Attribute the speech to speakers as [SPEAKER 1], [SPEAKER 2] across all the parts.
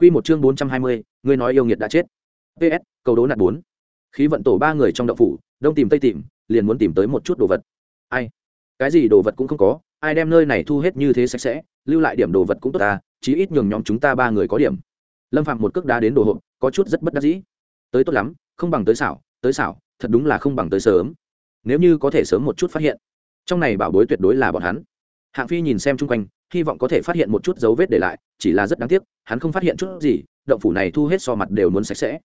[SPEAKER 1] Quy một chương bốn trăm hai mươi, ngươi nói yêu nghiệt đã chết. PS, cầu đố nạt bốn. Khí vận tổ ba người trong động phủ, đông tìm tây tìm, liền muốn tìm tới một chút đồ vật. Ai? Cái gì đồ vật cũng không có, ai đem nơi này thu hết như thế sạch sẽ, lưu lại điểm đồ vật cũng tốt ta, chí ít nhường nhóm chúng ta ba người có điểm. Lâm Phạm một cước đá đến đồ hộp, có chút rất bất đắc dĩ. Tới tốt lắm, không bằng tới xảo, tới xảo, thật đúng là không bằng tới sớm. Nếu như có thể sớm một chút phát hiện, trong này bảo bối tuyệt đối là bọn hắn. Hạng Phi nhìn xem chung quanh, hy vọng có thể phát hiện một chút dấu vết để lại chỉ là rất đáng tiếc hắn không phát hiện chút gì động phủ này thu hết so mặt đều muốn sạch sẽ.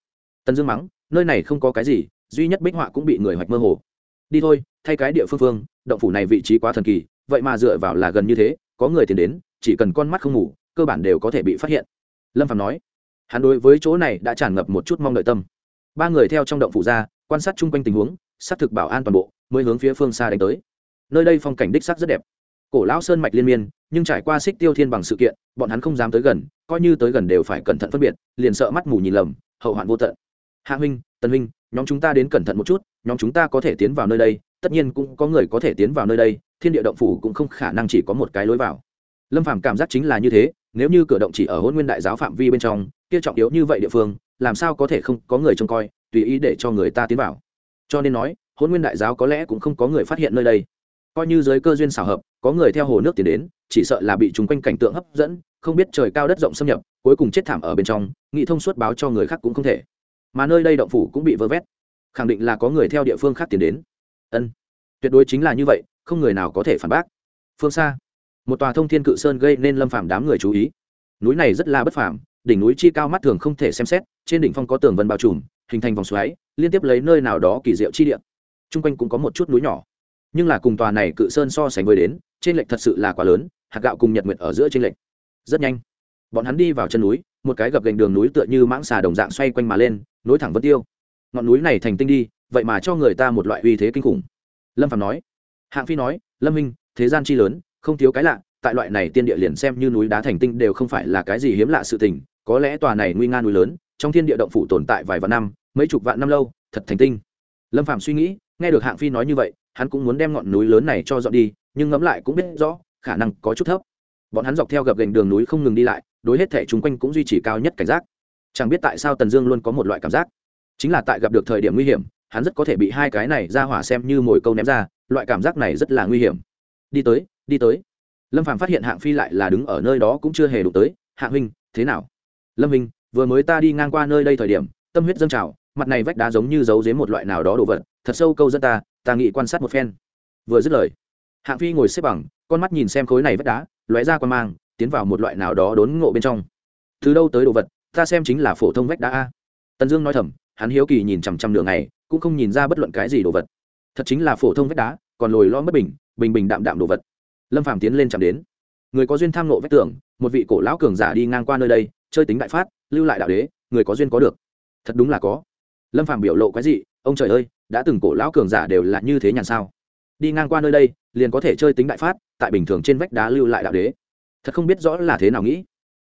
[SPEAKER 1] Tần dương mắng nơi này không có cái gì duy nhất bích họa cũng bị người hoạch mơ hồ. Đi thôi thay cái địa phương phương động phủ này vị trí quá thần kỳ vậy mà dựa vào là gần như thế có người tìm đến chỉ cần con mắt không ngủ cơ bản đều có thể bị phát hiện. Lâm phạm nói hắn đối với chỗ này đã tràn ngập một chút mong đợi tâm. Ba người theo trong động phủ ra quan sát chung quanh tình huống xác thực bảo an toàn bộ mới hướng phía phương xa đánh tới. Nơi đây phong cảnh đích sắc rất đẹp cổ lão sơn mạch liên miên, nhưng trải qua xích tiêu thiên bằng sự kiện, bọn hắn không dám tới gần, coi như tới gần đều phải cẩn thận phân biệt, liền sợ mắt mù nhìn lầm, hậu hoạn vô tận. Hạ huynh tân huynh, nhóm chúng ta đến cẩn thận một chút, nhóm chúng ta có thể tiến vào nơi đây, tất nhiên cũng có người có thể tiến vào nơi đây, thiên địa động phủ cũng không khả năng chỉ có một cái lối vào. Lâm phàm cảm giác chính là như thế, nếu như cửa động chỉ ở hôn nguyên đại giáo phạm vi bên trong, kia trọng yếu như vậy địa phương, làm sao có thể không có người trông coi, tùy ý để cho người ta tiến vào. Cho nên nói hôn nguyên đại giáo có lẽ cũng không có người phát hiện nơi đây coi như giới cơ duyên xảo hợp, có người theo hồ nước tiến đến, chỉ sợ là bị chúng quanh cảnh tượng hấp dẫn, không biết trời cao đất rộng xâm nhập, cuối cùng chết thảm ở bên trong, nghị thông suốt báo cho người khác cũng không thể. Mà nơi đây động phủ cũng bị vơ vét, khẳng định là có người theo địa phương khác tiến đến. Ân, tuyệt đối chính là như vậy, không người nào có thể phản bác. Phương xa, một tòa thông thiên cự sơn gây nên lâm phàm đám người chú ý. Núi này rất là bất phàm, đỉnh núi chi cao mắt thường không thể xem xét, trên đỉnh phong có tường vân bao trùm, hình thành vòng xoáy, liên tiếp lấy nơi nào đó kỳ diệu chi địa. Chung quanh cũng có một chút núi nhỏ nhưng là cùng tòa này cự sơn so sánh với đến, trên lệch thật sự là quá lớn, hạt gạo cùng nhật nguyệt ở giữa trên lệch. Rất nhanh, bọn hắn đi vào chân núi, một cái gập gành đường núi tựa như mãng xà đồng dạng xoay quanh mà lên, nối thẳng vân tiêu. Ngọn núi này thành tinh đi, vậy mà cho người ta một loại uy thế kinh khủng. Lâm phạm nói, hạng phi nói, lâm minh, thế gian chi lớn, không thiếu cái lạ, tại loại này tiên địa liền xem như núi đá thành tinh đều không phải là cái gì hiếm lạ sự tình, có lẽ tòa này nguy nga núi lớn, trong thiên địa động phủ tồn tại vài vạn năm, mấy chục vạn năm lâu, thật thành tinh. Lâm phạm suy nghĩ, nghe được hạng phi nói như vậy hắn cũng muốn đem ngọn núi lớn này cho dọn đi nhưng ngẫm lại cũng biết rõ khả năng có chút thấp. Bọn hắn dọc theo gập gành đường núi không ngừng đi lại đối hết thể chung quanh cũng duy trì cao nhất cảnh giác. Chẳng biết tại sao tần dương luôn có một loại cảm giác. Chính là tại gặp được thời điểm nguy hiểm hắn rất có thể bị hai cái này ra hỏa xem như mồi câu ném ra loại cảm giác này rất là nguy hiểm. Đi tới đi tới. Lâm phàm phát hiện hạng phi lại là đứng ở nơi đó cũng chưa hề đụng tới. Hạng huynh thế nào? Lâm huynh vừa mới ta đi ngang qua nơi đây thời điểm tâm huyết dâng trào mặt này vách đá giống như giấu dưới một loại nào đó đồ vật, thật sâu câu dẫn ta ta nghĩ quan sát một phen. Vừa dứt lời, hạng phi ngồi xếp bằng, con mắt nhìn xem khối này vách đá, lóe ra quan mang, tiến vào một loại nào đó đốn ngộ bên trong. Từ đâu tới đồ vật? Ta xem chính là phổ thông vách đá a. Tần dương nói thầm, hắn hiếu kỳ nhìn chằm chằm đường này cũng không nhìn ra bất luận cái gì đồ vật. Thật chính là phổ thông vách đá, còn lồi lo bất bình bình bình đạm đạm đồ vật. Lâm phàm tiến lên chạm đến. Người có duyên tham nộ vách tường, một vị cổ lão cường giả đi ngang qua nơi đây, chơi tính đại phát, lưu lại đạo đế, người có duyên có được. Thật đúng là có lâm phàm biểu lộ cái gì ông trời ơi, đã từng cổ lão cường giả đều là như thế nhàn sao? Đi ngang qua nơi đây, liền có thể chơi tính đại phát, tại bình thường trên vách đá lưu lại đạo đế. Thật không biết rõ là thế nào nghĩ.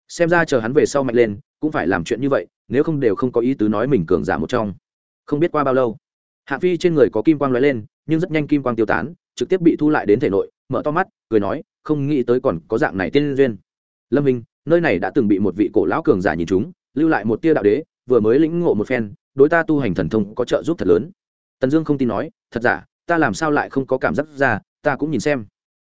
[SPEAKER 1] Xem ra chờ hắn về sau mạnh lên, cũng phải làm chuyện như vậy, nếu không đều không có ý tứ nói mình cường giả một trong. Không biết qua bao lâu, hạ phi trên người có kim quang lóe lên, nhưng rất nhanh kim quang tiêu tán, trực tiếp bị thu lại đến thể nội, mở to mắt, cười nói, không nghĩ tới còn có dạng này tiên duyên. Lâm minh, nơi này đã từng bị một vị cổ lão cường giả nhìn chúng, lưu lại một tia đạo đế, vừa mới lĩnh ngộ một phen đối ta tu hành thần thông có trợ giúp thật lớn. Tần dương không tin nói, thật giả, ta làm sao lại không có cảm giác ra, ta cũng nhìn xem.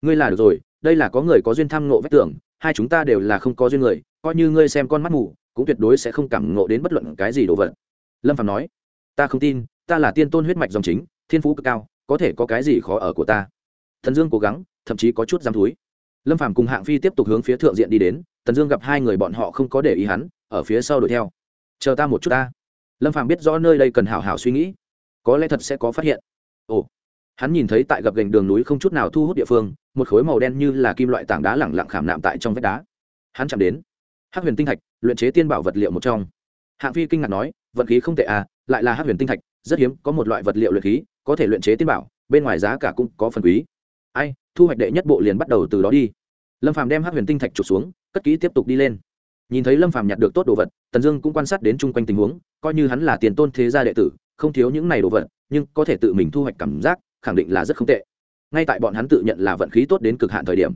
[SPEAKER 1] Ngươi là được rồi, đây là có người có duyên tham ngộ vách tưởng hai chúng ta đều là không có duyên người, coi như ngươi xem con mắt mù, cũng tuyệt đối sẽ không cảm ngộ đến bất luận cái gì đồ vật. Lâm phạm nói, ta không tin, ta là tiên tôn huyết mạch dòng chính, thiên phú cực cao, có thể có cái gì khó ở của ta? Thần dương cố gắng, thậm chí có chút dám thúi. Lâm phạm cùng hạng phi tiếp tục hướng phía thượng diện đi đến, tần dương gặp hai người bọn họ không có để ý hắn, ở phía sau đuổi theo. Chờ ta một chút ta lâm Phàm biết rõ nơi đây cần hảo hảo suy nghĩ, có lẽ thật sẽ có phát hiện. Ồ, hắn nhìn thấy tại gập gành đường núi không chút nào thu hút địa phương, một khối màu đen như là kim loại tảng đá lẳng lặng khảm nạm tại trong vách đá. Hắn chạm đến hát huyền tinh thạch, luyện chế tiên bảo vật liệu một trong. Hạng phi kinh ngạc nói, vật khí không tệ à lại là hát huyền tinh thạch, rất hiếm, có một loại vật liệu luyện khí, có thể luyện chế tiên bảo, bên ngoài giá cả cũng có phần quý. Ai, thu hoạch đệ nhất bộ liền bắt đầu từ đó đi. Lâm phàm đem hát huyền tinh thạch trục xuống, cất kỹ tiếp tục đi lên nhìn thấy lâm phàm nhặt được tốt đồ vật, tần dương cũng quan sát đến chung quanh tình huống, coi như hắn là tiền tôn thế gia đệ tử, không thiếu những này đồ vật, nhưng có thể tự mình thu hoạch cảm giác, khẳng định là rất không tệ. Ngay tại bọn hắn tự nhận là vận khí tốt đến cực hạn thời điểm,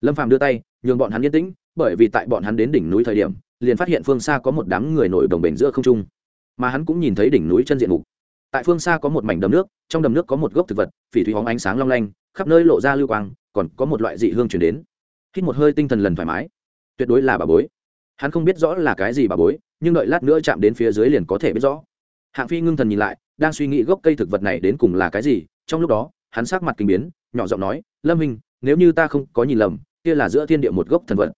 [SPEAKER 1] lâm phàm đưa tay, nhường bọn hắn yên tĩnh, bởi vì tại bọn hắn đến đỉnh núi thời điểm, liền phát hiện phương xa có một đám người nổi đồng bể giữa không trung. Mà hắn cũng nhìn thấy đỉnh núi chân diện mục. Tại phương xa có một mảnh đầm nước, trong đầm nước có một gốc thực vật, phỉ thủy hóng ánh sáng long lanh, khắp nơi lộ ra lưu quang, còn có một loại dị hương chuyển đến. Hít một hơi tinh thần lần thoải mái. Tuyệt đối là bà bối hắn không biết rõ là cái gì bà bối, nhưng đợi lát nữa chạm đến phía dưới liền có thể biết rõ. Hạng phi ngưng thần nhìn lại, đang suy nghĩ gốc cây thực vật này đến cùng là cái gì, trong lúc đó, hắn sắc mặt kinh biến, nhỏ giọng nói, lâm hình nếu như ta không có nhìn lầm, kia là giữa thiên địa một gốc thần vật.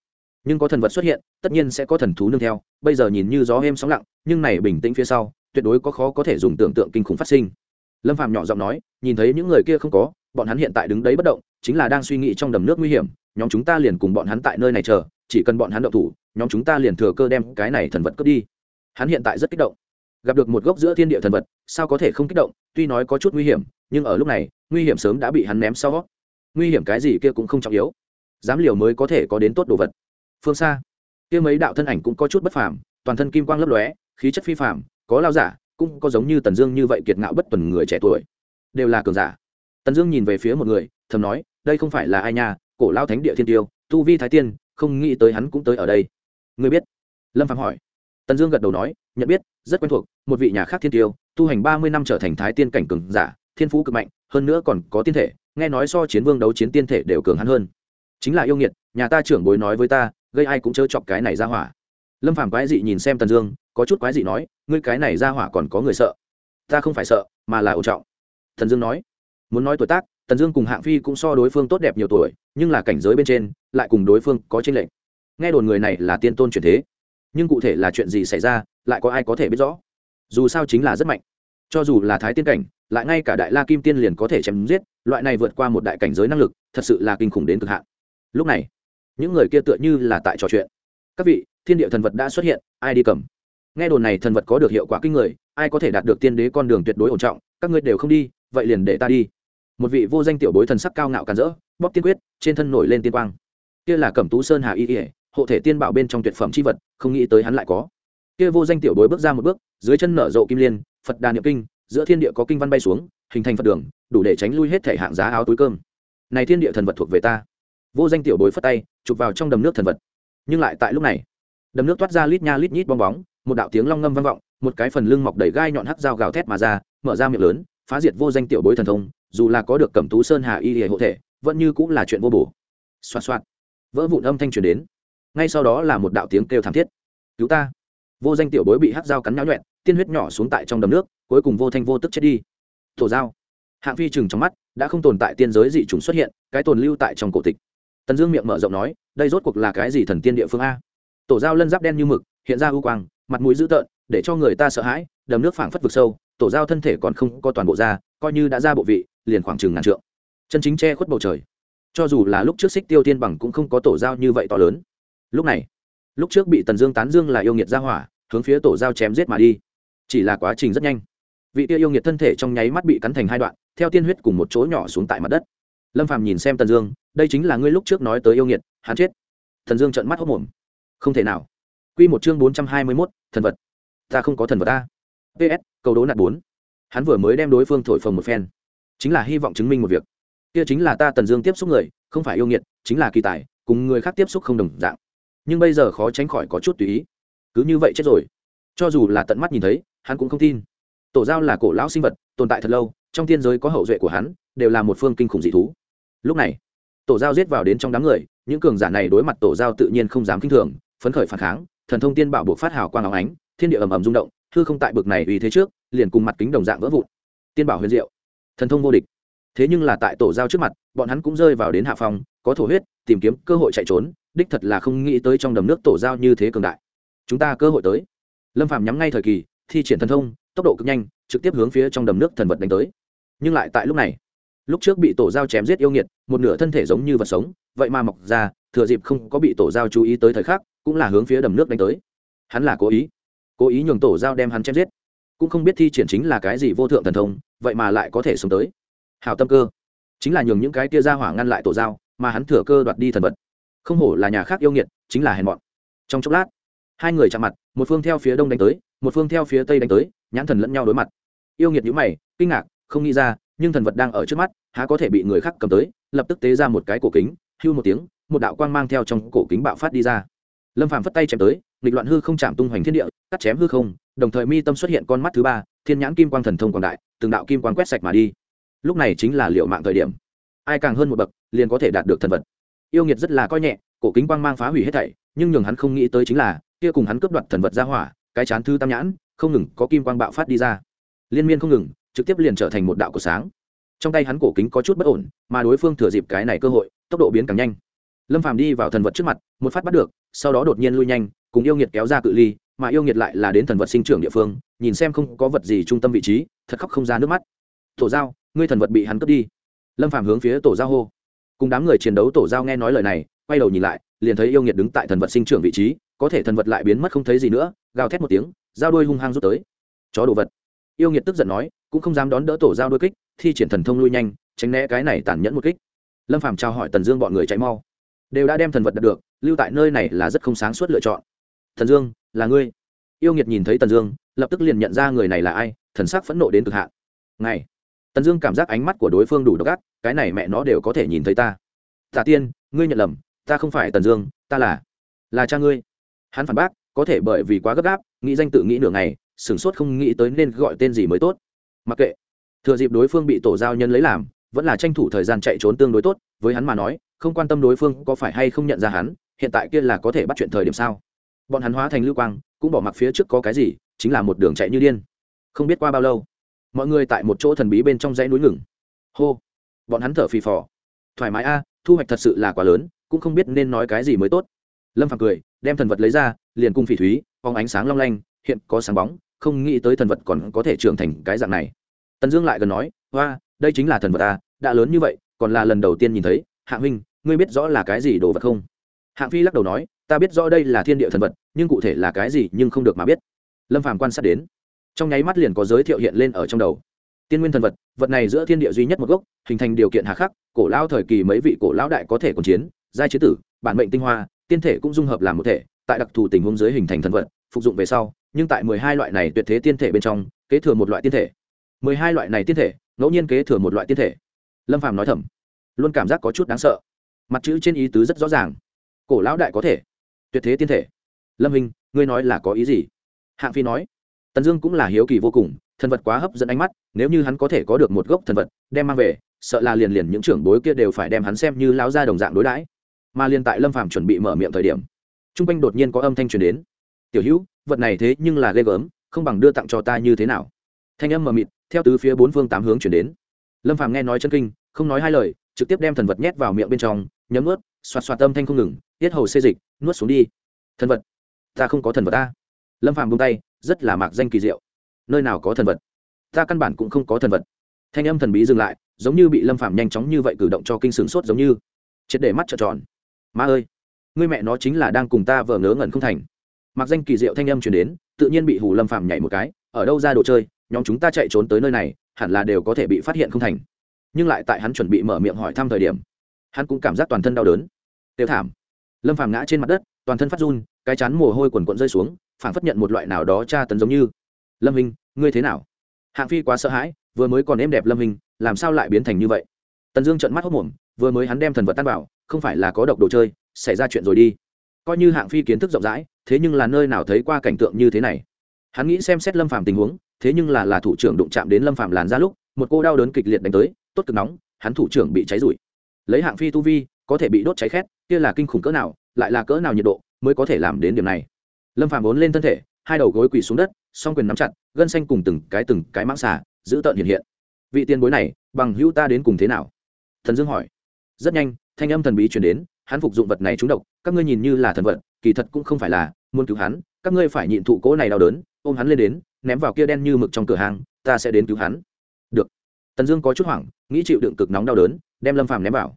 [SPEAKER 1] Nhưng có thần vật xuất hiện, tất nhiên sẽ có thần thú nương theo, bây giờ nhìn như gió êm sóng lặng, nhưng này bình tĩnh phía sau, tuyệt đối có khó có thể dùng tưởng tượng kinh khủng phát sinh. Lâm phạm nhỏ giọng nói, nhìn thấy những người kia không có, bọn hắn hiện tại đứng đấy bất động, chính là đang suy nghĩ trong đầm nước nguy hiểm, nhóm chúng ta liền cùng bọn hắn tại nơi này chờ chỉ cần bọn hắn động thủ, nhóm chúng ta liền thừa cơ đem cái này thần vật cướp đi. Hắn hiện tại rất kích động. Gặp được một gốc giữa thiên địa thần vật, sao có thể không kích động? Tuy nói có chút nguy hiểm, nhưng ở lúc này, nguy hiểm sớm đã bị hắn ném sau. Nguy hiểm cái gì kia cũng không trọng yếu. Dám liều mới có thể có đến tốt đồ vật. Phương xa, kia mấy đạo thân ảnh cũng có chút bất phàm, toàn thân kim quang lấp lóe, khí chất phi phàm, có lao giả, cũng có giống như tần dương như vậy kiệt ngạo bất tuần người trẻ tuổi. Đều là cường giả. Tần dương nhìn về phía một người, thầm nói, đây không phải là ai nha, cổ lao thánh địa thiên tiêu, tu vi thái tiên không nghĩ tới hắn cũng tới ở đây. Người biết? Lâm phạm hỏi. Tần dương gật đầu nói, nhận biết, rất quen thuộc, một vị nhà khác thiên tiêu, tu hành ba mươi năm trở thành thái tiên cảnh cường giả, thiên phú cực mạnh, hơn nữa còn có tiên thể, nghe nói so chiến vương đấu chiến tiên thể đều cường hắn hơn. Chính là yêu nghiệt, nhà ta trưởng bối nói với ta, gây ai cũng chớ chọc cái này ra hỏa. Lâm phàm quái dị nhìn xem tần dương, có chút quái dị nói, ngươi cái này ra hỏa còn có người sợ. Ta không phải sợ, mà là ổn trọng. Thần dương nói. Muốn nói tuổi tác, tần dương cùng hạng phi cũng so đối phương tốt đẹp nhiều tuổi nhưng là cảnh giới bên trên lại cùng đối phương có tranh lệch. Nghe đồn người này là tiên tôn truyền thế, nhưng cụ thể là chuyện gì xảy ra, lại có ai có thể biết rõ. Dù sao chính là rất mạnh. Cho dù là thái tiên cảnh, lại ngay cả đại la kim tiên liền có thể chém giết, loại này vượt qua một đại cảnh giới năng lực, thật sự là kinh khủng đến cực hạn. Lúc này, những người kia tựa như là tại trò chuyện. Các vị, thiên địa thần vật đã xuất hiện, ai đi cầm? Nghe đồn này thần vật có được hiệu quả kinh người, ai có thể đạt được tiên đế con đường tuyệt đối ổn trọng, các ngươi đều không đi, vậy liền để ta đi một vị vô danh tiểu bối thần sắc cao ngạo càn rỡ, bóp tiên quyết, trên thân nổi lên tiên quang. Kia là cẩm tú sơn hà y ỉa hộ thể tiên bảo bên trong tuyệt phẩm c h i vật, không nghĩ tới hắn lại có. Kia vô danh tiểu bối bước ra một bước, dưới chân nở rộ kim liên, phật đà niệm kinh, giữa thiên địa có kinh văn bay xuống, hình thành phật đường, đủ để tránh lui hết thể hạng giá áo túi cơm. Này thiên địa thần vật thuộc về ta. Vô danh tiểu bối phất tay, chụp vào trong đầm nước thần vật. Nhưng lại tại lúc này, đầm nước toát ra lít nha lít nhít bong bóng, một đạo tiếng long ngâm vang vọng, một cái phần lưng mọc đầy gai nhọn hắc dao gào thét mà ra, mở ra miệng lớn, phá diệt vô danh tiểu bối thần thông dù là có được cẩm tú sơn hà y hệ hộ thể, vẫn như cũng là chuyện vô bổ. Xoa xoa vỡ vụn âm thanh truyền đến. Ngay sau đó là một đạo tiếng kêu thảm thiết. Cứu ta. Vô danh tiểu bối bị hắc dao cắn nháo nhuẹn tiên huyết nhỏ xuống tại trong đầm nước, cuối cùng vô thanh vô tức chết đi. Thổ dao. Hạng phi chừng trong mắt, đã không tồn tại tiên giới dị chủng xuất hiện, cái tồn lưu tại trong cổ tịch. Tần dương miệng mở rộng nói, đây rốt cuộc là cái gì thần tiên địa phương a? Tổ dao lân giáp đen như mực, hiện ra ưu quang, mặt mũi dữ tợn, để cho người ta sợ hãi, đầm nước phảng phất vực sâu tổ dao thân thể còn không có toàn bộ da coi như đã ra bộ vị liền khoảng chừng ngàn trượng. Chân chính che khuất bầu trời. Cho dù là lúc trước xích tiêu tiên bằng cũng không có tổ giao như vậy to lớn. Lúc này, lúc trước bị tần dương tán dương là yêu nghiệt ra hỏa, hướng phía tổ giao chém giết mà đi. Chỉ là quá trình rất nhanh. Vị tia yêu nghiệt thân thể trong nháy mắt bị cắn thành hai đoạn, theo tiên huyết cùng một chỗ nhỏ xuống tại mặt đất. Lâm phàm nhìn xem tần dương, đây chính là ngươi lúc trước nói tới yêu nghiệt, hắn chết. Thần dương trợn mắt hốc mồm không thể nào. Q một chương bốn trăm hai mươi mốt, thần vật. Ta không có thần vật ta ps câu đố nạt bốn. Hắn vừa mới đem đối phương thổi phồng một phen chính là hy vọng chứng minh một việc. Kia chính là ta tần dương tiếp xúc người, không phải yêu nghiệt, chính là kỳ tài, cùng người khác tiếp xúc không đồng dạng. Nhưng bây giờ khó tránh khỏi có chút tùy ý. Cứ như vậy chết rồi. Cho dù là tận mắt nhìn thấy, hắn cũng không tin. Tổ giao là cổ lão sinh vật, tồn tại thật lâu, trong thiên giới có hậu duệ của hắn, đều là một phương kinh khủng dị thú. Lúc này, tổ giao giết vào đến trong đám người, những cường giả này đối mặt tổ giao tự nhiên không dám kinh thường, phấn khởi phản kháng, thần thông tiên bảo buộc phát hào quang áo ánh, thiên địa ầm ầm rung động thư không tại bực này uy thế trước, liền cùng mặt kính đồng dạng vỡ vụn. Tiên bảo huyền diệu thần thông vô địch. Thế nhưng là tại tổ giao trước mặt, bọn hắn cũng rơi vào đến hạ phòng có thổ huyết, tìm kiếm cơ hội chạy trốn, đích thật là không nghĩ tới trong đầm nước tổ giao như thế cường đại. Chúng ta cơ hội tới. Lâm phạm nhắm ngay thời kỳ, thi triển thần thông, tốc độ cực nhanh, trực tiếp hướng phía trong đầm nước thần vật đánh tới. Nhưng lại tại lúc này, lúc trước bị tổ giao chém giết yêu nghiệt, một nửa thân thể giống như vật sống, vậy mà mọc ra, thừa dịp không có bị tổ giao chú ý tới thời khắc, cũng là hướng phía đầm nước đánh tới. Hắn là cố ý. Cố ý nhường tổ giao đem hắn chém giết cũng không biết thi triển chính là cái gì vô thượng thần thông, vậy mà lại có thể sống tới. Hào tâm cơ. Chính là nhường những cái tia ra hỏa ngăn lại tổ giao, mà hắn thừa cơ đoạt đi thần vật. Không hổ là nhà khác yêu nghiệt, chính là hèn mọn. Trong chốc lát, hai người chạm mặt, một phương theo phía đông đánh tới, một phương theo phía tây đánh tới, nhãn thần lẫn nhau đối mặt. Yêu nghiệt nhữ mày, kinh ngạc, không nghĩ ra, nhưng thần vật đang ở trước mắt, há có thể bị người khác cầm tới, lập tức tế ra một cái cổ kính, hưu một tiếng, một đạo quang mang theo trong cổ kính bạo phát đi ra. Lâm phàm phất tay chém tới, nghịch loạn hư không chạm tung hoành thiên địa, cắt chém hư không đồng thời mi tâm xuất hiện con mắt thứ ba, thiên nhãn kim quang thần thông quảng đại, từng đạo kim quang quét sạch mà đi. Lúc này chính là liệu mạng thời điểm. Ai càng hơn một bậc, liền có thể đạt được thần vật. Yêu nghiệt rất là coi nhẹ, cổ kính quang mang phá hủy hết thảy, nhưng nhường hắn không nghĩ tới chính là, kia cùng hắn cướp đoạt thần vật ra hỏa, cái chán thư tam nhãn, không ngừng có kim quang bạo phát đi ra. Liên miên không ngừng, trực tiếp liền trở thành một đạo cổ sáng. Trong tay hắn cổ kính có chút bất ổn, mà đối phương thừa dịp cái này cơ hội, tốc độ biến càng nhanh. Lâm phàm đi vào thần vật trước mặt, một phát bắt được, sau đó đột nhiên lui nhanh, cùng yêu nghiệt kéo ra cự ly mà yêu nghiệt lại là đến thần vật sinh trưởng địa phương, nhìn xem không có vật gì trung tâm vị trí, thật khóc không ra nước mắt. Tổ giao, ngươi thần vật bị hắn cướp đi. Lâm phàm hướng phía tổ giao hô. Cùng đám người chiến đấu, tổ giao nghe nói lời này, quay đầu nhìn lại, liền thấy yêu nghiệt đứng tại thần vật sinh trưởng vị trí, có thể thần vật lại biến mất không thấy gì nữa, gào thét một tiếng, giao đuôi hung hăng rút tới. Chó đồ vật. Yêu nghiệt tức giận nói, cũng không dám đón đỡ tổ giao đuôi kích, thi triển thần thông lui nhanh, tránh né cái này tàn nhẫn một kích. Lâm phàm trao hỏi tần dương bọn người chạy mau. Đều đã đem thần vật đạt được, lưu tại nơi này là rất không sáng suốt lựa chọn. Thần dương là ngươi. Yêu nghiệt nhìn thấy tần dương, lập tức liền nhận ra người này là ai, thần sắc phẫn nộ đến cực hạn. Ngày, tần dương cảm giác ánh mắt của đối phương đủ độc ác, cái này mẹ nó đều có thể nhìn thấy ta. Tả tiên, ngươi nhận lầm, ta không phải tần dương, ta là là cha ngươi. Hắn phản bác, có thể bởi vì quá gấp gáp, nghĩ danh tự nghĩ nửa ngày, sửng sốt không nghĩ tới nên gọi tên gì mới tốt. Mặc kệ, thừa dịp đối phương bị tổ giao nhân lấy làm, vẫn là tranh thủ thời gian chạy trốn tương đối tốt, với hắn mà nói, không quan tâm đối phương có phải hay không nhận ra hắn, hiện tại kia là có thể bắt chuyện thời điểm sao bọn hắn hóa thành lưu quang, cũng bỏ mặc phía trước có cái gì, chính là một đường chạy như điên. Không biết qua bao lâu, mọi người tại một chỗ thần bí bên trong dãy núi ngừng. Hô, bọn hắn thở phì phò. Thoải mái a, thu hoạch thật sự là quá lớn, cũng không biết nên nói cái gì mới tốt. Lâm phàm cười, đem thần vật lấy ra, liền cung phỉ thúy phóng ánh sáng long lanh, hiện có sáng bóng, không nghĩ tới thần vật còn có thể trưởng thành cái dạng này. Tần dương lại gần nói hoa đây chính là thần vật ta đã lớn như vậy, còn là lần đầu tiên nhìn thấy. Hạ huynh, ngươi biết rõ là cái gì đồ vật không? Hạng phi lắc đầu nói ta biết rõ đây là thiên địa thần vật, nhưng cụ thể là cái gì nhưng không được mà biết. Lâm phàm quan sát đến, trong nháy mắt liền có giới thiệu hiện lên ở trong đầu. Tiên nguyên thần vật vật này giữa thiên địa duy nhất một gốc, hình thành điều kiện hà khắc, cổ lao thời kỳ mấy vị cổ lão đại có thể còn chiến, giai chế tử, bản mệnh tinh hoa, tiên thể cũng dung hợp làm một thể, tại đặc thù tình huống dưới hình thành thần vật, phục dụng về sau, nhưng tại mười hai loại này tuyệt thế tiên thể bên trong, kế thừa một loại tiên thể. mười hai loại này tiên thể, ngẫu nhiên kế thừa một loại tiên thể. Lâm phàm nói thầm, luôn cảm giác có chút đáng sợ. Mặt chữ trên ý tứ rất rõ ràng. Cổ lão đại có thể tuyệt thế tiên thể. Lâm hình ngươi nói là có ý gì? Hạng phi nói, tần dương cũng là hiếu kỳ vô cùng, thần vật quá hấp dẫn ánh mắt, nếu như hắn có thể có được một gốc thần vật, đem mang về, sợ là liền liền những trưởng bối kia đều phải đem hắn xem như lão gia đồng dạng đối đãi. Mà liền tại lâm phàm chuẩn bị mở miệng thời điểm t r u n g quanh đột nhiên có âm thanh truyền đến. Tiểu hữu, vật này thế nhưng là ghê gớm, không bằng đưa tặng cho ta như thế nào? Thanh âm mờ mịt, theo tứ phía bốn phương tám hướng chuyển đến. Lâm phàm nghe nói chân kinh, không nói hai lời, trực tiếp đem thần vật nhét vào miệng bên trong, nhấm ướt xoạt xoạt âm thanh không ngừng tiết hầu xê dịch, nuốt xuống đi. Thần vật? Ta không có thần vật ta. Lâm phàm buông tay, rất là mạc danh kỳ diệu. Nơi nào có thần vật? Ta căn bản cũng không có thần vật. Thanh âm thần bí dừng lại, giống như bị lâm phàm nhanh chóng như vậy cử động cho kinh sướng sốt giống như. Triệt để mắt trợn tròn. Ma ơi, ngươi mẹ nó chính là đang cùng ta vờ ngớ ngẩn không thành. Mặc danh kỳ diệu thanh âm chuyển đến, tự nhiên bị hù lâm phàm nhảy một cái, ở đâu ra đồ chơi, nhóm chúng ta chạy trốn tới nơi này, hẳn là đều có thể bị phát hiện không thành. Nhưng lại tại hắn chuẩn bị mở miệng hỏi thăm thời điểm, hắn cũng cảm giác toàn thân đau đớn. Tiêu thảm lâm phàm ngã trên mặt đất toàn thân phát run cái chán mồ hôi quần quận rơi xuống phảng phất nhận một loại nào đó tra tấn giống như lâm hình ngươi thế nào hạng phi quá sợ hãi vừa mới còn êm đẹp lâm hình làm sao lại biến thành như vậy tần dương trợn mắt hốc mồm vừa mới hắn đem thần vật tan bảo không phải là có độc đồ chơi xảy ra chuyện rồi đi coi như hạng phi kiến thức rộng rãi thế nhưng là nơi nào thấy qua cảnh tượng như thế này hắn nghĩ xem xét lâm phàm tình huống thế nhưng là là thủ trưởng đụng chạm đến lâm phàm làn ra lúc một cô đau đớn kịch liệt đánh tới tốt cực nóng hắn thủ trưởng bị cháy rụi lấy hạng phi tu vi có thể bị đốt cháy khét, kia là kinh khủng cỡ nào, lại là cỡ nào nhiệt độ mới có thể làm đến điểm này. Lâm phàm vốn lên thân thể, hai đầu gối quỳ xuống đất, song quyền nắm chặt, gân xanh cùng từng cái từng cái mãng xả giữ tợn hiện hiện. Vị tiền bối này, bằng hữu ta đến cùng thế nào? Thần dương hỏi. Rất nhanh, thanh âm thần bí chuyển đến, hắn phục dụng vật này trúng độc, các ngươi nhìn như là thần vật, kỳ thật cũng không phải là, muốn cứu hắn, các ngươi phải nhịn thụ cỗ này đau đớn, ôm hắn lên đến, ném vào kia đen như mực trong cửa hàng, ta sẽ đến cứu hắn. Được. Tần dương có chút hoảng, nghĩ chịu đựng cực nóng đau đớn, đem lâm phàm ném vào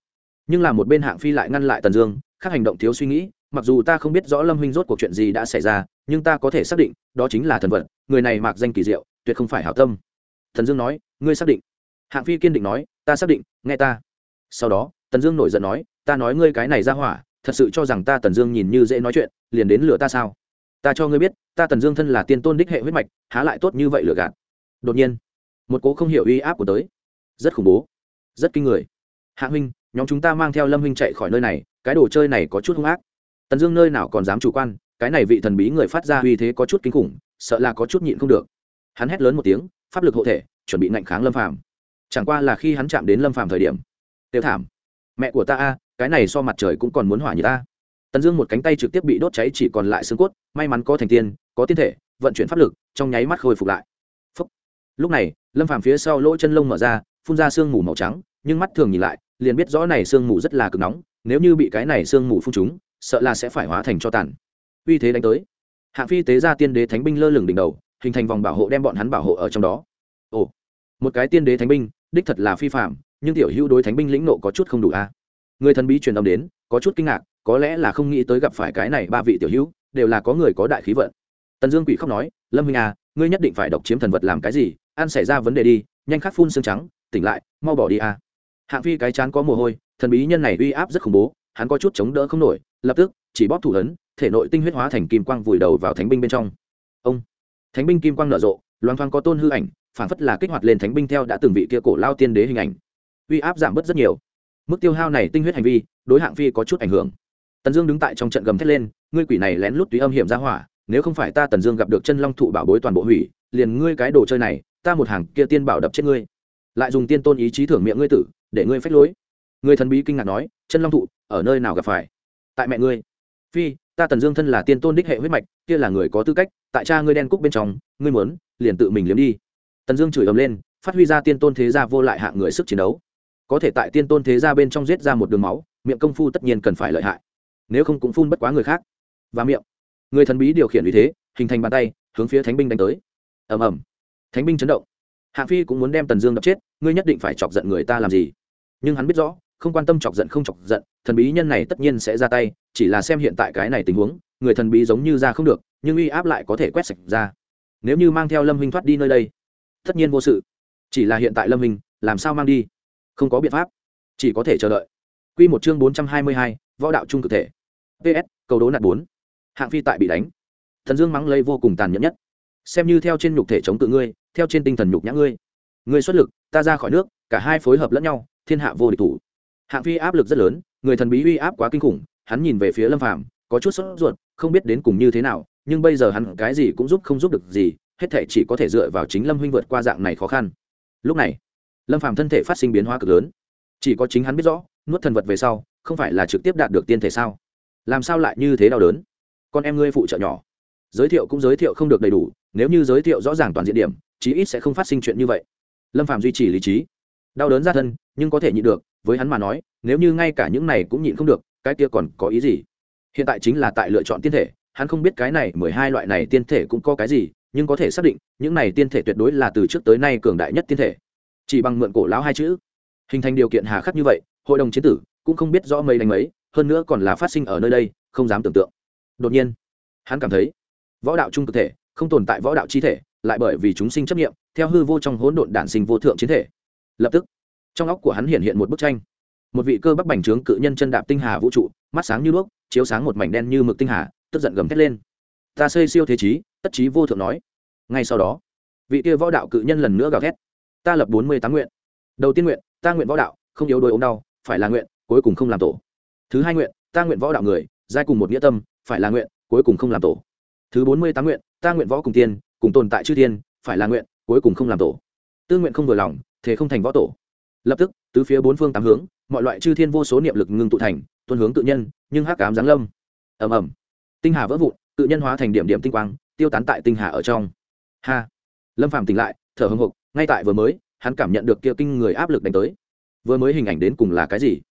[SPEAKER 1] nhưng là một bên hạng phi lại ngăn lại tần dương, khác hành động thiếu suy nghĩ, mặc dù ta không biết rõ lâm huynh rốt cuộc chuyện gì đã xảy ra, nhưng ta có thể xác định, đó chính là thần vật, người này mặc danh kỳ diệu, tuyệt không phải hảo tâm. Thần dương nói, ngươi xác định. Hạng phi kiên định nói, ta xác định, nghe ta. Sau đó, tần dương nổi giận nói, ta nói ngươi cái này ra hỏa, thật sự cho rằng ta tần dương nhìn như dễ nói chuyện, liền đến lừa ta sao? Ta cho ngươi biết, ta tần dương thân là tiên tôn đích hệ huyết mạch, há lại tốt như vậy lừa gạt. Đột nhiên, một cố không hiểu uy áp của tới. Rất khủng bố. Rất kinh người. Hạ huynh nhóm chúng ta mang theo lâm huynh chạy khỏi nơi này, cái đồ chơi này có chút hung ác. Tần dương nơi nào còn dám chủ quan, cái này vị thần bí người phát ra uy thế có chút kinh khủng, sợ là có chút nhịn không được. Hắn hét lớn một tiếng, pháp lực hộ thể, chuẩn bị ngạnh kháng lâm phàm. Chẳng qua là khi hắn chạm đến lâm phàm thời điểm, tiêu thảm, mẹ của ta a, cái này so mặt trời cũng còn muốn hỏa như ta. Tần dương một cánh tay trực tiếp bị đốt cháy chỉ còn lại xương cốt, may mắn có thành tiên, có tiên thể, vận chuyển pháp lực, trong nháy mắt khôi phục lại. Phúc. lúc này, lâm phàm phía sau lỗ chân lông mở ra, phun ra sương mù màu trắng, nhưng mắt thường nhìn lại liền biết rõ này sương mù rất là cực nóng, nếu như bị cái này sương mù phun chúng sợ là sẽ phải hóa thành cho tàn. Uy thế đánh tới. Hạng phi tế ra tiên đế thánh binh lơ lửng đỉnh đầu, hình thành vòng bảo hộ đem bọn hắn bảo hộ ở trong đó. Ồ, một cái tiên đế thánh binh, đích thật là phi phạm nhưng tiểu hữu đối thánh binh lĩnh nộ có chút không đủ a. Người thần bí truyền âm đến, có chút kinh ngạc, có lẽ là không nghĩ tới gặp phải cái này ba vị tiểu hữu, đều là có người có đại khí vận. Tần dương quỷ khóc nói, lâm huynh à ngươi nhất định phải độc chiếm thần vật làm cái gì, ăn xảy ra vấn đề đi, nhanh khắc phun xương trắng, tỉnh lại, mau bỏ đi à hạng phi cái chán có mồ hôi, thần bí nhân này uy áp rất khủng bố, hắn có chút chống đỡ không nổi, lập tức, chỉ bóp thủ ấn, thể nội tinh huyết hóa thành kim quang vùi đầu vào thánh binh bên trong. Ông! Thánh binh kim quang nở rộ, loang thoáng có tôn hư ảnh phản phất là kích hoạt lên thánh binh theo đã từng vị kia cổ lao tiên đế hình ảnh. Uy áp giảm bớt rất nhiều. Mức tiêu hao này tinh huyết hành vi, đối hạng phi có chút ảnh hưởng. Tần dương đứng tại trong trận gầm thét lên, ngươi quỷ này lén lút tùy âm hiểm ra hỏa, nếu không phải ta tần dương gặp được chân long thụ bảo bối toàn bộ hủy, liền ngươi cái đồ chơi này, ta một hàng kia tiên bảo đập chết ngươi lại dùng tiên tôn ý chí thưởng miệng ngươi tử, để ngươi phách lối. Người thần bí kinh ngạc nói, chân long thụ, ở nơi nào gặp phải? Tại mẹ ngươi. Phi, ta tần dương thân là tiên tôn đích hệ huyết mạch, kia là người có tư cách, tại cha ngươi đen cúc bên trong, ngươi muốn, liền tự mình liếm đi. Tần dương chửi ầm lên, phát huy ra tiên tôn thế gia vô lại hạng người sức chiến đấu. Có thể tại tiên tôn thế gia bên trong giết ra một đường máu, miệng công phu tất nhiên cần phải lợi hại. Nếu không cũng phun bất quá người khác. Và miệng. Người thần bí điều khiển vì thế, hình thành bàn tay, hướng phía thánh binh đánh tới. Ầm ầm. Thánh binh chấn động hạng phi cũng muốn đem tần dương đập chết ngươi nhất định phải chọc giận người ta làm gì nhưng hắn biết rõ không quan tâm chọc giận không chọc giận thần bí nhân này tất nhiên sẽ ra tay chỉ là xem hiện tại cái này tình huống người thần bí giống như ra không được nhưng uy áp lại có thể quét sạch ra nếu như mang theo lâm huynh thoát đi nơi đây tất nhiên vô sự chỉ là hiện tại lâm huynh làm sao mang đi không có biện pháp chỉ có thể chờ đợi Quy một chương bốn trăm hai mươi hai, võ đạo trung cực thể. PS, cầu đố nạt bốn. Hạng phi tại bị đánh. Thần Dương mắng lây vô cùng tàn nhẫn nhất. Xem như theo trên nhục thể chống tự ngươi, theo trên tinh thần nhục nhã ngươi. Ngươi xuất lực, ta ra khỏi nước, cả hai phối hợp lẫn nhau, thiên hạ vô địch thủ. Hạng phi áp lực rất lớn, người thần bí uy áp quá kinh khủng, hắn nhìn về phía Lâm Phàm, có chút sốt ruột, không biết đến cùng như thế nào, nhưng bây giờ hắn cái gì cũng giúp không giúp được gì, hết thể chỉ có thể dựa vào chính Lâm huynh vượt qua dạng này khó khăn. Lúc này, Lâm Phàm thân thể phát sinh biến hóa cực lớn, chỉ có chính hắn biết rõ, nuốt thần vật về sau, không phải là trực tiếp đạt được tiên thể sao? Làm sao lại như thế đau đớn? Con em ngươi phụ trợ nhỏ, giới thiệu cũng giới thiệu không được đầy đủ, nếu như giới thiệu rõ ràng toàn diện điểm, chí ít sẽ không phát sinh chuyện như vậy. Lâm Phàm duy trì lý trí, đau đớn ra thân, nhưng có thể nhịn được, với hắn mà nói, nếu như ngay cả những này cũng nhịn không được, cái kia còn có ý gì? Hiện tại chính là tại lựa chọn tiên thể, hắn không biết cái này mười hai loại này tiên thể cũng có cái gì, nhưng có thể xác định, những này tiên thể tuyệt đối là từ trước tới nay cường đại nhất tiên thể. Chỉ bằng mượn cổ lão hai chữ, hình thành điều kiện hà khắc như vậy, hội đồng chiến tử cũng không biết rõ mấy đánh mấy, hơn nữa còn là phát sinh ở nơi đây, không dám tưởng tượng. Đột nhiên, hắn cảm thấy, võ đạo trung cực thể không tồn tại võ đạo chi thể, lại bởi vì chúng sinh chấp niệm, theo hư vô trong hỗn độn đản sinh vô thượng chiến thể. Lập tức, trong óc của hắn hiện hiện một bức tranh. Một vị cơ bắp bành trướng cự nhân chân đạp tinh hà vũ trụ mắt sáng như đuốc chiếu sáng một mảnh đen như mực tinh hà tức giận gầm thét lên. Ta xây siêu thế chí tất chí vô thượng nói. Ngay sau đó vị kia võ đạo cự nhân lần nữa gào thét. Ta lập bốn mươi tám nguyện. Đầu tiên nguyện ta nguyện võ đạo không yếu đuối ốm đau phải là nguyện cuối cùng không làm tổ. Thứ hai nguyện ta nguyện võ đạo người giai cùng một nghĩa tâm phải là nguyện cuối cùng không làm tổ. Thứ bốn mươi tám nguyện ta nguyện võ cùng tiên cùng tồn tại chư thiên, phải là nguyện cuối cùng không làm tổ. Tư nguyện không vừa lòng thế không thành võ tổ. Lập tức tứ phía bốn phương tám hướng mọi loại chư thiên vô số niệm lực ngưng tụ thành tuân hướng tự nhân nhưng hắc cám giáng lâm. Ầm ầm. Tinh hà vỡ vụn tự nhân hóa thành điểm điểm tinh quang tiêu tán tại tinh hà ở trong. Ha. Lâm phàm tỉnh lại thở hưng hục ngay tại vừa mới hắn cảm nhận được kia kinh người áp lực đánh tới. Vừa mới hình ảnh đến cùng là cái gì?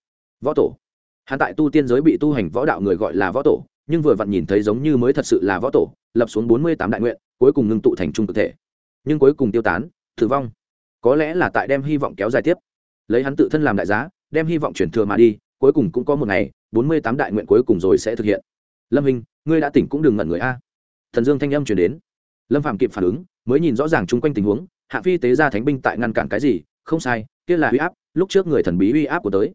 [SPEAKER 1] Võ tổ. Hắn tại tu tiên giới bị tu hành võ đạo người gọi là võ tổ nhưng vừa vặn nhìn thấy giống như mới thật sự là võ tổ lập xuống bốn mươi tám đại nguyện cuối cùng ngưng tụ thành trung thực thể. Nhưng cuối cùng tiêu tán, tử vong. Có lẽ là tại đem hy vọng kéo dài tiếp. Lấy hắn tự thân làm đại giá, đem hy vọng chuyển thừa mà đi, cuối cùng cũng có một ngày, bốn mươi tám đại nguyện cuối cùng rồi sẽ thực hiện. Lâm hình ngươi đã tỉnh cũng đừng ngẩn người a. À. Thần dương thanh âm chuyển đến. Lâm phạm kịp phản ứng, mới nhìn rõ ràng chung quanh tình huống, hạ phi tế ra thánh binh tại ngăn cản cái gì, không sai, kia là uy áp, lúc trước người thần bí uy áp của tới.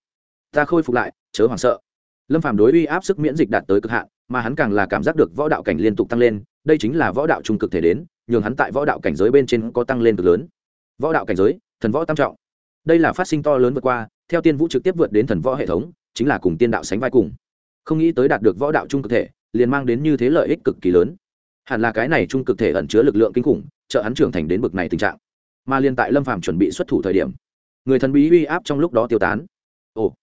[SPEAKER 1] Ta khôi phục lại, chớ hoảng sợ. Lâm phạm đối uy áp sức miễn dịch đạt tới cực hạn, mà hắn càng là cảm giác được võ đạo cảnh liên tục tăng lên đây chính là võ đạo trung cực thể đến, nhường hắn tại võ đạo cảnh giới bên trên có tăng lên cực lớn. Võ đạo cảnh giới, thần võ tam trọng. Đây là phát sinh to lớn vượt qua, theo tiên vũ trực tiếp vượt đến thần võ hệ thống, chính là cùng tiên đạo sánh vai cùng. Không nghĩ tới đạt được võ đạo trung cực thể, liền mang đến như thế lợi ích cực kỳ lớn. Hẳn là cái này trung cực thể ẩn chứa lực lượng kinh khủng, trợ hắn trưởng thành đến bực này tình trạng. Mà liền tại lâm phàm chuẩn bị xuất thủ thời điểm, người thần bí uy áp trong lúc đó tiêu tán. Ồ,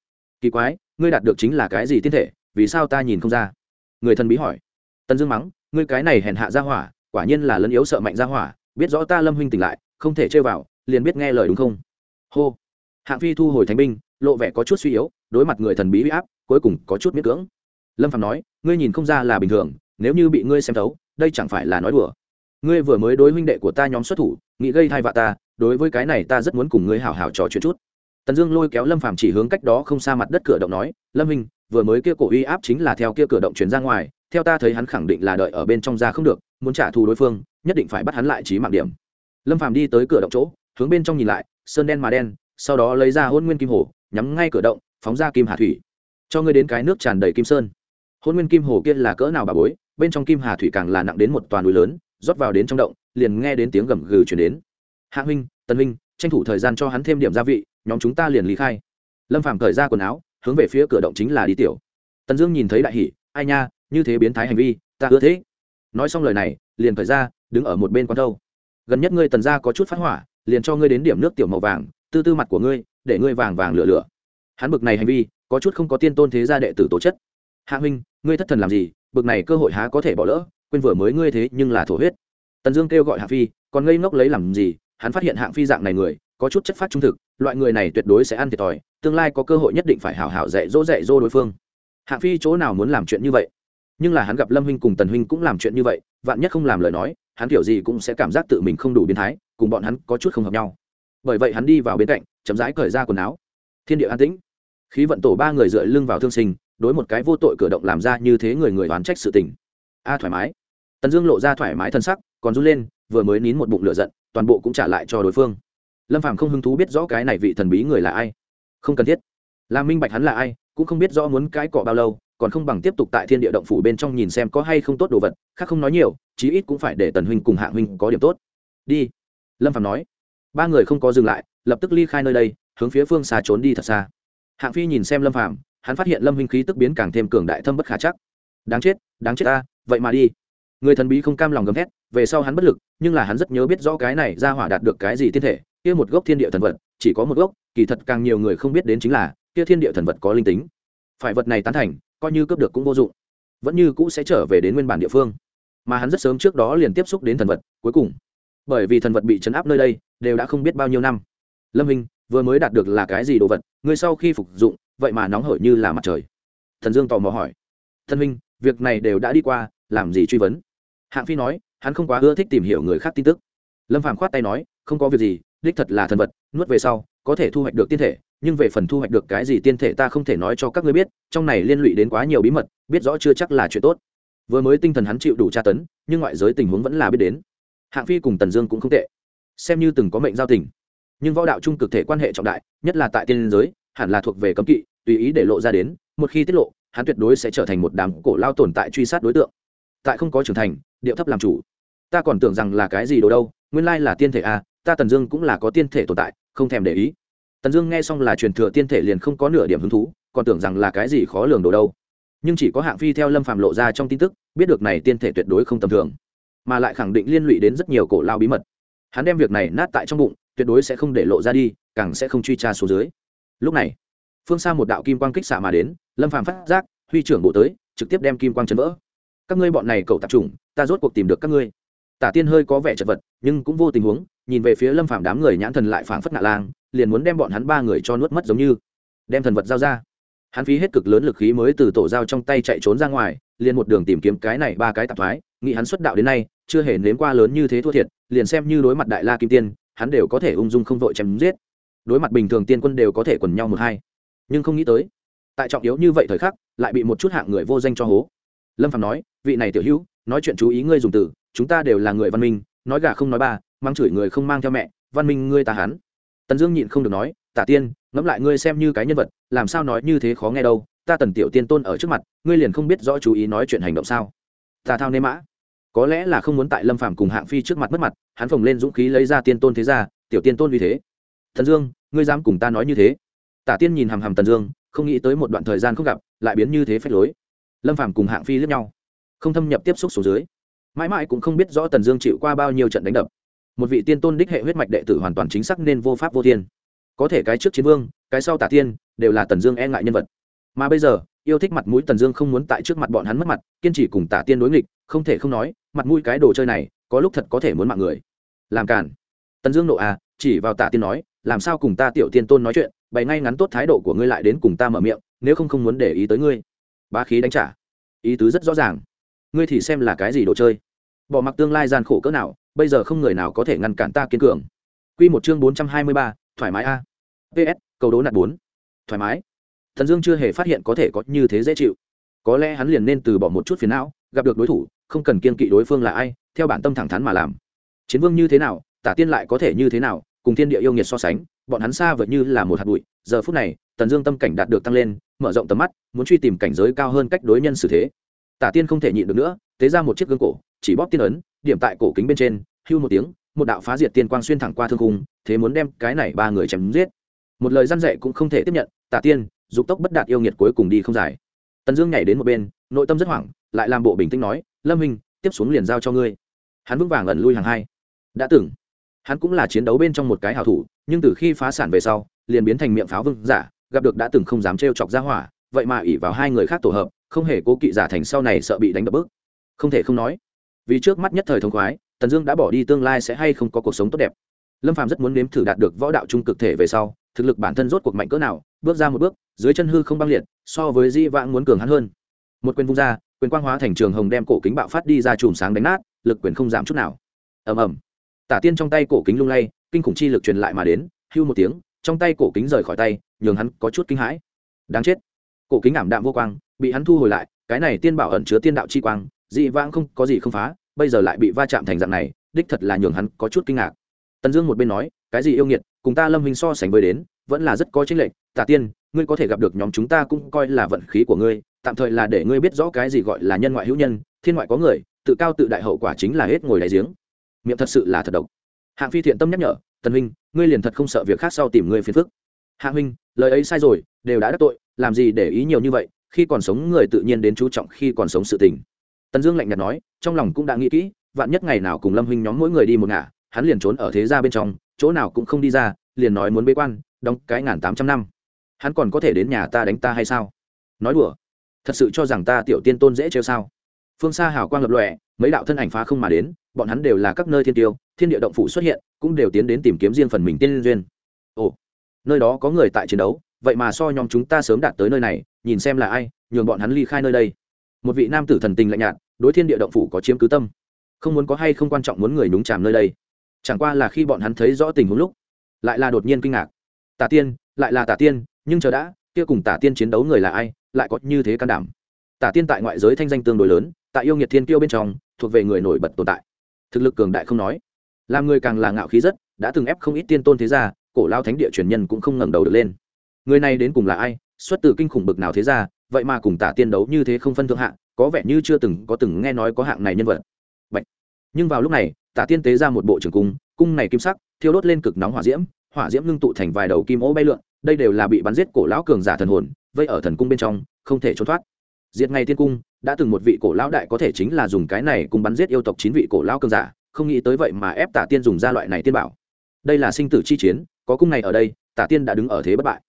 [SPEAKER 1] kỳ quái, ngươi đạt được chính là cái gì tiên thể, vì sao ta nhìn không ra? Người thần bí hỏi. Tần dương mắng ngươi cái này hèn hạ ra hỏa, quả nhiên là lấn yếu sợ mạnh ra hỏa, biết rõ ta lâm huynh tỉnh lại, không thể chơi vào, liền biết nghe lời đúng không? Hô. Hạng phi thu hồi thánh binh, lộ vẻ có chút suy yếu, đối mặt người thần bí uy áp, cuối cùng có chút miễn cưỡng. Lâm phạm nói, ngươi nhìn không ra là bình thường, nếu như bị ngươi xem thấu, đây chẳng phải là nói đùa. Ngươi vừa mới đối huynh đệ của ta nhóm xuất thủ, nghĩ gây thai vạ ta, đối với cái này ta rất muốn cùng ngươi hảo hảo trò chuyện chút. Tần dương lôi kéo lâm phàm chỉ hướng cách đó không xa mặt đất cửa động nói, lâm minh vừa mới kia cổ uy áp chính là theo kia cửa động chuyển ra ngoài theo ta thấy hắn khẳng định là đợi ở bên trong ra không được, muốn trả thù đối phương, nhất định phải bắt hắn lại trí mạng điểm. Lâm phàm đi tới cửa động chỗ, hướng bên trong nhìn lại, sơn đen mà đen, sau đó lấy ra hôn nguyên kim hồ, nhắm ngay cửa động, phóng ra kim hà thủy. Cho ngươi đến cái nước tràn đầy kim sơn. Hôn nguyên kim hồ kia là cỡ nào bà bối, bên trong kim hà thủy càng là nặng đến một toàn núi lớn, rót vào đến trong động, liền nghe đến tiếng gầm gừ chuyển đến. Hạ huynh tân huynh, tranh thủ thời gian cho hắn thêm điểm gia vị, nhóm chúng ta liền lý khai. Lâm phàm cởi ra quần áo, hướng về phía cửa động chính là đi tiểu. Tần dương nhìn thấy đại hỷ ai nha như thế biến thái hành vi, ta ưa thế. Nói xong lời này, liền cởi ra, đứng ở một bên con thâu. Gần nhất ngươi tần ra có chút phát hỏa, liền cho ngươi đến điểm nước tiểu màu vàng, tư tư mặt của ngươi, để ngươi vàng vàng lửa lửa. Hắn bực này hành vi, có chút không có tiên tôn thế gia đệ tử tố chất. Hạ huynh, ngươi thất thần làm gì? Bực này cơ hội há có thể bỏ lỡ, quên vừa mới ngươi thế nhưng là thổ huyết. Tần dương kêu gọi hạ phi, còn ngây ngốc lấy làm gì? Hắn phát hiện hạng phi dạng này người, có chút chất phát trung thực, loại người này tuyệt đối sẽ ăn thiệt thòi, tương lai có cơ hội nhất định phải hảo hảo dạy dỗ dạy dỗ đối phương. Hạng phi chỗ nào muốn làm chuyện như vậy? Nhưng là hắn gặp lâm huynh cùng tần huynh cũng làm chuyện như vậy, vạn nhất không làm lời nói, hắn kiểu gì cũng sẽ cảm giác tự mình không đủ biến thái, cùng bọn hắn có chút không hợp nhau. Bởi vậy hắn đi vào bên cạnh, chậm rãi cởi ra quần áo. Thiên địa an tĩnh. Khí vận tổ ba người dựa lưng vào thương sinh, đối một cái vô tội cử động làm ra như thế người người oán trách sự tình. A, thoải mái. Tần dương lộ ra thoải mái thân sắc, còn run lên, vừa mới nín một bụng lửa giận, toàn bộ cũng trả lại cho đối phương. Lâm phàm không hứng thú biết rõ cái này vị thần bí người là ai. Không cần thiết. Làm minh bạch hắn là ai, cũng không biết rõ muốn cái cọ bao lâu còn không bằng tiếp tục tại thiên địa động phủ bên trong nhìn xem có hay không tốt đồ vật, khác không nói nhiều, chí ít cũng phải để tần huynh cùng hạ huynh có điểm tốt. Đi. Lâm phàm nói. Ba người không có dừng lại, lập tức ly khai nơi đây, hướng phía phương xa trốn đi thật xa. Hạng phi nhìn xem lâm phàm, hắn phát hiện lâm huynh khí tức biến càng thêm cường đại thâm bất khả chắc. Đáng chết đáng chết ta, vậy mà đi. Người thần bí không cam lòng gầm thét, về sau hắn bất lực, nhưng là hắn rất nhớ biết rõ cái này ra hỏa đạt được cái gì thiên thể, kia một gốc thiên địa thần vật, chỉ có một gốc, kỳ thật càng nhiều người không biết đến chính là, kia thiên địa thần vật có linh tính. Phải vật này tán thành coi như cướp được cũng vô dụng. Vẫn như cũ sẽ trở về đến nguyên bản địa phương. Mà hắn rất sớm trước đó liền tiếp xúc đến thần vật, cuối cùng, bởi vì thần vật bị chấn áp nơi đây, đều đã không biết bao nhiêu năm. Lâm hình vừa mới đạt được là cái gì đồ vật người sau khi phục dụng, vậy mà nóng hổi như là mặt trời. Thần dương tò mò hỏi. Thân minh, việc này đều đã đi qua, làm gì truy vấn? Hạng phi nói, hắn không quá ưa thích tìm hiểu người khác tin tức. Lâm phàm khoát tay nói, không có việc gì, đích thật là thần vật, nuốt về sau, có thể thu hoạch được tiên thể nhưng về phần thu hoạch được cái gì tiên thể ta không thể nói cho các ngươi biết, trong này liên lụy đến quá nhiều bí mật, biết rõ chưa chắc là chuyện tốt. Vừa mới tinh thần hắn chịu đủ tra tấn, nhưng ngoại giới tình huống vẫn là biết đến. Hạng phi cùng tần dương cũng không tệ. Xem như từng có mệnh giao tình. Nhưng võ đạo trung cực thể quan hệ trọng đại, nhất là tại tiên giới, hẳn là thuộc về cấm kỵ, tùy ý để lộ ra đến, một khi tiết lộ, hắn tuyệt đối sẽ trở thành một đám cổ lao tồn tại truy sát đối tượng. Tại không có trưởng thành, điệu thấp làm chủ. Ta còn tưởng rằng là cái gì đồ đâu, nguyên lai là tiên thể à ta tần dương cũng là có tiên thể tồn tại, không thèm để ý tần dương nghe xong là truyền thừa tiên thể liền không có nửa điểm hứng thú, còn tưởng rằng là cái gì khó lường đồ đâu. Nhưng chỉ có hạng phi theo lâm phạm lộ ra trong tin tức, biết được này tiên thể tuyệt đối không tầm thường, mà lại khẳng định liên lụy đến rất nhiều cổ lao bí mật. Hắn đem việc này nát tại trong bụng, tuyệt đối sẽ không để lộ ra đi, càng sẽ không truy tra số dưới. Lúc này, phương xa một đạo kim quang kích xạ mà đến, lâm phàm phát giác, huy trưởng bộ tới, trực tiếp đem kim quang chấn vỡ. Các ngươi bọn này cậu tạp chủng, ta rốt cuộc tìm được các ngươi. Tả tiên hơi có vẻ chật vật, nhưng cũng vô tình huống, nhìn về phía lâm phàm đám người nhãn thần lại phảng phất nạ lang liền muốn đem bọn hắn ba người cho nuốt mất giống như. Đem thần vật giao ra. Hắn phí hết cực lớn lực khí mới từ tổ giao trong tay chạy trốn ra ngoài, liền một đường tìm kiếm cái này ba cái tạp thoái, nghĩ hắn xuất đạo đến nay, chưa hề nếm qua lớn như thế thua thiệt, liền xem như đối mặt đại la kim tiên, hắn đều có thể ung dung không vội chém giết. Đối mặt bình thường tiên quân đều có thể quần nhau một hai. Nhưng không nghĩ tới, tại trọng yếu như vậy thời khắc, lại bị một chút hạng người vô danh cho hố. Lâm phạm nói, vị này tiểu hữu, nói chuyện chú ý ngươi dùng từ, chúng ta đều là người văn minh, nói gà không nói ba mang chửi người không mang theo mẹ, văn minh ngươi ta hắn tần dương nhịn không được nói, tả tiên, ngẫm lại ngươi xem như cái nhân vật, làm sao nói như thế khó nghe đâu, ta tần tiểu tiên tôn ở trước mặt, ngươi liền không biết rõ chú ý nói chuyện hành động sao? Ta thao nê mã. Có lẽ là không muốn tại lâm phàm cùng hạng phi trước mặt mất mặt, hắn phồng lên dũng khí lấy ra tiên tôn thế ra tiểu tiên tôn vì thế. Thần dương, ngươi dám cùng ta nói như thế? Tả tiên nhìn hàm hàm tần dương, không nghĩ tới một đoạn thời gian không gặp, lại biến như thế phách lối. Lâm phàm cùng hạng phi liếc nhau, không thâm nhập tiếp xúc xuống dưới. Mãi mãi cũng không biết rõ tần dương chịu qua bao nhiêu trận đánh đập một vị tiên tôn đích hệ huyết mạch đệ tử hoàn toàn chính xác nên vô pháp vô thiên. Có thể cái trước chiến vương, cái sau tả tiên, đều là tần dương e ngại nhân vật. Mà bây giờ, yêu thích mặt mũi tần dương không muốn tại trước mặt bọn hắn mất mặt, kiên trì cùng tả tiên đối nghịch, không thể không nói, mặt mũi cái đồ chơi này, có lúc thật có thể muốn mạng người. Làm cản tần dương nộ à chỉ vào tả tiên nói, làm sao cùng ta tiểu tiên tôn nói chuyện, bày ngay ngắn tốt thái độ của ngươi lại đến cùng ta mở miệng, nếu không không muốn để ý tới ngươi. Bá khí đánh trả. Ý tứ rất rõ ràng. Ngươi thì xem là cái gì đồ chơi? Bỏ mặc tương lai gian khổ cỡ nào bây giờ không người nào có thể ngăn cản ta kiên cường Quy một chương bốn trăm hai mươi ba, thoải mái a. PS, cầu đố nạt bốn. Thoải mái. Thần Dương chưa hề phát hiện có thể có như thế dễ chịu. Có lẽ hắn liền nên từ bỏ một chút phiền não, gặp được đối thủ, không cần kiên kỵ đối phương là ai, theo bản tâm thẳng thắn mà làm. Chiến vương như thế nào, Tả Tiên lại có thể như thế nào, cùng thiên địa yêu nghiệt so sánh, bọn hắn xa vượt như là một hạt bụi. Giờ phút này, Tần Dương tâm cảnh đạt được tăng lên, mở rộng tầm mắt, muốn truy tìm cảnh giới cao hơn cách đối nhân xử thế. Tả Tiên không thể nhịn được nữa, tế ra một chiếc gương cổ, chỉ bóp tiên ấn, điểm tại cổ kính bên trên, hưu một tiếng, một đạo phá diệt tiên quang xuyên thẳng qua thương khung thế muốn đem cái này ba người chém giết. Một lời răn dạy cũng không thể tiếp nhận, Tả Tiên, dục tốc bất đạt yêu nghiệt cuối cùng đi không giải. Tần Dương nhảy đến một bên, nội tâm rất hoảng, lại làm bộ bình tĩnh nói, "Lâm Minh, tiếp xuống liền giao cho ngươi." Hắn vững vàng ẩn lui hàng hai. Đã từng, hắn cũng là chiến đấu bên trong một cái hảo thủ, nhưng từ khi phá sản về sau, liền biến thành miệng pháo vương giả, gặp được đã từng không dám trêu chọc ra hỏa, vậy mà ỷ vào hai người khác tổ hợp, không hề cố kỵ giả thành sau này sợ bị đánh đập bước. Không thể không nói, vì trước mắt nhất thời thông khoái, Tần Dương đã bỏ đi tương lai sẽ hay không có cuộc sống tốt đẹp. Lâm Phàm rất muốn nếm thử đạt được võ đạo trung cực thể về sau, thực lực bản thân rốt cuộc mạnh cỡ nào, bước ra một bước, dưới chân hư không băng liệt, so với Di Vãng muốn cường hắn hơn. Một quyền vung ra, quyền quang hóa thành trường hồng đem cổ kính bạo phát đi ra chùm sáng đánh nát, lực quyền không giảm chút nào. Ầm ầm. Tả Tiên trong tay cổ kính lung lay, kinh khủng chi lực truyền lại mà đến, hưu một tiếng, trong tay cổ kính rời khỏi tay, nhường hắn có chút kinh hãi. Đáng chết. Cổ kính ảm đạm vô quang, bị hắn thu hồi lại, cái này tiên bảo ẩn chứa tiên đạo chi quang, Di Vãng không có gì không phá, bây giờ lại bị va chạm thành dạng này, đích thật là nhường hắn có chút kinh ngạc. Tần Dương một bên nói, cái gì yêu nghiệt, cùng ta Lâm Hình so sánh với đến, vẫn là rất có chính lệnh Tả Tiên, ngươi có thể gặp được nhóm chúng ta cũng coi là vận khí của ngươi, tạm thời là để ngươi biết rõ cái gì gọi là nhân ngoại hữu nhân, thiên ngoại có người, tự cao tự đại hậu quả chính là hết ngồi đáy giếng. Miệng thật sự là thật độc. Hạng Phi thiện tâm nhắc nhở, Tần huynh, ngươi liền thật không sợ việc khác sau tìm ngươi phiền phức. Hạng huynh, lời ấy sai rồi, đều đã đắc tội, làm gì để ý nhiều như vậy, khi còn sống người tự nhiên đến chú trọng khi còn sống sự tình. Tần Dương lạnh nhạt nói, trong lòng cũng đã nghĩ kỹ, vạn nhất ngày nào cùng Lâm huynh nhóm mỗi người đi một ngả, hắn liền trốn ở thế gia bên trong, chỗ nào cũng không đi ra, liền nói muốn bế quan, đóng cái ngàn tám trăm năm. Hắn còn có thể đến nhà ta đánh ta hay sao? Nói đùa. Thật sự cho rằng ta tiểu tiên tôn dễ trêu sao? Phương xa hào quang lập lòe mấy đạo thân ảnh phá không mà đến bọn hắn đều là các nơi thiên tiêu thiên địa động phủ xuất hiện cũng đều tiến đến tìm kiếm riêng phần mình tiên duyên. Ồ nơi đó có người tại chiến đấu vậy mà so nhóm chúng ta sớm đạt tới nơi này nhìn xem là ai nhường bọn hắn ly khai nơi đây một vị nam tử thần tình lạnh nhạt, đối thiên địa động phủ có chiếm cứ tâm. Không muốn có hay không quan trọng muốn người nhúng chàm nơi đây. Chẳng qua là khi bọn hắn thấy rõ tình huống lúc, lại là đột nhiên kinh ngạc. Tả tiên, lại là tả tiên, nhưng chờ đã, kia cùng tả tiên chiến đấu người là ai, lại có như thế can đảm. Tả tiên tại ngoại giới thanh danh tương đối lớn, tại yêu nghiệt thiên tiêu bên trong, thuộc về người nổi bật tồn tại. Thực lực cường đại không nói. Làm người càng là ngạo khí rất, đã từng ép không ít tiên tôn thế gia, cổ lao thánh địa truyền nhân cũng không ngẩng đầu được lên. Người này đến cùng là ai, xuất từ kinh khủng bực nào thế gia vậy mà cùng tả tiên đấu như thế không phân thượng hạng có vẻ như chưa từng có từng nghe nói có hạng này nhân vật. Bạch. nhưng vào lúc này, tả tiên tế ra một bộ trường cung cung này kim sắc, thiêu đốt lên cực nóng hỏa diễm hỏa diễm ngưng tụ thành vài đầu kim ố bay lượn, đây đều là bị bắn giết cổ lão cường giả thần hồn, vây ở thần cung bên trong, không thể trốn thoát. Diệt ngày tiên cung, đã từng một vị cổ lão đại có thể chính là dùng cái này cùng bắn giết yêu tộc chín vị cổ lão cường giả, không nghĩ tới vậy mà ép tả tiên dùng ra loại này tiên bảo. Đây là sinh tử chi chiến, có cung này ở đây, tả tiên đã đứng ở thế bất bại.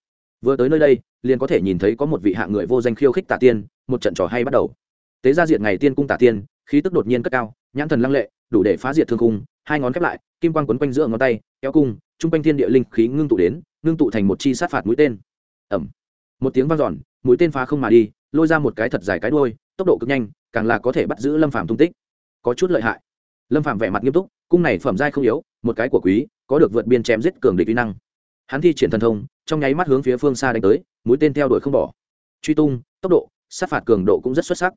[SPEAKER 1] Vừa tới nơi đây liền có thể nhìn thấy có một vị hạng người vô danh khiêu khích tả tiên, một trận trò hay bắt đầu. Tế ra diệt ngày tiên cung tả tiên, khí tức đột nhiên cất cao, nhãn thần lăng lệ, đủ để phá diệt thương cung, hai ngón khép lại, kim quang quấn quanh giữa ngón tay, kéo cung, trung quanh thiên địa linh khí ngưng tụ đến, ngưng tụ thành một chi sát phạt mũi tên. Ẩm. Một tiếng vang giòn mũi tên phá không mà đi, lôi ra một cái thật dài cái đuôi, tốc độ cực nhanh, càng là có thể bắt giữ lâm phàm tung tích. Có chút lợi hại. Lâm phàm vẻ mặt nghiêm túc, cung này phẩm giai không yếu, một cái của quý, có được vượt biên chém giết cường địch kỹ năng hắn thi triển thần thông, trong nháy mắt hướng phía phương xa đánh tới, mũi tên theo đuổi không bỏ. Truy tung, tốc độ, sát phạt cường độ cũng rất xuất sắc.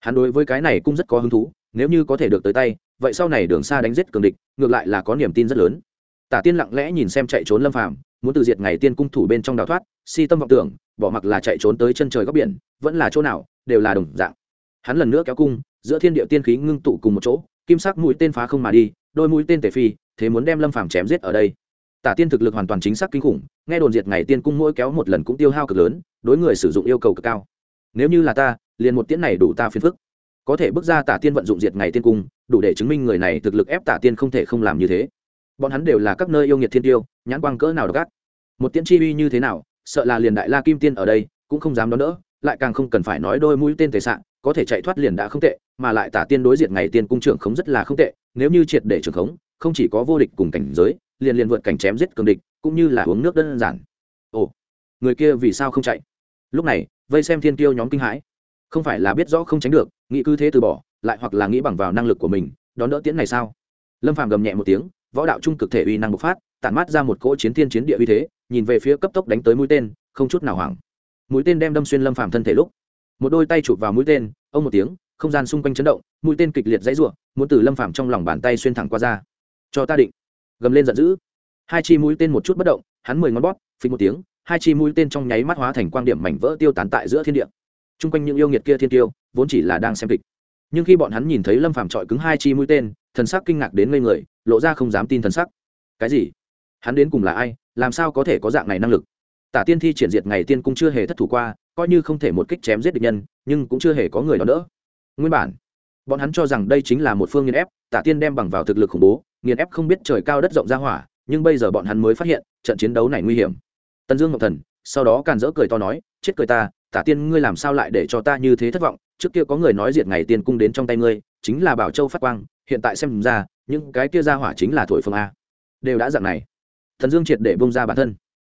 [SPEAKER 1] Hắn đối với cái này cũng rất có hứng thú, nếu như có thể được tới tay, vậy sau này đường xa đánh giết cường địch, ngược lại là có niềm tin rất lớn. Tả tiên lặng lẽ nhìn xem chạy trốn lâm phàm, muốn từ diệt ngày tiên cung thủ bên trong đào thoát, si tâm vọng tưởng, bỏ mặc là chạy trốn tới chân trời góc biển, vẫn là chỗ nào, đều là đồng dạng. Hắn lần nữa kéo cung, giữa thiên địa tiên khí ngưng tụ cùng một chỗ, kim sắc mũi tên phá không mà đi, đôi mũi tên tể phi, thế muốn đem lâm phàm chém giết ở đây tả tiên thực lực hoàn toàn chính xác kinh khủng, nghe đồn diệt ngày tiên cung mỗi kéo một lần cũng tiêu hao cực lớn, đối người sử dụng yêu cầu cực cao. Nếu như là ta, liền một tiễn này đủ ta phiền phức. Có thể bước ra tả tiên vận dụng diệt ngày tiên cung, đủ để chứng minh người này thực lực ép tả tiên không thể không làm như thế. Bọn hắn đều là các nơi yêu nghiệt thiên tiêu, nhãn quang cỡ nào đ ộ một tiễn chi uy như thế nào, sợ là liền đại la kim tiên ở đây, cũng không dám đón đỡ, lại càng không cần phải nói đôi mũi tên tề sạn có thể chạy thoát liền đã không tệ, mà lại tả tiên đối diện ngày tiên cung trưởng khống rất là không tệ, nếu như triệt để trưởng khống, không chỉ có vô địch cùng cảnh giới liền liền vượt cảnh chém giết cường địch, cũng như là uống nước đơn giản. Ồ, người kia vì sao không chạy? Lúc này, vây xem thiên tiêu nhóm kinh hãi. Không phải là biết rõ không tránh được, nghĩ cứ thế từ bỏ, lại hoặc là nghĩ bằng vào năng lực của mình, đón đỡ tiễn này sao? Lâm phàm gầm nhẹ một tiếng, võ đạo trung cực thể uy năng bộc phát, tản mát ra một cỗ chiến thiên chiến địa uy thế, nhìn về phía cấp tốc đánh tới mũi tên, không chút nào hoảng. Mũi tên đem đâm xuyên lâm phàm thân thể lúc, một đôi tay chụp vào mũi tên, ông một tiếng, không gian xung quanh chấn động, mũi tên kịch liệt dãy ruộng muốn từ lâm phàm trong lòng bàn tay xuyên thẳng qua ra. Cho ta định gầm lên giận dữ. Hai chi mũi tên một chút bất động, hắn mười ngón bóp, phình một tiếng, hai chi mũi tên trong nháy mắt hóa thành quang điểm mảnh vỡ tiêu tán tại giữa thiên địa. Chung quanh những yêu nghiệt kia thiên tiêu, vốn chỉ là đang xem kịch. Nhưng khi bọn hắn nhìn thấy lâm phàm trọi cứng hai chi mũi tên, thần sắc kinh ngạc đến ngây người, lộ ra không dám tin thần sắc. Cái gì? Hắn đến cùng là ai? Làm sao có thể có dạng này năng lực? Tả tiên thi triển diệt ngày tiên cũng chưa hề thất thủ qua, coi như không thể một kích chém giết địch nhân, nhưng cũng chưa hề có người đó đỡ. Nguyên bản, bọn hắn cho rằng đây chính là một phương nghiên ép, tả tiên đem bằng vào thực lực khủng bố nghiền ép không biết trời cao đất rộng ra hỏa, nhưng bây giờ bọn hắn mới phát hiện, trận chiến đấu này nguy hiểm. Tần dương ngọc thần, sau đó càn rỡ cười to nói, chết cười ta, tả tiên ngươi làm sao lại để cho ta như thế thất vọng? Trước kia có người nói diệt ngày tiên cung đến trong tay ngươi, chính là bảo châu phát quang, hiện tại xem ra, những cái kia ra hỏa chính là thổi phương a. Đều đã dạng này. Thần dương triệt để bông ra bản thân.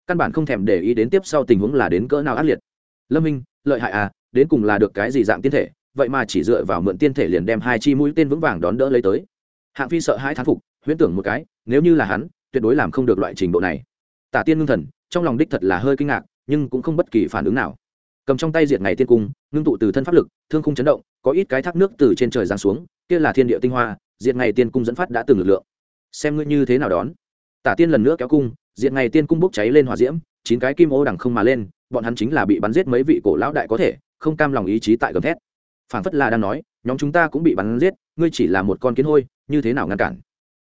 [SPEAKER 1] Căn bản không thèm để ý đến tiếp sau tình huống là đến cỡ nào ác liệt. Lâm minh, lợi hại à đến cùng là được cái gì dạng tiên thể? Vậy mà chỉ dựa vào mượn tiên thể liền đem hai chi mũi tên vững vàng đón đỡ lấy tới hạng phi sợ hai thán phục, huyễn tưởng một cái, nếu như là hắn, tuyệt đối làm không được loại trình độ này. Tả tiên ngưng thần, trong lòng đích thật là hơi kinh ngạc, nhưng cũng không bất kỳ phản ứng nào. Cầm trong tay diệt ngày tiên cung, ngưng tụ từ thân pháp lực, thương khung chấn động, có ít cái thác nước từ trên trời giáng xuống, kia là thiên địa tinh hoa, diệt ngày tiên cung dẫn phát đã từng lực lượng. Xem ngươi như thế nào đón. Tả tiên lần nữa kéo cung, diệt ngày tiên cung bốc cháy lên hỏa diễm, chín cái kim ô đằng không mà lên, bọn hắn chính là bị bắn giết mấy vị cổ lão đại có thể, không cam lòng ý chí tại gầm thét. Phản phất là đang nói, nhóm chúng ta cũng bị bắn giết, ngươi chỉ là một con kiến hôi như thế nào ngăn cản?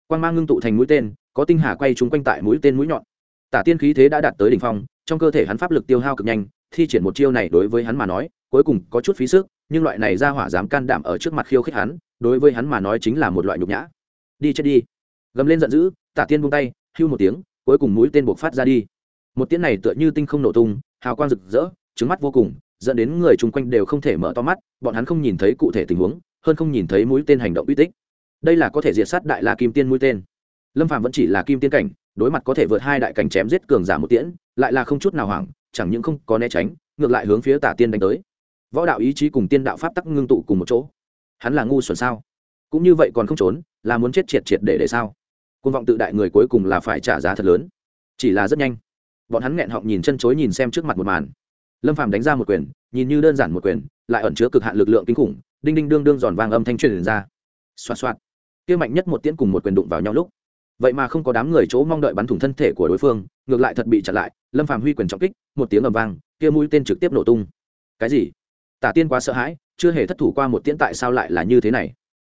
[SPEAKER 1] Quan g mang ngưng tụ thành mũi tên, có tinh hà quay trúng quanh tại mũi tên mũi nhọn. Tả tiên khí thế đã đạt tới đỉnh phong, trong cơ thể hắn pháp lực tiêu hao cực nhanh, thi triển một chiêu này đối với hắn mà nói, cuối cùng có chút phí sức, nhưng loại này ra hỏa dám can đảm ở trước mặt khiêu khích hắn, đối với hắn mà nói chính là một loại nhục nhã. Đi chết đi. Gầm lên giận dữ, tả tiên buông tay, hưu một tiếng, cuối cùng mũi tên buộc phát ra đi. Một tiếng này tựa như tinh không nổ tung, hào quang rực rỡ, trứng mắt vô cùng, dẫn đến người chung quanh đều không thể mở to mắt, bọn hắn không nhìn thấy cụ thể tình huống, hơn không nhìn thấy mũi tên hành động uy tích đây là có thể diệt sát đại la kim tiên mũi tên. Lâm phạm vẫn chỉ là kim tiên cảnh, đối mặt có thể vượt hai đại cảnh chém giết cường giả một tiễn, lại là không chút nào hoảng, chẳng những không có né tránh, ngược lại hướng phía tả tiên đánh tới. Võ đạo ý chí cùng tiên đạo pháp tắc ngưng tụ cùng một chỗ. Hắn là ngu xuẩn sao? Cũng như vậy còn không trốn, là muốn chết triệt triệt để để sao? Côn vọng tự đại người cuối cùng là phải trả giá thật lớn. Chỉ là rất nhanh. Bọn hắn nghẹn họng nhìn chân chối nhìn xem trước mặt một màn. Lâm phàm đánh ra một quyền, nhìn như đơn giản một quyền, lại ẩn chứa cực hạn lực lượng kinh khủng, đinh đinh đương đương giòn vang âm thanh truyền ra. Xoạt xoạt kia mạnh nhất một tiễn cùng một quyền đụng vào nhau lúc. Vậy mà không có đám người chỗ mong đợi bắn thủng thân thể của đối phương, ngược lại thật bị chặn lại, lâm phàm huy quyền trọng kích, một tiếng ầm vang, kia mũi tên trực tiếp nổ tung. Cái gì? Tả tiên quá sợ hãi, chưa hề thất thủ qua một tiễn tại sao lại là như thế này?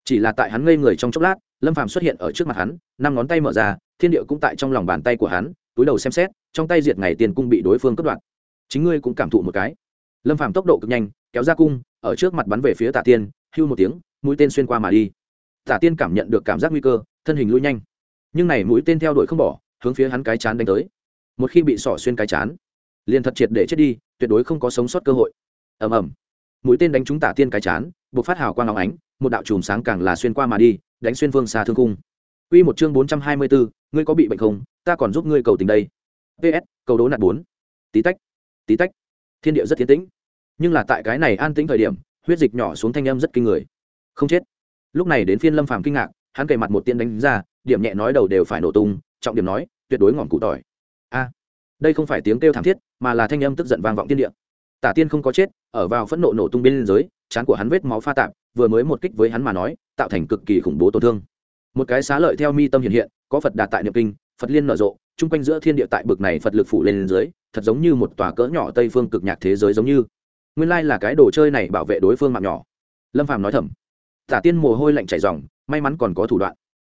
[SPEAKER 1] Chỉ là tại hắn ngây người trong chốc lát, lâm phàm xuất hiện ở trước mặt hắn, năm ngón tay mở ra, thiên địa cũng tại trong lòng bàn tay của hắn, túi đầu xem xét, trong tay diệt ngày tiền cung bị đối phương cướp đoạt. Chính ngươi cũng cảm thụ một cái. Lâm phàm tốc độ cực nhanh, kéo ra cung, ở trước mặt bắn về phía tả tiên, hưu một tiếng, mũi tên xuyên qua mà đi tả tiên cảm nhận được cảm giác nguy cơ thân hình lui nhanh nhưng này mũi tên theo đuổi không bỏ hướng phía hắn cái chán đánh tới một khi bị sỏ xuyên cái chán liền thật triệt để chết đi tuyệt đối không có sống sót cơ hội ầm ầm mũi tên đánh trúng tả tiên cái chán buộc phát hào quang óng ánh một đạo chùm sáng càng là xuyên qua mà đi đánh xuyên phương xa thương cung Quy một chương 424, ngươi có bị bệnh không? Ta còn giúp ngươi cầu tình đây. PS, cầu đố nạt 4. Tí tách, tí tách. Thiên địa rất tiến tĩnh. Nhưng là tại cái này an tĩnh thời điểm, huyết dịch nhỏ xuống thanh âm rất kinh người. Không chết. Lúc này đến phiên Lâm Phàm kinh ngạc, hắn kề mặt một tiên đánh ra, điểm nhẹ nói đầu đều phải nổ tung, trọng điểm nói, tuyệt đối ngọn cụ tỏi. A, đây không phải tiếng kêu thảm thiết, mà là thanh âm tức giận vang vọng thiên địa. Tả Tiên không có chết, ở vào phẫn nộ nổ tung bên dưới, trán của hắn vết máu pha tạp, vừa mới một kích với hắn mà nói, tạo thành cực kỳ khủng bố tổn thương một cái xá lợi theo mi tâm hiện hiện có phật đạt tại niệm kinh phật liên nở rộ chung quanh giữa thiên địa tại bực này phật lực phủ lên dưới thật giống như một tòa cỡ nhỏ tây phương cực nhạc thế giới giống như nguyên lai là cái đồ chơi này bảo vệ đối phương mạng nhỏ lâm phàm nói thầm tả tiên mồ hôi lạnh chảy dòng may mắn còn có thủ đoạn.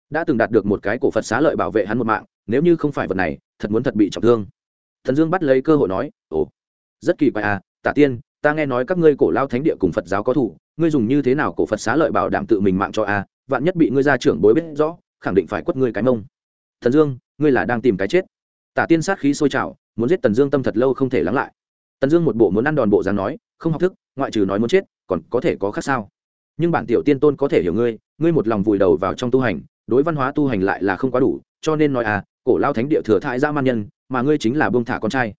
[SPEAKER 1] Đã từng đạt được một cái cổ phật xá lợi bảo vệ hắn một mạng, nếu như không phải vật này, thật muốn thật bị trọng thương. Thần dương bắt lấy cơ hội nói, ồ, rất kỳ quái à tả tiên, ta nghe nói các ngươi cổ lao thánh địa cùng phật giáo có thủ ngươi dùng như thế nào cổ phật xá lợi bảo đảm tự mình mạng cho a vạn nhất bị ngươi ra trưởng bối biết rõ, khẳng định phải quất ngươi cái mông. Thần dương, ngươi là đang tìm cái chết. Tả tiên sát khí sôi trào, muốn giết tần dương tâm thật lâu không thể lắng lại. Tần dương một bộ muốn ăn đòn bộ dáng nói, không học thức, ngoại trừ nói muốn chết, còn có thể có khác sao? Nhưng bản tiểu tiên tôn có thể hiểu ngươi ngươi một lòng vùi đầu vào trong tu hành, đối văn hóa tu hành lại là không quá đủ, cho nên nói à cổ lao thánh địa thừa thãi ra man nhân, mà ngươi chính là bông thả con trai.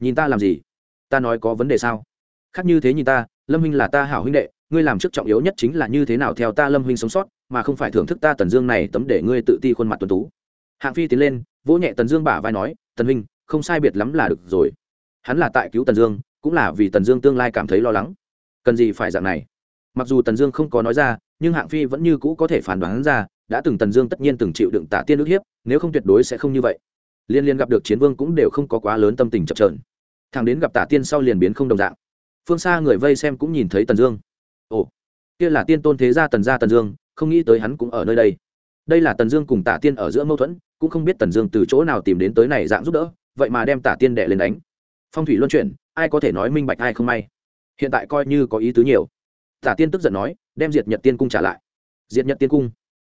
[SPEAKER 1] Nhìn ta làm gì? Ta nói có vấn đề sao? Khác như thế nhìn ta, lâm huynh là ta hảo huynh đệ, ngươi làm trước trọng yếu nhất chính là như thế nào theo ta lâm huynh sống sót, mà không phải thưởng thức ta tần dương này tấm để ngươi tự ti khuôn mặt tuần tú. Hạng phi tiến lên, vỗ nhẹ tần dương bả vai nói, tần huynh, không sai biệt lắm là được rồi. Hắn là tại cứu tần dương, cũng là vì tần dương tương lai cảm thấy lo lắng. Cần gì phải dạng này? Mặc dù tần dương không có nói ra, nhưng hạng phi vẫn như cũ có thể phản đoán ra, đã từng tần dương tất nhiên từng chịu đựng tả tiên ước hiếp, nếu không tuyệt đối sẽ không như vậy. Liên liên gặp được chiến vương cũng đều không có quá lớn tâm tình chập trờn thằng đến gặp tả tiên sau liền biến không đồng dạng. Phương xa người vây xem cũng nhìn thấy tần dương. Ồ, kia là tiên tôn thế gia tần gia tần dương, không nghĩ tới hắn cũng ở nơi đây. Đây là tần dương cùng tả tiên ở giữa mâu thuẫn, cũng không biết tần dương từ chỗ nào tìm đến tới này dạng giúp đỡ, vậy mà đem tả tiên đệ lên đánh. Phong thủy luân chuyển, ai có thể nói minh bạch ai không may. Hiện tại coi như có ý tứ nhiều tả tiên tức giận nói, đem diệt nhật tiên cung trả lại. Diệt nhật tiên cung?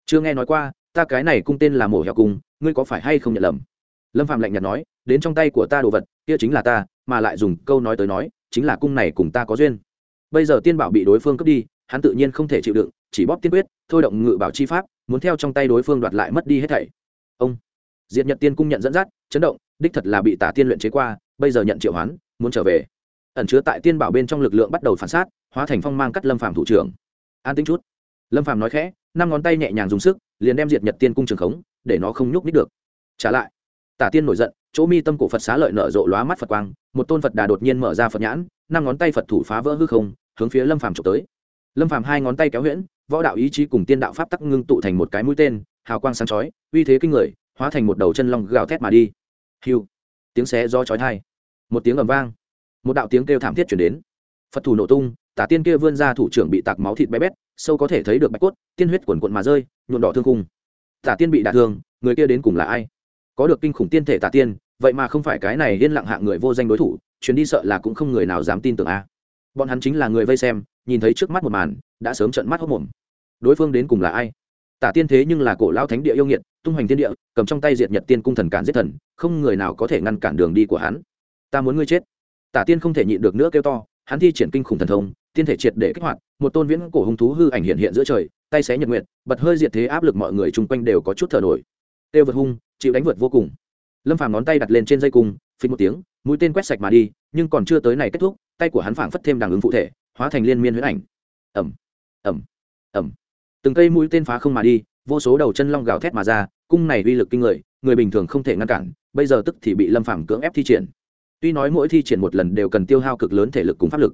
[SPEAKER 1] Chưa nghe nói qua, ta cái này cung tên là mổ heo cung, ngươi có phải hay không nhận lầm? Lâm phạm lạnh nhạt nói, đến trong tay của ta đồ vật, kia chính là ta, mà lại dùng câu nói tới nói, chính là cung này cùng ta có duyên. Bây giờ tiên bảo bị đối phương cướp đi, hắn tự nhiên không thể chịu đựng, chỉ bóp tiên quyết, thôi động ngự bảo chi pháp, muốn theo trong tay đối phương đoạt lại mất đi hết thảy. Ông! Diệt nhật tiên cung nhận dẫn dắt, chấn động, đích thật là bị tả tiên luyện chế qua, bây giờ nhận triệu hoán, muốn trở về ẩn chứa tại tiên bảo bên trong lực lượng bắt đầu phản sát, hóa thành phong mang cắt lâm phàm thủ trưởng. An tính chút. Lâm phàm nói khẽ, năm ngón tay nhẹ nhàng dùng sức, liền đem diệt nhật tiên cung trường khống, để nó không nhúc nít được. Trả lại. Tả tiên nổi giận, chỗ mi tâm cổ phật xá lợi nở rộ lóa mắt phật quang, một tôn phật đà đột nhiên mở ra phật nhãn, năm ngón tay phật thủ phá vỡ hư không, hướng phía lâm phàm trộm tới. Lâm phàm hai ngón tay kéo huyễn, võ đạo ý chí cùng tiên đạo pháp tắc ngưng tụ thành một cái mũi tên, hào quang sáng chói, uy thế kinh người, hóa thành một đầu chân long gào thét mà đi. Hiu. Tiếng xé do chói thai một tiếng ầm vang một đạo tiếng kêu thảm thiết chuyển đến. Phật thủ nổ tung tả tiên kia vươn ra thủ trưởng bị tạc máu thịt bé bét, sâu có thể thấy được bạch cốt, tiên huyết quần quận mà rơi nhuộn đỏ thương khung. Tả tiên bị đả thương, người kia đến cùng là ai? Có được kinh khủng tiên thể tả tiên, vậy mà không phải cái này yên lặng hạng người vô danh đối thủ, chuyến đi sợ là cũng không người nào dám tin tưởng a. Bọn hắn chính là người vây xem, nhìn thấy trước mắt một màn, đã sớm trận mắt hốc mồm. Đối phương đến cùng là ai? Tả tiên thế nhưng là cổ lao thánh địa yêu nghiệt, tung hoành tiên địa, cầm trong tay diệt nhật tiên cung thần cản giết thần, không người nào có thể ngăn cản đường đi của hắn. Ta muốn ngươi chết tả tiên không thể nhịn được nữa kêu to, hắn thi triển kinh khủng thần thông, tiên thể triệt để kích hoạt, một tôn viễn cổ hung thú hư ảnh hiện hiện giữa trời, tay xé nhật nguyện bật hơi diệt thế áp lực mọi người chung quanh đều có chút thở nổi. Têu vượt hung, chịu đánh vượt vô cùng. Lâm phàm ngón tay đặt lên trên dây cung, phình một tiếng, mũi tên quét sạch mà đi, nhưng còn chưa tới này kết thúc, tay của hắn phảng phất thêm đằng ứng phụ thể, hóa thành liên miên huyễn ảnh. Ẩm ẩm ẩm từng cây mũi tên phá không mà đi, vô số đầu chân long gào thét mà ra, cung này uy lực kinh người người bình thường không thể ngăn cản, bây giờ tức thì bị lâm phàm cưỡng ép thi triển tuy nói mỗi thi triển một lần đều cần tiêu hao cực lớn thể lực cùng pháp lực,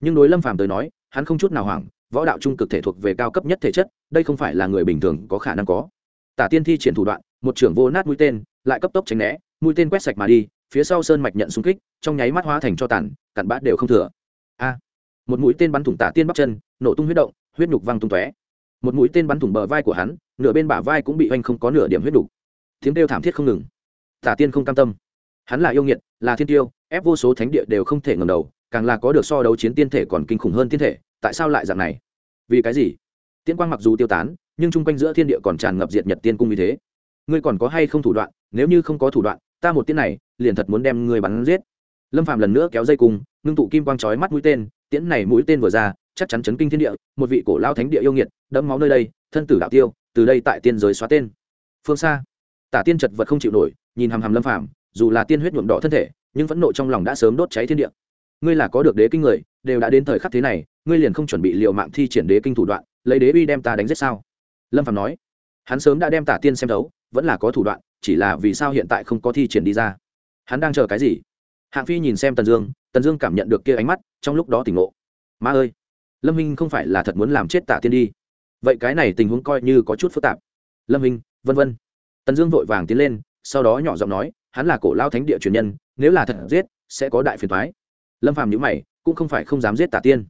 [SPEAKER 1] nhưng đối lâm phàm tới nói, hắn không chút nào hoảng, võ đạo trung cực thể thuộc về cao cấp nhất thể chất, đây không phải là người bình thường có khả năng có. Tả tiên thi triển thủ đoạn, một trưởng vô nát mũi tên, lại cấp tốc tránh né, mũi tên quét sạch mà đi, phía sau sơn mạch nhận xung kích, trong nháy mắt hóa thành cho tàn, cặn bát đều không thừa. A! Một mũi tên bắn thủng tả tiên bắp chân, nổ tung huyết động, huyết nhục văng tung tóe. Một mũi tên bắn thủng bờ vai của hắn, nửa bên bả vai cũng bị oanh không có nửa điểm huyết đục tiếng kêu thảm thiết không ngừng. Tả tiên không cam tâm hắn là yêu nghiệt, là thiên tiêu, ép vô số thánh địa đều không thể ngầm đầu, càng là có được so đấu chiến tiên thể còn kinh khủng hơn tiên thể, tại sao lại dạng này? Vì cái gì? Tiên quang mặc dù tiêu tán, nhưng chung quanh giữa thiên địa còn tràn ngập diệt nhật tiên cung như thế. Ngươi còn có hay không thủ đoạn? Nếu như không có thủ đoạn, ta một tiên này, liền thật muốn đem ngươi bắn giết. Lâm phạm lần nữa kéo dây cung, ngưng tụ kim quang trói mắt mũi tên, tiễn này mũi tên vừa ra, chắc chắn chấn kinh thiên địa, một vị cổ lao thánh địa yêu nghiệt, đẫm máu nơi đây, thân tử đạo tiêu, từ đây tại tiên giới xóa tên. Phương xa, tả tiên chật vật không chịu nổi, nhìn hàm hàm lâm phạm dù là tiên huyết nhuộm đỏ thân thể nhưng phẫn nộ trong lòng đã sớm đốt cháy thiên địa. Ngươi là có được đế kinh người đều đã đến thời khắc thế này ngươi liền không chuẩn bị liệu mạng thi triển đế kinh thủ đoạn lấy đế uy đem ta đánh giết sao? Lâm phạm nói. Hắn sớm đã đem tả tiên xem đấu, vẫn là có thủ đoạn chỉ là vì sao hiện tại không có thi triển đi ra. Hắn đang chờ cái gì? Hạng phi nhìn xem tần dương tần dương cảm nhận được kia ánh mắt trong lúc đó tỉnh ngộ. Ma ơi lâm minh không phải là thật muốn làm chết tả tiên đi. Vậy cái này tình huống coi như có chút phức tạp. Lâm minh vân vân. Tần dương vội vàng tiến lên sau đó nhỏ giọng nói hắn là cổ lao thánh địa truyền nhân, nếu là thật giết, sẽ có đại phiền thoái lâm phàm nhữ mày, cũng không phải không dám giết tả tiên,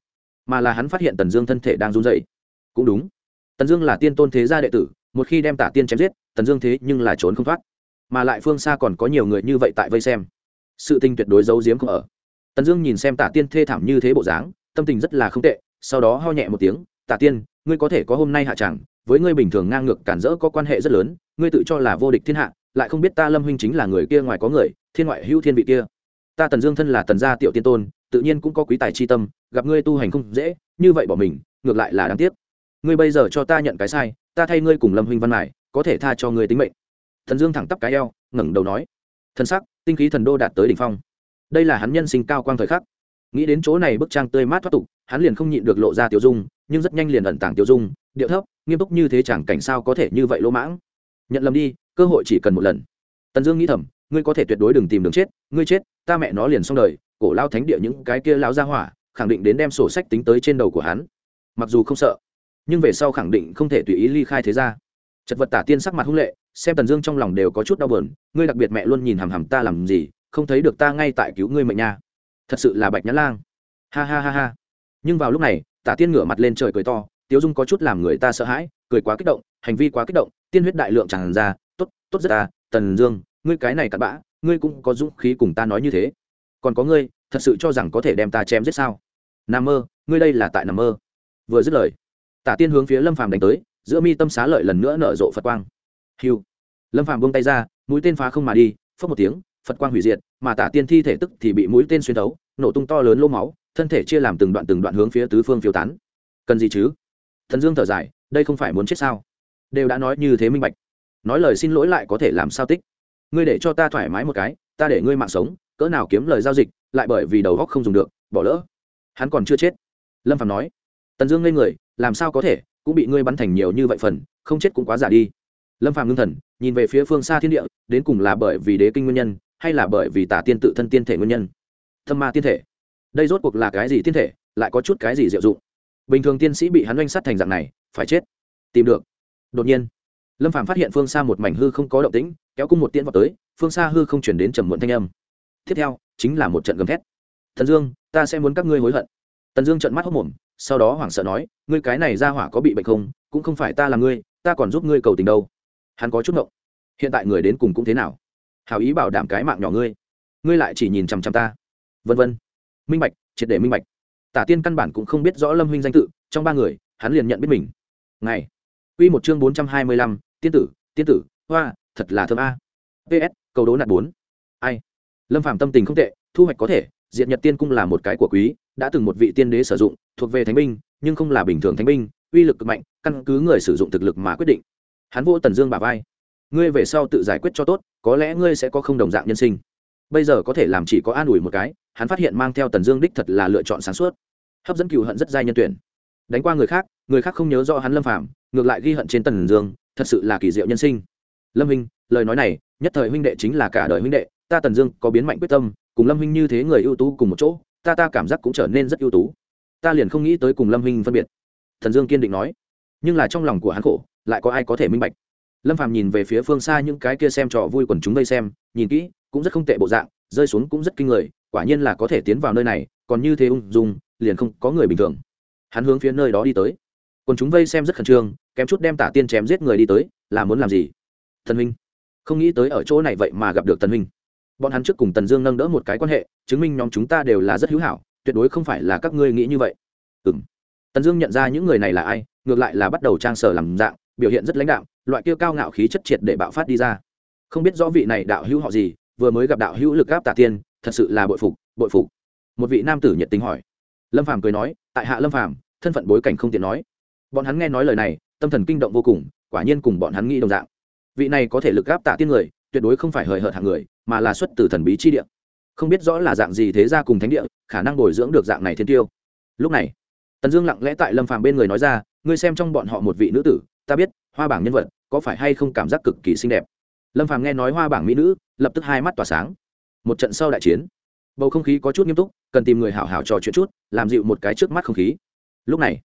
[SPEAKER 1] mà là hắn phát hiện tần dương thân thể đang run dậy cũng đúng. Tần dương là tiên tôn thế gia đệ tử, một khi đem tả tiên chém giết, tần dương thế nhưng là trốn không thoát. Mà lại phương xa còn có nhiều người như vậy tại vây xem. Sự tình tuyệt đối giấu giếm không ở. Tần dương nhìn xem tả tiên thê thảm như thế bộ dáng, tâm tình rất là không tệ, sau đó ho nhẹ một tiếng tả tiên, ngươi có thể có hôm nay hạ chẳng, với ngươi bình thường ngang ngược cản rỡ có quan hệ rất lớn, ngươi tự cho là vô địch thiên hạ lại không biết ta lâm huynh chính là người kia ngoài có người, thiên ngoại hữu thiên vị kia. Ta tần dương thân là tần gia tiểu tiên tôn, tự nhiên cũng có quý tài chi tâm, gặp ngươi tu hành không dễ, như vậy bỏ mình, ngược lại là đáng tiếc. Ngươi bây giờ cho ta nhận cái sai, ta thay ngươi cùng lâm huynh văn mải có thể tha cho ngươi tính mệnh. Thần dương thẳng tắp cái eo, ngẩng đầu nói. Thân sắc, tinh khí thần đô đạt tới đỉnh phong. Đây là hắn nhân sinh cao quang thời khắc. Nghĩ đến chỗ này bức trang tươi mát thoát tục, hắn liền không nhịn được lộ ra tiểu dung, nhưng rất nhanh liền ẩn tàng tiểu dung, điệu thấp, nghiêm túc như thế chẳng cảnh sao có thể như vậy lỗ mãng. Nhận lầm đi cơ hội chỉ cần một lần. Tần dương nghĩ thầm, ngươi có thể tuyệt đối đừng tìm đường chết, ngươi chết, ta mẹ nó liền xong đời, cổ lao thánh địa những cái kia lao ra hỏa, khẳng định đến đem sổ sách tính tới trên đầu của hắn. Mặc dù không sợ, nhưng về sau khẳng định không thể tùy ý ly khai thế ra chật vật tả tiên sắc mặt hung lệ, xem tần dương trong lòng đều có chút đau bờn ngươi đặc biệt mẹ luôn nhìn hằm hằm ta làm gì, không thấy được ta ngay tại cứu ngươi mệnh nha. Thật sự là bạch nhã lang. Ha ha ha ha. Nhưng vào lúc này, tả tiên ngửa mặt lên trời cười to, tiếu dung có chút làm người ta sợ hãi, cười quá kích động, hành vi quá kích động, tiên huyết đại lượng tràn ra tốt rất à, tần dương ngươi cái này cặn bã ngươi cũng có dũng khí cùng ta nói như thế. Còn có ngươi thật sự cho rằng có thể đem ta chém giết sao? Nằm mơ ngươi đây là tại nằm mơ. Vừa dứt lời tả tiên hướng phía lâm phàm đánh tới giữa mi tâm xá lợi lần nữa nở rộ phật quang. Hiu lâm phàm buông tay ra mũi tên phá không mà đi phất một tiếng phật quang hủy diệt mà tả tiên thi thể tức thì bị mũi tên xuyên thấu nổ tung to lớn lô máu thân thể chia làm từng đoạn từng đoạn hướng phía tứ phương phiêu tán. Cần gì chứ? Thần dương thở dài đây không phải muốn chết sao? Đều đã nói như thế minh bạch nói lời xin lỗi lại có thể làm sao tích? Ngươi để cho ta thoải mái một cái, ta để ngươi mạng sống, cỡ nào kiếm lời giao dịch, lại bởi vì đầu góc không dùng được, bỏ lỡ. Hắn còn chưa chết. Lâm phạm nói, tần dương ngây người, làm sao có thể, cũng bị ngươi bắn thành nhiều như vậy phần, không chết cũng quá giả đi. Lâm phạm ngưng thần, nhìn về phía phương xa thiên địa, đến cùng là bởi vì đế kinh nguyên nhân, hay là bởi vì tả tiên tự thân tiên thể nguyên nhân? Thâm ma tiên thể. Đây rốt cuộc là cái gì tiên thể, lại có chút cái gì diệu dụng? Bình thường tiên sĩ bị hắn oanh sát thành dạng này, phải chết. Tìm được. Đột nhiên lâm Phạm phát hiện phương xa một mảnh hư không có động tĩnh kéo cung một tiễn vào tới phương xa hư không chuyển đến trầm muộn thanh âm. Tiếp theo chính là một trận gầm thét. Thần dương ta sẽ muốn các ngươi hối hận. Tần dương trận mắt hốc mồm sau đó hoảng sợ nói ngươi cái này ra hỏa có bị bệnh không? Cũng không phải ta là ngươi ta còn giúp ngươi cầu tình đâu. Hắn có chút ngộng. Hiện tại người đến cùng cũng thế nào? Hào ý bảo đảm cái mạng nhỏ ngươi. Ngươi lại chỉ nhìn chằm chằm ta. Vân vân. Minh bạch triệt để minh bạch. Tả tiên căn bản cũng không biết rõ lâm huynh danh tự trong ba người hắn liền nhận biết mình. Ngày. Quy một chương 425, tiên tử, tiên tử, hoa, thật là thơm a. PS, cầu đố nạt bốn. Ai? Lâm Phạm tâm tình không tệ, thu hoạch có thể, Diện Nhật Tiên cung là một cái của quý, đã từng một vị tiên đế sử dụng, thuộc về thánh binh, nhưng không là bình thường thánh binh, uy lực cực mạnh, căn cứ người sử dụng thực lực mà quyết định. Hắn vô Tần Dương bà vai. Ngươi về sau tự giải quyết cho tốt, có lẽ ngươi sẽ có không đồng dạng nhân sinh. Bây giờ có thể làm chỉ có an ủi một cái, hắn phát hiện mang theo Tần Dương đích thật là lựa chọn sáng suốt. Hấp dẫn cựu hận rất dai nhân tuyển. Đánh qua người khác, người khác không nhớ rõ hắn Lâm phạm, ngược lại ghi hận trên Tần Dương, thật sự là kỳ diệu nhân sinh. Lâm huynh, lời nói này, nhất thời huynh đệ chính là cả đời huynh đệ, ta Tần Dương có biến mạnh quyết tâm, cùng Lâm huynh như thế người ưu tú cùng một chỗ, ta ta cảm giác cũng trở nên rất ưu tú. Ta liền không nghĩ tới cùng lâm huynh phân biệt. Thần dương kiên định nói. Nhưng là trong lòng của hắn khổ lại có ai có thể minh bạch? Lâm phàm nhìn về phía phương xa những cái kia xem trò vui quần chúng đây xem nhìn kỹ cũng rất không tệ bộ dạng rơi xuống cũng rất kinh người quả nhiên là có thể tiến vào nơi này còn như thế ung dung liền không có người bình thường hắn hướng phía nơi đó đi tới. Còn chúng vây xem rất khẩn trương kém chút đem tả tiên chém giết người đi tới là muốn làm gì? Thần minh, không nghĩ tới ở chỗ này vậy mà gặp được tần minh. bọn hắn trước cùng tần dương nâng đỡ một cái quan hệ chứng minh nhóm chúng ta đều là rất hữu hảo tuyệt đối không phải là các ngươi nghĩ như vậy. Ừm, tần dương nhận ra những người này là ai ngược lại là bắt đầu trang sở làm dạng biểu hiện rất lãnh đạo loại kia cao ngạo khí chất triệt để bạo phát đi ra. Không biết rõ vị này đạo hữu họ gì vừa mới gặp đạo hữu lực gáp tả tiên thật sự là bội phục bội phục. Một vị nam tử nhiệt tình hỏi. Lâm phàm cười nói tại hạ lâm phàm thân phận bối cảnh không tiện nói. Bọn hắn nghe nói lời này, tâm thần kinh động vô cùng, quả nhiên cùng bọn hắn nghĩ đồng dạng. Vị này có thể lực gáp tạ tiên người, tuyệt đối không phải hời hợt hàng người, mà là xuất từ thần bí chi địa. Không biết rõ là dạng gì thế ra cùng thánh địa, khả năng bồi dưỡng được dạng này thiên tiêu. Lúc này, tần dương lặng lẽ tại lâm phàm bên người nói ra, ngươi xem trong bọn họ một vị nữ tử, ta biết, hoa bảng nhân vật, có phải hay không cảm giác cực kỳ xinh đẹp? Lâm phàm nghe nói hoa bảng mỹ nữ, lập tức hai mắt tỏa sáng. Một trận sau đại chiến, bầu không khí có chút nghiêm túc, cần tìm người hảo hảo trò chuyện chút, làm dịu một cái trước mắt không khí lúc này,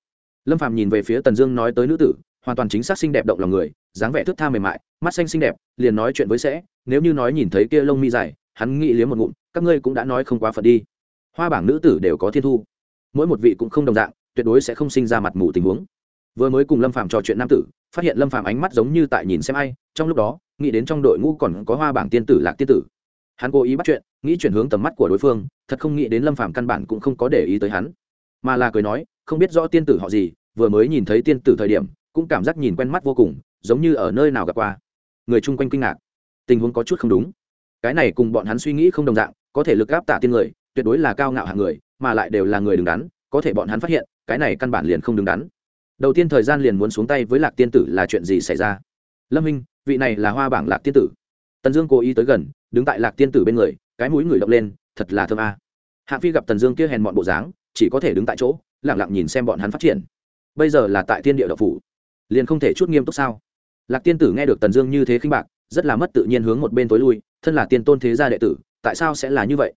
[SPEAKER 1] lâm phàm nhìn về phía tần dương nói tới nữ tử, hoàn toàn chính xác xinh đẹp động lòng người, dáng vẻ thước tha mềm mại, mắt xanh xinh đẹp, liền nói chuyện với sẽ, nếu như nói nhìn thấy kia lông mi dài, hắn nghĩ liếm một ngụm, các ngươi cũng đã nói không quá phật đi. Hoa bảng nữ tử đều có thiên thu, mỗi một vị cũng không đồng dạng, tuyệt đối sẽ không sinh ra mặt mù tình huống. Vừa mới cùng lâm phàm trò chuyện nam tử, phát hiện lâm phàm ánh mắt giống như tại nhìn xem ai, trong lúc đó, nghĩ đến trong đội ngũ còn có hoa bảng tiên tử lạc tiên tử. Hắn cố ý bắt chuyện, nghĩ chuyển hướng tầm mắt của đối phương, thật không nghĩ đến lâm phàm căn bản cũng không có để ý tới hắn, mà là cười nói không biết rõ tiên tử họ gì, vừa mới nhìn thấy tiên tử thời điểm, cũng cảm giác nhìn quen mắt vô cùng, giống như ở nơi nào gặp qua. Người chung quanh kinh ngạc. Tình huống có chút không đúng. Cái này cùng bọn hắn suy nghĩ không đồng dạng, có thể lực gáp tạ tiên người, tuyệt đối là cao ngạo hạng người, mà lại đều là người đứng đắn, có thể bọn hắn phát hiện, cái này căn bản liền không đứng đắn. Đầu tiên thời gian liền muốn xuống tay với lạc tiên tử là chuyện gì xảy ra? Lâm minh, vị này là hoa bảng lạc tiên tử. Tần dương cố ý tới gần, đứng tại lạc tiên tử bên người, cái mũi người động lên, thật là thơm a. À. hạ phi gặp tần dương kia hèn mọn bộ dáng, chỉ có thể đứng tại chỗ lẳng lặng nhìn xem bọn hắn phát triển. Bây giờ là tại Thiên địa độc phủ, liền không thể chút nghiêm túc sao? Lạc tiên tử nghe được tần dương như thế khinh bạc, rất là mất tự nhiên hướng một bên tối lui, thân là tiên tôn thế gia đệ tử, tại sao sẽ là như vậy?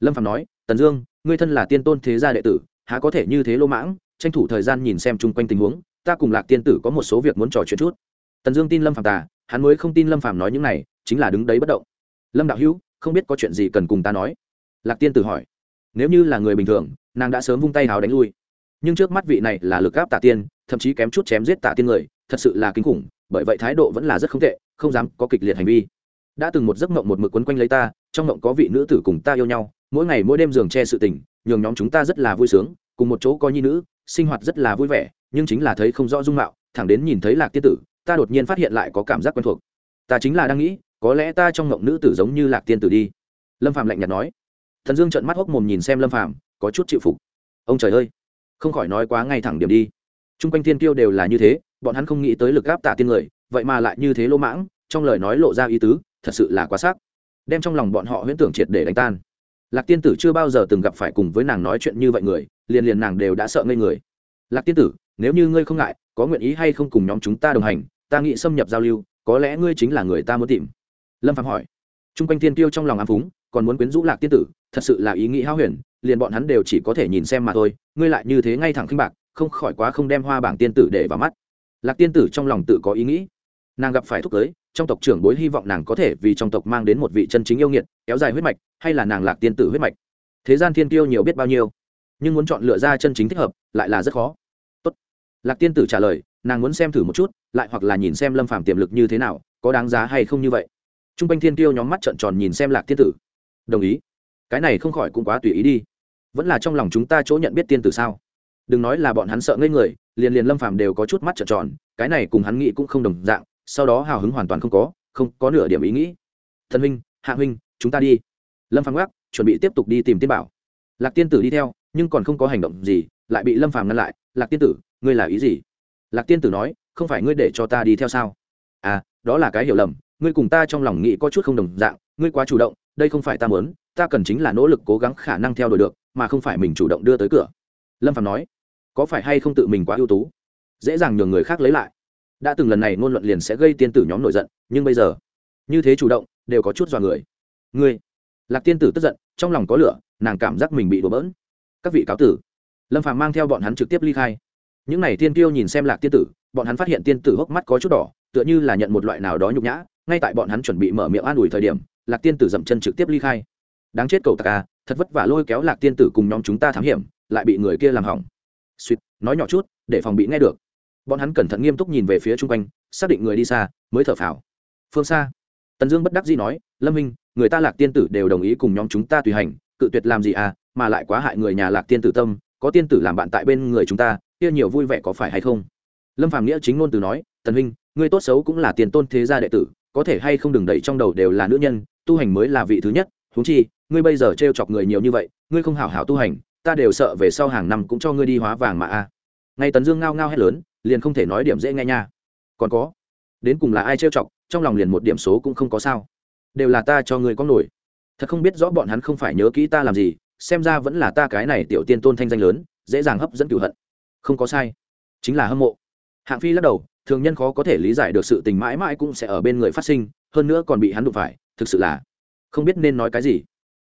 [SPEAKER 1] Lâm phạm nói, tần dương, ngươi thân là tiên tôn thế gia đệ tử, há có thể như thế lô mãng, tranh thủ thời gian nhìn xem chung quanh tình huống, ta cùng lạc tiên tử có một số việc muốn trò chuyện chút. Tần dương tin lâm phạm tà, hắn mới không tin lâm phạm nói những này, chính là đứng đấy bất động. Lâm đạo hữu, không biết có chuyện gì cần cùng ta nói? Lạc tiên tử hỏi. Nếu như là người bình thường, nàng đã sớm vung tay hào đánh lui nhưng trước mắt vị này là lực gáp tả tiên, thậm chí kém chút chém giết tả tiên người, thật sự là kinh khủng, bởi vậy thái độ vẫn là rất không tệ, không dám có kịch liệt hành vi. Đã từng một giấc mộng một mực quấn quanh lấy ta, trong mộng có vị nữ tử cùng ta yêu nhau, mỗi ngày mỗi đêm giường che sự tình, nhường nhóm chúng ta rất là vui sướng, cùng một chỗ có nhi nữ, sinh hoạt rất là vui vẻ, nhưng chính là thấy không rõ dung mạo, thẳng đến nhìn thấy lạc tiên tử, ta đột nhiên phát hiện lại có cảm giác quen thuộc. Ta chính là đang nghĩ, có lẽ ta trong mộng nữ tử giống như lạc tiên tử đi. Lâm phạm lạnh nhạt nói. Thần dương trợn mắt hốc mồm nhìn xem lâm phạm có chút chịu phục. Ông trời ơi! Không khỏi nói quá ngay thẳng điểm đi. Chung quanh thiên tiêu đều là như thế, bọn hắn không nghĩ tới lực gáp tạ tiên người, vậy mà lại như thế lỗ mãng, trong lời nói lộ ra ý tứ, thật sự là quá sắc. đem trong lòng bọn họ huyễn tưởng triệt để đánh tan. Lạc tiên tử chưa bao giờ từng gặp phải cùng với nàng nói chuyện như vậy người, liền liền nàng đều đã sợ ngây người. Lạc tiên tử, nếu như ngươi không ngại, có nguyện ý hay không cùng nhóm chúng ta đồng hành, ta nghĩ xâm nhập giao lưu, có lẽ ngươi chính là người ta muốn tìm. Lâm phạm hỏi. T r u n g quanh tiên tiêu trong lòng ám phúng, còn muốn quyến rũ lạc tiên tử, thật sự là ý nghĩ hao huyền liền bọn hắn đều chỉ có thể nhìn xem mà thôi, ngươi lại như thế ngay thẳng khinh bạc, không khỏi quá không đem hoa bảng tiên tử để vào mắt. Lạc tiên tử trong lòng tự có ý nghĩ. Nàng gặp phải thúc cưới trong tộc trưởng bối hy vọng nàng có thể vì trong tộc mang đến một vị chân chính yêu nghiệt, kéo dài huyết mạch, hay là nàng lạc tiên tử huyết mạch. Thế gian thiên tiêu nhiều biết bao nhiêu, nhưng muốn chọn lựa ra chân chính thích hợp, lại là rất khó. Tốt. lạc tiên tử trả lời, nàng muốn xem thử một chút, lại hoặc là nhìn xem lâm phàm tiềm lực như thế nào, có đáng giá hay không như vậy. T r u n g quanh thiên tiêu nhóm mắt trợn tròn nhìn xem lạc tiên tử. Đồng ý. Cái này không khỏi cũng quá tùy ý đi vẫn là trong lòng chúng ta chỗ nhận biết tiên tử sao? Đừng nói là bọn hắn sợ ngây người, liền liền lâm phàm đều có chút mắt trợn tròn, cái này cùng hắn nghĩ cũng không đồng dạng, sau đó hào hứng hoàn toàn không có không có nửa điểm ý nghĩ. Thân huynh, hạ huynh, chúng ta đi. Lâm phàm gác chuẩn bị tiếp tục đi tìm tiên bảo. Lạc tiên tử đi theo, nhưng còn không có hành động gì, lại bị lâm phàm ngăn lại. Lạc tiên tử, ngươi là ý gì? Lạc tiên tử nói, không phải ngươi để cho ta đi theo sao? À đó là cái hiểu lầm, ngươi cùng ta trong lòng nghĩ có chút không đồng dạng, ngươi quá chủ động, đây không phải ta muốn, ta cần chính là nỗ lực cố gắng khả năng theo đuổi được mà không phải mình chủ động đưa tới cửa. Lâm phạm nói, có phải hay không tự mình quá ưu tú? Dễ dàng nhường người khác lấy lại. Đã từng lần này ngôn luận liền sẽ gây tiên tử nhóm nổi giận, nhưng bây giờ, như thế chủ động, đều có chút dọa người. Ngươi, lạc tiên tử tức giận, trong lòng có lửa, nàng cảm giác mình bị đổ bỡn. Các vị cáo tử. Lâm phạm mang theo bọn hắn trực tiếp ly khai. Những n à y tiên tiêu nhìn xem lạc tiên tử, bọn hắn phát hiện tiên tử hốc mắt có chút đỏ, tựa như là nhận một loại nào đó nhục nhã. Ngay tại bọn hắn chuẩn bị mở miệng an ủi thời điểm, lạc tiên tử dậm chân trực tiếp ly khai đáng chết cầu tặc à thật vất vả lôi kéo lạc tiên tử cùng nhóm chúng ta thám hiểm, lại bị người kia làm hỏng. Suýt, nói nhỏ chút, để phòng bị nghe được. Bọn hắn cẩn thận nghiêm túc nhìn về phía chung quanh, xác định người đi xa, mới thở phào. Phương xa tần dương bất đắc dĩ nói, lâm minh, người ta lạc tiên tử đều đồng ý cùng nhóm chúng ta tùy hành, cự tuyệt làm gì à mà lại quá hại người nhà lạc tiên tử tâm, có tiên tử làm bạn tại bên người chúng ta, kia nhiều vui vẻ có phải hay không? Lâm phàm nghĩa chính ngôn từ nói, tần huynh người tốt xấu cũng là tiền tôn thế gia đệ tử, có thể hay không đừng đẩy trong đầu đều là nữ nhân, tu hành mới là vị thứ nhất, huống chi ngươi bây giờ t chọc người nhiều như vậy, ngươi không hảo hảo tu hành, ta đều sợ về sau hàng năm cũng cho ngươi đi hóa vàng mà a. À. ngay tấn dương ngao ngao hét lớn, liền không thể nói điểm dễ nghe nha. Còn có, đến cùng là ai trêu chọc, trong lòng liền một điểm số cũng không có sao. Đều là ta cho ngươi có nổi. Thật không biết rõ bọn hắn không phải nhớ kỹ ta làm gì, xem ra vẫn là ta cái này tiểu tiên tôn thanh danh lớn, dễ dàng hấp dẫn cửu hận. Không có sai. Chính là hâm mộ. Hạng phi lắc đầu, thường nhân khó có thể lý giải được sự tình mãi mãi cũng sẽ ở bên người phát sinh, hơn nữa còn bị hắn đụng phải, thực sự là không biết nên nói cái gì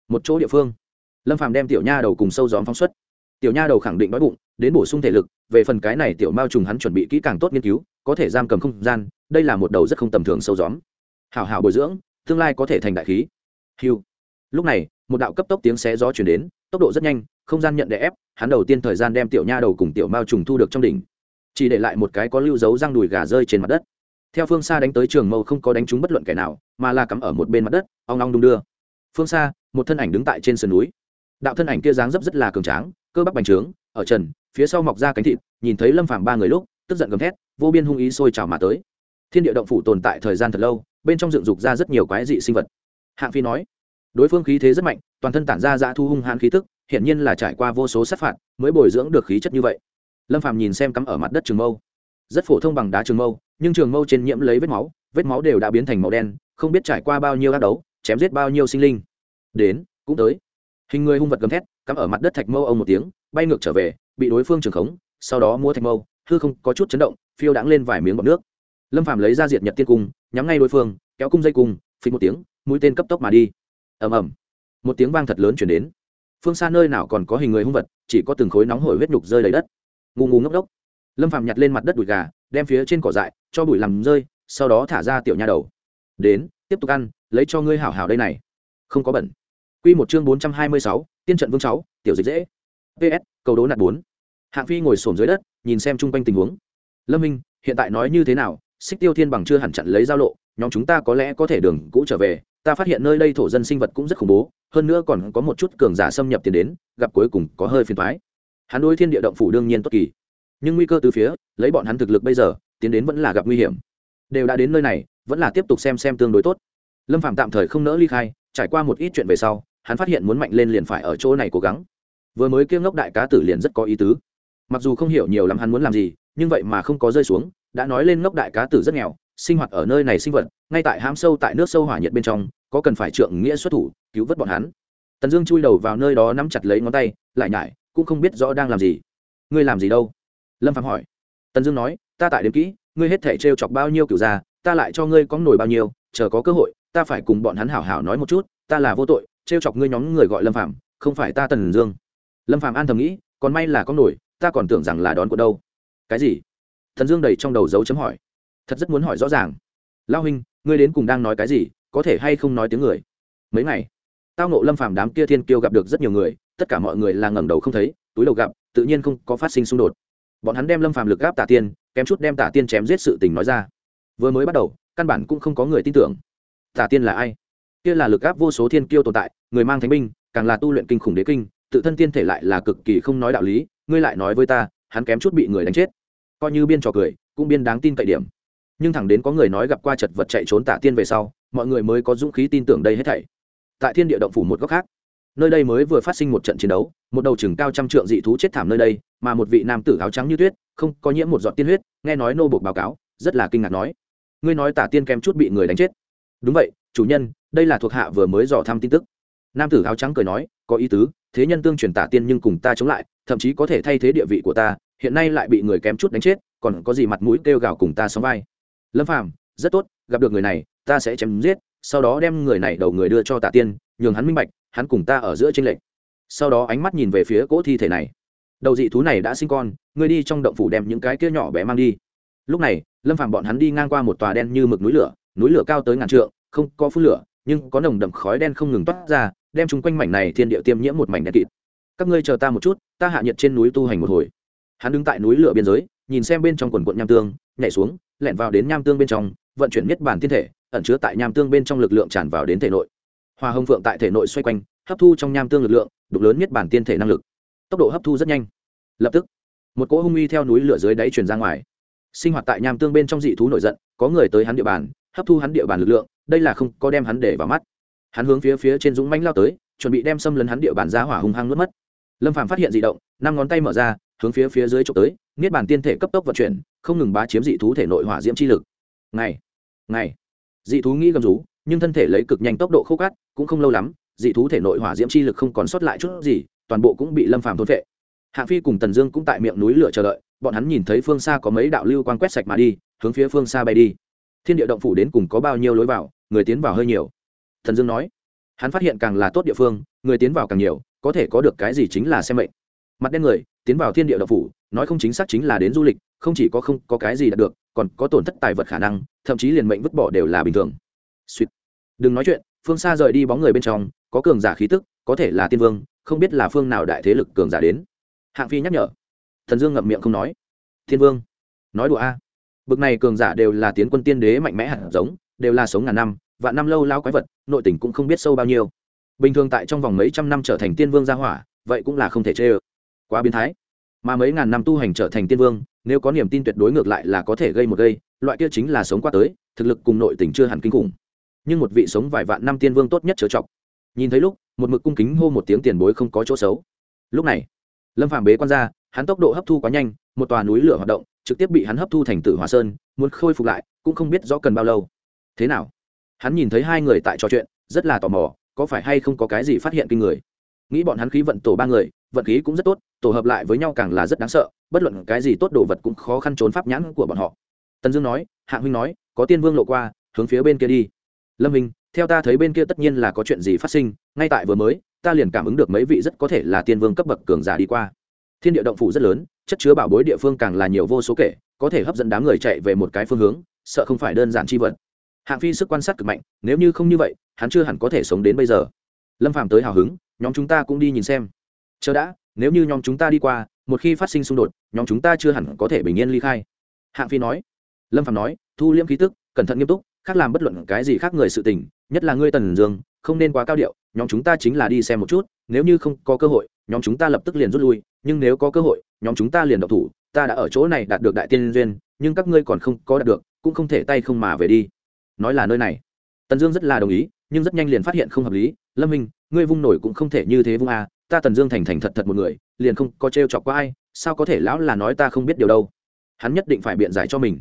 [SPEAKER 1] một chỗ địa phương. Lâm phàm đem tiểu nha đầu cùng sâu gióm phóng xuất. Tiểu nha đầu khẳng định đói bụng, đến bổ sung thể lực, về phần cái này tiểu mao trùng hắn chuẩn bị kỹ càng tốt nghiên cứu, có thể giam cầm không gian, đây là một đầu rất không tầm thường sâu gióm. Hảo hảo bồi dưỡng, tương lai có thể thành đại khí. Hiu lúc này, một đạo cấp tốc tiếng xé gió chuyển đến, tốc độ rất nhanh, không gian nhận đè ép, hắn đầu tiên thời gian đem tiểu nha đầu cùng tiểu mao trùng thu được trong đỉnh. Chỉ để lại một cái có lưu dấu răng đùi gà rơi trên mặt đất. Theo phương xa đánh tới trường mâu không có đánh trúng bất luận kẻ nào, mà là cắm ở một bên mặt đất, ong ong đung đưa. Phương xa một thân ảnh đứng tại trên sườn núi. Đạo thân ảnh kia dáng dấp rất là cường tráng, cơ bắp bành trướng, ở trần, phía sau mọc ra cánh thịt, nhìn thấy lâm phàm ba người lúc, tức giận gầm thét, vô biên hung ý sôi trào mà tới. Thiên địa động phủ tồn tại thời gian thật lâu, bên trong dựng dục ra rất nhiều quái dị sinh vật. Hạng phi nói, đối phương khí thế rất mạnh, toàn thân tản ra dã thu hung hãn khí tức, hiển nhiên là trải qua vô số sát phạt mới bồi dưỡng được khí chất như vậy. Lâm phàm nhìn xem cắm ở mặt đất trường mâu. Rất phổ thông bằng đá trường mâu, nhưng trường mâu trên nhiễm lấy vết máu vết máu đều đã biến thành màu đen, không biết trải qua bao nhiêu các đấu, chém giết bao nhiêu sinh linh đến, cũng tới. Hình người hung vật gầm thét, cắm ở mặt đất thạch mâu ông một tiếng, bay ngược trở về, bị đối phương trường khống, sau đó mua thạch mâu, hư không có chút chấn động, phiêu đãng lên vài miếng bọt nước. Lâm phàm lấy ra diệt nhật tiên cung, nhắm ngay đối phương, kéo cung dây cung phình một tiếng, mũi tên cấp tốc mà đi. Ầm ầm. Một tiếng vang thật lớn chuyển đến. Phương xa nơi nào còn có hình người hung vật, chỉ có từng khối nóng hổi huyết nhục rơi lấy đất. Ngu ngu ngốc đốc. Lâm phàm nhặt lên mặt đất đùi gà, đem phía trên cỏ dại, cho bụi làm rơi, sau đó thả ra tiểu nha đầu. Đến, tiếp tục ăn, lấy cho ngươi hảo hảo đây này. Không có bẩn quy một chương bốn trăm hai mươi sáu, tiên trận vương 6, tiểu dịch dễ. Ps cầu đố nạt bốn. Hạng phi ngồi xổm dưới đất nhìn xem chung quanh tình huống. Lâm minh hiện tại nói như thế nào? Xích tiêu thiên bằng chưa hẳn chặn lấy giao lộ nhóm chúng ta có lẽ có thể đường cũ trở về. Ta phát hiện nơi đây thổ dân sinh vật cũng rất khủng bố hơn nữa còn có một chút cường giả xâm nhập tiền đến gặp cuối cùng có hơi phiền toái. hắn đối thiên địa động phủ đương nhiên tốt kỳ. Nhưng nguy cơ từ phía lấy bọn hắn thực lực bây giờ tiến đến vẫn là gặp nguy hiểm. Đều đã đến nơi này vẫn là tiếp tục xem xem tương đối tốt. Lâm phạm tạm thời không nỡ ly khai trải qua một ít chuyện về sau hắn phát hiện muốn mạnh lên liền phải ở chỗ này cố gắng. Vừa mới kiêng ngốc đại cá tử liền rất có ý tứ. Mặc dù không hiểu nhiều lắm hắn muốn làm gì, nhưng vậy mà không có rơi xuống, đã nói lên ngốc đại cá tử rất nghèo, sinh hoạt ở nơi này sinh vật, ngay tại hám sâu tại nước sâu hỏa nhiệt bên trong, có cần phải trượng nghĩa xuất thủ, cứu vớt bọn hắn. Tần dương chui đầu vào nơi đó nắm chặt lấy ngón tay, lại nhải, cũng không biết rõ đang làm gì. Ngươi làm gì đâu? Lâm phạm hỏi. Tần dương nói, ta tại đếm kỹ, ngươi hết thể t chọc bao nhiêu kiểu ra ta lại cho ngươi có nổi bao nhiêu, chờ có cơ hội, ta phải cùng bọn hắn hảo hảo nói một chút, ta là vô tội trêu chọc ngươi nhóm người gọi lâm phạm không phải ta tần dương. Lâm phạm an thầm nghĩ, còn may là có nổi, ta còn tưởng rằng là đón của đâu. Cái gì? Thần dương đầy trong đầu dấu chấm hỏi. Thật rất muốn hỏi rõ ràng. Lao huynh, ngươi đến cùng đang nói cái gì, có thể hay không nói tiếng người? Mấy ngày, tao nộ lâm phàm đám kia thiên kiêu gặp được rất nhiều người, tất cả mọi người là ngẩng đầu không thấy, túi đầu gặp, tự nhiên không có phát sinh xung đột. Bọn hắn đem lâm phàm lực gáp tả tiên, kém chút đem tả tiên chém giết sự tình nói ra. Vừa mới bắt đầu, căn bản cũng không có người tin tưởng. Tả tiên là ai? Kia là lực áp vô số thiên kiêu tồn tại, người mang thánh binh, càng là tu luyện kinh khủng đế kinh, tự thân tiên thể lại là cực kỳ không nói đạo lý, ngươi lại nói với ta, hắn kém chút bị người đánh chết. Coi như biên trò cười, cũng biên đáng tin cậy điểm. Nhưng thẳng đến có người nói gặp qua chật vật chạy trốn tả tiên về sau, mọi người mới có dũng khí tin tưởng đây hết thảy. Tại thiên địa động phủ một góc khác, nơi đây mới vừa phát sinh một trận chiến đấu, một đầu chừng cao trăm trượng dị thú chết thảm nơi đây, mà một vị nam tử áo trắng như tuyết, không có nhiễm một giọt tiên huyết, nghe nói nô buộc báo cáo, rất là kinh ngạc nói, ngươi nói tả tiên kém chút bị người đánh chết. Đúng vậy, chủ nhân đây là thuộc hạ vừa mới dò thăm tin tức. Nam tử áo trắng cười nói, có ý tứ, thế nhân tương truyền tả tiên nhưng cùng ta chống lại, thậm chí có thể thay thế địa vị của ta, hiện nay lại bị người kém chút đánh chết, còn có gì mặt mũi kêu gào cùng ta sống vai. Lâm phàm, rất tốt, gặp được người này, ta sẽ chém giết, sau đó đem người này đầu người đưa cho tả tiên, nhường hắn minh bạch, hắn cùng ta ở giữa trên lệnh sau đó ánh mắt nhìn về phía cỗ thi thể này. Đầu dị thú này đã sinh con, ngươi đi trong động phủ đem những cái kia nhỏ bé mang đi. Lúc này, lâm phàm bọn hắn đi ngang qua một tòa đen như mực núi lửa núi lửa cao tới ngàn trượng, không có phun lửa nhưng có nồng đậm khói đen không ngừng toát ra, đem chúng quanh mảnh này thiên địa tiêm nhiễm một mảnh đen kịt. Các ngươi chờ ta một chút, ta hạ nhiệt trên núi tu hành một hồi. Hắn đứng tại núi lửa biên giới, nhìn xem bên trong quần quận nham tương, nhảy xuống lẹn vào đến nham tương bên trong, vận chuyển miết bản thiên thể, ẩn chứa tại nham tương bên trong lực lượng tràn vào đến thể nội. Hoa hồng phượng tại thể nội xoay quanh, hấp thu trong nham tương lực lượng, đục lớn miết bản tiên thể năng lực. Tốc độ hấp thu rất nhanh. Lập tức, một cỗ hung uy theo núi lửa dưới đáy truyền ra ngoài. Sinh hoạt tại nham tương bên trong dị thú nổi giận, có người tới hắn địa bàn, hấp thu hắn địa bàn lực lượng đây là không có đem hắn để vào mắt. Hắn hướng phía phía trên dũng manh lao tới, chuẩn bị đem xâm lấn hắn địa bàn ra hỏa hung hăng nuốt mất. Lâm phàm phát hiện dị động, năm ngón tay mở ra, hướng phía phía dưới trộm tới, niết bàn tiên thể cấp tốc vận chuyển, không ngừng bá chiếm dị thú thể nội hỏa diễm chi lực. Ngày ngày. Dị thú nghĩ gầm rú, nhưng thân thể lấy cực nhanh tốc độ khô cát, cũng không lâu lắm, dị thú thể nội hỏa diễm chi lực không còn sót lại chút gì, toàn bộ cũng bị lâm phàm thôn vệ hạng phi cùng tần dương cũng tại miệng núi lửa chờ đợi, bọn hắn nhìn thấy phương xa có mấy đạo lưu quan quét sạch mà đi, hướng phía phương xa bay đi. Thiên địa động phủ đến cùng có bao nhiêu lối vào người tiến vào hơi nhiều. Thần dương nói, hắn phát hiện càng là tốt địa phương, người tiến vào càng nhiều, có thể có được cái gì chính là xem mệnh. Mặt đen người, tiến vào thiên địa độc phủ, nói không chính xác chính là đến du lịch, không chỉ có không có cái gì đạt được, còn có tổn thất tài vật khả năng, thậm chí liền mệnh vứt bỏ đều là bình thường. Suýt đừng nói chuyện, phương xa rời đi bóng người bên trong, có cường giả khí tức, có thể là tiên vương, không biết là phương nào đại thế lực cường giả đến. Hạng phi nhắc nhở. Thần dương ngậm miệng không nói. Thiên vương. Nói đùa a. Bực này cường giả đều là tiến quân tiên đế mạnh mẽ hẳn giống đều là sống ngàn năm, vạn năm lâu lao quái vật, nội tình cũng không biết sâu bao nhiêu. Bình thường tại trong vòng mấy trăm năm trở thành tiên vương gia hỏa, vậy cũng là không thể chê ơ. Quá biến thái. Mà mấy ngàn năm tu hành trở thành tiên vương, nếu có niềm tin tuyệt đối ngược lại là có thể gây một gây, loại kia chính là sống qua tới, thực lực cùng nội tình chưa hẳn kinh khủng. Nhưng một vị sống vài vạn năm tiên vương tốt nhất chớ chọc. Nhìn thấy lúc, một mực cung kính hô một tiếng tiền bối không có chỗ xấu. Lúc này, lâm phàm bế quan ra, hắn tốc độ hấp thu quá nhanh, một tòa núi lửa hoạt động, trực tiếp bị hắn hấp thu thành tử hòa sơn, muốn khôi phục lại, cũng không biết rõ cần bao lâu thế nào? Hắn nhìn thấy hai người tại trò chuyện, rất là tò mò, có phải hay không có cái gì phát hiện kinh người? Nghĩ bọn hắn khí vận tổ ba người, vận khí cũng rất tốt, tổ hợp lại với nhau càng là rất đáng sợ, bất luận cái gì tốt đồ vật cũng khó khăn trốn pháp nhãn của bọn họ. Tần dương nói hạ huynh nói, có tiên vương lộ qua, hướng phía bên kia đi. Lâm hình, theo ta thấy bên kia tất nhiên là có chuyện gì phát sinh, ngay tại vừa mới, ta liền cảm ứng được mấy vị rất có thể là tiên vương cấp bậc cường giả đi qua. Thiên địa động phủ rất lớn, chất chứa bảo bối địa phương càng là nhiều vô số kể, có thể hấp dẫn đám người chạy về một cái phương hướng, sợ không phải đơn giản chi vật hạng phi sức quan sát cực mạnh, nếu như không như vậy, hắn chưa hẳn có thể sống đến bây giờ. Lâm phàm tới hào hứng, nhóm chúng ta cũng đi nhìn xem. Chờ đã, nếu như nhóm chúng ta đi qua, một khi phát sinh xung đột, nhóm chúng ta chưa hẳn có thể bình yên ly khai. Hạng phi nói. Lâm phàm nói, thu liễm khí tức, cẩn thận nghiêm túc, khác làm bất luận cái gì khác người sự tình, nhất là ngươi tần dương, không nên quá cao điệu, nhóm chúng ta chính là đi xem một chút, nếu như không có cơ hội, nhóm chúng ta lập tức liền rút lui, nhưng nếu có cơ hội, nhóm chúng ta liền độc thủ, ta đã ở chỗ này đạt được đại tiên duyên, nhưng các ngươi còn không có đạt được, cũng không thể tay không mà về đi nói là nơi này. Tần dương rất là đồng ý nhưng rất nhanh liền phát hiện không hợp lý. Lâm minh ngươi vung nổi cũng không thể như thế vung à, ta tần dương thành thành thật thật một người liền không có t chọc qua ai sao có thể lão là nói ta không biết điều đâu. Hắn nhất định phải biện giải cho mình.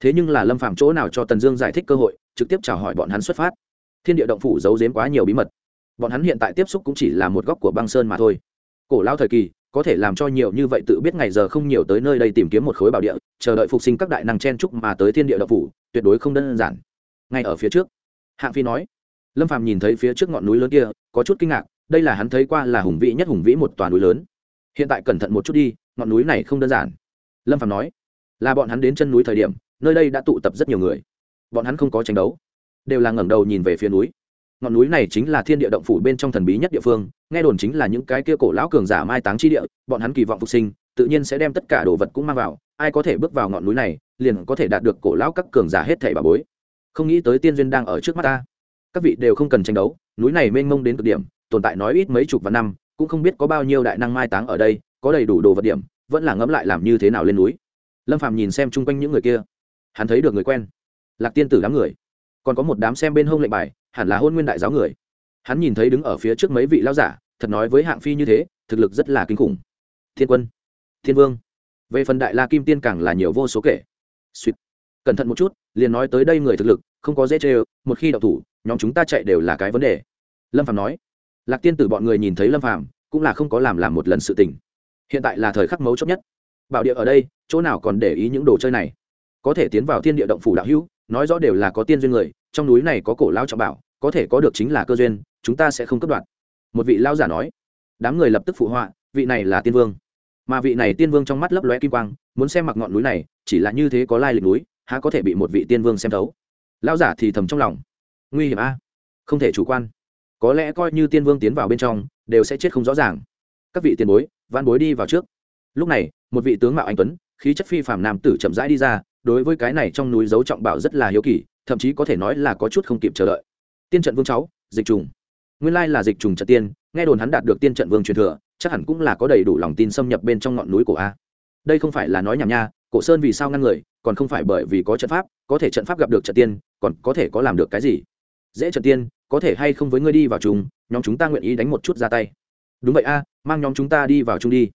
[SPEAKER 1] Thế nhưng là lâm phạm chỗ nào cho tần dương giải thích cơ hội trực tiếp chào hỏi bọn hắn xuất phát. Thiên địa động phủ giấu giếm quá nhiều bí mật. Bọn hắn hiện tại tiếp xúc cũng chỉ là một góc của băng sơn mà thôi. Cổ lao thời kỳ có thể làm cho nhiều như vậy tự biết ngày giờ không nhiều tới nơi đây tìm kiếm một khối bảo địa chờ đợi phục sinh các đại năng chen trúc mà tới thiên địa động phủ tuyệt đối không đơn giản ngay ở phía trước. Hạng phi nói. Lâm phàm nhìn thấy phía trước ngọn núi lớn kia, có chút kinh ngạc, đây là hắn thấy qua là hùng vĩ nhất hùng vĩ một toàn núi lớn. Hiện tại cẩn thận một chút đi, ngọn núi này không đơn giản. Lâm phàm nói. Là bọn hắn đến chân núi thời điểm, nơi đây đã tụ tập rất nhiều người. Bọn hắn không có tranh đấu, đều là ngẩng đầu nhìn về phía núi. Ngọn núi này chính là thiên địa động phủ bên trong thần bí nhất địa phương, nghe đồn chính là những cái kia cổ lão cường giả mai táng chi địa, bọn hắn kỳ vọng phục sinh, tự nhiên sẽ đem tất cả đồ vật cũng mang vào, ai có thể bước vào ngọn núi này, liền có thể đạt được cổ lão các cường giả hết thảy bà bối không nghĩ tới tiên duyên đang ở trước mắt ta. Các vị đều không cần tranh đấu, núi này mênh mông đến cực điểm, tồn tại nói ít mấy chục vạn năm, cũng không biết có bao nhiêu đại năng mai táng ở đây, có đầy đủ đồ vật điểm, vẫn là ngẫm lại làm như thế nào lên núi. Lâm phạm nhìn xem chung quanh những người kia. Hắn thấy được người quen. Lạc tiên tử đám người. Còn có một đám xem bên hông lệnh bài, hẳn là hôn nguyên đại giáo người. Hắn nhìn thấy đứng ở phía trước mấy vị lao giả, thật nói với hạng phi như thế, thực lực rất là kinh khủng. Thiên quân, thiên vương. Về phần đại la kim tiên càng là nhiều vô số kể. Suýt. Cẩn thận một chút liền nói tới đây người thực lực, không có dễ chê một khi đậu thủ, nhóm chúng ta chạy đều là cái vấn đề. Lâm phạm nói. Lạc tiên tử bọn người nhìn thấy lâm phạm cũng là không có làm làm một lần sự tình. Hiện tại là thời khắc mấu chốt nhất. Bảo địa ở đây, chỗ nào còn để ý những đồ chơi này? Có thể tiến vào thiên địa động phủ đạo hữu, nói rõ đều là có tiên duyên người, trong núi này có cổ lao trọng bảo, có thể có được chính là cơ duyên, chúng ta sẽ không cấp đoạt. Một vị lao giả nói. Đám người lập tức phụ họa, vị này là tiên vương. Mà vị này tiên vương trong mắt lấp lóe kim quang, muốn xem mặc ngọn núi này, chỉ là như thế có lai lịch núi há có thể bị một vị tiên vương xem thấu? Lao giả thì thầm trong lòng. Nguy hiểm a. Không thể chủ quan. Có lẽ coi như tiên vương tiến vào bên trong, đều sẽ chết không rõ ràng. Các vị tiền bối văn bối đi vào trước. Lúc này, một vị tướng mạo anh tuấn, khí chất phi phàm nam tử chậm rãi đi ra, đối với cái này trong núi dấu trọng bảo rất là hiếu kỳ, thậm chí có thể nói là có chút không kịp chờ đợi. Tiên trận vương cháu, dịch trùng. Nguyên lai là dịch trùng trận tiên, nghe đồn hắn đạt được tiên trận vương truyền thừa, chắc hẳn cũng là có đầy đủ lòng tin xâm nhập bên trong ngọn núi của a. Đây không phải là nói nhảm nha cổ sơn vì sao ngăn người, còn không phải bởi vì có trận pháp, có thể trận pháp gặp được trận tiên, còn có thể có làm được cái gì? Dễ trận tiên, có thể hay không với ngươi đi vào chung, nhóm chúng ta nguyện ý đánh một chút ra tay. Đúng vậy a, mang nhóm chúng ta đi vào chung đi.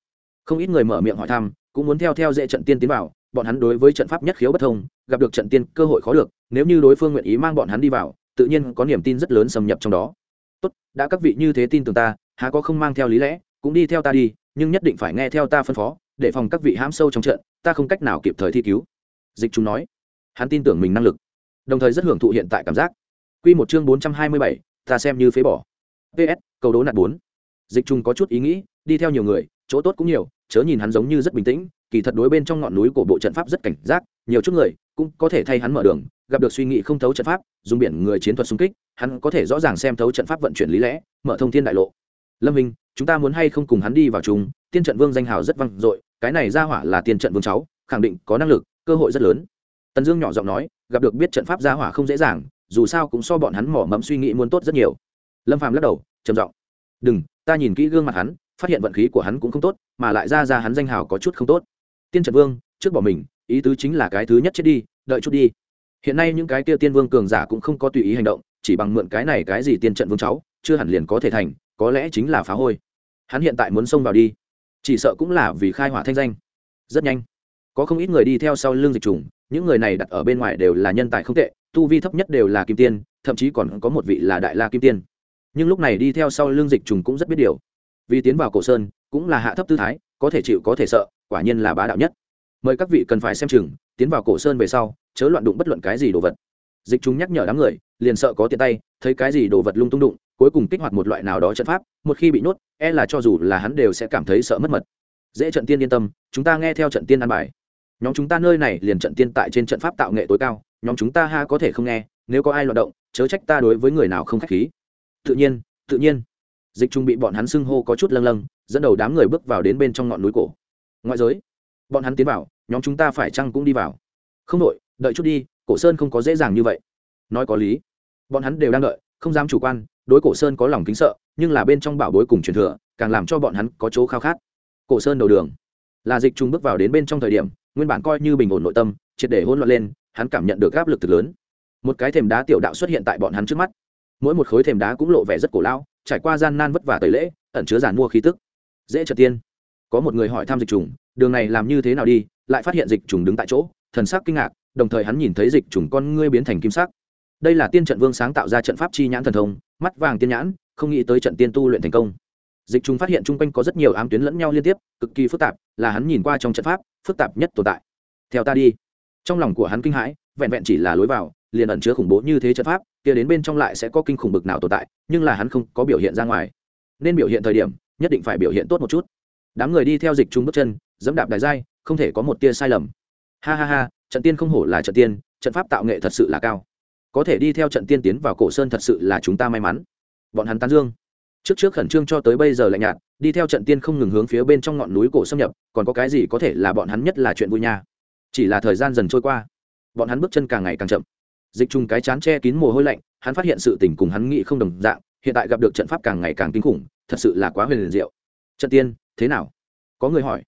[SPEAKER 1] Không ít người mở miệng hỏi thăm, cũng muốn theo theo dễ trận tiên tiến vào, bọn hắn đối với trận pháp nhất khiếu bất thông, gặp được trận tiên cơ hội khó được, nếu như đối phương nguyện ý mang bọn hắn đi vào, tự nhiên có niềm tin rất lớn xâm nhập trong đó. Tốt, đã các vị như thế tin tưởng ta, há có không mang theo lý lẽ, cũng đi theo ta đi, nhưng nhất định phải nghe theo ta phân phó để phòng các vị hãm sâu trong trận, ta không cách nào kịp thời thi cứu. Dịch chúng nói. Hắn tin tưởng mình năng lực, đồng thời rất hưởng thụ hiện tại cảm giác. Q một chương bốn trăm hai mươi bảy, ta xem như phế bỏ. Ps câu đố nạt bốn. Dịch Trung có chút ý nghĩ, đi theo nhiều người, chỗ tốt cũng nhiều, chớ nhìn hắn giống như rất bình tĩnh, kỳ thật đối bên trong ngọn núi của bộ trận pháp rất cảnh giác, nhiều chút người cũng có thể thay hắn mở đường, gặp được suy nghĩ không thấu trận pháp, dùng biển người chiến thuật xung kích, hắn có thể rõ ràng xem thấu trận pháp vận chuyển lý lẽ, mở thông thiên đại lộ. Lâm minh, chúng ta muốn hay không cùng hắn đi vào chúng tiên trận vương danh hào rất vang dội cái này ra hỏa là tiền trận vương cháu, khẳng định có năng lực, cơ hội rất lớn. Tần dương nhỏ giọng nói, gặp được biết trận pháp gia hỏa không dễ dàng, dù sao cũng so bọn hắn mỏ mẫm suy nghĩ muốn tốt rất nhiều. Lâm phàm lắc đầu, trầm giọng. Đừng, ta nhìn kỹ gương mặt hắn, phát hiện vận khí của hắn cũng không tốt, mà lại ra ra hắn danh hào có chút không tốt. Tiên trận vương, trước bỏ mình, ý tứ chính là cái thứ nhất chết đi, đợi chút đi. Hiện nay những cái kia tiên vương cường giả cũng không có tùy ý hành động, chỉ bằng mượn cái này cái gì tiên trận vương cháu, chưa hẳn liền có thể thành, có lẽ chính là phá hôi. Hắn hiện tại muốn xông vào đi chỉ sợ cũng là vì khai hỏa thanh danh. Rất nhanh. Có không ít người đi theo sau l ư n g dịch trùng, những người này đặt ở bên ngoài đều là nhân tài không tệ, tu vi thấp nhất đều là kim tiên, thậm chí còn có một vị là đại la kim tiên. Nhưng lúc này đi theo sau l ư n g dịch trùng cũng rất biết điều. Vì tiến vào cổ sơn, cũng là hạ thấp tư thái, có thể chịu có thể sợ, quả nhiên là bá đạo nhất. Mời các vị cần phải xem chừng, tiến vào cổ sơn về sau, chớ loạn đụng bất luận cái gì đồ vật. Dịch chúng nhắc nhở đám người, liền sợ có tiện tay, thấy cái gì đồ vật lung tung đụng cuối cùng kích hoạt một loại nào đó trận pháp, một khi bị nhốt e là cho dù là hắn đều sẽ cảm thấy sợ mất mật. Dễ trận tiên yên tâm, chúng ta nghe theo trận tiên an bài. Nhóm chúng ta nơi này liền trận tiên tại trên trận pháp tạo nghệ tối cao, nhóm chúng ta ha có thể không nghe, nếu có ai loạt động, chớ trách ta đối với người nào không k h á c h khí. Tự nhiên tự nhiên. Dịch trung bị bọn hắn xưng hô có chút lâng lâng, dẫn đầu đám người bước vào đến bên trong ngọn núi cổ. Ngoại giới, bọn hắn tiến vào, nhóm chúng ta phải chăng cũng đi vào? Không đội, đợi chút đi, cổ sơn không có dễ dàng như vậy. Nói có lý. Bọn hắn đều đang đợi, không dám chủ quan đối cổ sơn có lòng kính sợ, nhưng là bên trong bảo bối cùng truyền thừa, càng làm cho bọn hắn có chỗ khao khát. Cổ sơn đầu đường. Là dịch trùng bước vào đến bên trong thời điểm, nguyên bản coi như bình ổn nội tâm, triệt để hỗn loạn lên, hắn cảm nhận được áp lực thực lớn. Một cái thềm đá tiểu đạo xuất hiện tại bọn hắn trước mắt. Mỗi một khối thềm đá cũng lộ vẻ rất cổ lao trải qua gian nan vất vả tẩy lễ, ẩn chứa giàn mua khí tức. Dễ trật tiên. Có một người hỏi thăm dịch trùng, đường này làm như thế nào đi? Lại phát hiện dịch trùng đứng tại chỗ, thần sắc kinh ngạc, đồng thời hắn nhìn thấy dịch trùng con ngươi biến thành kim sắc. Đây là tiên trận vương sáng tạo ra trận pháp chi nhãn thần thông mắt vàng tiên nhãn, không nghĩ tới trận tiên tu luyện thành công. Dịch trùng phát hiện chung quanh có rất nhiều ám tuyến lẫn nhau liên tiếp, cực kỳ phức tạp, là hắn nhìn qua trong trận pháp, phức tạp nhất tồn tại. Theo ta đi. Trong lòng của hắn kinh hãi, vẹn vẹn chỉ là lối vào, liền ẩn chứa khủng bố như thế trận pháp, kia đến bên trong lại sẽ có kinh khủng bực nào tồn tại, nhưng là hắn không có biểu hiện ra ngoài. Nên biểu hiện thời điểm, nhất định phải biểu hiện tốt một chút. Đám người đi theo dịch trùng bước chân, dẫm đạp đài dai, không thể có một tia sai lầm. Ha ha ha, trận tiên không hổ là trận tiên, trận pháp tạo nghệ thật sự là cao có thể đi theo trận tiên tiến vào cổ sơn thật sự là chúng ta may mắn. Bọn hắn tán dương. Trước trước khẩn trương cho tới bây giờ lạnh nhạt, đi theo trận tiên không ngừng hướng phía bên trong ngọn núi cổ xâm nhập, còn có cái gì có thể là bọn hắn nhất là chuyện vui nha? Chỉ là thời gian dần trôi qua, bọn hắn bước chân càng ngày càng chậm. Dịch trùng cái chán che kín mồ hôi lạnh, hắn phát hiện sự tình cùng hắn nghĩ không đồng dạng, hiện tại gặp được trận pháp càng ngày càng kinh khủng, thật sự là quá huyền liền diệu. Trận tiên, thế nào? Có người hỏi.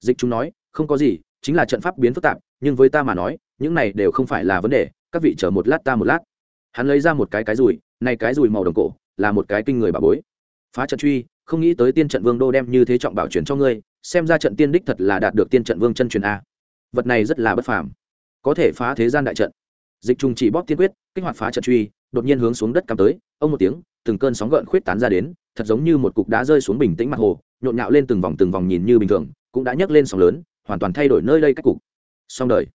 [SPEAKER 1] Dịch trùng nói, không có gì, chính là trận pháp biến phức tạp, nhưng với ta mà nói, những này đều không phải là vấn đề các vị chờ một lát ta một lát. Hắn lấy ra một cái cái rùi, này cái rùi màu đồng cổ, là một cái kinh người bà bối. Phá trận truy, không nghĩ tới tiên trận vương đô đem như thế trọng bảo truyền cho ngươi, xem ra trận tiên đích thật là đạt được tiên trận vương chân truyền a. Vật này rất là bất phàm. Có thể phá thế gian đại trận. Dịch trùng chỉ bóp tiên quyết, kích hoạt phá trận truy, đột nhiên hướng xuống đất cắm tới, ông một tiếng, từng cơn sóng gợn khuyết tán ra đến, thật giống như một cục đá rơi xuống bình tĩnh mặt hồ, nhộn nhạo lên từng vòng từng vòng nhìn như bình thường, cũng đã nhấc lên sóng lớn, hoàn toàn thay đổi nơi đây cách cục. Song đời.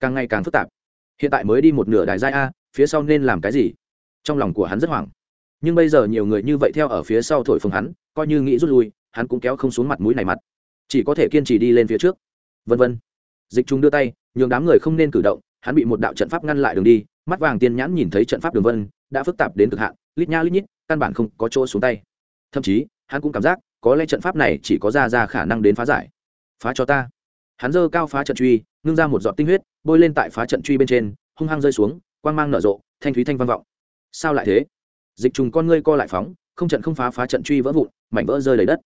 [SPEAKER 1] Càng ngày càng phức tạp hiện tại mới đi một nửa đài giai a, phía sau nên làm cái gì? Trong lòng của hắn rất hoảng. Nhưng bây giờ nhiều người như vậy theo ở phía sau thổi phồng hắn, coi như nghĩ rút lui, hắn cũng kéo không xuống mặt mũi này mặt. Chỉ có thể kiên trì đi lên phía trước. Vân vân. Dịch chúng đưa tay, nhường đám người không nên cử động, hắn bị một đạo trận pháp ngăn lại đường đi, mắt vàng tiên nhãn nhìn thấy trận pháp đường vân, đã phức tạp đến cực hạn, lít nha lít nhít, căn bản không có chỗ xuống tay. Thậm chí, hắn cũng cảm giác, có lẽ trận pháp này chỉ có ra ra khả năng đến phá giải. Phá cho ta. Hắn dơ cao phá trận truy, ngưng ra một giọt tinh huyết bôi lên tại phá trận truy bên trên, hung hăng rơi xuống, quang mang nở rộ, thanh thúy thanh vang vọng. Sao lại thế? Dịch trùng con ngươi co lại phóng, không trận không phá phá trận truy vỡ vụn, mảnh vỡ rơi đầy đất.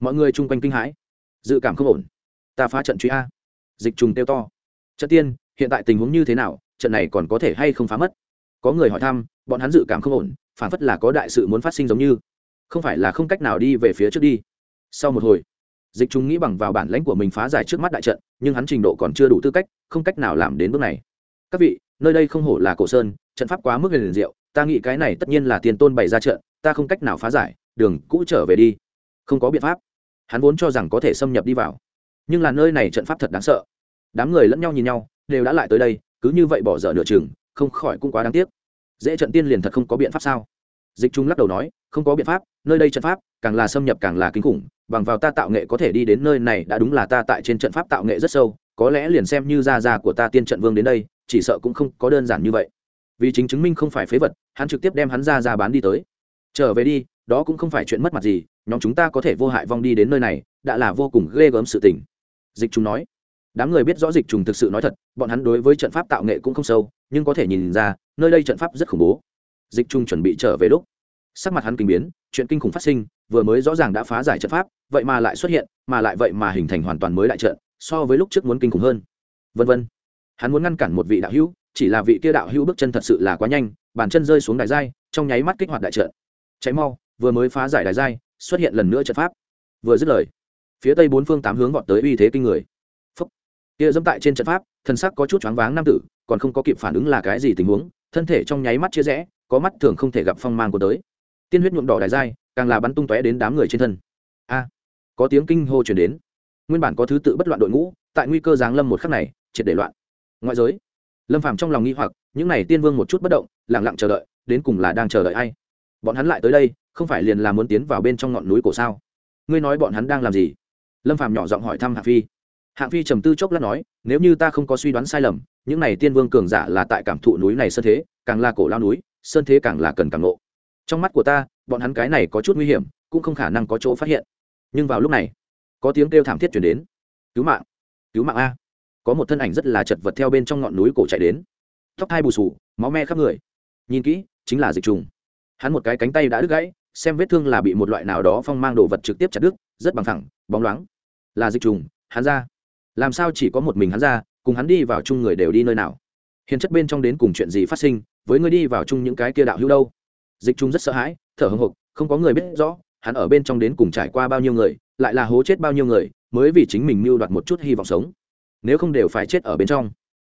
[SPEAKER 1] Mọi người chung quanh kinh hãi. Dự cảm không ổn. Ta phá trận truy a. Dịch trùng kêu to. Trận tiên, hiện tại tình huống như thế nào? Trận này còn có thể hay không phá mất? Có người hỏi thăm, bọn hắn dự cảm không ổn, phản phất là có đại sự muốn phát sinh giống như. Không phải là không cách nào đi về phía trước đi. Sau một hồi dịch trùng nghĩ bằng vào bản lãnh của mình phá giải trước mắt đại trận, nhưng hắn trình độ còn chưa đủ tư cách, không cách nào làm đến bước này. Các vị, nơi đây không hổ là cổ sơn, trận pháp quá mức liền diệu, ta nghĩ cái này tất nhiên là tiền tôn bày ra trận, ta không cách nào phá giải, đường cũ trở về đi. Không có biện pháp. Hắn vốn cho rằng có thể xâm nhập đi vào. Nhưng là nơi này trận pháp thật đáng sợ. Đám người lẫn nhau nhìn nhau, đều đã lại tới đây, cứ như vậy bỏ dở nửa chừng, không khỏi cũng quá đáng tiếc. Dễ trận tiên liền thật không có biện pháp sao? Dịch trung lắc đầu nói, không có biện pháp, nơi đây trận pháp, càng là xâm nhập càng là kinh khủng bằng vào ta tạo nghệ có thể đi đến nơi này đã đúng là ta tại trên trận pháp tạo nghệ rất sâu, có lẽ liền xem như gia gia của ta tiên trận vương đến đây, chỉ sợ cũng không có đơn giản như vậy. Vì chính chứng minh không phải phế vật, hắn trực tiếp đem hắn ra ra bán đi tới. Trở về đi, đó cũng không phải chuyện mất mặt gì, nhóm chúng ta có thể vô hại vong đi đến nơi này, đã là vô cùng ghê gớm sự tình. Dịch chúng nói. Đám người biết rõ dịch trùng thực sự nói thật, bọn hắn đối với trận pháp tạo nghệ cũng không sâu, nhưng có thể nhìn ra, nơi đây trận pháp rất khủng bố. Dịch trùng chuẩn bị trở về lúc sắc mặt hắn kinh biến, chuyện kinh khủng phát sinh, vừa mới rõ ràng đã phá giải trận pháp, vậy mà lại xuất hiện, mà lại vậy mà hình thành hoàn toàn mới đại trận, so với lúc trước muốn kinh khủng hơn. Vân vân. Hắn muốn ngăn cản một vị đạo hữu, chỉ là vị kia đạo hữu bước chân thật sự là quá nhanh, bàn chân rơi xuống đài giai, trong nháy mắt kích hoạt đại trận. Cháy mau, vừa mới phá giải đài giai, xuất hiện lần nữa trận pháp. Vừa dứt lời, phía tây bốn phương tám hướng vọt tới uy thế kinh người. Phúc. Kia dẫm tại trên trận pháp, thân sắc có chút choáng váng nam tử, còn không có kịp phản ứng là cái gì tình huống, thân thể trong nháy mắt chia rẽ, có mắt thường không thể gặp phong mang của tới tiên huyết nhuộm đỏ đài giai càng là bắn tung tóe đến đám người trên thân. A, có tiếng kinh hô chuyển đến. Nguyên bản có thứ tự bất loạn đội ngũ, tại nguy cơ giáng lâm một khắc này, triệt để loạn. Ngoại giới, lâm phàm trong lòng nghi hoặc, những này tiên vương một chút bất động lẳng lặng chờ đợi, đến cùng là đang chờ đợi ai? Bọn hắn lại tới đây, không phải liền là muốn tiến vào bên trong ngọn núi cổ sao? Ngươi nói bọn hắn đang làm gì? Lâm phàm nhỏ giọng hỏi thăm hạng phi. Hạng phi trầm tư chốc lát nói, nếu như ta không có suy đoán sai lầm, những này tiên vương cường giả là tại cảm thụ núi này sơn thế, càng là cổ lao núi, sơn thế càng là cần càng ngộ trong mắt của ta, bọn hắn cái này có chút nguy hiểm, cũng không khả năng có chỗ phát hiện. Nhưng vào lúc này, có tiếng kêu thảm thiết chuyển đến. Cứu mạng cứu mạng a. Có một thân ảnh rất là chật vật theo bên trong ngọn núi cổ chạy đến. Tóc hai bù sù máu me khắp người. Nhìn kỹ, chính là dịch trùng. Hắn một cái cánh tay đã đứt gãy, xem vết thương là bị một loại nào đó phong mang đồ vật trực tiếp chặt đứt, rất bằng thẳng bóng loáng. Là dịch trùng, hắn ra. Làm sao chỉ có một mình hắn ra, cùng hắn đi vào chung người đều đi nơi nào? Hiền chất bên trong đến cùng chuyện gì phát sinh, với người đi vào chung những cái kia đạo hữu đâu? Dịch trung rất sợ hãi, thở hưng hục không có người biết rõ, hắn ở bên trong đến cùng trải qua bao nhiêu người, lại là hố chết bao nhiêu người, mới vì chính mình mưu đoạt một chút hy vọng sống. Nếu không đều phải chết ở bên trong.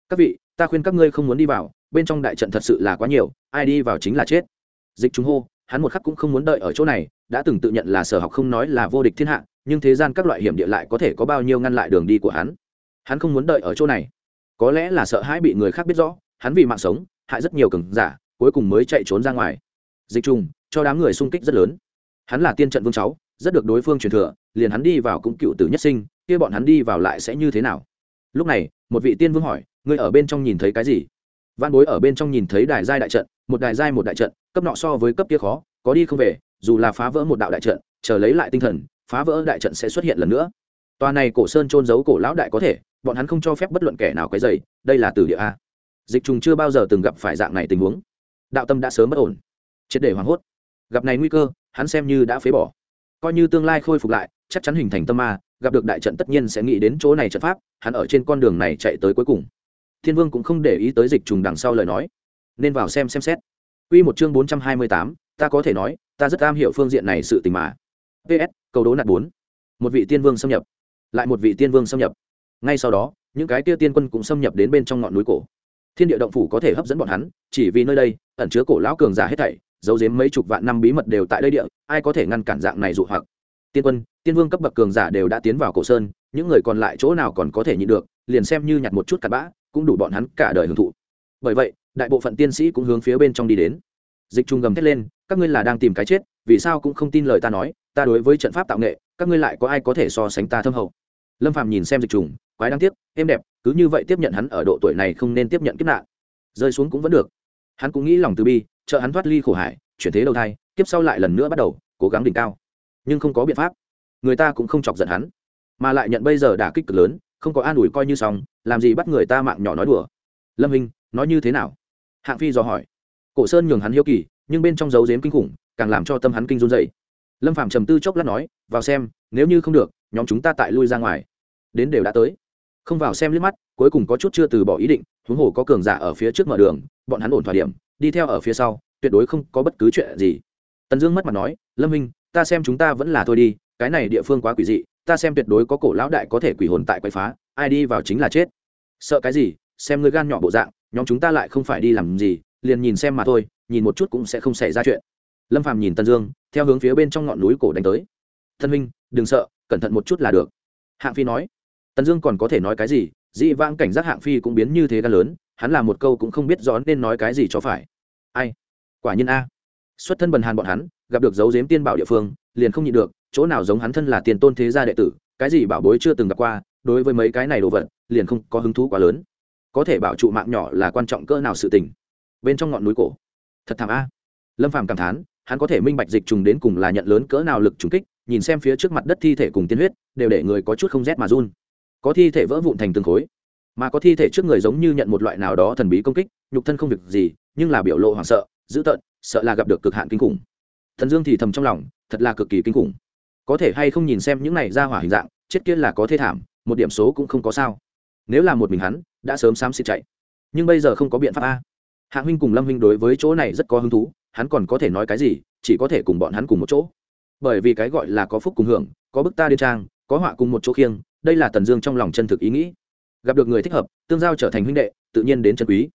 [SPEAKER 1] Các vị, ta khuyên các ngươi không muốn đi vào, bên trong đại trận thật sự là quá nhiều, ai đi vào chính là chết. Dịch chúng hô, hắn một khắc cũng không muốn đợi ở chỗ này, đã từng tự nhận là sở học không nói là vô địch thiên hạ, nhưng thế gian các loại hiểm địa lại có thể có bao nhiêu ngăn lại đường đi của hắn. Hắn không muốn đợi ở chỗ này. Có lẽ là sợ hãi bị người khác biết rõ, hắn vì mạng sống, hại rất nhiều cường giả, cuối cùng mới chạy trốn ra ngoài dịch trùng, cho đám người sung kích rất lớn. Hắn là tiên trận vương cháu, rất được đối phương truyền thừa, liền hắn đi vào cũng cựu tử nhất sinh, kia bọn hắn đi vào lại sẽ như thế nào? Lúc này, một vị tiên vương hỏi, ngươi ở bên trong nhìn thấy cái gì? Văn bối ở bên trong nhìn thấy đài giai đại trận, một đài giai một đại trận, cấp nọ so với cấp kia khó, có đi không về, dù là phá vỡ một đạo đại trận, chờ lấy lại tinh thần, phá vỡ đại trận sẽ xuất hiện lần nữa. Tòa này cổ sơn trôn giấu cổ lão đại có thể, bọn hắn không cho phép bất luận kẻ nào quấy dày đây là từ địa a. Dịch trùng chưa bao giờ từng gặp phải dạng này tình huống. Đạo tâm đã sớm bất ổn triệt để hoảng hốt. Gặp này nguy cơ hắn xem như đã phế bỏ. Coi như tương lai khôi phục lại chắc chắn hình thành tâm ma gặp được đại trận tất nhiên sẽ nghĩ đến chỗ này trận pháp hắn ở trên con đường này chạy tới cuối cùng. Thiên vương cũng không để ý tới dịch trùng đằng sau lời nói. Nên vào xem xem xét. Quy một chương bốn trăm hai mươi tám, ta có thể nói, ta rất am hiểu phương diện này sự tình mà. PS, câu đố nạt bốn, Một vị tiên vương xâm nhập, lại một vị tiên vương xâm nhập. Ngay sau đó, những cái kia tiên quân cũng xâm nhập đến bên trong ngọn núi cổ. Thiên địa động phủ có thể hấp dẫn bọn hắn, chỉ vì nơi đây ẩn chứa cổ lão cường giả hết thảy, giấu giếm mấy chục vạn năm bí mật đều tại đây địa, ai có thể ngăn cản dạng này dụ hoặc. Tiên quân, tiên vương cấp bậc cường giả đều đã tiến vào cổ sơn, những người còn lại chỗ nào còn có thể nhịn được, liền xem như nhặt một chút cặn bã, cũng đủ bọn hắn cả đời hưởng thụ. Bởi vậy, đại bộ phận tiên sĩ cũng hướng phía bên trong đi đến dịch trung gầm thét lên các ngươi là đang tìm cái chết vì sao cũng không tin lời ta nói ta đối với trận pháp tạo nghệ các ngươi lại có ai có thể so sánh ta thâm hậu lâm phàm nhìn xem dịch trùng quái đáng tiếc êm đẹp cứ như vậy tiếp nhận hắn ở độ tuổi này không nên tiếp nhận kiếp nạn rơi xuống cũng vẫn được hắn cũng nghĩ lòng từ bi, trợ hắn thoát ly khổ hải, chuyển thế đầu thai tiếp sau lại lần nữa bắt đầu, cố gắng đỉnh cao. Nhưng không có biện pháp. Người ta cũng không chọc giận hắn. Mà lại nhận bây giờ đả kích cực lớn, không có an ủi coi như xong, làm gì bắt người ta mạng nhỏ nói đùa. Lâm hình nói như thế nào? Hạng phi dò hỏi. Cổ sơn nhường hắn hiếu kỳ, nhưng bên trong dấu dếm kinh khủng, càng làm cho tâm hắn kinh run dậy lâm phạm trầm tư chốc lát nói, vào xem, nếu như không được, nhóm chúng ta tại lui ra ngoài. Đến đều đã tới không vào xem liếc mắt, cuối cùng có chút chưa từ bỏ ý định, huống hồ có cường giả ở phía trước mở đường, bọn hắn ổn thỏa điểm, đi theo ở phía sau, tuyệt đối không có bất cứ chuyện gì. Tần dương mất mặt nói, lâm minh ta xem chúng ta vẫn là thôi đi, cái này địa phương quá quỷ dị, ta xem tuyệt đối có cổ lão đại có thể quỷ hồn tại quậy phá, ai đi vào chính là chết. Sợ cái gì? Xem ngươi gan nhỏ bộ dạng, nhóm chúng ta lại không phải đi làm gì, liền nhìn xem mà thôi, nhìn một chút cũng sẽ không xảy ra chuyện. Lâm phàm nhìn tân dương, theo hướng phía bên trong ngọn núi cổ đánh tới. Thân minh đừng sợ, cẩn thận một chút là được. Hạng phi nói tần dương còn có thể nói cái gì? Dị vãng cảnh giác hạng phi cũng biến như thế gan lớn, hắn là một câu cũng không biết rõ nên nói cái gì cho phải. Ai? Quả nhiên a. Xuất thân bần hàn bọn hắn, gặp được dấu dếm tiên bảo địa phương, liền không nhịn được, chỗ nào giống hắn thân là tiền tôn thế gia đệ tử, cái gì bảo bối chưa từng gặp qua, đối với mấy cái này đồ vật, liền không có hứng thú quá lớn. Có thể bảo trụ mạng nhỏ là quan trọng cỡ nào sự tình. Bên trong ngọn núi cổ. Thật thảm a. Lâm phàm cảm thán, hắn có thể minh bạch dịch trùng đến cùng là nhận lớn cỡ nào lực trùng kích, nhìn xem phía trước mặt đất thi thể cùng tiên huyết, đều để người có chút không rét mà run có thi thể vỡ vụn thành từng khối, mà có thi thể trước người giống như nhận một loại nào đó thần bí công kích, nhục thân không việc gì, nhưng là biểu lộ hoảng sợ, dữ tợn, sợ là gặp được cực hạn kinh khủng. Thần dương thì thầm trong lòng, thật là cực kỳ kinh khủng. Có thể hay không nhìn xem những này ra hỏa hình dạng, chết kia là có thê thảm, một điểm số cũng không có sao. Nếu là một mình hắn, đã sớm xám xịt chạy. Nhưng bây giờ không có biện pháp a. Hạ huynh cùng lâm huynh đối với chỗ này rất có hứng thú, hắn còn có thể nói cái gì, chỉ có thể cùng bọn hắn cùng một chỗ. Bởi vì cái gọi là có phúc cùng hưởng, có bức ta điên trang, có họa cùng một chỗ khiêng đây là tần dương trong lòng chân thực ý nghĩ. Gặp được người thích hợp, tương giao trở thành huynh đệ, tự nhiên đến chân quý.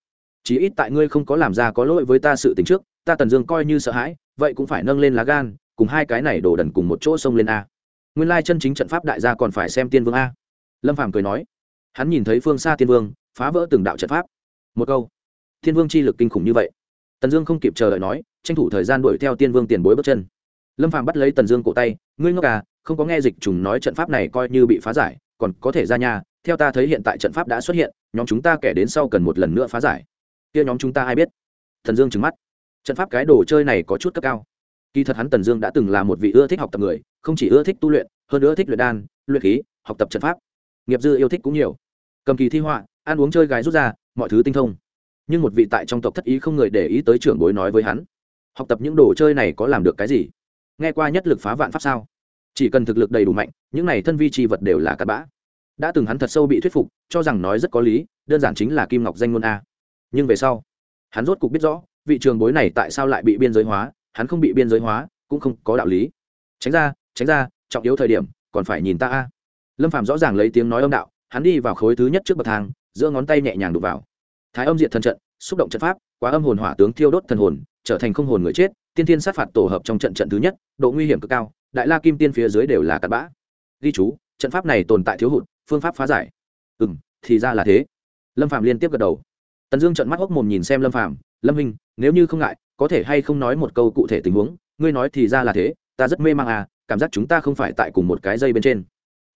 [SPEAKER 1] Chí ít tại ngươi không có làm ra có lỗi với ta sự tình trước, ta tần dương coi như sợ hãi, vậy cũng phải nâng lên lá gan, cùng hai cái này đổ đần cùng một chỗ xông lên a. Nguyên lai chân chính trận pháp đại gia còn phải xem tiên vương a. Lâm phàm cười nói. Hắn nhìn thấy phương xa tiên vương, phá vỡ từng đạo trận pháp. Một câu. Tiên vương chi lực kinh khủng như vậy. Tần dương không kịp chờ đợi nói, tranh thủ thời gian đuổi theo tiên vương tiền bối bước chân. Lâm phàm bắt lấy tần dương cổ tay, ngươi ngốc à không có nghe dịch trùng nói trận pháp này coi như bị phá giải, còn có thể ra nhà theo ta thấy hiện tại trận pháp đã xuất hiện, nhóm chúng ta kẻ đến sau cần một lần nữa phá giải. Kia nhóm chúng ta ai biết? Thần dương trừng mắt. Trận pháp cái đồ chơi này có chút cấp cao. Kỳ thật hắn tần dương đã từng là một vị ưa thích học tập người, không chỉ ưa thích tu luyện, hơn nữa thích luyện đan, luyện khí, học tập trận pháp. Nghiệp dư yêu thích cũng nhiều. Cầm kỳ thi họa, ăn uống chơi gái rút ra, mọi thứ tinh thông. Nhưng một vị tại trong tộc thất ý không người để ý tới trưởng bối nói với hắn. Học tập những đồ chơi này có làm được cái gì? Nghe qua nhất lực phá vạn pháp sao? Chỉ cần thực lực đầy đủ mạnh, những này thân vi tri vật đều là cặn bã. Đã từng hắn thật sâu bị thuyết phục, cho rằng nói rất có lý, đơn giản chính là kim ngọc danh ngôn a. Nhưng về sau, hắn rốt cục biết rõ, vị trường bối này tại sao lại bị biên giới hóa, hắn không bị biên giới hóa, cũng không có đạo lý. Tránh ra tránh ra, trọng yếu thời điểm, còn phải nhìn ta a. Lâm phạm rõ ràng lấy tiếng nói âm đạo, hắn đi vào khối thứ nhất trước bậc thang, giữa ngón tay nhẹ nhàng đục vào. Thái âm diệt thần trận, xúc động trận pháp, quá âm hồn hỏa tướng thiêu đốt thần hồn, trở thành không hồn người chết, tiên thiên sát phạt tổ hợp trong trận trận thứ nhất, độ nguy hiểm cực cao đại la kim tiên phía dưới đều là cặn bã. Ghi chú, trận pháp này tồn tại thiếu hụt, phương pháp phá giải. Ừ m thì ra là thế. Lâm phạm liên tiếp gật đầu. Tần dương trận mắt hốc mồm nhìn xem lâm phạm lâm hình nếu như không ngại, có thể hay không nói một câu cụ thể tình huống? Ngươi nói thì ra là thế, ta rất mê mang à cảm giác chúng ta không phải tại cùng một cái dây bên trên.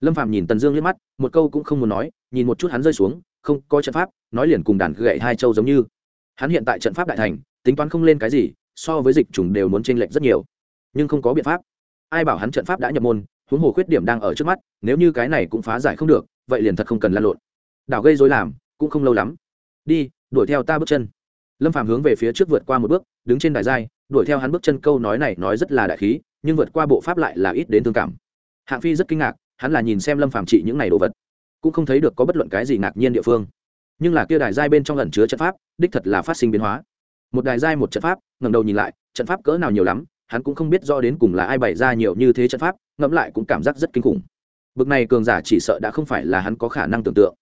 [SPEAKER 1] Lâm phạm nhìn tần dương liếc mắt, một câu cũng không muốn nói, nhìn một chút hắn rơi xuống, không, có trận pháp, nói liền cùng đàn gậy hai châu giống như. Hắn hiện tại trận pháp đại thành, tính toán không lên cái gì, so với dịch trùng đều muốn tranh lệch rất nhiều. Nhưng không có biện pháp ai bảo hắn trận pháp đã nhập môn, huống hồ khuyết điểm đang ở trước mắt, nếu như cái này cũng phá giải không được, vậy liền thật không cần lan lộn. Đảo gây dối làm, cũng không lâu lắm. Đi, đuổi theo ta bước chân. Lâm phàm hướng về phía trước vượt qua một bước, đứng trên đài giai, đuổi theo hắn bước chân câu nói này nói rất là đại khí, nhưng vượt qua bộ pháp lại là ít đến thương cảm. Hạng phi rất kinh ngạc, hắn là nhìn xem lâm phàm trị những này đồ vật, cũng không thấy được có bất luận cái gì ngạc nhiên địa phương. Nhưng là kia đài giai bên trong ẩn chứa trận pháp, đích thật là phát sinh biến hóa. Một đài giai một trận pháp, ngẩng đầu nhìn lại, trận pháp cỡ nào nhiều lắm hắn cũng không biết do đến cùng là ai bày ra nhiều như thế trận pháp ngẫm lại cũng cảm giác rất kinh khủng. Bực này cường giả chỉ sợ đã không phải là hắn có khả năng tưởng tượng.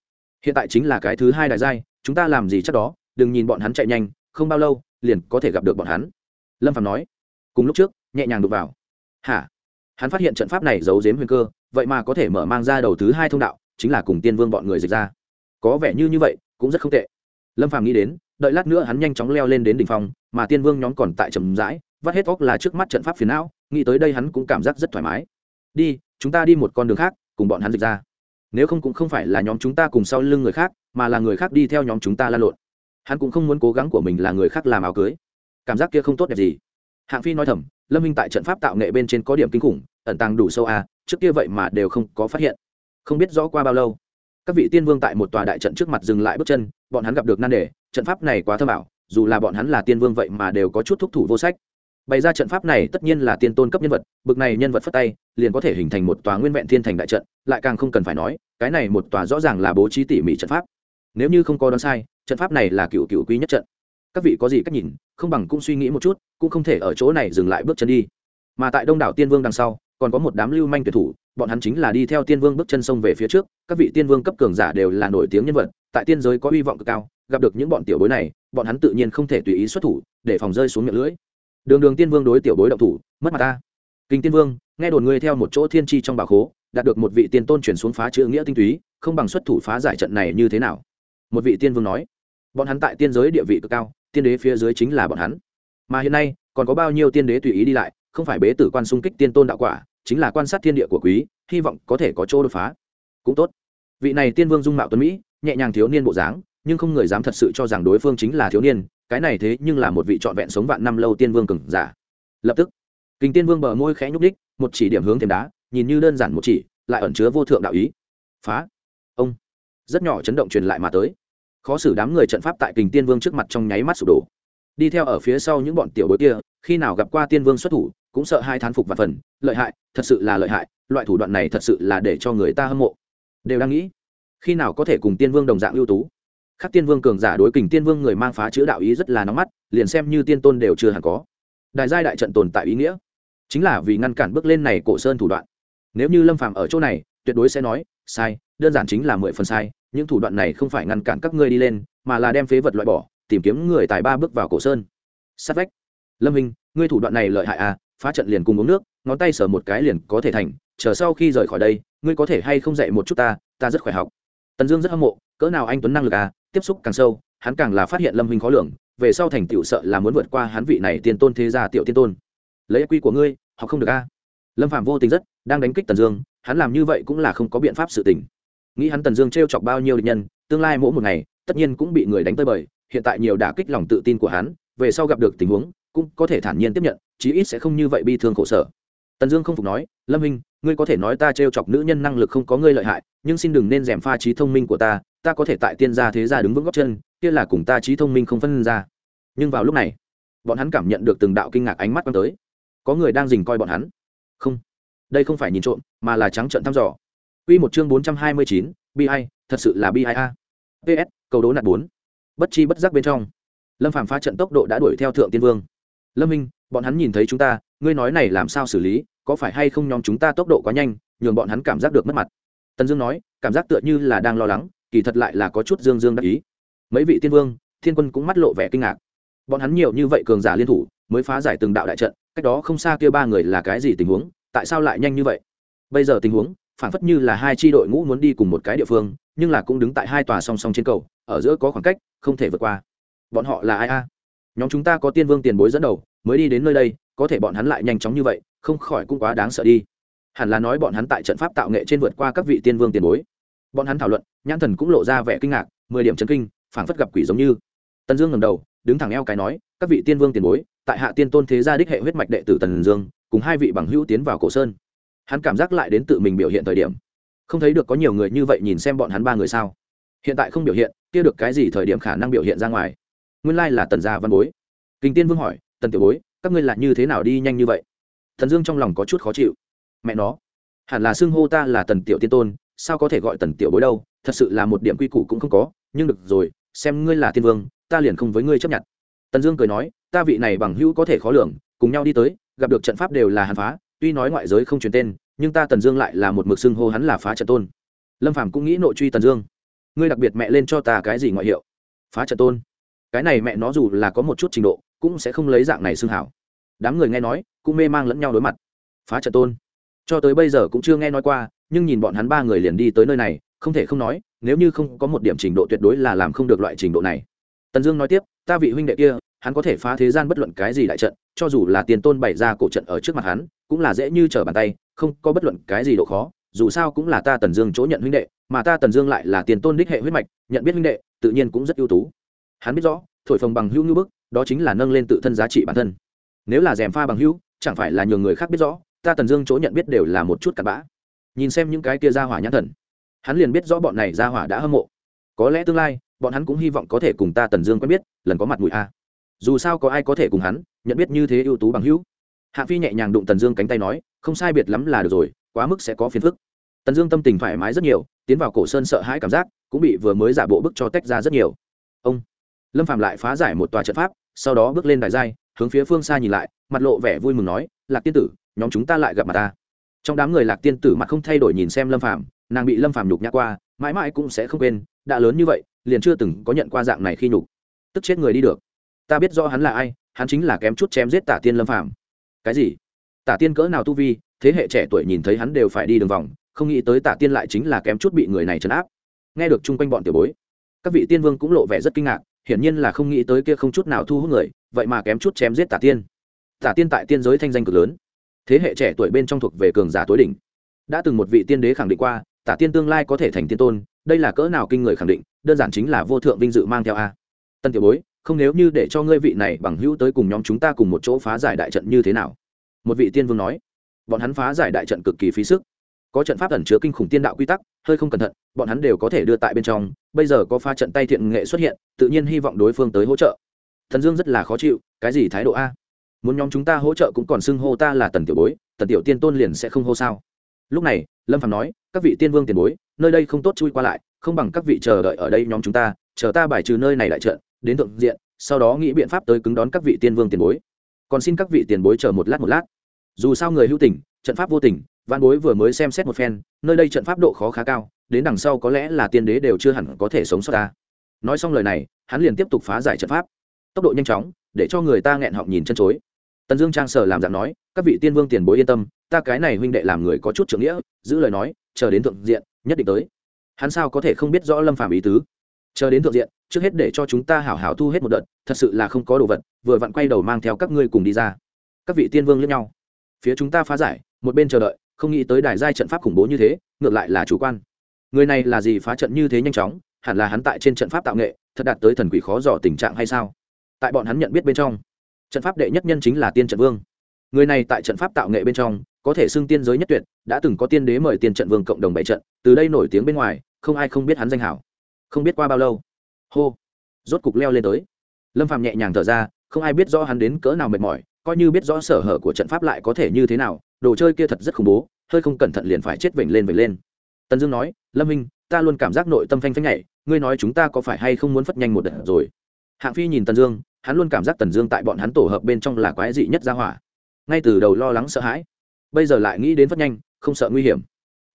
[SPEAKER 1] Hiện tại chính là cái thứ hai đại giai chúng ta làm gì chắc đó đừng nhìn bọn hắn chạy nhanh không bao lâu liền có thể gặp được bọn hắn. Lâm phạm nói. Cùng lúc trước nhẹ nhàng đục vào. Hả? Hắn phát hiện trận pháp này giấu giếm huyền cơ vậy mà có thể mở mang ra đầu thứ hai thông đạo chính là cùng tiên vương bọn người dịch ra. Có vẻ như như vậy cũng rất không tệ. Lâm phàm nghĩ đến đợi lát nữa hắn nhanh chóng leo lên đến đỉnh phòng, mà tiên vương nhóm còn tại trầm rãi vắt hết óc là trước mắt trận pháp phiền não, nghĩ tới đây hắn cũng cảm giác rất thoải mái. Đi, chúng ta đi một con đường khác, cùng bọn hắn dịch ra. Nếu không cũng không phải là nhóm chúng ta cùng sau lưng người khác, mà là người khác đi theo nhóm chúng ta la lộn. Hắn cũng không muốn cố gắng của mình là người khác làm áo cưới. Cảm giác kia không tốt đẹp gì. Hạng phi nói thầm, lâm minh tại trận pháp tạo nghệ bên trên có điểm kinh khủng, ẩn tàng đủ sâu à trước kia vậy mà đều không có phát hiện. Không biết rõ qua bao lâu, các vị tiên vương tại một tòa đại trận trước mặt dừng lại bước chân, bọn hắn gặp được nan đề, trận pháp này quá thơ bảo dù là bọn hắn là tiên vương vậy mà đều có chút thúc thủ vô sách bày ra trận pháp này tất nhiên là tiên tôn cấp nhân vật, bực này nhân vật phất tay, liền có thể hình thành một tòa nguyên vẹn thiên thành đại trận, lại càng không cần phải nói, cái này một tòa rõ ràng là bố trí tỉ mỉ trận pháp. Nếu như không có đoán sai, trận pháp này là cựu cựu quý nhất trận. Các vị có gì cách nhìn, không bằng cũng suy nghĩ một chút, cũng không thể ở chỗ này dừng lại bước chân đi. Mà tại đông đảo tiên vương đằng sau, còn có một đám lưu manh tuyệt thủ, bọn hắn chính là đi theo tiên vương bước chân sông về phía trước, các vị tiên vương cấp cường giả đều là nổi tiếng nhân vật, tại tiên giới có hy vọng cực cao, gặp được những bọn tiểu bối này, bọn hắn tự nhiên không thể tùy ý xuất thủ, để phòng rơi xuống miệng lưỡi đường đường tiên vương đối tiểu bối động thủ, mất mặt ta. Kinh tiên vương, nghe đồn ngươi theo một chỗ thiên tri trong bà khố, đạt được một vị tiên tôn chuyển xuống phá chữ nghĩa tinh túy, không bằng xuất thủ phá giải trận này như thế nào? Một vị tiên vương nói. Bọn hắn tại tiên giới địa vị cực cao, tiên đế phía dưới chính là bọn hắn. Mà hiện nay, còn có bao nhiêu tiên đế tùy ý đi lại, không phải bế tử quan xung kích tiên tôn đạo quả, chính là quan sát thiên địa của quý, hy vọng có thể có chỗ đột phá. Cũng tốt. Vị này tiên vương dung mạo tuấn mỹ, nhẹ nhàng thiếu niên bộ dáng, nhưng không người dám thật sự cho rằng đối phương chính là thiếu niên cái này thế nhưng là một vị trọn vẹn sống vạn năm lâu tiên vương cường giả. Lập tức kinh tiên vương bờ môi khẽ nhúc đích một chỉ điểm hướng thêm đá, nhìn như đơn giản một chỉ, lại ẩn chứa vô thượng đạo ý. Phá! Ông! Rất nhỏ chấn động truyền lại mà tới. Khó xử đám người trận pháp tại kình tiên vương trước mặt trong nháy mắt sụp đổ. Đi theo ở phía sau những bọn tiểu bối kia, khi nào gặp qua tiên vương xuất thủ, cũng sợ hai thán phục và phần. Lợi hại, thật sự là lợi hại, loại thủ đoạn này thật sự là để cho người ta hâm mộ. Đều đang nghĩ, khi nào có thể cùng tiên vương đồng dạng ưu tú? Khắc tiên vương cường giả đối kình tiên vương người mang phá chữ đạo ý rất là nóng mắt, liền xem như tiên tôn đều chưa hẳn có. Đại giai đại trận tồn tại ý nghĩa, chính là vì ngăn cản bước lên này cổ sơn thủ đoạn. Nếu như lâm phàm ở chỗ này, tuyệt đối sẽ nói, sai, đơn giản chính là mười phần sai, những thủ đoạn này không phải ngăn cản các ngươi đi lên, mà là đem phế vật loại bỏ, tìm kiếm người tài ba bước vào cổ sơn. Sát vách. Lâm hình ngươi thủ đoạn này lợi hại à phá trận liền cùng uống nước, ngón tay sờ một cái liền có thể thành, chờ sau khi rời khỏi đây, ngươi có thể hay không dạy một chút ta ta rất khỏe học. Tần dương rất hâm mộ, cỡ nào anh tuấn năng lực à tiếp xúc càng sâu, hắn càng là phát hiện lâm hình khó lường, về sau thành tựu sợ là muốn vượt qua hắn vị này tiên tôn thế gia tiểu tiên tôn. Lấy quy của ngươi họ không được a? Lâm phạm vô tình rất, đang đánh kích tần dương, hắn làm như vậy cũng là không có biện pháp sự tình. Nghĩ hắn tần dương t chọc bao nhiêu địch nhân, tương lai mỗi một ngày, tất nhiên cũng bị người đánh tơi bời, hiện tại nhiều đả kích lòng tự tin của hắn, về sau gặp được tình huống, cũng có thể thản nhiên tiếp nhận, chí ít sẽ không như vậy bi thương khổ sở. Tần dương không phục nói, lâm minh ngươi có thể nói ta t chọc nữ nhân năng lực không có ngươi lợi hại, nhưng xin đừng nên d pha trí thông minh của ta ta có thể tại tiên gia thế gia đứng vững góc chân kia là cùng ta trí thông minh không phân ra nhưng vào lúc này bọn hắn cảm nhận được từng đạo kinh ngạc ánh mắt quăng tới có người đang dình coi bọn hắn không đây không phải nhìn trộm mà là trắng trợn thăm dò Quy một chương bốn trăm hai mươi chín, bi ai, thật sự là bi ai a. PS, cầu đố nạt 4. Bất chi bất giác bên trong, Lâm Phàm phá trận tốc độ đã đuổi theo thượng tiên vương. Lâm Minh, bọn hắn nhìn thấy chúng ta, ngươi nói này làm sao xử lý, có phải hay không nhóm chúng ta tốc độ quá nhanh, nhường bọn hắn cảm giác được mất mặt. Tần Dương nói, cảm giác tựa như là đang lo lắng, kỳ thật lại là có chút dương dương đắc ý. Mấy vị tiên vương, thiên quân cũng mắt lộ vẻ kinh ngạc. Bọn hắn nhiều như vậy cường giả liên thủ, mới phá giải từng đạo đại trận, cách đó không xa kia ba người là cái gì tình huống tại sao lại nhanh như vậy? Bây giờ tình huống phản phất như là hai tri đội ngũ muốn đi cùng một cái địa phương nhưng là cũng đứng tại hai tòa song song trên cầu ở giữa có khoảng cách không thể vượt qua. Bọn họ là ai a? Nhóm chúng ta có tiên vương tiền bối dẫn đầu mới đi đến nơi đây có thể bọn hắn lại nhanh chóng như vậy không khỏi cũng quá đáng sợ đi. Hẳn là nói bọn hắn tại trận pháp tạo nghệ trên vượt qua các vị tiên vương tiền bối bọn hắn thảo luận, nhãn thần cũng lộ ra vẻ kinh ngạc, mười điểm chấn kinh, phảng phất gặp quỷ giống như. Tần dương ngầm đầu, đứng thẳng eo cái nói, các vị tiên vương tiền bối, tại hạ tiên tôn thế gia đích hệ huyết mạch đệ tử tần dương, cùng hai vị bằng hữu tiến vào cổ sơn. Hắn cảm giác lại đến tự mình biểu hiện thời điểm. Không thấy được có nhiều người như vậy nhìn xem bọn hắn ba người sao. Hiện tại không biểu hiện, kia được cái gì thời điểm khả năng biểu hiện ra ngoài. Nguyên lai là tần gia văn bối. Kinh tiên vương hỏi, tần tiểu bối, các ngươi là như thế nào đi nhanh như vậy? Thần dương trong lòng có chút khó chịu. Mẹ nó, hẳn là xưng hô ta là tần tiểu tiên tôn sao có thể gọi tần tiểu bối đâu, thật sự là một điểm quy củ cũng không có, nhưng được rồi, xem ngươi là thiên vương, ta liền không với ngươi chấp nhận. Tần dương cười nói, ta vị này bằng hữu có thể khó lường, cùng nhau đi tới, gặp được trận pháp đều là hàn phá, tuy nói ngoại giới không truyền tên, nhưng ta tần dương lại là một mực xưng hô hắn là phá trận tôn. Lâm phàm cũng nghĩ nội truy tần dương. Ngươi đặc biệt mẹ lên cho ta cái gì ngoại hiệu? Phá trận tôn. Cái này mẹ nó dù là có một chút trình độ, cũng sẽ không lấy dạng này xưng hảo. Đám người nghe nói, cũng mê mang lẫn nhau đối mặt. Phá trận tôn. Cho tới bây giờ cũng chưa nghe nói qua nhưng nhìn bọn hắn ba người liền đi tới nơi này, không thể không nói, nếu như không có một điểm trình độ tuyệt đối là làm không được loại trình độ này. Tần dương nói tiếp, ta vị huynh đệ kia, hắn có thể phá thế gian bất luận cái gì đại trận, cho dù là tiền tôn bày ra cổ trận ở trước mặt hắn, cũng là dễ như trở bàn tay, không có bất luận cái gì độ khó, dù sao cũng là ta tần dương chỗ nhận huynh đệ, mà ta tần dương lại là tiền tôn đích hệ huyết mạch, nhận biết huynh đệ, tự nhiên cũng rất ưu tú. Hắn biết rõ, thổi phồng bằng hữu như bức, đó chính là nâng lên tự thân giá trị bản thân. Nếu là rèm pha bằng hữu, chẳng phải là nhiều người khác biết rõ, ta tần dương chỗ nhận biết đều là một chút cặn bã nhìn xem những cái kia ra hỏa nhãn thần. Hắn liền biết rõ bọn này ra hỏa đã hâm mộ. Có lẽ tương lai, bọn hắn cũng hy vọng có thể cùng ta tần dương quen biết, lần có mặt mũi a. Dù sao có ai có thể cùng hắn, nhận biết như thế ưu tú bằng hữu. Hạ phi nhẹ nhàng đụng tần dương cánh tay nói, không sai biệt lắm là được rồi, quá mức sẽ có phiền phức. Tần dương tâm tình thoải mái rất nhiều, tiến vào cổ sơn sợ hãi cảm giác, cũng bị vừa mới giả bộ bức cho tách ra rất nhiều. Ông lâm phạm lại phá giải một tòa trận pháp, sau đó bước lên đài giai, hướng phía phương xa nhìn lại, mặt lộ vẻ vui mừng nói, lạc tiên tử, nhóm chúng ta lại gặp mặt ta trong đám người lạc tiên tử mặt không thay đổi nhìn xem lâm phạm nàng bị lâm phạm nhục nhã qua, mãi mãi cũng sẽ không quên, đã lớn như vậy, liền chưa từng có nhận qua dạng này khi nhục. Tức chết người đi được. Ta biết rõ hắn là ai, hắn chính là kém chút chém giết tả tiên lâm phàm. Cái gì? Tả tiên cỡ nào tu vi, thế hệ trẻ tuổi nhìn thấy hắn đều phải đi đường vòng, không nghĩ tới tả tiên lại chính là kém chút bị người này trấn áp. Nghe được chung quanh bọn tiểu bối, các vị tiên vương cũng lộ vẻ rất kinh ngạc, hiển nhiên là không nghĩ tới kia không chút nào thu hút người, vậy mà kém chút chém giết tả tiên. Tả tiên tại tiên giới thanh danh cực lớn thế hệ trẻ tuổi bên trong thuộc về cường giả tối đỉnh. Đã từng một vị tiên đế khẳng định qua, tả tiên tương lai có thể thành tiên tôn, đây là cỡ nào kinh người khẳng định, đơn giản chính là vô thượng vinh dự mang theo a. Tân tiểu bối, không nếu như để cho ngươi vị này bằng hữu tới cùng nhóm chúng ta cùng một chỗ phá giải đại trận như thế nào? Một vị tiên vương nói. Bọn hắn phá giải đại trận cực kỳ phí sức. Có trận pháp ẩn chứa kinh khủng tiên đạo quy tắc, hơi không cẩn thận, bọn hắn đều có thể đưa tại bên trong. Bây giờ có pha trận tay thiện nghệ xuất hiện, tự nhiên hy vọng đối phương tới hỗ trợ. Thần dương rất là khó chịu, cái gì thái độ a? Muốn nhóm chúng ta hỗ trợ cũng còn xưng hô ta là tần tiểu bối, tần tiểu tiên tôn liền sẽ không hô sao? Lúc này, lâm phạm nói, các vị tiên vương tiền bối, nơi đây không tốt chui qua lại, không bằng các vị chờ đợi ở đây nhóm chúng ta, chờ ta bài trừ nơi này đại trận, đến thượng diện, sau đó nghĩ biện pháp tới cứng đón các vị tiên vương tiền bối. Còn xin các vị tiền bối chờ một lát một lát. Dù sao người hữu tình, trận pháp vô tình văn bối vừa mới xem xét một phen, nơi đây trận pháp độ khó khá cao, đến đằng sau có lẽ là tiên đế đều chưa hẳn có thể sống sót ta. Nói xong lời này, hắn liền tiếp tục phá giải trận pháp. Tốc độ nhanh chóng, để cho người ta nghẹn họng nhìn chân chối tần dương trang sở làm dạng nói, các vị tiên vương tiền bối yên tâm, ta cái này huynh đệ làm người có chút trưởng nghĩa, giữ lời nói, chờ đến thượng diện, nhất định tới. Hắn sao có thể không biết rõ lâm phàm ý tứ? Chờ đến thượng diện, trước hết để cho chúng ta hảo hảo thu hết một đợt, thật sự là không có đồ vật, vừa vặn quay đầu mang theo các ngươi cùng đi ra. Các vị tiên vương lẫn nhau. Phía chúng ta phá giải, một bên chờ đợi, không nghĩ tới đài giai trận pháp khủng bố như thế, ngược lại là chủ quan. Người này là gì phá trận như thế nhanh chóng, hẳn là hắn tại trên trận pháp tạo nghệ, thật đạt tới thần quỷ khó dò tình trạng hay sao? Tại bọn hắn nhận biết bên trong trận pháp đệ nhất nhân chính là tiên trận vương. Người này tại trận pháp tạo nghệ bên trong, có thể xưng tiên giới nhất tuyệt, đã từng có tiên đế mời tiên trận vương cộng đồng bảy trận, từ đây nổi tiếng bên ngoài, không ai không biết hắn danh hảo. Không biết qua bao lâu, hô, rốt cục leo lên tới. Lâm phàm nhẹ nhàng thở ra, không ai biết rõ hắn đến cỡ nào mệt mỏi, coi như biết rõ sở hở của trận pháp lại có thể như thế nào, đồ chơi kia thật rất khủng bố, hơi không cẩn thận liền phải chết vểnh lên vểnh lên. Tần dương nói, lâm minh, ta luôn cảm giác nội tâm phanh phanh nhảy, ngươi nói chúng ta có phải hay không muốn phất nhanh một đợt rồi? Hạng phi nhìn tần dương, hắn luôn cảm giác tần dương tại bọn hắn tổ hợp bên trong là quái dị nhất ra hỏa. Ngay từ đầu lo lắng sợ hãi, bây giờ lại nghĩ đến phất nhanh, không sợ nguy hiểm.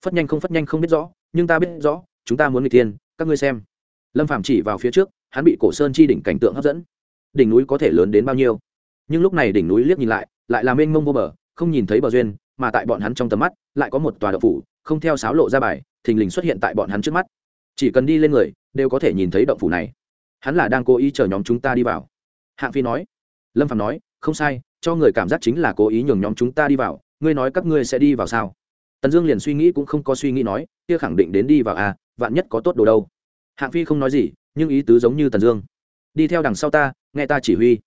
[SPEAKER 1] Phất nhanh không phất nhanh không biết rõ, nhưng ta biết rõ, chúng ta muốn người tiên các ngươi xem. Lâm phạm chỉ vào phía trước, hắn bị cổ sơn chi đỉnh cảnh tượng hấp dẫn. Đỉnh núi có thể lớn đến bao nhiêu? Nhưng lúc này đỉnh núi liếc nhìn lại lại là mênh mông vô bờ, không nhìn thấy bờ duyên, mà tại bọn hắn trong tầm mắt, lại có một tòa đậu phủ, không theo sáo lộ ra bài, thình lình xuất hiện tại bọn hắn trước mắt. Chỉ cần đi lên người, đều có thể nhìn thấy động phủ này hắn là đang cố ý chờ nhóm chúng ta đi vào. Hạng phi nói. Lâm phạm nói, không sai, cho người cảm giác chính là cố ý nhường nhóm chúng ta đi vào. Ngươi nói các ngươi sẽ đi vào sao? Tần dương liền suy nghĩ cũng không có suy nghĩ nói, kia khẳng định đến đi vào à vạn nhất có tốt đồ đâu. Hạng phi không nói gì, nhưng ý tứ giống như tần dương. Đi theo đằng sau ta, nghe ta chỉ huy.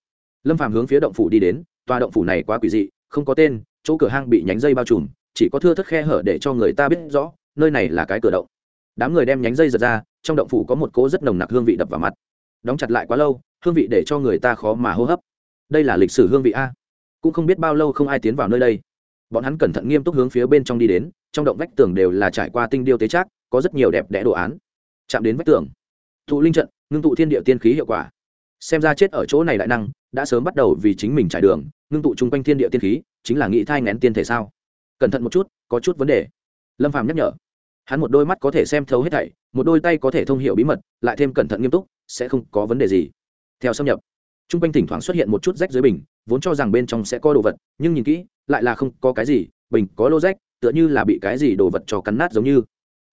[SPEAKER 1] Lâm phạm hướng phía động phủ đi đến, tòa động phủ này quá quỷ dị, không có tên, chỗ cửa hang bị nhánh dây bao trùm, chỉ có thưa thất khe hở để cho người ta biết rõ, nơi này là cái cửa động. Đám người đem nhánh dây giật ra, trong động phủ có một cỗ rất nồng nặc hương vị đập vào mặt đóng chặt lại quá lâu, hương vị để cho người ta khó mà hô hấp. Đây là lịch sử hương vị a. Cũng không biết bao lâu không ai tiến vào nơi đây. Bọn hắn cẩn thận nghiêm túc hướng phía bên trong đi đến, trong động vách tường đều là trải qua tinh điêu tế trác, có rất nhiều đẹp đẽ đồ án. Chạm đến vách tường, thụ linh trận, ngưng tụ thiên địa tiên khí hiệu quả. Xem ra chết ở chỗ này đại năng, đã sớm bắt đầu vì chính mình trải đường, ngưng tụ chung quanh thiên địa tiên khí, chính là nghĩ thai ngén tiên thể sao? Cẩn thận một chút, có chút vấn đề. Lâm phàm nhắc nhở. Hắn một đôi mắt có thể xem thấu hết thảy, một đôi tay có thể thông hiểu bí mật, lại thêm cẩn thận nghiêm túc sẽ không có vấn đề gì. Theo xâm nhập t r u n g quanh thỉnh thoảng xuất hiện một chút rách dưới bình, vốn cho rằng bên trong sẽ có đồ vật, nhưng nhìn kỹ, lại là không có cái gì, bình có lô rách, tựa như là bị cái gì đồ vật cho cắn nát giống như.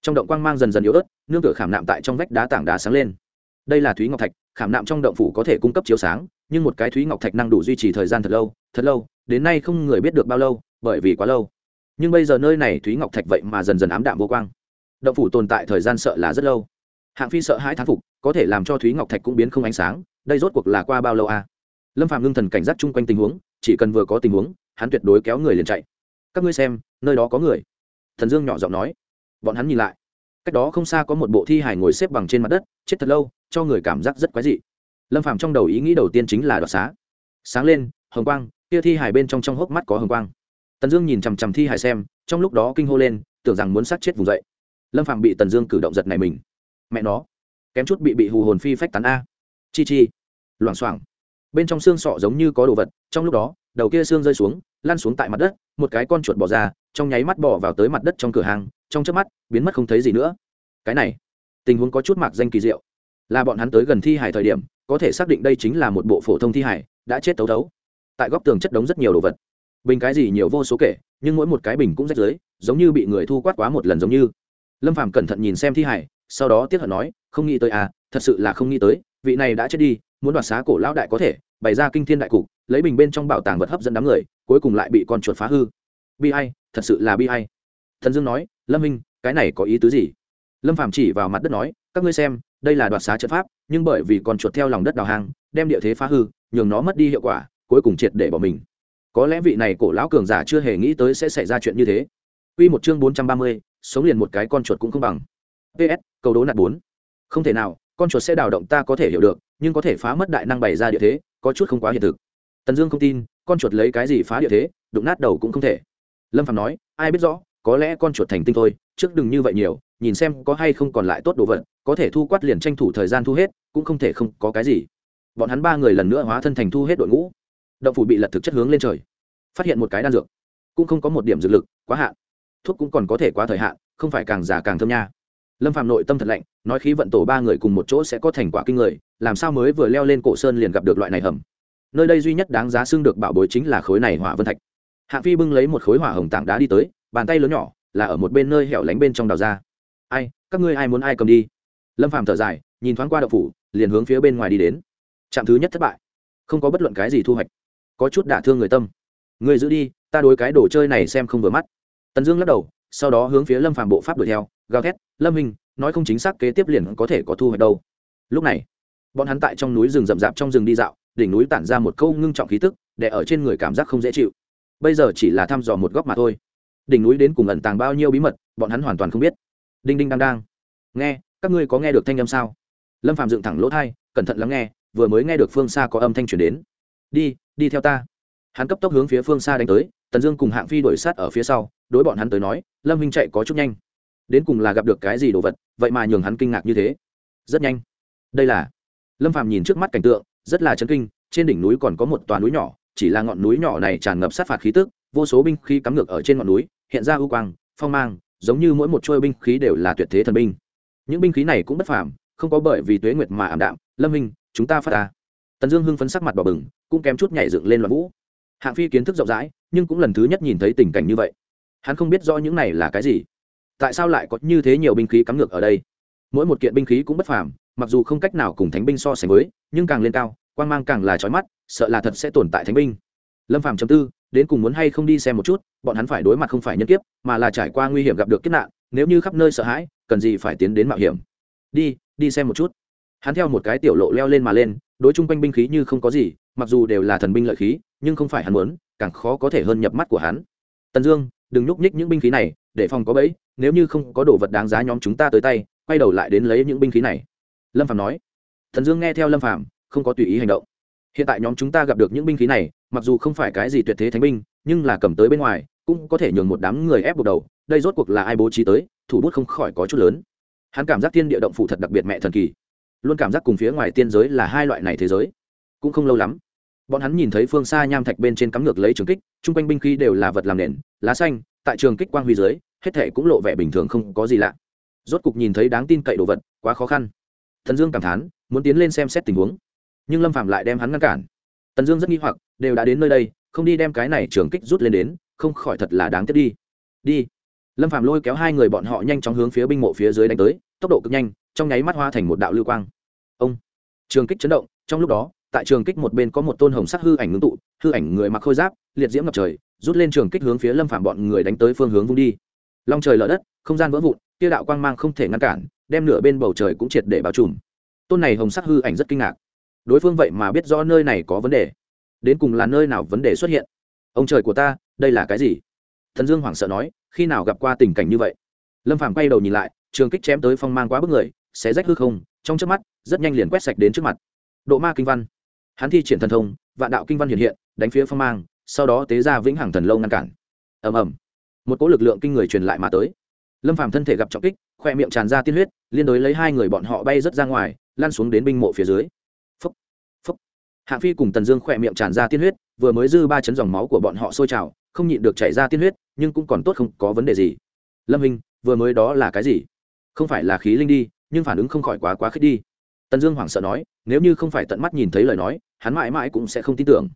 [SPEAKER 1] Trong động quang mang dần dần yếu ớt, nương tựa khảm nạm tại trong vách đá tảng đá sáng lên. Đây là thúy ngọc thạch, khảm nạm trong động phủ có thể cung cấp chiếu sáng, nhưng một cái thúy ngọc thạch năng đủ duy trì thời gian thật lâu thật lâu, đến nay không người biết được bao lâu, bởi vì quá lâu. Nhưng bây giờ nơi này thúy ngọc thạch vậy mà dần dần ám đạm vô quang. Động phủ tồn tại thời gian sợ là rất lâu hạng phi sợ hãi thán phục, có thể làm cho thúy ngọc thạch cũng biến không ánh sáng, đây rốt cuộc là qua bao lâu à? lâm phạm ngưng thần cảnh giác chung quanh tình huống, chỉ cần vừa có tình huống, hắn tuyệt đối kéo người liền chạy. Các ngươi xem, nơi đó có người. Thần dương nhỏ giọng nói. Bọn hắn nhìn lại. Cách đó không xa có một bộ thi hài ngồi xếp bằng trên mặt đất, chết thật lâu, cho người cảm giác rất quái dị. Lâm phạm trong đầu ý nghĩ đầu tiên chính là đoạt xá. Sáng lên, hồng quang, kia thi hài bên trong trong hốc mắt có hồng quang. Tần dương nhìn chằm chằm thi hài xem, trong lúc đó kinh hô lên, tưởng rằng muốn sát chết vùng dậy. Lâm phạm bị tần dương cử động giật này mình mẹ nó, kém chút bị bị hù hồn phi phách tán a. Chi chi, loảng xoảng. Bên trong xương sọ giống như có đồ vật, trong lúc đó, đầu kia xương rơi xuống lan xuống tại mặt đất, một cái con chuột bỏ ra, trong nháy mắt bỏ vào tới mặt đất trong cửa hàng, trong trước mắt, biến mất không thấy gì nữa. Cái này, tình huống có chút mạc danh kỳ diệu. Là bọn hắn tới gần thi hải thời điểm, có thể xác định đây chính là một bộ phổ thông thi hải, đã chết tấu tấu. Tại góc tường chất đống rất nhiều đồ vật. Bình cái gì nhiều vô số kể, nhưng mỗi một cái bình cũng rách dưới giống như bị người thu quát quá một lần giống như. Lâm phàm cẩn thận nhìn xem thi hải sau đó tiếp hận nói, không nghĩ tới à thật sự là không nghĩ tới, vị này đã chết đi, muốn đoạt xá cổ lão đại có thể, bày ra kinh thiên đại cục, lấy bình bên trong bảo tàng vật hấp dẫn đám người, cuối cùng lại bị con chuột phá hư. Bi ai, thật sự là bi ai. Thần dương nói, lâm minh cái này có ý tứ gì? Lâm phạm chỉ vào mặt đất nói, các ngươi xem, đây là đoạt xá trận pháp, nhưng bởi vì con chuột theo lòng đất đào hang, đem địa thế phá hư, nhường nó mất đi hiệu quả, cuối cùng triệt để bỏ mình. Có lẽ vị này cổ lão cường giả chưa hề nghĩ tới sẽ xảy ra chuyện như thế. Quy một chương bốn trăm ba mươi, sống liền một cái con chuột cũng không bằng ps câu đố nạt bốn. Không thể nào, con chuột sẽ đào động ta có thể hiểu được, nhưng có thể phá mất đại năng bày ra địa thế, có chút không quá hiện thực. Tần dương không tin, con chuột lấy cái gì phá địa thế, đụng nát đầu cũng không thể. Lâm phạm nói, ai biết rõ, có lẽ con chuột thành tinh thôi, trước đừng như vậy nhiều, nhìn xem có hay không còn lại tốt đồ vật, có thể thu quát liền tranh thủ thời gian thu hết, cũng không thể không có cái gì. Bọn hắn ba người lần nữa hóa thân thành thu hết đội ngũ. Động phủ bị lật thực chất hướng lên trời. Phát hiện một cái đan dược. Cũng không có một điểm dược lực, quá hạn. Thuốc cũng còn có thể quá thời hạn, không phải càng già càng thơm nha lâm phạm nội tâm thật lạnh, nói khí vận tổ ba người cùng một chỗ sẽ có thành quả kinh người, làm sao mới vừa leo lên cổ sơn liền gặp được loại này hầm? Nơi đây duy nhất đáng giá xưng được bảo bối chính là khối này hỏa vân thạch. Hạng phi bưng lấy một khối hỏa hồng tảng đá đi tới, bàn tay lớn nhỏ, là ở một bên nơi hẻo lánh bên trong đào ra. Ai, các ngươi ai muốn ai cầm đi? Lâm Phạm thở dài, nhìn thoáng qua đậu phủ, liền hướng phía bên ngoài đi đến. Trạm thứ nhất thất bại. Không có bất luận cái gì thu hoạch. Có chút đả thương người tâm. Người giữ đi, ta đối cái đồ chơi này xem không vừa mắt. Tần dương lắc đầu sau đó hướng phía lâm phàm bộ pháp đuổi theo, gào thét, lâm hình nói không chính xác kế tiếp liền có thể có thu hoạch đâu. Lúc này, bọn hắn tại trong núi rừng rậm rạp trong rừng đi dạo, đỉnh núi tản ra một câu ngưng trọng khí tức, để ở trên người cảm giác không dễ chịu. Bây giờ chỉ là thăm dò một góc mà thôi. Đỉnh núi đến cùng ẩn tàng bao nhiêu bí mật, bọn hắn hoàn toàn không biết. Đinh đinh đang đang. Nghe, các ngươi có nghe được thanh âm sao? Lâm phạm dựng thẳng lỗ thai, cẩn thận lắng nghe, vừa mới nghe được phương xa có âm thanh chuyển đến. Đi đi theo ta. Hắn cấp tốc hướng phía phương xa đánh tới, tần dương cùng hạng phi đổi sát ở phía sau đối bọn hắn tới nói, lâm minh chạy có chút nhanh. Đến cùng là gặp được cái gì đồ vật, vậy mà nhường hắn kinh ngạc như thế. Rất nhanh. Đây là, lâm phạm nhìn trước mắt cảnh tượng, rất là chấn kinh, trên đỉnh núi còn có một tòa núi nhỏ, chỉ là ngọn núi nhỏ này tràn ngập sát phạt khí tức, vô số binh khí cắm ngược ở trên ngọn núi, hiện ra ưu quang, phong mang, giống như mỗi một trôi binh khí đều là tuyệt thế thần binh. Những binh khí này cũng bất phàm, không có bởi vì tuế nguyệt mà ảm đạm. Lâm minh chúng ta phát ta tần dương hưng phấn sắc mặt bỏ bừng, cũng kém chút nhảy dựng lên loạn vũ. Hạng phi kiến thức rộng rãi, nhưng cũng lần thứ nhất nhìn thấy tình cảnh như vậy hắn không biết rõ những này là cái gì. Tại sao lại có như thế nhiều binh khí cắm ngược ở đây? Mỗi một kiện binh khí cũng bất phàm, mặc dù không cách nào cùng thánh binh so sánh với, nhưng càng lên cao quan g mang càng là trói mắt, sợ là thật sẽ tồn tại thánh binh. Lâm phàm chấm tư, đến cùng muốn hay không đi xem một chút, bọn hắn phải đối mặt không phải nhân kiếp, mà là trải qua nguy hiểm gặp được kiếp nạn, nếu như khắp nơi sợ hãi, cần gì phải tiến đến mạo hiểm. Đi đi xem một chút. Hắn theo một cái tiểu lộ leo lên mà lên, đối chung quanh binh khí như không có gì, mặc dù đều là thần binh lợi khí, nhưng không phải hắn muốn, càng khó có thể hơn nhập mắt của hắn. Tần dương đừng nhúc nhích những binh khí này, để phòng có bẫy, nếu như không có đồ vật đáng giá nhóm chúng ta tới tay, quay đầu lại đến lấy những binh khí này. Lâm phạm nói. Thần dương nghe theo lâm phạm không có tùy ý hành động. Hiện tại nhóm chúng ta gặp được những binh khí này, mặc dù không phải cái gì tuyệt thế thánh binh, nhưng là cầm tới bên ngoài, cũng có thể nhường một đám người ép buộc đầu, đây rốt cuộc là ai bố trí tới, thủ bút không khỏi có chút lớn. Hắn cảm giác thiên địa động phủ thật đặc biệt mẹ thần kỳ. Luôn cảm giác cùng phía ngoài tiên giới là hai loại này thế giới. Cũng không lâu lắm bọn hắn nhìn thấy phương xa nham thạch bên trên cắm ngược lấy trường kích, chung quanh binh khí đều là vật làm nền, lá xanh, tại trường kích quang huy dưới, hết thể cũng lộ vẻ bình thường không có gì lạ. Rốt cục nhìn thấy đáng tin cậy đồ vật, quá khó khăn. Thần dương cảm thán, muốn tiến lên xem xét tình huống. Nhưng lâm phạm lại đem hắn ngăn cản. Tần dương rất nghi hoặc, đều đã đến nơi đây, không đi đem cái này trường kích rút lên đến, không khỏi thật là đáng tiếc đi. Đi. Lâm phạm lôi kéo hai người bọn họ nhanh chóng hướng phía binh mộ phía dưới đánh tới, tốc độ cực nhanh, trong nháy mắt hoa thành một đạo lưu quang. Ông. Trường kích chấn động, trong lúc đó tại trường kích một bên có một tôn hồng sắc hư ảnh ngưng tụ, hư ảnh người mặc khôi giáp, liệt diễm ngập trời, rút lên trường kích hướng phía lâm phạm bọn người đánh tới phương hướng vung đi. Long trời lở đất, không gian vỡ vụn kia đạo quang mang không thể ngăn cản, đem nửa bên bầu trời cũng triệt để bao trùm. Tôn này hồng sắc hư ảnh rất kinh ngạc. Đối phương vậy mà biết rõ nơi này có vấn đề. Đến cùng là nơi nào vấn đề xuất hiện? Ông trời của ta, đây là cái gì? Thần dương hoảng sợ nói, khi nào gặp qua tình cảnh như vậy? Lâm phàm quay đầu nhìn lại, trường kích chém tới phong mang quá bức người, xé rách hư không, trong trước mắt, rất nhanh liền quét sạch đến trước mặt. Độ ma kinh văn hắn thi triển thần thông, vạn đạo kinh văn hiện hiện, đánh phía phong mang, sau đó tế ra vĩnh hằng thần lâu ngăn cản. Ầm ầm. Một cỗ lực lượng kinh người truyền lại mà tới. Lâm phàm thân thể gặp trọng kích, khoe miệng tràn ra tiên huyết, liên đối lấy hai người bọn họ bay rất ra ngoài lan xuống đến binh mộ phía dưới. Phúc phúc. Hạng phi cùng tần dương khoe miệng tràn ra tiên huyết, vừa mới dư ba chấn dòng máu của bọn họ sôi trào, không nhịn được chảy ra tiên huyết, nhưng cũng còn tốt không có vấn đề gì. Lâm hình vừa mới đó là cái gì? Không phải là khí linh đi, nhưng phản ứng không khỏi quá quá khích đi tần dương hoảng sợ nói, nếu như không phải tận mắt nhìn thấy lời nói, hắn mãi mãi cũng sẽ không tin tưởng.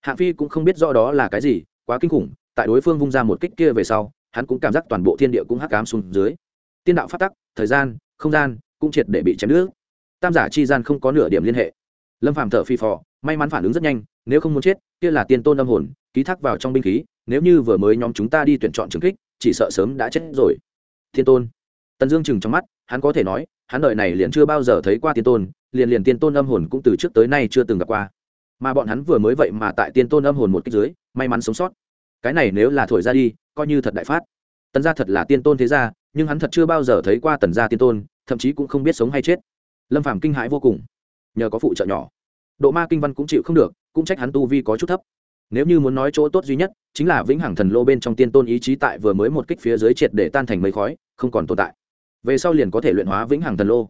[SPEAKER 1] Hạng phi cũng không biết rõ đó là cái gì, quá kinh khủng, tại đối phương vung ra một kích kia về sau, hắn cũng cảm giác toàn bộ thiên địa cũng hắc cám xuống dưới. Tiên đạo phát tắc, thời gian, không gian, cũng triệt để bị chém nước tam giả chi gian không có nửa điểm liên hệ. Lâm phàm thở phi phò, may mắn phản ứng rất nhanh, nếu không muốn chết, kia là tiên tôn âm hồn, ký thác vào trong binh khí, nếu như vừa mới nhóm chúng ta đi tuyển chọn trường kích, chỉ sợ sớm đã chết rồi. Thiên tôn. Tần dương chừng trong mắt, hắn có thể nói hắn đợi này liền chưa bao giờ thấy qua tiên tôn, liền liền tiên tôn âm hồn cũng từ trước tới nay chưa từng gặp qua. Mà bọn hắn vừa mới vậy mà tại tiên tôn âm hồn một kích dưới, may mắn sống sót. Cái này nếu là thổi ra đi, coi như thật đại phát. Tần gia thật là tiên tôn thế gia, nhưng hắn thật chưa bao giờ thấy qua tần gia tiên tôn, thậm chí cũng không biết sống hay chết. Lâm phàm kinh hãi vô cùng. Nhờ có phụ trợ nhỏ. Độ ma kinh văn cũng chịu không được, cũng trách hắn tu vi có chút thấp. Nếu như muốn nói chỗ tốt duy nhất, chính là vĩnh hằng thần lô bên trong tiên tôn ý chí tại vừa mới một kích phía dưới triệt để tan thành mây khói, không còn tồn tại về sau liền có thể luyện hóa vĩnh hằng thần lô.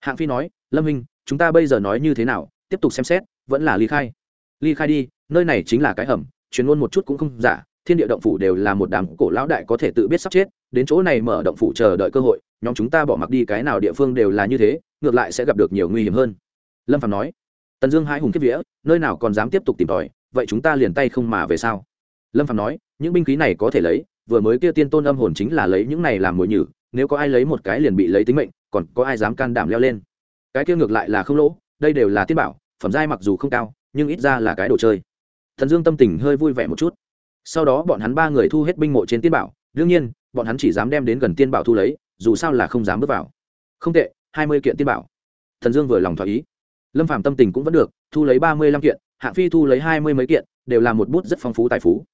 [SPEAKER 1] Hạng phi nói, lâm minh chúng ta bây giờ nói như thế nào? Tiếp tục xem xét, vẫn là ly khai. Ly khai đi, nơi này chính là cái hầm chuyên luôn một chút cũng không giả, thiên địa động phủ đều là một đám cổ lão đại có thể tự biết sắp chết, đến chỗ này mở động phủ chờ đợi cơ hội, nhóm chúng ta bỏ mặc đi cái nào địa phương đều là như thế, ngược lại sẽ gặp được nhiều nguy hiểm hơn. Lâm phạm nói, tần dương hai hùng kiếp vía, nơi nào còn dám tiếp tục tìm tòi, vậy chúng ta liền tay không mà về sao? Lâm phạm nói, những binh khí này có thể lấy, vừa mới kia tiên tôn âm hồn chính là lấy những này làm mồi nhử nếu có ai lấy một cái liền bị lấy tính mệnh, còn có ai dám can đảm leo lên? Cái kia ngược lại là không lỗ, đây đều là tiên bảo, phẩm giai mặc dù không cao, nhưng ít ra là cái đồ chơi. Thần dương tâm tình hơi vui vẻ một chút. Sau đó bọn hắn ba người thu hết binh mộ trên tiên bảo, đương nhiên, bọn hắn chỉ dám đem đến gần tiên bảo thu lấy, dù sao là không dám bước vào. Không tệ, hai mươi kiện tiên bảo. Thần dương vừa lòng thỏa ý. Lâm phạm tâm tình cũng vẫn được, thu lấy ba mươi lăm kiện, hạng phi thu lấy hai mươi mấy kiện, đều là một bút rất phong phú tài phú.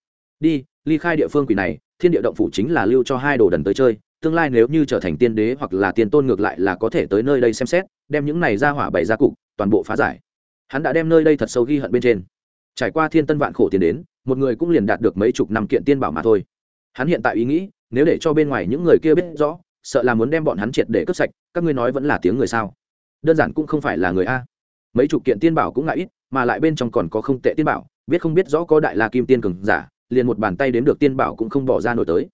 [SPEAKER 1] Đi, ly khai địa phương quỷ này, thiên địa động phủ chính là lưu cho hai đồ đần tới chơi tương lai nếu như trở thành tiên đế hoặc là tiên tôn ngược lại là có thể tới nơi đây xem xét, đem những này ra hỏa bày ra cục, toàn bộ phá giải. Hắn đã đem nơi đây thật sâu ghi hận bên trên. Trải qua thiên tân vạn khổ tiền đến, một người cũng liền đạt được mấy chục năm kiện tiên bảo mà thôi. Hắn hiện tại ý nghĩ, nếu để cho bên ngoài những người kia biết rõ, sợ là muốn đem bọn hắn triệt để cướp sạch, các ngươi nói vẫn là tiếng người sao? Đơn giản cũng không phải là người a. Mấy chục kiện tiên bảo cũng ngại ít, mà lại bên trong còn có không tệ tiên bảo, biết không biết rõ có đại la kim tiên cường giả, liền một bàn tay đến được tiên bảo cũng không bỏ ra nổi tới.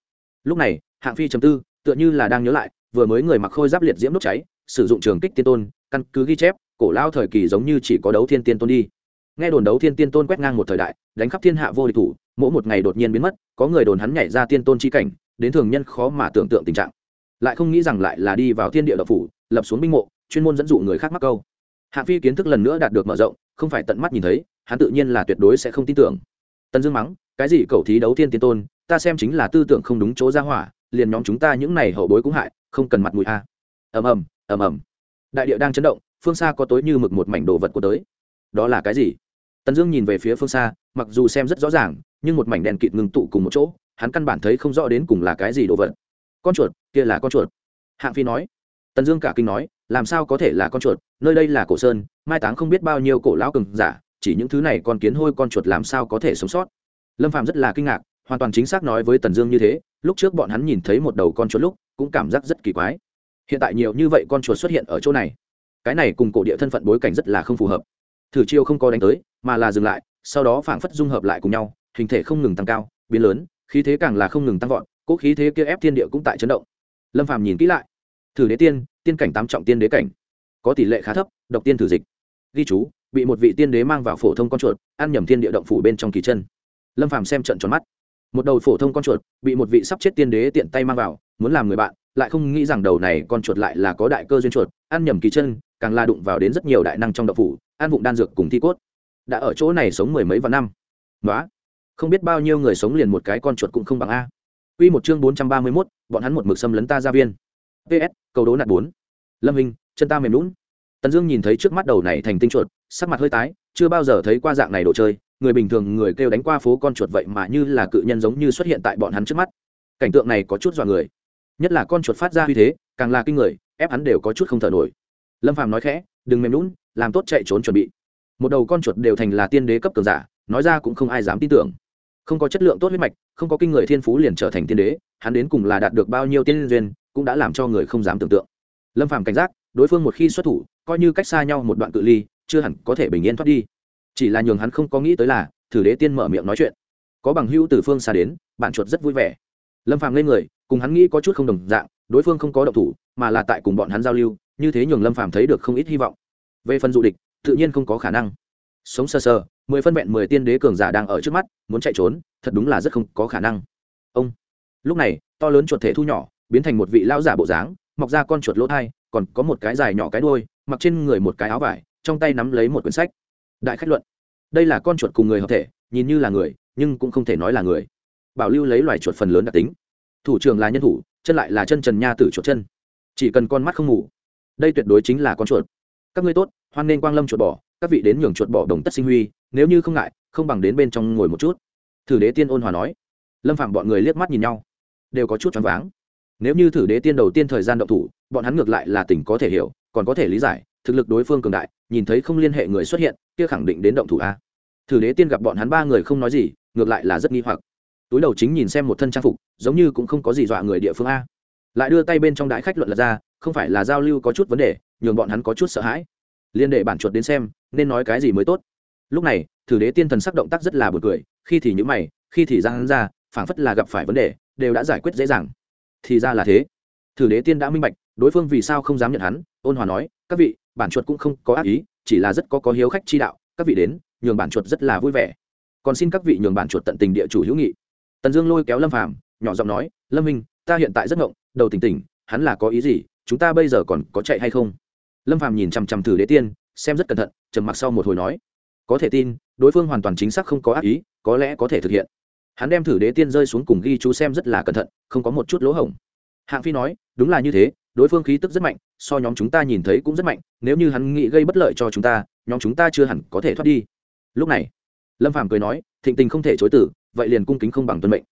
[SPEAKER 1] Lúc này, hạng phi chấm tư tựa như là đang nhớ lại, vừa mới người mặc khôi giáp liệt diễm đốt cháy, sử dụng trường kích tiên tôn, căn cứ ghi chép, cổ lao thời kỳ giống như chỉ có đấu thiên tiên tôn đi. Nghe đồn đấu thiên tiên tôn quét ngang một thời đại, đánh khắp thiên hạ vô địch thủ, mỗi một ngày đột nhiên biến mất, có người đồn hắn nhảy ra tiên tôn chi cảnh, đến thường nhân khó mà tưởng tượng tình trạng. Lại không nghĩ rằng lại là đi vào thiên địa độc phủ, lập xuống binh mộ, chuyên môn dẫn dụ người khác mắc câu. Hạ phi kiến thức lần nữa đạt được mở rộng, không phải tận mắt nhìn thấy, hắn tự nhiên là tuyệt đối sẽ không tin tưởng. Tân dương mắng, cái gì cầu thí đấu thiên tiên tôn, ta xem chính là tư tưởng không đúng chỗ ra hỏa liền nhóm chúng ta những này hậu bối cũng hại, không cần mặt mũi a. Ầm ầm ầm ầm. Đại địa đang chấn động, phương xa có tối như mực một mảnh đồ vật của tới. Đó là cái gì? Tần dương nhìn về phía phương xa, mặc dù xem rất rõ ràng, nhưng một mảnh đèn kịt ngừng tụ cùng một chỗ, hắn căn bản thấy không rõ đến cùng là cái gì đồ vật. Con chuột, kia là con chuột. Hạng phi nói. Tần dương cả kinh nói, làm sao có thể là con chuột, nơi đây là cổ sơn, mai táng không biết bao nhiêu cổ lão cường giả, chỉ những thứ này con kiến hôi con chuột làm sao có thể sống sót. Lâm phạm rất là kinh ngạc, hoàn toàn chính xác nói với tần dương như thế lúc trước bọn hắn nhìn thấy một đầu con chuột lúc, cũng cảm giác rất kỳ quái. Hiện tại nhiều như vậy con chuột xuất hiện ở chỗ này. Cái này cùng cổ địa thân phận bối cảnh rất là không phù hợp. Thử chiêu không có đánh tới, mà là dừng lại, sau đó phảng phất dung hợp lại cùng nhau, hình thể không ngừng tăng cao, biến lớn, khí thế càng là không ngừng tăng vọt cỗ khí thế kia ép thiên địa cũng tại chấn động. Lâm phàm nhìn kỹ lại. Thử đế tiên tiên cảnh tám trọng tiên đế cảnh. Có tỷ lệ khá thấp, độc tiên thử dịch. Ghi chú, bị một vị tiên đế mang vào phổ thông con chuột, ăn nhầm thiên địa động phủ bên trong kỳ chân. Lâm phàm xem trận tròn mắt một đầu phổ thông con chuột bị một vị sắp chết tiên đế tiện tay mang vào muốn làm người bạn lại không nghĩ rằng đầu này con chuột lại là có đại cơ duyên chuột ăn nhầm kỳ chân càng la đụng vào đến rất nhiều đại năng trong đậu phủ ăn vụng đan dược cùng thi cốt đã ở chỗ này sống mười mấy vạn năm đó không biết bao nhiêu người sống liền một cái con chuột cũng không bằng a Quy một chương bốn trăm ba mươi 431, bọn hắn một mực xâm lấn ta gia viên. PS, cầu đố nạt bốn. Lâm Hình, chân ta mềm nhũn. Tần Dương nhìn thấy trước mắt đầu này thành tinh chuột, sắc mặt hơi tái, chưa bao giờ thấy qua dạng này đồ chơi, người bình thường người kêu đánh qua phố con chuột vậy mà như là cự nhân giống như xuất hiện tại bọn hắn trước mắt. Cảnh tượng này có chút dọa người. Nhất là con chuột phát ra uy thế, càng là kinh người, ép hắn đều có chút không thở nổi. Lâm Phàm nói khẽ, đừng mềm lún làm tốt chạy trốn chuẩn bị. Một đầu con chuột đều thành là tiên đế cấp cường giả, nói ra cũng không ai dám tin tưởng không có chất lượng tốt huyết mạch không có kinh người thiên phú liền trở thành tiên đế hắn đến cùng là đạt được bao nhiêu tiên duyên cũng đã làm cho người không dám tưởng tượng lâm phàm cảnh giác đối phương một khi xuất thủ coi như cách xa nhau một đoạn cự ly chưa hẳn có thể bình yên thoát đi chỉ là nhường hắn không có nghĩ tới là thử đế tiên mở miệng nói chuyện. Có bằng hữu từ phương xa đến, bạn chuột rất vui vẻ. Lâm phàm lên người, cùng hắn nghĩ có chút không đồng dạng, đối phương không có động thủ, mà là tại cùng bọn hắn giao lưu, như thế nhường lâm phàm thấy được không ít hy vọng. Về phần dụ địch, tự nhiên không có khả năng. Sống sơ sơ, mười phân vẹn mười tiên đế cường giả đang ở trước mắt, muốn chạy trốn, thật đúng là rất không có khả năng. Ông. Lúc này, to lớn chuột thể thu nhỏ, biến thành một vị lao giả bộ dáng, mọc ra con chuột lỗ thai, còn có một cái dài nhỏ cái đuôi, mặc trên người một cái áo vải, trong tay nắm lấy một quyển sách đại khách luận. Đây là con chuột cùng người hợp thể, nhìn như là người, nhưng cũng không thể nói là người. Bảo lưu lấy loài chuột phần lớn đặc tính. Thủ trưởng là nhân thủ, chân lại là chân trần nha tử chuột chân. Chỉ cần con mắt không ngủ đây tuyệt đối chính là con chuột. Các ngươi tốt, hoan nên quang lâm chuột bỏ, các vị đến nhường chuột bỏ đồng tất sinh huy, nếu như không ngại, không bằng đến bên trong ngồi một chút. Thử đế tiên ôn hòa nói. Lâm phạm bọn người liếc mắt nhìn nhau, đều có chút choáng váng. Nếu như thử đế tiên đầu tiên thời gian động thủ, bọn hắn ngược lại là tỉnh có thể hiểu, còn có thể lý giải thực lực đối phương cường đại, nhìn thấy không liên hệ người xuất hiện, kia khẳng định đến động thủ a. Thử đế tiên gặp bọn hắn ba người không nói gì, ngược lại là rất nghi hoặc. Túi đầu chính nhìn xem một thân trang phục, giống như cũng không có gì dọa người địa phương a. Lại đưa tay bên trong đại khách luận lật ra, không phải là giao lưu có chút vấn đề, nhường bọn hắn có chút sợ hãi. Liên đệ bản chuột đến xem, nên nói cái gì mới tốt. Lúc này, thử đế tiên thần sắc động tác rất là buồn cười, khi thì nhữ mày, khi thì ra hắn ra, phảng phất là gặp phải vấn đề, đều đã giải quyết dễ dàng. Thì ra là thế. Thử đế tiên đã minh bạch, đối phương vì sao không dám nhận hắn, ôn hòa nói, các vị bản chuột cũng không có ác ý, chỉ là rất có có hiếu khách chi đạo, các vị đến, nhường bản chuột rất là vui vẻ. Còn xin các vị nhường bản chuột tận tình địa chủ hữu nghị. Tần dương lôi kéo lâm phàm, nhỏ giọng nói, lâm minh, ta hiện tại rất ngộng, đầu tỉnh tỉnh, hắn là có ý gì, chúng ta bây giờ còn có chạy hay không? Lâm phàm nhìn chằm chằm thử đế tiên, xem rất cẩn thận, trầm mặc sau một hồi nói, có thể tin, đối phương hoàn toàn chính xác không có ác ý, có lẽ có thể thực hiện. Hắn đem thử đế tiên rơi xuống cùng ghi chú xem rất là cẩn thận, không có một chút lỗ hổng. Hạng phi nói, đúng là như thế, đối phương khí tức rất mạnh so nhóm chúng ta nhìn thấy cũng rất mạnh, nếu như hắn nghĩ gây bất lợi cho chúng ta, nhóm chúng ta chưa hẳn có thể thoát đi. Lúc này, lâm phàm cười nói, thịnh tình không thể chối tử vậy liền cung kính không bằng tuân mệnh.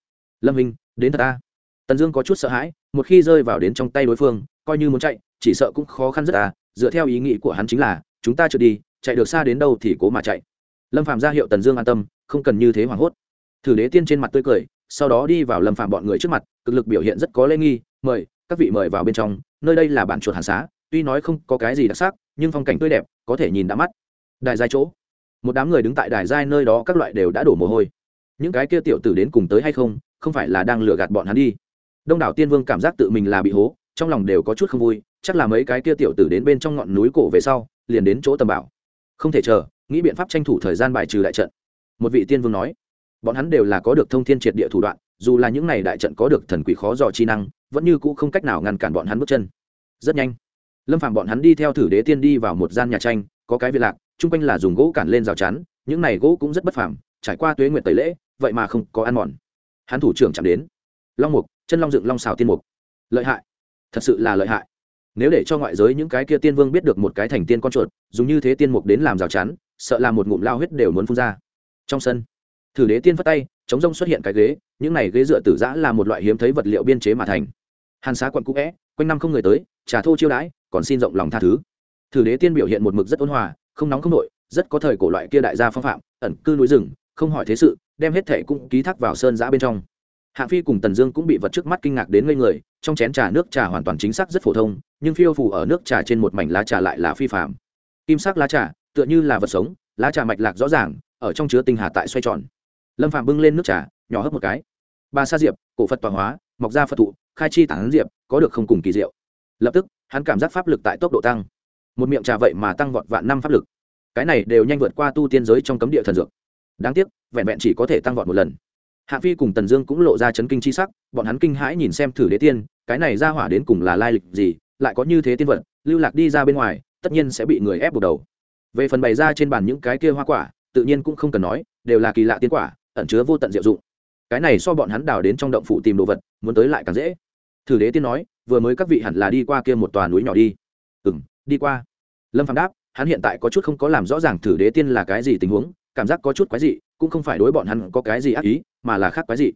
[SPEAKER 1] Lâm minh đến thật ta tần dương có chút sợ hãi, một khi rơi vào đến trong tay đối phương, coi như muốn chạy, chỉ sợ cũng khó khăn rất à dựa theo ý nghĩ của hắn chính là, chúng ta trượt đi, chạy được xa đến đâu thì cố mà chạy. Lâm Phàm ra hiệu tần dương an tâm, không cần như thế hoảng hốt. Thử đế tiên trên mặt tươi cười, sau đó đi vào lâm Phàm bọn người trước mặt, cực lực biểu hiện rất có lễ nghi, mời các vị mời vào bên trong, nơi đây là bản chuột hàn xá, tuy nói không có cái gì đặc sắc, nhưng phong cảnh tươi đẹp, có thể nhìn đã mắt. Đài giai chỗ. Một đám người đứng tại đài giai nơi đó, các loại đều đã đổ mồ hôi. Những cái kia tiểu tử đến cùng tới hay không không phải là đang lừa gạt bọn hắn đi. Đông đảo tiên vương cảm giác tự mình là bị hố, trong lòng đều có chút không vui, chắc là mấy cái kia tiểu tử đến bên trong ngọn núi cổ về sau, liền đến chỗ tầm bảo. Không thể chờ, nghĩ biện pháp tranh thủ thời gian bài trừ đại trận. Một vị tiên vương nói, bọn hắn đều là có được thông thiên triệt địa thủ đoạn, dù là những này đại trận có được thần quỷ khó dò chi năng vẫn như cũ không cách nào ngăn cản bọn hắn bước chân. Rất nhanh, lâm phàm bọn hắn đi theo thử đế tiên đi vào một gian nhà tranh, có cái viện lạc, chung quanh là dùng gỗ cản lên rào chắn, những này gỗ cũng rất bất phàm, trải qua tuế nguyện tẩy lễ, vậy mà không có ăn mòn. Hắn thủ trưởng chạm đến, long mục, chân long dựng long xào tiên mục. Lợi hại, thật sự là lợi hại. Nếu để cho ngoại giới những cái kia tiên vương biết được một cái thành tiên con chuột, dùng như thế tiên mục đến làm rào chắn, sợ là một ngụm lao huyết đều muốn phun ra. Trong sân, thử đế tiên phất tay, chống rông xuất hiện cái ghế, những này ghế dựa tử giã là một loại hiếm thấy vật liệu biên chế mà thành hàn xá quận cũ vẽ quanh năm không người tới, trà thô chiêu đãi, còn xin rộng lòng tha thứ. Thử đế tiên biểu hiện một mực rất ôn hòa, không nóng không nội, rất có thời cổ loại kia đại gia phong phạm, ẩn cư núi rừng, không hỏi thế sự, đem hết thẻ cũng ký thác vào sơn giã bên trong. Hạng phi cùng tần dương cũng bị vật trước mắt kinh ngạc đến ngây người, trong chén trà nước trà hoàn toàn chính xác rất phổ thông, nhưng phiêu phủ ở nước trà trên một mảnh lá trà lại là phi phạm kim sắc lá trà, tựa như là vật sống, lá trà mạch lạc rõ ràng, ở trong chứa tinh hà tại xoay tròn. Lâm phạm bưng lên nước trà, nhỏ hấp một cái. Bà sa diệp, cổ phật tọa hóa, mọc ra phật thụ khai chi tán diệp, có được không cùng kỳ diệu. Lập tức, hắn cảm giác pháp lực tại tốc độ tăng. Một miệng trà vậy mà tăng vọt vạn năm pháp lực. Cái này đều nhanh vượt qua tu tiên giới trong cấm địa thần dược. Đáng tiếc, vẹn vẹn chỉ có thể tăng vọt một lần. Hạ phi cùng tần dương cũng lộ ra chấn kinh chi sắc, bọn hắn kinh hãi nhìn xem thử đế tiên, cái này ra hỏa đến cùng là lai lịch gì, lại có như thế tiên vật, lưu lạc đi ra bên ngoài, tất nhiên sẽ bị người ép buộc đầu. Về phần bày ra trên bàn những cái kia hoa quả, tự nhiên cũng không cần nói, đều là kỳ lạ tiên quả, ẩn chứa vô tận diệu dụng. Cái này so bọn hắn đào đến trong động phủ tìm đồ vật, muốn tới lại càng dễ thử đế tiên nói, vừa mới các vị hẳn là đi qua kia một tòa núi nhỏ đi. Ừ m đi qua. Lâm phạm đáp, hắn hiện tại có chút không có làm rõ ràng thử đế tiên là cái gì tình huống, cảm giác có chút quái dị, cũng không phải đối bọn hắn có cái gì ác ý, mà là khác quái dị.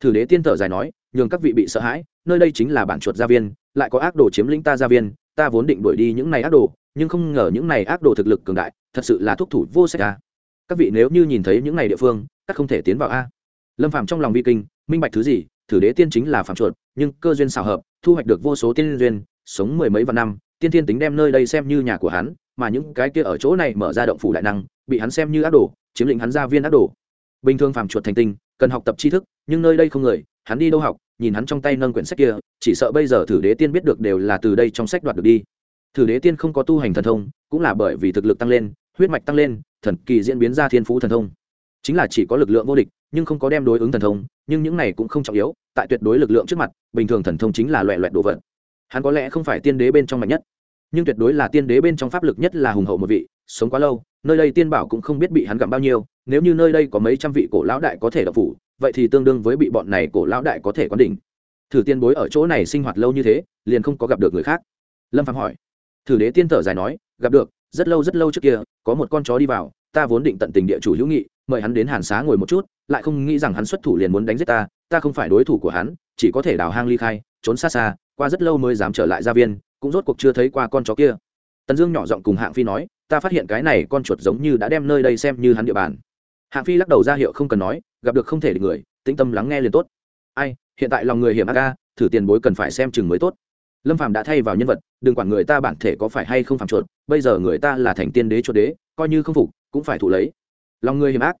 [SPEAKER 1] Thử đế tiên thở dài nói, nhường các vị bị sợ hãi, nơi đây chính là bản chuột gia viên, lại có ác đồ chiếm lĩnh ta gia viên, ta vốn định đuổi đi những này ác đồ, nhưng không ngờ những này ác đồ thực lực cường đại, thật sự là thúc thủ vô sách a các vị nếu như nhìn thấy những này địa phương, các không thể tiến vào a. Lâm phạm trong lòng vi kinh, minh bạch thứ gì, thử đế tiên chính là phạm chuột nhưng cơ duyên xảo hợp, thu hoạch được vô số tiên duyên, sống mười mấy vạn năm, tiên tiên tính đem nơi đây xem như nhà của hắn, mà những cái kia ở chỗ này mở ra động phủ đại năng, bị hắn xem như ác đồ, chiếm lĩnh hắn gia viên ác đồ. Bình thường phàm chuột thành tinh, cần học tập tri thức, nhưng nơi đây không người, hắn đi đâu học, nhìn hắn trong tay nâng quyển sách kia, chỉ sợ bây giờ thử đế tiên biết được đều là từ đây trong sách đoạt được đi. Thử đế tiên không có tu hành thần thông, cũng là bởi vì thực lực tăng lên, huyết mạch tăng lên, thần kỳ diễn biến ra thiên phú thần thông. Chính là chỉ có lực lượng vô địch nhưng không có đem đối ứng thần thông, nhưng những này cũng không trọng yếu, tại tuyệt đối lực lượng trước mặt, bình thường thần thông chính là loẹ loẹt đồ vật. Hắn có lẽ không phải tiên đế bên trong mạnh nhất, nhưng tuyệt đối là tiên đế bên trong pháp lực nhất là hùng hậu một vị, sống quá lâu, nơi đây tiên bảo cũng không biết bị hắn gặm bao nhiêu, nếu như nơi đây có mấy trăm vị cổ lão đại có thể đập phủ, vậy thì tương đương với bị bọn này cổ lão đại có thể quán đỉnh. Thử tiên bối ở chỗ này sinh hoạt lâu như thế, liền không có gặp được người khác. Lâm phạm hỏi. Thử đế tiên thở dài nói, gặp được, rất lâu rất lâu trước kia, có một con chó đi vào ta vốn định tận tình địa chủ hữu nghị, mời hắn đến hàn xá ngồi một chút, lại không nghĩ rằng hắn xuất thủ liền muốn đánh giết ta ta không phải đối thủ của hắn, chỉ có thể đào hang ly khai, trốn xa xa, qua rất lâu mới dám trở lại gia viên, cũng rốt cuộc chưa thấy qua con chó kia. Tần dương nhỏ giọng cùng hạng phi nói, ta phát hiện cái này con chuột giống như đã đem nơi đây xem như hắn địa bàn. Hạng phi lắc đầu ra hiệu không cần nói, gặp được không thể được người, tĩnh tâm lắng nghe liền tốt. Ai, hiện tại lòng người hiểm ác ca thử tiền bối cần phải xem chừng mới tốt. Lâm phàm đã thay vào nhân vật đừng quản người ta bản thể có phải hay không phạm chuột, bây giờ người ta là thành tiên đế chuột đế, coi như không phục, cũng phải thụ lấy. Lòng người hiểm ác.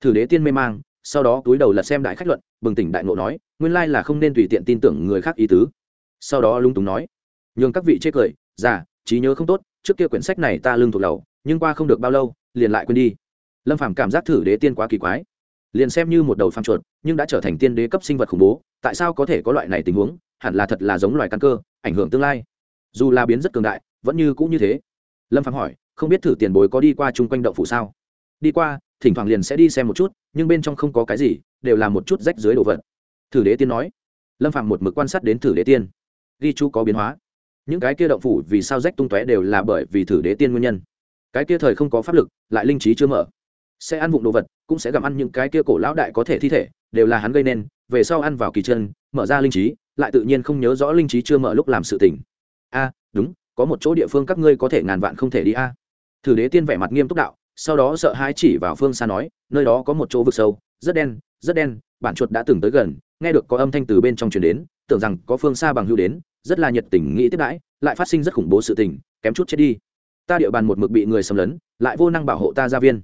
[SPEAKER 1] Thử đế tiên mê mang, sau đó túi đầu lật xem đại khách luận, bừng tỉnh đại ngộ nói, nguyên lai là không nên tùy tiện tin tưởng người khác ý tứ. Sau đó lung túng nói, nhường các vị chê cười, già, trí nhớ không tốt, trước kia quyển sách này ta lương thuộc lầu nhưng qua không được bao lâu, liền lại quên đi. Lâm phàm cảm giác thử đế tiên quá kỳ quái. Liền xem như một đầu phàm chuột, nhưng đã trở thành tiên đế cấp sinh vật khủng bố, tại sao có thể có loại này tình huống, hẳn là thật là giống loài căn cơ, ảnh hưởng tương lai dù là biến rất cường đại, vẫn như cũng như thế. Lâm phạm hỏi, không biết thử tiền bối có đi qua chung quanh động phủ sao? Đi qua, thỉnh thoảng liền sẽ đi xem một chút, nhưng bên trong không có cái gì, đều là một chút rách dưới đồ vật. Thử đế tiên nói. Lâm phạm một mực quan sát đến thử đế tiên. Ghi chú có biến hóa. Những cái kia động phủ vì sao rách tung tóe đều là bởi vì thử đế tiên nguyên nhân. Cái kia thời không có pháp lực, lại linh trí chưa mở. Sẽ ăn vụng đồ vật, cũng sẽ gặm ăn những cái kia cổ lão đại có thể thi thể, đều là hắn gây nên, về sau ăn vào kỳ chân, mở ra linh trí, lại tự nhiên không nhớ rõ linh trí chưa mở lúc làm sự tình a, đúng, có một chỗ địa phương các ngươi có thể ngàn vạn không thể đi a. Thử đế tiên vẻ mặt nghiêm túc đạo, sau đó sợ hãi chỉ vào phương xa nói, nơi đó có một chỗ vực sâu, rất đen rất đen, bản chuột đã từng tới gần, nghe được có âm thanh từ bên trong truyền đến, tưởng rằng có phương xa bằng hưu đến, rất là nhiệt tình nghĩ tiếp đãi, lại phát sinh rất khủng bố sự tình, kém chút chết đi. Ta địa bàn một mực bị người xâm lấn, lại vô năng bảo hộ ta gia viên.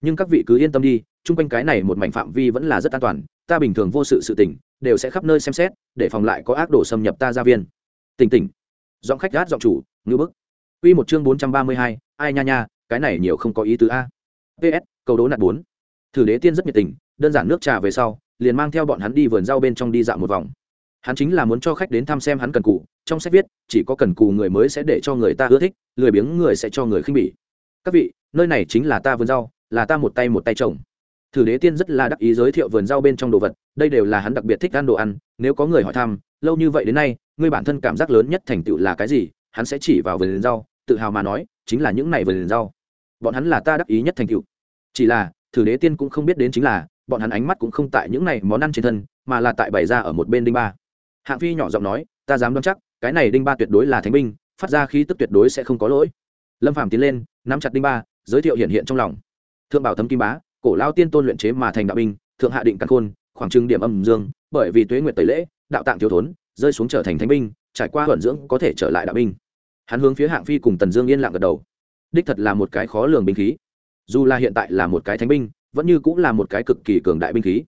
[SPEAKER 1] Nhưng các vị cứ yên tâm đi, chung quanh cái này một mảnh phạm vi vẫn là rất an toàn, ta bình thường vô sự sự tình, đều sẽ khắp nơi xem xét, để phòng lại có ác đồ xâm nhập ta gia viên. Tỉnh tỉnh giọng khách gát giọng chủ ngữ bức Quy một chương bốn trăm ba mươi hai, ai nha nha, cái này nhiều không có ý tứ a. PS, câu đố nạt bốn. Thử đế tiên rất nhiệt tình, đơn giản nước trà về sau, liền mang theo bọn hắn đi vườn rau bên trong đi dạo một vòng. Hắn chính là muốn cho khách đến thăm xem hắn cần cù, trong sách viết, chỉ có cần cù người mới sẽ để cho người ta ưa thích, lười biếng người sẽ cho người khinh bỉ. Các vị, nơi này chính là ta vườn rau, là ta một tay một tay trồng. Thử đế tiên rất là đắc ý giới thiệu vườn rau bên trong đồ vật, đây đều là hắn đặc biệt thích ăn đồ ăn, nếu có người hỏi thăm, lâu như vậy đến nay, ngươi bản thân cảm giác lớn nhất thành tựu là cái gì, hắn sẽ chỉ vào vườn rau, tự hào mà nói chính là những này vườn rau. Bọn hắn là ta đắc ý nhất thành tựu. chỉ là thử đế tiên cũng không biết đến chính là bọn hắn ánh mắt cũng không tại những này món ăn trên thân mà là tại bày ra ở một bên đinh ba. Hạng phi nhỏ giọng nói ta dám đoán chắc cái này đinh ba tuyệt đối là thánh binh phát ra khí tức tuyệt đối sẽ không có lỗi. Lâm phàm tiến lên nắm chặt đinh ba giới thiệu hiện hiện trong lòng. Thượng bảo thấm kim bá cổ lao tiên tôn luyện chế mà thành đạo binh, thượng hạ định căn khôn, khoảng trừng điểm âm dương, bởi vì tuế nguyện tẩy lễ, đạo tạng thiếu thốn, rơi xuống trở thành thánh binh, trải qua thuận dưỡng có thể trở lại đạo binh. Hắn hướng phía hạng phi cùng tần dương yên lặng gật đầu. Đích thật là một cái khó lường binh khí. Dù là hiện tại là một cái thánh binh, vẫn như cũng là một cái cực kỳ cường đại binh khí.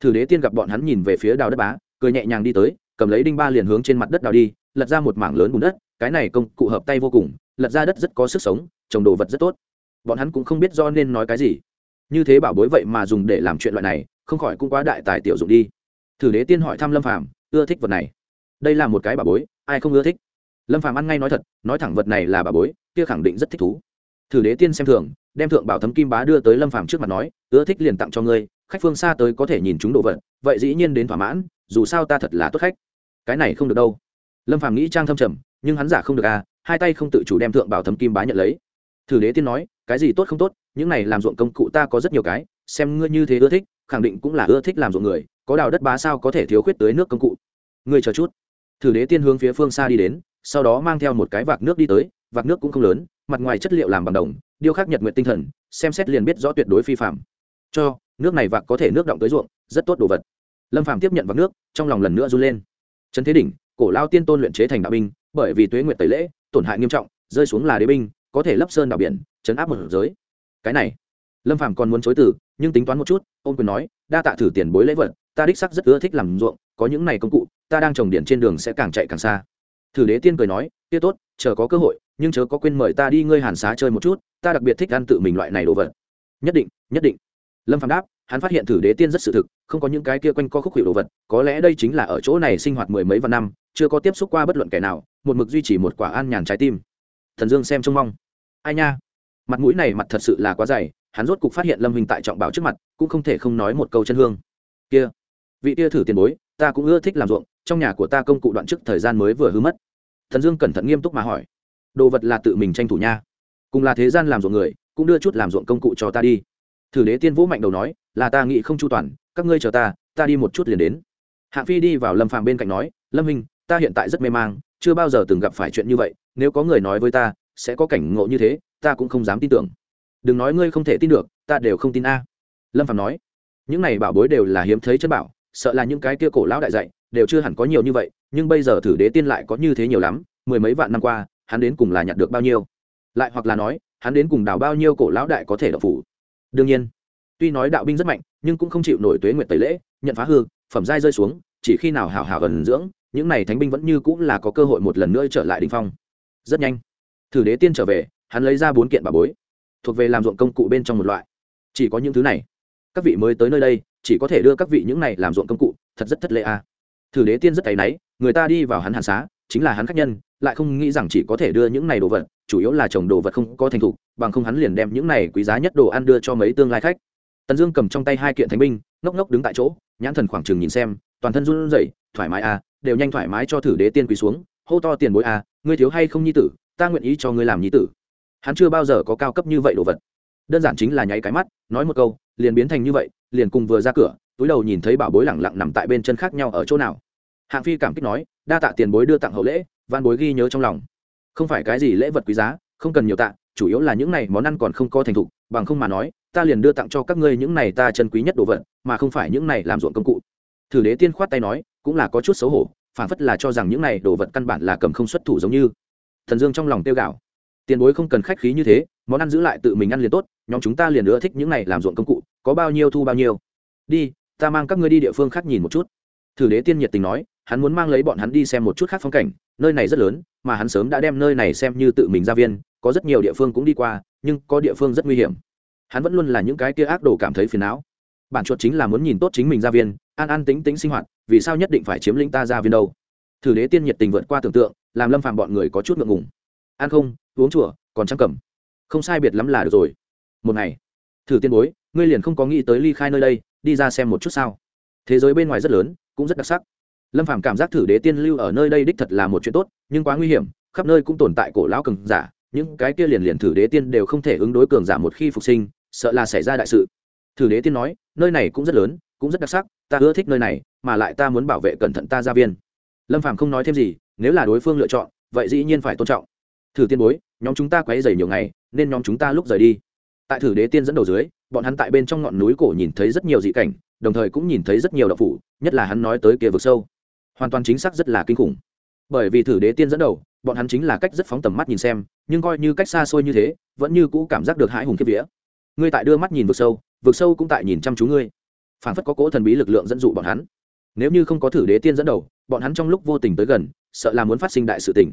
[SPEAKER 1] Thử đế tiên gặp bọn hắn nhìn về phía đào đất bá, cười nhẹ nhàng đi tới, cầm lấy đinh ba liền hướng trên mặt đất đào đi, lật ra một mảng lớn bùn đất, cái này công cụ hợp tay vô cùng, lật ra đất rất có sức sống, trồng đồ vật rất tốt. Bọn hắn cũng không biết do nên nói cái gì như thế bảo bối vậy mà dùng để làm chuyện loại này, không khỏi cũng quá đại tài tiểu dụng đi. Thử đế tiên hỏi thăm lâm phàm, ưa thích vật này. Đây là một cái bảo bối, ai không ưa thích? Lâm phàm ăn ngay nói thật, nói thẳng vật này là bảo bối, kia khẳng định rất thích thú. Thử đế tiên xem thường, đem thượng bảo thấm kim bá đưa tới lâm phàm trước mặt nói, ưa thích liền tặng cho ngươi, khách phương xa tới có thể nhìn chúng đồ vật, vậy dĩ nhiên đến thỏa mãn, dù sao ta thật là tốt khách. Cái này không được đâu. Lâm phàm nghĩ trang thâm trầm, nhưng hắn giả không được à hai tay không tự chủ đem thượng bảo thấm kim bá nhận lấy. Thử đế tiên nói, cái gì tốt không tốt những này làm ruộng công cụ ta có rất nhiều cái, xem ngươi như thế ưa thích, khẳng định cũng là ưa thích làm ruộng người, có đào đất bá sao có thể thiếu khuyết tới nước công cụ. Ngươi chờ chút. Thử đế tiên hướng phía phương xa đi đến, sau đó mang theo một cái vạc nước đi tới, vạc nước cũng không lớn, mặt ngoài chất liệu làm bằng đồng, điêu khắc nhật nguyện tinh thần, xem xét liền biết rõ tuyệt đối phi phạm. Cho, nước này vạc có thể nước động tới ruộng, rất tốt đồ vật. Lâm phạm tiếp nhận vạc nước, trong lòng lần nữa run lên. Trấn thế đỉnh, cổ lao tiên tôn luyện chế thành đạo binh, bởi vì tuế nguyện tẩy lễ, tổn hại nghiêm trọng, rơi xuống là đế binh, có thể lấp sơn đảo biển, chấn áp một giới cái này. Lâm phàm còn muốn chối từ, nhưng tính toán một chút ông quyền nói, đa tạ thử tiền bối lễ vật, ta đích sắc rất ưa thích làm ruộng, có những này công cụ, ta đang trồng điện trên đường sẽ càng chạy càng xa. Thử đế tiên cười nói, kia tốt, chờ có cơ hội, nhưng chớ có quên mời ta đi ngươi hàn xá chơi một chút, ta đặc biệt thích ăn tự mình loại này đồ vật. Nhất định nhất định. Lâm phàm đáp, hắn phát hiện thử đế tiên rất sự thực, không có những cái kia quanh co khúc hiệu đồ vật, có lẽ đây chính là ở chỗ này sinh hoạt mười mấy vạn năm, chưa có tiếp xúc qua bất luận kẻ nào, một mực duy trì một quả an nhàn trái tim. Thần dương xem trông mong. Ai nha mặt mũi này mặt thật sự là quá dày, hắn rốt cục phát hiện lâm hình tại trọng bảo trước mặt, cũng không thể không nói một câu chân hương. Kia, vị kia thử tiền bối, ta cũng ưa thích làm ruộng, trong nhà của ta công cụ đoạn trước thời gian mới vừa hư mất. Thần dương cẩn thận nghiêm túc mà hỏi. Đồ vật là tự mình tranh thủ nha. Cùng là thế gian làm ruộng người, cũng đưa chút làm ruộng công cụ cho ta đi. Thử đế tiên vũ mạnh đầu nói, là ta nghĩ không chu toàn, các ngươi chờ ta ta đi một chút liền đến. Hạng phi đi vào lâm phàm bên cạnh nói, lâm hình, ta hiện tại rất mê mang, chưa bao giờ từng gặp phải chuyện như vậy, nếu có người nói với ta, sẽ có cảnh ngộ như thế ta cũng không dám tin tưởng. Đừng nói ngươi không thể tin được, ta đều không tin a. Lâm phạm nói. Những này bảo bối đều là hiếm thấy chân bảo, sợ là những cái kia cổ lão đại dạy đều chưa hẳn có nhiều như vậy, nhưng bây giờ thử đế tiên lại có như thế nhiều lắm, mười mấy vạn năm qua, hắn đến cùng là nhặt được bao nhiêu? Lại hoặc là nói, hắn đến cùng đào bao nhiêu cổ lão đại có thể đậu phủ? Đương nhiên, tuy nói đạo binh rất mạnh, nhưng cũng không chịu nổi tuế nguyệt tẩy lễ, nhận phá hư, phẩm giai rơi xuống, chỉ khi nào hào hào ẩn dưỡng, những này thánh binh vẫn như cũng là có cơ hội một lần nữa trở lại đ ỉ n h phong. Rất nhanh, thử đế tiên trở về hắn lấy ra bốn kiện bà bối, thuộc về làm ruộng công cụ bên trong một loại. Chỉ có những thứ này. Các vị mới tới nơi đây, chỉ có thể đưa các vị những này làm ruộng công cụ, thật rất thất lệ à. thử đế tiên rất tay náy, người ta đi vào hắn hàn xá, chính là hắn khách nhân, lại không nghĩ rằng chỉ có thể đưa những này đồ vật, chủ yếu là trồng đồ vật không có thành thục, bằng không hắn liền đem những này quý giá nhất đồ ăn đưa cho mấy tương lai khách. Tần dương cầm trong tay hai kiện thánh binh, ngốc ngốc đứng tại chỗ, nhãn thần khoảng chừng nhìn xem, toàn thân run rẩy, thoải mái à đều nhanh thoải mái cho thử đế tiên quỳ xuống, hô to tiền bối à ngươi thiếu hay không nhi tử, ta nguyện ý cho ngươi làm nhi tử hắn chưa bao giờ có cao cấp như vậy đồ vật. Đơn giản chính là nháy cái mắt, nói một câu, liền biến thành như vậy, liền cùng vừa ra cửa, túi đầu nhìn thấy bảo bối lẳng lặng nằm tại bên chân khác nhau ở chỗ nào. Hạng phi cảm kích nói, đa tạ tiền bối đưa tặng hậu lễ, văn bối ghi nhớ trong lòng. Không phải cái gì lễ vật quý giá, không cần nhiều tạ, chủ yếu là những này món ăn còn không có thành thục, bằng không mà nói, ta liền đưa tặng cho các ngươi những này ta chân quý nhất đồ vật, mà không phải những này làm ruộng công cụ. Thử đế tiên khoát tay nói, cũng là có chút xấu hổ, phản phất là cho rằng những này đồ vật căn bản là cầm không xuất thủ giống như. Thần dương trong lòng tiêu gạo tiền bối không cần khách khí như thế, món ăn giữ lại tự mình ăn liền tốt, nhóm chúng ta liền ưa thích những này làm ruộng công cụ, có bao nhiêu thu bao nhiêu. Đi, ta mang các ngươi đi địa phương khác nhìn một chút. Thử đế tiên nhiệt tình nói, hắn muốn mang lấy bọn hắn đi xem một chút khác phong cảnh, nơi này rất lớn, mà hắn sớm đã đem nơi này xem như tự mình ra viên, có rất nhiều địa phương cũng đi qua, nhưng có địa phương rất nguy hiểm. Hắn vẫn luôn là những cái kia ác đồ cảm thấy phiền não. Bản chuột chính là muốn nhìn tốt chính mình gia viên, an an tính tính sinh hoạt, vì sao nhất định phải chiếm lĩnh ta gia viên đâu? Thử đế tiên nhiệt tình vượt qua tưởng tượng, làm lâm phàm bọn người có chút ngượng ngùng ăn không, uống chùa, còn trăng cầm. Không sai biệt lắm là được rồi. Một ngày. Thử tiên bối, ngươi liền không có nghĩ tới ly khai nơi đây, đi ra xem một chút sao. Thế giới bên ngoài rất lớn, cũng rất đặc sắc. Lâm phàm cảm giác thử đế tiên lưu ở nơi đây đích thật là một chuyện tốt, nhưng quá nguy hiểm, khắp nơi cũng tồn tại cổ lão cường giả, những cái kia liền liền thử đế tiên đều không thể ứng đối cường giả một khi phục sinh, sợ là xảy ra đại sự. Thử đế tiên nói, nơi này cũng rất lớn, cũng rất đặc sắc, ta ưa thích nơi này, mà lại ta muốn bảo vệ cẩn thận ta gia viên. Lâm phàm không nói thêm gì, nếu là đối phương lựa chọn, vậy dĩ nhiên phải tôn trọng thử tiên bối, nhóm chúng ta quấy dày nhiều ngày, nên nhóm chúng ta lúc rời đi. Tại thử đế tiên dẫn đầu dưới, bọn hắn tại bên trong ngọn núi cổ nhìn thấy rất nhiều dị cảnh, đồng thời cũng nhìn thấy rất nhiều đậu phủ, nhất là hắn nói tới kia vực sâu. Hoàn toàn chính xác rất là kinh khủng. Bởi vì thử đế tiên dẫn đầu, bọn hắn chính là cách rất phóng tầm mắt nhìn xem, nhưng coi như cách xa xôi như thế, vẫn như cũ cảm giác được hãi hùng kiếp vía. Ngươi tại đưa mắt nhìn vực sâu vực sâu cũng tại nhìn chăm chú ngươi. Phản phất có cỗ thần bí lực lượng dẫn dụ bọn hắn. Nếu như không có thử đế tiên dẫn đầu, bọn hắn trong lúc vô tình tới gần, sợ là muốn phát sinh đại sự tình.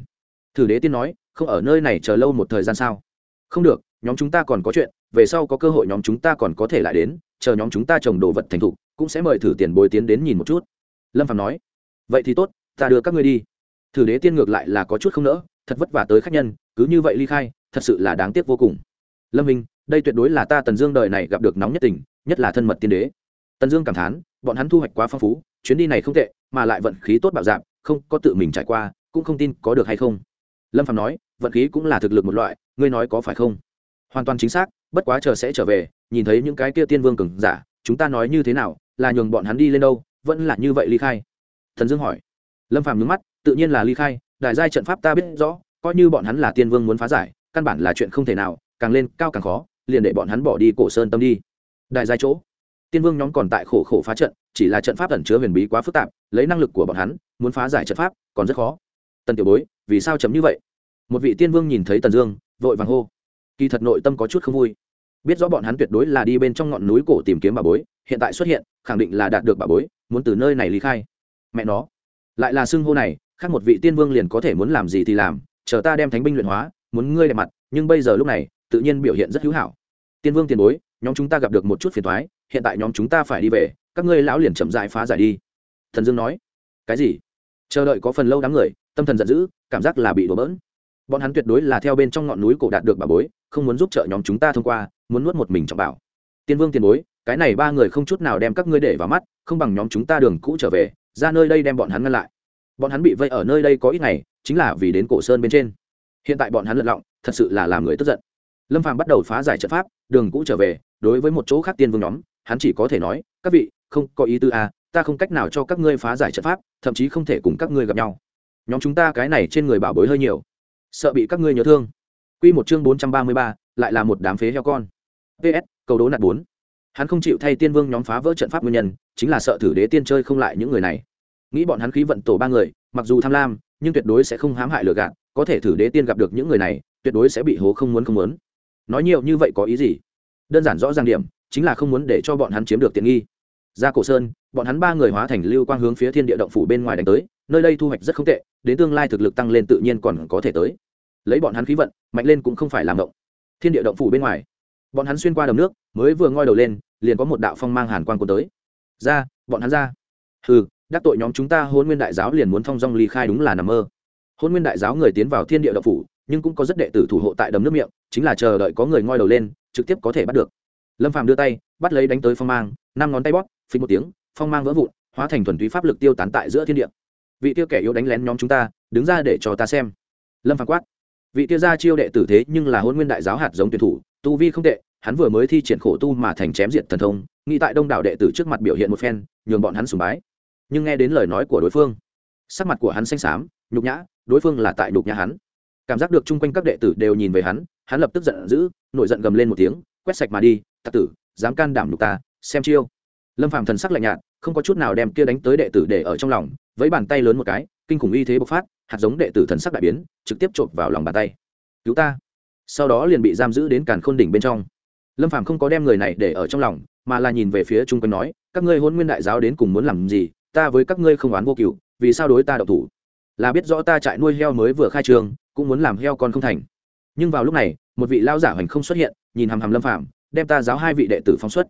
[SPEAKER 1] Thử đế tiên nói không ở nơi này chờ lâu một thời gian sao? Không được, nhóm chúng ta còn có chuyện, về sau có cơ hội nhóm chúng ta còn có thể lại đến, chờ nhóm chúng ta trồng đồ vật thành thục, cũng sẽ mời thử tiền bồi tiến đến nhìn một chút. Lâm phạm nói. Vậy thì tốt, ta đưa các ngươi đi. Thử đế tiên ngược lại là có chút không nỡ, thật vất vả tới khách nhân, cứ như vậy ly khai, thật sự là đáng tiếc vô cùng. Lâm minh, đây tuyệt đối là ta tần dương đời này gặp được nóng nhất tình, nhất là thân mật tiên đế. Tần dương cảm thán, bọn hắn thu hoạch quá phong phú, chuyến đi này không tệ, mà lại vận khí tốt bảo dạng không có tự mình trải qua, cũng không tin có được hay không. Lâm phạm nói vận khí cũng là thực lực một loại, ngươi nói có phải không? Hoàn toàn chính xác, bất quá chờ sẽ trở về, nhìn thấy những cái kia tiên vương cường giả, chúng ta nói như thế nào, là nhường bọn hắn đi lên đâu, vẫn là như vậy ly khai. Thần dương hỏi. Lâm phạm nhướng mắt, tự nhiên là ly khai, đại giai trận pháp ta biết rõ, coi như bọn hắn là tiên vương muốn phá giải, căn bản là chuyện không thể nào, càng lên cao càng khó, liền để bọn hắn bỏ đi cổ sơn tâm đi. Đại giai chỗ, tiên vương nhóm còn tại khổ khổ phá trận, chỉ là trận pháp ẩn chứa huyền bí quá phức tạp, lấy năng lực của bọn hắn, muốn phá giải trận pháp còn rất khó. Tần tiểu bối, vì sao chấm như vậy? Một vị tiên vương nhìn thấy tần dương, vội vàng hô. Kỳ thật nội tâm có chút không vui. Biết rõ bọn hắn tuyệt đối là đi bên trong ngọn núi cổ tìm kiếm bà bối, hiện tại xuất hiện, khẳng định là đạt được bà bối, muốn từ nơi này lý khai. Mẹ nó. Lại là xưng hô này, khác một vị tiên vương liền có thể muốn làm gì thì làm, chờ ta đem thánh binh luyện hóa, muốn ngươi đẹp mặt, nhưng bây giờ lúc này, tự nhiên biểu hiện rất hữu hảo. Tiên vương tiền bối, nhóm chúng ta gặp được một chút phiền thoái hiện tại nhóm chúng ta phải đi về, các ngươi lão liền chậm dại phá giải đi. Thần dương nói. Cái gì? Chờ đợi có phần lâu đám người, tâm thần giận dữ, cảm giác là bị đổ bỡn bọn hắn tuyệt đối là theo bên trong ngọn núi cổ đạt được bà bối không muốn giúp trợ nhóm chúng ta thông qua muốn nuốt một mình trọng bảo. Tiên vương tiền bối cái này ba người không chút nào đem các ngươi để vào mắt không bằng nhóm chúng ta đường cũ trở về ra nơi đây đem bọn hắn ngăn lại. Bọn hắn bị vây ở nơi đây có ít ngày chính là vì đến cổ sơn bên trên. Hiện tại bọn hắn lật lọng thật sự là làm người tức giận. Lâm phàm bắt đầu phá giải trận pháp đường cũ trở về đối với một chỗ khác tiên vương nhóm hắn chỉ có thể nói các vị không có ý tư a à, ta không cách nào cho các ngươi phá giải trận pháp thậm chí không thể cùng các ngươi gặp nhau. Nhóm chúng ta cái này trên người bảo bối hơi nhiều sợ bị các ngươi nhớ thương. Q một chương bốn trăm ba mươi ba, lại là một đám phế heo con. Ps Cầu đố nạt bốn. Hắn không chịu thay tiên vương nhóm phá vỡ trận pháp nguyên nhân, chính là sợ thử đế tiên chơi không lại những người này. Nghĩ bọn hắn khí vận tổ ba người, mặc dù tham lam, nhưng tuyệt đối sẽ không hãm hại lừa gạt, có thể thử đế tiên gặp được những người này, tuyệt đối sẽ bị hố không muốn không muốn. Nói nhiều như vậy có ý gì? Đơn giản rõ ràng điểm, chính là không muốn để cho bọn hắn chiếm được tiện nghi. Ra cổ sơn, bọn hắn ba người hóa thành lưu quang hướng phía thiên địa động phủ bên ngoài đánh tới nơi đây thu hoạch rất không tệ, đến tương lai thực lực tăng lên tự nhiên còn có thể tới. Lấy bọn hắn khí vận, mạnh lên cũng không phải làm động. Thiên địa động phủ bên ngoài, bọn hắn xuyên qua đầm nước, mới vừa ngoi đầu lên, liền có một đạo phong mang hàn quan cuốn tới. Ra, bọn hắn ra. Ừ đắc tội nhóm chúng ta hôn nguyên đại giáo liền muốn thong dong ly khai đúng là nằm mơ. Hôn nguyên đại giáo người tiến vào thiên địa động phủ, nhưng cũng có rất đệ tử thủ hộ tại đầm nước miệng, chính là chờ đợi có người ngoi đầu lên, trực tiếp có thể bắt được. Lâm phàm đưa tay, bắt lấy đánh tới phong mang, năm ngón tay bóp, phình một tiếng, phong mang vỡ vụn, hóa thành thuần túy pháp lực tiêu tán tại giữa thiên địa vị tiêu kẻ yếu đánh lén nhóm chúng ta, đứng ra để cho ta xem. Lâm phàm quát. Vị tiêu ra chiêu đệ tử thế nhưng là hôn nguyên đại giáo hạt giống tuyển thủ, tu vi không tệ, hắn vừa mới thi triển khổ tu mà thành chém diện thần thông, nghĩ tại đông đảo đệ tử trước mặt biểu hiện một phen, nhường bọn hắn sùng bái. Nhưng nghe đến lời nói của đối phương, sắc mặt của hắn xanh xám, nhục nhã, đối phương là tại nhục nhã hắn. Cảm giác được chung quanh các đệ tử đều nhìn về hắn hắn lập tức giận dữ, nổi giận gầm lên một tiếng, quét sạch mà đi, tặc tử, dám can đảm nhục ta, xem chiêu. Lâm phàm thần sắc lạnh nhạt không có chút nào đem kia đánh tới đệ tử để ở trong lòng với bàn tay lớn một cái, kinh khủng uy thế bộc phát, hạt giống đệ tử thần sắc đại biến, trực tiếp chộp vào lòng bàn tay. Cứu ta! Sau đó liền bị giam giữ đến càn khôn đỉnh bên trong. Lâm phàm không có đem người này để ở trong lòng, mà là nhìn về phía chung quanh nói, các ngươi hôn nguyên đại giáo đến cùng muốn làm gì? Ta với các ngươi không oán vô cựu vì sao đối ta đậu thủ? Là biết rõ ta trại nuôi heo mới vừa khai trường, cũng muốn làm heo con không thành. Nhưng vào lúc này, một vị lao giả hoành không xuất hiện, nhìn hàm hàm lâm phàm, đem ta giáo hai vị đệ tử phóng xuất.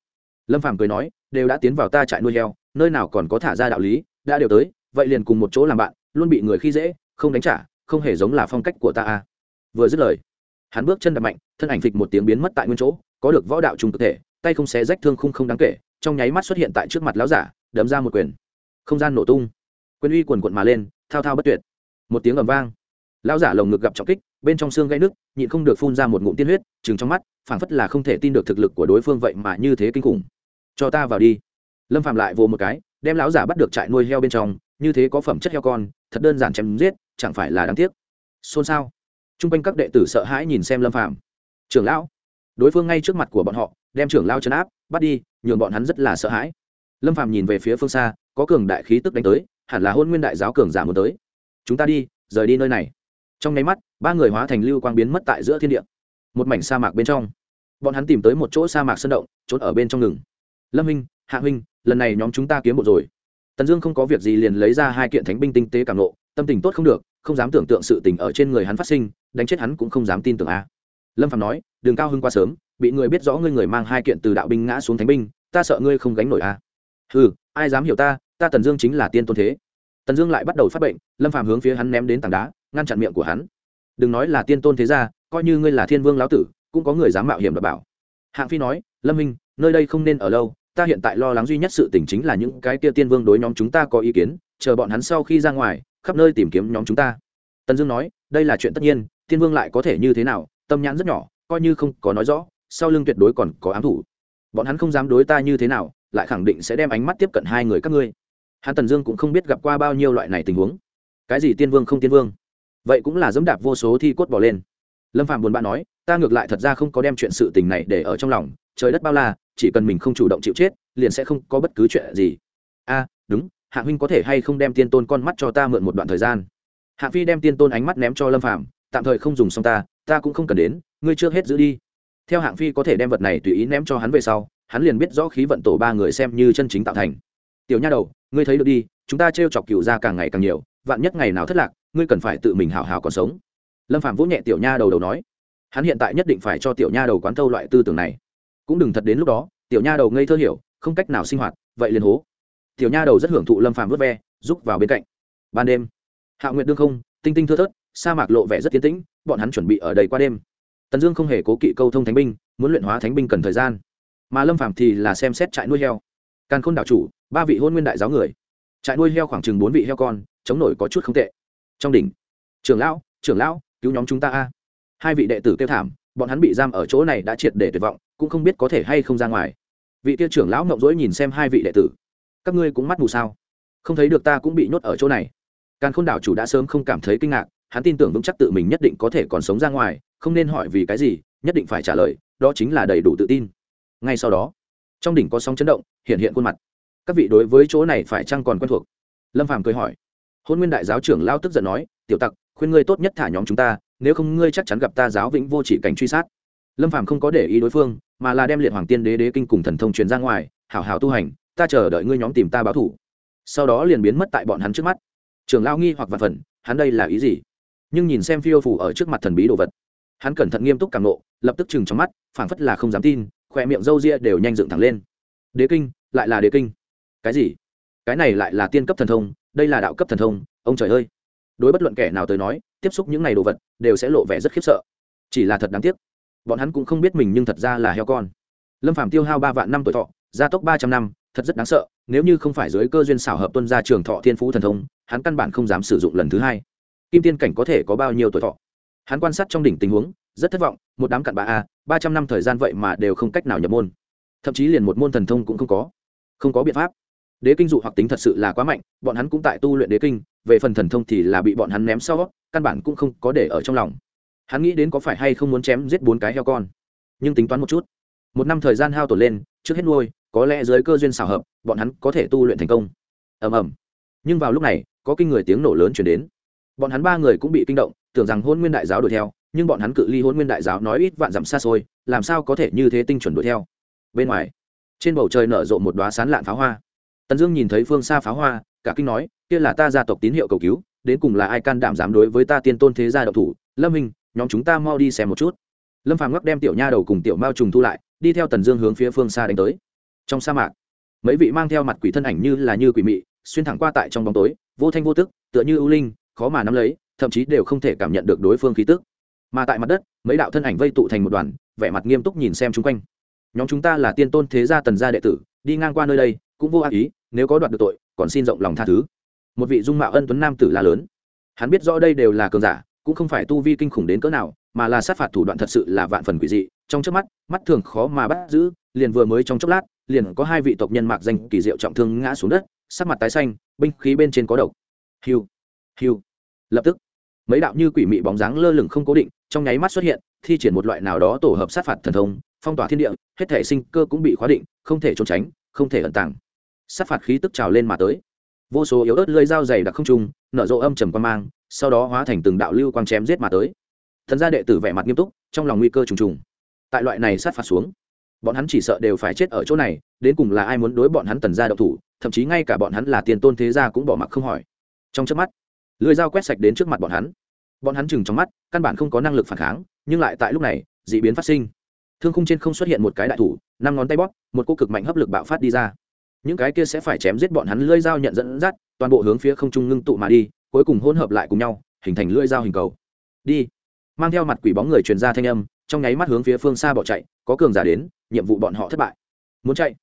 [SPEAKER 1] Lâm phàm cười nói, đều đã tiến vào ta trại nuôi heo nơi nào còn có thả ra đạo lý, đã đều tới, vậy liền cùng một chỗ làm bạn, luôn bị người khi dễ, không đánh trả, không hề giống là phong cách của ta a vừa dứt lời, hắn bước chân đập mạnh, thân ảnh phịch một tiếng biến mất tại nguyên chỗ, có được võ đạo trùng thực thể, tay không xé rách thương khung không đáng kể, trong nháy mắt xuất hiện tại trước mặt lão giả, đấm ra một quyền. Không gian nổ tung, quyền uy quần quận mà lên, thao thao bất tuyệt. Một tiếng ầm vang, lão giả lồng ngực gặp trọng kích, bên trong xương gây nước nhịn không được phun ra một ngụm tiên huyết chừng trong mắt, phảng phất là không thể tin được thực lực của đối phương vậy mà như thế kinh khủng. Cho ta vào đi lâm phạm lại vồ một cái, đem lão giả bắt được trại nuôi heo bên trong, như thế có phẩm chất heo con, thật đơn giản chém giết, chẳng phải là đáng tiếc. Xôn xao. T r u n g quanh các đệ tử sợ hãi nhìn xem lâm phạm trưởng lão, đối phương ngay trước mặt của bọn họ, đem trưởng lao chấn áp, bắt đi, nhường bọn hắn rất là sợ hãi. Lâm phạm nhìn về phía phương xa, có cường đại khí tức đánh tới, hẳn là hôn nguyên đại giáo cường giả muốn tới. Chúng ta đi, rời đi nơi này. Trong nháy mắt, ba người hóa thành lưu quang biến mất tại giữa thiên địa. Một mảnh sa mạc bên trong. Bọn hắn tìm tới một chỗ sa mạc sơn động, trốn ở bên trong ngừng. Lâm huynh hạ huynh lần này nhóm chúng ta kiếm một rồi. Tần dương không có việc gì liền lấy ra hai kiện thánh binh tinh tế cảm nộ, tâm tình tốt không được, không dám tưởng tượng sự tình ở trên người hắn phát sinh, đánh chết hắn cũng không dám tin tưởng a. Lâm phạm nói, đường cao hưng quá sớm, bị người biết rõ ngươi người mang hai kiện từ đạo binh ngã xuống thánh binh, ta sợ ngươi không gánh nổi a. Ừ ai dám hiểu ta ta tần dương chính là tiên tôn thế. Tần dương lại bắt đầu phát bệnh, lâm phạm hướng phía hắn ném đến tảng đá, ngăn chặn miệng của hắn. Đừng nói là tiên tôn thế ra coi như ngươi là thiên vương lão tử, cũng có người dám mạo hiểm đảm bảo. Hạng phi nói, lâm minh nơi đây không nên ở lâu ta hiện tại lo lắng duy nhất sự tình chính là những cái kia tiên vương đối nhóm chúng ta có ý kiến, chờ bọn hắn sau khi ra ngoài, khắp nơi tìm kiếm nhóm chúng ta. Tần dương nói, đây là chuyện tất nhiên, tiên vương lại có thể như thế nào, tâm nhãn rất nhỏ, coi như không có nói rõ, sau lưng tuyệt đối còn có ám thủ. Bọn hắn không dám đối ta như thế nào, lại khẳng định sẽ đem ánh mắt tiếp cận hai người các ngươi. Hắn tần dương cũng không biết gặp qua bao nhiêu loại này tình huống. Cái gì tiên vương không tiên vương? Vậy cũng là dẫm đạp vô số thi cốt bỏ lên. Lâm phạm buồn bã nói, ta ngược lại thật ra không có đem chuyện sự tình này để ở trong lòng, trời đất bao la chỉ cần mình không chủ động chịu chết, liền sẽ không có bất cứ chuyện gì. A, đúng, hạ huynh có thể hay không đem tiên tôn con mắt cho ta mượn một đoạn thời gian? Hạ phi đem tiên tôn ánh mắt ném cho lâm phạm tạm thời không dùng xong ta ta cũng không cần đến, ngươi trước hết giữ đi. Theo hạng phi có thể đem vật này tùy ý ném cho hắn về sau, hắn liền biết rõ khí vận tổ ba người xem như chân chính tạo thành. Tiểu nha đầu, ngươi thấy được đi, chúng ta t r e o chọc cựu ra càng ngày càng nhiều, vạn nhất ngày nào thất lạc, ngươi cần phải tự mình hào hào còn sống. Lâm phạm vỗ nhẹ tiểu nha đầu đầu nói. Hắn hiện tại nhất định phải cho tiểu nha đầu quán thâu loại tư tưởng này cũng đừng thật đến lúc đó, tiểu nha đầu ngây thơ hiểu, không cách nào sinh hoạt, vậy liền hố. Tiểu nha đầu rất hưởng thụ lâm phàm vớt ve giúp vào bên cạnh. Ban đêm, hạ nguyệt đương không, tinh tinh thưa thớt, sa mạc lộ vẻ rất tiến tĩnh, bọn hắn chuẩn bị ở đầy qua đêm. Tần dương không hề cố kỵ câu thông thánh binh, muốn luyện hóa thánh binh cần thời gian. Mà lâm phàm thì là xem xét trại nuôi heo. Càn khôn đảo chủ, ba vị hôn nguyên đại giáo người. Trại nuôi heo khoảng chừng bốn vị heo con, chống nổi có chút không tệ. Trong đỉnh, trưởng lão trưởng lão, cứu nhóm chúng ta a. Hai vị đệ tử kêu thảm bọn hắn bị giam ở chỗ này đã triệt để tuyệt vọng, cũng không biết có thể hay không ra ngoài. Vị tiêu trưởng lão ngậm rỗi nhìn xem hai vị đệ tử. Các ngươi cũng mắt mù sao? Không thấy được ta cũng bị nhốt ở chỗ này. Càn khôn đảo chủ đã sớm không cảm thấy kinh ngạc, hắn tin tưởng vững chắc tự mình nhất định có thể còn sống ra ngoài, không nên hỏi vì cái gì, nhất định phải trả lời, đó chính là đầy đủ tự tin. Ngay sau đó, trong đỉnh có sóng chấn động, hiện hiện khuôn mặt. Các vị đối với chỗ này phải chăng còn quen thuộc? Lâm phàm cười hỏi. Hôn nguyên đại giáo trưởng lao tức giận nói, tiểu tặc, khuyên ngươi tốt nhất thả nhóm chúng ta nếu không ngươi chắc chắn gặp ta giáo vĩnh vô chỉ cảnh truy sát. Lâm phàm không có để ý đối phương, mà là đem liệt hoàng tiên đế đế kinh cùng thần thông truyền ra ngoài, hảo hảo tu hành, ta chờ đợi ngươi nhóm tìm ta báo thủ. Sau đó liền biến mất tại bọn hắn trước mắt. Trường lao nghi hoặc vật phần, hắn đây là ý gì? Nhưng nhìn xem phiêu phủ ở trước mặt thần bí đồ vật, hắn cẩn thận nghiêm túc càng nộ, lập tức chừng trong mắt, phảng phất là không dám tin khỏe miệng râu ria đều nhanh dựng thẳng lên. Đế kinh, lại là đế kinh. Cái gì? Cái này lại là tiên cấp thần thông, đây là đạo cấp thần thông, ông trời ơi. Đối bất luận kẻ nào tới nói tiếp xúc những n đồ vật, đều sẽ lộ vẻ rất khiếp sợ. Chỉ là thật đáng tiếc. Bọn hắn cũng không biết mình nhưng thật ra là heo con. Lâm phạm tiêu hao ba vạn năm tuổi thọ, gia tốc ba trăm năm, thật rất đáng sợ, nếu như không phải dưới cơ duyên xảo hợp tuân ra trường thọ thiên phú thần thông, hắn căn bản không dám sử dụng lần thứ hai. Kim tiên cảnh có thể có bao nhiêu tuổi thọ? Hắn quan sát trong đỉnh tình huống, rất thất vọng, một đám cặn bã a, ba trăm năm thời gian vậy mà đều không cách nào nhập môn. Thậm chí liền một môn thần thông cũng không có. Không có biện pháp. Đế kinh dụ hoặc tính thật sự là quá mạnh, bọn hắn cũng tại tu luyện đế kinh về phần thần thông thì là bị bọn hắn ném sau, căn bản cũng không có để ở trong lòng. Hắn nghĩ đến có phải hay không muốn chém giết bốn cái heo con. Nhưng tính toán một chút, một năm thời gian hao tổn lên, trước hết nuôi, có lẽ dưới cơ duyên xào hợp, bọn hắn có thể tu luyện thành công. Ầm ầm. Nhưng vào lúc này, có kinh người tiếng nổ lớn chuyển đến. Bọn hắn ba người cũng bị kinh động, tưởng rằng hôn nguyên đại giáo đuổi theo, nhưng bọn hắn cự ly hôn nguyên đại giáo nói ít vạn dặm xa xôi, làm sao có thể như thế tinh chuẩn đuổi theo? Bên ngoài, trên bầu trời nở rộ một đoá sán lạn pháo hoa. Tần dương nhìn thấy phương xa pháo hoa cả kinh nói, kia là ta gia tộc tín hiệu cầu cứu, đến cùng là ai can đảm dám đối với ta tiên tôn thế gia độc thủ? Lâm hình nhóm chúng ta mau đi xem một chút. Lâm phàm ngắc đem tiểu nha đầu cùng tiểu mao trùng thu lại, đi theo tần dương hướng phía phương xa đánh tới. Trong sa mạc, mấy vị mang theo mặt quỷ thân ảnh như là như quỷ mị, xuyên thẳng qua tại trong bóng tối, vô thanh vô tức, tựa như ưu linh, khó mà nắm lấy, thậm chí đều không thể cảm nhận được đối phương khí tức. Mà tại mặt đất, mấy đạo thân ảnh vây tụ thành một đoàn, vẻ mặt nghiêm túc nhìn xem chung quanh. Nhóm chúng ta là tiên tôn thế gia tần gia đệ tử, đi ngang qua nơi đây, cũng vô ác ý, nếu có đoạt được tội còn xin rộng lòng tha thứ. Một vị dung mạo ân tuấn nam tử la lớn. Hắn biết rõ đây đều là cường giả, cũng không phải tu vi kinh khủng đến cỡ nào, mà là sát phạt thủ đoạn thật sự là vạn phần quỷ dị. Trong trước mắt mắt thường khó mà bắt giữ, liền vừa mới trong chốc lát, liền có hai vị tộc nhân mạc danh kỳ diệu trọng thương ngã xuống đất, sắc mặt tái xanh, binh khí bên trên có độc. Hiu hiu. Lập tức, mấy đạo như quỷ mị bóng dáng lơ lửng không cố định, trong nháy mắt xuất hiện, thi triển một loại nào đó tổ hợp sát phạt thần thông, phong tỏa thiên địa, hết thể sinh cơ cũng bị khóa định, không thể trốn tránh, không thể ẩn tàng sát phạt khí tức trào lên mà tới. Vô số yếu ớt lưỡi dao dày đặc không trung, nở rộ âm trầm quan mang, sau đó hóa thành từng đạo lưu quang chém giết mà tới. Thần gia đệ tử vẻ mặt nghiêm túc, trong lòng nguy cơ trùng trùng. Tại loại này sát phạt xuống, bọn hắn chỉ sợ đều phải chết ở chỗ này, đến cùng là ai muốn đối bọn hắn tần gia đậu thủ, thậm chí ngay cả bọn hắn là tiền tôn thế gia cũng bỏ mặc không hỏi. Trong trước mắt, lưỡi dao quét sạch đến trước mặt bọn hắn. Bọn hắn chừng trong mắt, căn bản không có năng lực phản kháng, nhưng lại tại lúc này d ị biến phát sinh. Thương khung trên không xuất hiện một cái đại thủ, năm ngón tay bóp, một cô cực mạnh hấp lực bạo phát đi ra những cái kia sẽ phải chém giết bọn hắn lưỡi dao nhận dẫn dắt, toàn bộ hướng phía không trung ngưng tụ mà đi, cuối cùng hỗn hợp lại cùng nhau, hình thành lưỡi dao hình cầu. Đi. Mang theo mặt quỷ bóng người truyền ra thanh âm, trong nháy mắt hướng phía phương xa bỏ chạy, có cường giả đến, nhiệm vụ bọn họ thất bại. Muốn chạy.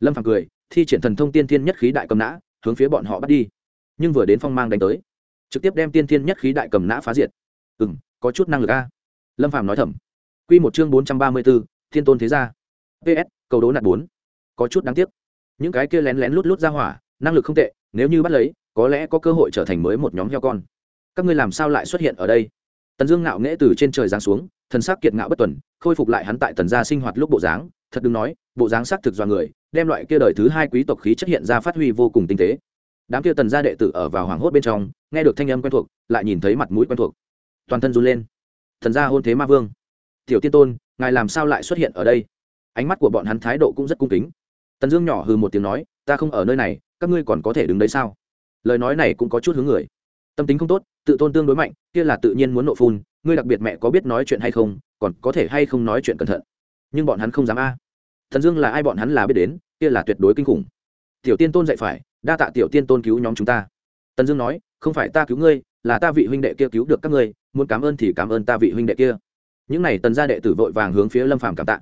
[SPEAKER 1] Lâm phàm cười, thi triển thần thông tiên thiên nhất khí đại cầm nã, hướng phía bọn họ bắt đi. Nhưng vừa đến phong mang đánh tới, trực tiếp đem tiên thiên nhất khí đại cầm nã phá diệt. Ừ m có chút năng lực a. Lâm phàm nói thầm. Q một chương bốn trăm ba mươi b ố thiên tôn thế gia. Ps cầu đố nạt bốn. Có chút đáng tiếc những cái kia lén lén lút lút ra hỏa, năng lực không tệ, nếu như bắt lấy, có lẽ có cơ hội trở thành mới một nhóm heo con. Các ngươi làm sao lại xuất hiện ở đây? Tần dương ngạo nghễ từ trên trời giáng xuống, thần sắc kiệt ngạo bất tuần, khôi phục lại hắn tại tần gia sinh hoạt lúc bộ dáng, thật đừng nói, bộ dáng sắc thực do người, đem loại kia đời thứ hai quý tộc khí chất hiện ra phát huy vô cùng tinh tế. Đám kia tần gia đệ tử ở vào hoảng hốt bên trong, nghe được thanh âm quen thuộc, lại nhìn thấy mặt mũi quen thuộc. Toàn thân run lên. Thần gia hôn thế ma vương. Tiểu tiên tôn, ngài làm sao lại xuất hiện ở đây? Ánh mắt của bọn hắn thái độ cũng rất cung kính tần dương nhỏ hừ một tiếng nói, ta không ở nơi này, các ngươi còn có thể đứng đấy sao? Lời nói này cũng có chút hướng người. Tâm tính không tốt, tự tôn tương đối mạnh, kia là tự nhiên muốn nộ phun, ngươi đặc biệt mẹ có biết nói chuyện hay không, còn có thể hay không nói chuyện cẩn thận. Nhưng bọn hắn không dám a. Thần dương là ai bọn hắn là biết đến, kia là tuyệt đối kinh khủng. Tiểu tiên tôn dạy phải, đa tạ tiểu tiên tôn cứu nhóm chúng ta. Tần dương nói, không phải ta cứu ngươi, là ta vị huynh đệ kia cứu được các ngươi, muốn cảm ơn thì cảm ơn ta vị huynh đệ kia. Những n à y tần gia đệ tử vội vàng hướng phía lâm phàm cảm tạ.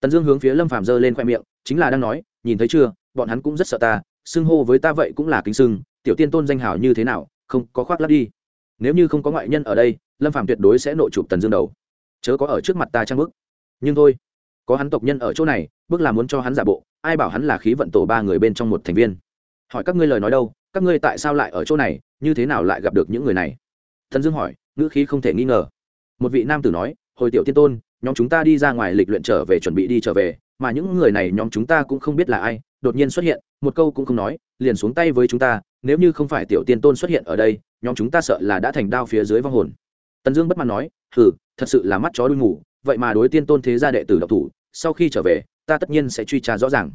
[SPEAKER 1] Tần dương hướng phía lâm phàm giơ lên khoe miệng, chính là đang nói nhìn thấy chưa, bọn hắn cũng rất sợ ta, xưng hô với ta vậy cũng là kính xưng, tiểu tiên tôn danh hào như thế nào, không có khoác lắp đi. Nếu như không có ngoại nhân ở đây, lâm phạm tuyệt đối sẽ nội chụp tần dương đầu. Chớ có ở trước mặt ta trang bức. Nhưng thôi, có hắn tộc nhân ở chỗ này, bức là muốn cho hắn giả bộ, ai bảo hắn là khí vận tổ ba người bên trong một thành viên. Hỏi các ngươi lời nói đâu, các ngươi tại sao lại ở chỗ này, như thế nào lại gặp được những người này? Thần dương hỏi, ngữ khí không thể nghi ngờ. Một vị nam tử nói, hồi tiểu tiên tôn, nhóm chúng ta đi ra ngoài lịch luyện trở về, chuẩn bị đi trở về mà những người này nhóm chúng ta cũng không biết là ai, đột nhiên xuất hiện, một câu cũng không nói, liền xuống tay với chúng ta, nếu như không phải tiểu tiên tôn xuất hiện ở đây, nhóm chúng ta sợ là đã thành đao phía dưới vong hồn. Tần dương bất mãn nói, hừ, thật sự là mắt chó đuôi ngủ vậy mà đối tiên tôn thế gia đệ tử độc thủ, sau khi trở về, ta tất nhiên sẽ truy tra rõ ràng.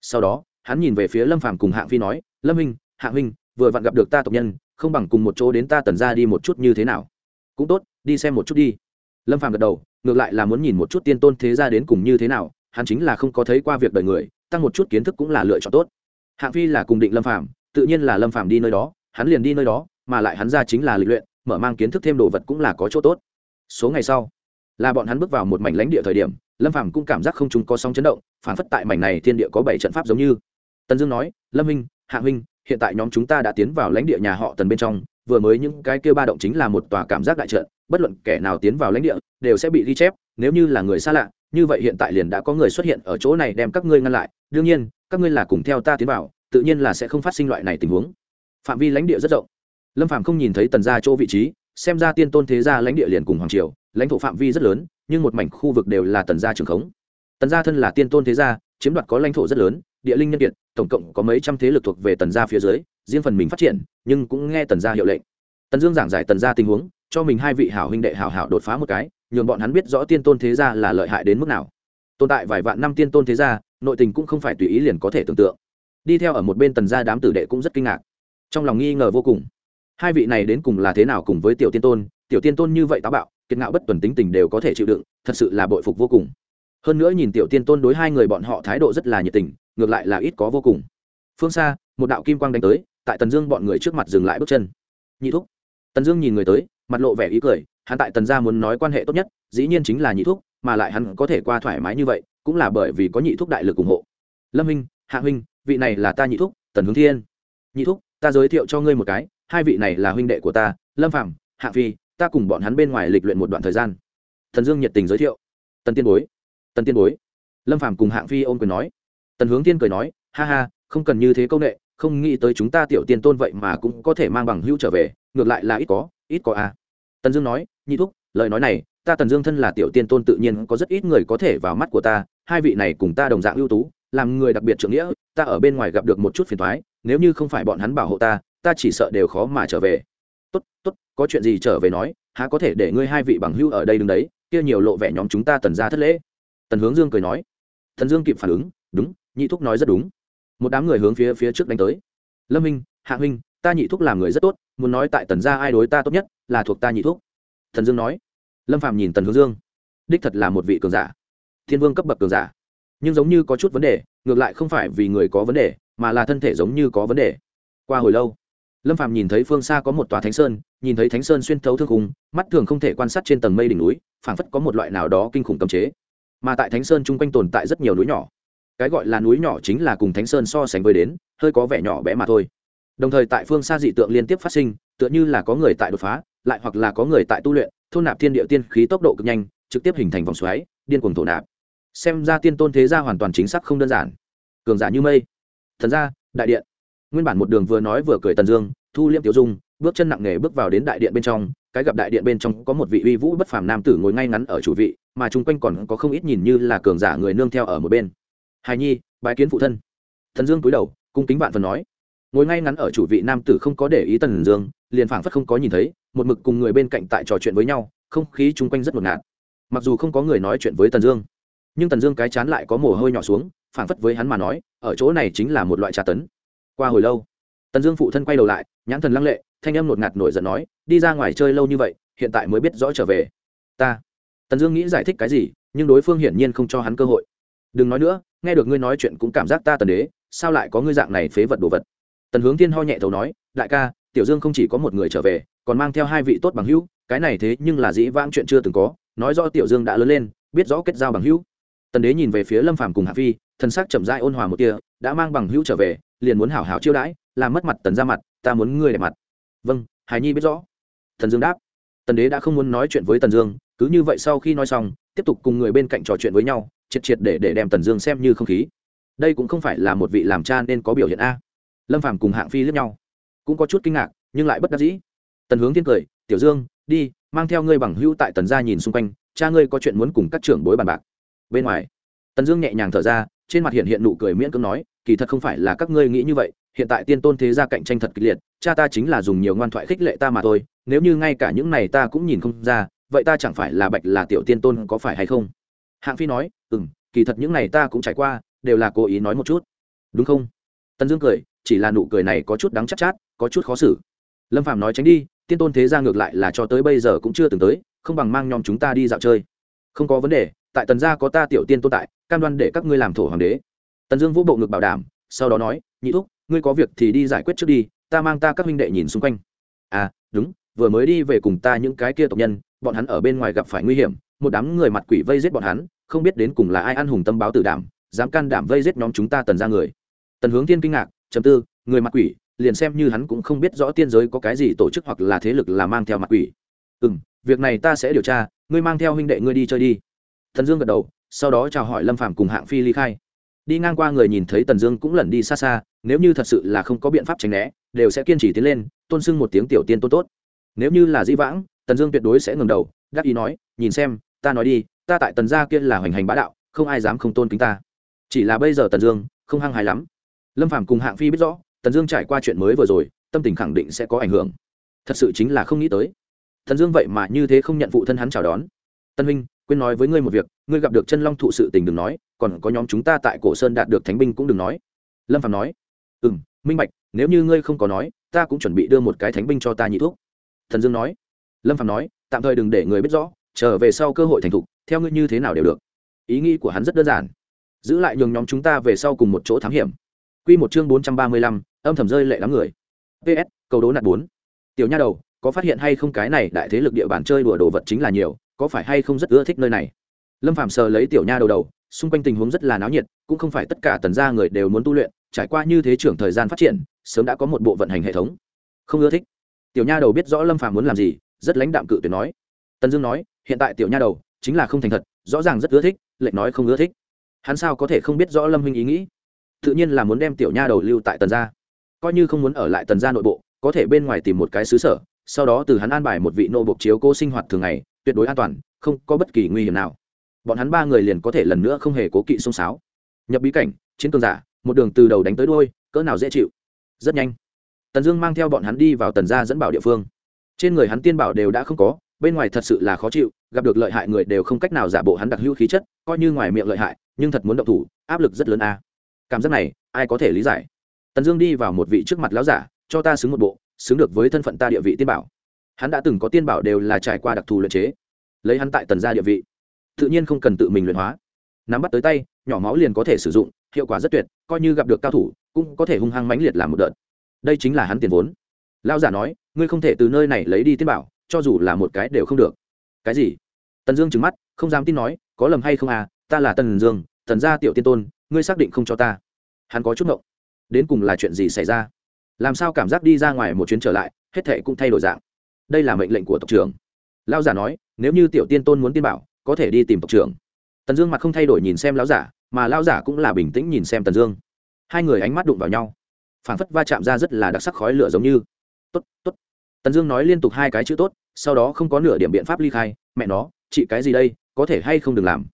[SPEAKER 1] Sau đó, hắn nhìn về phía lâm phàm cùng hạng phi nói, lâm minh hạng minh vừa vặn gặp được ta tộc nhân, không bằng cùng một chỗ đến ta tần ra đi một chút như thế nào? Cũng tốt, đi xem một chút đi. Lâm phàm gật đầu, ngược lại là muốn nhìn một chút tiên tôn thế gia đến cùng như thế nào hắn chính là không có thấy qua việc đời người tăng một chút kiến thức cũng là lựa chọn tốt. Hạng phi là cùng định lâm Phạm, tự nhiên là lâm Phạm đi nơi đó hắn liền đi nơi đó mà lại hắn ra chính là lịch luyện mở mang kiến thức thêm đồ vật cũng là có chỗ tốt. Số ngày sau là bọn hắn bước vào một mảnh lãnh địa thời điểm lâm Phạm cũng cảm giác không chúng có sóng chấn động phản phất tại mảnh này thiên địa có bảy trận pháp giống như. Tần dương nói lâm minh hạ huynh hiện tại nhóm chúng ta đã tiến vào lãnh địa nhà họ tần bên trong vừa mới những cái kia ba động chính là một tòa cảm giác đại trận bất luận kẻ nào tiến vào lãnh địa đều sẽ bị ghi chép nếu như là người xa lạ như vậy hiện tại liền đã có người xuất hiện ở chỗ này đem các ngươi ngăn lại. Đương nhiên, các ngươi là cùng theo ta tiến vào, tự nhiên là sẽ không phát sinh loại này tình huống. Phạm vi lãnh địa rất rộng. Lâm phạm không nhìn thấy tần gia chỗ vị trí, xem ra tiên tôn thế gia lãnh địa liền cùng hoàng triều, lãnh thổ phạm vi rất lớn, nhưng một mảnh khu vực đều là tần gia trường khống. Tần gia thân là tiên tôn thế gia, chiếm đoạt có lãnh thổ rất lớn, địa linh nhân kiệt, tổng cộng có mấy trăm thế lực thuộc về tần gia phía dưới, riêng phần mình phát triển, nhưng cũng nghe tần gia hiệu lệnh. Tần dương giảng giải tần gia tình huống cho mình hai vị hảo huynh đệ hảo hảo đột phá một cái, nhường bọn hắn biết rõ tiên tôn thế gia là lợi hại đến mức nào. Tồn tại vài vạn năm tiên tôn thế gia, nội tình cũng không phải tùy ý liền có thể tưởng tượng. Đi theo ở một bên tần gia đám tử đệ cũng rất kinh ngạc. Trong lòng nghi ngờ vô cùng. Hai vị này đến cùng là thế nào cùng với tiểu tiên tôn? Tiểu tiên tôn như vậy táo bạo, kiệt ngạo bất tuần tính tình đều có thể chịu đựng, thật sự là bội phục vô cùng. Hơn nữa nhìn tiểu tiên tôn đối hai người bọn họ thái độ rất là nhiệt tình, ngược lại là ít có vô cùng. Phương xa, một đạo kim quang đánh tới, tại tần dương bọn người trước mặt dừng lại bước chân. Nhị thúc. Tần dương nhìn người tới mặt lộ vẻ ý cười, hắn tại tần gia muốn nói quan hệ tốt nhất, dĩ nhiên chính là nhị thúc, mà lại hắn có thể qua thoải mái như vậy, cũng là bởi vì có nhị thúc đại lực ủng hộ. Lâm huynh hạ huynh, vị này là ta nhị thúc, tần hướng thiên. Nhị thúc, ta giới thiệu cho ngươi một cái, hai vị này là huynh đệ của ta, lâm phạm hạ phi, ta cùng bọn hắn bên ngoài lịch luyện một đoạn thời gian. Thần dương nhiệt tình giới thiệu. Tần tiên bối. Tần tiên bối. Lâm phạm cùng hạng phi ôm quyền nói. Tần hướng tiên cười nói, ha ha, không cần như thế công nghệ không nghĩ tới chúng ta tiểu tiên tôn vậy mà cũng có thể mang bằng hữu trở về, ngược lại là ít có ít có à tần dương nói, nhị thúc, lời nói này, ta tần dương thân là tiểu tiên tôn tự nhiên có rất ít người có thể vào mắt của ta, hai vị này cùng ta đồng dạng ưu tú, làm người đặc biệt trưởng nghĩa, ta ở bên ngoài gặp được một chút phiền thoái nếu như không phải bọn hắn bảo hộ ta ta chỉ sợ đều khó mà trở về. Tốt tốt, có chuyện gì trở về nói, há có thể để ngươi hai vị bằng hữu ở đây đứng đấy, kia nhiều lộ vẻ nhóm chúng ta tần ra thất lễ. Tần hướng dương cười nói. Tần dương kịp phản ứng, đúng, nhị thúc nói rất đúng. Một đám người hướng phía phía trước đánh tới. Lâm minh, hạ huynh ta nhị thúc làm người rất tốt, muốn nói tại tần gia ai đối ta tốt nhất là thuộc ta nhị thuốc. thần dương nói. Lâm phạm nhìn tần hướng dương. Đích thật là một vị cường giả. Thiên vương cấp bậc cường giả. Nhưng giống như có chút vấn đề, ngược lại không phải vì người có vấn đề, mà là thân thể giống như có vấn đề. Qua hồi lâu, lâm phạm nhìn thấy phương xa có một tòa thánh sơn, nhìn thấy thánh sơn xuyên thấu thương hùng mắt thường không thể quan sát trên tầng mây đỉnh núi, phảng phất có một loại nào đó kinh khủng cấm chế. Mà tại thánh sơn chung quanh tồn tại rất nhiều núi nhỏ. Cái gọi là núi nhỏ chính là cùng thánh sơn so sánh với đến, hơi có vẻ nhỏ bé mà thôi. Đồng thời tại phương xa dị tượng liên tiếp phát sinh, tựa như là có người tại đột phá lại hoặc là có người tại tu luyện, thôn nạp thiên địa tiên khí tốc độ cực nhanh, trực tiếp hình thành vòng xoáy, điên cuồng thổ nạp. Xem ra tiên tôn thế gia hoàn toàn chính xác không đơn giản. Cường giả như mây. Thần gia, đại điện. Nguyên bản một đường vừa nói vừa cười tần dương, thu liêm tiểu dung, bước chân nặng nề bước vào đến đại điện bên trong, cái gặp đại điện bên trong có một vị uy vũ bất phàm nam tử ngồi ngay ngắn ở chủ vị, mà chung quanh còn có không ít nhìn như là cường giả người nương theo ở một bên. Hài nhi, bái kiến phụ thân. Thần dương cúi đầu, cung kính vạn phần nói. Ngồi ngay ngắn ở chủ vị nam tử không có để ý tần dương, liền phảng phất không có nhìn thấy một mực cùng người bên cạnh tại trò chuyện với nhau, không khí chung quanh rất ngột ngạt. Mặc dù không có người nói chuyện với tần dương, nhưng tần dương cái chán lại có mồ hôi nhỏ xuống, phảng phất với hắn mà nói, ở chỗ này chính là một loại trà tấn. Qua hồi lâu, tần dương phụ thân quay đầu lại, nhãn thần lăng lệ, thanh em ngột ngạt nổi giận nói, đi ra ngoài chơi lâu như vậy, hiện tại mới biết rõ trở về. Ta. Tần dương nghĩ giải thích cái gì, nhưng đối phương hiển nhiên không cho hắn cơ hội. Đừng nói nữa, nghe được ngươi nói chuyện cũng cảm giác ta tần đế, sao lại có ngươi dạng này phế vật đồ vật? Tần hướng tiên ho nhẹ thầu nói, đại ca, tiểu dương không chỉ có một người trở về còn mang theo hai vị tốt bằng hữu, cái này thế nhưng là dĩ vãng chuyện chưa từng có, nói rõ tiểu dương đã lớn lên, biết rõ kết giao bằng hữu. Tần đế nhìn về phía lâm phàm cùng hạ phi, thần sắc chậm dai ôn hòa một tia, đã mang bằng hữu trở về, liền muốn hảo hảo chiêu đãi, làm mất mặt tần ra mặt, ta muốn ngươi đẹp mặt. Vâng hải nhi biết rõ. Thần dương đáp. Tần đế đã không muốn nói chuyện với tần dương, cứ như vậy sau khi nói xong, tiếp tục cùng người bên cạnh trò chuyện với nhau, triệt triệt để để đem tần dương xem như không khí. Đây cũng không phải là một vị làm cha nên có biểu hiện a. Lâm phàm cùng hạng phi lướt nhau. Cũng có chút kinh ngạc, nhưng lại bất đắc dĩ tần hướng thiên cười tiểu dương đi mang theo ngươi bằng hữu tại tần gia nhìn xung quanh cha ngươi có chuyện muốn cùng các trưởng bối bàn bạc. Bên ngoài tần dương nhẹ nhàng thở ra trên mặt hiện hiện nụ cười miễn cưỡng nói kỳ thật không phải là các ngươi nghĩ như vậy hiện tại tiên tôn thế gia cạnh tranh thật kịch liệt cha ta chính là dùng nhiều ngoan thoại khích lệ ta mà thôi nếu như ngay cả những này ta cũng nhìn không ra vậy ta chẳng phải là bạch là tiểu tiên tôn có phải hay không? Hạng phi nói ừ m kỳ thật những này ta cũng trải qua đều là cố ý nói một chút. Đúng không? Tần dương cười chỉ là nụ cười này có chút đắng chắc chát, chát có chút khó xử. Lâm phạm nói tránh đi tiên tôn thế gia ngược lại là cho tới bây giờ cũng chưa từng tới, không bằng mang nhóm chúng ta đi dạo chơi. Không có vấn đề, tại tần gia có ta tiểu tiên tôn tại, cam đoan để các ngươi làm thổ hoàng đế. Tần dương vũ bộ ngực bảo đảm, sau đó nói, nhị thúc, ngươi có việc thì đi giải quyết trước đi, ta mang ta các huynh đệ nhìn xung quanh. À đúng, vừa mới đi về cùng ta những cái kia tộc nhân, bọn hắn ở bên ngoài gặp phải nguy hiểm, một đám người mặt quỷ vây giết bọn hắn, không biết đến cùng là ai ăn hùng tâm báo tử đảm, dám can đảm vây giết nhóm chúng ta tần ra người. Tần hướng tiên kinh ngạc chấm tư, người mặt quỷ liền xem như hắn cũng không biết rõ tiên giới có cái gì tổ chức hoặc là thế lực là mang theo mặt quỷ. Ừ m việc này ta sẽ điều tra, ngươi mang theo huynh đệ ngươi đi chơi đi. Thần dương gật đầu, sau đó chào hỏi lâm phạm cùng hạng phi ly khai. Đi ngang qua người nhìn thấy tần dương cũng lẩn đi xa xa, nếu như thật sự là không có biện pháp tránh né, đều sẽ kiên trì tiến lên, tôn sưng một tiếng tiểu tiên tôn tốt. Nếu như là dĩ vãng, tần dương tuyệt đối sẽ ngừng đầu gác ý nói, nhìn xem, ta nói đi, ta tại tần gia kia là hoành hành bá đạo, không ai dám không tôn kính ta. Chỉ là bây giờ tần dương không hăng hài lắm. Lâm phàm cùng hạng phi biết rõ tần dương trải qua chuyện mới vừa rồi, tâm tình khẳng định sẽ có ảnh hưởng. Thật sự chính là không nghĩ tới. Tần dương vậy mà như thế không nhận phụ thân hắn chào đón. Tân huynh, quên nói với ngươi một việc, ngươi gặp được chân long thụ sự tình đừng nói, còn có nhóm chúng ta tại cổ sơn đạt được thánh binh cũng đừng nói. Lâm phạm nói. Ừ m minh bạch, nếu như ngươi không có nói, ta cũng chuẩn bị đưa một cái thánh binh cho ta nhị thuốc thần dương nói. Lâm phạm nói, tạm thời đừng để người biết rõ trở về sau cơ hội thành thục, theo ngươi như thế nào đều được. Ý nghĩ của hắn rất đơn giản. Giữ lại nhường nhóm chúng ta về sau cùng một chỗ thám hiểm. Quy một chương bốn trăm ba mươi lăm, âm thầm rơi lệ lắm người. Ps Cầu đố nạt bốn. Tiểu nha đầu, có phát hiện hay không cái này đại thế lực địa bàn chơi đùa đồ vật chính là nhiều, có phải hay không rất ưa thích nơi này? Lâm phạm sờ lấy tiểu nha đầu đầu, xung quanh tình huống rất là náo nhiệt, cũng không phải tất cả tần gia người đều muốn tu luyện, trải qua như thế trưởng thời gian phát triển, sớm đã có một bộ vận hành hệ thống. Không ưa thích. Tiểu nha đầu biết rõ lâm phàm muốn làm gì, rất lãnh đạm cự tuyệt nói. Tần dương nói, hiện tại tiểu nha đầu chính là không thành thật, rõ ràng rất ưa thích, lệnh nói không ưa thích. Hắn sao có thể không biết rõ lâm huynh ý nghĩ? Tự nhiên là muốn đem tiểu nha đầu lưu tại tần gia. Coi như không muốn ở lại tần gia nội bộ, có thể bên ngoài tìm một cái xứ sở, sau đó từ hắn an bài một vị nô bộc chiếu cô sinh hoạt thường ngày, tuyệt đối an toàn, không có bất kỳ nguy hiểm nào. Bọn hắn ba người liền có thể lần nữa không hề cố kỵ xông xáo. Nhập bí cảnh, chiến cường giả, một đường từ đầu đánh tới đôi cỡ nào dễ chịu. Rất nhanh, tần dương mang theo bọn hắn đi vào tần gia dẫn bảo địa phương. Trên người hắn tiên bảo đều đã không có, bên ngoài thật sự là khó chịu, gặp được lợi hại người đều không cách nào giả bộ hắn đặc hữu khí chất, coi như ngoài miệng lợi hại, nhưng thật muốn động thủ, áp lực rất lớn a cảm giác này, ai có thể lý giải? Tần dương đi vào một vị trước mặt lão giả, cho ta xứng một bộ, xứng được với thân phận ta địa vị tiên bảo. Hắn đã từng có tiên bảo đều là trải qua đặc thù luyện chế. Lấy hắn tại tần gia địa vị, tự nhiên không cần tự mình luyện hóa. Nắm bắt tới tay, nhỏ máu liền có thể sử dụng, hiệu quả rất tuyệt, coi như gặp được cao thủ, cũng có thể hung hăng mãnh liệt làm một đợt. Đây chính là hắn tiền vốn. Lão giả nói, ngươi không thể từ nơi này lấy đi tiên bảo, cho dù là một cái đều không được. Cái gì? Tần dương trừng mắt, không dám tin nói, có lầm hay không à ta là tần dương, tần gia tiểu tiên tôn ngươi xác định không cho ta. Hắn có chút ngộng. Đến cùng là chuyện gì xảy ra? Làm sao cảm giác đi ra ngoài một chuyến trở lại, hết thệ cũng thay đổi dạng? Đây là mệnh lệnh của tộc trưởng. Lao giả nói, nếu như tiểu tiên tôn muốn tiên bảo, có thể đi tìm tộc trưởng. Tần dương mặt không thay đổi nhìn xem lão giả, mà lão giả cũng là bình tĩnh nhìn xem tần dương. Hai người ánh mắt đụng vào nhau. Phảng phất va chạm ra rất là đặc sắc khói lửa giống như. Tốt tốt. Tần dương nói liên tục hai cái chữ tốt, sau đó không có nửa điểm biện pháp ly khai. Mẹ nó, chị cái gì đây, có thể hay không đừng làm?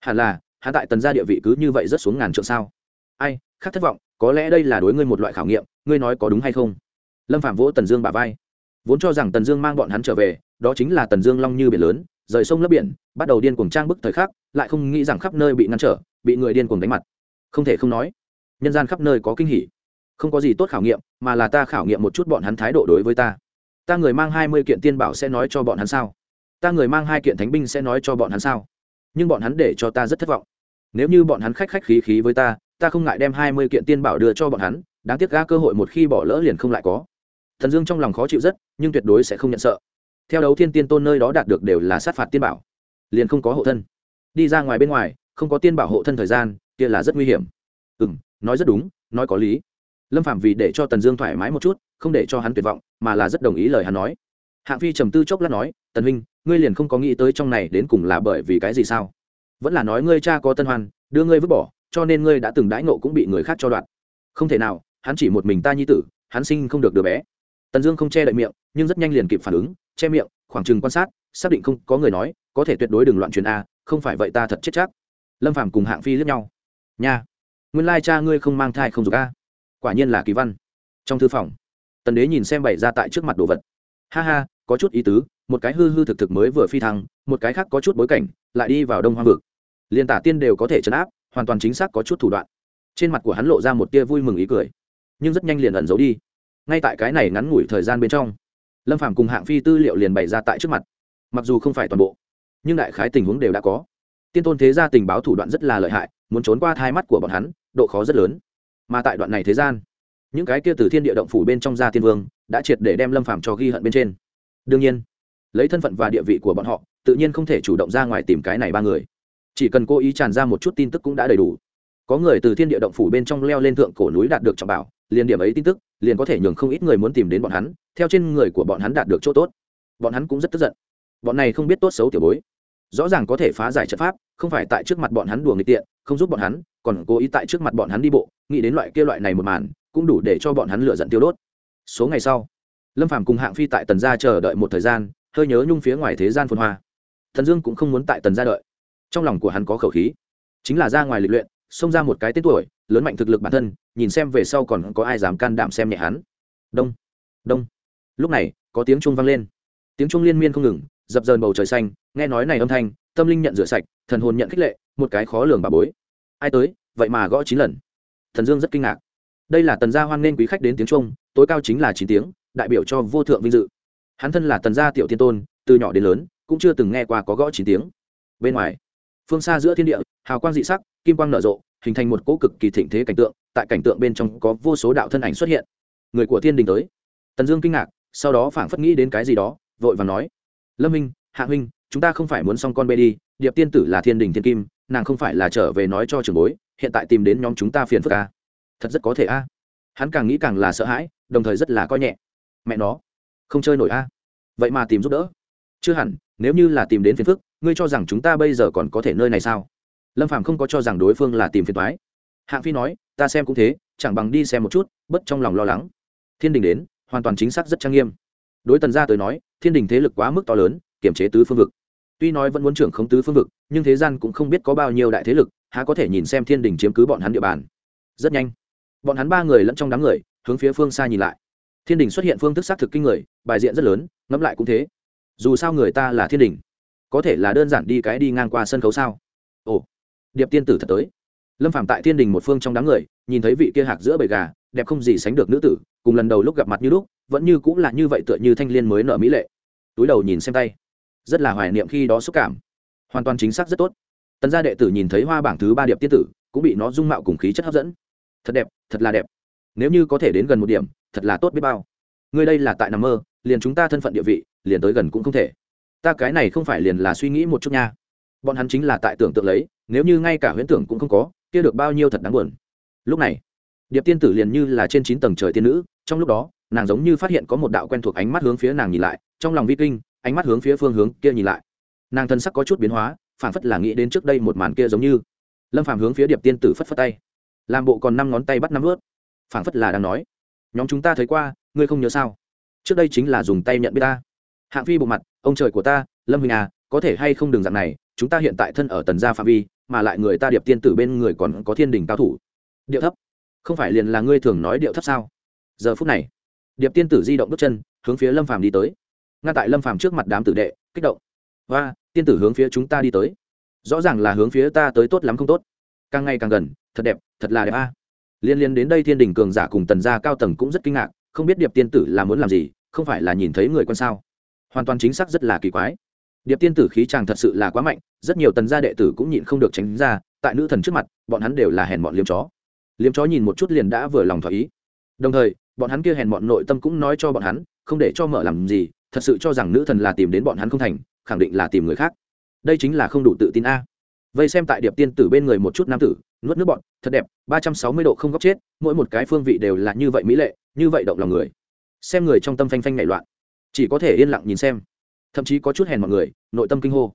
[SPEAKER 1] Hẳn là hạ tại tần gia địa vị cứ như vậy rất xuống ngàn trượng sao? Ai, khác thất vọng, có lẽ đây là đối ngươi một loại khảo nghiệm, ngươi nói có đúng hay không? Lâm phạm vỗ tần dương bả vai. Vốn cho rằng tần dương mang bọn hắn trở về, đó chính là tần dương long như biển lớn, rời sông lấp biển, bắt đầu điên cuồng trang bức thời khắc, lại không nghĩ rằng khắp nơi bị ngăn trở, bị người điên cuồng đánh mặt. Không thể không nói, nhân gian khắp nơi có kinh hỉ. Không có gì tốt khảo nghiệm, mà là ta khảo nghiệm một chút bọn hắn thái độ đối với ta. Ta người mang hai mươi kiện tiên bảo sẽ nói cho bọn hắn sao? Ta người mang hai kiện thánh binh sẽ nói cho bọn hắn sao? Nhưng bọn hắn để cho ta rất thất vọng nếu như bọn hắn khách khách khí khí với ta ta không ngại đem hai mươi kiện tiên bảo đưa cho bọn hắn, đáng tiếc ga cơ hội một khi bỏ lỡ liền không lại có. Thần dương trong lòng khó chịu rất, nhưng tuyệt đối sẽ không nhận sợ. Theo đấu thiên tiên tôn nơi đó đạt được đều là sát phạt tiên bảo. Liền không có hộ thân. Đi ra ngoài bên ngoài, không có tiên bảo hộ thân thời gian, kia là rất nguy hiểm. Ừ m nói rất đúng, nói có lý. Lâm phạm vì để cho tần dương thoải mái một chút, không để cho hắn tuyệt vọng, mà là rất đồng ý lời hắn nói. Hạng phi trầm tư chốc lát nói, tần huynh, ngươi liền không có nghĩ tới trong này đến cùng là bởi vì cái gì sao? Vẫn là nói ngươi cha có tân hoan, đưa ngươi vứt bỏ, cho nên ngươi đã từng đãi nộ cũng bị người khác cho đoạt không thể nào, hắn chỉ một mình ta nhi tử, hắn sinh không được đứa bé. Tần dương không che đậy miệng, nhưng rất nhanh liền kịp phản ứng, che miệng, khoảng chừng quan sát, xác định không có người nói, có thể tuyệt đối đừng loạn truyền a, không phải vậy ta thật chết chắc. Lâm phàm cùng hạng phi lướt nhau. Nha, nguyên lai cha ngươi không mang thai không dục a. Quả nhiên là kỳ văn. Trong thư phòng, tần đế nhìn xem bày ra tại trước mặt đồ vật. Ha ha, có chút ý tứ, một cái hư hư thực thực mới vừa phi thăng, một cái khác có chút bối cảnh, lại đi vào đông hoang vực liên tả tiên đều có thể chấn áp, hoàn toàn chính xác có chút thủ đoạn. Trên mặt của hắn lộ ra một tia vui mừng ý cười, nhưng rất nhanh liền ẩn giấu đi. Ngay tại cái này ngắn ngủi thời gian bên trong, lâm phàm cùng hạng phi tư liệu liền bày ra tại trước mặt. Mặc dù không phải toàn bộ, nhưng đại khái tình huống đều đã có. Tiên tôn thế gia tình báo thủ đoạn rất là lợi hại, muốn trốn qua thai mắt của bọn hắn, độ khó rất lớn. Mà tại đoạn này thế gian, những cái kia từ thiên địa động phủ bên trong gia tiên vương đã triệt để đem lâm phàm cho ghi hận bên trên. Đương nhiên, lấy thân phận và địa vị của bọn họ, tự nhiên không thể chủ động ra ngoài tìm cái này ba người chỉ cần cố ý tràn ra một chút tin tức cũng đã đầy đủ. Có người từ thiên địa động phủ bên trong leo lên thượng cổ núi đạt được trọng bảo, liền điểm ấy tin tức, liền có thể nhường không ít người muốn tìm đến bọn hắn, theo trên người của bọn hắn đạt được chỗ tốt. Bọn hắn cũng rất tức giận. Bọn này không biết tốt xấu tiểu bối. Rõ ràng có thể phá giải trận pháp, không phải tại trước mặt bọn hắn đùa nghịch tiện, không giúp bọn hắn, còn cố ý tại trước mặt bọn hắn đi bộ, nghĩ đến loại kia loại này một màn, cũng đủ để cho bọn hắn lựa giận tiêu đốt. Số ngày sau, lâm phàm cùng hạng phi tại tần gia chờ đợi một thời gian, hơi nhớ nhung phía ngoài thế gian phồn hoa. Thần dương cũng không muốn tại tần gia đợi trong lòng của hắn có khẩu khí. Chính là ra ngoài lịch luyện, xông ra một cái tên tuổi, lớn mạnh thực lực bản thân, nhìn xem về sau còn có ai dám can đảm xem nhẹ hắn. Đông đông. Lúc này, có tiếng chuông vang lên. Tiếng chuông liên miên không ngừng, dập dờn bầu trời xanh, nghe nói này âm thanh, tâm linh nhận rửa sạch, thần hồn nhận khích lệ, một cái khó lường bà bối. Ai tới, vậy mà gõ chín lần. Thần dương rất kinh ngạc. Đây là tần gia hoan nghênh quý khách đến tiếng trung tối cao chính là chín tiếng, đại biểu cho vô thượng vinh dự. Hắn thân là tần gia tiểu tiên tôn, từ nhỏ đến lớn, cũng chưa từng nghe qua có gõ chín tiếng. Bên ngoài phương xa giữa thiên địa, hào quang dị sắc, kim quang nở rộ, hình thành một cỗ cực kỳ thịnh thế cảnh tượng, tại cảnh tượng bên trong có vô số đạo thân ảnh xuất hiện. Người của thiên đình tới. Tần dương kinh ngạc, sau đó phảng phất nghĩ đến cái gì đó, vội và nói, lâm minh, hạ huynh chúng ta không phải muốn xong con bê đi, điệp tiên tử là thiên đình thiên kim, nàng không phải là trở về nói cho trường bối, hiện tại tìm đến nhóm chúng ta phiền phức a. Thật rất có thể a. Hắn càng nghĩ càng là sợ hãi, đồng thời rất là coi nhẹ. Mẹ nó, không chơi nổi a. Vậy mà tìm giúp đỡ. Chưa hẳn nếu như là tìm đến phiền phức, ngươi cho rằng chúng ta bây giờ còn có thể nơi này sao? Lâm phàm không có cho rằng đối phương là tìm phiền thoái hạng phi nói, ta xem cũng thế, chẳng bằng đi xem một chút, bất trong lòng lo lắng. Thiên đình đến, hoàn toàn chính xác rất trang nghiêm. Đối tần gia tới nói, thiên đình thế lực quá mức to lớn kiểm chế tứ phương vực. Tuy nói vẫn muốn trưởng khống tứ phương vực, nhưng thế gian cũng không biết có bao nhiêu đại thế lực, há có thể nhìn xem thiên đình chiếm cứ bọn hắn địa bàn. Rất nhanh, bọn hắn ba người lẫn trong đám người, hướng phía phương xa nhìn lại. Thiên đình xuất hiện phương thức xác thực kinh người, bài diện rất lớn, ngẫm lại cũng thế dù sao người ta là thiên đình, có thể là đơn giản đi cái đi ngang qua sân khấu sao? Ồ, điệp tiên tử thật tới. Lâm phạm tại thiên đình một phương trong đám người, nhìn thấy vị kia hạc giữa bầy gà, đẹp không gì sánh được nữ tử, cùng lần đầu lúc gặp mặt như lúc, vẫn như cũng là như vậy tựa như thanh liên mới nợ mỹ lệ. Túi đầu nhìn xem tay. Rất là hoài niệm khi đó xúc cảm. Hoàn toàn chính xác rất tốt. Tần gia đệ tử nhìn thấy hoa bảng thứ ba điệp tiên tử, cũng bị nó dung mạo cùng khí chất hấp dẫn. Thật đẹp, thật là đẹp. Nếu như có thể đến gần một điểm, thật là tốt biết bao. Ngươi đây là tại nằm mơ, liền chúng ta thân phận địa vị liền tới gần cũng không thể. Ta cái này không phải liền là suy nghĩ một chút nha. Bọn hắn chính là tại tưởng tượng lấy, nếu như ngay cả huyễn tưởng cũng không có, kia được bao nhiêu thật đáng buồn. Lúc này, điệp tiên tử liền như là trên chín tầng trời tiên nữ, trong lúc đó, nàng giống như phát hiện có một đạo quen thuộc ánh mắt hướng phía nàng nhìn lại, trong lòng vi kinh, ánh mắt hướng phía phương hướng kia nhìn lại. Nàng thân sắc có chút biến hóa phản phất là nghĩ đến trước đây một màn kia giống như. Lâm phàm hướng phía điệp tiên tử phất phất tay. Làm bộ còn năm ngón tay bắt năm ướt. Phản phất là đang nói. Nhóm chúng ta thấy qua, ngươi không nhớ sao? Trước đây chính là dùng tay nhận biết ta hạng phi bộ mặt, ông trời của ta, lâm huỳnh à có thể hay không đường dạng này, chúng ta hiện tại thân ở tần gia phạm vi, mà lại người ta điệp tiên tử bên người còn có thiên đình cao thủ. Điệu thấp? Không phải liền là ngươi thường nói điệu thấp sao? Giờ phút này, điệp tiên tử di động bước chân, hướng phía lâm phàm đi tới. Ngay tại lâm phàm trước mặt đám tử đệ, kích động. Và tiên tử hướng phía chúng ta đi tới. Rõ ràng là hướng phía ta tới tốt lắm không tốt. Càng ngày càng gần, thật đẹp, thật là đẹp a. Liên liên đến đây thiên đình cường giả cùng tần gia cao tầng cũng rất kinh ngạc, không biết điệp tiên tử là muốn làm gì, không phải là nhìn thấy người con sao? Hoàn toàn chính xác rất là kỳ quái. Điệp tiên tử khí chàng thật sự là quá mạnh, rất nhiều tần gia đệ tử cũng nhịn không được tránh ra, tại nữ thần trước mặt, bọn hắn đều là hèn bọn liếm chó. Liếm chó nhìn một chút liền đã vừa lòng thỏa ý. Đồng thời, bọn hắn kia hèn bọn nội tâm cũng nói cho bọn hắn, không để cho mở làm gì, thật sự cho rằng nữ thần là tìm đến bọn hắn không thành, khẳng định là tìm người khác. Đây chính là không đủ tự tin a. Vây xem tại điệp tiên tử bên người một chút nam tử, nuốt nước bọn thật đẹp, ba trăm sáu mươi độ không góc chết, mỗi một cái phương vị đều là như vậy mỹ lệ, như vậy động lòng người. Xem người trong tâm phanh phanh nảy loạn chỉ có thể yên lặng nhìn xem. Thậm chí có chút hèn mọi người, nội tâm kinh hô.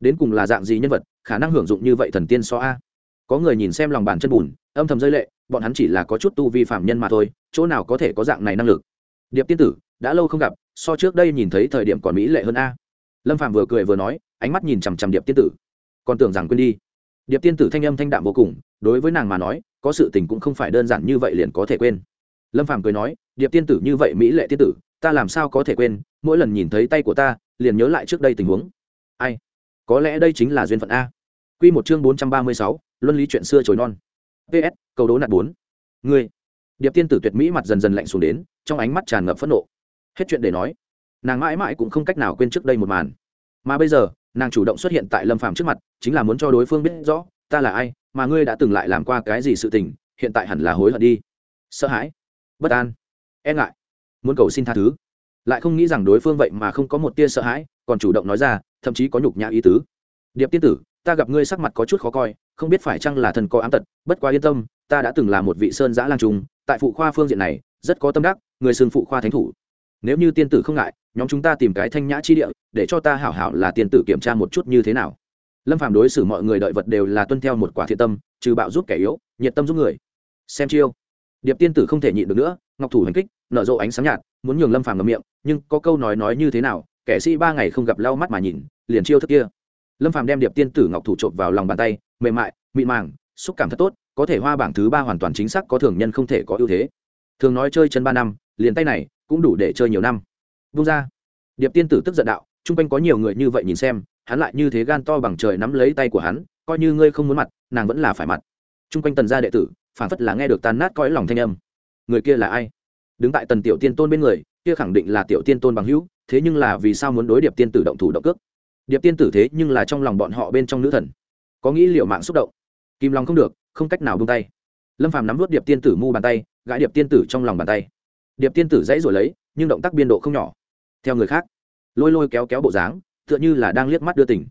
[SPEAKER 1] Đến cùng là dạng gì nhân vật, khả năng hưởng dụng như vậy thần tiên so a? Có người nhìn xem lòng bàn chân bùn, âm thầm rơi lệ, bọn hắn chỉ là có chút tu vi phạm nhân mà thôi, chỗ nào có thể có dạng này năng lực? Điệp tiên tử, đã lâu không gặp, so trước đây nhìn thấy thời điểm còn mỹ lệ hơn a. Lâm phạm vừa cười vừa nói, ánh mắt nhìn chằm chằm điệp tiên tử. Còn tưởng rằng quên đi. Điệp tiên tử thanh âm thanh đạm vô cùng, đối với nàng mà nói, có sự tình cũng không phải đơn giản như vậy liền có thể quên. Lâm phàm cười nói, điệp tiên tử như vậy mỹ lệ tiên tử ta làm sao có thể quên, mỗi lần nhìn thấy tay của ta, liền nhớ lại trước đây tình huống. Ai? Có lẽ đây chính là duyên phận a. Q một chương bốn trăm ba mươi sáu, luân lý chuyện xưa trồi non. Ps câu đố nạt bốn. Ngươi. Điệp tiên tử tuyệt mỹ mặt dần dần lạnh xuống đến, trong ánh mắt tràn ngập phẫn nộ. Hết chuyện để nói. Nàng mãi mãi cũng không cách nào quên trước đây một màn. Mà bây giờ, nàng chủ động xuất hiện tại lâm phàm trước mặt, chính là muốn cho đối phương biết rõ, ta là ai, mà ngươi đã từng lại làm qua cái gì sự tình, hiện tại hẳn là hối hận đi. Sợ hãi. Bất an. E ngại muốn cầu xin tha thứ. Lại không nghĩ rằng đối phương vậy mà không có một tia sợ hãi, còn chủ động nói ra, thậm chí có nhục nhã ý tứ. Điệp tiên tử, ta gặp ngươi sắc mặt có chút khó coi, không biết phải chăng là thần có ám tật, bất quá yên tâm, ta đã từng là một vị sơn giã lang trung, tại phụ khoa phương diện này, rất có tâm đắc, người xưng phụ khoa thánh thủ. Nếu như tiên tử không ngại, nhóm chúng ta tìm cái thanh nhã chi địa, để cho ta hảo hảo là tiên tử kiểm tra một chút như thế nào. Lâm phàm đối xử mọi người đợi vật đều là tuân theo một quả thiện tâm, trừ bạo giúp kẻ yếu, nhiệt tâm giúp người. Xem chiêu điệp tiên tử không thể nhịn được nữa, ngọc thủ hành kích, nở rộ ánh sáng nhạt, muốn nhường lâm phàm ngậm miệng, nhưng có câu nói nói như thế nào, kẻ sĩ ba ngày không gặp lau mắt mà nhìn, liền chiêu thức kia. Lâm phàm đem điệp tiên tử ngọc thủ trộm vào lòng bàn tay, mềm mại, mịn màng, xúc cảm thật tốt, có thể hoa bảng thứ ba hoàn toàn chính xác, có thường nhân không thể có ưu thế. Thường nói chơi chân ba năm, liền tay này cũng đủ để chơi nhiều năm. Vung ra, điệp tiên tử tức giận đạo chung quanh có nhiều người như vậy nhìn xem, hắn lại như thế gan to bằng trời nắm lấy tay của hắn, coi như ngươi không muốn mặt, nàng vẫn là phải mặt. Chung quanh tần gia đệ tử phản phất là nghe được tan nát cõi lòng thanh âm. Người kia là ai? Đứng tại tần tiểu tiên tôn bên người, kia khẳng định là tiểu tiên tôn bằng hữu, thế nhưng là vì sao muốn đối điệp tiên tử động thủ động cước? Điệp tiên tử thế nhưng là trong lòng bọn họ bên trong nữ thần. Có nghĩ liệu mạng xúc động? Kim lòng không được, không cách nào buông tay. Lâm phàm nắm vút điệp tiên tử mu bàn tay, gãi điệp tiên tử trong lòng bàn tay. Điệp tiên tử dãy rồi lấy, nhưng động tác biên độ không nhỏ. Theo người khác, lôi lôi kéo kéo bộ dáng, tựa như là đang liếc mắt đưa tỉnh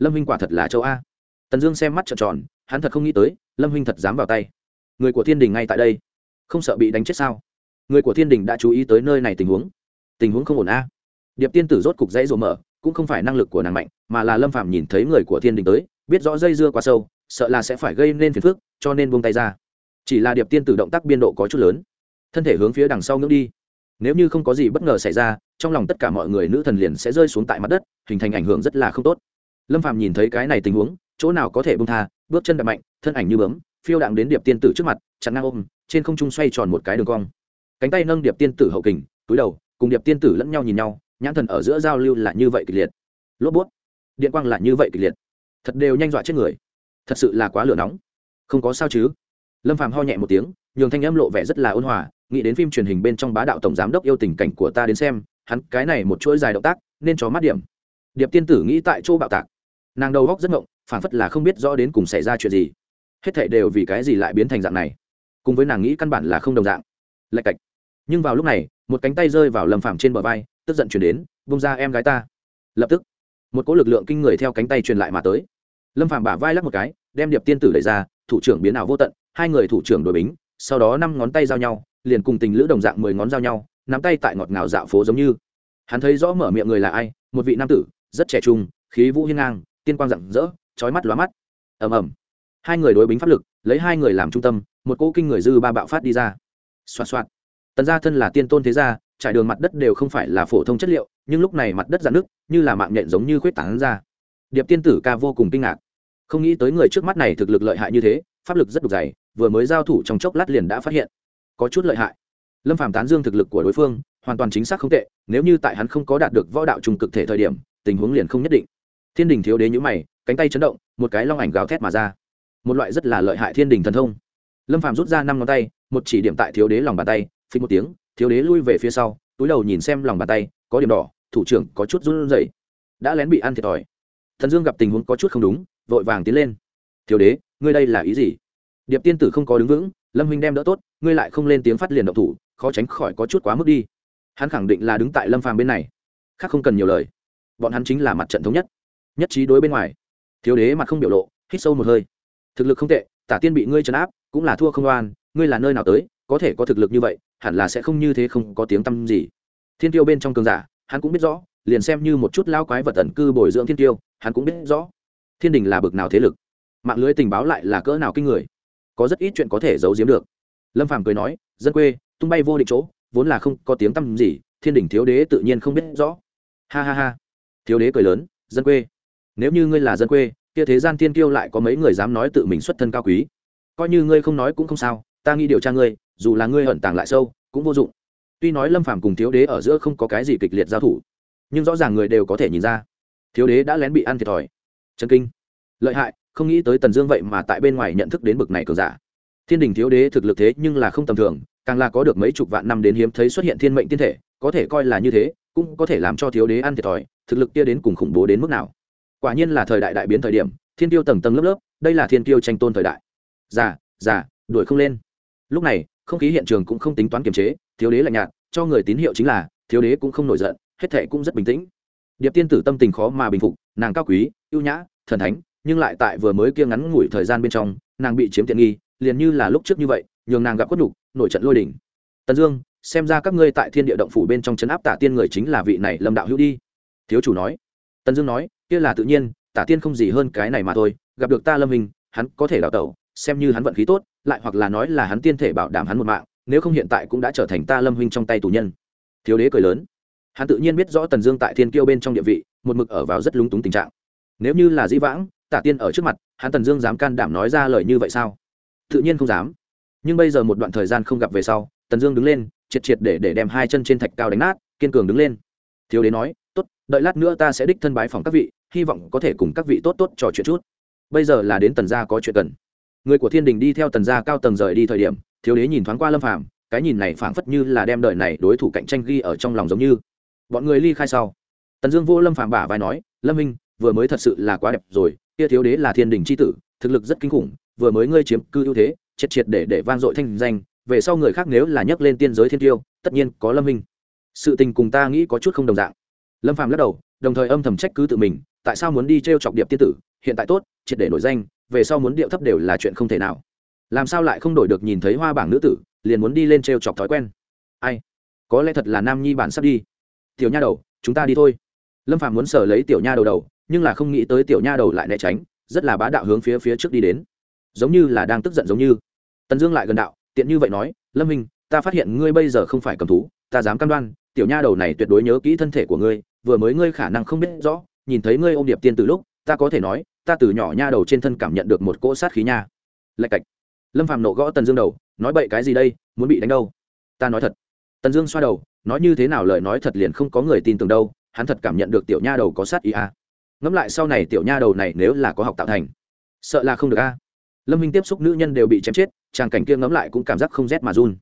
[SPEAKER 1] lâm huynh quả thật là châu a. Tần dương xem mắt trợn tròn, hắn thật không nghĩ tới, lâm huynh thật dám vào tay người của thiên đình ngay tại đây. Không sợ bị đánh chết sao? Người của thiên đình đã chú ý tới nơi này tình huống. Tình huống không ổn a. Điệp tiên tử rốt cục dãy rộ mở, cũng không phải năng lực của nàng mạnh, mà là lâm phạm nhìn thấy người của thiên đình tới, biết rõ dây dưa quá sâu, sợ là sẽ phải gây nên phiền phức, cho nên buông tay ra. Chỉ là điệp tiên tử động tác biên độ có chút lớn. Thân thể hướng phía đằng sau ngưỡng đi. Nếu như không có gì bất ngờ xảy ra, trong lòng tất cả mọi người nữ thần liền sẽ rơi xuống tại mặt đất, hình thành ảnh hưởng rất là không tốt. Lâm phạm nhìn thấy cái này tình huống, chỗ nào có thể bông tha, bước chân đập mạnh, thân ảnh như bướm phiêu đạn đến điệp tiên tử trước mặt, chặn ngang ôm, trên không trung xoay tròn một cái đường cong. Cánh tay nâng điệp tiên tử hậu kình, túi đầu, cùng điệp tiên tử lẫn nhau nhìn nhau, nhãn thần ở giữa giao lưu là như vậy kịch liệt. Lốp bút, điện quang là như vậy kịch liệt. Thật đều nhanh dọa chết người. Thật sự là quá lửa nóng. Không có sao chứ? Lâm phàm ho nhẹ một tiếng, nhường thanh âm lộ vẻ rất là ôn hòa, nghĩ đến phim truyền hình bên trong bá đạo tổng giám đốc yêu tình cảnh của ta đến xem, hắn cái này một chuỗi dài động tác, nên cho mắt điểm. Điệp tiên tử nghĩ tại chỗ bạo tạc. Nàng đầu góc rất ngộng phản phất là không biết rõ đến cùng xảy ra chuyện gì hết thảy đều vì cái gì lại biến thành dạng này? Cùng với nàng nghĩ căn bản là không đồng dạng. Lạch cạch. Nhưng vào lúc này, một cánh tay rơi vào lâm phàm trên bờ vai, tức giận chuyển đến bông ra em gái ta. Lập tức, một cỗ lực lượng kinh người theo cánh tay truyền lại mà tới. Lâm phàm bả vai lắc một cái, đem điệp tiên tử đẩy ra, thủ trưởng biến ảo vô tận, hai người thủ trưởng đổi bính, sau đó năm ngón tay giao nhau, liền cùng tình lữ đồng dạng mười ngón giao nhau, nắm tay tại ngọt ngào dạo phố giống như. Hắn thấy rõ mở miệng người là ai, một vị nam tử, rất trẻ trung, khí vũ hiên ngang, tiên quang rạng rỡ trói mắt lóa mắt. Ầm ầm hai người đối bính pháp lực, lấy hai người làm trung tâm, một cỗ kinh người dư ba bạo phát đi ra. Xoa xoa tần gia thân là tiên tôn thế gia, trải đường mặt đất đều không phải là phổ thông chất liệu, nhưng lúc này mặt đất dạn nước như là mạng nhện giống như khuyết tảng ra. Điệp tiên tử ca vô cùng kinh ngạc. Không nghĩ tới người trước mắt này thực lực lợi hại như thế, pháp lực rất đục dày, vừa mới giao thủ trong chốc lát liền đã phát hiện. Có chút lợi hại. Lâm phàm tán dương thực lực của đối phương, hoàn toàn chính xác không tệ, nếu như tại hắn không có đạt được võ đạo trùng cực thể thời điểm, tình huống liền không nhất định. Thiên đình thiếu đế nhữ mày, cánh tay chấn động, một cái long ảnh gào thét mà ra một loại rất là lợi hại thiên đình thần thông. Lâm phàm rút ra năm ngón tay, một chỉ điểm tại thiếu đế lòng bàn tay phí một tiếng, thiếu đế lui về phía sau, túi đầu nhìn xem lòng bàn tay, có điểm đỏ, thủ trưởng có chút run rẩy. Đã lén bị ăn thiệt thòi. Thần dương gặp tình huống có chút không đúng, vội vàng tiến lên. Thiếu đế, ngươi đây là ý gì? Điệp tiên tử không có đứng vững, lâm huynh đem đỡ tốt, ngươi lại không lên tiếng phát liền động thủ, khó tránh khỏi có chút quá mức đi. Hắn khẳng định là đứng tại lâm phàm bên này, khác không cần nhiều lời. Bọn hắn chính là mặt trận thống nhất nhất trí đối bên ngoài. Thiếu đế mặt không biểu lộ, hít sâu một hơi thực lực không tệ, tả tiên bị ngươi trấn áp, cũng là thua không oan, ngươi là nơi nào tới, có thể có thực lực như vậy, hẳn là sẽ không như thế không có tiếng tăm gì. Thiên tiêu bên trong cường giả, hắn cũng biết rõ, liền xem như một chút lao quái vật tần cư bồi dưỡng thiên tiêu, hắn cũng biết rõ. Thiên đình là bực nào thế lực? Mạng lưới tình báo lại là cỡ nào kinh người? Có rất ít chuyện có thể giấu giếm được. Lâm phàm cười nói, dân quê, tung bay vô định chỗ, vốn là không có tiếng tăm gì, thiên đình thiếu đế tự nhiên không biết rõ. Ha ha ha. Thiếu đế cười lớn, dân quê. Nếu như ngươi là dân quê kia thế gian thiên kiêu lại có mấy người dám nói tự mình xuất thân cao quý? Coi như ngươi không nói cũng không sao, ta nghĩ điều tra ngươi, dù là ngươi hận tàng lại sâu, cũng vô dụng. Tuy nói lâm phàm cùng thiếu đế ở giữa không có cái gì kịch liệt giao thủ, nhưng rõ ràng người đều có thể nhìn ra, thiếu đế đã lén bị ăn thiệt thòi. Chân kinh. Lợi hại, không nghĩ tới tần dương vậy mà tại bên ngoài nhận thức đến bực này cường giả. Thiên đình thiếu đế thực lực thế nhưng là không tầm thường, càng là có được mấy chục vạn năm đến hiếm thấy xuất hiện thiên mệnh tiên thể, có thể coi là như thế, cũng có thể làm cho thiếu đế ăn thiệt thòi, thực lực kia đến cùng khủng bố đến mức nào quả nhiên là thời đại đại biến thời điểm, thiên tiêu tầng tầng lớp lớp, đây là thiên tiêu tranh tôn thời đại. Già già, đuổi không lên. Lúc này, không khí hiện trường cũng không tính toán kiềm chế, thiếu đế lạnh nhạt, cho người tín hiệu chính là, thiếu đế cũng không nổi giận, hết thệ cũng rất bình tĩnh. Điệp tiên tử tâm tình khó mà bình phục, nàng cao quý, ưu nhã, thần thánh, nhưng lại tại vừa mới kia ngắn ngủi thời gian bên trong, nàng bị chiếm tiện nghi, liền như là lúc trước như vậy, nhường nàng gặp quất nhục, nổi trận lôi đỉnh tần dương, xem ra các ngươi tại thiên địa động phủ bên trong chấn áp tả tiên người chính là vị này lâm đạo hữu đi. Thiếu chủ nói. Tần dương nói kia là tự nhiên, tả tiên không gì hơn cái này mà thôi, gặp được ta lâm hình, hắn có thể đào tẩu, xem như hắn vận khí tốt, lại hoặc là nói là hắn tiên thể bảo đảm hắn một mạng, nếu không hiện tại cũng đã trở thành ta lâm huynh trong tay tù nhân. Thiếu đế cười lớn. Hắn tự nhiên biết rõ tần dương tại thiên kiêu bên trong địa vị, một mực ở vào rất lúng túng tình trạng. Nếu như là dĩ vãng, tả tiên ở trước mặt, hắn tần dương dám can đảm nói ra lời như vậy sao? Tự nhiên không dám. Nhưng bây giờ một đoạn thời gian không gặp về sau, tần dương đứng lên, triệt triệt để để đem hai chân trên thạch cao đánh nát, kiên cường đứng lên. Thiếu đế nói, tốt, đợi lát nữa ta sẽ đích thân bái phòng các vị hy vọng có thể cùng các vị tốt tốt trò chuyện chút. Bây giờ là đến tần gia có chuyện cần. Người của thiên đình đi theo tần gia cao tầng rời đi thời điểm, thiếu đế nhìn thoáng qua lâm phàm, cái nhìn này phảng phất như là đem đời này đối thủ cạnh tranh ghi ở trong lòng giống như. Bọn người ly khai sau. Tần dương vô lâm phàm bả vai nói, lâm minh, vừa mới thật sự là quá đẹp rồi, kia thiếu đế là thiên đình c h i tử, thực lực rất kinh khủng, vừa mới ngươi chiếm cư ưu thế, triệt triệt để để vang dội thanh danh, về sau người khác nếu là nhấc lên tiên giới thiên tiêu, tất nhiên có lâm minh. Sự tình cùng ta nghĩ có chút không đồng dạng. Lâm phàm lắc đầu đồng thời âm thầm trách cứ tự mình, tại sao muốn đi t r e o chọc điệp tiên tử, hiện tại tốt, triệt để nổi danh, về sau muốn điệu thấp đều là chuyện không thể nào. Làm sao lại không đổi được nhìn thấy hoa bảng nữ tử, liền muốn đi lên t r e o chọc thói quen? Ai? Có lẽ thật là nam nhi bản sắp đi. Tiểu nha đầu, chúng ta đi thôi. Lâm phàm muốn sở lấy tiểu nha đầu đầu, nhưng là không nghĩ tới tiểu nha đầu lại né tránh, rất là bá đạo hướng phía phía trước đi đến. Giống như là đang tức giận giống như. Tần dương lại gần đạo, tiện như vậy nói, lâm minh ta phát hiện ngươi bây giờ không phải cầm thú, ta dám cam đoan, tiểu nha đầu này tuyệt đối nhớ kỹ thân thể của ngươi vừa mới ngươi khả năng không biết rõ, nhìn thấy ngươi ôm điệp tiên từ lúc, ta có thể nói, ta từ nhỏ nha đầu trên thân cảm nhận được một cỗ sát khí nha. Lạch cạch. Lâm phàm nộ gõ tần dương đầu, nói bậy cái gì đây, muốn bị đánh đâu? Ta nói thật. Tần dương xoa đầu, nói như thế nào lời nói thật liền không có người tin tưởng đâu, hắn thật cảm nhận được tiểu nha đầu có sát ý à. ngẫm lại sau này tiểu nha đầu này nếu là có học tạo thành, sợ là không được a lâm minh tiếp xúc nữ nhân đều bị chém chết tràng cảnh kia ngẫm lại cũng cảm giác không rét mà run.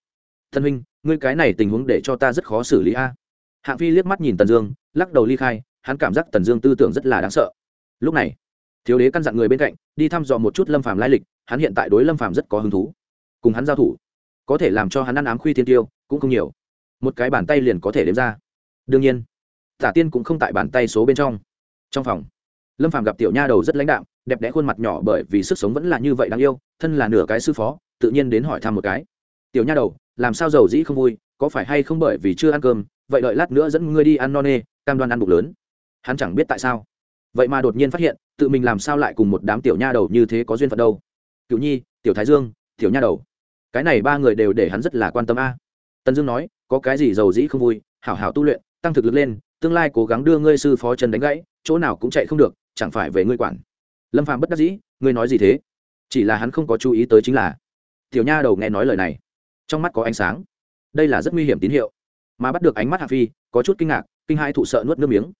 [SPEAKER 1] Thân huynh, ngươi cái này tình huống để cho ta rất khó xử lý a hạng phi liếc mắt nhìn tần dương lắc đầu ly khai, hắn cảm giác tần dương tư tưởng rất là đáng sợ. Lúc này, thiếu đế căn dặn người bên cạnh, đi thăm dò một chút lâm phàm lai lịch, hắn hiện tại đối lâm phàm rất có hứng thú. Cùng hắn giao thủ, có thể làm cho hắn ăn ám khuy thiên tiêu, cũng không nhiều. Một cái bàn tay liền có thể đếm ra. Đương nhiên, tả tiên cũng không tại bàn tay số bên trong. Trong phòng, lâm phàm gặp tiểu nha đầu rất lãnh đạm, đẹp đẽ khuôn mặt nhỏ bởi vì sức sống vẫn là như vậy đáng yêu, thân là nửa cái sư phó, tự nhiên đến hỏi thăm một cái. Tiểu nha đầu, làm sao giàu dĩ không vui, có phải hay không bởi vì chưa ăn cơm, vậy đợi lát nữa dẫn ngươi đi ăn no nê cam đoan ăn bụng lớn. Hắn chẳng biết tại sao. Vậy mà đột nhiên phát hiện, tự mình làm sao lại cùng một đám tiểu nha đầu như thế có duyên phận đâu. Cựu nhi, tiểu thái dương, tiểu nha đầu. Cái này ba người đều để hắn rất là quan tâm a. Tần dương nói, có cái gì giàu dĩ không vui, hảo hảo tu luyện, tăng thực lực lên, tương lai cố gắng đưa ngươi sư phó chân đánh gãy, chỗ nào cũng chạy không được, chẳng phải về ngươi quản. Lâm phạm bất đắc dĩ, ngươi nói gì thế? Chỉ là hắn không có chú ý tới chính là, tiểu nha đầu nghe nói lời này, trong mắt có ánh sáng. Đây là rất nguy hiểm tín hiệu. Mà bắt được ánh mắt hạ phi, có chút kinh ngạc kinh hai thụ sợ nuốt nước miếng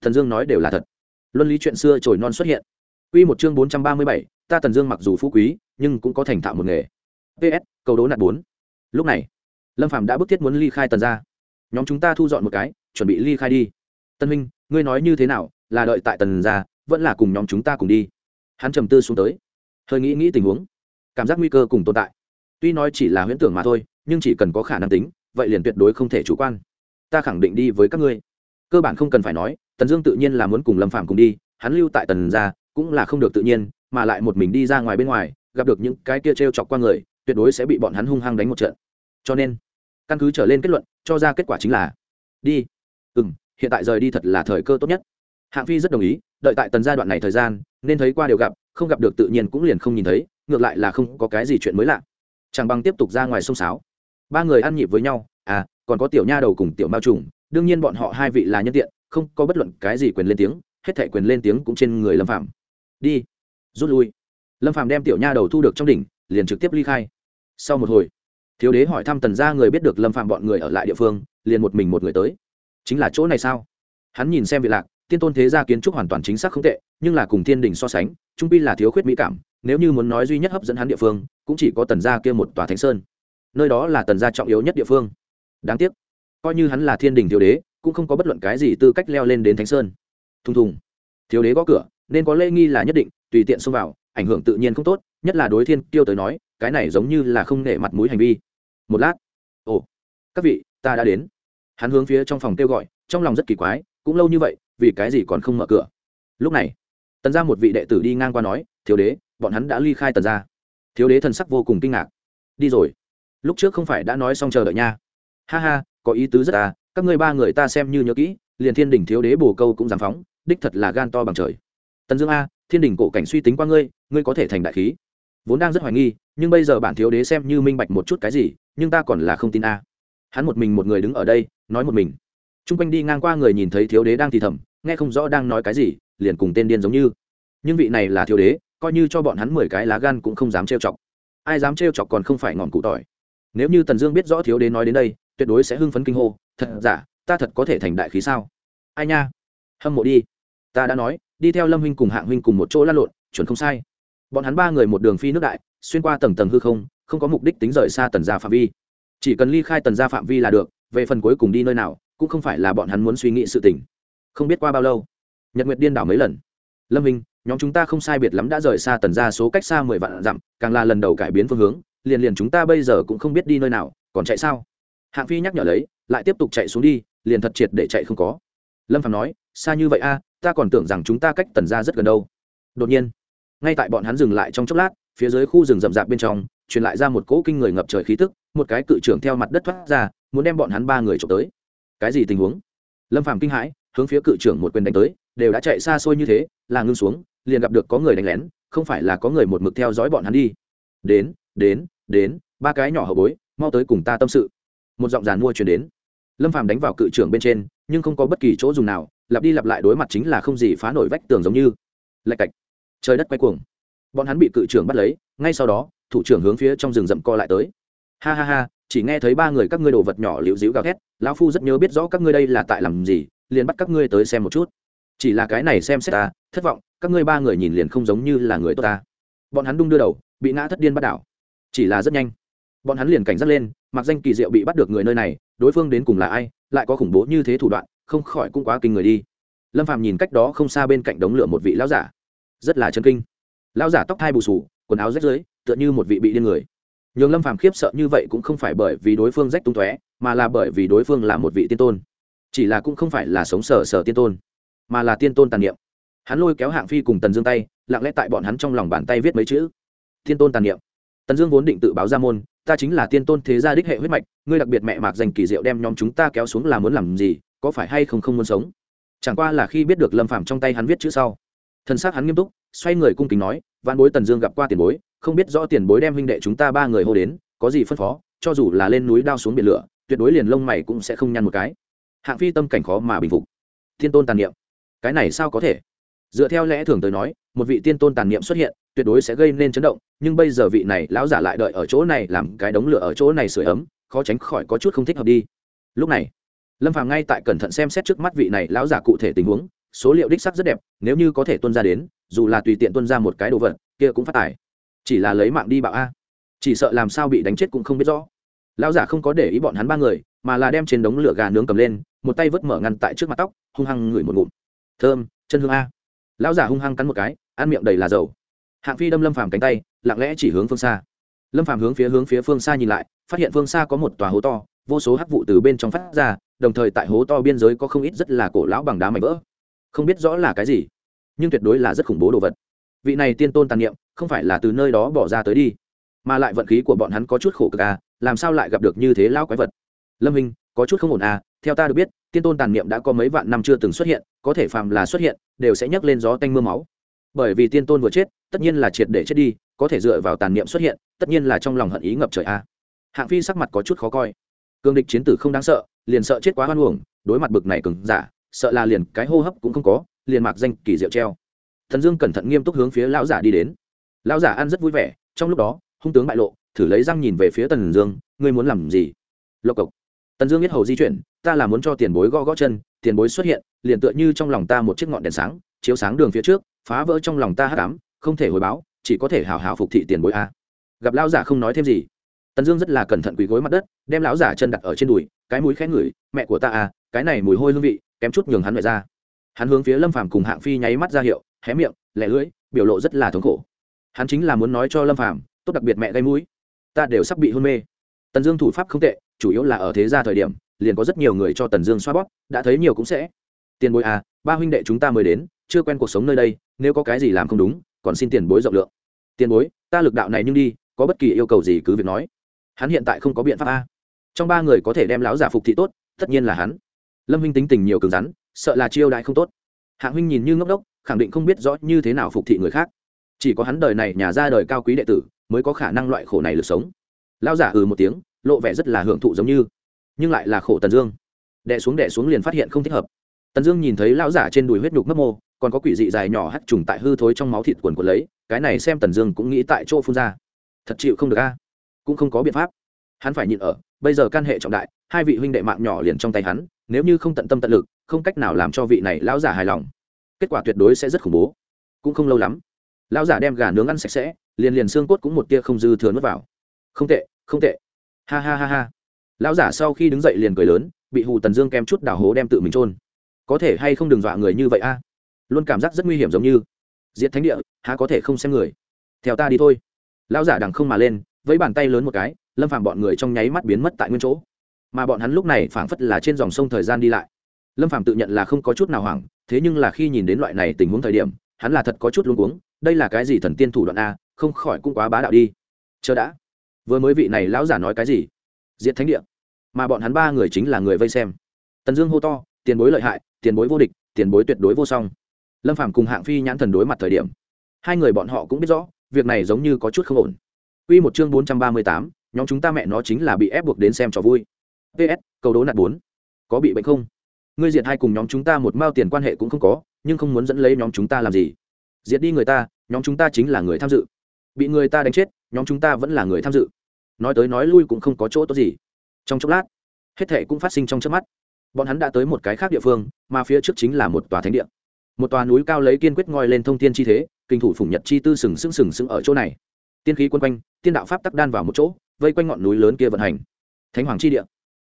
[SPEAKER 1] thần dương nói đều là thật luân lý chuyện xưa trồi non xuất hiện Quy một chương bốn trăm ba mươi bảy, ta Tần Dương mặc dù phú quý, nhưng cũng có thành thạo một nghề. PS, cầu đố nạt bốn. Lúc này, Lâm Phàm đã bức thiết muốn ly khai Tần gia. Nhóm chúng ta thu dọn một cái, chuẩn bị ly khai đi. Tân huynh, ngươi nói như thế nào, là đợi tại Tần gia, vẫn là cùng nhóm chúng ta cùng đi? Hắn trầm tư xuống tới, hơi nghĩ nghĩ tình huống, cảm giác nguy cơ cùng tồn tại. Tuy nói chỉ là huyễn tưởng mà thôi, nhưng chỉ cần có khả năng tính, vậy liền tuyệt đối không thể chủ quan ta khẳng định đi với các ngươi cơ bản không cần phải nói, tần dương tự nhiên là muốn cùng lâm phạm cùng đi, hắn lưu tại tần gia cũng là không được tự nhiên, mà lại một mình đi ra ngoài bên ngoài, gặp được những cái kia t r e o chọc qua người, tuyệt đối sẽ bị bọn hắn hung hăng đánh một trận. Cho nên, căn cứ trở lên kết luận, cho ra kết quả chính là, đi. Ừ m hiện tại rời đi thật là thời cơ tốt nhất. Hạng phi rất đồng ý, đợi tại tần gia đoạn này thời gian, nên thấy qua đều gặp, không gặp được tự nhiên cũng liền không nhìn thấy, ngược lại là không có cái gì chuyện mới lạ. Chẳng bằng tiếp tục ra ngoài sông sáo. Ba người ăn nhịp với nhau à còn có tiểu nha đầu cùng tiểu mao trùng đương nhiên bọn họ hai vị là nhân tiện, không có bất luận cái gì quyền lên tiếng, hết thể quyền lên tiếng cũng trên người lâm phạm đi, rút lui. Lâm phạm đem tiểu nha đầu thu được trong đỉnh, liền trực tiếp ly khai. Sau một hồi, thiếu đế hỏi thăm tần gia người biết được lâm phạm bọn người ở lại địa phương, liền một mình một người tới. Chính là chỗ này sao? Hắn nhìn xem vị lạc, tiên tôn thế gia kiến trúc hoàn toàn chính xác không tệ, nhưng là cùng thiên đình so sánh, trung pi là thiếu khuyết mỹ cảm, nếu như muốn nói duy nhất hấp dẫn hắn địa phương, cũng chỉ có tần gia kia một tòa thánh sơn. Nơi đó là tần gia trọng yếu nhất địa phương. Đáng tiếc coi như hắn là thiên đình thiếu đế, cũng không có bất luận cái gì tư cách leo lên đến thánh sơn. Thùng thùng. Thiếu đế gõ cửa, nên có lễ nghi là nhất định, tùy tiện xông vào, ảnh hưởng tự nhiên không tốt, nhất là đối thiên tiêu tới nói, cái này giống như là không nể mặt mũi hành vi. Một lát. Ồ, các vị, ta đã đến. Hắn hướng phía trong phòng kêu gọi, trong lòng rất kỳ quái, cũng lâu như vậy, vì cái gì còn không mở cửa? Lúc này, tần ra một vị đệ tử đi ngang qua nói, thiếu đế, bọn hắn đã ly khai tần ra thiếu đế thần sắc vô cùng kinh ngạc. Đi rồi. Lúc trước không phải đã nói xong chờ đợi nha. Ha ha có ý tứ rất à các ngươi ba người ta xem như nhớ kỹ, liền thiên đình thiếu đế bồ câu cũng dám phóng, đích thật là gan to bằng trời. Tần dương a, thiên đình cổ cảnh suy tính qua ngươi ngươi có thể thành đại khí. Vốn đang rất hoài nghi, nhưng bây giờ bản thiếu đế xem như minh bạch một chút cái gì, nhưng ta còn là không tin a. Hắn một mình một người đứng ở đây, nói một mình. T r u n g quanh đi ngang qua người nhìn thấy thiếu đế đang thì thầm, nghe không rõ đang nói cái gì, liền cùng tên điên giống như. Nhưng vị này là thiếu đế, coi như cho bọn hắn mười cái lá gan cũng không dám trêu chọc. Ai dám trêu chọc còn không phải ngọn cụ tỏi. Nếu như tần dương biết rõ thiếu đế nói đến đây tuyệt đối sẽ hưng phấn kinh hô, thật giả, ta thật có thể thành đại khí sao? Ai nha, hâm mộ đi. Ta đã nói, đi theo lâm huynh cùng hạng huynh cùng một chỗ lăn lộn, chuẩn không sai. Bọn hắn ba người một đường phi nước đại, xuyên qua tầng tầng hư không không có mục đích tính rời xa tần gia phạm vi. Chỉ cần ly khai tần gia phạm vi là được, về phần cuối cùng đi nơi nào, cũng không phải là bọn hắn muốn suy nghĩ sự tình. Không biết qua bao lâu, nhật nguyệt điên đảo mấy lần. Lâm minh nhóm chúng ta không sai biệt lắm đã rời xa tần gia số cách xa mười vạn dặm, càng là lần đầu cải biến phương hướng, liền liền chúng ta bây giờ cũng không biết đi nơi nào, còn chạy sao? Hạng phi nhắc nhở lấy, lại tiếp tục chạy xuống đi, liền thật triệt để chạy không có. Lâm phạm nói, xa như vậy a, ta còn tưởng rằng chúng ta cách tần gia rất gần đâu. Đột nhiên, ngay tại bọn hắn dừng lại trong chốc lát, phía dưới khu rừng rậm rạp bên trong, truyền lại ra một cỗ kinh người ngập trời khí tức, một cái cự trưởng theo mặt đất thoát ra, muốn đem bọn hắn ba người trộm tới. Cái gì tình huống? Lâm phàm kinh hãi, hướng phía cự trưởng một quyền đánh tới, đều đã chạy xa xôi như thế, là ngưng xuống, liền gặp được có người đánh lén, không phải là có người một mực theo dõi bọn hắn đi. Đến đến đến, ba cái nhỏ hậu bối, mau tới cùng ta tâm sự một giọng giàn mua truyền đến. Lâm phàm đánh vào cự trưởng bên trên, nhưng không có bất kỳ chỗ dùng nào, lặp đi lặp lại đối mặt chính là không gì phá nổi vách tường giống như. Lạch cạch. Trời đất quay cuồng. Bọn hắn bị cự trưởng bắt lấy, ngay sau đó, thủ trưởng hướng phía trong rừng rậm co lại tới. Ha ha ha, chỉ nghe thấy ba người các ngươi đồ vật nhỏ liễu dĩu gào thét, lão phu rất nhớ biết rõ các ngươi đây là tại làm gì, liền bắt các ngươi tới xem một chút. Chỉ là cái này xem xét ta, thất vọng, các ngươi ba người nhìn liền không giống như là người tốt ta. Bọn hắn đung đưa đầu, bị ngã thất điên bắt đảo. Chỉ là rất nhanh. Bọn hắn liền cảnh giác lên mặc danh kỳ diệu bị bắt được người nơi này, đối phương đến cùng là ai, lại có khủng bố như thế thủ đoạn, không khỏi cũng quá kinh người đi. Lâm phàm nhìn cách đó không xa bên cạnh đống lửa một vị lão giả. Rất là chân kinh. Lão giả tóc thai bù sù quần áo rách rưới, tựa như một vị bị điên người. Nhường lâm phàm khiếp sợ như vậy cũng không phải bởi vì đối phương rách tung tóe, mà là bởi vì đối phương là một vị tiên tôn. Chỉ là cũng không phải là sống sờ sờ tiên tôn, mà là tiên tôn tàn niệm. Hắn lôi kéo hạng phi cùng tần dương tay, lặng lẽ tại bọn hắn trong lòng bàn tay viết mấy chữ. Tiên tôn tàn niệm. Tần dương vốn định tự báo ra môn ta chính là tiên tôn thế gia đích hệ huyết mạch, ngươi đặc biệt mẹ mạc dành kỳ diệu đem nhóm chúng ta kéo xuống là muốn làm gì, có phải hay không không muốn sống? Chẳng qua là khi biết được lâm phàm trong tay hắn viết chữ sau, thân xác hắn nghiêm túc, xoay người cung kính nói văn bối tần dương gặp qua tiền bối, không biết rõ tiền bối đem huynh đệ chúng ta ba người hô đến, có gì phân phó, cho dù là lên núi đao xuống biển lửa, tuyệt đối liền lông mày cũng sẽ không nhăn một cái. Hạng phi tâm cảnh khó mà bình phục. Thiên tôn tàn niệm, cái này sao có thể? Dựa theo lẽ thường tới nói, một vị tiên tôn tàn niệm xuất hiện, tuyệt đối sẽ gây nên chấn động, nhưng bây giờ vị này lão giả lại đợi ở chỗ này làm cái đống lửa ở chỗ này sửa ấm, khó tránh khỏi có chút không thích hợp đi. Lúc này, lâm phàm ngay tại cẩn thận xem xét trước mắt vị này lão giả cụ thể tình huống, số liệu đích sắc rất đẹp, nếu như có thể tuân ra đến, dù là tùy tiện tuân ra một cái đồ vật, kia cũng phát tài. Chỉ là lấy mạng đi bạo a. Chỉ sợ làm sao bị đánh chết cũng không biết rõ. Lão giả không có để ý bọn hắn ba người, mà là đem trên đống lửa gà nướng cầm lên, một tay vớt mở ngăn tại trước mặt tóc, hung hăng ngửi một ngụm. Thơm, chân hương a lão giả hung hăng cắn một cái, ăn miệng đầy là dầu. Hạng phi đâm lâm phàm cánh tay, lặng lẽ chỉ hướng phương xa. Lâm phàm hướng phía hướng phía phương xa nhìn lại, phát hiện phương xa có một tòa hố to, vô số hắc vụ từ bên trong phát ra, đồng thời tại hố to biên giới có không ít rất là cổ lão bằng đá mảnh vỡ. Không biết rõ là cái gì, nhưng tuyệt đối là rất khủng bố đồ vật. Vị này tiên tôn tàn niệm, không phải là từ nơi đó bỏ ra tới đi, mà lại vận khí của bọn hắn có chút khổ cực à làm sao lại gặp được như thế lão quái vật? Lâm hình có chút không ổn à theo ta được biết, tiên tôn tàn niệm đã có mấy vạn năm chưa từng xuất hiện, có thể phàm là xuất hiện đều sẽ nhấc lên gió tanh mưa máu. Bởi vì tiên tôn vừa chết, tất nhiên là triệt để chết đi, có thể dựa vào tàn niệm xuất hiện, tất nhiên là trong lòng hận ý ngập trời a. À. hạng phi sắc mặt có chút khó coi. Cương địch chiến tử không đáng sợ, liền sợ chết quá hoan uổng, đối mặt bực này cứng giả, sợ là liền cái hô hấp cũng không có, liền mặc danh kỳ diệu treo. Thần dương cẩn thận nghiêm túc hướng phía lão giả đi đến. Lão giả ăn rất vui vẻ, trong lúc đó, hung tướng bại lộ, thử lấy răng nhìn về phía tần dương, ngươi muốn làm gì? Lộc cộc. Tần dương biết hầu di chuyển, ta là muốn cho tiền bối gõ gõ chân tiền bối xuất hiện, liền tựa như trong lòng ta một chiếc ngọn đèn sáng, chiếu sáng đường phía trước, phá vỡ trong lòng ta hắc ám, không thể hồi báo, chỉ có thể hào hào phục thị tiền bối a. Gặp lão giả không nói thêm gì. Tần dương rất là cẩn thận quỳ gối mặt đất, đem lão giả chân đặt ở trên đùi, cái mũi khẽ ngửi, mẹ của ta à cái này mùi hôi hương vị, kém chút nhường hắn mẹ ra. Hắn hướng phía lâm phàm cùng hạng phi nháy mắt ra hiệu, hé miệng, lẻ lưỡi, biểu lộ rất là thống khổ. Hắn chính là muốn nói cho lâm phàm, tốt đặc biệt mẹ gây mũi, ta đều sắp bị hôn mê. Tần dương thủ pháp không tệ, chủ yếu là ở thế gia thời điểm liền có rất nhiều người cho tần dương xoa bóp, đã thấy nhiều cũng sẽ. Tiền bối à ba huynh đệ chúng ta mới đến, chưa quen cuộc sống nơi đây, nếu có cái gì làm không đúng, còn xin tiền bối rộng lượng. Tiền bối, ta lực đạo này nhưng đi, có bất kỳ yêu cầu gì cứ việc nói. Hắn hiện tại không có biện pháp a. Trong ba người có thể đem lão giả phục thị tốt, tất nhiên là hắn. Lâm huynh tính tình nhiều cứng rắn, sợ là chiêu đại không tốt. Hạng huynh nhìn như ngốc đốc, khẳng định không biết rõ như thế nào phục thị người khác. Chỉ có hắn đời này nhà ra đời cao quý đệ tử, mới có khả năng loại khổ này lực sống. Lão giả ừ một tiếng, lộ vẻ rất là hưởng thụ giống như nhưng lại là khổ tần dương. Đẻ xuống đẻ xuống liền phát hiện không thích hợp. Tần dương nhìn thấy lão giả trên đùi huyết nhục mất mô, còn có quỷ dị dài nhỏ hắt trùng tại hư thối trong máu thịt quần quần lấy, cái này xem tần dương cũng nghĩ tại chỗ phun ra. Thật chịu không được a. Cũng không có biện pháp. Hắn phải nhịn ở, bây giờ can hệ trọng đại, hai vị huynh đệ mạng nhỏ liền trong tay hắn, nếu như không tận tâm tận lực, không cách nào làm cho vị này lão giả hài lòng, kết quả tuyệt đối sẽ rất khủng bố. Cũng không lâu lắm, lão giả đem gà nướng ăn sạch sẽ, liền liền xương cốt cũng một tia không dư thừa nuốt vào. Không tệ không tệ. Ha ha ha ha lão giả sau khi đứng dậy liền cười lớn, bị hù tần dương kem chút đào hố đem tự mình trôn có thể hay không đừng dọa người như vậy a? Luôn cảm giác rất nguy hiểm giống như. Diệt thánh địa, há có thể không xem người? Theo ta đi thôi. Lão giả đằng không mà lên với bàn tay lớn một cái, lâm phàm bọn người trong nháy mắt biến mất tại nguyên chỗ. Mà bọn hắn lúc này phảng phất là trên dòng sông thời gian đi lại. Lâm phàm tự nhận là không có chút nào hoảng, thế nhưng là khi nhìn đến loại này tình huống thời điểm, hắn là thật có chút luống cuống, đây là cái gì thần tiên thủ đoạn a, không khỏi cũng quá bá đạo đi. Chờ đã. Vừa mới vị này lão giả nói cái gì? Diệt thánh địa mà bọn hắn ba người chính là người vây xem tần dương hô to tiền bối lợi hại tiền bối vô địch tiền bối tuyệt đối vô song lâm phàm cùng hạng phi nhãn thần đối mặt thời điểm hai người bọn họ cũng biết rõ việc này giống như có chút không ổn Quy một chương 438, nhóm chúng ta mẹ nó chính là bị ép buộc đến xem trò vui. PS, cầu đố nạt 4. Có bị bệnh không? Ngươi diệt hai cùng nhóm chúng ta một mao tiền quan hệ cũng không có, nhưng không muốn dẫn lấy nhóm chúng ta làm gì? Diệt đi người ta, nhóm chúng ta chính là người tham dự. Bị người ta đánh chết, nhóm chúng ta vẫn là người tham dự. Nói tới nói lui cũng không có chỗ tốt gì. Trong chốc lát, hết thảy cũng phát sinh trong chớp mắt. Bọn hắn đã tới một cái khác địa phương, mà phía trước chính là một tòa thánh địa. Một tòa núi cao lấy kiên quyết ngoi lên thông thiên chi thế, kinh thủ phủ nhật chi tư sừng sững sừng sững ở chỗ này. Tiên khí quân quanh tiên đạo pháp tắc đan vào một chỗ vây quanh ngọn núi lớn kia vận hành. Thánh hoàng chi địa.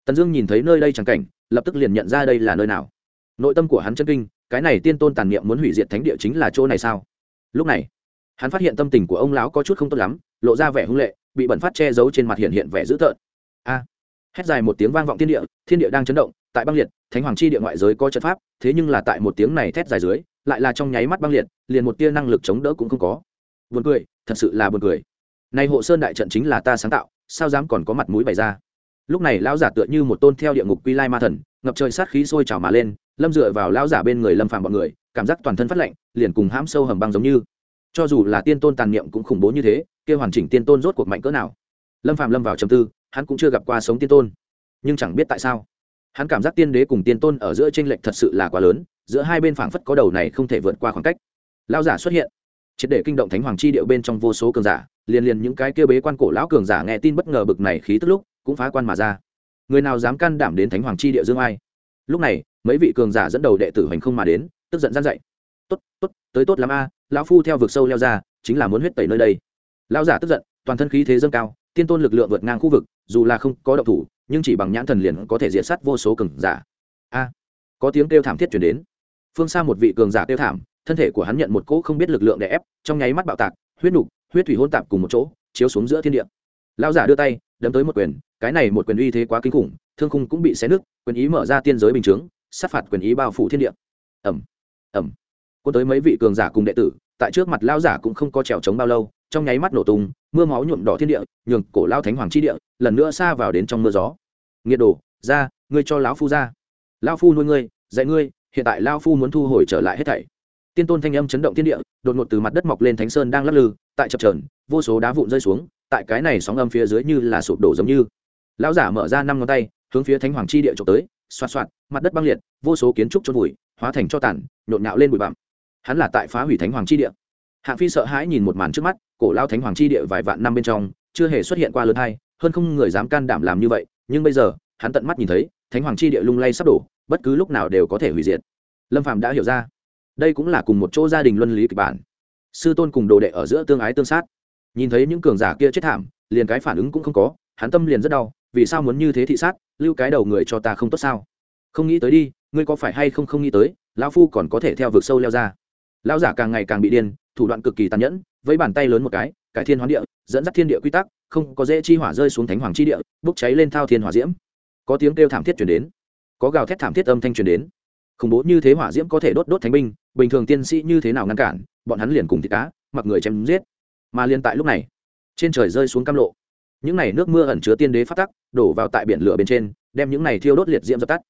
[SPEAKER 1] Tần dương nhìn thấy nơi đây chẳng cảnh lập tức liền nhận ra đây là nơi nào. Nội tâm của hắn chân kinh cái này tiên tôn tàn niệm muốn hủy diệt thánh địa chính là chỗ này sao? Lúc này hắn phát hiện tâm tình của ông lão có chút không tốt lắm lộ ra vẻ hung lệ bị bẩn phát che giấu trên mặt hiện hiện vẻ dữ tợn. A hét dài một tiếng vang vọng thiên địa thiên địa đang chấn động, tại băng liệt, thánh hoàng chi địa ngoại giới có trận pháp, thế nhưng là tại một tiếng này thét dài dưới, lại là trong nháy mắt băng liệt, liền một tia năng lực chống đỡ cũng không có. Buồn cười, thật sự là buồn cười. Nay hộ sơn đại trận chính là ta sáng tạo, sao dám còn có mặt mũi bày ra? Lúc này lão giả tựa như một tôn theo địa ngục quy lai ma thần, ngập trời sát khí sôi trào mà lên, lâm dựa vào lão giả bên người lâm phàm bọn người, cảm giác toàn thân phát lạnh, liền cùng hãm sâu hầm băng giống như. Cho dù là tiên tôn tàn niệm cũng khủng bố như thế, kia hoàn chỉnh tiên tôn rốt cuộc mạnh cỡ nào? Lâm phàm lâm vào trầm tư hắn cũng chưa gặp qua sống tiên tôn. Nhưng chẳng biết tại sao, hắn cảm giác tiên đế cùng tiên tôn ở giữa tranh lệch thật sự là quá lớn, giữa hai bên phảng phất có đầu này không thể vượt qua khoảng cách. Lão giả xuất hiện, triệt để kinh động thánh hoàng chi điệu bên trong vô số cường giả, liền liền những cái kia bế quan cổ lão cường giả nghe tin bất ngờ bực này khí tức lúc, cũng phá quan mà ra. Người nào dám can đảm đến thánh hoàng chi địa dương ai? Lúc này, mấy vị cường giả dẫn đầu đệ tử hành không mà đến, tức giận gian dậy tốt tốt, tới tốt lắm a, lão phu theo vực sâu leo ra, chính là muốn huyết tẩy nơi đây. Lão giả tức giận, toàn thân khí thế dâng cao tiên tôn lực lượng vượt ngang khu vực, dù là không có động thủ, nhưng chỉ bằng nhãn thần liền có thể diệt sát vô số cường giả. A, có tiếng kêu thảm thiết chuyển đến. Phương xa một vị cường giả kêu thảm, thân thể của hắn nhận một cỗ không biết lực lượng để ép, trong nháy mắt bạo tạc, huyết nục, huyết thủy hôn tạp cùng một chỗ, chiếu xuống giữa thiên địa. Lao giả đưa tay, đấm tới một quyền, cái này một quyền uy thế quá kinh khủng, thương khung cũng bị xé nứt, quyền ý mở ra tiên giới bình chướng, sát phạt quyền ý bao phủ thiên địa. Ẩm ẩm có tới mấy vị cường giả cùng đệ tử, tại trước mặt lao giả cũng không có trèo trống bao lâu trong nháy mắt nổ tung, mưa máu nhuộm đỏ thiên địa, nhường cổ lao thánh hoàng chi địa lần nữa xa vào đến trong mưa gió. Nghiệt đồ, ra, ngươi cho lão phu ra. Lao phu nuôi ngươi, dạy ngươi, hiện tại lao phu muốn thu hồi trở lại hết thảy. Tiên tôn thanh âm chấn động thiên địa, đột ngột từ mặt đất mọc lên thánh sơn đang lắc lư, tại chập trờn vô số đá vụn rơi xuống, tại cái này sóng âm phía dưới như là sụp đổ giống như. Lão giả mở ra năm ngón tay, hướng phía thánh hoàng chi địa trộm tới, xoạt xoạt, mặt đất băng liệt, vô số kiến trúc trôn vùi, hóa thành cho tàn, nhộn nhạo lên bụi bặm. Hắn là tại phá hủy thánh hoàng chi địa. Hạng phi sợ hãi nhìn một màn trước mắt cổ lao thánh hoàng chi địa vài vạn năm bên trong, chưa hề xuất hiện qua lớn hai, hơn không người dám can đảm làm như vậy, nhưng bây giờ, hắn tận mắt nhìn thấy, thánh hoàng chi địa lung lay sắp đổ, bất cứ lúc nào đều có thể hủy diệt. Lâm phạm đã hiểu ra. Đây cũng là cùng một chỗ gia đình luân lý kịch bản. Sư tôn cùng đồ đệ ở giữa tương ái tương sát. Nhìn thấy những cường giả kia chết thảm, liền cái phản ứng cũng không có, hắn tâm liền rất đau, vì sao muốn như thế thị sát, lưu cái đầu người cho ta không tốt sao? Không nghĩ tới đi, ngươi có phải hay không không nghĩ tới, lão phu còn có thể theo vực sâu leo ra. Lão giả càng ngày càng bị điên thủ đoạn cực kỳ tàn nhẫn với bàn tay lớn một cái, cải thiên hoán địa, dẫn dắt thiên địa quy tắc, không có dễ chi hỏa rơi xuống thánh hoàng chi địa, bốc cháy lên thao thiên hỏa diễm. Có tiếng kêu thảm thiết chuyển đến, có gào thét thảm thiết âm thanh truyền đến. Khủng bố như thế hỏa diễm có thể đốt đốt thánh binh, bình thường tiên sĩ như thế nào ngăn cản, bọn hắn liền cùng thịt cá, mặc người chém giết. Mà liên tại lúc này, trên trời rơi xuống cam lộ. Những này nước mưa ẩn chứa tiên đế phát tắc, đổ vào tại biển lửa bên trên, đem những này thiêu đốt liệt diễm dập tắt.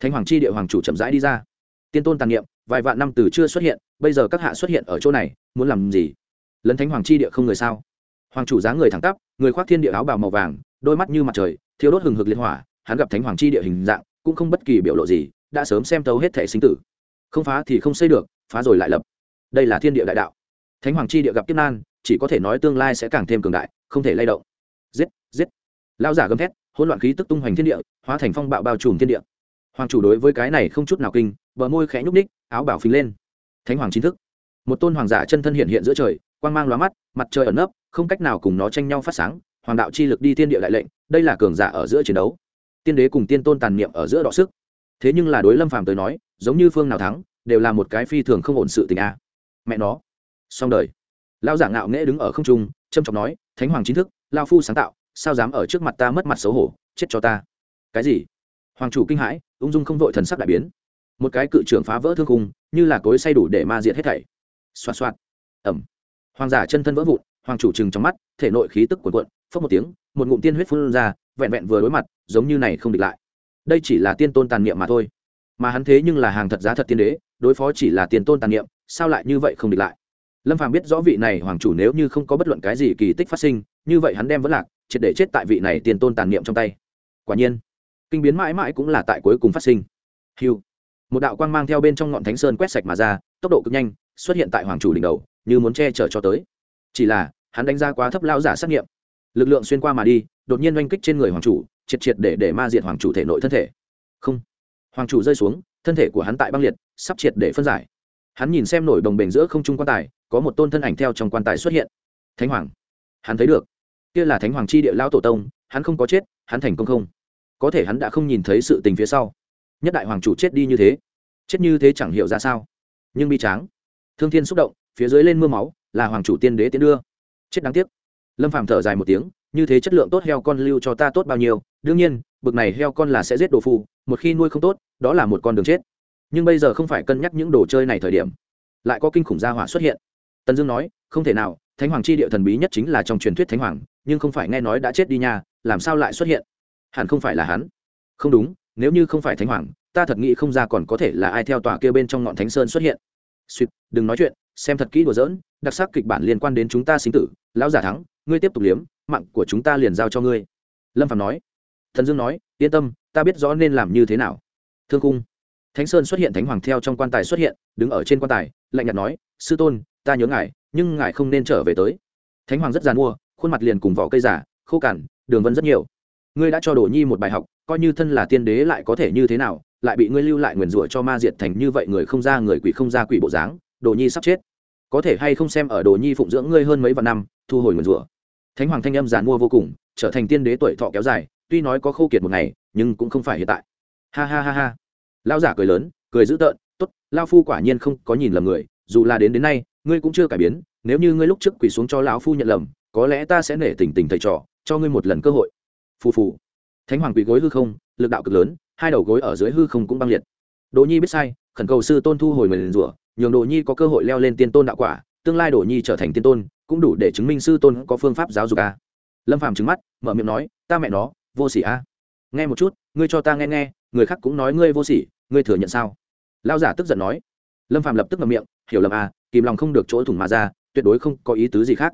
[SPEAKER 1] Thánh hoàng chi địa hoàng chủ chậm rãi đi ra. Tiên tôn tàn niệm, vài vạn năm từ chưa xuất hiện bây giờ các hạ xuất hiện ở chỗ này, muốn làm gì? Lấn thánh hoàng chi địa không người sao? Hoàng chủ dáng người thẳng tắp, người khoác thiên địa áo bào màu vàng, đôi mắt như mặt trời thiếu đốt hừng hực liên hỏa, hắn gặp thánh hoàng chi địa hình dạng, cũng không bất kỳ biểu lộ gì, đã sớm xem tấu hết thể sinh tử. Không phá thì không xây được, phá rồi lại lập. Đây là thiên địa đại đạo. Thánh hoàng chi địa gặp kiếp nan, chỉ có thể nói tương lai sẽ càng thêm cường đại, không thể lay động. Giết giết. Lao giả gầm thét, hỗn loạn khí tức tung hoành thiên địa, hóa thành phong bạo bao trùm thiên địa. Hoàng chủ đối với cái này không chút nào kinh, bờ môi khẽ nhúc ních áo bảo phình lên thánh hoàng chính thức. Một tôn hoàng giả chân thân hiện hiện giữa trời, quang mang lóa mắt, mặt trời ẩn nấp, không cách nào cùng nó tranh nhau phát sáng, hoàng đạo chi lực đi thiên địa đại lệnh, đây là cường giả ở giữa chiến đấu. Tiên đế cùng tiên tôn tàn niệm ở giữa đọ sức. Thế nhưng là đối lâm phàm tới nói, giống như phương nào thắng, đều là một cái phi thường không ổn sự tình a. Mẹ nó. Xong đời. Lao giả ngạo nghễ đứng ở không trung trâm trọng nói, thánh hoàng chính thức, lao phu sáng tạo, sao dám ở trước mặt ta mất mặt xấu hổ, chết cho ta. Cái gì? Hoàng chủ kinh hãi, ung dung không vội thần sắc đại biến. Một cái cự trưởng phá vỡ thương khung như là cối say đủ để ma diệt hết thảy. Xoa xoa ẩm hoàng giả chân thân vỡ vụn, hoàng chủ chừng trong mắt, thể nội khí tức cuộn cuộn phớt một tiếng, một ngụm tiên huyết phun ra, vẹn vẹn vừa đối mặt, giống như này không địch lại. Đây chỉ là tiên tôn tàn niệm mà thôi. Mà hắn thế nhưng là hàng thật giá thật tiên đế, đối phó chỉ là tiên tôn tàn niệm, sao lại như vậy không địch lại? Lâm phàm biết rõ vị này hoàng chủ nếu như không có bất luận cái gì kỳ tích phát sinh, như vậy hắn đem vẫn lạc, triệt để chết tại vị này tiên tôn tàn niệm trong tay. Quả nhiên, kinh biến mãi mãi cũng là tại cuối cùng phát sinh. Hiu một đạo quang mang theo bên trong ngọn thánh sơn quét sạch mà ra, tốc độ cực nhanh, xuất hiện tại hoàng chủ đỉnh đầu, như muốn che chở cho tới. Chỉ là, hắn đánh ra quá thấp lao giả xét nghiệm. Lực lượng xuyên qua mà đi, đột nhiên oanh kích trên người hoàng chủ, triệt triệt để để ma diệt hoàng chủ thể nội thân thể. Không. Hoàng chủ rơi xuống, thân thể của hắn tại băng liệt, sắp triệt để phân giải. Hắn nhìn xem nổi đồng bền giữa không trung quan tài, có một tôn thân ảnh theo trong quan tài xuất hiện. Thánh hoàng. Hắn thấy được. Kia là thánh hoàng chi địa lao tổ tông, hắn không có chết, hắn thành công không? Có thể hắn đã không nhìn thấy sự tình phía sau nhất đại hoàng chủ chết đi như thế chết như thế chẳng hiểu ra sao. Nhưng bi tráng thương thiên xúc động phía dưới lên mưa máu là hoàng chủ tiên đế tiến đưa. Chết đáng tiếc. Lâm phàm thở dài một tiếng như thế chất lượng tốt heo con lưu cho ta tốt bao nhiêu đương nhiên bực này heo con là sẽ giết đồ phù một khi nuôi không tốt đó là một con đường chết. Nhưng bây giờ không phải cân nhắc những đồ chơi này thời điểm lại có kinh khủng gia hỏa xuất hiện. Tần dương nói không thể nào thánh hoàng chi địa thần bí nhất chính là trong truyền thuyết thánh hoàng nhưng không phải nghe nói đã chết đi nhà, làm sao lại xuất hiện? Hẳn không phải là hắn. Không đúng nếu như không phải thánh hoàng, ta thật nghĩ không ra còn có thể là ai theo tòa kia bên trong ngọn thánh sơn xuất hiện. Suýt đừng nói chuyện, xem thật kỹ đùa dỡn đặc sắc kịch bản liên quan đến chúng ta sinh tử, lão giả thắng, ngươi tiếp tục liếm, mạng của chúng ta liền giao cho ngươi. Lâm phạm nói. Thần dương nói, yên tâm, ta biết rõ nên làm như thế nào. Thương cung. Thánh sơn xuất hiện thánh hoàng theo trong quan tài xuất hiện, đứng ở trên quan tài, lạnh nhạt nói, sư tôn, ta nhớ ngài, nhưng ngài không nên trở về tới. Thánh hoàng rất giàn mua khuôn mặt liền cùng vỏ cây giả khô cằn, đường vân rất nhiều ngươi đã cho đồ nhi một bài học, coi như thân là tiên đế lại có thể như thế nào, lại bị ngươi lưu lại nguyền rủa cho ma diệt thành như vậy người không ra người quỷ không ra quỷ bộ dáng, đồ nhi sắp chết. Có thể hay không xem ở đồ nhi phụng dưỡng ngươi hơn mấy vạn năm, thu hồi nguyền rủa. Thánh hoàng thanh âm giàn mua vô cùng, trở thành tiên đế tuổi thọ kéo dài, tuy nói có khâu kiệt một ngày, nhưng cũng không phải hiện tại. Ha ha ha ha. Lao giả cười lớn, cười dữ tợn t ố t lao phu quả nhiên không có nhìn lầm người, dù là đến đến nay, ngươi cũng chưa cải biến, nếu như ngươi lúc trước quỳ xuống cho lão phu nhận lầm, có lẽ ta sẽ nể tình tình thầy trò, cho ngươi một lần cơ hội phù phù. Thánh hoàng quỳ gối hư không, lực đạo cực lớn, hai đầu gối ở dưới hư không cũng băng liệt. Đỗ nhi biết sai, khẩn cầu sư tôn thu hồi mình liền rủa, nhường đỗ nhi có cơ hội leo lên tiên tôn đạo quả, tương lai đỗ nhi trở thành tiên tôn, cũng đủ để chứng minh sư tôn có phương pháp giáo dục a. Lâm phàm trứng mắt, mở miệng nói, ta mẹ nó, vô sỉ a. Nghe một chút, ngươi cho ta nghe nghe, người khác cũng nói ngươi vô sỉ, ngươi thừa nhận sao? Lao giả tức giận nói. Lâm phàm lập tức ngậm miệng, hiểu lầm a, kìm lòng không được chỗ thủng mà ra, tuyệt đối không có ý tứ gì khác.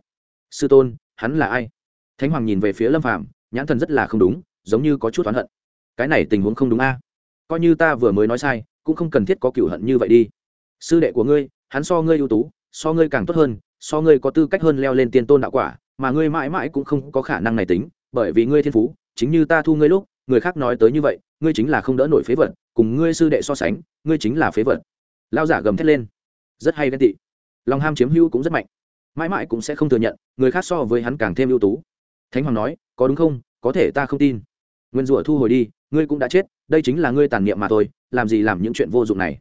[SPEAKER 1] Sư tôn, hắn là ai? Thánh hoàng nhìn về phía lâm phàm nhãn thần rất là không đúng, giống như có chút oán hận. Cái này tình huống không đúng a. Coi như ta vừa mới nói sai, cũng không cần thiết có cựu hận như vậy đi. Sư đệ của ngươi, hắn so ngươi ưu tú, so ngươi càng tốt hơn, so ngươi có tư cách hơn leo lên tiên tôn đạo quả, mà ngươi mãi mãi cũng không có khả năng này tính, bởi vì ngươi thiên phú, chính như ta thu ngươi lúc, người khác nói tới như vậy, ngươi chính là không đỡ nổi phế vật, cùng ngươi sư đệ so sánh, ngươi chính là phế vật. Lao giả gầm thét lên. Rất hay ghen tị. Lòng ham chiếm hữu cũng rất mạnh. Mãi mãi cũng sẽ không thừa nhận, người khác so với hắn càng thêm ưu tú. Thánh hoàng nói có đúng không? Có thể ta không tin. Nguyên rủa thu hồi đi, ngươi cũng đã chết, đây chính là ngươi tàn niệm mà thôi, làm gì làm những chuyện vô dụng này?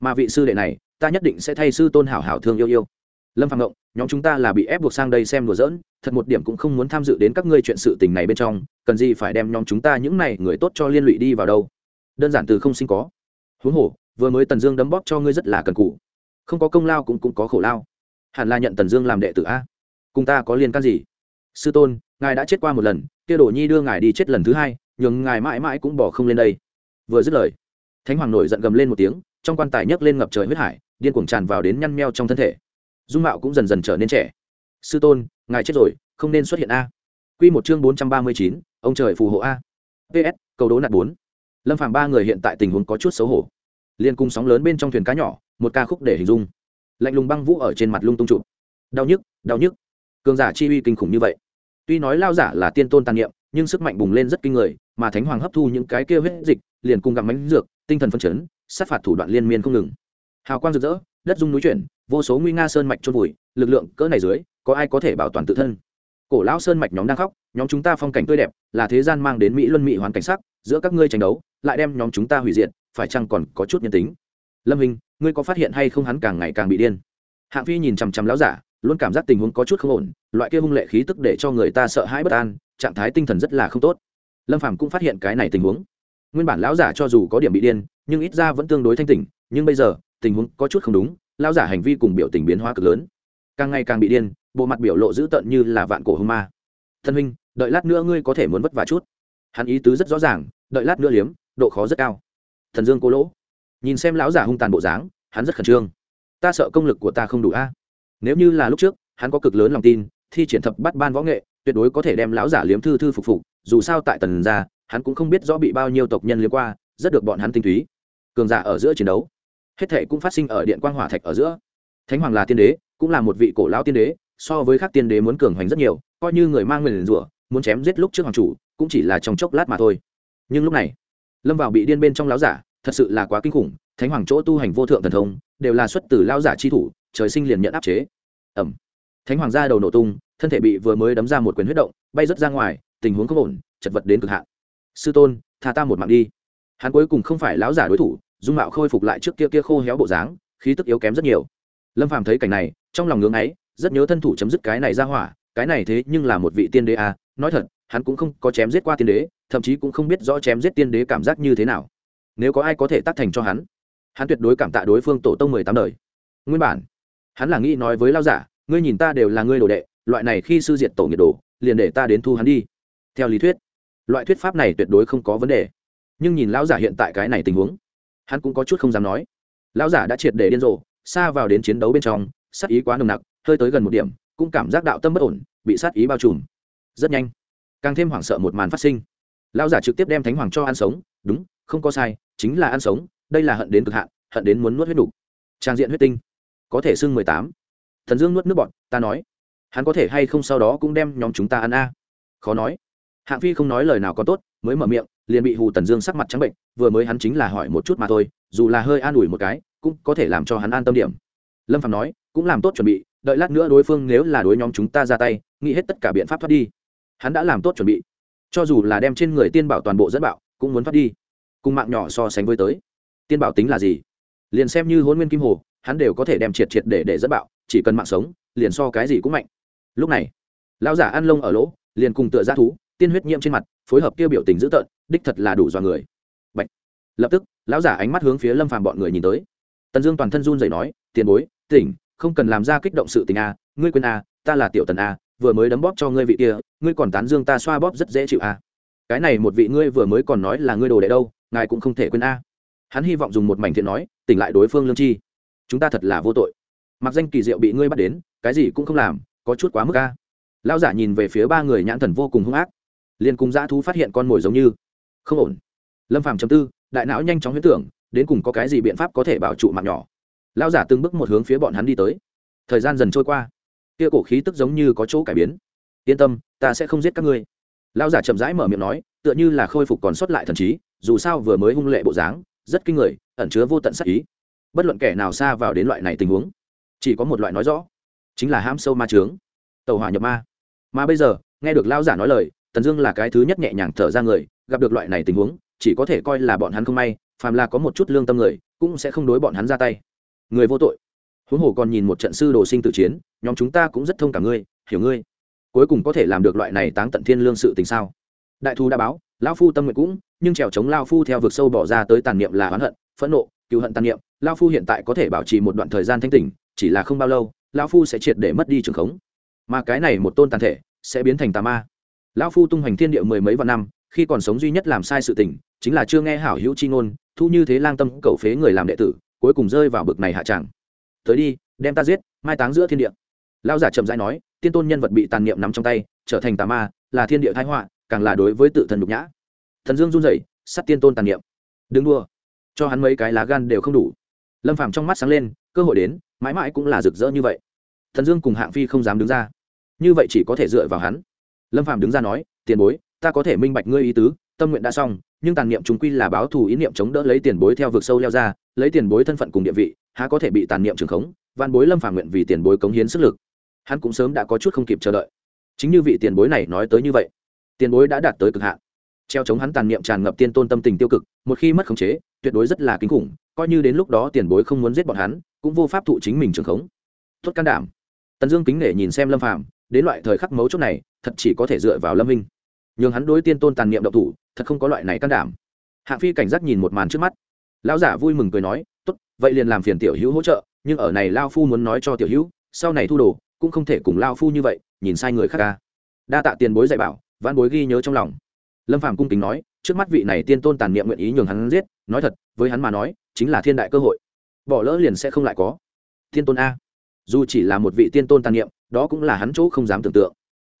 [SPEAKER 1] Mà vị sư đệ này, ta nhất định sẽ thay sư tôn hảo hảo thương yêu yêu. Lâm phạm ngộng, nhóm chúng ta là bị ép buộc sang đây xem đùa giỡn, thật một điểm cũng không muốn tham dự đến các ngươi chuyện sự tình này bên trong, cần gì phải đem nhóm chúng ta những này người tốt cho liên lụy đi vào đâu? Đơn giản từ không sinh có. Huống hồ, vừa mới tần dương đấm bóp cho ngươi rất là cần cụ không có công lao cũng cũng có khổ lao. Hẳn là nhận tần dương làm đệ tử a. Cùng ta có liên can gì? Sư tôn ngài đã chết qua một lần, kia đồ nhi đưa ngài đi chết lần thứ hai, nhường ngài mãi mãi cũng bỏ không lên đây. Vừa dứt lời, thánh hoàng nổi giận gầm lên một tiếng, trong quan tài nhấc lên ngập trời huyết hải, điên cuồng tràn vào đến nhăn meo trong thân thể. Dung mạo cũng dần dần trở nên trẻ. Sư tôn, ngài chết rồi, không nên xuất hiện a. Q một chương bốn trăm ba mươi chín, ông trời phù hộ a. Ps cầu đố nạt bốn. Lâm phàm ba người hiện tại tình huống có chút xấu hổ. Liên cung sóng lớn bên trong thuyền cá nhỏ, một ca khúc để hình dung. Lạnh lùng băng vũ ở trên mặt lung tung trụ. Đau nhức đau nhức. Cường giả chi uy kinh khủng như vậy tuy nói lao giả là tiên tôn tàn niệm, nhưng sức mạnh bùng lên rất kinh người, mà thánh hoàng hấp thu những cái kia huyết dịch, liền cùng gặp mánh dược, tinh thần phân chấn, sát phạt thủ đoạn liên miên không ngừng. Hào quang rực rỡ, đất dung núi chuyển, vô số nguy nga sơn mạch trôn vùi, lực lượng cỡ này dưới, có ai có thể bảo toàn tự thân? Cổ lão sơn mạch nhóm đang khóc, nhóm chúng ta phong cảnh tươi đẹp, là thế gian mang đến mỹ luân mỹ hoàn cảnh sắc, giữa các ngươi tranh đấu, lại đem nhóm chúng ta hủy diệt, phải chăng còn có chút nhân tính? Lâm hình, ngươi có phát hiện hay không hắn càng ngày càng bị điên? Hạng phi nhìn chằm chằm lão giả luôn cảm giác tình huống có chút không ổn, loại kia hung lệ khí tức để cho người ta sợ hãi bất an, trạng thái tinh thần rất là không tốt. Lâm phàm cũng phát hiện cái này tình huống. Nguyên bản lão giả cho dù có điểm bị điên, nhưng ít ra vẫn tương đối thanh tỉnh, nhưng bây giờ, tình huống có chút không đúng, lão giả hành vi cùng biểu tình biến hóa cực lớn. Càng ngày càng bị điên, bộ mặt biểu lộ dữ tợn như là vạn cổ hung ma. Thân huynh, đợi lát nữa ngươi có thể muốn vất vả chút. Hắn ý tứ rất rõ ràng, đợi lát nữa liếm, độ khó rất cao. Thần dương cô lỗ. Nhìn xem lão giả hung tàn bộ dáng, hắn rất khẩn trương. Ta sợ công lực của ta không đủ a nếu như là lúc trước, hắn có cực lớn lòng tin, thi triển thập bắt ban võ nghệ, tuyệt đối có thể đem lão giả liếm thư thư phục phục, dù sao tại tần gia, hắn cũng không biết rõ bị bao nhiêu tộc nhân liếm qua, rất được bọn hắn tinh túy. Cường giả ở giữa chiến đấu, hết thệ cũng phát sinh ở điện quang hỏa thạch ở giữa. Thánh hoàng là tiên đế, cũng là một vị cổ lão tiên đế, so với các tiên đế muốn cường hoành rất nhiều, coi như người mang nguyền rủa, muốn chém giết lúc trước hoàng chủ, cũng chỉ là trong chốc lát mà thôi. Nhưng lúc này, lâm vào bị điên bên trong lão giả, thật sự là quá kinh khủng, thánh hoàng chỗ tu hành vô thượng thần thông, đều là xuất từ lão giả chi thủ trời sinh liền nhận áp chế. Ẩm thánh hoàng ra đầu nổ tung, thân thể bị vừa mới đấm ra một quyền huyết động, bay rớt ra ngoài, tình huống không ổn, chật vật đến cực hạn. Sư tôn, tha ta một mạng đi. Hắn cuối cùng không phải lão giả đối thủ, dung mạo khôi phục lại trước kia kia khô héo bộ dáng, khí tức yếu kém rất nhiều. Lâm phàm thấy cảnh này, trong lòng ngưỡng ấy, rất nhớ thân thủ chấm dứt cái này ra hỏa, cái này thế nhưng là một vị tiên đế à nói thật, hắn cũng không có chém giết qua tiên đế, thậm chí cũng không biết rõ chém giết tiên đế cảm giác như thế nào. Nếu có ai có thể tác thành cho hắn hắn tuyệt đối cảm tạ đối phương tổ tông mười tám đời. Nguyên bản hắn là nghĩ nói với lao giả, ngươi nhìn ta đều là ngươi đồ đệ, loại này khi sư diệt tổ nhiệt đồ liền để ta đến thu hắn đi. Theo lý thuyết, loại thuyết pháp này tuyệt đối không có vấn đề. Nhưng nhìn lão giả hiện tại cái này tình huống, hắn cũng có chút không dám nói. Lão giả đã triệt để điên rồ, xa vào đến chiến đấu bên trong, sát ý quá nồng nặc, hơi tới gần một điểm, cũng cảm giác đạo tâm bất ổn, bị sát ý bao trùm. Rất nhanh, càng thêm hoảng sợ một màn phát sinh. Lão giả trực tiếp đem thánh hoàng cho ăn sống, đúng, không có sai, chính là ăn sống, đây là hận đến cực hạn, hận đến muốn nuốt huyết đủ. trang diện huyết tinh có thể xưng mười tám. Thần dương nuốt nước bọn ta nói, hắn có thể hay không sau đó cũng đem nhóm chúng ta ăn a? Khó nói. Hạng phi không nói lời nào có tốt, mới mở miệng, liền bị hù tần dương sắc mặt trắng bệnh, vừa mới hắn chính là hỏi một chút mà thôi, dù là hơi an ủi một cái, cũng có thể làm cho hắn an tâm điểm. Lâm phạm nói, cũng làm tốt chuẩn bị, đợi lát nữa đối phương nếu là đối nhóm chúng ta ra tay, nghĩ hết tất cả biện pháp thoát đi. Hắn đã làm tốt chuẩn bị. Cho dù là đem trên người tiên bảo toàn bộ dẫn bạo, cũng muốn thoát đi. Cùng mạng nhỏ so sánh với tới. Tiên bảo tính là gì? Liền xem như hôn nguyên kim hồ hắn đều có thể đem triệt triệt để để dẫn bạo, chỉ cần mạng sống, liền so cái gì cũng mạnh. Lúc này, lão giả ăn lông ở lỗ, liền cùng tựa ra thú, tiên huyết nhiễm trên mặt, phối hợp kêu biểu tình dữ tợn, đích thật là đủ dọa người. Bạch. lập tức, lão giả ánh mắt hướng phía lâm phàm bọn người nhìn tới. Tần dương toàn thân run rẩy nói, tiền bối, tỉnh, không cần làm ra kích động sự tình a, ngươi quên a, ta là tiểu tần a, vừa mới đấm bóp cho ngươi vị kia, ngươi còn tán dương ta xoa bóp rất dễ chịu a. Cái này một vị ngươi vừa mới còn nói là ngươi đồ đệ đâu, ngài cũng không thể quên a. Hắn hy vọng dùng một mảnh thiện nói, tỉnh lại đối phương lương chi chúng ta thật là vô tội. Mặc danh kỳ diệu bị ngươi bắt đến, cái gì cũng không làm, có chút quá mức a. Lão giả nhìn về phía ba người nhãn thần vô cùng hung ác. Liền cùng dã thú phát hiện con mồi giống như, không ổn. Lâm phàm chấm tư, đại não nhanh chóng huyết tưởng, đến cùng có cái gì biện pháp có thể bảo trụ mạng nhỏ. Lao giả từng bước một hướng phía bọn hắn đi tới. Thời gian dần trôi qua, kia cổ khí tức giống như có chỗ cải biến. Yên tâm, ta sẽ không giết các ngươi. Lao giả chậm rãi mở miệng nói, tựa như là khôi phục còn sót lại thần trí, dù sao vừa mới hung lệ bộ dáng, rất kinh người, ẩn chứa vô tận sắc ý bất luận kẻ nào xa vào đến loại này tình huống, chỉ có một loại nói rõ, chính là ham sâu ma trướng tàu hỏa nhập ma. Mà bây giờ, nghe được lao giả nói lời, tần dương là cái thứ nhất nhẹ nhàng thở ra người, gặp được loại này tình huống, chỉ có thể coi là bọn hắn không may, phàm là có một chút lương tâm người, cũng sẽ không đối bọn hắn ra tay. Người vô tội. Huống hồ còn nhìn một trận sư đồ sinh tử chiến, nhóm chúng ta cũng rất thông cảm ngươi, hiểu ngươi. Cuối cùng có thể làm được loại này táng tận thiên lương sự tình sao? Đại thu đã báo, lão phu tâm nguyện cũng, nhưng trèo chống lao phu theo vực sâu bỏ ra tới tàn niệm là oán hận, phẫn nộ cứu hận tàn niệm lao phu hiện tại có thể bảo trì một đoạn thời gian thanh tỉnh, chỉ là không bao lâu, lão phu sẽ triệt để mất đi trường khống. Mà cái này một tôn tàn thể sẽ biến thành tà ma. Lão phu tung hoành thiên địa mười mấy vạn năm, khi còn sống duy nhất làm sai sự tình, chính là chưa nghe hảo hữu chi ngôn, thu như thế lang tâm cầu phế người làm đệ tử, cuối cùng rơi vào bực này hạ tràng tới đi, đem ta giết, mai táng giữa thiên địa. Lão giả chậm rãi nói, tiên tôn nhân vật bị tàn niệm nắm trong tay, trở thành tà ma, là thiên địa thái họa, càng là đối với tự thần nhục nhã. Thần dương run rẩy, sắt tiên tôn tàn niệm. Đừng đua cho hắn mấy cái lá gan đều không đủ lâm phàm trong mắt sáng lên, cơ hội đến, mãi mãi cũng là rực rỡ như vậy. Thần dương cùng hạng phi không dám đứng ra. Như vậy chỉ có thể dựa vào hắn. Lâm phàm đứng ra nói, tiền bối, ta có thể minh bạch ngươi ý tứ, tâm nguyện đã xong, nhưng tàn niệm chúng quy là báo thù ý niệm chống đỡ lấy tiền bối theo vực sâu leo ra, lấy tiền bối thân phận cùng địa vị, há có thể bị tàn niệm trường khống văn bối lâm phàm nguyện vì tiền bối cống hiến sức lực. Hắn cũng sớm đã có chút không kịp chờ đợi. Chính như vị tiền bối này nói tới như vậy, tiền bối đã đạt tới cực hạn. Treo chống hắn tàn niệm tràn ngập tiên tôn tâm tình tiêu cực, một khi mất khống chế, tuyệt đối rất là kinh khủng coi như đến lúc đó tiền bối không muốn giết bọn hắn, cũng vô pháp thụ chính mình trường khống. Tốt can đảm. Tần dương kính nể nhìn xem lâm phàm, đến loại thời khắc mấu chốt này, thật chỉ có thể dựa vào lâm minh. Nhường hắn đối tiên tôn tàn niệm độc thủ, thật không có loại này can đảm. Hạng phi cảnh giác nhìn một màn trước mắt. Lão giả vui mừng cười nói, tốt, vậy liền làm phiền tiểu hữu hỗ trợ, nhưng ở này lao phu muốn nói cho tiểu hữu, sau này thu đồ, cũng không thể cùng lao phu như vậy, nhìn sai người khác ca đa tạ tiền bối dạy bảo văn bối ghi nhớ trong lòng. Lâm phàm cung kính nói, trước mắt vị này tiên tôn tàn niệm nguyện ý nhường hắn giết, nói thật, với hắn mà nói chính là thiên đại cơ hội. Bỏ lỡ liền sẽ không lại có. Thiên tôn a. Dù chỉ là một vị tiên tôn tàn niệm, đó cũng là hắn chỗ không dám tưởng tượng.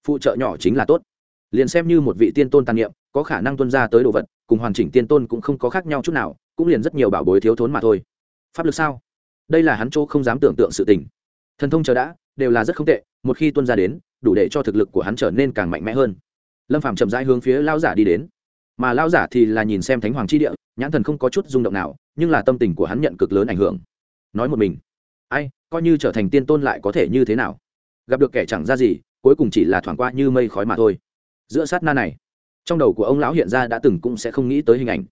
[SPEAKER 1] Phụ trợ nhỏ chính là tốt. Liền xem như một vị tiên tôn tàn niệm, có khả năng tuân ra tới đồ vật, cùng hoàn chỉnh tiên tôn cũng không có khác nhau chút nào, cũng liền rất nhiều bảo bối thiếu thốn mà thôi. Pháp lực sao? Đây là hắn chỗ không dám tưởng tượng sự tình. Thần thông chờ đã, đều là rất không tệ, một khi tuân ra đến, đủ để cho thực lực của hắn trở nên càng mạnh mẽ hơn. Lâm phạm chậm rãi hướng phía lao giả đi đến. Mà lao giả thì là nhìn xem thánh hoàng chi địa nhãn thần không có chút rung động nào, nhưng là tâm tình của hắn nhận cực lớn ảnh hưởng. Nói một mình, ai, coi như trở thành tiên tôn lại có thể như thế nào? Gặp được kẻ chẳng ra gì, cuối cùng chỉ là thoảng qua như mây khói mà thôi. Giữa sát na này, trong đầu của ông lão hiện ra đã từng cũng sẽ không nghĩ tới hình ảnh.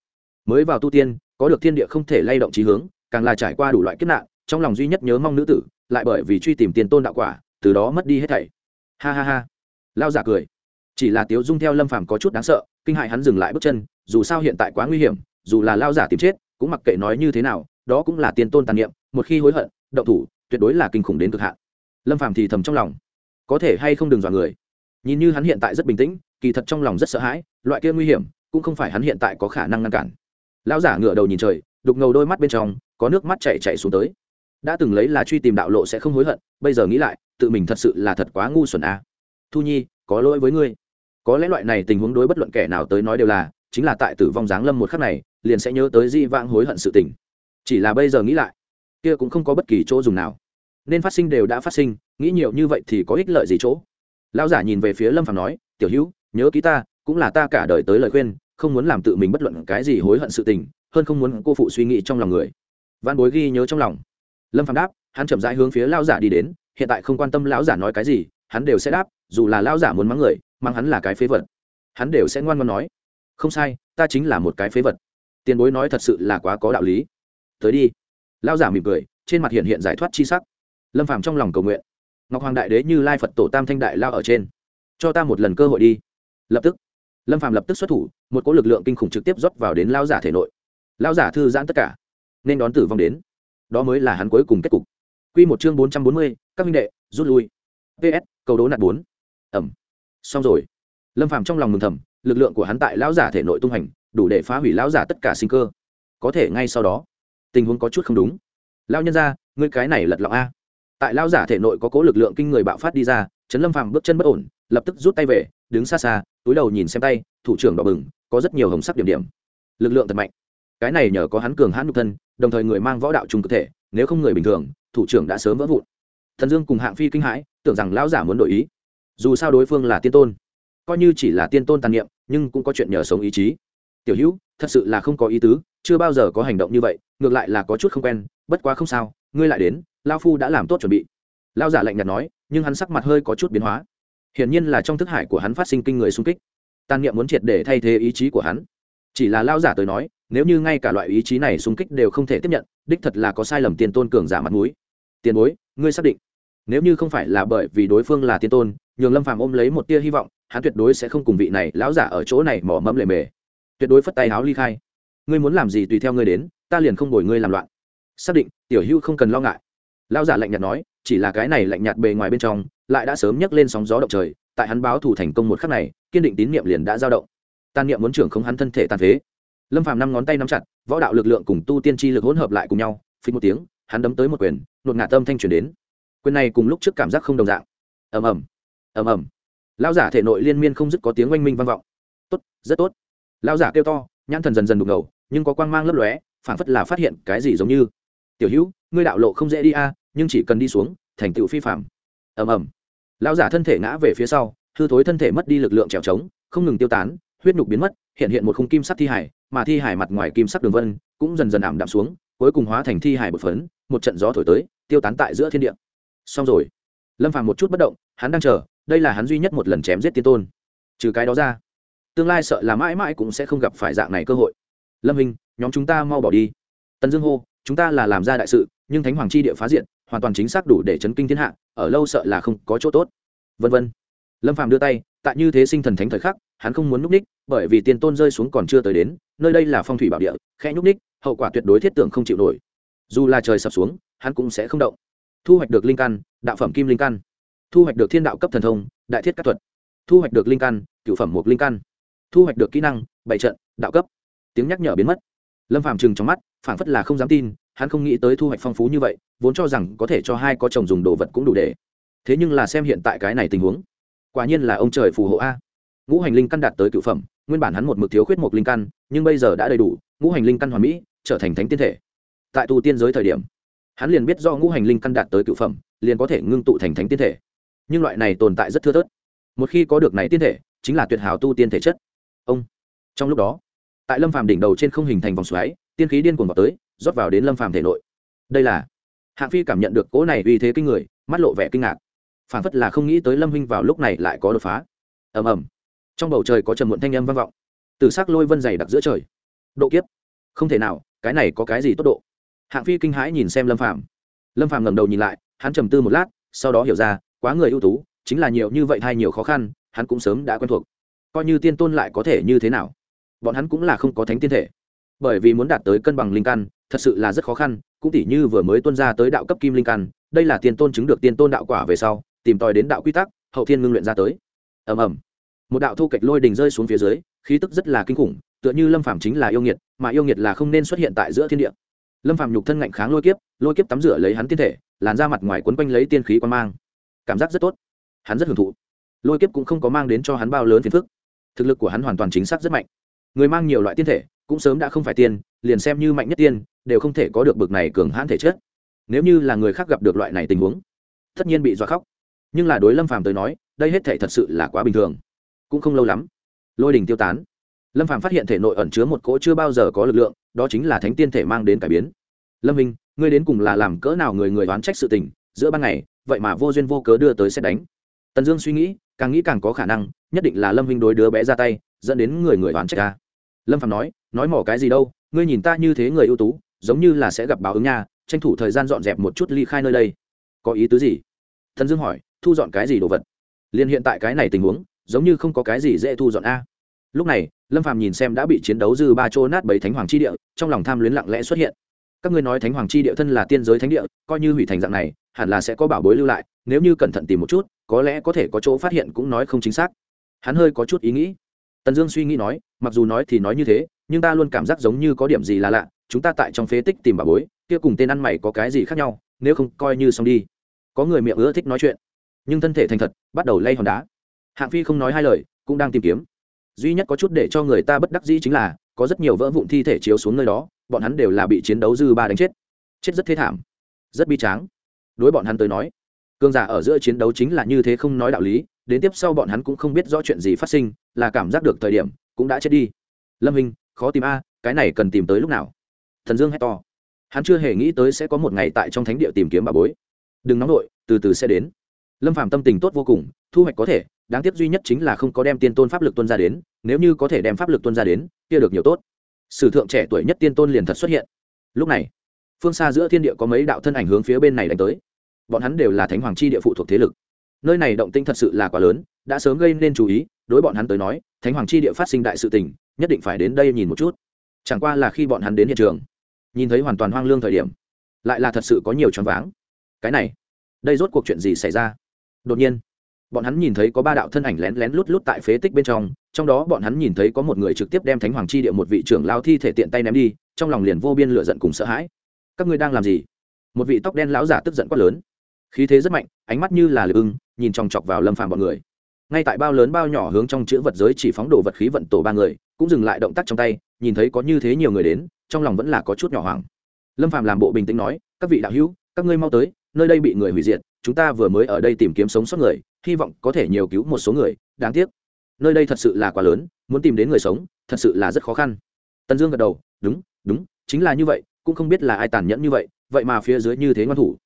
[SPEAKER 1] Mới vào tu tiên, có được thiên địa không thể lay động trí hướng, càng là trải qua đủ loại kiếp nạn, trong lòng duy nhất nhớ mong nữ tử, lại bởi vì truy tìm tiền tôn đạo quả, từ đó mất đi hết thảy. Ha ha ha. Lao giả cười. Chỉ là tiếu dung theo lâm phàm có chút đáng sợ, kinh hại hắn dừng lại bước chân, dù sao hiện tại quá nguy hiểm dù là lao giả tìm chết, cũng mặc kệ nói như thế nào, đó cũng là tiền tôn tàn niệm, một khi hối hận, động thủ, tuyệt đối là kinh khủng đến cực hạn. Lâm phàm thì thầm trong lòng. Có thể hay không đừng dọa người. Nhìn như hắn hiện tại rất bình tĩnh, kỳ thật trong lòng rất sợ hãi, loại kia nguy hiểm, cũng không phải hắn hiện tại có khả năng ngăn cản. Lão giả ngửa đầu nhìn trời, đục ngầu đôi mắt bên trong, có nước mắt chảy chảy xuống tới. Đã từng lấy là truy tìm đạo lộ sẽ không hối hận, bây giờ nghĩ lại, tự mình thật sự là thật quá ngu xuẩn à. thu nhi, có lỗi với ngươi. Có lẽ loại này tình huống đối bất luận kẻ nào tới nói đều là, chính là tại tử vong giáng lâm một khắc này liền sẽ nhớ tới di vãng hối hận sự tình. Chỉ là bây giờ nghĩ lại, kia cũng không có bất kỳ chỗ dùng nào. Nên phát sinh đều đã phát sinh, nghĩ nhiều như vậy thì có ích lợi gì chỗ? Lão giả nhìn về phía lâm phàm nói, tiểu hữu, nhớ ký ta, cũng là ta cả đời tới lời khuyên, không muốn làm tự mình bất luận cái gì hối hận sự tình, hơn không muốn cô phụ suy nghĩ trong lòng người. Văn bối ghi nhớ trong lòng. Lâm phàm đáp, hắn chậm rãi hướng phía lão giả đi đến, hiện tại không quan tâm lão giả nói cái gì, hắn đều sẽ đáp, dù là lão giả muốn mắng người, mắng hắn là cái phế vật. Hắn đều sẽ ngoan ngoãn nói, không sai, ta chính là một cái phế vật tiền bối nói thật sự là quá có đạo lý. Tới đi. Lão giả mỉm cười, trên mặt hiện hiện giải thoát chi sắc. Lâm phàm trong lòng cầu nguyện. Ngọc hoàng đại đế như lai phật tổ tam thanh đại lao ở trên. Cho ta một lần cơ hội đi. Lập tức. Lâm phàm lập tức xuất thủ, một cỗ lực lượng kinh khủng trực tiếp rót vào đến lao giả thể nội. Lao giả thư giãn tất cả, nên đón tử vong đến. Đó mới là hắn cuối cùng kết cục. Q một chương bốn trăm bốn mươi, các minh đệ, rút lui. Ps cầu đố nạt bốn. Ẩm. Xong rồi. Lâm phàm trong lòng mừng thầm, lực lượng của hắn tại lão giả thể nội tung hành đủ để phá hủy lão giả tất cả sinh cơ. Có thể ngay sau đó, tình huống có chút không đúng. Lao nhân ra ngươi cái này lật lọng a. Tại lao giả thể nội có cố lực lượng kinh người bạo phát đi ra, trấn lâm phàm bước chân bất ổn, lập tức rút tay về, đứng xa xa, túi đầu nhìn xem tay, thủ trưởng đỏ bừng, có rất nhiều hồng sắc điểm điểm. Lực lượng thật mạnh. Cái này nhờ có hắn cường hãn nhục thân, đồng thời người mang võ đạo trùng cơ thể, nếu không người bình thường, thủ trưởng đã sớm vỡ vụn. Thần dương cùng hạng phi kinh hãi, tưởng rằng lão giả muốn đổi ý. Dù sao đối phương là tiên tôn, coi như chỉ là tiên tôn tàn niệm, nhưng cũng có chuyện nhờ sống ý chí tiểu hữu, thật sự là không có ý tứ, chưa bao giờ có hành động như vậy, ngược lại là có chút không quen, bất quá không sao, ngươi lại đến lao phu đã làm tốt chuẩn bị. Lao giả lạnh nhạt nói, nhưng hắn sắc mặt hơi có chút biến hóa. Hiển nhiên là trong thức hải của hắn phát sinh kinh người xung kích. Tàn niệm muốn triệt để thay thế ý chí của hắn. Chỉ là lao giả tới nói, nếu như ngay cả loại ý chí này xung kích đều không thể tiếp nhận, đích thật là có sai lầm tiền tôn cường giả mặt mũi. Tiền bối, ngươi xác định. Nếu như không phải là bởi vì đối phương là tiên tôn, nhường lâm phàm ôm lấy một tia hy vọng, hắn tuyệt đối sẽ không cùng vị này lão giả ở chỗ này mỏ mẫm lề mề tuyệt đối phất tay háo ly khai. Ngươi muốn làm gì tùy theo ngươi đến, ta liền không đổi ngươi làm loạn. Xác định, tiểu hưu không cần lo ngại. Lão giả lạnh nhạt nói, chỉ là cái này lạnh nhạt bề ngoài bên trong, lại đã sớm nhấc lên sóng gió động trời, tại hắn báo thủ thành công một khắc này, kiên định tín niệm liền đã dao động. Tan niệm muốn trưởng không hắn thân thể tàn phế. Lâm phàm năm ngón tay nắm chặt, võ đạo lực lượng cùng tu tiên chi lực hỗn hợp lại cùng nhau phí một tiếng, hắn đấm tới một quyền, nột ngạt tâm thanh truyền đến. Quyền này cùng lúc trước cảm giác không đồng dạng. Ầm ầm. Ầm ầm. Lão giả thể nội liên miên không dứt có tiếng oanh minh vang vọng. Tốt, rất tốt lão giả kêu to, nhãn thần dần dần đục ngầu, nhưng có quang mang lấp lóe, phảng phất là phát hiện cái gì giống như. Tiểu hữu, ngươi đạo lộ không dễ đi a, nhưng chỉ cần đi xuống, thành tựu phi phạm ầm ầm. Lão giả thân thể ngã về phía sau, hư thối thân thể mất đi lực lượng trèo trống, không ngừng tiêu tán, huyết nhục biến mất, hiện hiện một khung kim sắc thi hải, mà thi hải mặt ngoài kim sắc đường vân cũng dần dần ảm đạm xuống, cuối cùng hóa thành thi hải bột phấn, một trận gió thổi tới, tiêu tán tại giữa thiên địa. Xong rồi. Lâm phàm một chút bất động, hắn đang chờ, đây là hắn duy nhất một lần chém giết tiên tôn. Trừ cái đó ra tương lai sợ là mãi mãi cũng sẽ không gặp phải dạng này cơ hội. Lâm hình nhóm chúng ta mau bỏ đi. Tần dương hô, chúng ta là làm ra đại sự, nhưng thánh hoàng chi địa phá diện hoàn toàn chính xác đủ để chấn kinh thiên hạ, ở lâu sợ là không có chỗ tốt. Vân vân. Lâm phàm đưa tay, tại như thế sinh thần thánh thời khắc, hắn không muốn núp ních bởi vì tiền tôn rơi xuống còn chưa tới đến, nơi đây là phong thủy bảo địa khe nhúc ních hậu quả tuyệt đối thiết tưởng không chịu nổi. Dù là trời sập xuống, hắn cũng sẽ không động. Thu hoạch được linh căn, đạo phẩm kim linh căn. Thu hoạch được thiên đạo cấp thần thông, đại thiết các thuật. Thu hoạch được linh căn cựu phẩm một linh căn thu hoạch được kỹ năng bảy trận, đạo cấp. Tiếng nhắc nhở biến mất. Lâm phàm chừng trong mắt, phảng phất là không dám tin, hắn không nghĩ tới thu hoạch phong phú như vậy, vốn cho rằng có thể cho hai có chồng dùng đồ vật cũng đủ để. Thế nhưng là xem hiện tại cái này tình huống, quả nhiên là ông trời phù hộ a. Ngũ hành linh căn đạt tới cựu phẩm, nguyên bản hắn một mực thiếu khuyết một linh căn, nhưng bây giờ đã đầy đủ, ngũ hành linh căn hoàn mỹ, trở thành thánh tiên thể. Tại tu tiên giới thời điểm, hắn liền biết do ngũ hành linh căn đạt tới cựu phẩm, liền có thể ngưng tụ thành thánh tiên thể. Nhưng loại này tồn tại rất thưa thớt. Một khi có được này tiên thể, chính là tuyệt hảo tu tiên thể chất ông. Trong lúc đó, tại lâm phàm đỉnh đầu trên không hình thành vòng xoáy, tiên khí điên cuồng vào tới, rót vào đến lâm phàm thể nội. Đây là, hạng phi cảm nhận được cỗ này uy thế kinh người, mắt lộ vẻ kinh ngạc. Phản phất là không nghĩ tới lâm huynh vào lúc này lại có đột phá. Ầm ầm. Trong bầu trời có trầm muộn thanh âm vang vọng. Từ s ắ c lôi vân dày đặc giữa trời. Độ kiếp. Không thể nào, cái này có cái gì tốt độ? Hạng phi kinh hãi nhìn xem lâm phàm. Lâm phàm ngẩng đầu nhìn lại, hắn trầm tư một lát, sau đó hiểu ra, quá người ưu tú, chính là nhiều như vậy thay nhiều khó khăn, hắn cũng sớm đã quen thuộc coi như tiên tôn lại có thể như thế nào? Bọn hắn cũng là không có thánh tiên thể. Bởi vì muốn đạt tới cân bằng linh căn, thật sự là rất khó khăn, cũng tỉ như vừa mới tuân ra tới đạo cấp kim linh căn, đây là tiên tôn chứng được tiên tôn đạo quả về sau, tìm tòi đến đạo quy tắc, hậu thiên ngưng luyện ra tới. Ầm ầm. Một đạo thu kịch lôi đình rơi xuống phía dưới, khí tức rất là kinh khủng, tựa như lâm phàm chính là yêu nghiệt, mà yêu nghiệt là không nên xuất hiện tại giữa thiên địa. Lâm phàm nhục thân ngạnh kháng lôi kiếp lôi kiếp tắm rửa lấy hắn tiên thể, làn ra mặt ngoài quấn quanh lấy tiên khí quan mang. Cảm giác rất tốt. Hắn rất hưởng thụ. Lôi kiếp cũng không có mang đến cho hắn bao lớn phiền phức thực lực của hắn hoàn toàn chính xác rất mạnh. Người mang nhiều loại tiên thể, cũng sớm đã không phải tiên, liền xem như mạnh nhất tiên, đều không thể có được bực này cường hãn thể chất. Nếu như là người khác gặp được loại này tình huống, tất nhiên bị dọa khóc. Nhưng là đối lâm phàm tới nói, đây hết thể thật sự là quá bình thường. Cũng không lâu lắm, lôi đình tiêu tán. Lâm phàm phát hiện thể nội ẩn chứa một cỗ chưa bao giờ có lực lượng, đó chính là thánh tiên thể mang đến cải biến. Lâm minh, ngươi đến cùng là làm cỡ nào người người đoán trách sự tình, giữa ban ngày, vậy mà vô duyên vô cớ đưa tới xét đánh. Tần dương suy nghĩ, càng nghĩ càng có khả năng nhất định là lâm huynh đối đứa bé ra tay, dẫn đến người người đoán trách ta. Lâm phạm nói nói mỏ cái gì đâu, ngươi nhìn ta như thế người ưu tú, giống như là sẽ gặp báo ứng nha, tranh thủ thời gian dọn dẹp một chút ly khai nơi đây. Có ý tứ gì? Thần dương hỏi, thu dọn cái gì đồ vật? Liền hiện tại cái này tình huống, giống như không có cái gì dễ thu dọn a. Lúc này, lâm phàm nhìn xem đã bị chiến đấu dư ba chỗ nát bảy thánh hoàng chi địa, trong lòng tham luyến lặng lẽ xuất hiện. Các ngươi nói thánh hoàng chi địa thân là tiên giới thánh địa, coi như hủy thành dạng này, hẳn là sẽ có bảo bối lưu lại, nếu như cẩn thận tìm một chút, có lẽ có thể có chỗ phát hiện cũng nói không chính xác hắn hơi có chút ý nghĩ. Tần dương suy nghĩ nói, mặc dù nói thì nói như thế, nhưng ta luôn cảm giác giống như có điểm gì là lạ, chúng ta tại trong phế tích tìm bà bối, kia cùng tên ăn mày có cái gì khác nhau, nếu không coi như xong đi. Có người miệng ưa thích nói chuyện, nhưng thân thể thành thật, bắt đầu lay hòn đá. Hạng phi không nói hai lời, cũng đang tìm kiếm. Duy nhất có chút để cho người ta bất đắc dĩ chính là, có rất nhiều vỡ vụn thi thể chiếu xuống nơi đó, bọn hắn đều là bị chiến đấu dư ba đánh chết. Chết rất thế thảm, rất bi tráng. Đối bọn hắn tới nói cương giả ở giữa chiến đấu chính là như thế không nói đạo lý, đến tiếp sau bọn hắn cũng không biết rõ chuyện gì phát sinh, là cảm giác được thời điểm, cũng đã chết đi. Lâm hình khó tìm a, cái này cần tìm tới lúc nào? Thần dương hét to. Hắn chưa hề nghĩ tới sẽ có một ngày tại trong thánh địa tìm kiếm bà bối. Đừng nóng nổi từ từ sẽ đến. Lâm phàm tâm tình tốt vô cùng, thu hoạch có thể, đáng tiếc duy nhất chính là không có đem tiên tôn pháp lực tuân ra đến, nếu như có thể đem pháp lực tuân ra đến, kia được nhiều tốt. Sử thượng trẻ tuổi nhất tiên tôn liền thật xuất hiện. Lúc này, phương xa giữa thiên địa có mấy đạo thân ảnh hướng phía bên này đánh tới bọn hắn đều là thánh hoàng chi địa phụ thuộc thế lực. Nơi này động tinh thật sự là quá lớn, đã sớm gây nên chú ý, đối bọn hắn tới nói, thánh hoàng chi địa phát sinh đại sự tình, nhất định phải đến đây nhìn một chút. Chẳng qua là khi bọn hắn đến hiện trường, nhìn thấy hoàn toàn hoang lương thời điểm, lại là thật sự có nhiều choáng váng. Cái này, đây rốt cuộc chuyện gì xảy ra? Đột nhiên, bọn hắn nhìn thấy có ba đạo thân ảnh lén lén lút lút tại phế tích bên trong trong đó bọn hắn nhìn thấy có một người trực tiếp đem thánh hoàng chi địa một vị trưởng lao thi thể tiện tay ném đi, trong lòng liền vô biên lựa giận cùng sợ hãi. Các ngươi đang làm gì? Một vị tóc đen lão giả tức giận quát lớn khí thế rất mạnh, ánh mắt như là lửa ưng, nhìn chòng chọc vào lâm phàm bọn người. Ngay tại bao lớn bao nhỏ hướng trong chữ vật giới chỉ phóng đồ vật khí vận tổ ba người, cũng dừng lại động tác trong tay, nhìn thấy có như thế nhiều người đến, trong lòng vẫn là có chút nhỏ hoảng. Lâm phàm làm bộ bình tĩnh nói, các vị đạo hữu, các ngươi mau tới, nơi đây bị người hủy diệt, chúng ta vừa mới ở đây tìm kiếm sống sót người, hy vọng có thể nhiều cứu một số người, đáng tiếc. Nơi đây thật sự là quá lớn, muốn tìm đến người sống, thật sự là rất khó khăn. Tần dương gật đầu, đúng đúng, chính là như vậy, cũng không biết là ai tàn nhẫn như vậy vậy mà phía dưới như thế ngoan thủ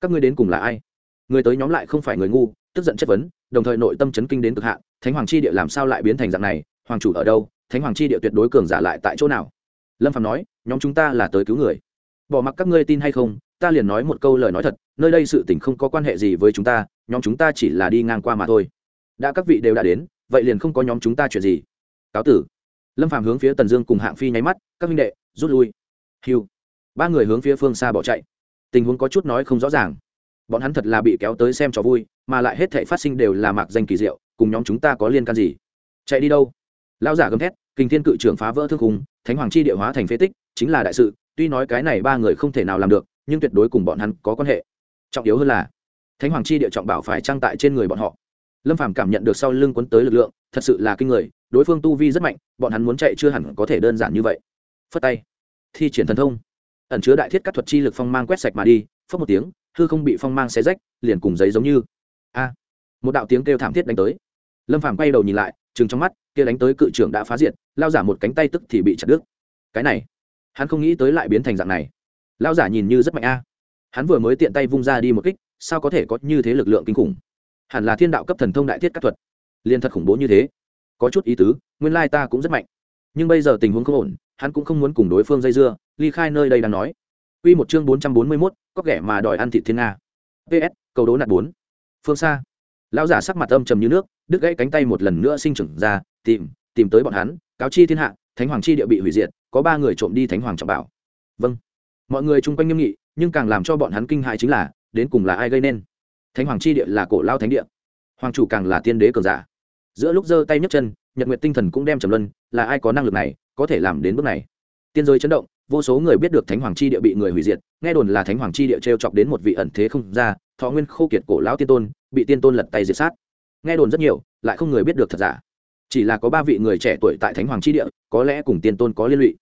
[SPEAKER 1] các ngươi đến cùng là ai? Người tới nhóm lại không phải người ngu, tức giận chất vấn, đồng thời nội tâm chấn kinh đến cực hạn, thánh hoàng chi địa làm sao lại biến thành dạng này? Hoàng chủ ở đâu? Thánh hoàng chi địa tuyệt đối cường giả lại tại chỗ nào? Lâm phạm nói, nhóm chúng ta là tới cứu người. Bỏ mặc các ngươi tin hay không, ta liền nói một câu lời nói thật, nơi đây sự tình không có quan hệ gì với chúng ta, nhóm chúng ta chỉ là đi ngang qua mà thôi. Đã các vị đều đã đến, vậy liền không có nhóm chúng ta chuyện gì. Cáo tử. Lâm phàm hướng phía tần dương cùng hạng phi nháy mắt, các minh đệ, rút lui. Hiu ba người hướng phía phương xa bỏ chạy tình huống có chút nói không rõ ràng. Bọn hắn thật là bị kéo tới xem trò vui, mà lại hết thảy phát sinh đều là mạc danh kỳ diệu, cùng nhóm chúng ta có liên can gì? Chạy đi đâu? Lão giả gầm thét kinh thiên cự trưởng phá vỡ thương khung, thánh hoàng chi địa hóa thành phế tích, chính là đại sự, tuy nói cái này ba người không thể nào làm được, nhưng tuyệt đối cùng bọn hắn có quan hệ. Trọng yếu hơn là, thánh hoàng chi địa trọng bảo phải trang tại trên người bọn họ. Lâm phàm cảm nhận được sau lưng quấn tới lực lượng, thật sự là kinh người, đối phương tu vi rất mạnh, bọn hắn muốn chạy chưa hẳn có thể đơn giản như vậy. Phất tay. Thi triển thần thông ẩn chứa đại thiết các thuật chi lực phong mang quét sạch mà đi phất một tiếng, hư không bị phong mang xé rách, liền cùng giấy giống như. A! Một đạo tiếng kêu thảm thiết đánh tới. Lâm phàm quay đầu nhìn lại chừng trong mắt, kia đánh tới cự trưởng đã phá diệt, lao giả một cánh tay tức thì bị chặt đứt. Cái này, hắn không nghĩ tới lại biến thành dạng này. Lao giả nhìn như rất mạnh a. Hắn vừa mới tiện tay vung ra đi một kích, sao có thể có như thế lực lượng kinh khủng? Hẳn là thiên đạo cấp thần thông đại thiết các thuật. Liên thật khủng bố như thế. Có chút ý tứ, nguyên lai ta cũng rất mạnh. Nhưng bây giờ tình huống không ổn hắn cũng không muốn cùng đối phương dây dưa ly khai nơi đây đang nói Quy một chương bốn trăm bốn mươi 441, có kẻ mà đòi ăn thịt thiên nga. PS, cầu đố nạt bốn. Phương xa. Lão giả sắc mặt âm trầm như nước, đứt gãy cánh tay một lần nữa sinh trưởng ra, tìm, tìm tới bọn hắn, cáo chi thiên hạ, Thánh Hoàng chi địa bị hủy diệt, có ba người trộm đi Thánh Hoàng trọng bảo. Vâng. Mọi người chung quanh nghiêm nghị, nhưng càng làm cho bọn hắn kinh hãi chính là, đến cùng là ai gây nên? Thánh Hoàng chi địa là cổ lao thánh địa, hoàng chủ càng là tiên đế cường giả. Giữa lúc giơ tay nhấc chân, Nhật Nguyệt tinh thần cũng đem trầm luân, là ai có năng lực này, có thể làm đến bước này. Tiên giới chấn động, vô số người biết được thánh hoàng chi địa bị người hủy diệt nghe đồn là thánh hoàng chi địa t r e o chọc đến một vị ẩn thế không ra thọ nguyên khô kiệt cổ lão tiên tôn bị tiên tôn lật tay diệt sát. Nghe đồn rất nhiều lại không người biết được thật giả. Chỉ là có ba vị người trẻ tuổi tại thánh hoàng chi địa có lẽ cùng tiên tôn có liên lụy.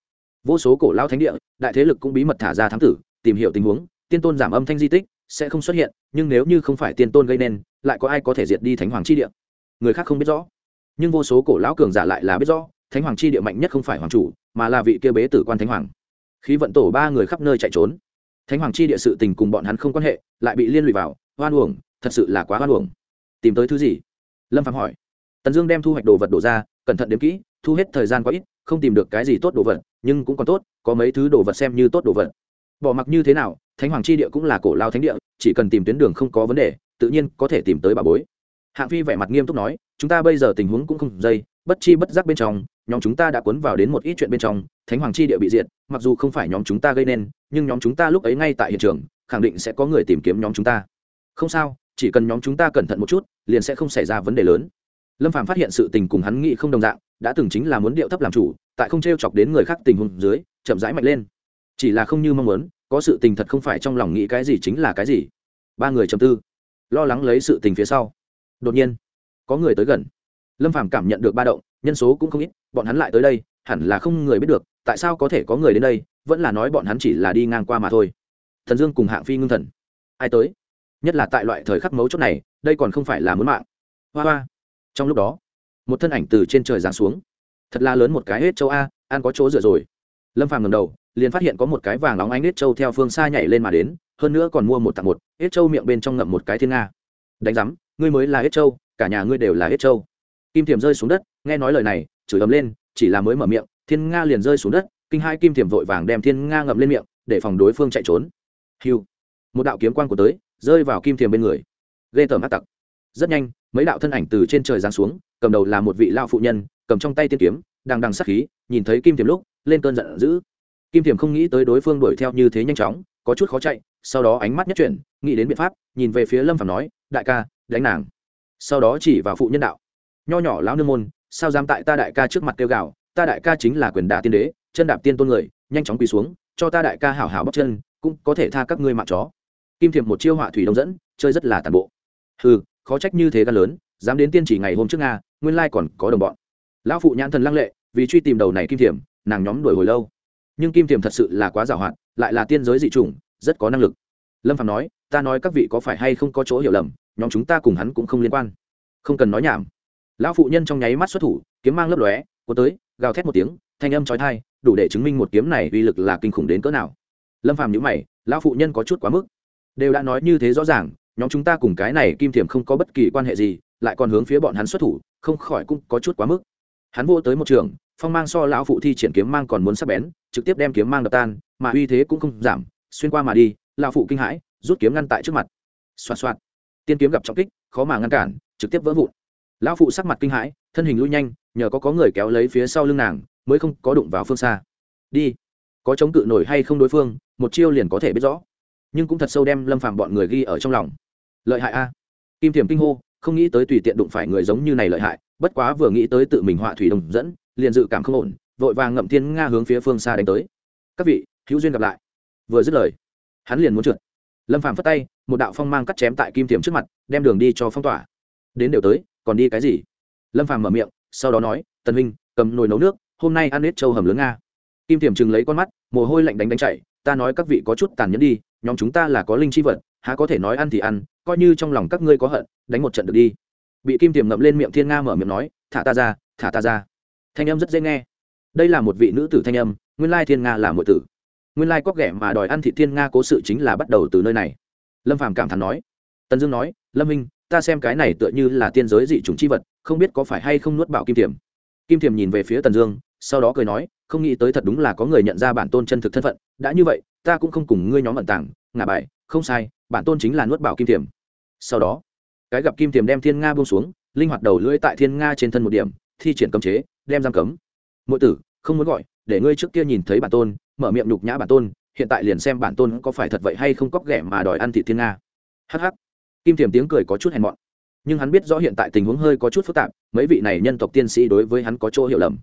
[SPEAKER 1] Vô số cổ lão thánh địa đại thế lực cũng bí mật thả ra thám tử tìm hiểu tình huống tiên tôn giảm âm thanh di tích sẽ không xuất hiện nhưng nếu như không phải tiên tôn gây nên lại có ai có thể diệt đi thánh hoàng chi địa? Người khác không biết rõ. Nhưng vô số cổ lão cường giả lại là biết rõ thánh hoàng chi địa mạnh nhất không phải hoàng chủ, mà là vị kia bế tử quan thánh hoàng. Khí vận tổ ba người khắp nơi chạy trốn. Thánh hoàng chi địa sự tình cùng bọn hắn không quan hệ, lại bị liên lụy vào, hoan uổng, thật sự là quá hoan uổng. Tìm tới thứ gì? Lâm phạm hỏi. Tần dương đem thu hoạch đồ vật đổ ra, cẩn thận đếm kỹ, thu hết thời gian quá ít, không tìm được cái gì tốt đồ vật, nhưng cũng còn tốt, có mấy thứ đồ vật xem như tốt đồ vật. Bỏ mặc như thế nào, thánh hoàng chi địa cũng là cổ lao thánh địa, chỉ cần tìm tuyến đường không có vấn đề, tự nhiên có thể tìm tới bà bối. Hạng phi vẻ mặt nghiêm túc nói, chúng ta bây giờ tình huống cũng không dây, bất chi bất giác bên trong nhóm chúng ta đã cuốn vào đến một ít chuyện bên trong, thánh hoàng chi địa bị diệt, mặc dù không phải nhóm chúng ta gây nên, nhưng nhóm chúng ta lúc ấy ngay tại hiện trường, khẳng định sẽ có người tìm kiếm nhóm chúng ta. Không sao, chỉ cần nhóm chúng ta cẩn thận một chút, liền sẽ không xảy ra vấn đề lớn. Lâm phàm phát hiện sự tình cùng hắn nghĩ không đồng dạng, đã từng chính là muốn điệu thấp làm chủ, tại không t r e o chọc đến người khác tình huống dưới, chậm rãi mạnh lên. Chỉ là không như mong muốn, có sự tình thật không phải trong lòng nghĩ cái gì chính là cái gì. Ba người chầm tư, lo lắng lấy sự tình phía sau. Đột nhiên, có người tới gần. Lâm phàm cảm nhận được ba động, nhân số cũng không ít bọn hắn lại tới đây, hẳn là không người biết được, tại sao có thể có người đến đây, vẫn là nói bọn hắn chỉ là đi ngang qua mà thôi. Thần dương cùng hạng phi ngưng thần. Ai tới? Nhất là tại loại thời khắc mấu chốt này, đây còn không phải là muốn mạng. Hoa hoa. Trong lúc đó, một thân ảnh từ trên trời giáng xuống. Thật là lớn một cái hết châu a an có chỗ dựa rồi. Lâm phàm ngầm đầu, liền phát hiện có một cái vàng óng ánh hết châu theo phương xa nhảy lên mà đến, hơn nữa còn mua một tặng một, hết châu miệng bên trong ngậm một cái thiên nga. Đánh giám, ngươi mới là hết châu, cả nhà ngươi đều là hết châu. Kim thiềm rơi xuống đất, nghe nói lời này chửi ấm lên, chỉ là mới mở miệng, thiên nga liền rơi xuống đất, kinh hai kim thiềm vội vàng đem thiên nga ngậm lên miệng, để phòng đối phương chạy trốn. Hiu một đạo kiếm quan của tới, rơi vào kim thiềm bên người. Ghê tởm ác tặc. Rất nhanh, mấy đạo thân ảnh từ trên trời giáng xuống, cầm đầu là một vị lao phụ nhân, cầm trong tay tiên kiếm, đang đằng sắc khí, nhìn thấy kim thiềm lúc, lên cơn giận dữ. Kim thiềm không nghĩ tới đối phương đuổi theo như thế nhanh chóng, có chút khó chạy, sau đó ánh mắt nhất chuyển, nghĩ đến biện pháp, nhìn về phía lâm phàm nói, đại ca, đánh nàng. Sau đó chỉ vào phụ nhân đạo, nho nhỏ lão nương môn sao dám tại ta đại ca trước mặt kêu gào, ta đại ca chính là quyền đả tiên đế, chân đạp tiên tôn người, nhanh chóng quỳ xuống, cho ta đại ca hảo hảo bóc chân, cũng có thể tha các ngươi mạng chó. Kim thiệp một chiêu họa thủy đông dẫn, chơi rất là tàn bộ. Hừ, khó trách như thế gan lớn, dám đến tiên chỉ ngày hôm trước nga, nguyên lai còn có đồng bọn. Lão phụ nhãn thần lăng lệ, vì truy tìm đầu này kim thiểm nàng nhóm đuổi hồi lâu. Nhưng kim thiểm thật sự là quá giàu hạn, lại là tiên giới dị chủng, rất có năng lực. Lâm phạm nói, ta nói các vị có phải hay không có chỗ hiểu lầm, nhóm chúng ta cùng hắn cũng không liên quan. Không cần nói nhảm lão phụ nhân trong nháy mắt xuất thủ, kiếm mang lấp lóe có tới, gào thét một tiếng, thanh âm trói thai đủ để chứng minh một kiếm này uy lực là kinh khủng đến cỡ nào. Lâm phàm nhữ mày, lão phụ nhân có chút quá mức. Đều đã nói như thế rõ ràng, nhóm chúng ta cùng cái này kim thiểm không có bất kỳ quan hệ gì, lại còn hướng phía bọn hắn xuất thủ, không khỏi cũng có chút quá mức. Hắn vô tới một trường, phong mang so lão phụ thi triển kiếm mang còn muốn sắp bén, trực tiếp đem kiếm mang đập tan, mà uy thế cũng không giảm, xuyên qua mà đi, lão phụ kinh hãi, rút kiếm ngăn tại trước mặt. Xoạt xoạt. Tiên kiếm gặp trọng kích, khó mà ngăn cản, trực tiếp vỡ vụn lão phụ sắc mặt kinh hãi, thân hình lui nhanh, nhờ có có người kéo lấy phía sau lưng nàng, mới không có đụng vào phương xa. Đi, có chống cự nổi hay không đối phương, một chiêu liền có thể biết rõ. Nhưng cũng thật sâu đem lâm phàm bọn người ghi ở trong lòng. Lợi hại a. Kim thiểm kinh hô, không nghĩ tới tùy tiện đụng phải người giống như này lợi hại, bất quá vừa nghĩ tới tự mình họa thủy đồng dẫn, liền dự cảm không ổn, vội vàng ngậm thiên nga hướng phía phương xa đánh tới. Các vị, hữu duyên gặp lại. Vừa dứt lời, hắn liền muốn trượt. Lâm phàm phất tay, một đạo phong mang cắt chém tại kim thiểm trước mặt, đem đường đi cho phong tỏa. Đến đều tới còn đi cái gì? Lâm phàm mở miệng, sau đó nói, tần huynh, cầm nồi nấu nước, hôm nay ăn nết trâu hầm lớn nga. Kim Tiềm chừng lấy con mắt, mồ hôi lạnh đánh đánh chạy ta nói các vị có chút tàn nhẫn đi, nhóm chúng ta là có linh chi vật, há có thể nói ăn thì ăn, coi như trong lòng các ngươi có hận, đánh một trận được đi. Bị kim tiềm ngậm lên miệng thiên nga mở miệng nói, thả ta ra, thả ta ra. Thanh âm rất dễ nghe. Đây là một vị nữ tử thanh âm, nguyên lai thiên nga là một tử. Nguyên lai cóc ghẻ mà đòi ăn thị thiên nga cố sự chính là bắt đầu từ nơi này. Lâm phàm cảm thán nói. Tần dương nói, lâm minh ta xem cái này tựa như là tiên giới dị chủng chi vật, không biết có phải hay không nuốt bảo kim tiềm kim tiềm nhìn về phía tần dương, sau đó cười nói, không nghĩ tới thật đúng là có người nhận ra bản tôn chân thực thân phận, đã như vậy, ta cũng không cùng ngươi nhóm vận tảng ngả bài, không sai, bản tôn chính là nuốt bảo kim tiềm sau đó, cái gặp kim tiềm đem thiên nga buông xuống, linh hoạt đầu lưỡi tại thiên nga trên thân một điểm, thi triển cấm chế, đem giam cấm. Mỗi tử, không muốn gọi, để ngươi trước kia nhìn thấy bản tôn, mở miệng nhục nhã bản tôn, hiện tại liền xem bản tôn có phải thật vậy hay không cóc ghẻ mà đòi ăn thị thiên nga. Hh kim tiềm tiếng cười có chút hèn mọn. Nhưng hắn biết rõ hiện tại tình huống hơi có chút phức tạp, mấy vị này nhân tộc tiên sĩ đối với hắn có chỗ hiểu lầm.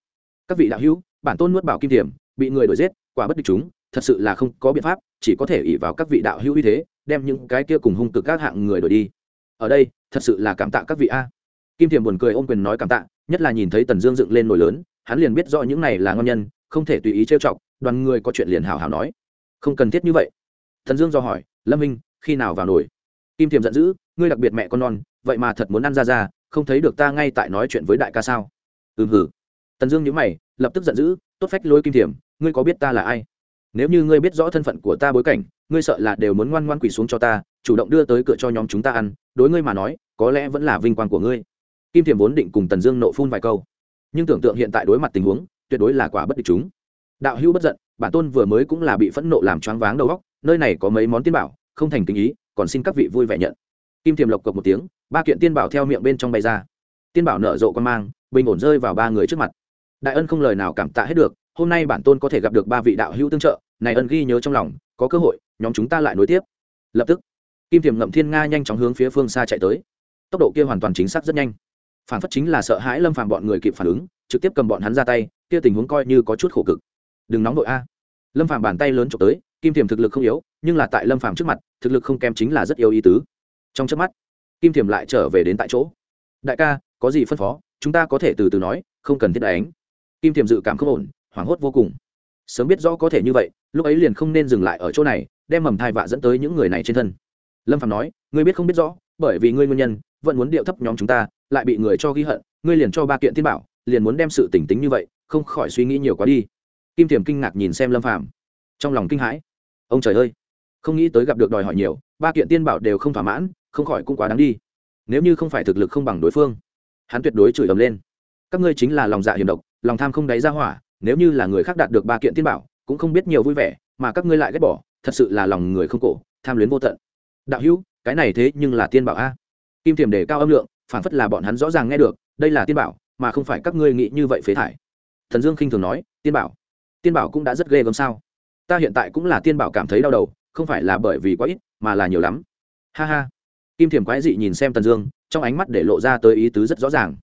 [SPEAKER 1] Các vị đạo hữu, bản tôn nuốt bảo kim tiềm bị người đuổi giết, quả bất địch chúng, thật sự là không có biện pháp, chỉ có thể ỉ vào các vị đạo hữu uy thế, đem những cái kia cùng hung cực các hạng người đổi đi. Ở đây, thật sự là cảm tạ các vị a. Kim thiềm buồn cười ôm quyền nói cảm tạ, nhất là nhìn thấy tần dương dựng lên nổi lớn, hắn liền biết rõ những này là ngon nhân, không thể tùy ý trêu chọc, đoàn người có chuyện liền hào hào nói. Không cần thiết như vậy. Thần dương do hỏi, lâm minh, khi nào vào nổi kim thiềm giận dữ, ngươi đặc biệt mẹ con non, vậy mà thật muốn ăn ra ra không thấy được ta ngay tại nói chuyện với đại ca sao? Ừm hử tần dương nhớ mày, lập tức giận dữ, tốt phách lôi kim thiềm ngươi có biết ta là ai? Nếu như ngươi biết rõ thân phận của ta bối cảnh, ngươi sợ là đều muốn ngoan ngoan quỳ xuống cho ta, chủ động đưa tới cửa cho nhóm chúng ta ăn, đối ngươi mà nói, có lẽ vẫn là vinh quang của ngươi. Kim thiềm vốn định cùng tần dương nộ phun vài câu, nhưng tưởng tượng hiện tại đối mặt tình huống, tuyệt đối là quả bất địch chúng. Đạo hữu bất giận, bản tôn vừa mới cũng là bị phẫn nộ làm choáng váng đầu góc nơi này có mấy món tiên bảo, không thành tình ý còn xin các vị vui vẻ nhận. Kim thiềm lộc cộc một tiếng, ba kiện tiên bảo theo miệng bên trong bay ra. Tiên bảo nở rộ quan mang, bình ổn rơi vào ba người trước mặt. Đại ân không lời nào cảm tạ hết được, hôm nay bản tôn có thể gặp được ba vị đạo hữu tương trợ, này ân ghi nhớ trong lòng, có cơ hội, nhóm chúng ta lại nối tiếp. Lập tức, kim thiềm ngậm thiên nga nhanh chóng hướng phía phương xa chạy tới. Tốc độ kia hoàn toàn chính xác rất nhanh. Phản phất chính là sợ hãi lâm phàm bọn người kịp phản ứng, trực tiếp cầm bọn hắn ra tay, kia tình huống coi như có chút khổ cực. Đừng nóng đội a. Lâm phàm bàn tay lớn trộm tới kim thiềm thực lực không yếu, nhưng là tại lâm phàm trước mặt, thực lực không kém chính là rất yếu ý tứ. Trong trước mắt, kim thiềm lại trở về đến tại chỗ. Đại ca, có gì phân phó? Chúng ta có thể từ từ nói, không cần thiết đánh. Kim thiềm dự cảm không ổn, hoảng hốt vô cùng. Sớm biết rõ có thể như vậy, lúc ấy liền không nên dừng lại ở chỗ này, đem mầm thai vạ dẫn tới những người này trên thân. Lâm phạm nói, ngươi biết không biết rõ, bởi vì ngươi nguyên nhân, vẫn muốn điệu thấp nhóm chúng ta, lại bị người cho ghi hận, ngươi liền cho ba kiện thiên bảo, liền muốn đem sự tỉnh tính như vậy, không khỏi suy nghĩ nhiều quá đi. Kim thiềm kinh ngạc nhìn xem lâm phạm trong lòng kinh hãi. Ông trời ơi, không nghĩ tới gặp được đòi hỏi nhiều, ba kiện tiên bảo đều không thỏa mãn, không khỏi cũng quá đáng đi. Nếu như không phải thực lực không bằng đối phương, hắn tuyệt đối chửi ầm lên. Các ngươi chính là lòng dạ hiểm độc, lòng tham không đáy ra hỏa, nếu như là người khác đạt được ba kiện tiên bảo, cũng không biết nhiều vui vẻ, mà các ngươi lại ghét bỏ, thật sự là lòng người không cổ, tham luyến vô tận. Đạo hữu, cái này thế nhưng là tiên bảo a. Kim thiềm đề cao âm lượng phản phất là bọn hắn rõ ràng nghe được, đây là tiên bảo, mà không phải các ngươi nghĩ như vậy phế thải. Thần dương khinh thường nói, tiên bảo? Tiên bảo cũng đã rất ghê gớm sao? Ta hiện tại cũng là tiên bảo cảm thấy đau đầu, không phải là bởi vì quá ít, mà là nhiều lắm. Ha ha. Kim thiềm quái dị nhìn xem tần dương, trong ánh mắt để lộ ra tới ý tứ rất rõ ràng.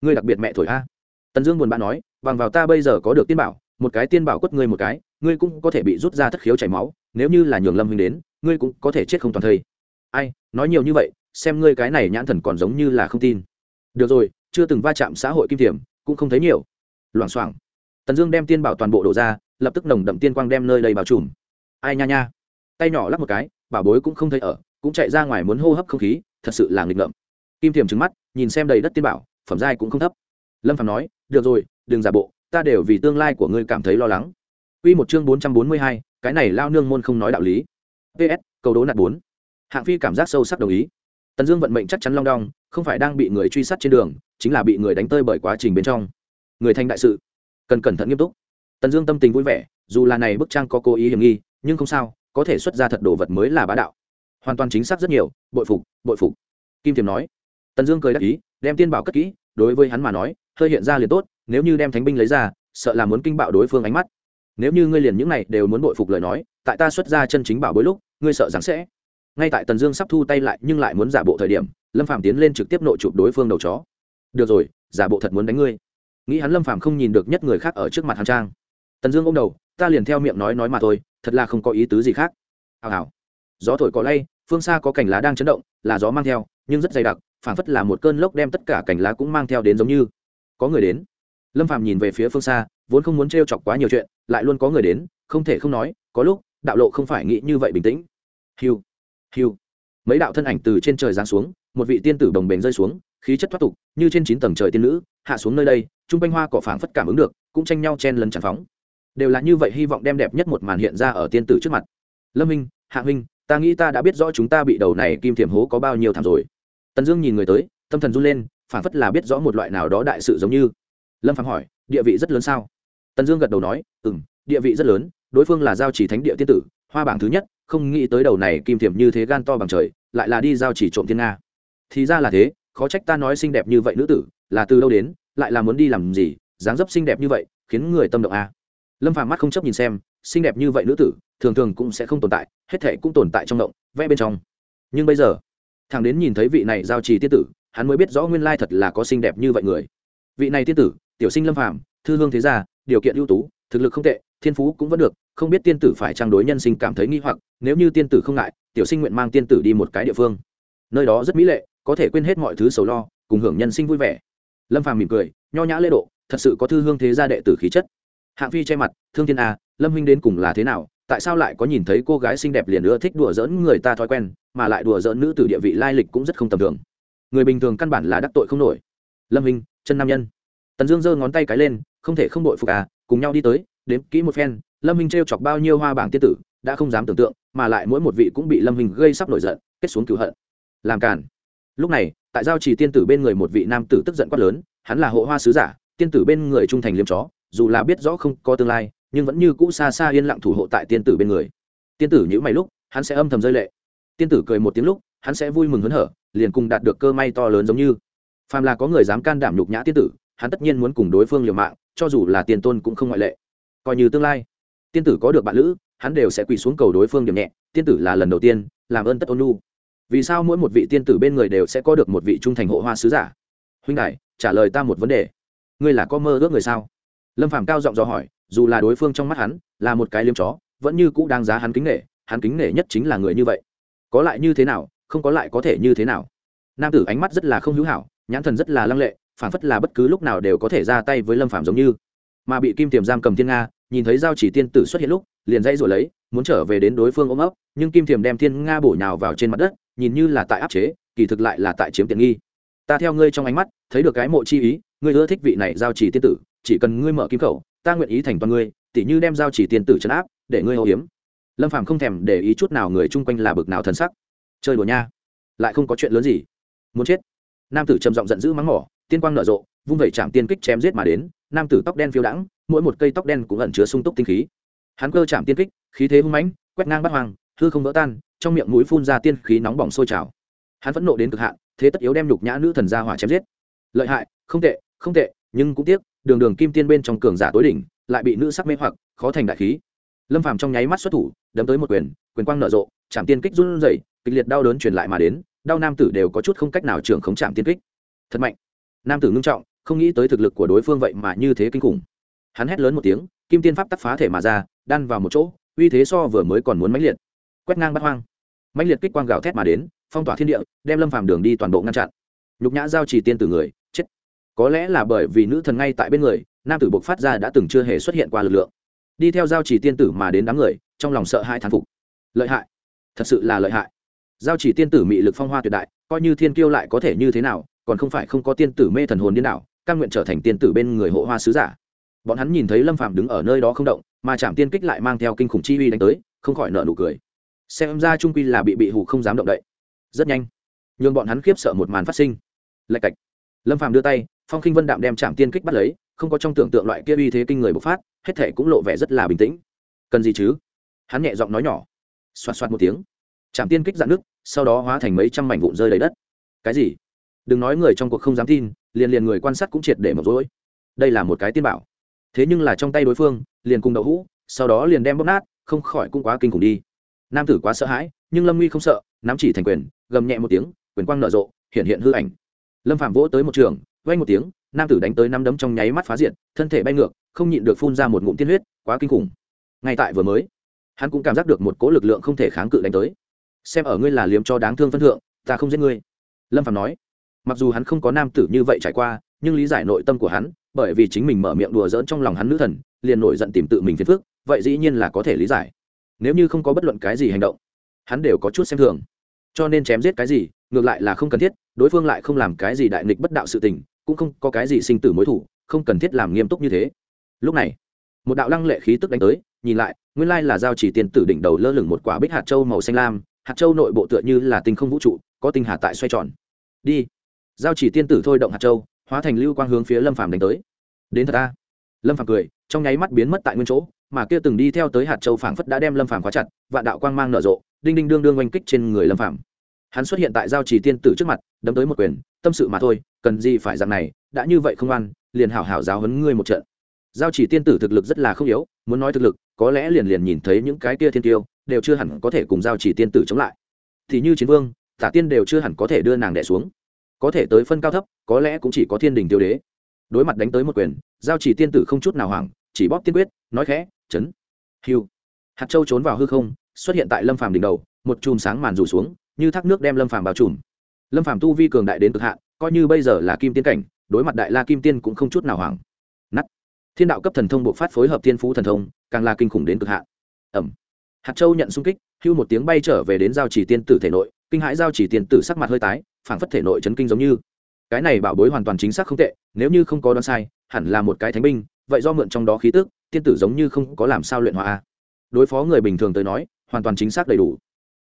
[SPEAKER 1] Ngươi đặc biệt mẹ thổi a. Tần dương buồn bã nói, bằng vào ta bây giờ có được tiên bảo, một cái tiên bảo quất ngươi một cái, ngươi cũng có thể bị rút ra thất khiếu chảy máu, nếu như là nhường lâm huynh đến, ngươi cũng có thể chết không toàn thây. Ai, nói nhiều như vậy, xem ngươi cái này nhãn thần còn giống như là không tin. Được rồi, chưa từng va chạm xã hội kim thiểm, cũng không thấy nhiều. Loảng xoảng. Tần dương đem tiên bảo toàn bộ đổ ra lập tức nồng đậm tiên quang đem nơi đầy bao trùm ai nha nha tay nhỏ lắp một cái bảo bối cũng không thấy ở cũng chạy ra ngoài muốn hô hấp không khí thật sự là nghịch ngợm kim thiềm trứng mắt nhìn xem đầy đất tiên bảo phẩm giai cũng không thấp lâm phạm nói được rồi đừng giả bộ ta đều vì tương lai của ngươi cảm thấy lo lắng Quy một chương bốn trăm bốn mươi hai, cái này lao nương môn không nói đạo lý. PS, câu đố nạt bốn. Hạng Phi cảm giác sâu sắc đồng ý. Tần Dương vận mệnh chắc chắn long đong, không phải đang bị người truy sát trên đường, chính là bị người đánh tơi bởi quá trình bên trong. Người thành đại sự, cần cẩn thận nghiêm túc. Tần Dương tâm tình vui vẻ, dù là này bức trang có cố ý hiểm nghi, nhưng không sao, có thể xuất ra thật đồ vật mới là bá đạo. Hoàn toàn chính xác rất nhiều, bội phục, bội phục. Kim Tiềm nói. Tần Dương cười đáp ý, đem tiên bảo cất kỹ, đối với hắn mà nói, hơi hiện ra liền tốt, nếu như đem thánh binh lấy ra, sợ là muốn kinh bạo đối phương ánh mắt nếu như ngươi liền những này đều muốn bội phục lời nói tại ta xuất ra chân chính bảo bối lúc ngươi sợ rằng sẽ ngay tại tần dương sắp thu tay lại nhưng lại muốn giả bộ thời điểm lâm phạm tiến lên trực tiếp nội chụp đối phương đầu chó được rồi giả bộ thật muốn đánh ngươi nghĩ hắn lâm phạm không nhìn được nhất người khác ở trước mặt hàn trang tần dương ô m đầu, ta liền theo miệng nói nói mà thôi, thật là không có ý tứ gì khác. Hào hào. Gió thổi có lay, phương xa có cành lá đang chấn động, là gió mang theo, nhưng rất dày đặc, phảng phất là một cơn lốc đem tất cả cành lá cũng mang theo đến giống như. Có người đến. Lâm phạm nhìn về phía phương xa, vốn không muốn t chọc quá nhiều chuyện, lại luôn có người đến, không thể không nói, có lúc, đạo lộ không phải nghĩ như vậy bình tĩnh. Hiu hiu. Mấy đạo thân ảnh từ trên trời giáng xuống, một vị tiên tử đồng bền rơi xuống, khí chất thoát tục, như trên chín tầng trời tiên nữ, hạ xuống nơi đây, trung quanh hoa cỏ phảng phất cảm ứng được, cũng tranh nhau chen lấn tràn phóng đều là như vậy hy vọng đem đẹp nhất một màn hiện ra ở tiên tử trước mặt. Lâm minh, hạ huynh ta nghĩ ta đã biết rõ chúng ta bị đầu này kim thiểm hố có bao nhiêu thảm rồi. Tần dương nhìn người tới, tâm thần run lên, phản phất là biết rõ một loại nào đó đại sự giống như. Lâm phạm hỏi, địa vị rất lớn sao? Tần dương gật đầu nói ừ m địa vị rất lớn, đối phương là giao chỉ thánh địa tiên tử, hoa bảng thứ nhất, không nghĩ tới đầu này kim thiểm như thế gan to bằng trời, lại là đi giao chỉ trộm thiên nga. Thì ra là thế, khó trách ta nói xinh đẹp như vậy nữ tử, là từ đâu đến, lại là muốn đi làm gì, dáng dấp xinh đẹp như vậy, khiến người tâm động a à lâm phàm mắt không chấp nhìn xem, xinh đẹp như vậy nữ tử, thường thường cũng sẽ không tồn tại, hết thể cũng tồn tại trong động, vẽ bên trong. Nhưng bây giờ, thằng đến nhìn thấy vị này giao trì tiên tử, hắn mới biết rõ nguyên lai thật là có xinh đẹp như vậy người. Vị này tiên tử, tiểu sinh lâm phàm, thư hương thế gia, điều kiện ưu tú, thực lực không tệ, thiên phú cũng vẫn được, không biết tiên tử phải trang đối nhân sinh cảm thấy nghi hoặc, nếu như tiên tử không ngại, tiểu sinh nguyện mang tiên tử đi một cái địa phương. Nơi đó rất mỹ lệ, có thể quên hết mọi thứ sầu lo, cùng hưởng nhân sinh vui vẻ. Lâm phàm mỉm cười, nho nhã lễ độ, thật sự có thư hương thế gia đệ tử khí chất hạng phi che mặt, thương thiên a, lâm huynh đến cùng là thế nào? Tại sao lại có nhìn thấy cô gái xinh đẹp liền ưa thích đùa giỡn người ta thói quen, mà lại đùa giỡn nữ từ địa vị lai lịch cũng rất không tầm thường? Người bình thường căn bản là đắc tội không nổi. Lâm huynh, chân nam nhân. Tần dương giơ ngón tay cái lên, không thể không đội phục à cùng nhau đi tới, đếm kỹ một phen, lâm minh t chọc bao nhiêu hoa bảng tiên tử, đã không dám tưởng tượng, mà lại mỗi một vị cũng bị lâm minh gây sắp nổi giận, kết xuống cửu hận. Làm cản lúc này, tại giao trì tiên tử bên người một vị nam tử tức giận quát lớn, hắn là hộ hoa sứ giả, tiên tử bên người trung thành liêm chó dù là biết rõ không có tương lai, nhưng vẫn như cũ xa xa yên lặng thủ hộ tại tiên tử bên người. Tiên tử nhữ mày lúc, hắn sẽ âm thầm rơi lệ. Tiên tử cười một tiếng lúc, hắn sẽ vui mừng hớn hở, liền cùng đạt được cơ may to lớn giống như. Phàm là có người dám can đảm nhục nhã tiên tử, hắn tất nhiên muốn cùng đối phương liều mạng, cho dù là tiền tôn cũng không ngoại lệ. Coi như tương lai, tiên tử có được bạn lữ, hắn đều sẽ quỳ xuống cầu đối phương điểm nhẹ, tiên tử là lần đầu tiên, làm ơn tất ôn lu vì sao mỗi một vị tiên tử bên người đều sẽ có được một vị trung thành hộ hoa sứ giả? Huynh đại trả lời ta một vấn đề. Ngươi là có mơ ước người sao? Lâm phàm cao giọng dò hỏi, dù là đối phương trong mắt hắn là một cái liếm chó, vẫn như cũ đang giá hắn kính nghệ hắn kính nghệ nhất chính là người như vậy. Có lại như thế nào, không có lại có thể như thế nào. Nam tử ánh mắt rất là không hữu hảo, nhãn thần rất là lăng lệ phản phất là bất cứ lúc nào đều có thể ra tay với lâm phạm giống như. Mà bị kim tiềm giam cầm thiên nga, nhìn thấy giao chỉ tiên tử xuất hiện lúc, liền dây rồi lấy, muốn trở về đến đối phương ôm ấp, nhưng kim tiềm đem thiên nga bổ nhào vào trên mặt đất, nhìn như là tại áp chế, kỳ thực lại là tại chiếm tiện nghi. Ta theo ngươi trong ánh mắt, thấy được cái mộ chi ý, ngươi ưa thích vị này giao chỉ tiên tử chỉ cần ngươi mở kim khẩu, ta nguyện ý thành toàn ngươi, tỉ như đem giao chỉ tiền tử trấn áp, để ngươi hô hiếm lâm phàm không thèm để ý chút nào người chung quanh là bực nào thần sắc. Chơi đùa nha, lại không có chuyện lớn gì. Muốn chết. Nam tử trầm giọng giận dữ mắng mỏ, tiên quang nở rộ, vung vẩy chạm tiên kích chém giết mà đến, nam tử tóc đen phiêu đãng, mỗi một cây tóc đen cũng ẩn chứa sung túc tinh khí. Hắn cơ chạm tiên kích, khí thế hung mãnh, quét ngang bắt hoàng, hư không vỡ tan, trong miệng mũi phun ra tiên khí nóng bỏng sôi trào. Hắn vẫn nộ đến cực hạn, thế tất yếu đem nhục nhã nữ thần ra hỏa chém giết. Lợi hại, không tệ không tệ, nhưng cũng tiếc đường đường kim tiên bên trong cường giả tối đỉnh, lại bị nữ sắc mê hoặc, khó thành đại khí. Lâm phàm trong nháy mắt xuất thủ, đấm tới một quyền quyền quang nở rộ, chạm tiên kích run rẩy, kịch liệt đau đớn truyền lại mà đến, đau nam tử đều có chút không cách nào trưởng khống chạm tiên kích. Thật mạnh. Nam tử ngưng trọng, không nghĩ tới thực lực của đối phương vậy mà như thế kinh khủng. Hắn hét lớn một tiếng, kim tiên pháp tắc phá thể mà ra, đan vào một chỗ, uy thế so vừa mới còn muốn mãnh liệt. Quét ngang bắt hoang. Mãnh liệt kích quang gào thét mà đến, phong tỏa thiên địa, đem lâm phàm đường đi toàn bộ ngăn chặn. Nhục nhã giao chỉ tiên tử người có lẽ là bởi vì nữ thần ngay tại bên người, nam tử buộc phát ra đã từng chưa hề xuất hiện qua lực lượng. Đi theo giao chỉ tiên tử mà đến đám người, trong lòng sợ hai thán phục. Lợi hại. Thật sự là lợi hại. Giao chỉ tiên tử mị lực phong hoa tuyệt đại, coi như thiên kiêu lại có thể như thế nào, còn không phải không có tiên tử mê thần hồn điên đảo căn nguyện trở thành tiên tử bên người hộ hoa sứ giả. Bọn hắn nhìn thấy lâm phàm đứng ở nơi đó không động, mà chạm tiên kích lại mang theo kinh khủng chi uy đánh tới, không khỏi nợ nụ cười. Xem ra trung quy là bị bị hủ không dám động đậy. Rất nhanh, nhường bọn hắn khiếp sợ một màn phát sinh. Lạch cạch. Lâm phàm đưa tay phong khinh vân đạm đem Trạm tiên kích bắt lấy, không có trong tưởng tượng loại kia uy thế kinh người bộc phát, hết thể cũng lộ vẻ rất là bình tĩnh. Cần gì chứ? Hắn nhẹ giọng nói nhỏ. Xoạt xoạt một tiếng. Trạm tiên kích dạn nước sau đó hóa thành mấy trăm mảnh vụn rơi lấy đất. Cái gì? Đừng nói người trong cuộc không dám tin, liền liền người quan sát cũng triệt để một rối. Đây là một cái tiên bảo. Thế nhưng là trong tay đối phương, liền cùng đậu hũ, sau đó liền đem bóp nát, không khỏi cũng quá kinh khủng đi. Nam tử quá sợ hãi, nhưng lâm nguy không sợ, nắm chỉ thành quyền, gầm nhẹ một tiếng, quyền quang nở rộ, hiện hiện hư ảnh. Lâm phạm vỗ tới một trường Vang một tiếng, nam tử đánh tới năm đấm trong nháy mắt phá diện thân thể bay ngược, không nhịn được phun ra một ngụm tiên huyết, quá kinh khủng. Ngay tại vừa mới, hắn cũng cảm giác được một cỗ lực lượng không thể kháng cự đánh tới. Xem ở ngươi là liếm cho đáng thương phân thượng, ta không giết ngươi. Lâm Phàm nói. Mặc dù hắn không có nam tử như vậy trải qua, nhưng lý giải nội tâm của hắn, bởi vì chính mình mở miệng đùa giỡn trong lòng hắn nữ thần, liền nổi giận tìm tự mình phiền phức, vậy dĩ nhiên là có thể lý giải. Nếu như không có bất luận cái gì hành động, hắn đều có chút xem thường. Cho nên chém giết cái gì, ngược lại là không cần thiết, đối phương lại không làm cái gì đại nghịch bất đạo sự tình cũng không có cái gì sinh tử mối thủ, không cần thiết làm nghiêm túc như thế. Lúc này, một đạo lăng lệ khí tức đánh tới, nhìn lại, nguyên lai là giao chỉ tiền tử đỉnh đầu lơ lửng một quả bích hạt châu màu xanh lam, hạt châu nội bộ tựa như là tinh không vũ trụ, có tinh hà tại xoay tròn. Đi. Giao chỉ tiên tử thôi động hạt châu, hóa thành lưu quang hướng phía lâm phàm đánh tới. Đến thật ta lâm phàm cười, trong nháy mắt biến mất tại nguyên chỗ, mà kia từng đi theo tới hạt châu phảng phất đã đem lâm phàm khóa chặt, vạn đạo quang mang nở rộ, đinh đinh đương đương oanh kích trên người lâm phàm hắn xuất hiện tại giao chỉ tiên tử trước mặt, đấm tới một quyền, tâm sự mà thôi, cần gì phải dạng này, đã như vậy không ăn liền hảo hảo giáo huấn ngươi một trận. Giao chỉ tiên tử thực lực rất là không yếu, muốn nói thực lực, có lẽ liền liền nhìn thấy những cái kia thiên tiêu, đều chưa hẳn có thể cùng giao chỉ tiên tử chống lại. Thì như chiến vương, tả tiên đều chưa hẳn có thể đưa nàng đẻ xuống. Có thể tới phân cao thấp, có lẽ cũng chỉ có thiên đình tiêu đế. Đối mặt đánh tới một quyền, giao chỉ tiên tử không chút nào hoảng, chỉ bóp tiên quyết, nói khẽ, chấn. Hiu hạt châu trốn vào hư không, xuất hiện tại lâm phàm đỉnh đầu, một chùm sáng màn rủ xuống như thác nước đem lâm phàm bao trùm. Lâm phàm tu vi cường đại đến cực hạn, coi như bây giờ là kim tiên cảnh, đối mặt đại la kim tiên cũng không chút nào hoảng. Nắt thiên đạo cấp thần thông bộ phát phối hợp thiên phú thần thông, càng là kinh khủng đến cực hạn. Ẩm. Hạt châu nhận xung kích, hưu một tiếng bay trở về đến giao chỉ tiên tử thể nội, kinh hãi giao chỉ tiên tử sắc mặt hơi tái, phảng phất thể nội chấn kinh giống như. Cái này bảo bối hoàn toàn chính xác không tệ, nếu như không có đoán sai, hẳn là một cái thánh binh, vậy do mượn trong đó khí tức, tiên tử giống như không có làm sao luyện hóa đối phó người bình thường tới nói, hoàn toàn chính xác đầy đủ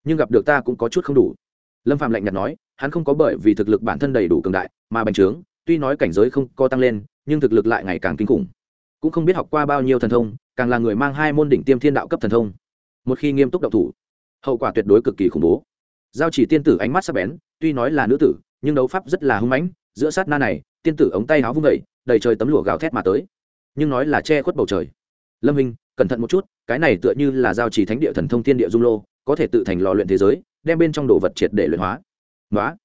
[SPEAKER 1] nhưng gặp được ta cũng có chút không đủ. Lâm phạm lạnh nhạt nói, hắn không có bởi vì thực lực bản thân đầy đủ cường đại mà bành trướng, tuy nói cảnh giới không có tăng lên, nhưng thực lực lại ngày càng kinh khủng. Cũng không biết học qua bao nhiêu thần thông, càng là người mang hai môn đỉnh tiêm thiên đạo cấp thần thông. Một khi nghiêm túc đậu thủ, hậu quả tuyệt đối cực kỳ khủng bố. Giao chỉ tiên tử ánh mắt sắc bén, tuy nói là nữ tử, nhưng đấu pháp rất là hung mãnh, giữa sát na này, tiên tử ống tay háo vung vẩy đầy trời tấm lụa gào thét mà tới. Nhưng nói là che khuất bầu trời. Lâm minh, cẩn thận một chút, cái này tựa như là giao chỉ thánh địa thần thông thiên địa dung lô có thể tự thành lò luyện thế giới đem bên trong đồ vật triệt để luyện hóa. Nói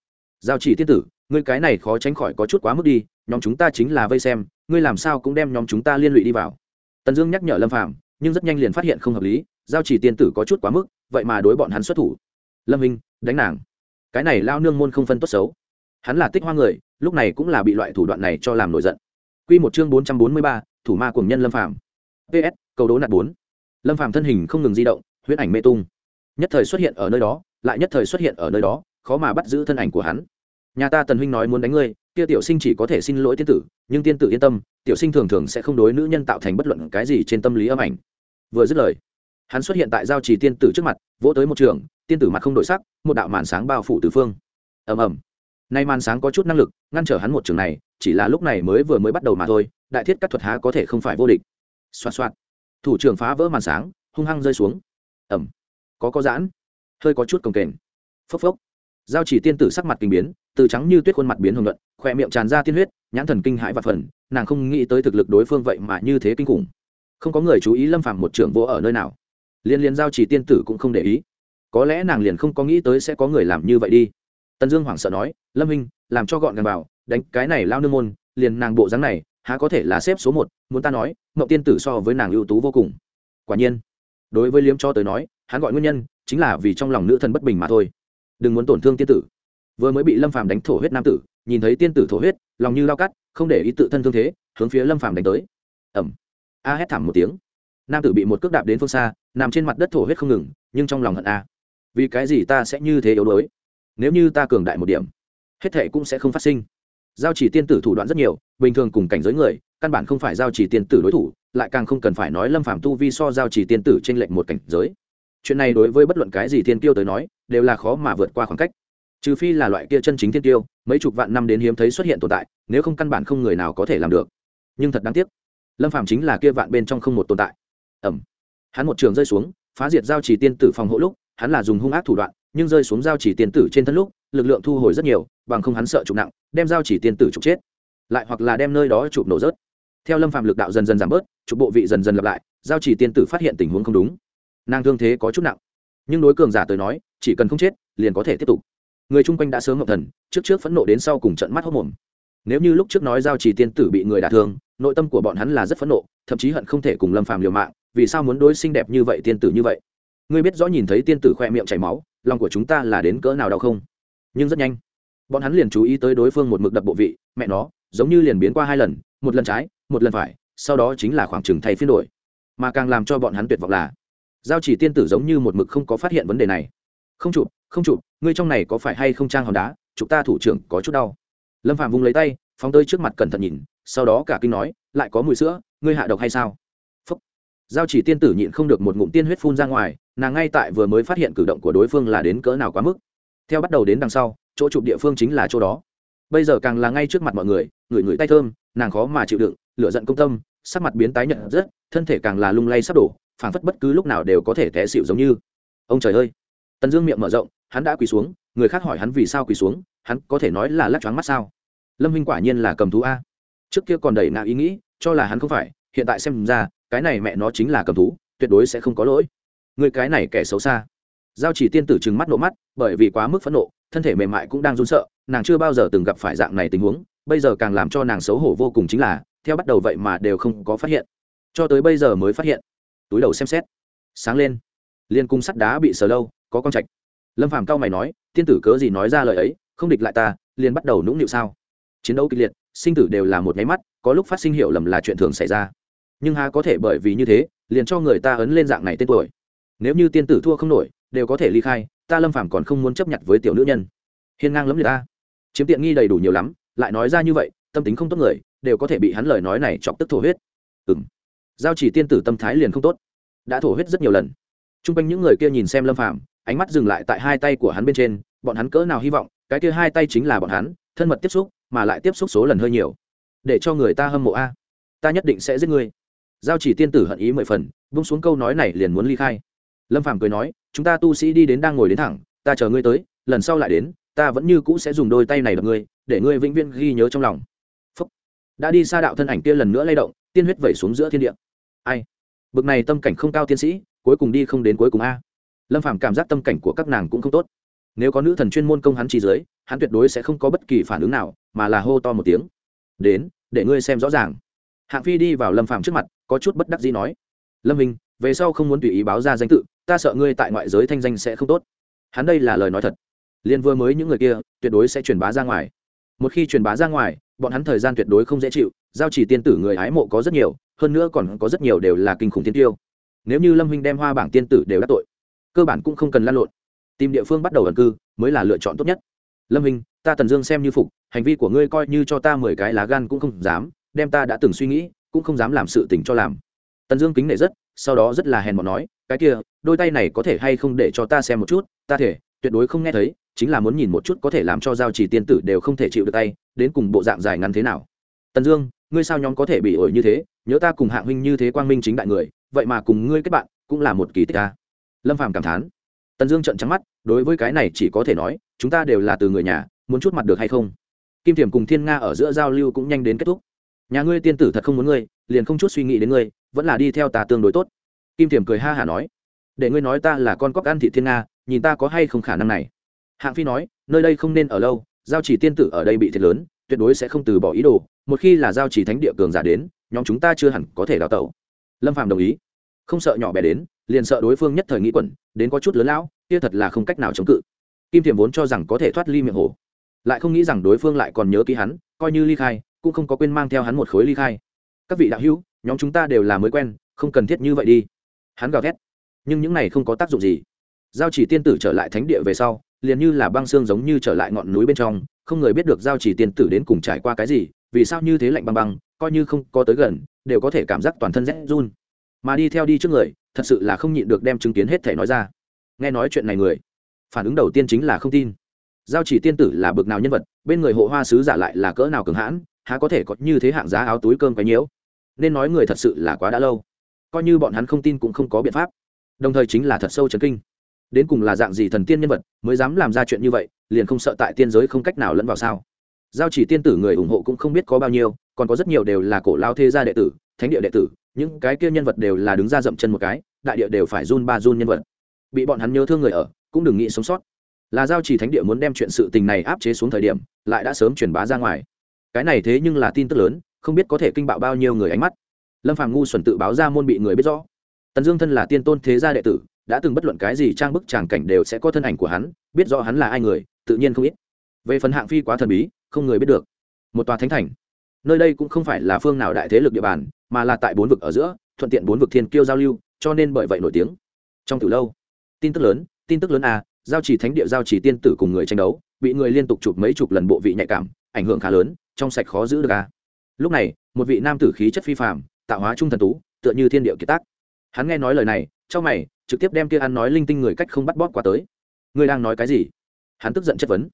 [SPEAKER 1] giao chỉ tiên tử ngươi cái này khó tránh khỏi có chút quá mức đi nhóm chúng ta chính là vây xem ngươi làm sao cũng đem nhóm chúng ta liên lụy đi vào. Tần dương nhắc nhở lâm phàm nhưng rất nhanh liền phát hiện không hợp lý giao chỉ tiên tử có chút quá mức vậy mà đối bọn hắn xuất thủ. Lâm minh đánh nàng. Cái này lao nương môn không phân tốt xấu. Hắn là tích hoa người lúc này cũng là bị loại thủ đoạn này cho làm nổi giận. Quy một chương bốn trăm bốn mươi ba, thủ ma cùng nhân lâm phàm. Ps Cầu đố nạt bốn. Lâm phàm thân hình không ngừng di động huyễn ảnh mê tung nhất thời xuất hiện ở nơi đó, lại nhất thời xuất hiện ở nơi đó, khó mà bắt giữ thân ảnh của hắn. Nhà ta tần huynh nói muốn đánh ngươi, kia tiểu sinh chỉ có thể xin lỗi tiên tử, nhưng tiên tử yên tâm, tiểu sinh thường thường sẽ không đối nữ nhân tạo thành bất luận cái gì trên tâm lý âm ảnh. Vừa dứt lời, hắn xuất hiện tại giao trì tiên tử trước mặt, vỗ tới một trường, tiên tử mặt không đổi sắc, một đạo màn sáng bao phủ tứ phương. Ầm ầm. Nay màn sáng có chút năng lực, ngăn trở hắn một trường này, chỉ là lúc này mới vừa mới bắt đầu mà thôi, đại thiết các thuật há có thể không phải vô địch. Xoa xoạt. Thủ trưởng phá vỡ màn sáng, hung hăng rơi xuống. Ẩm có có giãn, hơi có chút cồng kềnh. Phốc phốc. Giao chỉ tiên tử sắc mặt kinh biến, từ trắng như tuyết khuôn mặt biến hồng luận khoe miệng tràn ra tiên huyết, nhãn thần kinh hãi và phần, nàng không nghĩ tới thực lực đối phương vậy mà như thế kinh khủng. Không có người chú ý lâm phàm một trưởng vô ở nơi nào. Liên liên giao chỉ tiên tử cũng không để ý. Có lẽ nàng liền không có nghĩ tới sẽ có người làm như vậy đi. Tần dương hoảng sợ nói, lâm minh làm cho gọn gàng vào, đánh cái này lao nương môn, liền nàng bộ dáng này, há có thể là xếp số một, muốn ta nói mậu tiên tử so với nàng ưu tú vô cùng. Quả nhiên, đối với liếm cho tới nói hắn gọi nguyên nhân chính là vì trong lòng nữ thần bất bình mà thôi. Đừng muốn tổn thương tiên tử. Vừa mới bị lâm phàm đánh thổ huyết nam tử, nhìn thấy tiên tử thổ huyết, lòng như lao cắt, không để ý tự thân thương thế, hướng phía lâm phàm đánh tới. Ẩm a hét thảm một tiếng. Nam tử bị một cước đạp đến phương xa, nằm trên mặt đất thổ huyết không ngừng, nhưng trong lòng hận a. Vì cái gì ta sẽ như thế yếu đuối? Nếu như ta cường đại một điểm, hết thệ cũng sẽ không phát sinh. Giao chỉ tiên tử thủ đoạn rất nhiều, bình thường cùng cảnh giới người, căn bản không phải giao chỉ tiên tử đối thủ, lại càng không cần phải nói lâm phàm tu vi so giao chỉ tiên tử trên lệnh một cảnh giới chuyện này đối với bất luận cái gì thiên tiêu tới nói, đều là khó mà vượt qua khoảng cách. Trừ phi là loại kia chân chính thiên tiêu mấy chục vạn năm đến hiếm thấy xuất hiện tồn tại, nếu không căn bản không người nào có thể làm được. Nhưng thật đáng tiếc, lâm phạm chính là kia vạn bên trong không một tồn tại. Ẩm hắn một trường rơi xuống, phá diệt giao chỉ tiên tử phòng hộ lúc, hắn là dùng hung ác thủ đoạn, nhưng rơi xuống giao chỉ tiên tử trên thân lúc, lực lượng thu hồi rất nhiều, bằng không hắn sợ chụp nặng, đem giao chỉ tiên tử trục chết. Lại hoặc là đem nơi đó chụp nổ rớt. Theo lâm phạm lực đạo dần dần giảm bớt, chụp bộ vị dần dần lặp lại, giao chỉ tiên tử phát hiện tình huống không đúng nàng thương thế có chút nặng. Nhưng đối cường giả tới nói, chỉ cần không chết, liền có thể tiếp tục. Người chung quanh đã sớm ngọc thần, trước trước phẫn nộ đến sau cùng trận mắt hốc mồm. Nếu như lúc trước nói giao chỉ tiên tử bị người đả thương, nội tâm của bọn hắn là rất phẫn nộ, thậm chí hận không thể cùng lâm phàm liều mạng, vì sao muốn đối xinh đẹp như vậy tiên tử như vậy? Ngươi biết rõ nhìn thấy tiên tử khoe miệng chảy máu, lòng của chúng ta là đến cỡ nào đau không? Nhưng rất nhanh, bọn hắn liền chú ý tới đối phương một mực đập bộ vị, mẹ nó, giống như liền biến qua hai lần, một lần trái, một lần phải, sau đó chính là khoảng trừng thay phiên đổi. Mà càng làm cho bọn hắn tuyệt vọng là giao chỉ tiên tử giống như một mực không có phát hiện vấn đề này. Không chụp không chụp, ngươi trong này có phải hay không trang hòn đá, chụp ta thủ trưởng có chút đau. Lâm phạm vung lấy tay, phóng tơi trước mặt cẩn thận nhìn, sau đó cả kinh nói, lại có mùi sữa, ngươi hạ độc hay sao? Phúc. Giao chỉ tiên tử nhịn không được một ngụm tiên huyết phun ra ngoài, nàng ngay tại vừa mới phát hiện cử động của đối phương là đến cỡ nào quá mức. Theo bắt đầu đến đằng sau, chỗ chụp địa phương chính là chỗ đó. Bây giờ càng là ngay trước mặt mọi người ngửi ngửi tay thơm, nàng khó mà chịu đựng, lửa giận công tâm, sắc mặt biến tái nhợt rất, thân thể càng là lung lay sắp đổ phảng phất bất cứ lúc nào đều có thể té xịu giống như. Ông trời ơi! Tần dương miệng mở rộng, hắn đã quỳ xuống, người khác hỏi hắn vì sao quỳ xuống, hắn có thể nói là lắc choáng mắt sao? Lâm vinh quả nhiên là cầm thú a. Trước kia còn đầy nạ ý nghĩ, cho là hắn không phải, hiện tại xem ra, cái này mẹ nó chính là cầm thú, tuyệt đối sẽ không có lỗi. Người cái này kẻ xấu xa. Giao chỉ tiên tử trừng mắt nộ mắt, bởi vì quá mức phẫn nộ, thân thể mềm mại cũng đang run sợ, nàng chưa bao giờ từng gặp phải dạng này tình huống, bây giờ càng làm cho nàng xấu hổ vô cùng chính là, theo bắt đầu vậy mà đều không có phát hiện. Cho tới bây giờ mới phát hiện túi đầu xem xét. Sáng lên liên cung sắt đá bị sờ lâu, có con trạch. Lâm phàm cao mày nói, tiên tử cớ gì nói ra lời ấy, không địch lại ta, liền bắt đầu nũng nịu sao? Chiến đấu kịch liệt, sinh tử đều là một nháy mắt, có lúc phát sinh hiểu lầm là chuyện thường xảy ra. Nhưng há có thể bởi vì như thế, liền cho người ta ấn lên dạng này tên tuổi. Nếu như tiên tử thua không nổi, đều có thể ly khai, ta lâm phàm còn không muốn chấp nhận với tiểu nữ nhân. Hiên ngang lắm người ta. Chiếm tiện nghi đầy đủ nhiều lắm, lại nói ra như vậy, tâm tính không tốt người, đều có thể bị hắn lời nói này chọc tức thổ huyết. Ừ giao chỉ tiên tử tâm thái liền không tốt. Đã thổ huyết rất nhiều lần. T r u n g quanh những người kia nhìn xem lâm phàm, ánh mắt dừng lại tại hai tay của hắn bên trên, bọn hắn cỡ nào hy vọng, cái kia hai tay chính là bọn hắn, thân mật tiếp xúc, mà lại tiếp xúc số lần hơi nhiều. Để cho người ta hâm mộ a. Ta nhất định sẽ giết ngươi. Giao chỉ tiên tử hận ý mười phần bung xuống câu nói này liền muốn ly khai. Lâm phàm cười nói, chúng ta tu sĩ đi đến đang ngồi đến thẳng, ta chờ ngươi tới, lần sau lại đến, ta vẫn như cũ sẽ dùng đôi tay này đập ngươi, để ngươi vĩnh viễn ghi nhớ trong lòng. Phúc. đã đi xa đạo thân ảnh kia lần nữa lay động, tiên huyết vẩy xuống giữa thiên địa ai? Bực này tâm cảnh không cao tiến sĩ, cuối cùng đi không đến cuối cùng a. Lâm phàm cảm giác tâm cảnh của các nàng cũng không tốt. Nếu có nữ thần chuyên môn công hắn chỉ dưới hắn tuyệt đối sẽ không có bất kỳ phản ứng nào, mà là hô to một tiếng. Đến, để ngươi xem rõ ràng. Hạng phi đi vào lâm phàm trước mặt, có chút bất đắc dĩ nói. Lâm minh, về sau không muốn tùy ý báo ra danh tự, ta sợ ngươi tại ngoại giới thanh danh sẽ không tốt. Hắn đây là lời nói thật. Liên vừa mới những người kia, tuyệt đối sẽ truyền bá ra ngoài. Một khi truyền bá ra ngoài, bọn hắn thời gian tuyệt đối không dễ chịu, giao chỉ tiên tử người ái mộ có rất nhiều hơn nữa còn có rất nhiều đều là kinh khủng tiên tiêu. Nếu như lâm huynh đem hoa bảng tiên tử đều đắc tội, cơ bản cũng không cần lăn lộn. Tìm địa phương bắt đầu ẩn cư mới là lựa chọn tốt nhất. Lâm huynh, ta tần dương xem như phục, hành vi của ngươi coi như cho ta mười cái lá gan cũng không dám, đem ta đã từng suy nghĩ, cũng không dám làm sự tình cho làm. Tần dương kính nể rất, sau đó rất là hèn mọn nói, cái kia, đôi tay này có thể hay không để cho ta xem một chút, ta thể, tuyệt đối không nghe thấy, chính là muốn nhìn một chút có thể làm cho giao chỉ tiên tử đều không thể chịu được tay, đến cùng bộ dạng dài ngắn thế nào. Tần dương, ngươi sao nhóm có thể bị ổi như thế? Nhớ ta cùng hạng huynh như thế quang minh chính đại người, vậy mà cùng ngươi kết bạn, cũng là một kỳ tích ta. Lâm phàm cảm thán. Tần dương trận trắng mắt, đối với cái này chỉ có thể nói, chúng ta đều là từ người nhà, muốn chút mặt được hay không? Kim thiểm cùng thiên nga ở giữa giao lưu cũng nhanh đến kết thúc. Nhà ngươi tiên tử thật không muốn ngươi, liền không chút suy nghĩ đến ngươi, vẫn là đi theo ta tương đối tốt. Kim thiểm cười ha hả nói. Để ngươi nói ta là con cóc ăn thị thiên nga, nhìn ta có hay không khả năng này? Hạng phi nói, nơi đây không nên ở lâu, giao chỉ tiên tử ở đây bị thiệt lớn, tuyệt đối sẽ không từ bỏ ý đồ, một khi là giao chỉ thánh địa cường giả đến nhóm chúng ta chưa hẳn có thể đào tẩu. Lâm phạm đồng ý. Không sợ nhỏ bé đến, liền sợ đối phương nhất thời nghĩ quẩn, đến có chút lớn lão, kia thật là không cách nào chống cự. Kim thiểm vốn cho rằng có thể thoát ly miệng hồ lại không nghĩ rằng đối phương lại còn nhớ ký hắn, coi như ly khai, cũng không có quên mang theo hắn một khối ly khai. Các vị đạo hữu, nhóm chúng ta đều là mới quen, không cần thiết như vậy đi. Hắn gào thét. Nhưng những này không có tác dụng gì. Giao chỉ tiên tử trở lại thánh địa về sau, liền như là băng xương giống như trở lại ngọn núi bên trong, không người biết được giao chỉ tiên tử đến cùng trải qua cái gì vì sao như thế lạnh băng băng, coi như không có tới gần, đều có thể cảm giác toàn thân rét run. Mà đi theo đi trước người, thật sự là không nhịn được đem chứng kiến hết thể nói ra. Nghe nói chuyện này người, phản ứng đầu tiên chính là không tin. Giao chỉ tiên tử là bực nào nhân vật, bên người hộ hoa sứ giả lại là cỡ nào cường hãn, há có thể có như thế hạng giá áo túi cơm cái nhiễu? Nên nói người thật sự là quá đã lâu. Coi như bọn hắn không tin cũng không có biện pháp. Đồng thời chính là thật sâu chấn kinh. Đến cùng là dạng gì thần tiên nhân vật mới dám làm ra chuyện như vậy, liền không sợ tại tiên giới không cách nào lẫn vào sao? Giao chỉ tiên tử người ủng hộ cũng không biết có bao nhiêu, còn có rất nhiều đều là cổ lao thế gia đệ tử, thánh địa đệ tử, những cái kia nhân vật đều là đứng ra dậm chân một cái, đại địa đều phải run ba run nhân vật. Bị bọn hắn nhớ thương người ở, cũng đừng nghĩ sống sót. Là giao chỉ thánh địa muốn đem chuyện sự tình này áp chế xuống thời điểm, lại đã sớm truyền bá ra ngoài. Cái này thế nhưng là tin tức lớn, không biết có thể kinh bạo bao nhiêu người ánh mắt. Lâm phàm ngu xuẩn tự báo ra môn bị người biết rõ. Tần dương thân là tiên tôn thế gia đệ tử, đã từng bất luận cái gì trang bức tràng cảnh đều sẽ có thân ảnh của hắn, biết rõ hắn là ai người, tự nhiên không ít. Về phần hạng phi quá thần bí không người biết được. Một tòa thánh thành. Nơi đây cũng không phải là phương nào đại thế lực địa bàn, mà là tại bốn vực ở giữa, thuận tiện bốn vực thiên kiêu giao lưu, cho nên bởi vậy nổi tiếng. Trong từ lâu, tin tức lớn, tin tức lớn à giao chỉ thánh địa giao chỉ tiên tử cùng người tranh đấu, bị người liên tục chụp mấy chục lần bộ vị nhạy cảm, ảnh hưởng khá lớn, trong sạch khó giữ được à lúc này, một vị nam tử khí chất phi phạm tạo hóa trung thần tú, tựa như thiên địa kiệt tác. Hắn nghe nói lời này, trong mày, trực tiếp đem kia ăn nói linh tinh người cách không bắt bóp qua tới. Ngươi đang nói cái gì? Hắn tức giận chất vấn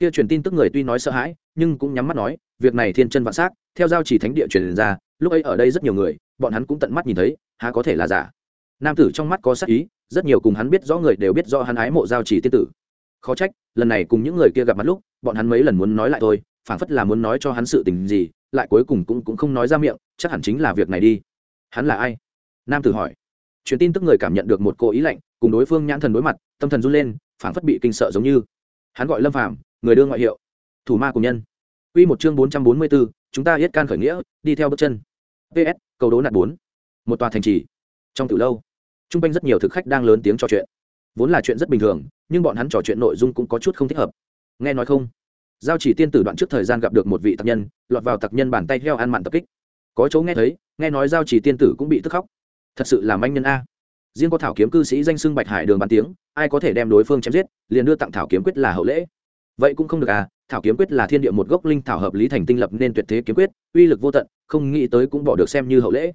[SPEAKER 1] kia truyền tin tức người tuy nói sợ hãi nhưng cũng nhắm mắt nói việc này thiên chân vạn s á c theo giao chỉ thánh địa truyền ra lúc ấy ở đây rất nhiều người bọn hắn cũng tận mắt nhìn thấy há có thể là giả. Nam tử trong mắt có sắc ý rất nhiều cùng hắn biết rõ người đều biết rõ hắn ái mộ giao chỉ tiên tử. Khó trách lần này cùng những người kia gặp mặt lúc bọn hắn mấy lần muốn nói lại thôi phảng phất là muốn nói cho hắn sự tình gì lại cuối cùng cũng, cũng không nói ra miệng chắc hẳn chính là việc này đi. Hắn là ai? Nam tử hỏi. Truyền tin tức người cảm nhận được một cô ý lạnh cùng đối phương nhãn thần đối mặt tâm thần run lên phảng phất bị kinh sợ giống như. Hắn gọi lâm phàm người đưa ngoại hiệu, thủ ma cùng nhân. Quy một chương bốn trăm bốn mươi bốn chúng ta yết can khởi nghĩa, đi theo bước chân. Ps cầu đố nạt bốn. Một tòa thành trì. Trong tiểu lâu, trung quanh rất nhiều thực khách đang lớn tiếng trò chuyện. Vốn là chuyện rất bình thường, nhưng bọn hắn trò chuyện nội dung cũng có chút không thích hợp. Nghe nói không? Giao chỉ tiên tử đoạn trước thời gian gặp được một vị tặc nhân, lọt vào tặc nhân bàn tay heo ăn mặn tập kích. Có chỗ nghe thấy, nghe nói giao chỉ tiên tử cũng bị tức khóc. Thật sự là manh nhân a. Riêng có thảo kiếm cư sĩ danh xưng bạch hải đường bàn tiếng, ai có thể đem đối phương chém giết, liền đưa tặng thảo kiếm quyết là hậu lễ vậy cũng không được à thảo kiếm quyết là thiên địa một gốc linh thảo hợp lý thành tinh lập nên tuyệt thế kiếm quyết, uy lực vô tận, không nghĩ tới cũng bỏ được xem như hậu lễ.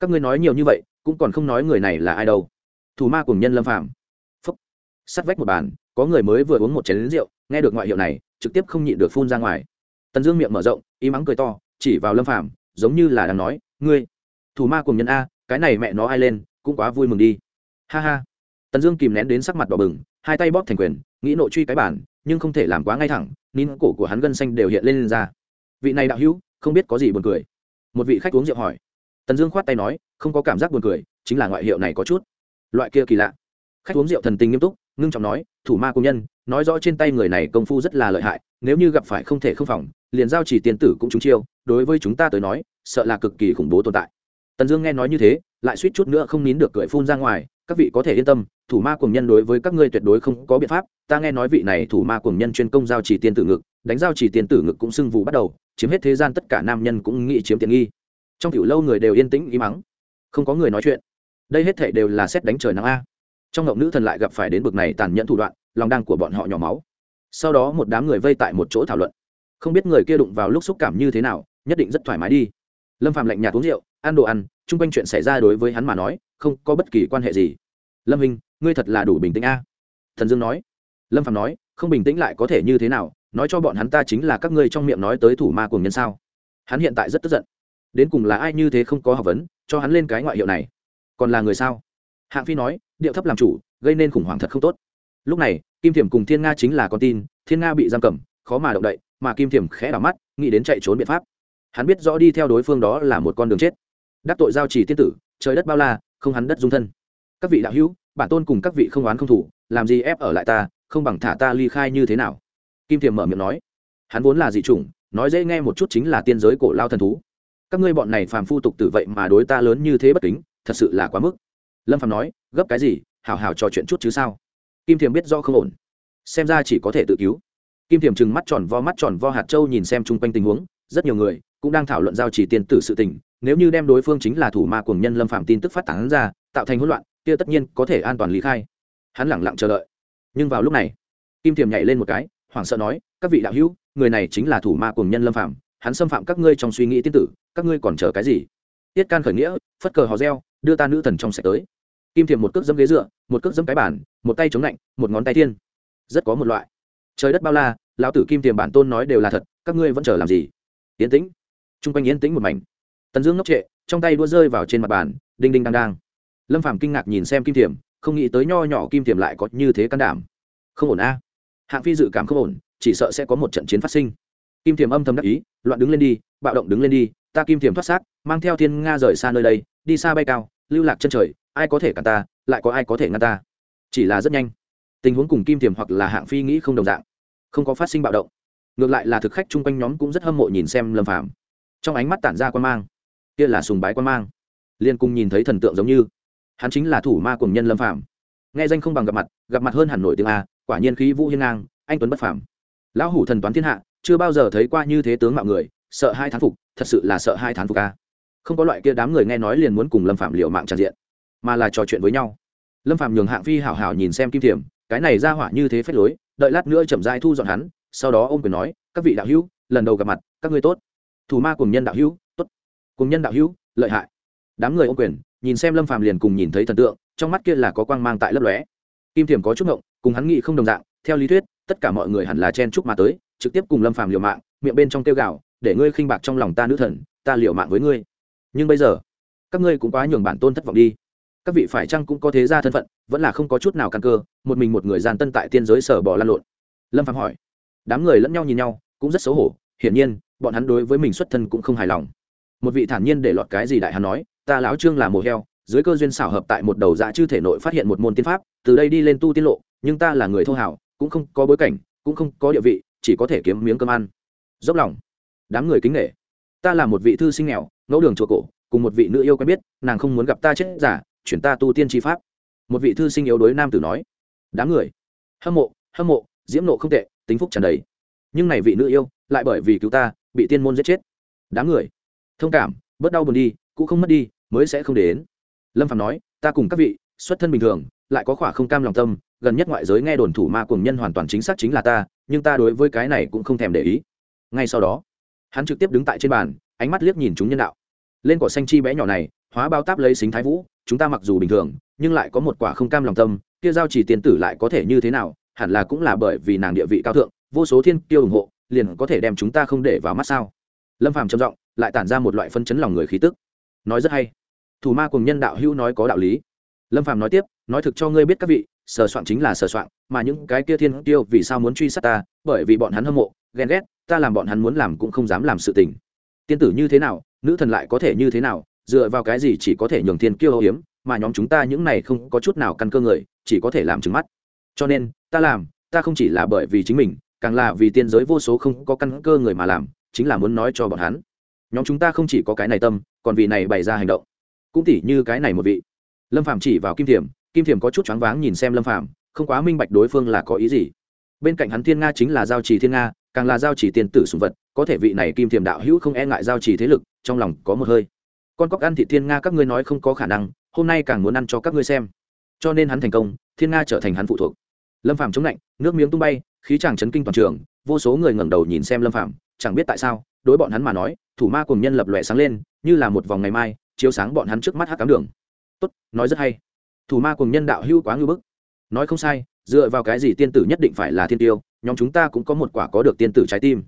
[SPEAKER 1] Các ngươi nói nhiều như vậy, cũng còn không nói người này là ai đâu. Thủ ma cùng nhân lâm phạm phúc. Sắt vách một bàn, có người mới vừa uống một chén lính rượu, nghe được ngoại hiệu này, trực tiếp không nhịn được phun ra ngoài. Tần dương miệng mở rộng, im mắng cười to, chỉ vào lâm phạm giống như là đang nói, ngươi, thủ ma cùng nhân a, cái này mẹ nó ai lên, cũng quá vui mừng đi. Ha ha. Tần dương kìm nén đến sắc mặt đỏ bừng, hai tay bóp thành quyền, nghĩ nội truy cái bản nhưng không thể làm quá ngay thẳng nín cổ của hắn gân xanh đều hiện lên, lên ra. Vị này đạo hữu không biết có gì buồn cười. Một vị khách uống rượu hỏi. Tần dương khoát tay nói không có cảm giác buồn cười chính là ngoại hiệu này có chút. Loại kia kỳ lạ. Khách uống rượu thần tình nghiêm túc ngưng trọng nói thủ ma công nhân nói rõ trên tay người này công phu rất là lợi hại nếu như gặp phải không thể không phòng liền giao chỉ tiền tử cũng trúng chiêu đối với chúng ta tới nói sợ là cực kỳ khủng bố tồn tại. Tần dương nghe nói như thế lại suýt chút nữa không nín được cười phun ra ngoài các vị có thể yên tâm thủ ma cùng nhân đối với các ngươi tuyệt đối không có biện pháp, ta nghe nói vị này thủ ma cùng nhân chuyên công giao chỉ tiên tử ngực, đánh giao chỉ tiên tử ngực cũng sưng vụ bắt đầu, chiếm hết thế gian tất cả nam nhân cũng nghĩ chiếm tiện nghi. Trong tiểu lâu người đều yên tĩnh im mắng, không có người nói chuyện. Đây hết thảy đều là xét đánh trời nắng a. Trong ngộng nữ thần lại gặp phải đến bực này tàn nhẫn thủ đoạn, lòng đang của bọn họ nhỏ máu. Sau đó một đám người vây tại một chỗ thảo luận. Không biết người kia đụng vào lúc xúc cảm như thế nào, nhất định rất thoải mái đi. Lâm phạm lạnh nhạt uống rượu, ăn đồ ăn, chung quanh chuyện xảy ra đối với hắn mà nói, không có bất kỳ quan hệ gì. Lâm hình ngươi thật là đủ bình tĩnh a. Thần dương nói. Lâm phạm nói, không bình tĩnh lại có thể như thế nào, nói cho bọn hắn ta chính là các ngươi trong miệng nói tới thủ ma cùng nhân sao. Hắn hiện tại rất tức giận. Đến cùng là ai như thế không có học vấn, cho hắn lên cái ngoại hiệu này. Còn là người sao? Hạng phi nói, điệu thấp làm chủ, gây nên khủng hoảng thật không tốt. Lúc này, kim thiểm cùng thiên nga chính là con tin, thiên nga bị giam cầm, khó mà động đậy, mà kim thiểm khẽ đảo mắt, nghĩ đến chạy trốn biện pháp. Hắn biết rõ đi theo đối phương đó là một con đường chết. Đắc tội giao trì tiên tử, trời đất bao la, không hắn đất dung thân. Các vị đạo hữu bản tôn cùng các vị không oán không thủ, làm gì ép ở lại ta, không bằng thả ta ly khai như thế nào? Kim thiềm mở miệng nói. Hắn vốn là dị chủng, nói dễ nghe một chút chính là tiên giới cổ lao thần thú. Các ngươi bọn này phàm phu tục tử vậy mà đối ta lớn như thế bất kính, thật sự là quá mức. Lâm phàm nói, gấp cái gì hào hào trò chuyện chút chứ sao? Kim thiềm biết do không ổn. Xem ra chỉ có thể tự cứu. Kim thiềm trừng mắt tròn vo mắt tròn vo hạt châu nhìn xem chung quanh tình huống, rất nhiều người cũng đang thảo luận giao chỉ tiên tử sự tình. Nếu như đem đối phương chính là thủ ma cuồng nhân lâm phạm tin tức phát tán ra, tạo thành hỗn loạn kia tất nhiên có thể an toàn lý khai. Hắn lẳng lặng chờ đợi. Nhưng vào lúc này, kim thiềm nhảy lên một cái, hoảng sợ nói, các vị đạo hữu, người này chính là thủ ma cùng nhân lâm phạm hắn xâm phạm các ngươi trong suy nghĩ tiên tử, các ngươi còn chờ cái gì? Tiết can khởi nghĩa, phất cờ hò reo, đưa ta nữ thần trong sạch tới. Kim thiềm một cước dẫm ghế dựa, một cước dẫm cái bản một tay chống lạnh, một ngón tay thiên. Rất có một loại. Trời đất bao la, lão tử kim thiềm bản tôn nói đều là thật, các ngươi vẫn chờ làm gì? Yên tĩnh. T r u n g quanh yên tĩnh một mảnh. Tần dương ngốc trệ, trong tay đua rơi vào trên mặt bàn, đinh đinh đang đang lâm phàm kinh ngạc nhìn xem kim thiềm không nghĩ tới nho nhỏ kim thiềm lại có như thế can đảm. Không ổn a. Hạng phi dự cảm không ổn, chỉ sợ sẽ có một trận chiến phát sinh. Kim thiềm âm thầm đắc ý, loạn đứng lên đi, bạo động đứng lên đi, ta kim thiềm thoát xác, mang theo thiên nga rời xa nơi đây, đi xa bay cao, lưu lạc chân trời, ai có thể cản ta, lại có ai có thể ngăn ta. Chỉ là rất nhanh. Tình huống cùng kim thiềm hoặc là hạng phi nghĩ không đồng dạng. Không có phát sinh bạo động. Ngược lại là thực khách chung quanh nhóm cũng rất hâm mộ nhìn xem lâm phàm. Trong ánh mắt tản ra quan mang. Kia là sùng bái quan mang. Liên cung nhìn thấy thần tượng giống như hắn chính là thủ ma cùng nhân lâm phạm nghe danh không bằng gặp mặt gặp mặt hơn hẳn nổi tiếng a, quả nhiên khí vũ hiên ngang, anh tuấn bất phàm. Lão hủ thần toán thiên hạ, chưa bao giờ thấy qua như thế tướng mạo người, sợ hai thán phục, thật sự là sợ hai thán phục a. Không có loại kia đám người nghe nói liền muốn cùng lâm phạm liệu mạng tràn diện, mà là trò chuyện với nhau. Lâm phạm nhường hạng phi hảo hảo nhìn xem kim thiểm, cái này ra hỏa như thế phép lối, đợi lát nữa chậm dai thu dọn hắn, sau đó ông quyền nói, các vị đạo hữu, lần đầu gặp mặt, các ngươi tốt. Thủ ma cùng nhân đạo hữu, tốt. Cùng nhân đạo hữu, lợi hại. Đám người ông quyền nhìn xem lâm phàm liền cùng nhìn thấy thần tượng, trong mắt kia là có quang mang tại lấp lóe. Kim thiểm có chút ngộng, cùng hắn nghĩ không đồng dạng, theo lý thuyết, tất cả mọi người hẳn là chen chúc mà tới, trực tiếp cùng lâm phàm liều mạng, miệng bên trong tiêu gạo để ngươi khinh bạc trong lòng ta nữ thần, ta liều mạng với ngươi. Nhưng bây giờ, các ngươi cũng quá nhường bản tôn thất vọng đi. Các vị phải chăng cũng có thế ra thân phận, vẫn là không có chút nào căn cơ, một mình một người gian tân tại tiên giới sở bỏ lan lộn? Lâm phàm hỏi. Đám người lẫn nhau nhìn nhau, cũng rất xấu hổ, hiển nhiên, bọn hắn đối với mình xuất thân cũng không hài lòng. Một vị thản nhiên để lọt cái gì đại hắn nói ta lão trương là mồ heo, dưới cơ duyên xảo hợp tại một đầu dạ chư thể nội phát hiện một môn tiên pháp, từ đây đi lên tu tiên lộ, nhưng ta là người thô hảo, cũng không có bối cảnh, cũng không có địa vị, chỉ có thể kiếm miếng cơm ăn. Dốc lòng. Đám người kính nghệ ta là một vị thư sinh nghèo, ngẫu đường chùa cổ, cùng một vị nữ yêu quen biết, nàng không muốn gặp ta chết giả, chuyển ta tu tiên tri pháp. Một vị thư sinh yếu đối nam tử nói. Đám người. Hâm mộ hâm mộ, diễm nộ không tệ, tính phúc tràn đầy. Nhưng này vị nữ yêu, lại bởi vì cứu ta, bị tiên môn giết chết. Đám người. Thông cảm, bớt đau buồn đi, cũng không mất đi mới sẽ không đến. Lâm phạm nói, ta cùng các vị, xuất thân bình thường, lại có khỏa không cam lòng tâm, gần nhất ngoại giới nghe đồn thủ ma cùng nhân hoàn toàn chính xác chính là ta, nhưng ta đối với cái này cũng không thèm để ý. Ngay sau đó, hắn trực tiếp đứng tại trên bàn, ánh mắt liếc nhìn chúng nhân đạo. Lên cỏ xanh chi bé nhỏ này, hóa bao táp lấy xính thái vũ, chúng ta mặc dù bình thường, nhưng lại có một quả không cam lòng tâm, kia giao chỉ tiền tử lại có thể như thế nào, hẳn là cũng là bởi vì nàng địa vị cao thượng, vô số thiên tiêu ủng hộ, liền có thể đem chúng ta không để vào mắt sao? Lâm phàm trầm giọng, lại tản ra một loại phân chấn lòng người khí tức nói rất hay. Thủ ma cùng nhân đạo hữu nói có đạo lý. Lâm phàm nói tiếp, nói thực cho ngươi biết các vị, sờ soạn chính là sờ soạn, mà những cái kia thiên tiêu vì sao muốn truy sát ta, bởi vì bọn hắn hâm mộ, ghen ghét, ta làm bọn hắn muốn làm cũng không dám làm sự tình. Tiên tử như thế nào, nữ thần lại có thể như thế nào, dựa vào cái gì chỉ có thể nhường thiên kiêu âu hiếm mà nhóm chúng ta những này không có chút nào căn cơ người, chỉ có thể làm trừng mắt. Cho nên, ta làm, ta không chỉ là bởi vì chính mình, càng là vì tiên giới vô số không có căn cơ người mà làm, chính là muốn nói cho bọn hắn. Nhóm chúng ta không chỉ có cái này tâm còn vì này bày ra hành động. Cũng tỉ như cái này một vị. Lâm phạm chỉ vào kim thiểm kim thiểm có chút choáng váng nhìn xem lâm phạm không quá minh bạch đối phương là có ý gì. Bên cạnh hắn thiên nga chính là giao trì thiên nga, càng là giao trì tiền tử sùng vật, có thể vị này kim thiểm đạo hữu không e ngại giao trì thế lực, trong lòng có một hơi. Con cóc ăn thị thiên nga các ngươi nói không có khả năng, hôm nay càng muốn ăn cho các ngươi xem. Cho nên hắn thành công, thiên nga trở thành hắn phụ thuộc. Lâm phạm chống lạnh, nước miếng tung bay, khí chàng chấn kinh toàn trường, vô số người ngẩng đầu nhìn xem lâm phạm chẳng biết tại sao, đối bọn hắn mà nói, thủ ma cùng nhân lập lòe sáng lên như là một vòng ngày mai, chiếu sáng bọn hắn trước mắt hát cám đường. Tốt, nói rất hay. Thủ ma cùng nhân đạo hưu quá ngư bức. Nói không sai, dựa vào cái gì tiên tử nhất định phải là thiên tiêu, nhóm chúng ta cũng có một quả có được tiên tử trái tim.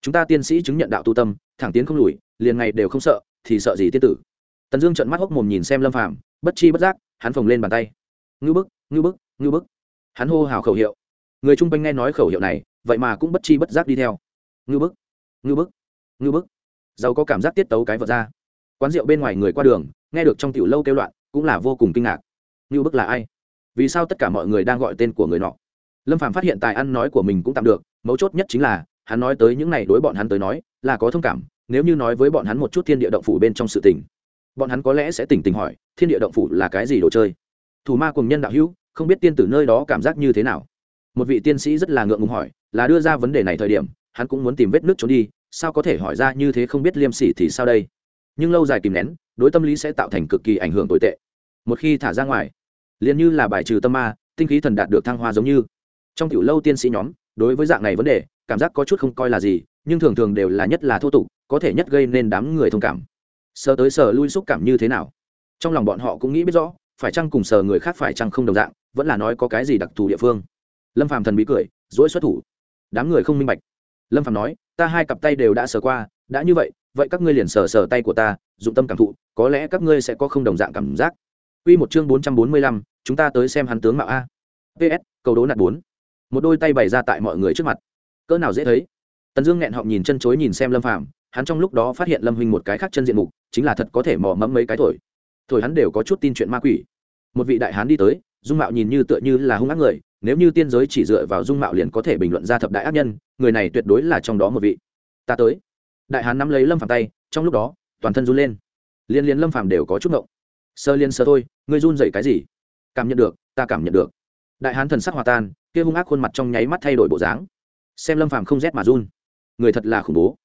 [SPEAKER 1] Chúng ta tiên sĩ chứng nhận đạo tu tâm, thẳng tiến không lùi, liền ngày đều không sợ, thì sợ gì tiên tử? Tần dương trận mắt hốc mồm nhìn xem lâm phàm, bất chi bất giác, hắn phồng lên bàn tay. Ngư bức ngư bức ngư bức. Hắn hô hào khẩu hiệu. Người chung quanh nghe nói khẩu hiệu này, vậy mà cũng bất chi bất giác đi theo. Ngư bức ngư bức ngư bức. Giàu có cảm giác tiết tấu cái vật ra quán rượu bên ngoài người qua đường, nghe được trong tiểu lâu kêu loạn, cũng là vô cùng kinh ngạc. Như bức là ai? Vì sao tất cả mọi người đang gọi tên của người nọ? Lâm Phạm phát hiện tài ăn nói của mình cũng tạm được, mấu chốt nhất chính là, hắn nói tới những này đối bọn hắn tới nói, là có thông cảm, nếu như nói với bọn hắn một chút thiên địa động phủ bên trong sự tình. Bọn hắn có lẽ sẽ tỉnh tỉnh hỏi, thiên địa động phủ là cái gì đồ chơi? Thủ ma cùng nhân đạo hữu, không biết tiên tử nơi đó cảm giác như thế nào? Một vị tiên sĩ rất là ngượng ngùng hỏi, là đưa ra vấn đề này thời điểm, hắn cũng muốn tìm vết nước trốn đi, sao có thể hỏi ra như thế không biết liêm sỉ thì sao đây? Nhưng lâu dài kìm nén, đối tâm lý sẽ tạo thành cực kỳ ảnh hưởng tồi tệ. Một khi thả ra ngoài, liền như là bài trừ tâm ma, tinh khí thần đạt được thăng hoa giống như. Trong tiểu lâu tiên sĩ nhóm, đối với dạng này vấn đề, cảm giác có chút không coi là gì, nhưng thường thường đều là nhất là thô tục, có thể nhất gây nên đám người thông cảm. Sờ tới sờ lui xúc cảm như thế nào? Trong lòng bọn họ cũng nghĩ biết rõ, phải chăng cùng sờ người khác phải chăng không đồng dạng, vẫn là nói có cái gì đặc thù địa phương. Lâm phàm thần bí cười, dỗi xuất thủ. Đám người không minh bạch. Lâm phàm nói, ta hai cặp tay đều đã sờ qua, đã như vậy vậy các ngươi liền sờ sờ tay của ta dụng tâm cảm thụ có lẽ các ngươi sẽ có không đồng dạng cảm giác Quy một chương 445, chúng ta tới xem hắn tướng mạo a. PS, cầu đố nạt bốn, Một đôi tay bày ra tại mọi người trước mặt. Cỡ nào dễ thấy. Tần Dương nghẹn họng nhìn chân chối nhìn xem Lâm Phàm, hắn trong lúc đó phát hiện Lâm huynh một cái khác chân diện mục, chính là thật có thể mò mẫm mấy cái thổi. Thổi hắn đều có chút tin chuyện ma quỷ. Một vị đại hán đi tới, dung mạo nhìn như tựa như là hung ác người, nếu như tiên giới chỉ dựa vào dung mạo liền có thể bình luận ra thập đại ác nhân, người này tuyệt đối là trong đó một vị. Ta tới. Đại hán nắm lấy Lâm Phàm tay, trong lúc đó, toàn thân run lên. Liên liên Lâm Phàm đều có chút ngộng. Sơ liên sơ thôi ngươi run dậy cái gì? Cảm nhận được ta cảm nhận được. Đại hán thần sắc hòa tan kia hung ác khuôn mặt trong nháy mắt thay đổi bộ dáng. Xem lâm phàm không rét mà run. Người thật là khủng bố.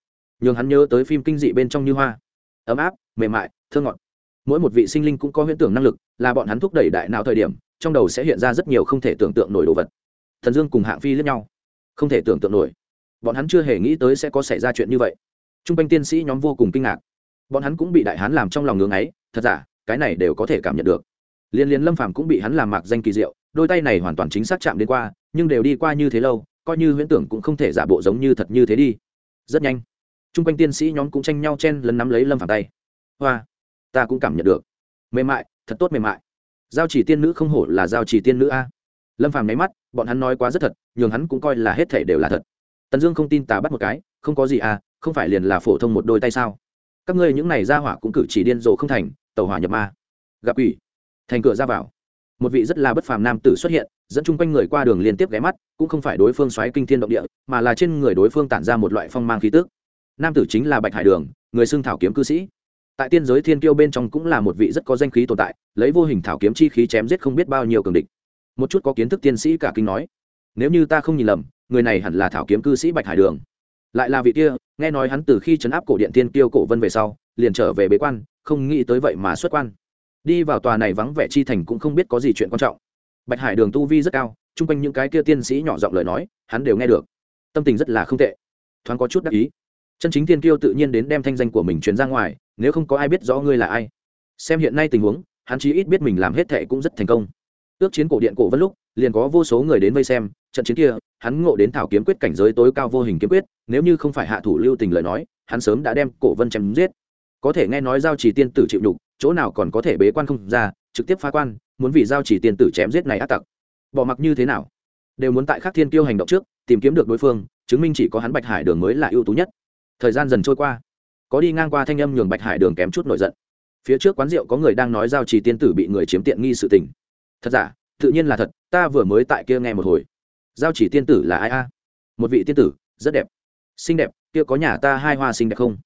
[SPEAKER 1] Nhường hắn nhớ tới phim kinh dị bên trong như hoa. Ấm áp mềm mại thơ ngọt. Mỗi một vị sinh linh cũng có huyễn tưởng năng lực là bọn hắn thúc đẩy đại nào thời điểm trong đầu sẽ hiện ra rất nhiều không thể tưởng tượng nổi đồ vật. Thần dương cùng hạng phi lẫn nhau. Không thể tưởng tượng nổi. Bọn hắn chưa hề nghĩ tới sẽ có xảy ra chuyện như vậy t r u n g quanh tiên sĩ nhóm vô cùng kinh ngạc. Bọn hắn cũng bị đại hán làm trong lòng ngưng ấy, thật giả, cái này đều có thể cảm nhận được. Liên liên lâm phàm cũng bị hắn làm mạc danh kỳ diệu, đôi tay này hoàn toàn chính xác chạm đến qua, nhưng đều đi qua như thế lâu, coi như huyễn tưởng cũng không thể giả bộ giống như thật như thế đi. Rất nhanh t r u n g quanh tiên sĩ nhóm cũng tranh nhau chen lấn nắm lấy lâm phàm tay. Hoa, ta cũng cảm nhận được. Mềm mại, thật tốt mềm mại. Giao chỉ tiên nữ không hổ là giao chỉ tiên nữ a. Lâm phàm nháy mắt, bọn hắn nói quá rất thật, nhường hắn cũng coi là hết thể đều là thật. Tần dương không tin tà bắt một cái, không có gì à không phải liền là phổ thông một đôi tay sao? Các ngươi những này ra hỏa cũng cử chỉ điên rồ không thành, tàu hỏa nhập ma. Gặp quỷ. Thành cửa ra vào. Một vị rất là bất phàm nam tử xuất hiện, dẫn chung quanh người qua đường liên tiếp ghé mắt, cũng không phải đối phương xoáy kinh thiên động địa, mà là trên người đối phương tản ra một loại phong mang khí tức. Nam tử chính là bạch hải đường, người xưng thảo kiếm cư sĩ. Tại tiên giới thiên kiêu bên trong cũng là một vị rất có danh khí tồn tại, lấy vô hình thảo kiếm chi khí chém giết không biết bao nhiêu cường địch. Một chút có kiến thức tiên sĩ cả kinh nói, nếu như ta không nhìn lầm, người này hẳn là thảo kiếm cư sĩ bạch hải đường lại là vị kia, nghe nói hắn từ khi chấn áp cổ điện tiên tiêu cổ vân về sau, liền trở về bế quan, không nghĩ tới vậy mà xuất quan. Đi vào tòa này vắng vẻ chi thành cũng không biết có gì chuyện quan trọng. Bạch hải đường tu vi rất cao, chung quanh những cái kia tiên sĩ nhỏ giọng lời nói, hắn đều nghe được. Tâm tình rất là không tệ. Thoáng có chút đắc ý. Chân chính tiên kiêu tự nhiên đến đem thanh danh của mình truyền ra ngoài, nếu không có ai biết rõ ngươi là ai. Xem hiện nay tình huống, hắn chí ít biết mình làm hết thệ cũng rất thành công. Ước chiến cổ điện cổ vân lúc, liền có vô số người đến vây xem trận chiến kia, hắn ngộ đến thảo kiếm quyết cảnh giới tối cao vô hình kiếm quyết, nếu như không phải hạ thủ lưu tình lời nói, hắn sớm đã đem cổ vân chém giết. Có thể nghe nói giao chỉ tiên tử chịu đục chỗ nào còn có thể bế quan không ra, trực tiếp phá quan, muốn vì giao chỉ tiên tử chém giết này ác tặc. Bỏ mặc như thế nào? Đều muốn tại khắc thiên kiêu hành động trước, tìm kiếm được đối phương, chứng minh chỉ có hắn bạch hải đường mới là ưu tú nhất. Thời gian dần trôi qua, có đi ngang qua thanh âm nhường bạch hải đường kém chút nổi giận. Phía trước quán rượu có người đang nói giao trì tiên tử bị người chiếm tiện nghi sự tình. Thật giả? Tự nhiên là thật, ta vừa mới tại kia nghe một hồi giao chỉ tiên tử là ai a? Một vị tiên tử, rất đẹp. Xinh đẹp, kia có nhà ta hai hoa xinh đẹp không?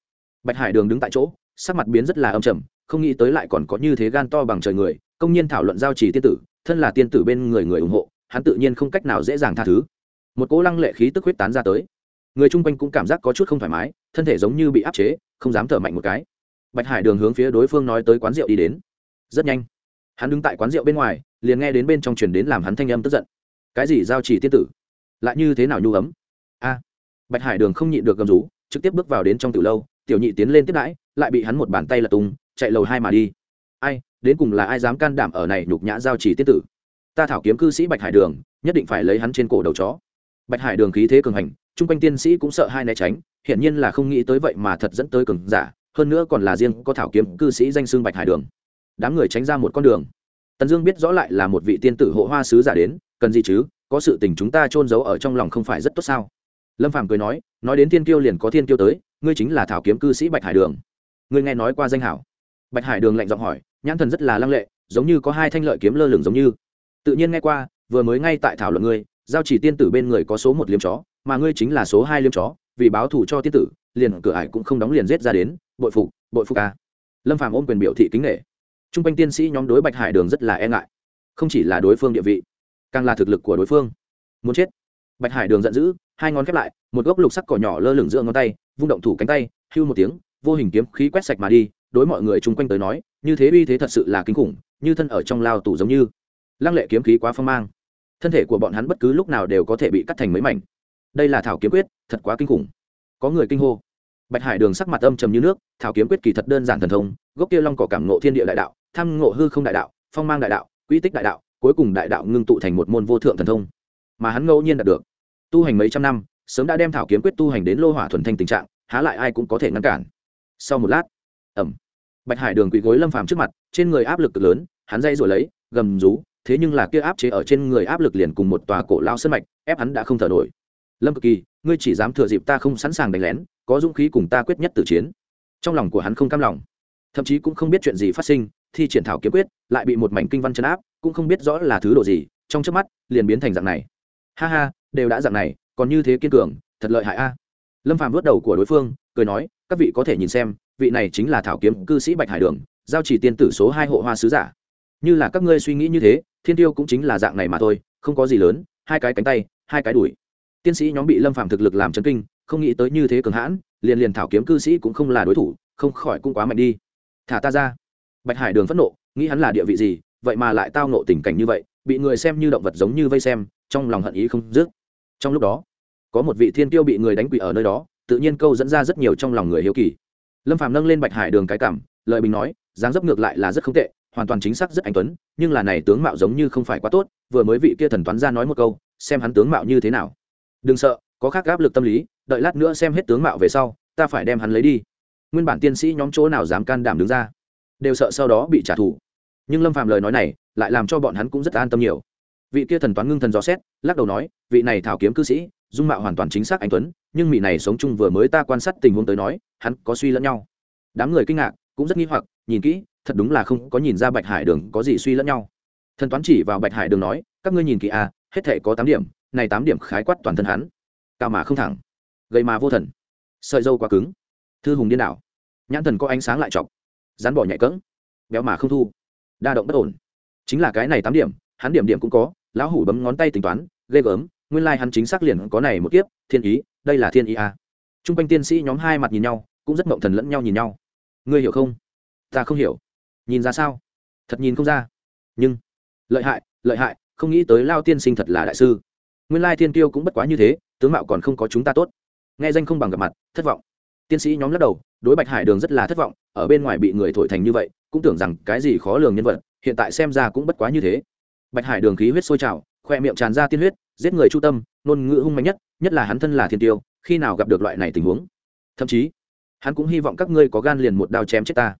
[SPEAKER 1] Bạch hải đường đứng tại chỗ, sắc mặt biến rất là âm trầm, không nghĩ tới lại còn có như thế gan to bằng trời người, công nhiên thảo luận giao chỉ tiên tử, thân là tiên tử bên người người ủng hộ, hắn tự nhiên không cách nào dễ dàng tha thứ. Một cỗ lăng lệ khí tức huyết tán ra tới. Người chung quanh cũng cảm giác có chút không thoải mái, thân thể giống như bị áp chế, không dám thở mạnh một cái. Bạch hải đường hướng phía đối phương nói tới quán rượu đi đến. Rất nhanh. Hắn đứng tại quán rượu bên ngoài, liền nghe đến bên trong chuyển đến làm hắn thanh âm tức giận cái gì giao chỉ tiên tử? Lại như thế nào nhu ấm? A, bạch hải đường không nhịn được gầm rú, trực tiếp bước vào đến trong từ lâu, tiểu nhị tiến lên tiếp đãi, lại bị hắn một bàn tay lật tung, chạy lầu hai mà đi. Ai, đến cùng là ai dám can đảm ở này nhục nhã giao chỉ tiên tử? Ta thảo kiếm cư sĩ bạch hải đường, nhất định phải lấy hắn trên cổ đầu chó. Bạch hải đường khí thế cường hành, chung quanh tiên sĩ cũng sợ hai né tránh, hiển nhiên là không nghĩ tới vậy mà thật dẫn tới cường giả, hơn nữa còn là riêng có thảo kiếm cư sĩ danh xương bạch hải đường. Đám người tránh ra một con đường. Tần dương biết rõ lại là một vị tiên tử hộ hoa sứ giả đến cần gì chứ, có sự tình chúng ta trôn giấu ở trong lòng không phải rất tốt sao? Lâm phàm cười nói nói đến thiên kiêu liền có thiên kiêu tới, ngươi chính là thảo kiếm cư sĩ bạch hải đường. Ngươi nghe nói qua danh hảo. Bạch hải đường lạnh giọng hỏi, nhãn thần rất là lăng lệ, giống như có hai thanh lợi kiếm lơ lửng giống như. Tự nhiên nghe qua, vừa mới ngay tại thảo luận ngươi, giao chỉ tiên tử bên người có số một liếm chó, mà ngươi chính là số hai liếm chó, vì báo thù cho tiên tử, liền cửa ải cũng không đóng liền rết ra đến, bội phục bội phục ca lâm phàm ôm quyền biểu thị kính nghệ t r u n g quanh tiên sĩ nhóm đối bạch hải đường rất là e ngại. Không chỉ là đối phương địa vị càng là thực lực của đối phương. Muốn chết. Bạch hải đường giận dữ, hai ngón khép lại, một gốc lục sắc cỏ nhỏ lơ lửng giữa ngón tay, vung động thủ cánh tay, hưu một tiếng, vô hình kiếm khí quét sạch mà đi, đối mọi người chung quanh tới nói, như thế uy thế thật sự là kinh khủng, như thân ở trong lao tủ giống như. Lăng lệ kiếm khí quá phong mang. Thân thể của bọn hắn bất cứ lúc nào đều có thể bị cắt thành mấy mảnh. Đây là thảo kiếm quyết, thật quá kinh khủng. Có người kinh hô. Bạch hải đường sắc mặt âm trầm như nước, thảo kiếm quyết kỳ thật đơn giản thần thông, gốc kia long cỏ cảm ngộ thiên địa đại đạo, tham ngộ hư không đại đạo, phong mang đại đạo, quy tích đại đạo cuối cùng đại đạo ngưng tụ thành một môn vô thượng thần thông. Mà hắn ngẫu nhiên đạt được. Tu hành mấy trăm năm, sớm đã đem thảo kiếm quyết tu hành đến lô hỏa thuần thanh tình trạng, há lại ai cũng có thể ngăn cản. Sau một lát ẩm bạch hải đường quỳ gối lâm phàm trước mặt, trên người áp lực cực lớn, hắn dây rồi lấy, gầm rú, thế nhưng là kia áp chế ở trên người áp lực liền cùng một tòa cổ lao sân mạch, ép hắn đã không thở nổi. Lâm cực kỳ, ngươi chỉ dám thừa dịp ta không sẵn sàng đánh lén, có dũng khí cùng ta quyết nhất tử chiến. Trong lòng của hắn không cam lòng. Thậm chí cũng không biết chuyện gì phát sinh, thi triển thảo kiếm quyết, lại bị một mảnh kinh văn chấn áp cũng không biết rõ là thứ đồ gì, trong trước mắt, liền biến thành dạng này. Ha ha, đều đã dạng này, còn như thế kiên cường, thật lợi hại a. Lâm phàm vớt đầu của đối phương, cười nói, các vị có thể nhìn xem, vị này chính là thảo kiếm cư sĩ bạch hải đường, giao chỉ tiên tử số hai hộ hoa sứ giả. Như là các ngươi suy nghĩ như thế, thiên tiêu cũng chính là dạng này mà thôi, không có gì lớn, hai cái cánh tay, hai cái đùi. Tiên sĩ nhóm bị lâm phàm thực lực làm chấn kinh, không nghĩ tới như thế cường hãn, liền liền thảo kiếm cư sĩ cũng không là đối thủ, không khỏi cũng quá mạnh đi. Thả ta ra. Bạch hải đường phẫn nộ, nghĩ hắn là địa vị gì vậy mà lại tao nộ tình cảnh như vậy, bị người xem như động vật giống như vây xem, trong lòng hận ý không dứt. Trong lúc đó, có một vị thiên tiêu bị người đánh quỷ ở nơi đó, tự nhiên câu dẫn ra rất nhiều trong lòng người hiếu kỳ. Lâm phàm nâng lên bạch hải đường cái cảm lợi bình nói, dáng dấp ngược lại là rất không tệ, hoàn toàn chính xác rất anh tuấn, nhưng là này tướng mạo giống như không phải quá tốt, vừa mới vị kia thần toán ra nói một câu, xem hắn tướng mạo như thế nào. Đừng sợ, có khác áp lực tâm lý, đợi lát nữa xem hết tướng mạo về sau, ta phải đem hắn lấy đi. Nguyên bản tiên sĩ nhóm chỗ nào dám can đảm đứng ra, đều sợ sau đó bị trả thù nhưng lâm phạm lời nói này lại làm cho bọn hắn cũng rất an tâm nhiều vị kia thần toán ngưng thần gió xét lắc đầu nói vị này thảo kiếm cư sĩ dung mạo hoàn toàn chính xác anh tuấn nhưng mỹ này sống chung vừa mới ta quan sát tình huống tới nói hắn có suy lẫn nhau đám người kinh ngạc cũng rất nghi hoặc nhìn kỹ thật đúng là không có nhìn ra bạch hải đường có gì suy lẫn nhau thần toán chỉ vào bạch hải đường nói các ngươi nhìn kỹ à hết thể có tám điểm này tám điểm khái quát toàn thân hắn cao mà không thẳng gây mà vô thần sợi dâu quá cứng thư hùng điên đảo nhãn thần có ánh sáng lại chọc rán bỏ nhạy cỡng béo mà không thu đa động bất ổn. Chính là cái này tám điểm, hắn điểm điểm cũng có, lão hủ bấm ngón tay tính toán, ghê gớm, nguyên lai、like、hắn chính xác liền có này một kiếp, thiên ý, đây là thiên ý à. t r u n g quanh tiên sĩ nhóm hai mặt nhìn nhau, cũng rất mộng thần lẫn nhau nhìn nhau. Ngươi hiểu không? Ta không hiểu. Nhìn ra sao? Thật nhìn không ra. Nhưng, lợi hại lợi hại, không nghĩ tới lao tiên sinh thật là đại sư. Nguyên lai thiên tiêu cũng bất quá như thế, tướng mạo còn không có chúng ta tốt. Nghe danh không bằng gặp mặt, thất vọng. Tiên sĩ nhóm lắc đầu, đối bạch hải đường rất là thất vọng, ở bên ngoài bị người thổi thành như vậy cũng tưởng rằng cái gì khó lường nhân vật, hiện tại xem ra cũng bất quá như thế. Bạch hải đường khí huyết sôi trào, khoe miệng tràn ra tiên huyết, giết người chu tâm, ngôn ngữ hung mạnh nhất nhất là hắn thân là thiên tiêu, khi nào gặp được loại này tình huống? Thậm chí, hắn cũng hy vọng các ngươi có gan liền một đao chém chết ta.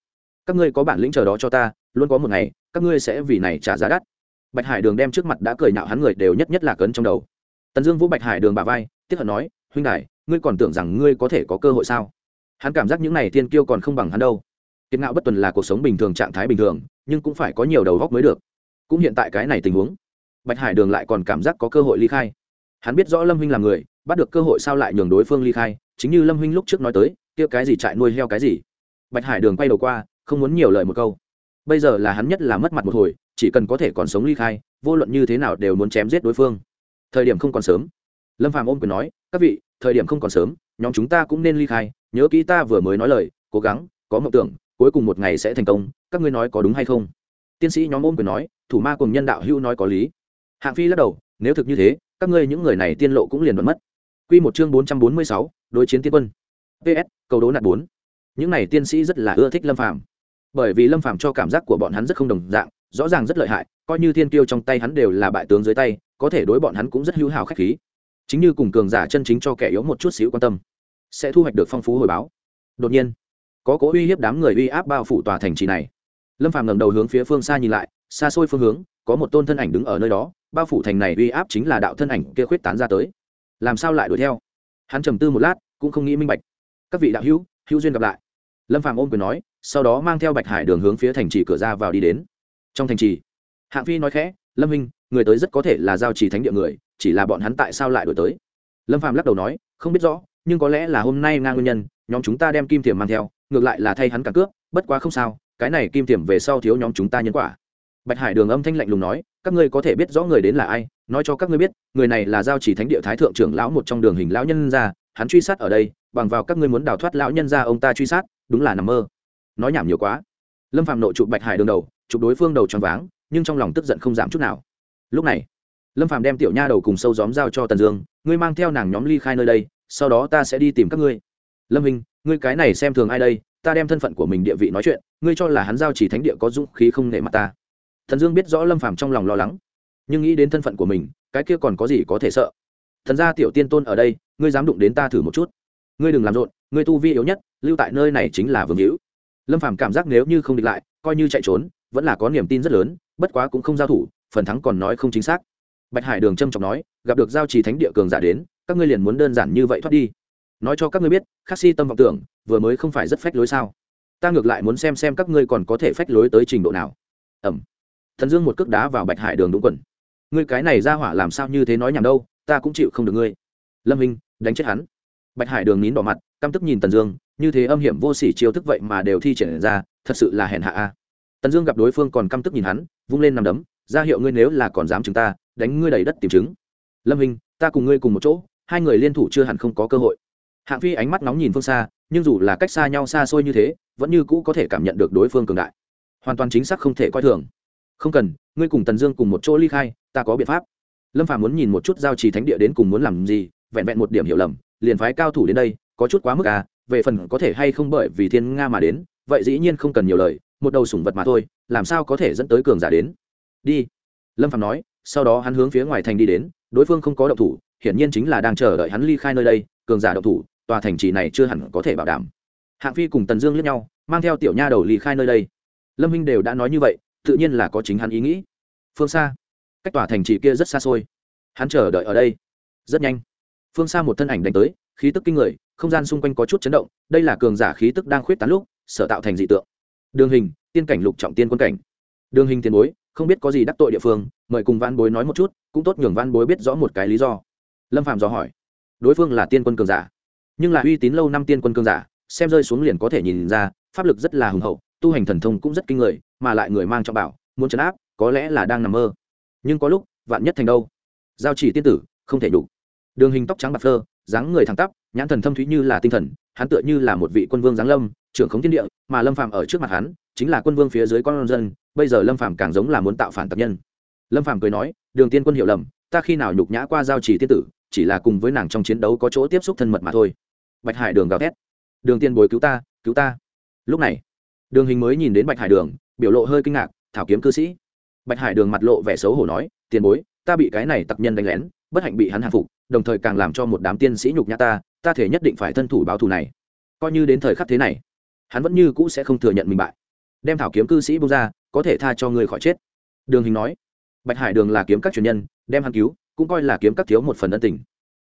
[SPEAKER 1] Các ngươi có bản lĩnh chờ đó cho ta, luôn có một ngày, các ngươi sẽ vì này trả giá đắt. Bạch hải đường đem trước mặt đã cười nhạo hắn người đều nhất nhất là cấn trong đầu. Tần dương vũ bạch hải đường bà vai, tiếp hận nói, huynh đại ngươi còn tưởng rằng ngươi có thể có cơ hội sao? Hắn cảm giác những này thiên kiêu còn không bằng hắn đâu kiệt ngạo bất tuần là cuộc sống bình thường, trạng thái bình thường, nhưng cũng phải có nhiều đầu góc mới được. Cũng hiện tại cái này tình huống, bạch hải đường lại còn cảm giác có cơ hội ly khai. Hắn biết rõ lâm huynh là người, bắt được cơ hội sao lại nhường đối phương ly khai, chính như lâm huynh lúc trước nói tới, kia cái gì trại nuôi heo cái gì. Bạch hải đường quay đầu qua, không muốn nhiều lời một câu. Bây giờ là hắn nhất là mất mặt một hồi, chỉ cần có thể còn sống ly khai, vô luận như thế nào đều muốn chém giết đối phương. Thời điểm không còn sớm. Lâm phàm ôm quyền nói, các vị, thời điểm không còn sớm, nhóm chúng ta cũng nên ly khai, nhớ kỹ ta vừa mới nói lời, cố gắng, có mộng tưởng cuối cùng một ngày sẽ thành công, các ngươi nói có đúng hay không? Tiên sĩ nhóm ôm quyền nói, thủ ma cùng nhân đạo hữu nói có lý. Hạng phi lắc đầu, nếu thực như thế, các ngươi những người này tiên lộ cũng liền đoạn mất. Quy một chương bốn trăm bốn mươi sáu, đối chiến tiên quân. Ps cầu đố nạn bốn. Những này tiên sĩ rất là ưa thích lâm phàm. Bởi vì lâm phàm cho cảm giác của bọn hắn rất không đồng dạng, rõ ràng rất lợi hại, coi như thiên kiêu trong tay hắn đều là bại tướng dưới tay, có thể đối bọn hắn cũng rất hữu hảo khách khí. Chính như cùng cường giả chân chính cho kẻ yếu một chút xíu quan tâm, sẽ thu hoạch được phong phú hồi báo. Đột nhiên có cố uy hiếp đám người uy áp bao phủ tòa thành trì này. Lâm phàm ngẩng đầu hướng phía phương xa nhìn lại, xa xôi phương hướng, có một tôn thân ảnh đứng ở nơi đó, bao phủ thành này uy áp chính là đạo thân ảnh kia khuyết tán ra tới. Làm sao lại đuổi theo? Hắn trầm tư một lát, cũng không nghĩ minh bạch. Các vị đạo hữu hữu duyên gặp lại. Lâm phàm ôm quyền nói, sau đó mang theo bạch hải đường hướng phía thành trì cửa ra vào đi đến. Trong thành trì, hạng phi nói khẽ, lâm minh người tới rất có thể là giao trì thánh địa người, chỉ là bọn hắn tại sao lại đổi tới? Lâm phàm lắc đầu nói, không biết rõ, nhưng có lẽ là hôm nay ngang nguyên nhân, nhóm chúng ta đem kim thiềm mang theo ngược lại là thay hắn cả cướp bất quá không sao, cái này kim tiềm về sau thiếu nhóm chúng ta nhân quả. Bạch hải đường âm thanh lạnh lùng nói, các ngươi có thể biết rõ người đến là ai, nói cho các ngươi biết, người này là giao chỉ thánh địa thái thượng trưởng lão một trong đường hình lão nhân gia, hắn truy sát ở đây, bằng vào các ngươi muốn đào thoát lão nhân gia ông ta truy sát, đúng là nằm mơ. Nói nhảm nhiều quá. Lâm phạm nội chụp bạch hải đường đầu, chụp đối phương đầu tròn váng, nhưng trong lòng tức giận không giảm chút nào. Lúc này, lâm phạm đem tiểu nha đầu cùng sâu gióm giao cho tần dương, ngươi mang theo nàng nhóm ly khai nơi đây, sau đó ta sẽ đi tìm các ngươi lâm hình ngươi cái này xem thường ai đây? Ta đem thân phận của mình địa vị nói chuyện, ngươi cho là hắn giao chỉ thánh địa có dũng khí không nể mặt ta. Thần dương biết rõ lâm phàm trong lòng lo lắng, nhưng nghĩ đến thân phận của mình, cái kia còn có gì có thể sợ? Thần gia tiểu tiên tôn ở đây, ngươi dám đụng đến ta thử một chút. Ngươi đừng làm rộn, ngươi tu vi yếu nhất, lưu tại nơi này chính là vương hữu. Lâm phàm cảm giác nếu như không địch lại, coi như chạy trốn, vẫn là có niềm tin rất lớn, bất quá cũng không giao thủ, phần thắng còn nói không chính xác. Bạch hải đường trâm trọng nói, gặp được giao trì thánh địa cường giả đến, các ngươi liền muốn đơn giản như vậy thoát đi nói cho các ngươi biết khắc si tâm vọng tưởng, vừa mới không phải rất phách lối sao? Ta ngược lại muốn xem xem các ngươi còn có thể phách lối tới trình độ nào. Ẩm thần dương một cước đá vào bạch hải đường đúng quần. Ngươi cái này ra hỏa làm sao như thế nói nhảm đâu, ta cũng chịu không được ngươi. Lâm minh, đánh chết hắn. Bạch hải đường nín đỏ mặt, căm tức nhìn tần dương, như thế âm hiểm vô sỉ chiêu thức vậy mà đều thi triển ra, thật sự là hèn hạ a. Tần dương gặp đối phương còn căm tức nhìn hắn, vung lên nằm đấm, ra hiệu ngươi nếu là còn dám chúng ta, đánh ngươi đầy đất tìm chứng. Lâm minh, ta cùng ngươi cùng một chỗ, hai người liên thủ chưa hẳn không có cơ hội hạng phi ánh mắt nóng nhìn phương xa, nhưng dù là cách xa nhau xa xôi như thế, vẫn như cũ có thể cảm nhận được đối phương cường đại. Hoàn toàn chính xác không thể coi thường. Không cần, ngươi cùng tần dương cùng một chỗ ly khai, ta có biện pháp. Lâm phàm muốn nhìn một chút giao trì thánh địa đến cùng muốn làm gì, vẹn vẹn một điểm hiểu lầm, liền phái cao thủ đến đây, có chút quá mức à về phần có thể hay không bởi vì thiên nga mà đến, vậy dĩ nhiên không cần nhiều lời, một đầu sủng vật mà thôi, làm sao có thể dẫn tới cường giả đến? Đi. Lâm phàm nói, sau đó hắn hướng phía ngoài thành đi đến, đối phương không có động thủ, hiển nhiên chính là đang chờ đợi hắn ly khai nơi đây cường giả độc thủ, tòa thành trì này chưa hẳn có thể bảo đảm. Hạng phi cùng tần dương lẫn nhau, mang theo tiểu nha đầu lì khai nơi đây. Lâm minh đều đã nói như vậy, tự nhiên là có chính hắn ý nghĩ. Phương xa cách tòa thành trì kia rất xa xôi. Hắn chờ đợi ở đây. Rất nhanh. Phương xa một thân ảnh đánh tới, khí tức kinh người, không gian xung quanh có chút chấn động, đây là cường giả khí tức đang khuyết tán lúc, sở tạo thành dị tượng. Đường hình, tiên cảnh lục trọng tiên quân cảnh. Đường hình tiền bối, không biết có gì đắc tội địa phương, mời cùng văn bối nói một chút, cũng tốt nhường văn bối biết rõ một cái lý do. Lâm phạm dò hỏi đối phương là tiên quân cường giả. Nhưng là uy tín lâu năm tiên quân cường giả, xem rơi xuống liền có thể nhìn ra, pháp lực rất là hùng hậu, tu hành thần thông cũng rất kinh người, mà lại người mang trọng bảo, muốn chấn áp, có lẽ là đang nằm mơ. Nhưng có lúc, vạn nhất thành đâu? Giao chỉ tiên tử, không thể đủ đường hình tóc trắng bạc phơ, dáng người thẳng tắp, nhãn thần thâm thúy như là tinh thần, hắn tựa như là một vị quân vương giáng lâm, trưởng khống thiên địa, mà lâm phàm ở trước mặt hắn, chính là quân vương phía dưới con dân, bây giờ lâm phàm càng giống là muốn tạo phản tập nhân. Lâm phàm cười nói, đường tiên quân hiểu lầm, ta khi nào nhục nhã qua giao chỉ tiên tử chỉ là cùng với nàng trong chiến đấu có chỗ tiếp xúc thân mật mà thôi. Bạch hải đường gào thét. Đường tiên bồi cứu ta cứu ta. Lúc này, đường hình mới nhìn đến bạch hải đường, biểu lộ hơi kinh ngạc, thảo kiếm cư sĩ. Bạch hải đường mặt lộ vẻ xấu hổ nói, tiền bối, ta bị cái này tặc nhân đánh lén, bất hạnh bị hắn hạ phục, đồng thời càng làm cho một đám tiên sĩ nhục nhã ta ta thể nhất định phải thân thủ báo thù này. Coi như đến thời khắc thế này, hắn vẫn như cũ sẽ không thừa nhận mình bại. Đem thảo kiếm cư sĩ bông ra, có thể tha cho người khỏi chết. Đường hình nói. Bạch hải đường là kiếm các truyền nhân, đem hắn cứu cũng coi là kiếm các thiếu một phần ân tình.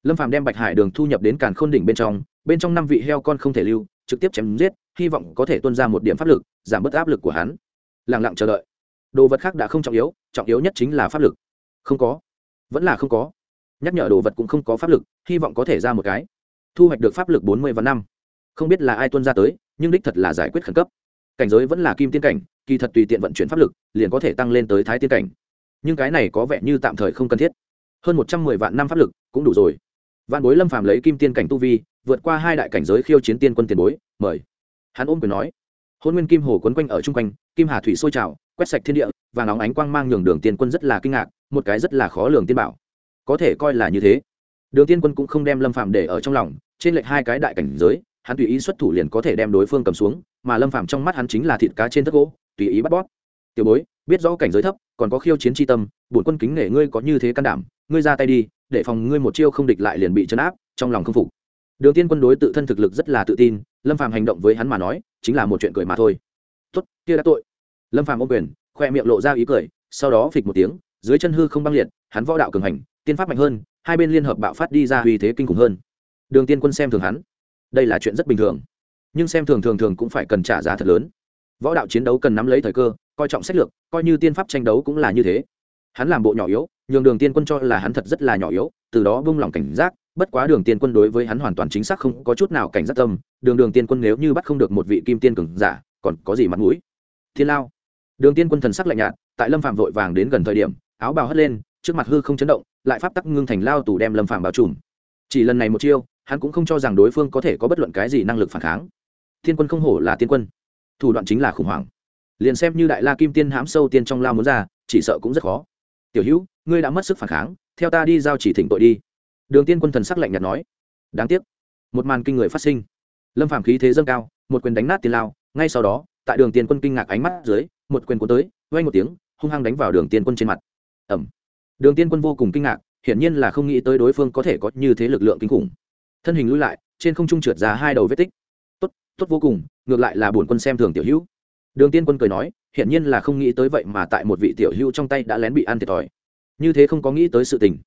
[SPEAKER 1] Lâm phạm đem bạch hải đường thu nhập đến càn khôn đỉnh bên trong bên trong năm vị heo con không thể lưu, trực tiếp chém giết, hy vọng có thể tuân ra một điểm pháp lực, giảm bớt áp lực của hắn. Lẳng lặng chờ đợi. Đồ vật khác đã không trọng yếu trọng yếu nhất chính là pháp lực. Không có. Vẫn là không có. Nhắc nhở đồ vật cũng không có pháp lực, hy vọng có thể ra một cái. Thu hoạch được pháp lực bốn mươi và năm. Không biết là ai tuân ra tới, nhưng đích thật là giải quyết khẩn cấp. Cảnh giới vẫn là kim tiên cảnh, kỳ thật tùy tiện vận chuyển pháp lực, liền có thể tăng lên tới thái tiên cảnh. Nhưng cái này có vẻ như tạm thời không cần thiết hơn một trăm mười vạn năm pháp lực cũng đủ rồi. Vạn bối lâm phàm lấy kim tiên cảnh tu vi, vượt qua hai đại cảnh giới khiêu chiến tiên quân tiền bối, mời. Hắn ôm quyền nói. Hôn nguyên kim hồ quấn quanh ở chung quanh, kim hà thủy sôi trào, quét sạch thiên địa và nóng ánh quang mang nhường đường tiên quân rất là kinh ngạc, một cái rất là khó lường tiên bảo. Có thể coi là như thế. Đường tiên quân cũng không đem lâm phạm để ở trong lòng, trên lệch hai cái đại cảnh giới, hắn tùy ý xuất thủ liền có thể đem đối phương cầm xuống, mà lâm phạm trong mắt hắn chính là thịt cá trên thất gỗ, tùy ý bắt bóp. Tiểu bối, biết rõ cảnh giới thấp, còn có khiêu chiến tri tâm, bổn quân kính nể ngươi có như thế can đảm ngươi ra tay đi, để phòng ngươi một chiêu không địch lại liền bị chấn áp, trong lòng không phục. Đường tiên quân đối tự thân thực lực rất là tự tin, lâm phàm hành động với hắn mà nói, chính là một chuyện cười mà thôi. Tốt, kia đã tội. Lâm phàm ô quyền, khoe miệng lộ ra ý cười, sau đó phịch một tiếng, dưới chân hư không băng liệt, hắn võ đạo cường hành, tiên pháp mạnh hơn, hai bên liên hợp bạo phát đi ra uy thế kinh khủng hơn. Đường tiên quân xem thường hắn. Đây là chuyện rất bình thường. Nhưng xem thường thường thường cũng phải cần trả giá thật lớn. Võ đạo chiến đấu cần nắm lấy thời cơ, coi trọng sách lược, coi như tiên pháp tranh đấu cũng là như thế. Hắn làm bộ nhỏ yếu nhường đường tiên quân cho là hắn thật rất là nhỏ yếu, từ đó bung lòng cảnh giác, bất quá đường tiên quân đối với hắn hoàn toàn chính xác không có chút nào cảnh giác tâm, đường đường tiên quân nếu như bắt không được một vị kim tiên cường giả, còn có gì mặt mũi? Thiên lao. Đường tiên quân thần sắc lạnh nhạt, tại lâm phạm vội vàng đến gần thời điểm, áo bào hất lên, trước mặt hư không chấn động, lại pháp tắc ngưng thành lao tù đem lâm phạm bao trùm. Chỉ lần này một chiêu, hắn cũng không cho rằng đối phương có thể có bất luận cái gì năng lực phản kháng. Thiên quân không hổ là tiên quân. Thủ đoạn chính là khủng hoảng. Liền xem như đại la kim tiên hãm sâu tiên trong lao muốn ra, chỉ sợ cũng rất khó. Tiểu hữu ngươi đã mất sức phản kháng, theo ta đi giao chỉ thỉnh tội đi. Đường tiên quân thần sắc lạnh nhạt nói. Đáng tiếc, một màn kinh người phát sinh. Lâm phàm khí thế dâng cao, một quyền đánh nát tiền lao, ngay sau đó, tại đường tiên quân kinh ngạc ánh mắt dưới, một quyền cuốn tới vay một tiếng, hung hăng đánh vào đường tiên quân trên mặt. Ẩm đường tiên quân vô cùng kinh ngạc, hiển nhiên là không nghĩ tới đối phương có thể có như thế lực lượng kinh khủng. Thân hình lui lại, trên không trung trượt ra hai đầu vết tích. Tốt tốt vô cùng, ngược lại là bổn quân xem thường tiểu hữu. Đường tiên quân cười nói, hiển nhiên là không nghĩ tới vậy mà tại một vị tiểu hữu trong tay đã lén bị ăn thiệt thòi như thế không có nghĩ tới sự tình.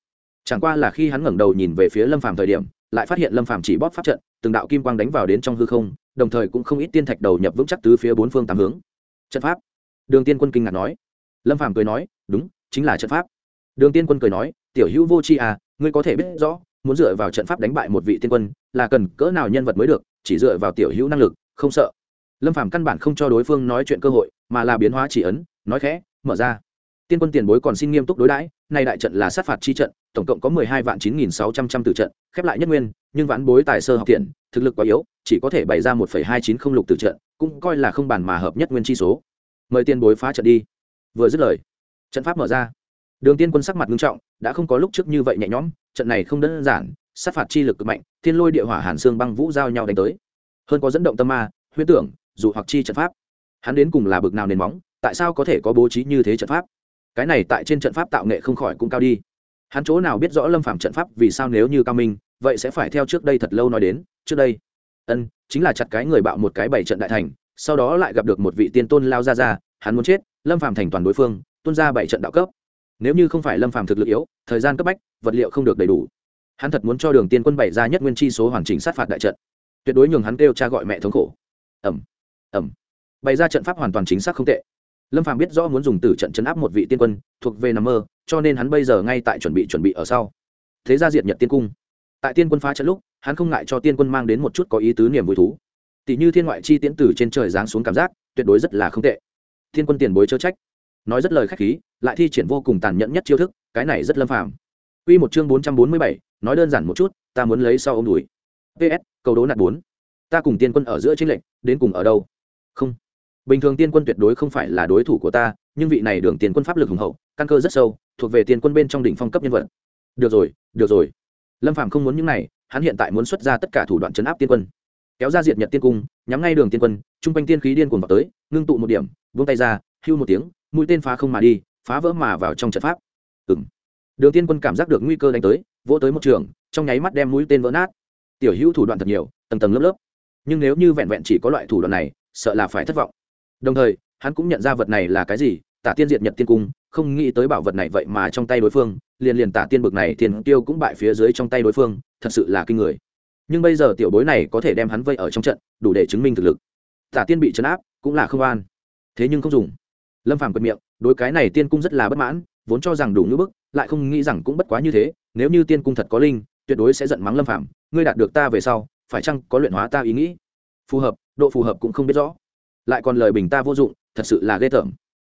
[SPEAKER 1] Chẳng qua là khi hắn ngẩng đầu nhìn về phía lâm phàm thời điểm, lại phát hiện lâm phàm chỉ bóp pháp trận, từng đạo kim quang đánh vào đến trong hư không, đồng thời cũng không ít tiên thạch đầu nhập vững chắc tứ phía bốn phương tám hướng. Trận pháp. Đường tiên quân kinh ngạc nói. Lâm phàm cười nói, đúng, chính là trận pháp. Đường tiên quân cười nói, tiểu hữu vô tri à ngươi có thể biết rõ, muốn dựa vào trận pháp đánh bại một vị tiên quân, là cần cỡ nào nhân vật mới được, chỉ dựa vào tiểu hữu năng lực, không sợ. Lâm phàm căn bản không cho đối phương nói chuyện cơ hội, mà là biến hóa chỉ ấn, nói khẽ, mở ra tiên quân tiền bối còn xin nghiêm túc đối đãi, nay đại trận là sát phạt chi trận, tổng cộng có mười hai vạn chín nghìn sáu trăm trăm tử trận, khép lại nhất nguyên, nhưng vãn bối tài sơ học tiện, thực lực quá yếu, chỉ có thể bày ra một phẩy hai chín không lục tử trận, cũng coi là không bàn mà hợp nhất nguyên chi số. Mời tiên bối phá trận đi. Vừa dứt lời, trận pháp mở ra. Đường tiên quân sắc mặt nghiêm trọng, đã không có lúc trước như vậy nhẹ nhõm, trận này không đơn giản, sát phạt chi lực cực mạnh, thiên lôi địa hỏa hàn xương băng vũ giao nhau đánh tới. Hơn có dẫn động tâm ma huyết tưởng dù hoặc chi trận pháp. Hắn đến cùng là bực nào nền móng, tại sao có thể có bố trí như thế trận pháp? Cái này tại trên trận pháp tạo nghệ không khỏi cũng cao đi. Hắn chỗ nào biết rõ lâm phạm trận pháp vì sao nếu như cao minh, vậy sẽ phải theo trước đây thật lâu nói đến, trước đây. Ân, chính là chặt cái người bạo một cái bảy trận đại thành, sau đó lại gặp được một vị tiên tôn lao ra ra hắn muốn chết, lâm phạm thành toàn đối phương tuân ra bảy trận đạo cấp. Nếu như không phải lâm phạm thực lực yếu, thời gian cấp bách, vật liệu không được đầy đủ. Hắn thật muốn cho đường tiên quân bảy ra nhất nguyên chi số hoàn chỉnh sát phạt đại trận. Tuyệt đối nhường hắn kêu cha gọi mẹ thống khổ. Ẩm ẩm bày ra trận pháp hoàn toàn chính xác không tệ lâm phàm biết rõ muốn dùng tử trận chấn áp một vị tiên quân thuộc về nằm mơ cho nên hắn bây giờ ngay tại chuẩn bị chuẩn bị ở sau. Thế ra diệt nhật tiên cung. Tại tiên quân phá trận lúc hắn không ngại cho tiên quân mang đến một chút có ý tứ niềm vui thú. Tỷ như thiên ngoại chi tiễn tử trên trời giáng xuống cảm giác tuyệt đối rất là không tệ. Thiên quân tiền bối chớ trách. Nói rất lời khách khí lại thi triển vô cùng tàn nhẫn nhất chiêu thức cái này rất lâm phàm. Quy một chương bốn trăm bốn mươi bảy, nói đơn giản một chút, ta muốn lấy sau ông đuổi. PS, cầu đố nạt bốn. Ta cùng tiên quân ở giữa chính lệnh đến cùng ở đâu? Không bình thường tiên quân tuyệt đối không phải là đối thủ của ta, nhưng vị này đường tiên quân pháp lực hùng hậu, căn cơ rất sâu, thuộc về tiên quân bên trong đỉnh phong cấp nhân vật. Được rồi được rồi. Lâm phạm không muốn những này, hắn hiện tại muốn xuất ra tất cả thủ đoạn chấn áp tiên quân. Kéo ra diệt nhật tiên cung, nhắm ngay đường tiên quân chung quanh tiên khí điên cuồng vào tới, ngưng tụ một điểm, vung tay ra, hưu một tiếng, mũi tên phá không mà đi, phá vỡ mà vào trong trận pháp. Ừ m đường tiên quân cảm giác được nguy cơ đánh tới, vỗ tới một trường, trong nháy mắt đem mũi tên vỡ nát. Tiểu hữu thủ đoạn thật nhiều, tầng tầng lớp lớp. Nhưng nếu như vẹn vẹn chỉ có loại thủ đoạn này, sợ là phải thất vọng đồng thời, hắn cũng nhận ra vật này là cái gì, tả tiên diệt nhật tiên cung, không nghĩ tới bảo vật này vậy mà trong tay đối phương, liền liền tả tiên bực này tiền tiêu cũng bại phía dưới trong tay đối phương, thật sự là kinh người. Nhưng bây giờ tiểu bối này có thể đem hắn vây ở trong trận, đủ để chứng minh thực lực. Tả tiên bị chấn áp, cũng là không an. Thế nhưng không dùng. Lâm phàm quệt miệng, đối cái này tiên cung rất là bất mãn, vốn cho rằng đủ ngữ bức, lại không nghĩ rằng cũng bất quá như thế, nếu như tiên cung thật có linh, tuyệt đối sẽ giận mắng lâm phàm, ngươi đạt được ta về sau, phải chăng có luyện hóa ta ý nghĩ? Phù hợp, độ phù hợp cũng không biết rõ lại còn lời bình ta vô dụng, thật sự là ghê tởm.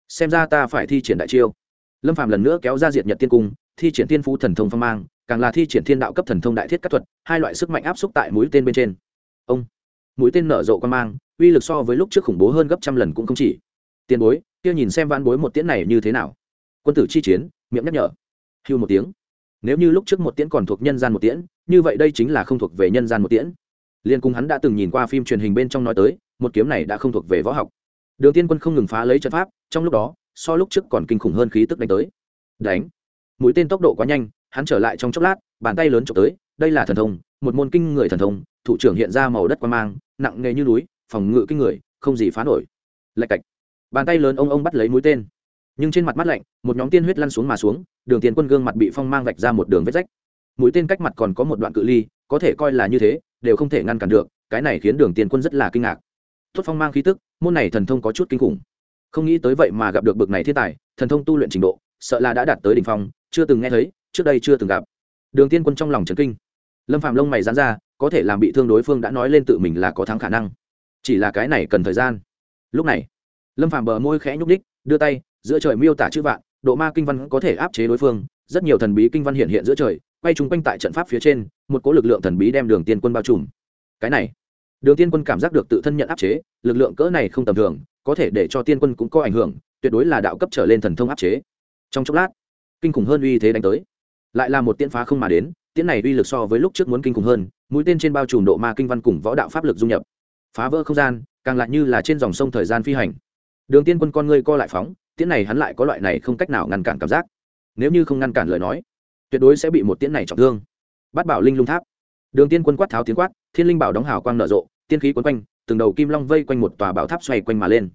[SPEAKER 1] Xem ra ta phải thi triển đại chiêu. Lâm phạm lần nữa kéo ra diệt nhật tiên cung, thi triển tiên phú thần thông phong mang, càng là thi triển thiên đạo cấp thần thông đại thiết các thuật, hai loại sức mạnh áp xúc tại mũi tên bên trên. Ông, mũi tên nở rộ quan mang, uy lực so với lúc trước khủng bố hơn gấp trăm lần cũng không chỉ. Tiền bối, kia nhìn xem vãn bối một tiễn này như thế nào. Quân tử chi chiến, miệng nhắc nhở. Hưu một tiếng. Nếu như lúc trước một tiễn còn thuộc nhân gian một tiễn, như vậy đây chính là không thuộc về nhân gian một tiễn. Liên cung hắn đã từng nhìn qua phim truyền hình bên trong nói tới một kiếm này đã không thuộc về võ học. Đường tiên quân không ngừng phá lấy trận pháp, trong lúc đó, so lúc trước còn kinh khủng hơn khí tức đánh tới. Đánh. Mũi tên tốc độ quá nhanh, hắn trở lại trong chốc lát, bàn tay lớn trộm tới, đây là thần thông, một môn kinh người thần thông, thủ trưởng hiện ra màu đất quan mang, nặng nghề như núi, phòng ngự kinh người, không gì phá nổi. Lạch cạch. Bàn tay lớn ông ông bắt lấy mũi tên. Nhưng trên mặt mắt lạnh, một nhóm tiên huyết lăn xuống mà xuống, đường tiền quân gương mặt bị phong mang vạch ra một đường vết rách. Mũi tên cách mặt còn có một đoạn cự ly, có thể coi là như thế, đều không thể ngăn cản được, cái này khiến đường tiền quân rất là kinh ngạc tốt phong mang khí tức, môn này thần thông có chút kinh khủng. Không nghĩ tới vậy mà gặp được bực này thiên tài, thần thông tu luyện trình độ, sợ là đã đạt tới đỉnh phong, chưa từng nghe thấy, trước đây chưa từng gặp. Đường tiên quân trong lòng trấn kinh. Lâm phạm lông mày dán ra, có thể làm bị thương đối phương đã nói lên tự mình là có thắng khả năng. Chỉ là cái này cần thời gian. Lúc này, lâm phạm bờ môi khẽ nhúc ních đưa tay, giữa trời miêu tả chữ vạn, độ ma kinh văn có thể áp chế đối phương, rất nhiều thần bí kinh văn hiện hiện giữa trời, quay chung quanh tại trận pháp phía trên, một cỗ lực lượng thần bí đem đường tiên quân bao trùm. Cái này đường tiên quân cảm giác được tự thân nhận áp chế, lực lượng cỡ này không tầm thường, có thể để cho tiên quân cũng có ảnh hưởng, tuyệt đối là đạo cấp trở lên thần thông áp chế. Trong chốc lát, kinh khủng hơn uy thế đánh tới. Lại là một tiễn phá không mà đến, tiễn này uy lực so với lúc trước muốn kinh khủng hơn, mũi tên trên bao trùm độ ma kinh văn cùng võ đạo pháp lực dung nhập. Phá vỡ không gian, càng lại như là trên dòng sông thời gian phi hành. Đường tiên quân con ngươi co lại phóng, tiễn này hắn lại có loại này không cách nào ngăn cản cảm giác. Nếu như không ngăn cản lời nói, tuyệt đối sẽ bị một tiễn này trọng thương. Bát bảo linh lung tháp đường tiên quân quát tháo tiếng quát, thiên linh bảo đóng hào quang nở rộ, tiên khí quấn quanh, từng đầu kim long vây quanh một tòa bảo tháp xoay quanh mà lên.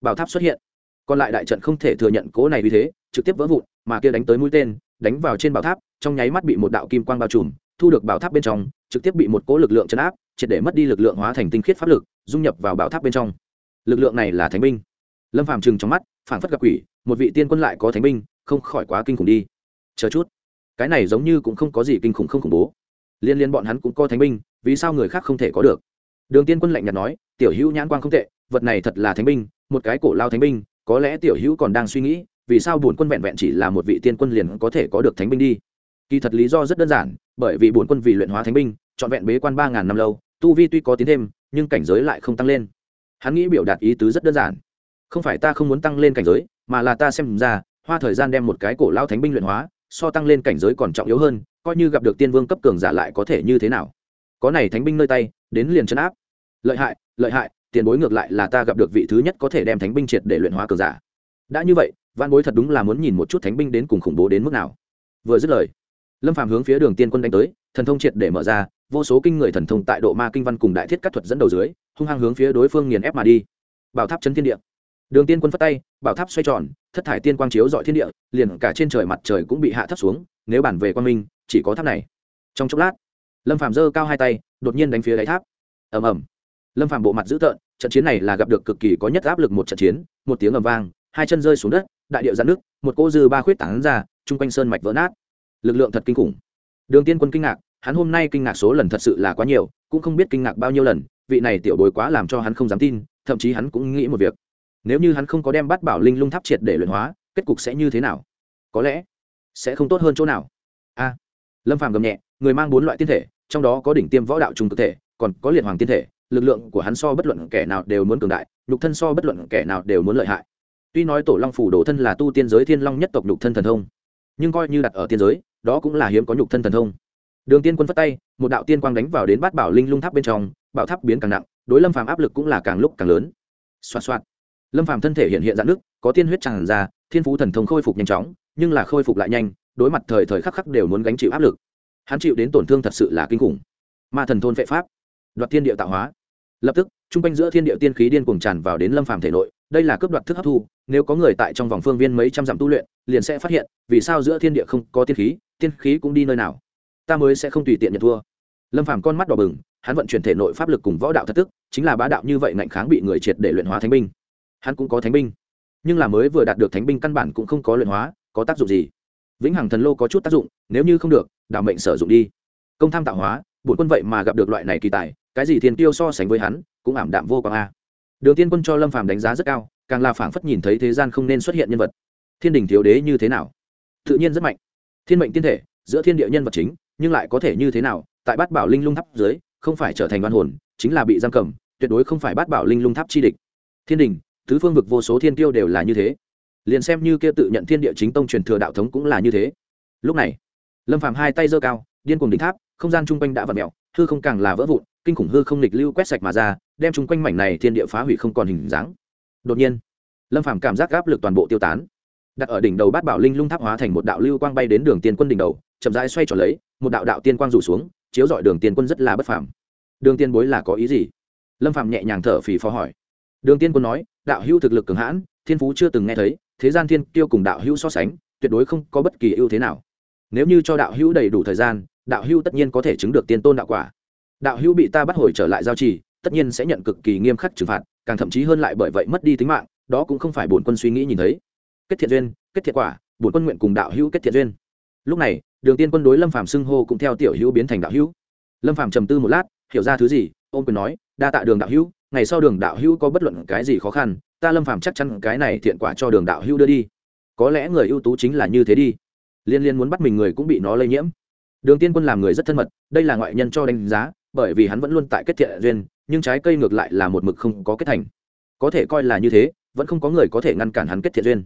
[SPEAKER 1] Bảo tháp xuất hiện. Còn lại đại trận không thể thừa nhận cố này vì thế, trực tiếp vỡ vụn, mà kia đánh tới mũi tên, đánh vào trên bảo tháp, trong nháy mắt bị một đạo kim quang bao trùm, thu được bảo tháp bên trong, trực tiếp bị một cố lực lượng chấn áp, triệt để mất đi lực lượng hóa thành tinh khiết pháp lực, dung nhập vào bảo tháp bên trong. Lực lượng này là thánh binh. Lâm phàm trừng trong mắt, phảng phất gặp quỷ, một vị tiên quân lại có thánh binh, không khỏi quá kinh khủng đi. Chờ chút. Cái này giống như cũng không có gì kinh khủng không khủng bố liên liên bọn hắn cũng có thánh binh, vì sao người khác không thể có được? Đường tiên quân lạnh nhạt nói, tiểu hữu nhãn quang không tệ, vật này thật là thánh binh, một cái cổ lao thánh binh, có lẽ tiểu hữu còn đang suy nghĩ, vì sao bổn quân vẹn vẹn chỉ là một vị tiên quân liền có thể có được thánh binh đi? Kỳ thật lý do rất đơn giản, bởi vì bổn quân vì luyện hóa thánh binh, trọn vẹn bế quan ba ngàn năm lâu, tu vi tuy có tiến thêm, nhưng cảnh giới lại không tăng lên. Hắn nghĩ biểu đạt ý tứ rất đơn giản. Không phải ta không muốn tăng lên cảnh giới, mà là ta xem ra, hoa thời gian đem một cái cổ lao thánh binh luyện hóa so tăng lên cảnh giới còn trọng yếu hơn, coi như gặp được tiên vương cấp cường giả lại có thể như thế nào? Có này thánh binh nơi tay, đến liền chấn áp. Lợi hại lợi hại, tiền bối ngược lại là ta gặp được vị thứ nhất có thể đem thánh binh triệt để luyện hóa cường giả. Đã như vậy văn bối thật đúng là muốn nhìn một chút thánh binh đến cùng khủng bố đến mức nào. Vừa dứt lời, lâm phàm hướng phía đường tiên quân đánh tới, thần thông triệt để mở ra, vô số kinh người thần thông tại độ ma kinh văn cùng đại thiết các thuật dẫn đầu dưới, hung hăng hướng phía đối phương nghiền ép mà đi. Bảo tháp chân thiên địa. Đường tiên quân phát tay, bảo tháp xoay tròn thất thải tiên quang chiếu dọi thiên địa, liền cả trên trời mặt trời cũng bị hạ thấp xuống, nếu bản về quang minh, chỉ có tháp này. Trong chốc lát, lâm phàm giơ cao hai tay, đột nhiên đánh phía đáy tháp. Ầm ầm. Lâm phàm bộ mặt dữ tợn, trận chiến này là gặp được cực kỳ có nhất áp lực một trận chiến, một tiếng ầm vang, hai chân rơi xuống đất, đại điệu giãn nước một cô dư ba khuyết tảng ra, chung quanh sơn mạch vỡ nát. Lực lượng thật kinh khủng. Đường tiên quân kinh ngạc, hắn hôm nay kinh ngạc số lần thật sự là quá nhiều, cũng không biết kinh ngạc bao nhiêu lần, vị này tiểu bối quá làm cho hắn không dám tin, thậm chí hắn cũng nghĩ một việc nếu như hắn không có đem bắt bảo linh lung tháp triệt để luyện hóa, kết cục sẽ như thế nào? Có lẽ sẽ không tốt hơn chỗ nào. A. Lâm phàm gầm nhẹ, người mang bốn loại tiên thể, trong đó có đỉnh tiêm võ đạo trùng thực thể, còn có liệt hoàng tiên thể, lực lượng của hắn so bất luận kẻ nào đều muốn cường đại, nhục thân so bất luận kẻ nào đều muốn lợi hại. Tuy nói tổ long phủ đồ thân là tu tiên giới thiên long nhất tộc nhục thân thần thông, nhưng coi như đặt ở tiên giới, đó cũng là hiếm có nhục thân thần thông. Đường tiên quân phất tay, một đạo tiên quang đánh vào đến bát bảo linh lung tháp bên trong, bảo tháp biến càng nặng, đối lâm phàm áp lực cũng là càng lúc càng lớn. Xoa xoa lâm phàm thân thể hiện hiện dạn nước, có tiên huyết tràn ra, thiên phú thần thông khôi phục nhanh chóng, nhưng là khôi phục lại nhanh, đối mặt thời thời khắc khắc đều muốn gánh chịu áp lực. Hắn chịu đến tổn thương thật sự là kinh khủng. Ma thần thôn vệ pháp, đoạt thiên địa tạo hóa. Lập tức, trung quanh giữa thiên địa tiên khí điên cuồng tràn vào đến lâm phàm thể nội, đây là cướp đoạt thức hấp thu, nếu có người tại trong vòng phương viên mấy trăm dặm tu luyện, liền sẽ phát hiện, vì sao giữa thiên địa không có tiên khí tiên khí cũng đi nơi nào. Ta mới sẽ không tùy tiện nhận thua. Lâm phàm con mắt đỏ bừng, hắn vận chuyển thể nội pháp lực cùng võ đạo thật tức, chính là bá đạo như vậy ngạnh kháng bị người triệt để luyện hóa thánh binh hắn cũng có thánh binh. Nhưng là mới vừa đạt được thánh binh căn bản cũng không có luyện hóa, có tác dụng gì? Vĩnh hằng thần lô có chút tác dụng, nếu như không được đào mệnh sử dụng đi. Công tham tạo hóa, bổn quân vậy mà gặp được loại này kỳ tài, cái gì thiên tiêu so sánh với hắn, cũng ảm đạm vô quang a. Đường tiên quân cho lâm phàm đánh giá rất cao, càng là phảng phất nhìn thấy thế gian không nên xuất hiện nhân vật. Thiên đình thiếu đế như thế nào? Tự nhiên rất mạnh. Thiên mệnh tiên thể, giữa thiên địa nhân vật chính, nhưng lại có thể như thế nào? Tại bát bảo linh lung tháp dưới, không phải trở thành văn hồn, chính là bị giam cầm, tuyệt đối không phải bát bảo linh lung tháp chi địch. Thiên đình tứ phương vực vô số thiên tiêu đều là như thế. Liền xem như kia tự nhận thiên địa chính tông truyền thừa đạo thống cũng là như thế. Lúc này, lâm phạm hai tay giơ cao, điên cuồng đỉnh tháp, không gian chung quanh đã v ặ mẹo hư không càng là vỡ vụn, kinh khủng hư không lịch lưu quét sạch mà ra, đem chung quanh mảnh này thiên địa phá hủy không còn hình dáng. Đột nhiên, lâm phạm cảm giác áp lực toàn bộ tiêu tán. Đặt ở đỉnh đầu bát bảo linh lung tháp hóa thành một đạo lưu quang bay đến đường tiên quân đỉnh đầu, chậm rãi xoay tròn lấy, một đạo đạo tiên quang rủ xuống, chiếu dọi đường tiên quân rất là bất phàm. Đường tiên bối là có ý gì? Lâm phạm nhẹ nhàng thở phì phò hỏi. Đường tiên quân nói đạo hữu thực lực cường hãn, thiên phú chưa từng nghe thấy, thế gian thiên tiêu cùng đạo hữu so sánh, tuyệt đối không có bất kỳ ưu thế nào. Nếu như cho đạo hữu đầy đủ thời gian, đạo hữu tất nhiên có thể chứng được tiên tôn đạo quả. Đạo hữu bị ta bắt hồi trở lại giao trì, tất nhiên sẽ nhận cực kỳ nghiêm khắc trừng phạt, càng thậm chí hơn lại bởi vậy mất đi tính mạng, đó cũng không phải bổn quân suy nghĩ nhìn thấy. Kết thiện duyên, kết thiện quả, bổn quân nguyện cùng đạo hữu kết thiện duyên. Lúc này, đường tiên quân đối lâm phàm xưng hô cũng theo tiểu hữu biến thành đạo hữu. Lâm phàm trầm tư một lát, hiểu ra thứ gì, ôm quyền nói, đa tạ đường đạo hữu ngày sau đường đạo hữu có bất luận cái gì khó khăn, ta lâm phàm chắc chắn cái này thiện quả cho đường đạo hữu đưa đi. Có lẽ người ưu tú chính là như thế đi. Liên liên muốn bắt mình người cũng bị nó lây nhiễm. Đường tiên quân làm người rất thân mật, đây là ngoại nhân cho đánh giá, bởi vì hắn vẫn luôn tại kết thiện duyên, nhưng trái cây ngược lại là một mực không có kết thành. Có thể coi là như thế, vẫn không có người có thể ngăn cản hắn kết thiện duyên.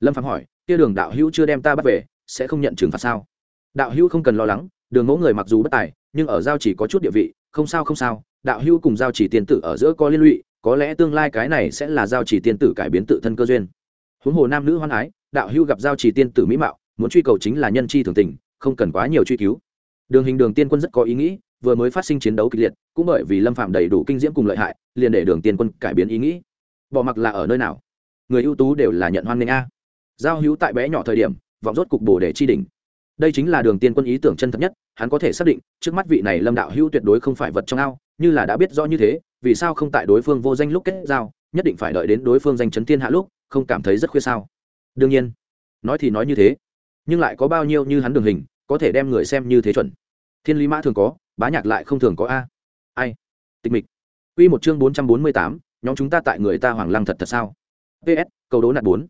[SPEAKER 1] Lâm phạm hỏi, kia đường đạo hữu chưa đem ta bắt về, sẽ không nhận trừng phạt sao? Đạo hữu không cần lo lắng, đường mẫu người mặc dù bất tài, nhưng ở giao chỉ có chút địa vị, không sao không sao đạo hữu cùng giao chỉ tiên tử ở giữa có liên lụy, có lẽ tương lai cái này sẽ là giao chỉ tiên tử cải biến tự thân cơ duyên. Huống hồ nam nữ hoan ái, đạo hữu gặp giao chỉ tiên tử mỹ mạo, muốn truy cầu chính là nhân chi thường tình, không cần quá nhiều truy cứu. Đường hình đường tiên quân rất có ý nghĩ, vừa mới phát sinh chiến đấu kịch liệt, cũng bởi vì lâm phạm đầy đủ kinh diễm cùng lợi hại, liền để đường tiên quân cải biến ý nghĩ. Bỏ mặc là ở nơi nào? Người ưu tú đều là nhận hoan nghênh a. Giao hữu tại bé nhỏ thời điểm, vọng rốt cục bồ để chi đỉnh. Đây chính là đường tiên quân ý tưởng chân thật nhất, hắn có thể xác định, trước mắt vị này lâm đạo hữu tuyệt đối không phải vật trong ao như là đã biết rõ như thế, vì sao không tại đối phương vô danh lúc kết giao, nhất định phải đợi đến đối phương danh chấn thiên hạ lúc, không cảm thấy rất khuya sao? Đương nhiên, nói thì nói như thế, nhưng lại có bao nhiêu như hắn đường hình, có thể đem người xem như thế chuẩn. Thiên lý mã thường có, bá nhạc lại không thường có a. Ai? Tịch mịch. Quy một chương bốn trăm bốn mươi tám, nhóm chúng ta tại người ta hoàng lăng thật thật sao? Ps câu đố nạt bốn.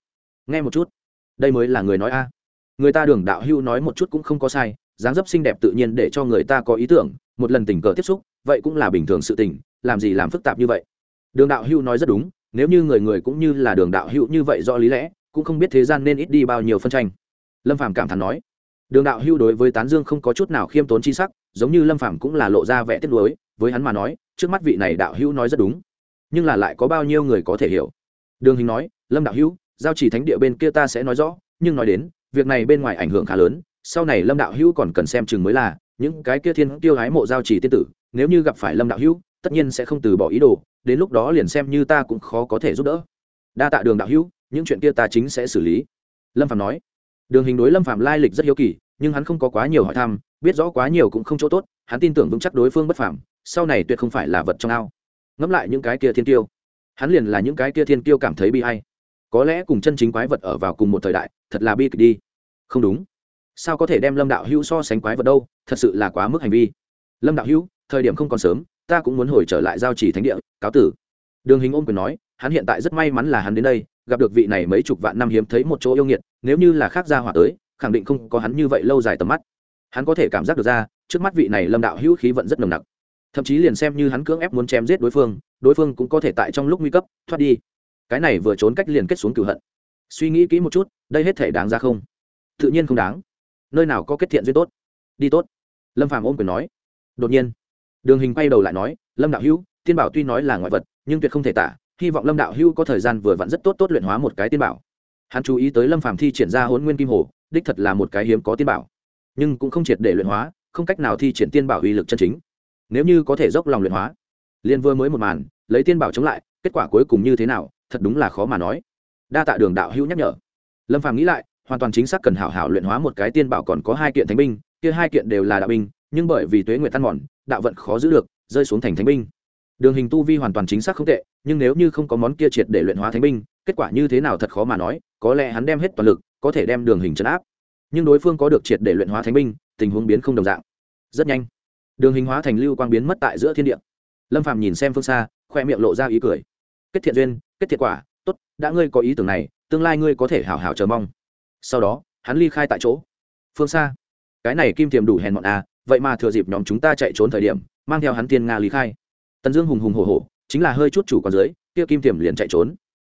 [SPEAKER 1] Nghe một chút. Đây mới là người nói a. Người ta đường đạo hưu nói một chút cũng không có sai, dáng dấp xinh đẹp tự nhiên để cho người ta có ý tưởng, một lần tình cờ tiếp xúc vậy cũng là bình thường sự tình, làm gì làm phức tạp như vậy? Đường đạo hưu nói rất đúng, nếu như người người cũng như là đường đạo hưu như vậy do lý lẽ, cũng không biết thế gian nên ít đi bao nhiêu phân tranh. Lâm phàm cảm thán nói. Đường đạo hưu đối với tán dương không có chút nào khiêm tốn chi sắc, giống như lâm phàm cũng là lộ ra vẻ tiếc nuối, với hắn mà nói, trước mắt vị này đạo hưu nói rất đúng. Nhưng là lại có bao nhiêu người có thể hiểu? Đường hình nói, lâm đạo hưu giao chỉ thánh địa bên kia ta sẽ nói rõ, nhưng nói đến, việc này bên ngoài ảnh hưởng khá lớn, sau này lâm đạo hưu còn cần xem chừng mới là, những cái kia thiên tiêu hái mộ giao chỉ tiên tử nếu như gặp phải lâm đạo hưu tất nhiên sẽ không từ bỏ ý đồ, đến lúc đó liền xem như ta cũng khó có thể giúp đỡ. Đa tạ đường đạo hưu những chuyện kia ta chính sẽ xử lý. Lâm phạm nói. Đường hình đối lâm phạm lai lịch rất hiếu kỳ, nhưng hắn không có quá nhiều hỏi thăm, biết rõ quá nhiều cũng không chỗ tốt, hắn tin tưởng vững chắc đối phương bất phạm sau này tuyệt không phải là vật trong ao. Ngẫm lại những cái kia thiên tiêu, hắn liền là những cái kia thiên tiêu cảm thấy bi hay có lẽ cùng chân chính quái vật ở vào cùng một thời đại, thật là bi kịch đi. Không đúng. Sao có thể đem lâm đạo hữu so sánh quái vật đâu, thật sự là quá mức hành vi. Lâm đạo hữu thời điểm không còn sớm, ta cũng muốn hồi trở lại giao chỉ thánh địa, cáo tử. Đường hình ôm quyền nói, hắn hiện tại rất may mắn là hắn đến đây, gặp được vị này mấy chục vạn năm hiếm thấy một chỗ yêu nghiệt, nếu như là khác gia hỏa tới, khẳng định không có hắn như vậy lâu dài tầm mắt. Hắn có thể cảm giác được ra, trước mắt vị này lâm đạo hữu khí vận rất nồng nặc. Thậm chí liền xem như hắn cưỡng ép muốn chém giết đối phương đối phương cũng có thể tại trong lúc nguy cấp, thoát đi. Cái này vừa trốn cách liền kết xuống cửu hận. Suy nghĩ kỹ một chút, đây hết thể đáng ra không? Tự nhiên không đáng. Nơi nào có kết thiện duyên tốt? Đi tốt. Lâm phàm ôm quyền nói. Đột nhiên đường hình quay đầu lại nói, lâm đạo hữu, tiên bảo tuy nói là ngoại vật, nhưng tuyệt không thể tả, hy vọng lâm đạo hữu có thời gian vừa vặn rất tốt tốt luyện hóa một cái tiên bảo. Hắn chú ý tới lâm phàm thi triển ra hôn nguyên kim hồ, đích thật là một cái hiếm có tiên bảo. Nhưng cũng không triệt để luyện hóa, không cách nào thi triển tiên bảo uy lực chân chính. Nếu như có thể dốc lòng luyện hóa liên vừa mới một màn, lấy tiên bảo chống lại, kết quả cuối cùng như thế nào, thật đúng là khó mà nói. Đa tạ đường đạo hữu nhắc nhở. Lâm phàm nghĩ lại, hoàn toàn chính xác cần hảo hảo luyện hóa một cái tiên bảo còn có hai kiện thánh binh, kia hai kiện đều là đạo binh, nhưng bởi vì tuế nguyệt tan mòn đạo vận khó giữ được, rơi xuống thành thánh binh. Đường hình tu vi hoàn toàn chính xác không tệ, nhưng nếu như không có món kia triệt để luyện hóa thánh binh, kết quả như thế nào thật khó mà nói, có lẽ hắn đem hết toàn lực, có thể đem đường hình chấn áp. Nhưng đối phương có được triệt để luyện hóa thánh binh, tình huống biến không đồng dạng. Rất nhanh, đường hình hóa thành lưu quang biến mất tại giữa thiên địa. Lâm phàm nhìn xem phương xa, khoe miệng lộ ra ý cười. Kết thiện duyên, kết thiện quả, tốt, đã ngươi có ý tưởng này, tương lai ngươi có thể hảo hảo chờ mong. Sau đó, hắn ly khai tại chỗ. Phương xa, cái này kim tiềm đủ hèn mọn à vậy mà thừa dịp nhóm chúng ta chạy trốn thời điểm, mang theo hắn tiên nga ly khai. Tần dương hùng hùng hổ hổ, chính là hơi chút chủ còn dưới, kia kim tiềm liền chạy trốn.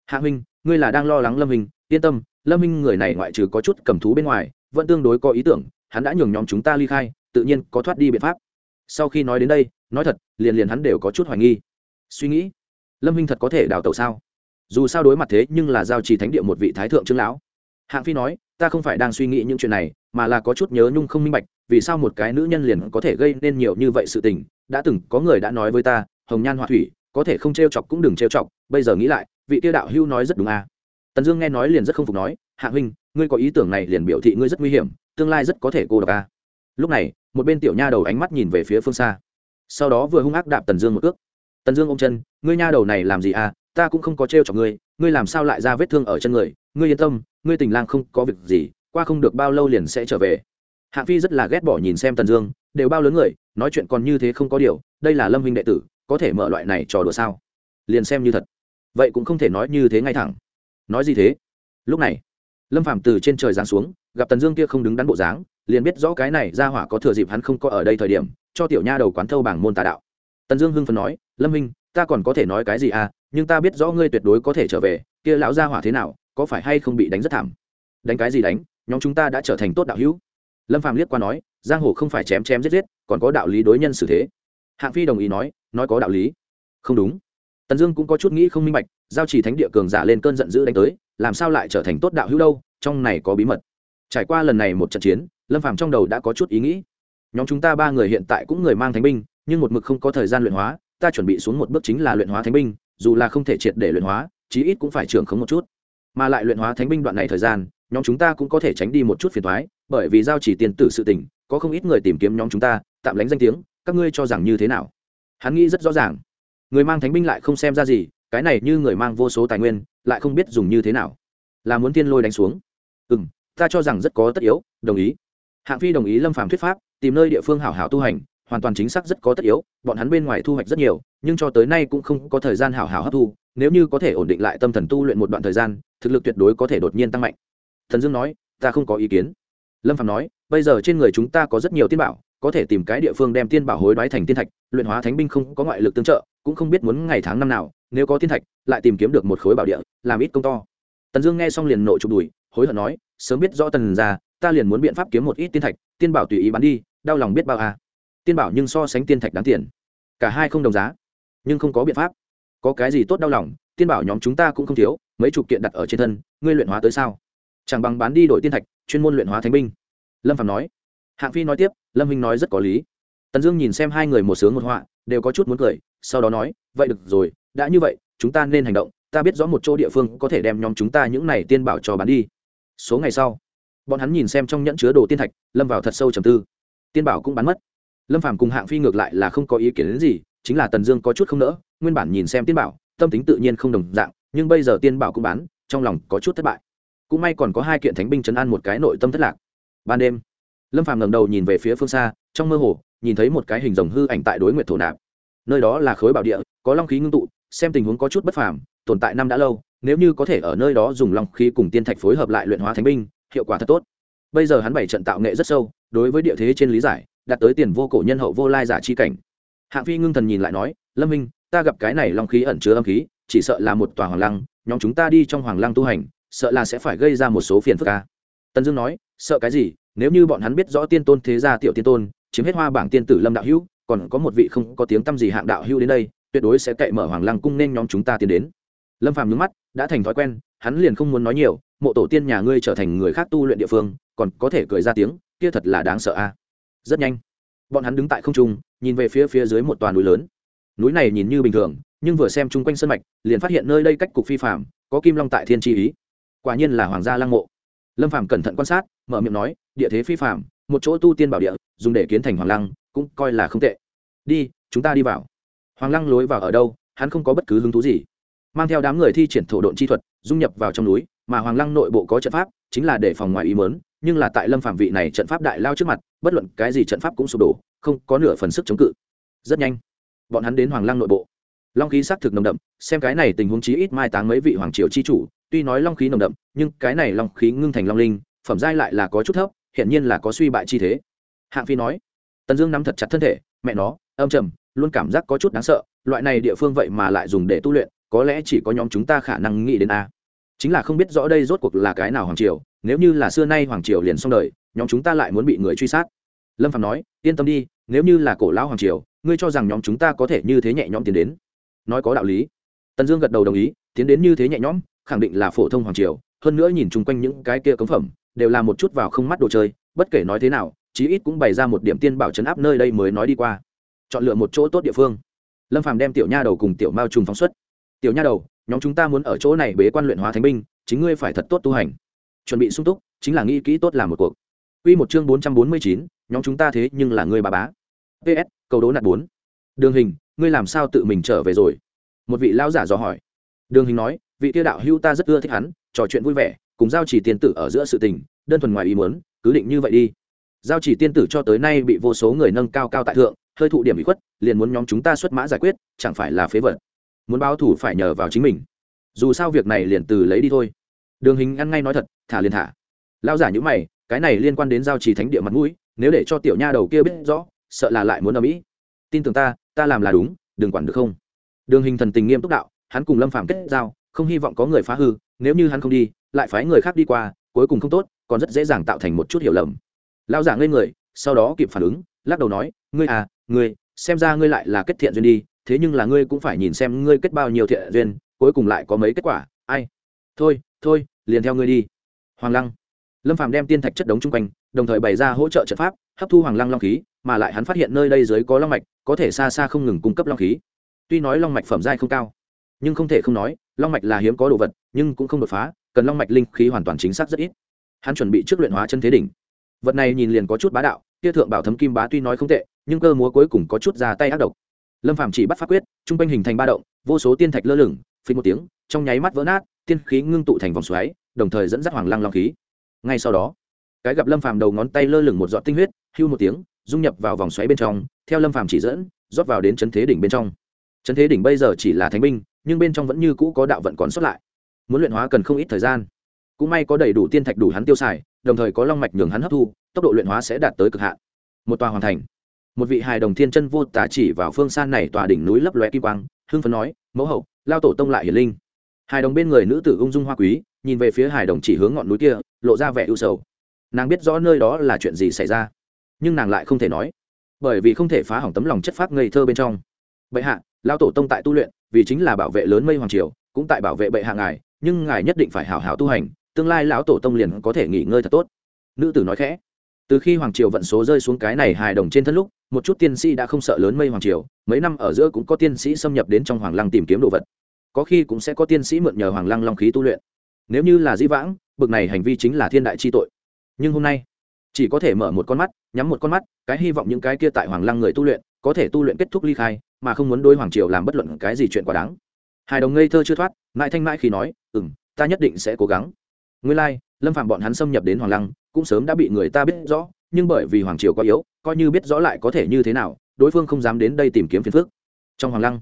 [SPEAKER 1] Hạ huynh, ngươi là đang lo lắng lâm huynh, yên tâm, lâm huynh người này ngoại trừ có chút cầm thú bên ngoài, vẫn tương đối có ý tưởng, hắn đã nhường nhóm chúng ta ly khai, tự nhiên có thoát đi biện pháp. Sau khi nói đến đây, nói thật, liền liền hắn đều có chút hoài nghi. Suy nghĩ, lâm huynh thật có thể đào tẩu sao? Dù sao đối mặt thế nhưng là giao trì thánh địa một vị thái thượng trưởng lão. Hạng phi nói ta không phải đang suy nghĩ những chuyện này, mà là có chút nhớ nhung không minh bạch, vì sao một cái nữ nhân liền có thể gây nên nhiều như vậy sự tình. Đã từng có người đã nói với ta, hồng nhan họa thủy, có thể không t r e o chọc cũng đừng t r e o chọc, bây giờ nghĩ lại, vị tiêu đạo hưu nói rất đúng à. tần dương nghe nói liền rất không phục nói, hạ huynh, ngươi có ý tưởng này liền biểu thị ngươi rất nguy hiểm, tương lai rất có thể cô độc à. lúc này, một bên tiểu nha đầu ánh mắt nhìn về phía phương xa. Sau đó vừa hung ác đạp tần dương một ước tần dương ôm chân, ngươi nha đầu này làm gì à ta cũng không có t r e o chọc ngươi ngươi làm sao lại ra vết thương ở chân người? Ngươi yên tâm ngươi tình lang không có việc gì, qua không được bao lâu liền sẽ trở về. Hạng phi rất là ghét bỏ nhìn xem tần dương, đều bao lớn người, nói chuyện còn như thế không có điều, đây là lâm huynh đệ tử, có thể mở loại này trò đùa sao? Liền xem như thật. Vậy cũng không thể nói như thế ngay thẳng. Nói gì thế? Lúc này, lâm Phàm từ trên trời giáng xuống, gặp tần dương kia không đứng đắn bộ dáng, liền biết rõ cái này ra hỏa có thừa dịp hắn không có ở đây thời điểm, cho tiểu nha đầu quán thâu bảng môn tà đạo. Tần dương hưng phần nói, lâm minh ta còn có thể nói cái gì à? Nhưng ta biết rõ ngươi tuyệt đối có thể trở về, kia lão gia hỏa thế nào có phải hay không bị đánh rất thảm? Đánh cái gì đánh? Nhóm chúng ta đã trở thành tốt đạo hữu. Lâm Phàm liếc qua nói, giang hồ không phải chém chém giết giết, còn có đạo lý đối nhân xử thế. Hạng phi đồng ý nói nói có đạo lý. Không đúng. Tần dương cũng có chút nghĩ không minh bạch, giao chỉ thánh địa cường giả lên cơn giận dữ đánh tới, làm sao lại trở thành tốt đạo hữu đâu, trong này có bí mật. Trải qua lần này một trận chiến, lâm phàm trong đầu đã có chút ý nghĩ. Nhóm chúng ta ba người hiện tại cũng người mang thánh binh, nhưng một mực không có thời gian luyện hóa, ta chuẩn bị xuống một bước chính là luyện hóa thánh binh, dù là không thể triệt để luyện hóa, chí ít cũng phải trưởng khống một chút mà lại luyện hóa thánh binh đoạn này thời gian, nhóm chúng ta cũng có thể tránh đi một chút phiền thoái bởi vì giao chỉ tiền tử sự tình, có không ít người tìm kiếm nhóm chúng ta, tạm lánh danh tiếng, các ngươi cho rằng như thế nào? Hắn nghĩ rất rõ ràng. Người mang thánh binh lại không xem ra gì, cái này như người mang vô số tài nguyên, lại không biết dùng như thế nào. Là muốn tiên lôi đánh xuống. Ừ m ta cho rằng rất có tất yếu, đồng ý. Hạng phi đồng ý lâm phàm thuyết pháp, tìm nơi địa phương hảo hảo tu hành, hoàn toàn chính xác rất có tất yếu, bọn hắn bên ngoài thu hoạch rất nhiều, nhưng cho tới nay cũng không có thời gian hảo hảo hấp thu nếu như có thể ổn định lại tâm thần tu luyện một đoạn thời gian, thực lực tuyệt đối có thể đột nhiên tăng mạnh. Thần dương nói, ta không có ý kiến. Lâm phạm nói, bây giờ trên người chúng ta có rất nhiều tiên bảo, có thể tìm cái địa phương đem tiên bảo hối đoái thành tiên thạch, luyện hóa thánh binh không có ngoại lực tương trợ, cũng không biết muốn ngày tháng năm nào, nếu có tiên thạch, lại tìm kiếm được một khối bảo địa, làm ít công to. Tần dương nghe xong liền nộ chụp đùi, hối hận nói, sớm biết rõ tần ra ta liền muốn biện pháp kiếm một ít tiên thạch, tiên bảo tùy ý bán đi, đau lòng biết bao à. tiên bảo nhưng so sánh tiên thạch đáng tiền. Cả hai không đồng giá, nhưng không có biện pháp có cái gì tốt đau lòng, tiên bảo nhóm chúng ta cũng không thiếu, mấy chục kiện đặt ở trên thân, ngươi luyện hóa tới sao? Chẳng bằng bán đi đổi tiên thạch, chuyên môn luyện hóa thánh binh. Lâm phạm nói. Hạng phi nói tiếp, lâm minh nói rất có lý. Tần dương nhìn xem hai người một sướng một họa, đều có chút muốn cười, sau đó nói, vậy được rồi, đã như vậy, chúng ta nên hành động, ta biết rõ một chỗ địa phương có thể đem nhóm chúng ta những này tiên bảo cho bán đi. Số ngày sau, bọn hắn nhìn xem trong nhẫn chứa đồ tiên thạch, lâm vào thật sâu trầm tư. Tiên bảo cũng bán mất. Lâm phàm cùng hạng phi ngược lại là không có ý kiến đến gì, chính là tần dương có chút không nỡ nguyên bản nhìn xem tiên bảo, tâm tính tự nhiên không đồng dạng, nhưng bây giờ tiên bảo cũng bán, trong lòng có chút thất bại. Cũng may còn có hai kiện thánh binh chấn an một cái nội tâm thất lạc. Ban đêm, lâm phàm ngẩng đầu nhìn về phía phương xa, trong mơ hồ, nhìn thấy một cái hình rồng hư ảnh tại đối nguyệt thổ nạp. Nơi đó là khối bảo địa, có long khí ngưng tụ, xem tình huống có chút bất phàm, tồn tại năm đã lâu, nếu như có thể ở nơi đó dùng long khí cùng tiên thạch phối hợp lại luyện hóa thánh binh, hiệu quả thật tốt. Bây giờ hắn bảy trận tạo nghệ rất sâu, đối với địa thế trên lý giải, đạt tới tiền vô cổ nhân hậu vô lai giả chi cảnh. Hạng phi ngưng thần nhìn lại nói, lâm minh ta gặp cái này long khí ẩn chứa âm khí, chỉ sợ là một tòa hoàng lăng, nhóm chúng ta đi trong hoàng lăng tu hành, sợ là sẽ phải gây ra một số phiền phức ca tần dương nói, sợ cái gì? Nếu như bọn hắn biết rõ tiên tôn thế gia tiểu tiên tôn, chiếm hết hoa bảng tiên tử lâm đạo hữu, còn có một vị không có tiếng tăm gì hạng đạo hữu đến đây, tuyệt đối sẽ cậy mở hoàng lăng cung nên nhóm chúng ta tiến đến. Lâm phàm nhướng mắt, đã thành thói quen, hắn liền không muốn nói nhiều, mộ tổ tiên nhà ngươi trở thành người khác tu luyện địa phương, còn có thể cười ra tiếng, kia thật là đáng sợ a rất nhanh, bọn hắn đứng tại không trung, nhìn về phía phía dưới một toàn núi lớn núi này nhìn như bình thường, nhưng vừa xem chung quanh sân mạch, liền phát hiện nơi đây cách cục phi phạm có kim long tại thiên chi ý. Quả nhiên là hoàng gia lăng mộ. Lâm phàm cẩn thận quan sát, mở miệng nói, địa thế phi phạm một chỗ tu tiên bảo địa, dùng để kiến thành hoàng lăng, cũng coi là không tệ. Đi, chúng ta đi vào. Hoàng lăng lối vào ở đâu, hắn không có bất cứ hứng thú gì. Mang theo đám người thi triển thổ độn chi thuật, dung nhập vào trong núi, mà hoàng lăng nội bộ có trận pháp, chính là để phòng ngoài ý mớn nhưng là tại lâm phạm vị này trận pháp đại lao trước mặt, bất luận cái gì trận pháp cũng sụp đổ, không có nửa phần sức chống cự. Rất nhanh bọn hắn đến hoàng lăng nội bộ. Long khí xác thực nồng đậm, xem cái này tình huống chí ít mai táng mấy vị hoàng triều chi chủ, tuy nói long khí nồng đậm, nhưng cái này long khí ngưng thành long linh, phẩm giai lại là có chút thấp hiện nhiên là có suy bại chi thế. Hạng phi nói, tần dương nắm thật chặt thân thể, mẹ nó, âm trầm, luôn cảm giác có chút đáng sợ, loại này địa phương vậy mà lại dùng để tu luyện, có lẽ chỉ có nhóm chúng ta khả năng nghĩ đến a. Chính là không biết rõ đây rốt cuộc là cái nào hoàng triều, nếu như là xưa nay hoàng triều liền xong đời, nhóm chúng ta lại muốn bị người truy sát. Lâm phạm nói, yên tâm đi, nếu như là cổ lão hoàng triều ngươi cho rằng nhóm chúng ta có thể như thế nhẹ nhõm tiến đến? Nói có đạo lý. Tần dương gật đầu đồng ý tiến đến như thế nhẹ nhõm khẳng định là phổ thông hoàng triều hơn nữa nhìn chung quanh những cái kia cấm phẩm đều là một chút vào không mắt đồ chơi bất kể nói thế nào chí ít cũng bày ra một điểm tiên bảo chấn áp nơi đây mới nói đi qua. Chọn lựa một chỗ tốt địa phương. Lâm phàm đem tiểu nha đầu cùng tiểu mao trùng phóng xuất. Tiểu nha đầu nhóm chúng ta muốn ở chỗ này bế quan luyện hóa thánh binh chính ngươi phải thật tốt tu hành. Chuẩn bị sung túc chính là nghĩ kỹ tốt làm một cuộc. Quy một chương bốn trăm bốn mươi chín, nhóm chúng ta thế nhưng là ngươi bà bá. PS, câu đố nạt bốn. Đường Hình, ngươi làm sao tự mình trở về rồi? Một vị lão giả dò hỏi. Đường Hình nói, vị kia đạo hữu ta rất ưa thích hắn, trò chuyện vui vẻ, cùng giao chỉ tiên tử ở giữa sự tình, đơn thuần ngoài ý muốn, cứ định như vậy đi. Giao chỉ tiên tử cho tới nay bị vô số người nâng cao cao tại thượng, hơi thụ điểm bị khuất, liền muốn nhóm chúng ta xuất mã giải quyết, chẳng phải là phế vật. Muốn báo thủ phải nhờ vào chính mình. Dù sao việc này liền từ lấy đi thôi. Đường Hình ăn ngay nói thật, thả liền thả. Lão giả nhíu mày, cái này liên quan đến giao trì thánh địa mặt mũi nếu để cho tiểu nha đầu kia biết rõ sợ là lại muốn ở mỹ tin tưởng ta ta làm là đúng đừng quản được không đường hình thần tình nghiêm túc đạo hắn cùng lâm phàm kết giao không hy vọng có người phá hư nếu như hắn không đi lại phái người khác đi qua cuối cùng không tốt còn rất dễ dàng tạo thành một chút hiểu lầm lao giả ngây người sau đó kịp phản ứng lắc đầu nói ngươi à ngươi xem ra ngươi lại là kết thiện duyên đi thế nhưng là ngươi cũng phải nhìn xem ngươi kết bao nhiêu thiện duyên cuối cùng lại có mấy kết quả ai thôi thôi liền theo ngươi đi hoàng lăng lâm phàm đem tiên thạch chất đống chung quanh đồng thời bày ra hỗ trợ trận pháp hấp thu hoàng lăng long khí mà lại hắn phát hiện nơi đây dưới có long mạch, có thể xa xa không ngừng cung cấp long khí. Tuy nói long mạch phẩm giai không cao, nhưng không thể không nói, long mạch là hiếm có đồ vật, nhưng cũng không đột phá, cần long mạch linh khí hoàn toàn chính xác rất ít. Hắn chuẩn bị trước luyện hóa chân thế đỉnh. Vật này nhìn liền có chút bá đạo, kia thượng bảo thấm kim bá tuy nói không tệ, nhưng cơ múa cuối cùng có chút ra tay ác độc. Lâm phàm chỉ bắt phát quyết, trung quanh hình thành ba động, vô số tiên thạch lơ lửng, phình một tiếng, trong nháy mắt vỡ nát, tiên khí ngưng tụ thành vòng xoáy, đồng thời dẫn dắt hoàng lăng long khí. Ngay sau đó, cái gặp lâm phàm đầu ngón tay lơ lửng một giọt tinh huyết, hưu một tiếng dung nhập vào vòng xoáy bên trong, theo lâm phàm chỉ dẫn, rót vào đến chấn thế đỉnh bên trong. Chấn thế đỉnh bây giờ chỉ là thánh binh, nhưng bên trong vẫn như cũ có đạo vận còn xuất lại. Muốn luyện hóa cần không ít thời gian. Cũng may có đầy đủ tiên thạch đủ hắn tiêu xài, đồng thời có long mạch nhường hắn hấp thu, tốc độ luyện hóa sẽ đạt tới cực hạn. Một tòa hoàn thành. Một vị hài đồng thiên chân vô tả chỉ vào phương san này tòa đỉnh núi lấp lóe kim quang, hưng phấn nói, mẫu hậu, lao tổ tông lại hiển linh. Hài đồng bên người nữ tử ung dung hoa quý, nhìn về phía hài đồng chỉ hướng ngọn núi kia, lộ ra vẻ ưu sầu. Nàng biết rõ nơi đó là chuyện gì xảy ra nhưng nàng lại không thể nói, bởi vì không thể phá hỏng tấm lòng chất phác ngây thơ bên trong. Bệ hạ lao tổ tông tại tu luyện, vì chính là bảo vệ lớn mây hoàng triều, cũng tại bảo vệ bệ hạ ngài, nhưng ngài nhất định phải hảo hảo tu hành, tương lai lão tổ tông liền có thể nghỉ ngơi thật tốt. Nữ tử nói khẽ. Từ khi hoàng triều vận số rơi xuống cái này hài đồng trên thân lúc, một chút tiên sĩ đã không sợ lớn mây hoàng triều, mấy năm ở giữa cũng có tiên sĩ xâm nhập đến trong hoàng lăng tìm kiếm đồ vật. Có khi cũng sẽ có tiên sĩ mượn nhờ hoàng lăng long khí tu luyện. Nếu như là dĩ vãng, bực này hành vi chính là thiên đại chi tội. Nhưng hôm nay chỉ có thể mở một con mắt nhắm một con mắt cái hy vọng những cái kia tại hoàng lăng người tu luyện có thể tu luyện kết thúc ly khai mà không muốn đôi hoàng triều làm bất luận cái gì chuyện quá đáng. Hài đồng ngây thơ chưa thoát mãi thanh mãi khi nói ừ m ta nhất định sẽ cố gắng. Nguyên lai、like, lâm phạm bọn hắn xâm nhập đến hoàng lăng cũng sớm đã bị người ta biết rõ nhưng bởi vì hoàng triều quá yếu coi như biết rõ lại có thể như thế nào đối phương không dám đến đây tìm kiếm phiền phước trong hoàng lăng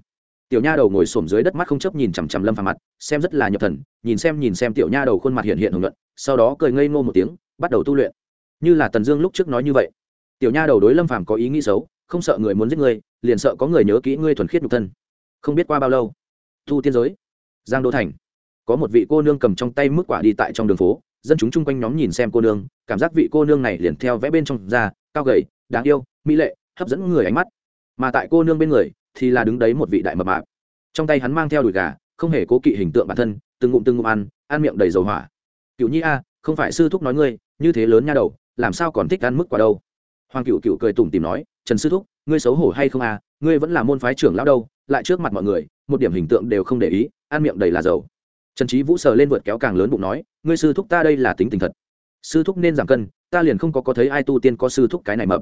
[SPEAKER 1] tiểu nha đầu ngồi xổm dưới đất mắt không chấp nhìn chằm chằm lâm phàm mặt xem rất là nhập thần nhìn xem nhìn xem tiểu nha đầu khuôn mặt hiện hiện hưởng luận sau đó cười ngây ngô một tiếng bắt đầu tu luyện như là tần dương lúc trước nói như vậy. Tiểu nha đầu đối lâm phàm có ý nghĩ xấu, không sợ người muốn giết ngươi liền sợ có người nhớ kỹ ngươi thuần khiết nhục thân. Không biết qua bao lâu, thu tiên giới, giang đô thành, có một vị cô nương cầm trong tay mức quả đi tại trong đường phố, dân chúng chung quanh nhóm nhìn xem cô nương, cảm giác vị cô nương này liền theo vẽ bên trong da cao gầy, đáng yêu, mỹ lệ, hấp dẫn người ánh mắt. Mà tại cô nương bên người thì là đứng đấy một vị đại mập mạp. Trong tay hắn mang theo đùi gà, không hề cố kỵ hình tượng bản thân, từng ngụm từng ngụm ăn ăn miệng đầy dầu hỏa. Cựu nhi a, không phải sư thúc nói ngươi, như thế lớn nha đầu làm sao còn thích ăn mức quả đâu? Hoàng cựu cựu cười tủm tìm nói, trần sư thúc, ngươi xấu hổ hay không à? Ngươi vẫn là môn phái trưởng lão đâu, lại trước mặt mọi người, một điểm hình tượng đều không để ý, ăn miệng đầy là dầu. Trần trí vũ sờ lên vượt kéo càng lớn bụng nói, ngươi sư thúc ta đây là tính tình thật. Sư thúc nên giảm cân, ta liền không có có thấy ai tu tiên có sư thúc cái này mập.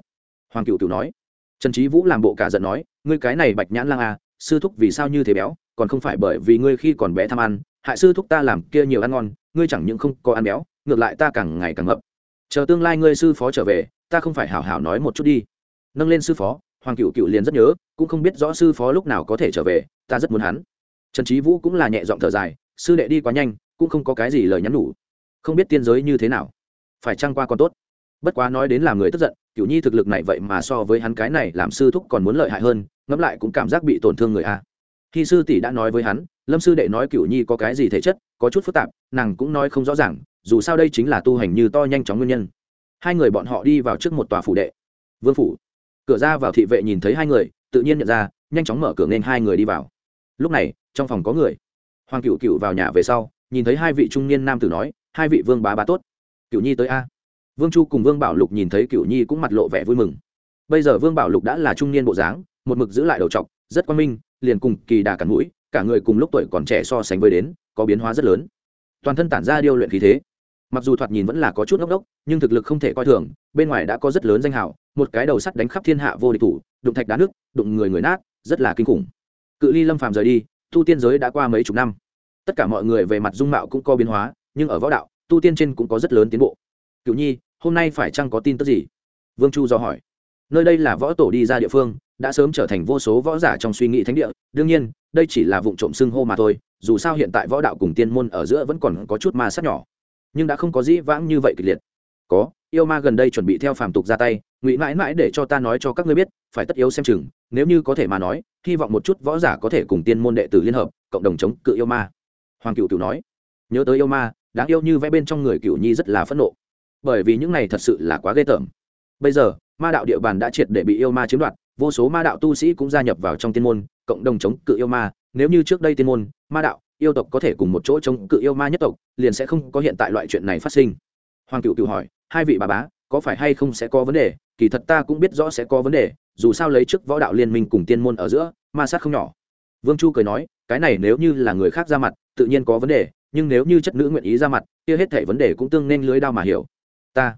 [SPEAKER 1] Hoàng cựu cựu nói. Trần trí vũ làm bộ cả giận nói, ngươi cái này bạch nhãn lang à sư thúc vì sao như thế béo, còn không phải bởi vì ngươi khi còn bé tham ăn, hại sư thúc ta làm kia nhiều ăn ngon, ngươi chẳng những không có ăn béo, ngược lại ta càng ngày càng mập chờ tương lai ngươi sư phó trở về, ta không phải hảo hảo nói một chút đi. Nâng lên sư phó, hoàng cựu cựu liền rất nhớ, cũng không biết rõ sư phó lúc nào có thể trở về, ta rất muốn hắn. Trần trí vũ cũng là nhẹ giọng thở dài, sư đệ đi quá nhanh, cũng không có cái gì lời nhắn nhủ. Không biết tiên giới như thế nào. Phải trăng qua còn tốt? Bất quá nói đến làm người tức giận, cựu nhi thực lực này vậy mà so với hắn cái này làm sư thúc còn muốn lợi hại hơn, ngẫm lại cũng cảm giác bị tổn thương người a. Khi sư tỷ đã nói với hắn, lâm sư đệ nói cựu nhi có cái gì thể chất, có chút phức tạp, nàng cũng nói không rõ ràng dù sao đây chính là tu hành như to nhanh chóng nguyên nhân. Hai người bọn họ đi vào trước một tòa phủ đệ. Vương phủ. Cửa ra vào thị vệ nhìn thấy hai người, tự nhiên nhận ra, nhanh chóng mở cửa nên hai người đi vào. Lúc này, trong phòng có người. Hoàng cựu cựu vào nhà về sau, nhìn thấy hai vị trung niên nam tử nói, hai vị vương bá bá tốt. Cựu nhi tới a. Vương chu cùng vương bảo lục nhìn thấy cựu nhi cũng mặt lộ vẻ vui mừng. Bây giờ vương bảo lục đã là trung niên bộ dáng, một mực giữ lại đầu t rất quan minh, liền cùng kỳ đà cắn mũi, cả người cùng lúc tuổi còn trẻ so sánh với đến, có biến hóa rất lớn. Toàn thân tản ra điêu luyện khí thế mặc dù thoạt nhìn vẫn là có chút ngốc đốc nhưng thực lực không thể coi thường, bên ngoài đã có rất lớn danh hào, một cái đầu sắt đánh khắp thiên hạ vô địch thủ, đụng thạch đá nước, đụng người người nát, rất là kinh khủng. Cự ly lâm phàm rời đi, tu tiên giới đã qua mấy chục năm. Tất cả mọi người về mặt dung mạo cũng có biến hóa, nhưng ở võ đạo, tu tiên trên cũng có rất lớn tiến bộ. Cựu nhi, hôm nay phải chăng có tin tức gì? Vương chu do hỏi. Nơi đây là võ tổ đi ra địa phương, đã sớm trở thành vô số võ giả trong suy nghĩ thánh địa, đương nhiên, đây chỉ là vụ trộm xưng hô mà thôi, dù sao hiện tại võ đạo cùng tiên môn ở giữa vẫn còn có chút ma sát nhỏ nhưng đã không có dĩ vãng như vậy kịch liệt. Có, yêu ma gần đây chuẩn bị theo phàm tục ra tay, ngụy mãi mãi để cho ta nói cho các ngươi biết, phải tất yếu xem chừng, nếu như có thể mà nói, hy vọng một chút võ giả có thể cùng tiên môn đệ tử liên hợp, cộng đồng chống cự yêu ma. Hoàng cựu cựu nói. Nhớ tới yêu ma, đáng yêu như vẽ bên trong người cựu nhi rất là phẫn nộ. Bởi vì những này thật sự là quá ghê tởm. Bây giờ, ma đạo địa bàn đã triệt để bị yêu ma chiếm đoạt, vô số ma đạo tu sĩ cũng gia nhập vào trong tiên môn, cộng đồng chống cự yêu ma. Nếu như trước đây tiên môn, ma đạo yêu tộc có thể cùng một chỗ chống cự yêu ma nhất tộc, liền sẽ không có hiện tại loại chuyện này phát sinh. Hoàng cựu cựu hỏi, hai vị bà bá, có phải hay không sẽ có vấn đề? Kỳ thật ta cũng biết rõ sẽ có vấn đề, dù sao lấy trước võ đạo liên minh cùng tiên môn ở giữa, ma sát không nhỏ. Vương chu cười nói, cái này nếu như là người khác ra mặt, tự nhiên có vấn đề, nhưng nếu như chất nữ nguyện ý ra mặt, kia hết thể vấn đề cũng tương nên lưới đao mà hiểu. Ta.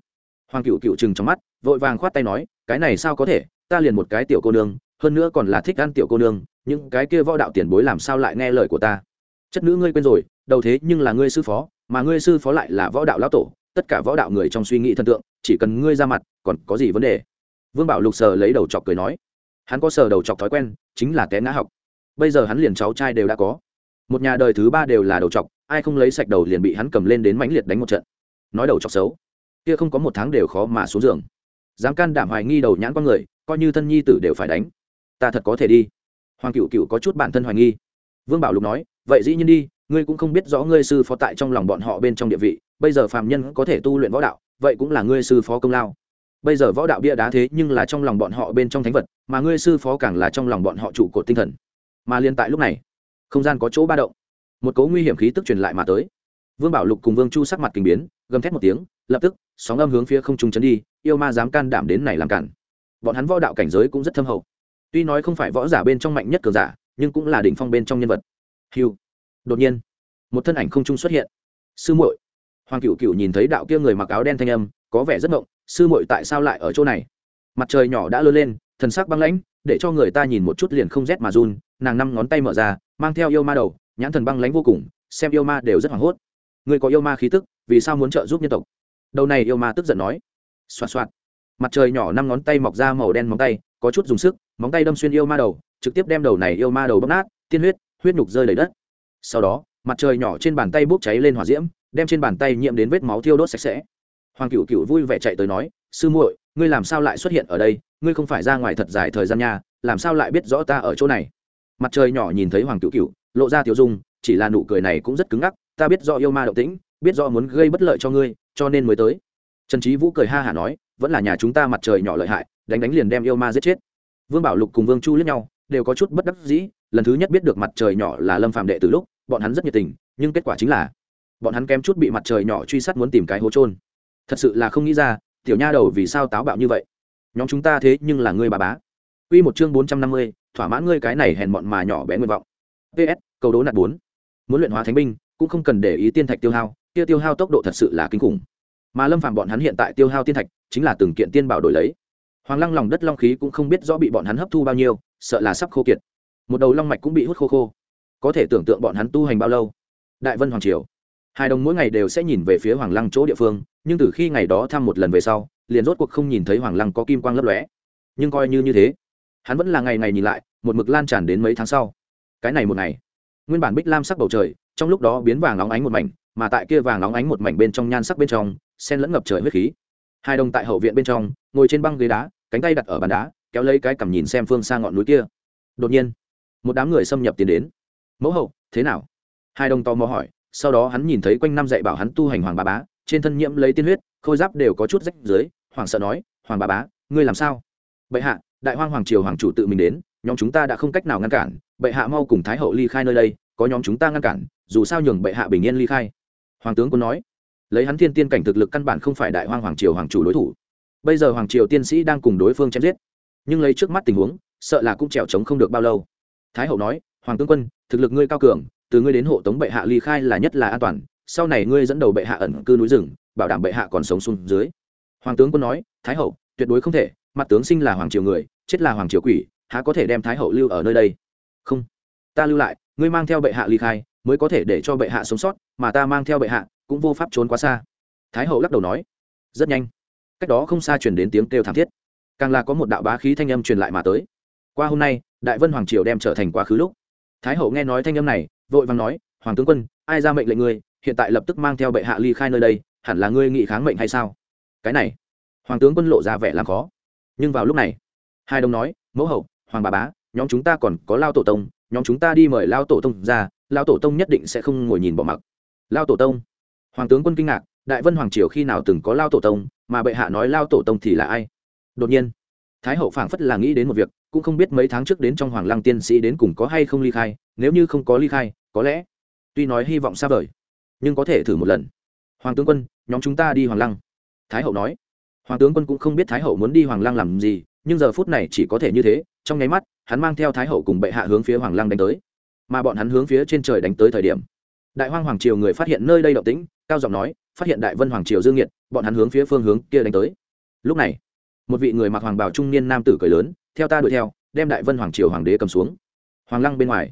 [SPEAKER 1] Hoàng cựu cựu chừng trong mắt, vội vàng khoát tay nói, cái này sao có thể, ta liền một cái tiểu cô nương, hơn nữa còn là thích ăn tiểu cô nương, những cái kia võ đạo tiền bối làm sao lại nghe lời của ta? Chất nữ ngươi quên rồi, đầu thế nhưng là ngươi sư phó, mà ngươi sư phó lại là võ đạo lão tổ, tất cả võ đạo người trong suy nghĩ thần tượng, chỉ cần ngươi ra mặt, còn có gì vấn đề? Vương bảo lục sờ lấy đầu chọc cười nói. Hắn có sờ đầu chọc thói quen, chính là té ngã học. Bây giờ hắn liền cháu trai đều đã có. Một nhà đời thứ ba đều là đầu chọc, ai không lấy sạch đầu liền bị hắn cầm lên đến mãnh liệt đánh một trận. Nói đầu chọc xấu, kia không có một tháng đều khó mà xuống giường. Dám can đảm hoài nghi đầu nhãn con người, coi như thân nhi tử đều phải đánh. Ta thật có thể đi. Hoàng cựu cựu có chút bản thân hoài nghi. Vương bảo lục nói vậy dĩ nhiên đi, ngươi cũng không biết rõ ngươi sư phó tại trong lòng bọn họ bên trong địa vị, bây giờ phàm nhân có thể tu luyện võ đạo, vậy cũng là ngươi sư phó công lao. Bây giờ võ đạo bia đá thế nhưng là trong lòng bọn họ bên trong thánh vật, mà ngươi sư phó càng là trong lòng bọn họ trụ cột tinh thần. Mà liên tại lúc này, không gian có chỗ ba động. Một cấu nguy hiểm khí tức truyền lại mà tới. Vương bảo lục cùng vương chu sắc mặt kinh biến, gầm thét một tiếng, lập tức, sóng âm hướng phía không trung chấn đi, yêu ma dám can đảm đến này làm cản. Bọn hắn võ đạo cảnh giới cũng rất thâm hậu. Tuy nói không phải võ giả bên trong mạnh nhất cường giả, nhưng cũng là đỉnh phong bên trong nhân vật hiu đột nhiên, một thân ảnh không trung xuất hiện. Sư muội. Hoàng cựu cựu nhìn thấy đạo kia người mặc áo đen thanh âm, có vẻ rất ngộng, sư muội tại sao lại ở chỗ này? Mặt trời nhỏ đã lớn lên, thần sắc băng lãnh, để cho người ta nhìn một chút liền không rét mà run, nàng năm ngón tay mở ra, mang theo yêu ma đầu, nhãn thần băng lãnh vô cùng, xem yêu ma đều rất hoảng hốt. Người có yêu ma khí tức, vì sao muốn trợ giúp nhân tộc? Đầu này yêu ma tức giận nói. Xoạt xoạt. Mặt trời nhỏ năm ngón tay mọc ra màu đen móng tay, có chút dùng sức, móng tay đâm xuyên yêu ma đầu, trực tiếp đem đầu này yêu ma đầu bóc nát, tiên huyết huyết nhục rơi đầy đất. Sau đó, mặt trời nhỏ trên bàn tay bốc cháy lên hỏa diễm, đem trên bàn tay nhiễm đến vết máu thiêu đốt sạch sẽ. Hoàng cựu cựu vui vẻ chạy tới nói, sư muội, ngươi làm sao lại xuất hiện ở đây? Ngươi không phải ra ngoài thật dài thời gian nha, làm sao lại biết rõ ta ở chỗ này? Mặt trời nhỏ nhìn thấy hoàng cựu cựu lộ ra tiểu dung, chỉ là nụ cười này cũng rất cứng ngắc, ta biết do yêu ma động tĩnh, biết do muốn gây bất lợi cho ngươi, cho nên mới tới. Trần trí vũ cười ha hả nói, vẫn là nhà chúng ta mặt trời nhỏ lợi hại, đánh đánh liền đem yêu ma giết chết. Vương bảo lục cùng vương chu lướt nhau đều có chút bất đắc dĩ lần thứ nhất biết được mặt trời nhỏ là lâm phạm đệ từ lúc bọn hắn rất nhiệt tình nhưng kết quả chính là bọn hắn kém chút bị mặt trời nhỏ truy sát muốn tìm cái hố trôn thật sự là không nghĩ ra tiểu nha đầu vì sao táo bạo như vậy nhóm chúng ta thế nhưng là ngươi bà bá Quy một chương bốn trăm năm mươi, thỏa mãn ngươi cái này hèn mọn mà nhỏ bé nguyện vọng. PS, câu đố nạt bốn. Muốn luyện hóa thánh binh, cũng không cần để ý tiên thạch tiêu hao, kia tiêu hao tốc độ thật sự là kinh khủng. Mà Lâm Phàm bọn hắn hiện tại tiêu hao tiên thạch, chính là từng kiện tiên bảo đổi lấy. Hoàng Lăng lòng đất long khí cũng không biết rõ bị bọn hắn hấp thu bao nhiêu, sợ là sắp khô kiệt. Một đầu long mạch cũng bị hút khô khô. Có thể tưởng tượng bọn hắn tu hành bao lâu. Đại Vân Hoàng triều hai đồng mỗi ngày đều sẽ nhìn về phía hoàng lăng chỗ địa phương, nhưng từ khi ngày đó thăm một lần về sau, liền rốt cuộc không nhìn thấy hoàng lăng có kim quang lấp lóe nhưng coi như như thế, hắn vẫn là ngày ngày nhìn lại, một mực lan tràn đến mấy tháng sau cái này một ngày, nguyên bản bích lam sắc bầu trời, trong lúc đó biến vàng óng ánh một mảnh, mà tại kia vàng óng ánh một mảnh bên trong nhan sắc bên trong sen lẫn ngập trời huyết khí hai đồng tại hậu viện bên trong, ngồi trên băng ghế đá, cánh tay đặt ở bàn đá kéo lấy cái cằm nhìn xem phương xa ngọn núi kia. Đột nhiên, một đám người xâm nhập tiến đến. Mẫu hậu, thế nào? Hai đồng tò mò hỏi, sau đó hắn nhìn thấy quanh năm dạy bảo hắn tu hành hoàng bà bá, trên thân nhiễm lấy tiên huyết, khôi giáp đều có chút rách dưới hoàng sợ nói, hoàng bà bá, ngươi làm sao? Bệ hạ, đại hoang hoàng triều hoàng chủ tự mình đến, nhóm chúng ta đã không cách nào ngăn cản, bệ hạ mau cùng thái hậu ly khai nơi đây, có nhóm chúng ta ngăn cản, dù sao nhường bệ hạ bình yên ly khai. Hoàng tướng quân nói, lấy hắn thiên tiên cảnh thực lực căn bản không phải đại hoang hoàng triều hoàng chủ đối thủ. Bây giờ hoàng triều tiên sĩ đang cùng đối phương chém giết nhưng lấy trước mắt tình huống, sợ là cũng trèo trống không được bao lâu. Thái hậu nói, hoàng tướng quân, thực lực ngươi cao cường, từ ngươi đến hộ tống bệ hạ ly khai là nhất là an toàn, sau này ngươi dẫn đầu bệ hạ ẩn cư núi rừng, bảo đảm bệ hạ còn sống xuống dưới. Hoàng tướng quân nói, thái hậu, tuyệt đối không thể, mặt tướng sinh là hoàng triều người, chết là hoàng triều quỷ, há có thể đem thái hậu lưu ở nơi đây? Không, ta lưu lại, ngươi mang theo bệ hạ ly khai, mới có thể để cho bệ hạ sống sót, mà ta mang theo bệ hạ cũng vô pháp trốn quá xa. Thái hậu lắc đầu nói, rất nhanh. Cách đó không xa chuyển đến tiếng kêu thảm thiết càng là có một đạo bá khí thanh âm truyền lại mà tới. Qua hôm nay, đại vân hoàng triều đem trở thành quá khứ lúc. Thái hậu nghe nói thanh âm này, vội vàng nói, hoàng tướng quân, ai ra mệnh lệnh ngươi? Hiện tại lập tức mang theo bệ hạ ly khai nơi đây, hẳn là ngươi nghị kháng mệnh hay sao? Cái này, hoàng tướng quân lộ ra vẻ làm khó. Nhưng vào lúc này, hai đồng nói, mẫu hậu, hoàng bà bá, nhóm chúng ta còn có lao tổ tông, nhóm chúng ta đi mời lao tổ tông ra, lao tổ tông nhất định sẽ không ngồi nhìn bỏ mặc. Lao tổ tông? Hoàng tướng quân kinh ngạc, đại vân hoàng triều khi nào từng có lao tổ tông, mà bệ hạ nói lao tổ tông thì là ai? Đột nhiên, thái hậu phảng phất là nghĩ đến một việc, cũng không biết mấy tháng trước đến trong hoàng lăng tiên sĩ đến cùng có hay không ly khai, nếu như không có ly khai, có lẽ, tuy nói hy vọng xa vời, nhưng có thể thử một lần. Hoàng tướng quân, nhóm chúng ta đi hoàng lăng. Thái hậu nói. Hoàng tướng quân cũng không biết thái hậu muốn đi hoàng lăng làm gì, nhưng giờ phút này chỉ có thể như thế, trong nháy mắt, hắn mang theo thái hậu cùng bệ hạ hướng phía hoàng lăng đánh tới. Mà bọn hắn hướng phía trên trời đánh tới thời điểm, đại hoang hoàng triều người phát hiện nơi đây động tĩnh, cao giọng nói, phát hiện đại vân hoàng triều dương nhiệt, bọn hắn hướng phía phương hướng kia đánh tới. Lúc này một vị người mặc hoàng bào trung niên nam tử cười lớn, theo ta đuổi theo, đem đại vân hoàng triều hoàng đế cầm xuống. Hoàng lăng bên ngoài.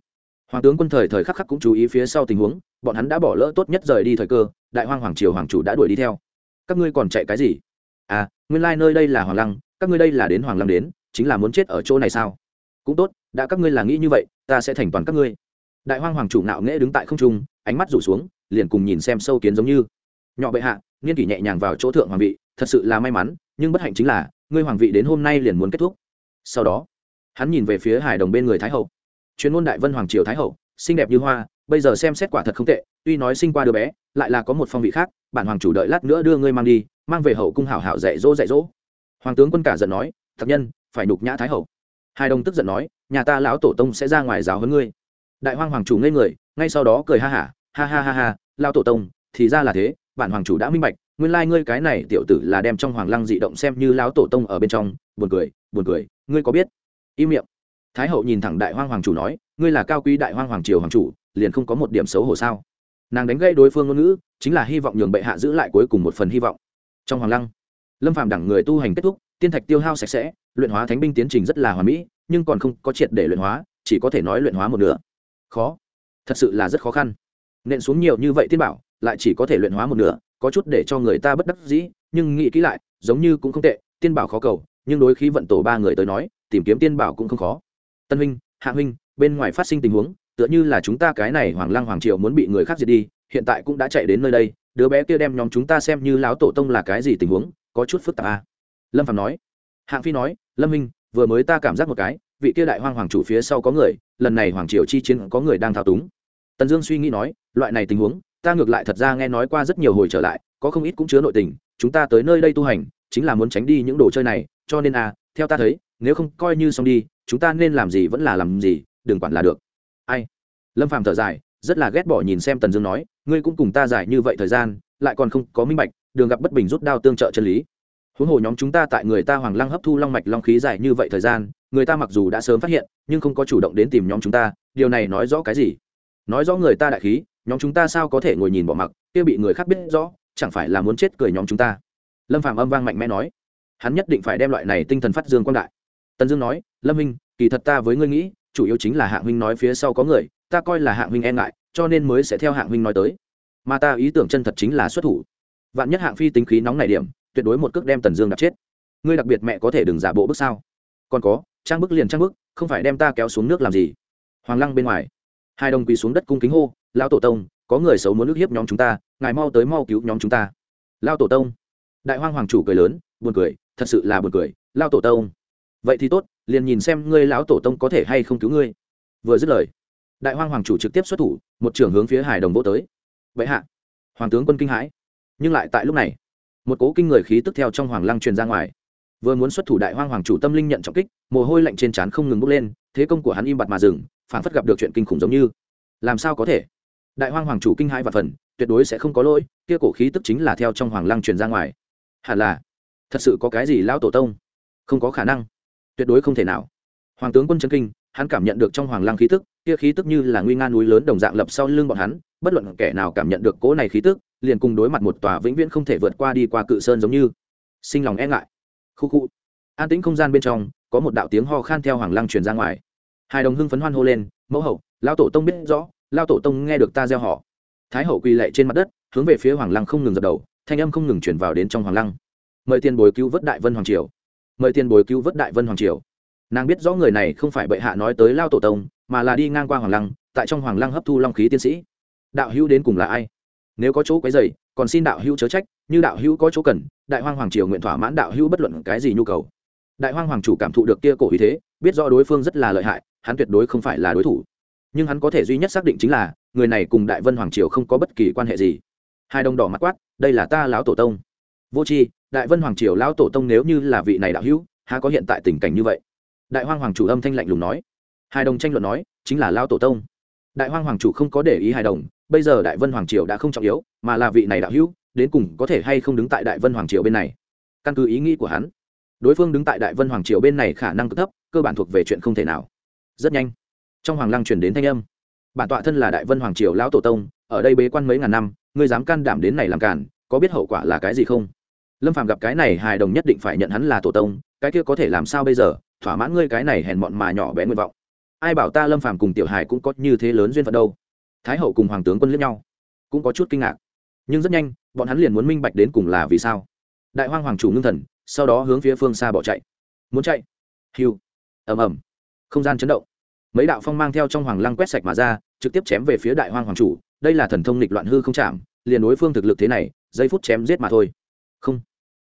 [SPEAKER 1] Hoàng tướng quân thời thời khắc khắc cũng chú ý phía sau tình huống, bọn hắn đã bỏ lỡ tốt nhất rời đi thời cơ, đại hoang hoàng triều hoàng chủ đã đuổi đi theo. Các ngươi còn chạy cái gì? À nguyên lai、like、nơi đây là hoàng lăng, các ngươi đây là đến hoàng lăng đến, chính là muốn chết ở chỗ này sao? Cũng tốt, đã các ngươi là nghĩ như vậy, ta sẽ thành toàn các ngươi. Đại hoang hoàng chủ nạo nghễ đứng tại không trung, ánh mắt rủ xuống, liền cùng nhìn xem sâu kiến giống như. Nhỏ bệ hạ nghiên kỷ nhẹ nhàng vào chỗ thượng hoàng vị, thật sự là may mắn, nhưng bất hạnh chính là ngươi hoàng vị đến hôm nay liền muốn kết thúc. Sau đó hắn nhìn về phía hải đồng bên người thái hậu. Chuyên môn đại vân hoàng triều thái hậu xinh đẹp như hoa bây giờ xem xét quả thật không tệ tuy nói sinh qua đứa bé lại là có một phong vị khác bản hoàng chủ đợi lát nữa đưa ngươi mang đi mang về hậu cung hảo hảo dạy dỗ dạy dỗ. Hoàng tướng quân cả giận nói thật nhân phải nhục nhã thái hậu. Hai đồng tức giận nói nhà ta lão tổ tông sẽ ra ngoài giáo hơn ngươi. Đại hoang hoàng chủ ngây người ngay sau đó cười ha hả ha, ha ha ha ha lao tổ tông thì ra là thế bản hoàng chủ đã minh bạch nguyên lai ngươi cái này tiểu tử là đem trong hoàng lăng dị động xem như lão tổ tông ở bên trong, buồn cười buồn cười, ngươi có biết? Im miệng. Thái hậu nhìn thẳng đại hoang hoàng chủ nói, ngươi là cao quý đại hoang hoàng triều hoàng chủ, liền không có một điểm xấu hổ sao? Nàng đánh gây đối phương ngôn ngữ, chính là hy vọng nhường bệ hạ giữ lại cuối cùng một phần hy vọng. Trong hoàng lăng, lâm phàm đẳng người tu hành kết thúc, tiên thạch tiêu hao sạch sẽ, luyện hóa thánh binh tiến trình rất là hoàn mỹ, nhưng còn không có triệt để luyện hóa, chỉ có thể nói luyện hóa một nửa. Khó. Thật sự là rất khó khăn. Nện xuống nhiều như vậy tiên bảo, lại chỉ có thể luyện hóa một nửa có chút để cho người ta bất đắc dĩ, nhưng nghĩ kỹ lại, giống như cũng không tệ, tiên bảo khó cầu, nhưng đối khí vận tổ ba người tới nói, tìm kiếm tiên bảo cũng không khó. Tân huynh, hạ huynh, bên ngoài phát sinh tình huống, tựa như là chúng ta cái này hoàng lăng hoàng triều muốn bị người khác diệt đi, hiện tại cũng đã chạy đến nơi đây, đứa bé kia đem nhóm chúng ta xem như láo tổ tông là cái gì tình huống, có chút phức tạp à. lâm phạm nói. Hạng phi nói, lâm minh vừa mới ta cảm giác một cái, vị kia đại hoang hoàng chủ phía sau có người, lần này hoàng triều chi chiến có người đang thao túng. Tần dương suy nghĩ nói, loại này tình huống ta ngược lại thật ra nghe nói qua rất nhiều hồi trở lại, có không ít cũng chứa nội tình, chúng ta tới nơi đây tu hành, chính là muốn tránh đi những đồ chơi này, cho nên à theo ta thấy, nếu không coi như xong đi, chúng ta nên làm gì vẫn là làm gì, đừng quản là được. Ai? Lâm phàm thở dài, rất là ghét bỏ nhìn xem tần dương nói, ngươi cũng cùng ta dài như vậy thời gian, lại còn không có minh bạch, đường gặp bất bình rút đao tương trợ chân lý. Huống hồ nhóm chúng ta tại người ta hoàng lăng hấp thu long mạch long khí dài như vậy thời gian, người ta mặc dù đã sớm phát hiện, nhưng không có chủ động đến tìm nhóm chúng ta, điều này nói rõ cái gì? Nói rõ người ta đại khí nhóm chúng ta sao có thể ngồi nhìn bỏ mặc, kia bị người khác biết rõ, chẳng phải là muốn chết cười nhóm chúng ta? Lâm phạm âm vang mạnh mẽ nói. Hắn nhất định phải đem loại này tinh thần phát dương quang đại. Tần dương nói, lâm minh kỳ thật ta với ngươi nghĩ, chủ yếu chính là hạng huynh nói phía sau có người, ta coi là hạng huynh e ngại, cho nên mới sẽ theo hạng huynh nói tới. Mà ta ý tưởng chân thật chính là xuất thủ. Vạn nhất hạng phi tính khí nóng này điểm, tuyệt đối một cước đem tần dương đập chết. Ngươi đặc biệt mẹ có thể đừng giả bộ bước sao? Còn có, trang bức liền trang bức, không phải đem ta kéo xuống nước làm gì? Hoàng lăng bên ngoài hai đồng quỳ xuống đất cung kính hô, lão tổ tông, có người xấu muốn ức hiếp nhóm chúng ta, ngài mau tới mau cứu nhóm chúng ta. Lao tổ tông? Đại hoang hoàng chủ cười lớn, buồn cười, thật sự là buồn cười lao tổ tông. Vậy thì tốt, liền nhìn xem ngươi lão tổ tông có thể hay không cứu ngươi. Vừa dứt lời, đại hoang hoàng chủ trực tiếp xuất thủ, một trưởng hướng phía hải đồng vô tới. Vậy hạ. Hoàng tướng quân kinh hãi. Nhưng lại tại lúc này, một cố kinh người khí tức theo trong hoàng lăng truyền ra ngoài vừa muốn xuất thủ đại hoang hoàng chủ tâm linh nhận trọng kích, mồ hôi lạnh trên trán không ngừng bốc lên, thế công của hắn im bặt mà dừng phản phất gặp được chuyện kinh khủng giống như. Làm sao có thể? Đại hoang hoàng chủ kinh hãi và phần, tuyệt đối sẽ không có lỗi, kia cổ khí tức chính là theo trong hoàng lăng truyền ra ngoài. Hẳn là, thật sự có cái gì lão tổ tông? Không có khả năng. Tuyệt đối không thể nào. Hoàng tướng quân chân kinh, hắn cảm nhận được trong hoàng lăng khí tức, kia khí tức như là nguy nga núi lớn đồng dạng lập sau lưng bọn hắn, bất luận kẻ nào cảm nhận được cỗ này khí tức, liền cùng đối mặt một tòa vĩnh viễn không thể vượt qua đi qua cự sơn giống như. Sinh lòng e ngại khu khu. An tĩnh không gian bên trong, có một đạo tiếng ho khan theo hoàng lăng truyền ra ngoài. Hai đồng hưng phấn hoan hô lên, mẫu hậu lao tổ tông biết rõ lao tổ tông nghe được ta gieo họ. Thái hậu quỳ lệ trên mặt đất, hướng về phía hoàng lăng không ngừng dập đầu, thanh âm không ngừng chuyển vào đến trong hoàng lăng. Mời tiền bồi cứu vớt đại vân hoàng triều, mời tiền bồi cứu vớt đại vân hoàng triều. Nàng biết rõ người này không phải bệ hạ nói tới lao tổ tông, mà là đi ngang qua hoàng lăng, tại trong hoàng lăng hấp thu long khí tiến sĩ. Đạo hữu đến cùng là ai? Nếu có chỗ quấy dày còn xin đạo hữu chớ trách như đạo hữu có chỗ cần, đại hoang hoàng triều nguyện thỏa mãn đạo hữu bất luận cái gì nhu cầu. Đại hoang hoàng chủ cảm thụ được kia cổ ý thế, biết rõ đối phương rất là lợi hại, hắn tuyệt đối không phải là đối thủ. Nhưng hắn có thể duy nhất xác định chính là, người này cùng đại vân hoàng triều không có bất kỳ quan hệ gì. Hai đồng đỏ mặt quát, đây là ta lão tổ tông. Vô c đại vân hoàng triều lão tổ tông nếu như là vị này đạo hữu, há có hiện tại tình cảnh như vậy? Đại hoang hoàng chủ âm thanh lạnh lùng nói. Hai đồng tranh luận nói, chính là lão tổ tông. Đại hoang hoàng chủ không có để ý hài đồng, bây giờ đại vân hoàng triều đã không trọng yếu, mà là vị này đạo hữu đến cùng có thể hay không đứng tại đại vân hoàng triều bên này? Căn cứ ý nghĩ của hắn, đối phương đứng tại đại vân hoàng triều bên này khả năng cực thấp, cơ bản thuộc về chuyện không thể nào. Rất nhanh, trong hoàng lăng chuyển đến thanh âm. Bản tọa thân là đại vân hoàng triều lão tổ tông, ở đây bế quan mấy ngàn năm, ngươi dám can đảm đến này làm cản, có biết hậu quả là cái gì không? Lâm phàm gặp cái này hài đồng nhất định phải nhận hắn là tổ tông, cái kia có thể làm sao bây giờ? Thỏa mãn ngươi cái này hèn mọn mà nhỏ bé nguyện vọng. Ai bảo ta lâm phàm cùng tiểu hài cũng có như thế lớn duyên phận đâu? Thái hậu cùng hoàng tướng quân liếc nhau, cũng có chút kinh ngạc nhưng rất nhanh, bọn hắn liền muốn minh bạch đến cùng là vì sao. Đại hoang hoàng chủ ngưng thần, sau đó hướng phía phương xa bỏ chạy. Muốn chạy? Hiu ầm ầm. Không gian chấn động. Mấy đạo phong mang theo trong hoàng lăng quét sạch mà ra, trực tiếp chém về phía đại hoang hoàng chủ. Đây là thần thông nghịch loạn hư không chạm, liền đối phương thực lực thế này, giây phút chém giết mà thôi. Không.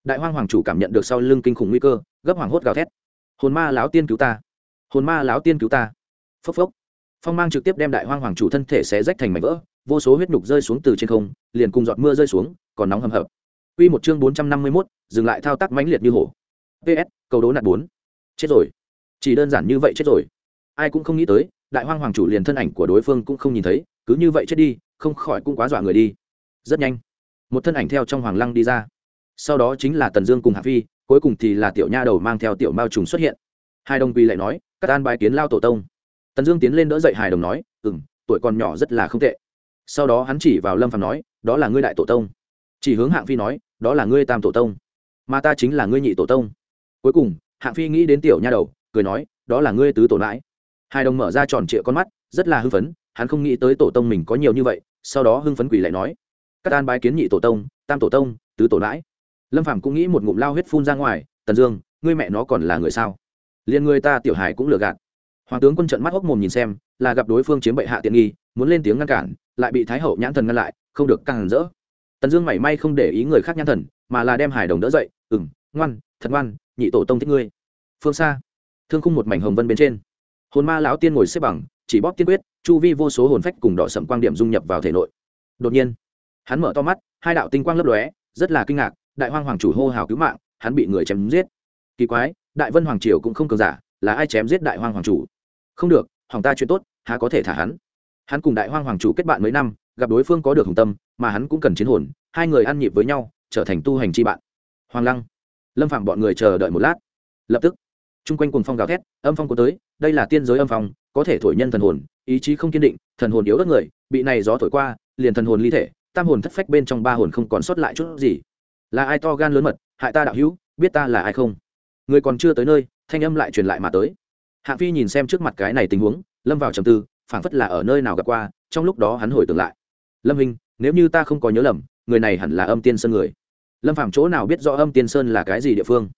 [SPEAKER 1] Đại hoang hoàng chủ cảm nhận được sau lưng kinh khủng nguy cơ, gấp hoàng hốt gào thét. Hồn ma láo tiên cứu ta. Hồn ma láo tiên cứu ta. Phốc phốc. Phong mang trực tiếp đem đại hoang hoàng chủ thân thể xé rách thành mảnh vỡ vô số huyết nhục rơi xuống từ trên không liền cùng giọt mưa rơi xuống còn nóng hầm hập Quy một chương bốn trăm năm mươi 451, dừng lại thao tác mãnh liệt như hổ. PS, cầu đố nạt bốn Chết rồi. Chỉ đơn giản như vậy chết rồi. Ai cũng không nghĩ tới, đại hoang hoàng chủ liền thân ảnh của đối phương cũng không nhìn thấy, cứ như vậy chết đi, không khỏi cũng quá dọa người đi. Rất nhanh, một thân ảnh theo trong hoàng lăng đi ra. Sau đó chính là Tần Dương cùng Hạ Phi, cuối cùng thì là tiểu nha đầu mang theo tiểu mao trùng xuất hiện. Hai đồng quy lại nói, "Cát an bài kiến lao tổ tông." tần dương tiến lên đỡ dậy Hải đồng nói ừm, tuổi còn nhỏ rất là không tệ sau đó hắn chỉ vào lâm phàm nói, đó là ngươi đại tổ tông chỉ hướng hạng phi nói, đó là ngươi tam tổ tông, mà ta chính là ngươi nhị tổ tông cuối cùng, hạng phi nghĩ đến tiểu nha đầu, cười nói, đó là ngươi tứ tổ lãi. hai đồng mở ra tròn trịa con mắt, rất là hưng phấn, hắn không nghĩ tới tổ tông mình có nhiều như vậy, sau đó hưng phấn quỷ lại nói các an bái kiến nhị tổ tông, tam tổ tông, tứ tổ lãi. lâm phàm cũng nghĩ một ngụm lao huyết phun ra ngoài, tần dương, ngươi mẹ nó còn là người sao liền người ta tiểu hải cũng lừa gạt hoàng tướng quân trận mắt hốc mồm nhìn xem, là gặp đối phương chiếm bệ hạ tiện nghi, muốn lên tiếng ngăn cản, lại bị thái hậu nhãn thần ngăn lại, không được càng rỡ. Tần dương mảy may không để ý người khác nhãn thần, mà là đem hải đồng đỡ dậy ừng ngoan, thật ngoan, nhị tổ tông thích ngươi. Phương xa, thương khung một mảnh hồng vân bên trên. Hồn ma lão tiên ngồi xếp bằng, chỉ bóp tiên quyết, chu vi vô số hồn phách cùng đỏ sậm quang điểm dung nhập vào thể nội. Đột nhiên, hắn mở to mắt, hai đạo tinh quang lấp lóe, rất là kinh ngạc, đại hoang hoàng chủ hô hào cứu mạng, hắn bị người chém giết. Kỳ quái, đại vân hoàng triều cũng không cường giả, là ai chém giết đại hoang hoàng chủ? Không được hoàng ta chuyện tốt, há có thể thả hắn? Hắn cùng đại hoang hoàng chủ kết bạn mấy năm, gặp đối phương có được hùng tâm, mà hắn cũng cần chiến hồn, hai người ăn nhịp với nhau, trở thành tu hành chi bạn. Hoàng lăng, lâm phạm bọn người chờ đợi một lát. Lập tức, chung quanh cùng phong gào thét, âm phong có tới, đây là tiên giới âm phong, có thể thổi nhân thần hồn, ý chí không kiên định, thần hồn yếu đất người, bị này gió thổi qua, liền thần hồn ly thể, tam hồn thất phách bên trong ba hồn không còn sót lại chút gì. Là ai to gan lớn mật, hại ta đạo hữu, biết ta là ai không? Người còn chưa tới nơi, thanh âm lại truyền lại mà tới hạng phi nhìn xem trước mặt cái này tình huống, lâm vào trầm tư, phảng phất là ở nơi nào gặp qua, trong lúc đó hắn hồi tưởng lại. Lâm hình nếu như ta không có nhớ lầm, người này hẳn là âm tiên sơn người. Lâm phạm chỗ nào biết rõ âm tiên sơn là cái gì địa phương?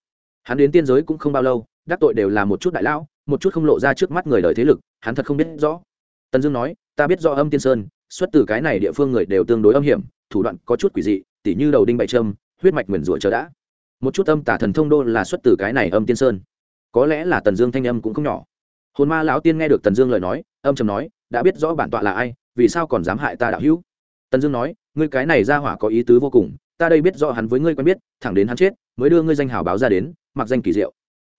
[SPEAKER 1] Hắn đến tiên giới cũng không bao lâu, đắc tội đều là một chút đại lão, một chút không lộ ra trước mắt người đời thế lực, hắn thật không biết rõ. Tần dương nói, ta biết rõ âm tiên sơn, xuất từ cái này địa phương người đều tương đối âm hiểm, thủ đoạn có chút quỷ dị, tỉ như đầu đinh bảy trâm, huyết mạch nguyền rủa chờ đã. Một chút âm tả thần thông đô là xuất từ cái này âm tiên sơn có lẽ là tần dương thanh âm cũng không nhỏ. Hồn ma lão tiên nghe được tần dương lời nói, âm chầm nói, đã biết rõ bản tọa là ai, vì sao còn dám hại ta đạo hữu? Tần dương nói, ngươi cái này ra hỏa có ý tứ vô cùng, ta đây biết rõ hắn với ngươi quen biết, thẳng đến hắn chết, mới đưa ngươi danh hào báo ra đến, mặc danh kỳ diệu.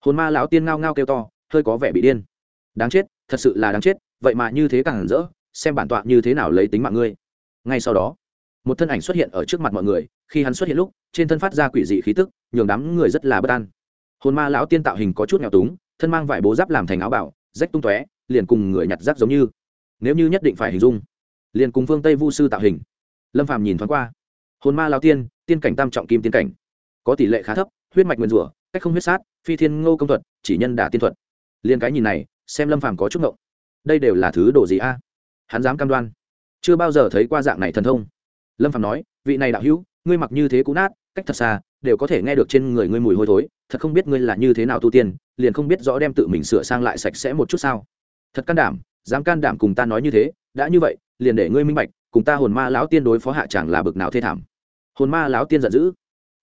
[SPEAKER 1] Hồn ma lão tiên ngao ngao kêu to, hơi có vẻ bị điên. Đáng chết, thật sự là đáng chết, vậy mà như thế càng hẳn rỡ, xem bản tọa như thế nào lấy tính mạng ngươi. Ngay sau đó, một thân ảnh xuất hiện ở trước mặt mọi người, khi hắn xuất hiện lúc, trên thân phát ra quỷ dị khí tức, nhường đám người rất là bất an hồn ma lão tiên tạo hình có chút nghèo túng, thân mang vải bố giáp làm thành áo bảo, rách tung tóe, liền cùng người nhặt rác giống như. Nếu như nhất định phải hình dung, liền cùng phương tây vu sư tạo hình. Lâm phàm nhìn thoáng qua, hồn ma lão tiên tiên cảnh tam trọng kim tiên cảnh, có tỷ lệ khá thấp, huyết mạch nguyên rủa, cách không huyết sát, phi thiên ngô công thuật, chỉ nhân đả tiên thuật. Liền cái nhìn này, xem lâm phàm có chút ngộng. Đây đều là thứ đồ gì a? Hắn dám cam đoan. Chưa bao giờ thấy qua dạng này thần thông. Lâm phàm nói, vị này đạo hữu, ngươi mặc như thế cũ nát, cách thật xa, đều có thể nghe được trên người ngươi mùi hôi thối thật không biết ngươi là như thế nào tu tiên, liền không biết rõ đem tự mình sửa sang lại sạch sẽ một chút sao. Thật can đảm, dám can đảm cùng ta nói như thế, đã như vậy, liền để ngươi minh bạch, cùng ta hồn ma lão tiên đối phó hạ chẳng là bực nào thê thảm. Hồn ma lão tiên giận dữ.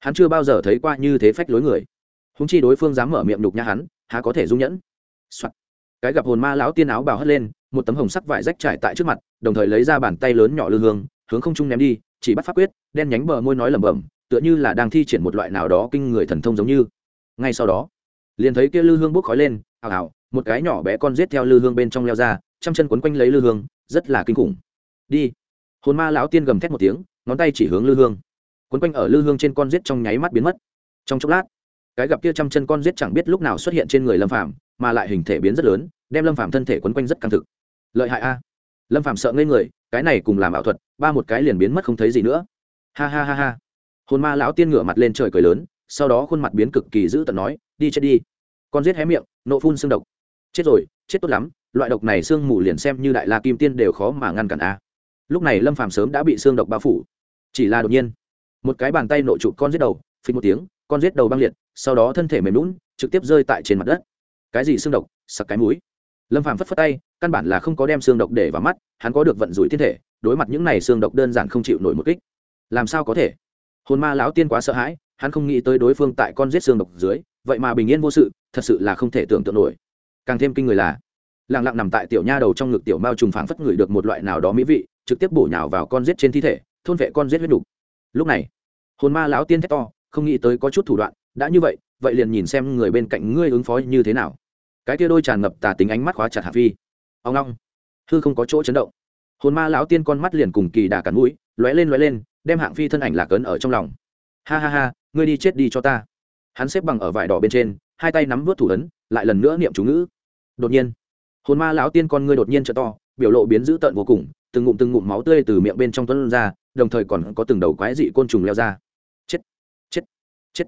[SPEAKER 1] Hắn chưa bao giờ thấy qua như thế phách lối người. Húng chi đối phương dám mở miệng đục nhã hắn, há có thể dung nhẫn、Soạn. cái gặp hồn ma lão tiên áo bào hất lên, một tấm hồng sắc vải rách trải tại trước mặt, đồng thời lấy ra bàn tay lớn nhỏ lư hương, hướng không trung ném đi, chỉ bắt pháp quyết, đen nhánh bờ môi nói lẩm bẩm, tựa như là đang thi triển một loại nào đó kinh người thần thông giống như ngay sau đó, liền thấy kia lư hương bốc khói lên ảo ảo một cái nhỏ bé con rết theo lư hương bên trong leo ra, trăm chân quấn quanh lấy lư hương, rất là kinh khủng. Đi. Hồn ma lão tiên gầm thét một tiếng, ngón tay chỉ hướng lư hương. Quấn quanh ở lư hương trên con rết trong nháy mắt biến mất. Trong chốc lát, cái gặp kia trăm chân con rết chẳng biết lúc nào xuất hiện trên người lâm phàm, mà lại hình thể biến rất lớn, đem lâm phàm thân thể quấn quanh rất căng thực. Lợi hại a. À. Lâm phàm sợ ngây người, cái này cùng làm ảo thuật, ba một cái liền biến mất không thấy gì nữa. Ha ha ha ha. Hồn ma lão tiên ngửa mặt lên trời cười lớn sau đó khuôn mặt biến cực kỳ dữ tợn nói, đi chết đi. Con giết hé miệng, nộ phun xương độc. Chết rồi, chết tốt lắm, loại độc này xương mù liền xem như đại la kim tiên đều khó mà ngăn cản a. Lúc này lâm phàm sớm đã bị xương độc bao phủ. Chỉ là đột nhiên, một cái bàn tay nộ trụ con giết đầu, phình một tiếng, con giết đầu băng liệt, sau đó thân thể mềm lún trực tiếp rơi tại trên mặt đất. Cái gì xương độc? Sặc cái mũi. Lâm phàm phất phất tay, căn bản là không có đem xương độc để vào mắt, hắn có được vận rủi thiên thể, đối mặt những này xương độc đơn giản không chịu nổi một kích. Làm sao có thể? Hồn ma lão tiên quá sợ hãi, hắn không nghĩ tới đối phương tại con giết xương độc dưới, vậy mà bình yên vô sự, thật sự là không thể tưởng tượng nổi. Càng thêm kinh người là, lặng lặng nằm tại tiểu nha đầu trong ngực tiểu mao trùng phảng phất ngửi được một loại nào đó mỹ vị, trực tiếp bổ nhào vào con giết trên thi thể, thôn vệ con giết huyết đục. Lúc này, hồn ma lão tiên thét to, không nghĩ tới có chút thủ đoạn, đã như vậy vậy liền nhìn xem người bên cạnh ngươi ứng phó như thế nào. Cái kia đôi tràn ngập tà tính ánh mắt khóa chặt hạ phi. Ông long, hư không có chỗ chấn động. Hồn ma lão tiên con mắt liền cùng kỳ đà cắn mũi, lóe lên lóe lên đem hạng phi thân ảnh lạc ấn ở trong lòng. Ha ha ha, ngươi đi chết đi cho ta. Hắn xếp bằng ở vải đỏ bên trên, hai tay nắm vớt thủ ấn, lại lần nữa niệm chú ngữ. Đột nhiên, hồn ma lão tiên con ngươi đột nhiên t to, biểu lộ biến dữ tợn vô cùng, từng ngụm từng ngụm máu tươi từ miệng bên trong tuấn ra, đồng thời còn có từng đầu quái dị côn trùng leo ra. Chết chết chết.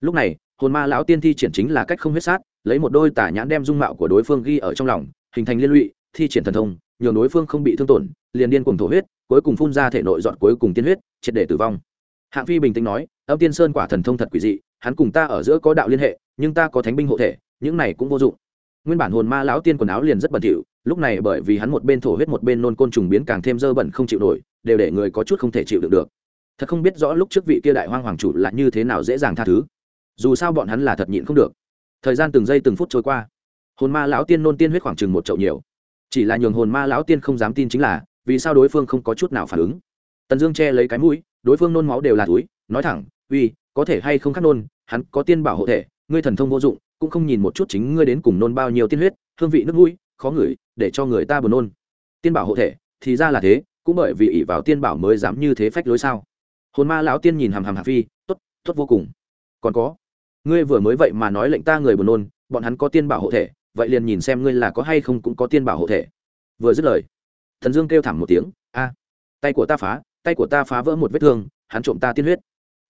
[SPEAKER 1] Lúc này, hồn ma lão tiên thi triển chính là cách không huyết sát, lấy một đôi tả nhãn đem dung mạo của đối phương ghi ở trong lòng, hình thành liên lụy, thi triển thần thông nhường đối phương không bị thương tổn, liền điên cùng thổ huyết, cuối cùng phun ra thể nội dọn cuối cùng tiên huyết, triệt để tử vong. Hạng phi bình tĩnh nói, âm tiên sơn quả thần thông thật quỷ dị, hắn cùng ta ở giữa có đạo liên hệ, nhưng ta có thánh binh hộ thể, những này cũng vô dụng. Nguyên bản hồn ma lão tiên quần áo liền rất bẩn thỉu, lúc này bởi vì hắn một bên thổ huyết một bên nôn côn trùng biến càng thêm dơ bẩn không chịu nổi, đều để người có chút không thể chịu được được. Thật không biết rõ lúc trước vị kia đại hoang hoàng chủ là như thế nào dễ dàng tha thứ. Dù sao bọn hắn là thật nhịn không được. Thời gian từng giây từng phút trôi qua. Hồn ma lão tiên nôn tiên huyết khoảng chừng một chậu nhiều chỉ là nhường hồn ma lão tiên không dám tin chính là, vì sao đối phương không có chút nào phản ứng. Tần dương che lấy cái mũi, đối phương nôn máu đều là túi, nói thẳng, uy, có thể hay không khắc nôn, hắn có tiên bảo hộ thể, ngươi thần thông vô dụng, cũng không nhìn một chút chính ngươi đến cùng nôn bao nhiêu tiên huyết, hương vị nước mũi, khó ngửi, để cho người ta buồn nôn. Tiên bảo hộ thể, thì ra là thế, cũng bởi vì ỷ vào tiên bảo mới dám như thế phách lối sao? Hồn ma lão tiên nhìn hàm hàm hạ phi t ố t t ố t vô cùng. Còn có, ngươi vừa mới vậy mà nói lệnh ta người buồn nôn, bọn hắn có tiên bảo hộ thể vậy liền nhìn xem ngươi là có hay không cũng có tiên bảo hộ thể. Vừa dứt lời, thần dương kêu thảm một tiếng, a, tay của ta phá, tay của ta phá vỡ một vết thương, hắn trộm ta tiên huyết.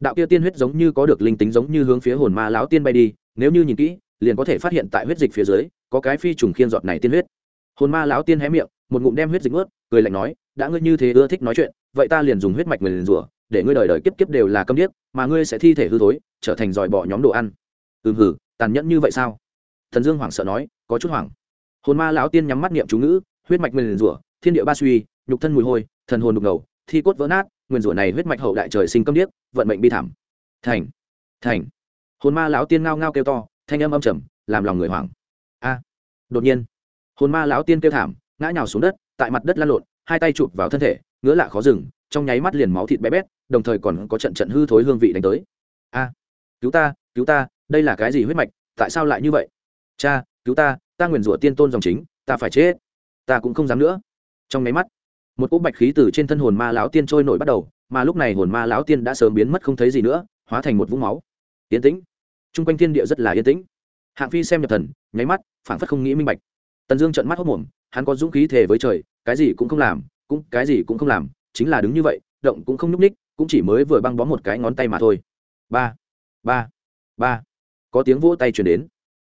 [SPEAKER 1] Đạo kia tiên huyết giống như có được linh tính giống như hướng phía hồn ma lão tiên bay đi, nếu như nhìn kỹ, liền có thể phát hiện tại huyết dịch phía dưới, có cái phi trùng khiên giọt này tiên huyết. Hồn ma lão tiên hé miệng, một ngụm đem huyết dịch ướt cười lạnh nói, đã ngươi như thế ưa thích nói chuyện, vậy ta liền dùng huyết mạch người liền rủa, để ngươi đời đời kiếp kiếp đều là câm điếc, mà ngươi sẽ thi thể hư thối, trở thành dòi bỏ nhóm đồ ăn. Ừ hử tàn nhẫn như vậy sao? Thần dương hoảng sợ nói có chút hoảng. Hồn ma lão tiên nhắm mắt niệm chú ngữ, huyết mạch nguyền rủa, thiên địa ba suy, nhục thân mùi hôi, thần hồn đục ngầu, thi cốt vỡ nát nguyền rủa này huyết mạch hậu đại trời sinh câm điếc, vận mệnh bi thảm. Thành thành. Hồn ma lão tiên ngao ngao kêu to, thanh âm âm trầm, làm lòng người hoảng. A, đột nhiên, hồn ma lão tiên kêu thảm, ngã nhào xuống đất, tại mặt đất lăn lộn, hai tay chụp vào thân thể, ngứa lạ khó dừng, trong nháy mắt liền máu thịt bé bét, đồng thời còn có trận trận hư thối hương vị đánh tới. A, cứu ta cứu ta, đây là cái gì huyết mạch, tại sao lại như vậy? Cha cứu ta ta nguyền rủa tiên tôn dòng chính, ta phải chết. Ta cũng không dám nữa. Trong nháy mắt, một cỗ bạch khí từ trên thân hồn ma lão tiên trôi nổi bắt đầu, mà lúc này hồn ma lão tiên đã sớm biến mất không thấy gì nữa, hóa thành một vũng máu. Yên tĩnh. T r u n g quanh thiên địa rất là yên tĩnh. Hạng phi xem nhập thần, nháy mắt, phảng phất không nghĩ minh bạch. Tần dương trận mắt hốc mồm, hắn có dũng khí thề với trời, cái gì cũng không làm, cũng, cái gì cũng không làm, chính là đứng như vậy, động cũng không nhúc ních cũng chỉ mới vừa băng bó một cái ngón tay mà thôi. Ba ba ba. Có tiếng vỗ tay chuyển đến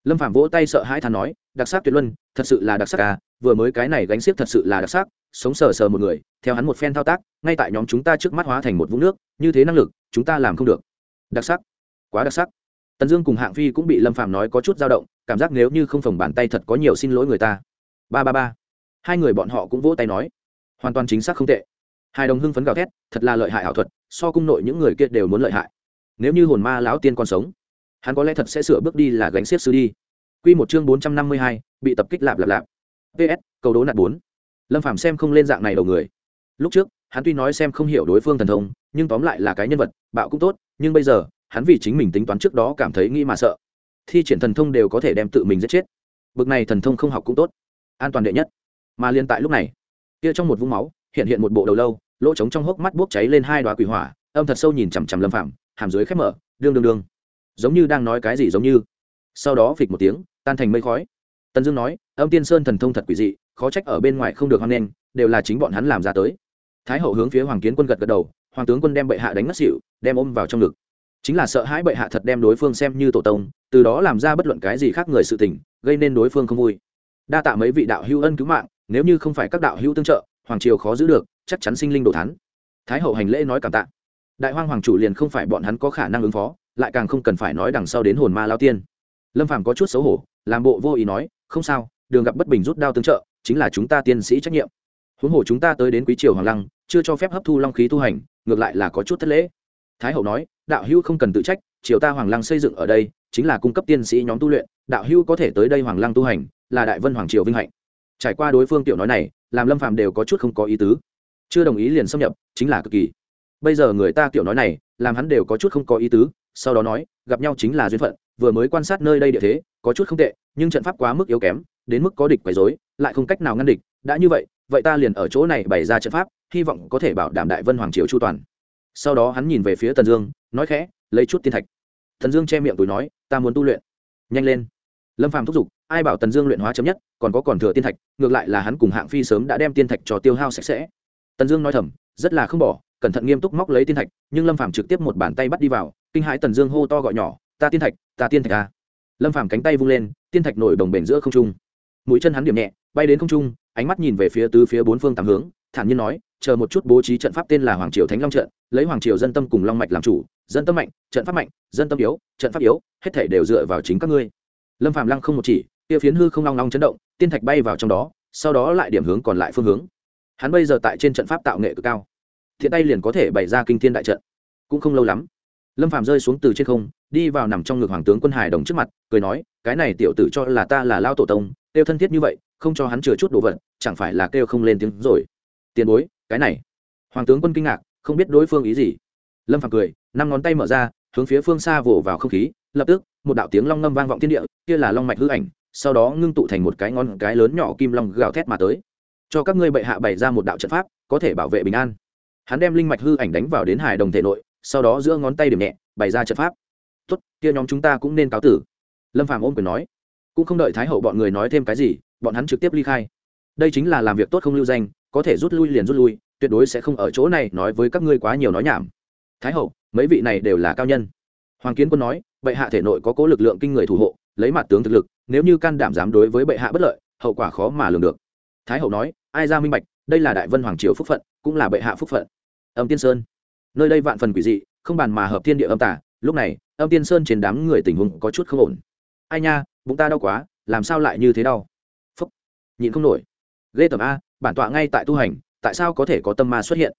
[SPEAKER 1] lâm phạm vỗ tay sợ hãi thắn nói, đặc sắc tuyệt luân, thật sự là đặc sắc à vừa mới cái này gánh xiếc thật sự là đặc sắc, sống sờ sờ một người, theo hắn một phen thao tác, ngay tại nhóm chúng ta trước mắt hóa thành một vũng nước, như thế năng lực, chúng ta làm không được. Đặc sắc, quá đặc sắc. Tần dương cùng hạng phi cũng bị lâm phạm nói có chút dao động, cảm giác nếu như không phồng bàn tay thật có nhiều xin lỗi người ta. Ba ba ba. Hai người bọn họ cũng vỗ tay nói, hoàn toàn chính xác không tệ. Hai đồng hưng phấn gào thét, thật là lợi hại ảo thuật, so cung nội những người kia đều muốn lợi hại. Nếu như hồn ma lão tiên còn sống hắn có lẽ thật sẽ sửa bước đi là gánh xiết sư đi. Q một chương bốn trăm năm mươi hai, bị tập kích lạp lạp lạp. Ps cầu đố nạt bốn. Lâm phạm xem không lên dạng này đầu người. Lúc trước, hắn tuy nói xem không hiểu đối phương thần thông, nhưng tóm lại là cái nhân vật, bạo cũng tốt, nhưng bây giờ, hắn vì chính mình tính toán trước đó cảm thấy nghĩ mà sợ. Thi triển thần thông đều có thể đem tự mình giết chết. Bực này thần thông không học cũng tốt. An toàn đệ nhất. Mà liên tại lúc này, kia trong một vũng máu, hiện hiện một bộ đầu lâu, lỗ trống trong hốc mắt bốc cháy lên hai đoá quỷ hỏa, âm thật sâu nhìn chằm chằm lâm phạm hàm dưới khép mở, đương đương đương giống như đang nói cái gì giống như. Sau đó phịch một tiếng, tan thành mây khói. Tần dương nói, âm tiên sơn thần thông thật quỷ dị, khó trách ở bên ngoài không được hoan nghênh, đều là chính bọn hắn làm ra tới. Thái hậu hướng phía hoàng kiến quân gật gật đầu, hoàng tướng quân đem bệ hạ đánh mất xịu đem ôm vào trong ngực. Chính là sợ hãi bệ hạ thật đem đối phương xem như tổ tông, từ đó làm ra bất luận cái gì khác người sự tình, gây nên đối phương không vui. Đa tạ mấy vị đạo hữu ân cứu mạng, nếu như không phải các đạo hữu tương trợ, hoàng triều khó giữ được, chắc chắn sinh linh đồ thắn thái hậu hành lễ nói cảm tạ đại hoang hoàng chủ liền không phải bọn hắn có khả năng ứng phó, lại càng không cần phải nói đằng sau đến hồn ma lao tiên. Lâm phàm có chút xấu hổ, làm bộ vô ý nói, không sao, đường gặp bất bình rút đao tương trợ, chính là chúng ta tiên sĩ trách nhiệm. Huống hồ chúng ta tới đến quý triều hoàng lăng, chưa cho phép hấp thu long khí tu hành, ngược lại là có chút thất lễ. Thái hậu nói, đạo hữu không cần tự trách, triều ta hoàng lăng xây dựng ở đây, chính là cung cấp tiên sĩ nhóm tu luyện, đạo hữu có thể tới đây hoàng lăng tu hành, là đại vân hoàng triều vinh hạnh. Trải qua đối phương tiểu nói này, làm lâm phàm đều có chút không có ý tứ. Chưa đồng ý liền xâm nhập, chính là cực kỳ bây giờ người ta tiểu nói này làm hắn đều có chút không có ý tứ sau đó nói gặp nhau chính là duyên phận vừa mới quan sát nơi đây địa thế có chút không tệ nhưng trận pháp quá mức yếu kém đến mức có địch quấy dối, lại không cách nào ngăn địch đã như vậy vậy ta liền ở chỗ này bày ra trận pháp hy vọng có thể bảo đảm đại vân hoàng triều chu toàn. Sau đó hắn nhìn về phía tần dương nói khẽ lấy chút tiên thạch. Tần dương che miệng túi nói ta muốn tu luyện. Nhanh lên. Lâm phàm thúc giục ai bảo tần dương luyện hóa chấm nhất còn có còn thừa tiên thạch ngược lại là hắn cùng hạng phi sớm đã đem tiên thạch cho tiêu hao sạch sẽ. Tần dương nói thầm rất là không bỏ cẩn thận nghiêm túc móc lấy tiên thạch, nhưng lâm phàm trực tiếp một bàn tay bắt đi vào, kinh hãi tần dương hô to gọi nhỏ, ta tiên thạch, ta tiên thạch ta lâm phàm cánh tay vung lên, tiên thạch nổi đồng bền giữa không trung. Mũi chân hắn điểm nhẹ, bay đến không trung, ánh mắt nhìn về phía tứ phía bốn phương tám hướng, thản nhiên nói, chờ một chút bố trí trận pháp tên là hoàng triều thánh long trận, lấy hoàng triều dân tâm cùng long mạch làm chủ, dân tâm mạnh, trận pháp mạnh, dân tâm yếu, trận pháp yếu, hết thể đều dựa vào chính các ngươi. Lâm phạm lăng không một chỉ, kia phiến hư không long long chấn động, tiên thạch bay vào trong đó, sau đó lại điểm hướng còn lại phương hướng. Hắn bây giờ tại trên trận pháp tạo nghệ cực cao thiện tay liền có thể bày ra kinh thiên đại trận. Cũng không lâu lắm, lâm phàm rơi xuống từ trên không, đi vào nằm trong ngực hoàng tướng quân hải đồng trước mặt, cười nói, cái này tiểu tử cho là ta là lao tổ tông, kêu thân thiết như vậy, không cho hắn chừa chút đồ vật, chẳng phải là kêu không lên tiếng rồi. Tiền bối, cái này. Hoàng tướng quân kinh ngạc, không biết đối phương ý gì. Lâm phàm cười, năm ngón tay mở ra, hướng phía phương xa vỗ vào không khí, lập tức, một đạo tiếng long ngâm vang vọng thiên địa, kia là long mạch hư ảnh, sau đó ngưng tụ thành một cái ngón, cái lớn nhỏ kim long gào thét mà tới. Cho các ngươi bệ hạ bày ra một đạo trận pháp, có thể bảo vệ bình an hắn đem linh mạch hư ảnh đánh vào đến hải đồng thể nội, sau đó giữa ngón tay điểm nhẹ, bày ra trận pháp. Tốt, kia nhóm chúng ta cũng nên cáo tử. Lâm phàm ôm quyền nói. Cũng không đợi thái hậu bọn người nói thêm cái gì, bọn hắn trực tiếp ly khai. Đây chính là làm việc tốt không lưu danh, có thể rút lui liền rút lui, tuyệt đối sẽ không ở chỗ này nói với các ngươi quá nhiều nói nhảm. Thái hậu, mấy vị này đều là cao nhân. Hoàng kiến quân nói, bệ hạ thể nội có cố lực lượng kinh người thủ hộ, lấy mặt tướng thực lực, nếu như can đảm dám đối với bệ hạ bất lợi, hậu quả khó mà lường được. Thái hậu nói, ai ra minh bạch, đây là đại vân hoàng triều phúc phận cũng là bệ hạ phúc phận. Âm tiên sơn. Nơi đây vạn phần quỷ dị, không bàn mà hợp thiên địa âm tả, lúc này, âm tiên sơn trên đám người tình huống có chút không ổn. Ai nha, bụng ta đau quá, làm sao lại như thế đau? Phúc. Nhịn không nổi. Ghê tởm a, bản tọa ngay tại tu hành, tại sao có thể có tâm ma xuất hiện?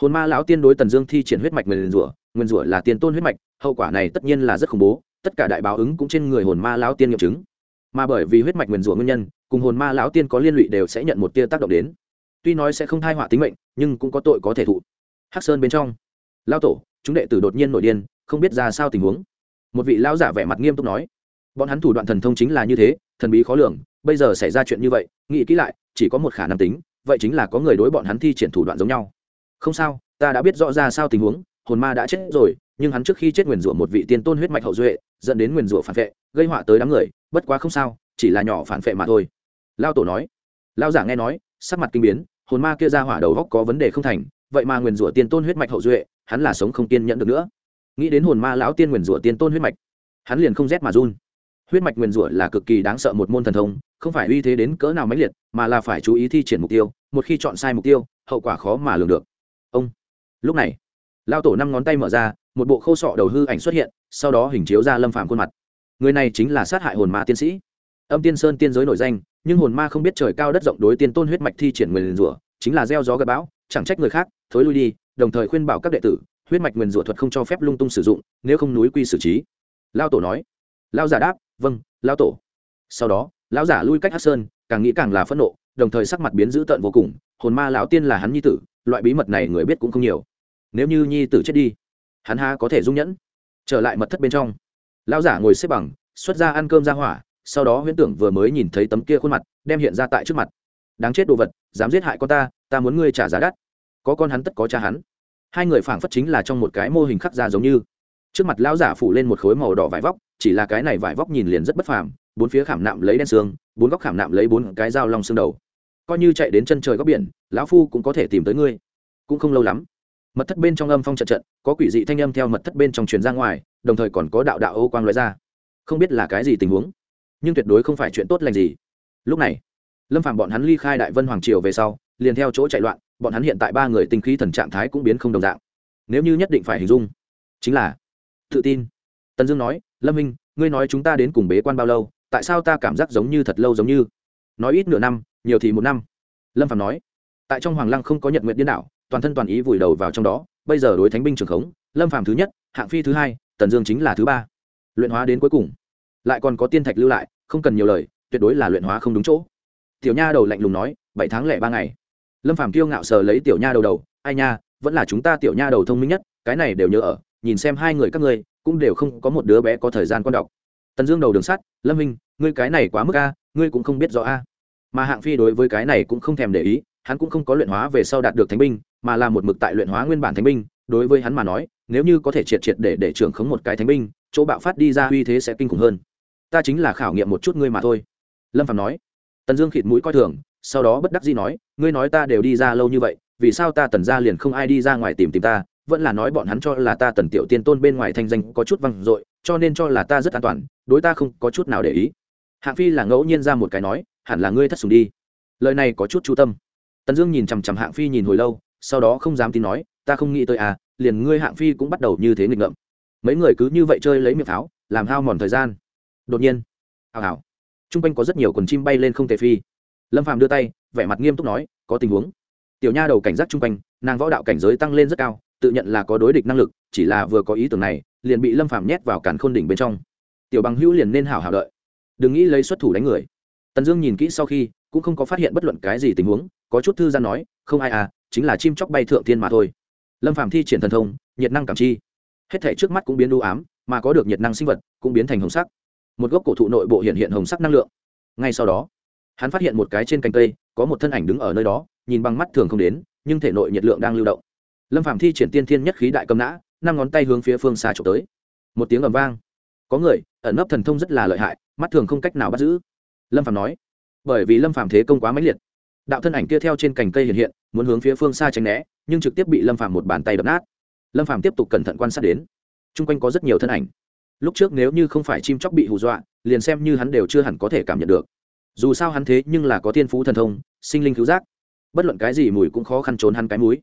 [SPEAKER 1] Hồn ma lão tiên đối tần dương thi triển huyết mạch nguyền rủa, nguyên rủa là tiền tôn huyết mạch, hậu quả này tất nhiên là rất khủng bố, tất cả đại báo ứng cũng trên người hồn ma lão tiên nghiệm chứng. Mà bởi vì huyết mạch nguyền rủa nguyên nhân, cùng hồn ma lão tiên có liên lụy đều sẽ nhận một tia tác động đến tuy nói sẽ không thai họa tính mệnh, nhưng cũng có tội có thể thụ. Hắc sơn bên trong. Lao tổ, chúng đệ tử đột nhiên nổi điên, không biết ra sao tình huống. Một vị lão giả vẻ mặt nghiêm túc nói, bọn hắn thủ đoạn thần thông chính là như thế, thần bí khó lường, bây giờ xảy ra chuyện như vậy, nghĩ kỹ lại, chỉ có một khả năng tính, vậy chính là có người đối bọn hắn thi triển thủ đoạn giống nhau. Không sao, ta đã biết rõ ra sao tình huống, hồn ma đã chết rồi, nhưng hắn trước khi chết nguyền rủa một vị tiên tôn huyết mạch hậu duệ, dẫn đến nguyền rủa phản vệ, gây họa tới đám người, bất quá không sao, chỉ là nhỏ phản vệ mà thôi. Lao tổ nói. Lao giả nghe nói, sắc mặt kinh biến hồn ma kia ra hỏa đầu góc có vấn đề không thành, vậy mà nguyền rủa tiên tôn huyết mạch hậu duệ, hắn là sống không tiên nhận được nữa. Nghĩ đến hồn ma lão tiên nguyền rủa tiên tôn huyết mạch, hắn liền không rét mà run. Huyết mạch nguyền rủa là cực kỳ đáng sợ một môn thần thông, không phải uy thế đến cỡ nào mãnh liệt, mà là phải chú ý thi triển mục tiêu, một khi chọn sai mục tiêu, hậu quả khó mà lường được. Ông, lúc này lao tổ năm ngón tay mở ra, một bộ khâu sọ đầu hư ảnh xuất hiện, sau đó hình chiếu ra lâm phàm khuôn mặt. Người này chính là sát hại hồn ma tiên sĩ. Âm tiên sơn tiên giới nổi danh nhưng hồn ma không biết trời cao đất rộng đối tiên tôn huyết mạch thi triển nguyền rủa, chính là gieo gió gặp bão, chẳng trách người khác, thối lui đi, đồng thời khuyên bảo các đệ tử, huyết mạch nguyền rủa thuật không cho phép lung tung sử dụng, nếu không núi quy xử trí. Lao tổ nói. Lao giả đáp vâng lao tổ. Sau đó, lão giả lui cách hát sơn, càng nghĩ càng là phẫn nộ, đồng thời sắc mặt biến dữ tợn vô cùng, hồn ma lão tiên là hắn nhi tử, loại bí mật này người biết cũng không nhiều. Nếu như nhi tử chết đi, hắn ha có thể dung nhẫn? Trở lại mật thất bên trong. Lão giả ngồi xếp bằng, xuất ra ăn cơm ra hỏa sau đó huyễn tưởng vừa mới nhìn thấy tấm kia khuôn mặt, đem hiện ra tại trước mặt. Đáng chết đồ vật, dám giết hại con ta ta muốn ngươi trả giá đắt. Có con hắn tất có cha hắn. Hai người phảng phất chính là trong một cái mô hình khắc ra giống như. Trước mặt lão giả phủ lên một khối màu đỏ vải vóc, chỉ là cái này vải vóc nhìn liền rất bất phàm, bốn phía khảm nạm lấy đen xương, bốn góc khảm nạm lấy bốn cái dao long xương đầu. Coi như chạy đến chân trời góc biển, lão phu cũng có thể tìm tới ngươi. Cũng không lâu lắm, mật thất bên trong âm phong trận trận, có quỷ dị thanh âm theo mật thất bên trong truyền ra ngoài, đồng thời còn có đạo đạo ô quang loại ra. Không biết là cái gì tình huống nhưng tuyệt đối không phải chuyện tốt lành gì. Lúc này, lâm phạm bọn hắn ly khai đại vân hoàng triều về sau, liền theo chỗ chạy loạn, bọn hắn hiện tại ba người tinh khí thần trạng thái cũng biến không đồng dạng. Nếu như nhất định phải hình dung, chính là, tự tin. Tần dương nói, lâm minh, ngươi nói chúng ta đến cùng bế quan bao lâu, tại sao ta cảm giác giống như thật lâu giống như? Nói ít nửa năm, nhiều thì một năm. Lâm phạm nói, tại trong hoàng lăng không có nhật nguyện điên đảo, toàn thân toàn ý vùi đầu vào trong đó, bây giờ đối thánh binh trường khống, lâm phạm thứ nhất, hạng phi thứ hai, tần dương chính là thứ ba. Luyện hóa đến cuối cùng lại còn có tiên thạch lưu lại, không cần nhiều lời, tuyệt đối là luyện hóa không đúng chỗ. Tiểu nha đầu lạnh lùng nói, bảy tháng lẻ ba ngày. Lâm Phàm kiêu ngạo sờ lấy tiểu nha đầu đầu, ai nha, vẫn là chúng ta tiểu nha đầu thông minh nhất, cái này đều nhớ ở, nhìn xem hai người các ngươi, cũng đều không có một đứa bé có thời gian con đọc. Tần dương đầu đường sắt, lâm minh, ngươi cái này quá mức a, ngươi cũng không biết rõ a. Mà hạng phi đối với cái này cũng không thèm để ý, hắn cũng không có luyện hóa về sau đạt được thánh binh, mà là một mực tại luyện hóa nguyên bản thánh binh, đối với hắn mà nói, nếu như có thể triệt triệt để để trưởng khống một cái thánh binh, chỗ bạo phát đi ra uy thế sẽ kinh khủng hơn ta chính là khảo nghiệm một chút ngươi mà thôi. Lâm phạm nói. Tần dương khịt mũi coi thường, sau đó bất đắc dĩ nói, ngươi nói ta đều đi ra lâu như vậy, vì sao ta tần ra liền không ai đi ra ngoài tìm tìm ta? Vẫn là nói bọn hắn cho là ta tần tiểu tiên tôn bên ngoài thanh danh có chút văng dội, cho nên cho là ta rất an toàn, đối ta không có chút nào để ý. Hạng phi là ngẫu nhiên ra một cái nói, hẳn là ngươi thất sùng đi. Lời này có chút chú tâm. Tần dương nhìn chằm chằm hạng phi nhìn hồi lâu, sau đó không dám tin nói, ta không nghĩ tới à liền ngươi hạng phi cũng bắt đầu như thế nghịch ngợm. Mấy người cứ như vậy chơi lấy miệng pháo làm hao mòn thời gian đột nhiên, hào hào. T r u n g quanh có rất nhiều quần chim bay lên không thể phi. Lâm phàm đưa tay, vẻ mặt nghiêm túc nói, có tình huống. Tiểu nha đầu cảnh giác chung quanh, nàng võ đạo cảnh giới tăng lên rất cao, tự nhận là có đối địch năng lực, chỉ là vừa có ý tưởng này, liền bị lâm phàm nhét vào cản khôn đỉnh bên trong. Tiểu bằng hữu liền nên hảo hảo đợi. Đừng nghĩ lấy xuất thủ đánh người. Tần dương nhìn kỹ sau khi, cũng không có phát hiện bất luận cái gì tình huống, có chút thư gian nói, không ai à chính là chim chóc bay thượng thiên mà thôi. Lâm Phàm thi triển thần thông, nhiệt năng cảm chi. Hết thể trước mắt cũng biến đu ám, mà có được nhiệt năng sinh vật, cũng biến thành hồng sắc một gốc cổ thụ nội bộ hiện hiện hồng sắc năng lượng. Ngay sau đó, hắn phát hiện một cái trên cành cây, có một thân ảnh đứng ở nơi đó, nhìn bằng mắt thường không đến, nhưng thể nội nhiệt lượng đang lưu động. Lâm phạm thi triển tiên thiên nhất khí đại cầm nã, năm ngón tay hướng phía phương xa trộm tới. Một tiếng ầm vang. Có người, ẩn nấp thần thông rất là lợi hại, mắt thường không cách nào bắt giữ. Lâm phạm nói, bởi vì lâm phạm thế công quá mãnh liệt, đạo thân ảnh kia theo trên cành cây hiện hiện, muốn hướng phía phương xa tránh né, nhưng trực tiếp bị lâm phạm một bàn tay đập nát. Lâm phạm tiếp tục cẩn thận quan sát đến. Chung quanh có rất nhiều thân ảnh lúc trước nếu như không phải chim chóc bị hù dọa, liền xem như hắn đều chưa hẳn có thể cảm nhận được. Dù sao hắn thế nhưng là có tiên phú thần thông, sinh linh cứu giác. Bất luận cái gì mùi cũng khó khăn trốn hắn cái mũi.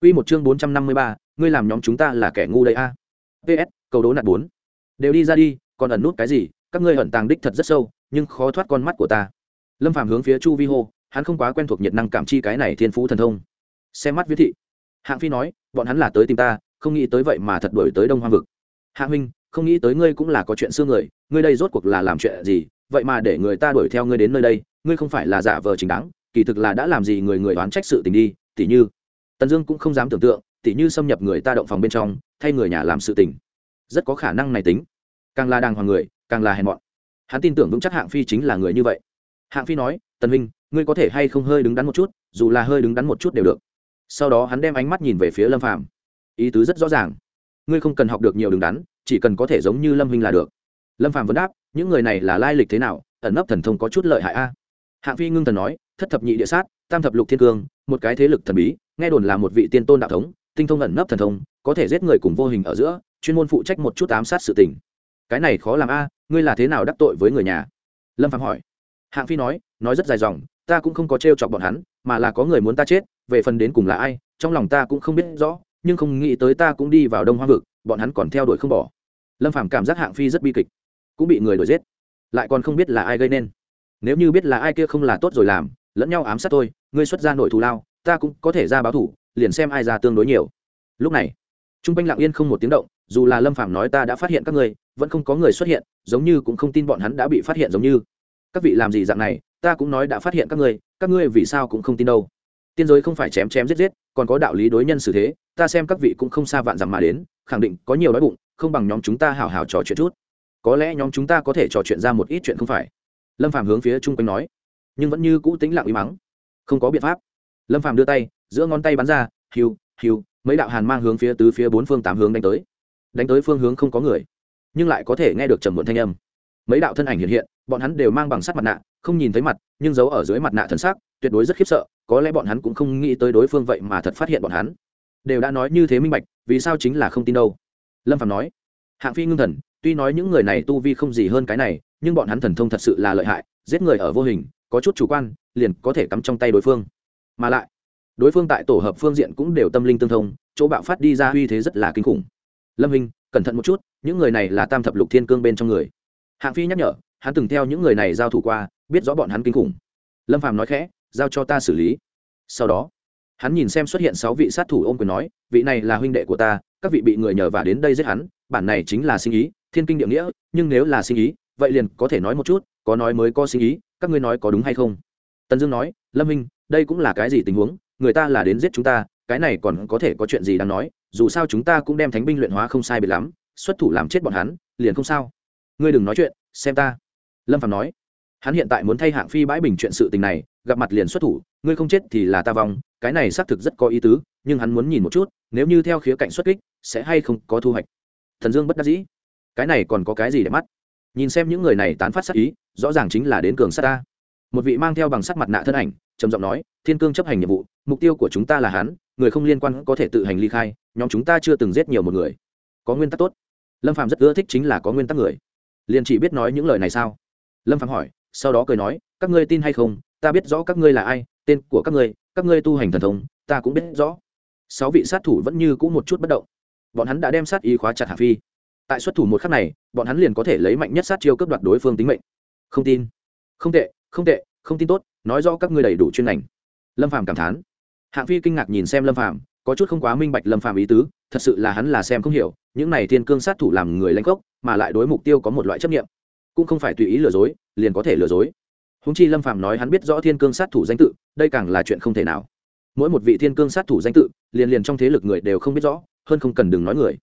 [SPEAKER 1] Quy một chương bốn trăm năm mươi ba, ngươi làm nhóm chúng ta là kẻ ngu đây a. Ps cầu đố nạt bốn. Đều đi ra đi, còn ẩn nút cái gì? Các ngươi ẩn tàng đích thật rất sâu, nhưng khó thoát con mắt của ta. Lâm phàm hướng phía chu vi hô, hắn không quá quen thuộc nhiệt năng cảm chi cái này thiên phú thần thông. Xem mắt viết thị. Hạng phi nói, bọn hắn là tới tìm ta, không nghĩ tới vậy mà thật đổi tới đông hoang vực. Hạ huynh không nghĩ tới ngươi cũng là có chuyện xưa người, ngươi đây rốt cuộc là làm chuyện gì, vậy mà để người ta đuổi theo ngươi đến nơi đây, ngươi không phải là giả vờ chính đáng, kỳ thực là đã làm gì người người đoán trách sự tình đi, tỉ như, tần dương cũng không dám tưởng tượng, tỉ như xâm nhập người ta động phòng bên trong, thay người nhà làm sự tình. Rất có khả năng này tính. Càng là đàng hoàng người, càng là hèn mọn. Hắn tin tưởng vững chắc hạng phi chính là người như vậy. Hạng phi nói, tần minh ngươi có thể hay không hơi đứng đắn một chút, dù là hơi đứng đắn một chút đều được. Sau đó hắn đem ánh mắt nhìn về phía lâm phàm. Ý tứ rất rõ ràng. Ngươi không cần học được nhiều đứng đắn chỉ cần có thể giống như lâm huynh là được. Lâm phàm vẫn đáp, những người này là lai lịch thế nào? Ẩn nấp thần thông có chút lợi hại a. Hạng phi ngưng thần nói, thất thập nhị địa sát, tam thập lục thiên cương, một cái thế lực thần bí, nghe đồn là một vị tiên tôn đạo thống, tinh thông ẩn nấp thần thông, có thể giết người cùng vô hình ở giữa, chuyên môn phụ trách một chút ám sát sự tình. Cái này khó làm a, ngươi là thế nào đắc tội với người nhà? Lâm phạm hỏi. Hạng phi nói nói rất dài dòng, ta cũng không có t r e o chọc bọn hắn, mà là có người muốn ta chết, về phần đến cùng là ai, trong lòng ta cũng không biết rõ, nhưng không nghĩ tới ta cũng đi vào đông hoa vực, bọn hắn còn theo đuổi không bỏ lâm Phàm cảm giác hạng phi rất bi kịch cũng bị người đuổi giết lại còn không biết là ai gây nên nếu như biết là ai kia không là tốt rồi làm lẫn nhau ám sát tôi ngươi xuất ra nội thù lao ta cũng có thể ra báo thủ liền xem ai ra tương đối nhiều lúc này t r u n g quanh lặng yên không một tiếng động dù là lâm Phàm nói ta đã phát hiện các ngươi vẫn không có người xuất hiện giống như cũng không tin bọn hắn đã bị phát hiện giống như các vị làm gì dạng này ta cũng nói đã phát hiện các ngươi các ngươi vì sao cũng không tin đâu tiên giới không phải chém chém giết giết còn có đạo lý đối nhân xử thế ta xem các vị cũng không xa vạn dặm mà đến khẳng định có nhiều đói bụng không bằng nhóm chúng ta hào hào trò chuyện chút. Có lẽ nhóm chúng ta có thể trò chuyện ra một ít chuyện không phải? Lâm phàm hướng phía chung quanh nói. Nhưng vẫn như cũ tính lặng uy mắng. Không có biện pháp. Lâm phàm đưa tay, giữa ngón tay bắn ra, hiu hiu, mấy đạo hàn mang hướng phía tứ phía bốn phương tám hướng đánh tới. Đánh tới phương hướng không có người, nhưng lại có thể nghe được trầm muộn thanh âm. Mấy đạo thân ảnh hiện hiện, bọn hắn đều mang bằng sắt mặt nạ, không nhìn thấy mặt, nhưng giấu ở dưới mặt nạ thân xác, tuyệt đối rất khiếp sợ, có lẽ bọn hắn cũng không nghĩ tới đối phương vậy mà thật phát hiện bọn hắn. Đều đã nói như thế minh bạch, vì sao chính là không tin đâu? Lâm phạm nói, hạng phi ngưng thần, tuy nói những người này tu vi không gì hơn cái này, nhưng bọn hắn thần thông thật sự là lợi hại, giết người ở vô hình, có chút chủ quan, liền có thể cắm trong tay đối phương. Mà lại, đối phương tại tổ hợp phương diện cũng đều tâm linh tương thông, chỗ bạo phát đi ra uy thế rất là kinh khủng. Lâm hình cẩn thận một chút, những người này là tam thập lục thiên cương bên trong người. Hạng phi nhắc nhở, hắn từng theo những người này giao thủ qua, biết rõ bọn hắn kinh khủng. Lâm phàm nói khẽ, giao cho ta xử lý. Sau đó, hắn nhìn xem xuất hiện sáu vị sát thủ ôm quyền nói, vị này là huynh đệ của ta các vị bị người nhờ vả đến đây giết hắn, bản này chính là sinh ý, thiên kinh địa nghĩa, nhưng nếu là sinh ý, vậy liền có thể nói một chút, có nói mới có sinh ý, các ngươi nói có đúng hay không? Tần dương nói, lâm minh, đây cũng là cái gì tình huống? Người ta là đến giết chúng ta, cái này còn có thể có chuyện gì đáng nói? Dù sao chúng ta cũng đem thánh binh luyện hóa không sai biệt lắm, xuất thủ làm chết bọn hắn, liền không sao. Ngươi đừng nói chuyện, xem ta. Lâm phạm nói, hắn hiện tại muốn thay hạng phi bãi bình chuyện sự tình này, gặp mặt liền xuất thủ, ngươi không chết thì là ta vong, cái này xác thực rất có ý tứ nhưng hắn muốn nhìn một chút, nếu như theo khía cạnh xuất kích, sẽ hay không có thu hoạch. Thần dương bất đắc dĩ. Cái này còn có cái gì để mắt? Nhìn xem những người này tán phát sát ý, rõ ràng chính là đến cường sát ta. Một vị mang theo bằng sắt mặt nạ thân ảnh, trầm giọng nói, thiên cương chấp hành nhiệm vụ, mục tiêu của chúng ta là hắn, người không liên quan có thể tự hành ly khai, nhóm chúng ta chưa từng giết nhiều một người. Có nguyên tắc tốt. Lâm phạm rất ưa thích chính là có nguyên tắc người. Liền chỉ biết nói những lời này sao? Lâm phạm hỏi, sau đó cười nói, các ngươi tin hay không? Ta biết rõ các ngươi là ai, tên của các ngươi các ngươi tu hành thần thống ta cũng biết rõ sáu vị sát thủ vẫn như c ũ một chút bất động. Bọn hắn đã đem sát ý khóa chặt hạ phi. Tại xuất thủ một khắc này, bọn hắn liền có thể lấy mạnh nhất sát chiêu cướp đoạt đối phương tính mệnh. Không tin. Không tệ không tệ, không tin tốt, nói rõ các ngươi đầy đủ chuyên ngành. Lâm phàm cảm thán. Hạng phi kinh ngạc nhìn xem lâm phàm, có chút không quá minh bạch lâm phàm ý tứ, thật sự là hắn là xem không hiểu, những này thiên cương sát thủ làm người lãnh gốc, mà lại đối mục tiêu có một loại chấp nghiệm cũng không phải tùy ý lừa dối, liền có thể lừa dối. Húng chi lâm phàm nói hắn biết rõ thiên cương sát thủ danh tự, đây càng là chuyện không thể nào mỗi một vị thiên cương sát thủ danh tự, liền liền trong thế lực người đều không biết rõ, hơn không cần đừng nói người.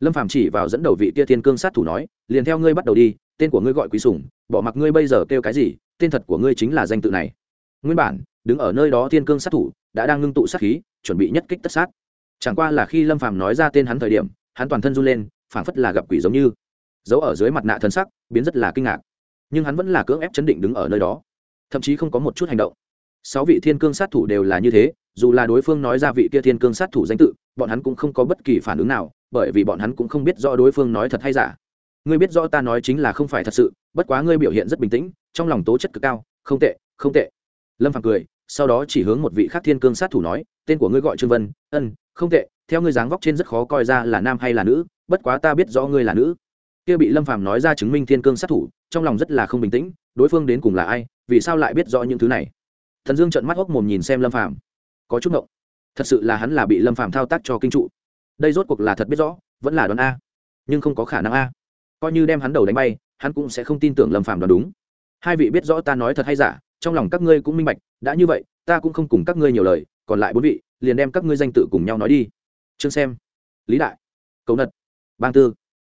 [SPEAKER 1] Lâm phàm chỉ vào dẫn đầu vị tia thiên cương sát thủ nói, liền theo ngươi bắt đầu đi, tên của ngươi gọi quý sủng bỏ mặc ngươi bây giờ kêu cái gì, tên thật của ngươi chính là danh tự này. Nguyên bản, đứng ở nơi đó thiên cương sát thủ, đã đang ngưng tụ sát khí, chuẩn bị nhất kích tất sát. Chẳng qua là khi lâm phàm nói ra tên hắn thời điểm, hắn toàn thân run lên, phảng phất là gặp quỷ giống như. Giấu ở dưới mặt nạ thân sắc, biến rất là kinh ngạc. Nhưng hắn vẫn là cưỡng ép chấn định đứng ở nơi đó. Thậm chí không có một chút hành động. Sáu vị thiên cương sát thủ đều là như thế dù là đối phương nói ra vị kia thiên cương sát thủ danh tự, bọn hắn cũng không có bất kỳ phản ứng nào, bởi vì bọn hắn cũng không biết rõ đối phương nói thật hay giả. Ngươi biết rõ ta nói chính là không phải thật sự, bất quá ngươi biểu hiện rất bình tĩnh, trong lòng tố chất cực cao, không tệ không tệ. Lâm phàm cười, sau đó chỉ hướng một vị khác thiên cương sát thủ nói, tên của ngươi gọi trương vân, ân, không tệ, theo ngươi dáng vóc trên rất khó coi ra là nam hay là nữ, bất quá ta biết rõ ngươi là nữ. Kia bị lâm phàm nói ra chứng minh thiên cương sát thủ, trong lòng rất là không bình tĩnh, đối phương đến cùng là ai, vì sao lại biết rõ những thứ này? Thần dương trợn mắt hốc mồm nhìn xem lâm phàm có chút ngộng. Thật sự là hắn là bị lâm phàm thao tác cho kinh trụ. Đây rốt cuộc là thật biết rõ, vẫn là đoán a. Nhưng không có khả năng a. Coi như đem hắn đầu đánh bay, hắn cũng sẽ không tin tưởng lâm phàm đoán đúng. Hai vị biết rõ ta nói thật hay giả, trong lòng các ngươi cũng minh bạch, đã như vậy, ta cũng không cùng các ngươi nhiều lời, còn lại bốn vị, liền đem các ngươi danh tự cùng nhau nói đi. Chương xem. Lý đại. Cầu nật. Bang tư.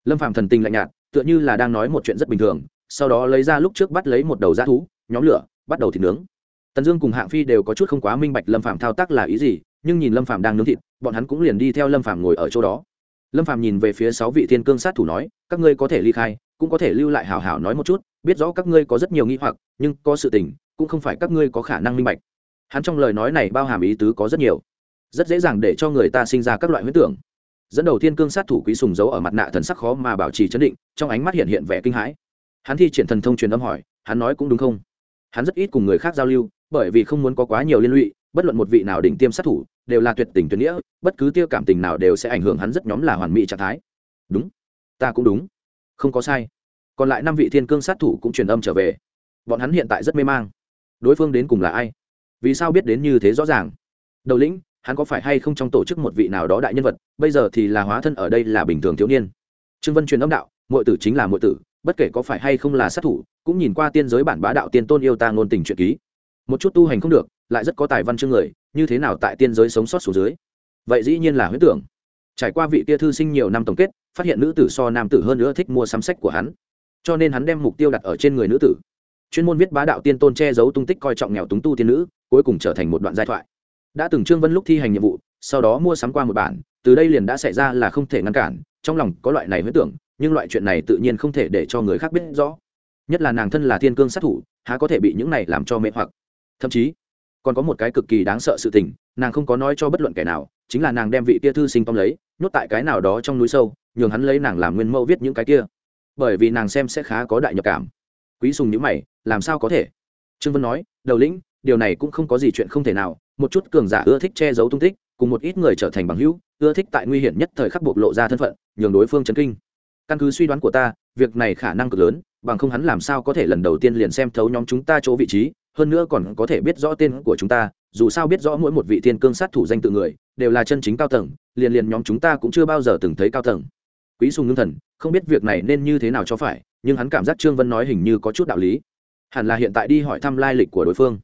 [SPEAKER 1] Lâm phàm thần tình lạnh nhạt, tựa như là đang nói một chuyện rất bình thường, sau đó lấy ra lúc trước bắt lấy một đầu g thú, nhóm lửa, bắt đầu thịt nướng tần dương cùng hạng phi đều có chút không quá minh bạch lâm phạm thao tác là ý gì, nhưng nhìn lâm phạm đang nướng thịt, bọn hắn cũng liền đi theo lâm phạm ngồi ở chỗ đó. Lâm phạm nhìn về phía sáu vị thiên cương sát thủ nói, các ngươi có thể ly khai, cũng có thể lưu lại hào hào nói một chút, biết rõ các ngươi có rất nhiều nghi hoặc, nhưng có sự tình, cũng không phải các ngươi có khả năng minh bạch. Hắn trong lời nói này bao hàm ý tứ có rất nhiều. Rất dễ dàng để cho người ta sinh ra các loại huyết tưởng. Dẫn đầu thiên cương sát thủ quý sùng giấu ở mặt nạ thần sắc khó mà bảo trì chấn định, trong ánh mắt hiện hiện vẻ kinh hãi. Hắn thi triển thần thông truyền âm hỏi, hắn nói cũng đúng không? Hắn rất ít cùng người khác giao lưu bởi vì không muốn có quá nhiều liên lụy, bất luận một vị nào đỉnh tiêm sát thủ, đều là tuyệt tình tuyệt nghĩa, bất cứ tiêu cảm tình nào đều sẽ ảnh hưởng hắn rất nhóm là hoàn mỹ trạng thái. Đúng, ta cũng đúng. Không có sai. Còn lại năm vị thiên cương sát thủ cũng truyền âm trở về. Bọn hắn hiện tại rất mê mang. Đối phương đến cùng là ai? Vì sao biết đến như thế rõ ràng? Đầu lĩnh, hắn có phải hay không trong tổ chức một vị nào đó đại nhân vật, bây giờ thì là hóa thân ở đây là bình thường thiếu niên? Trương vân truyền âm đạo mọi tử chính là mọi tử, bất kể có phải hay không là sát thủ, cũng nhìn qua tiên giới bản bá đạo tiên tôn yêu ta ngôn tình truyện ký một chút tu hành không được, lại rất có tài văn chương người, như thế nào tại tiên giới sống sót xuống dưới? Vậy dĩ nhiên là huyết tưởng. Trải qua vị tia thư sinh nhiều năm tổng kết, phát hiện nữ tử so nam tử hơn nữa thích mua sắm sách của hắn. Cho nên hắn đem mục tiêu đặt ở trên người nữ tử. Chuyên môn viết bá đạo tiên tôn che giấu tung tích coi trọng nghèo túng tu tiên nữ, cuối cùng trở thành một đoạn giai thoại. Đã từng trương vân lúc thi hành nhiệm vụ, sau đó mua sắm qua một bản, từ đây liền đã xảy ra là không thể ngăn cản, trong lòng có loại này huyết tưởng, nhưng loại chuyện này tự nhiên không thể để cho người khác biết rõ. Nhất là nàng thân là thiên cương sát thủ, há có thể bị những này làm cho mệt hoặc thậm chí còn có một cái cực kỳ đáng sợ sự tình, nàng không có nói cho bất luận kẻ nào, chính là nàng đem vị kia thư sinh tóm lấy, nhốt tại cái nào đó trong núi sâu, nhường hắn lấy nàng làm nguyên mẫu viết những cái kia. Bởi vì nàng xem sẽ khá có đại nhập cảm. Quý sùng nhữ mày, làm sao có thể? Trương vân nói, đầu lĩnh, điều này cũng không có gì chuyện không thể nào, một chút cường giả ưa thích che giấu tung tích, cùng một ít người trở thành bằng hữu, ưa thích tại nguy hiểm nhất thời khắc bộc lộ ra thân phận, nhường đối phương chấn kinh. Căn cứ suy đoán của ta, việc này khả năng cực lớn bằng không hắn làm sao có thể lần đầu tiên liền xem thấu nhóm chúng ta chỗ vị trí, hơn nữa còn có thể biết rõ tên của chúng ta, dù sao biết rõ mỗi một vị thiên cương sát thủ danh tự người, đều là chân chính cao tầng, liền liền nhóm chúng ta cũng chưa bao giờ từng thấy cao tầng. Quý sùng ngưng thần, không biết việc này nên như thế nào cho phải, nhưng hắn cảm giác trương vân nói hình như có chút đạo lý. Hẳn là hiện tại đi hỏi thăm lai lịch của đối phương.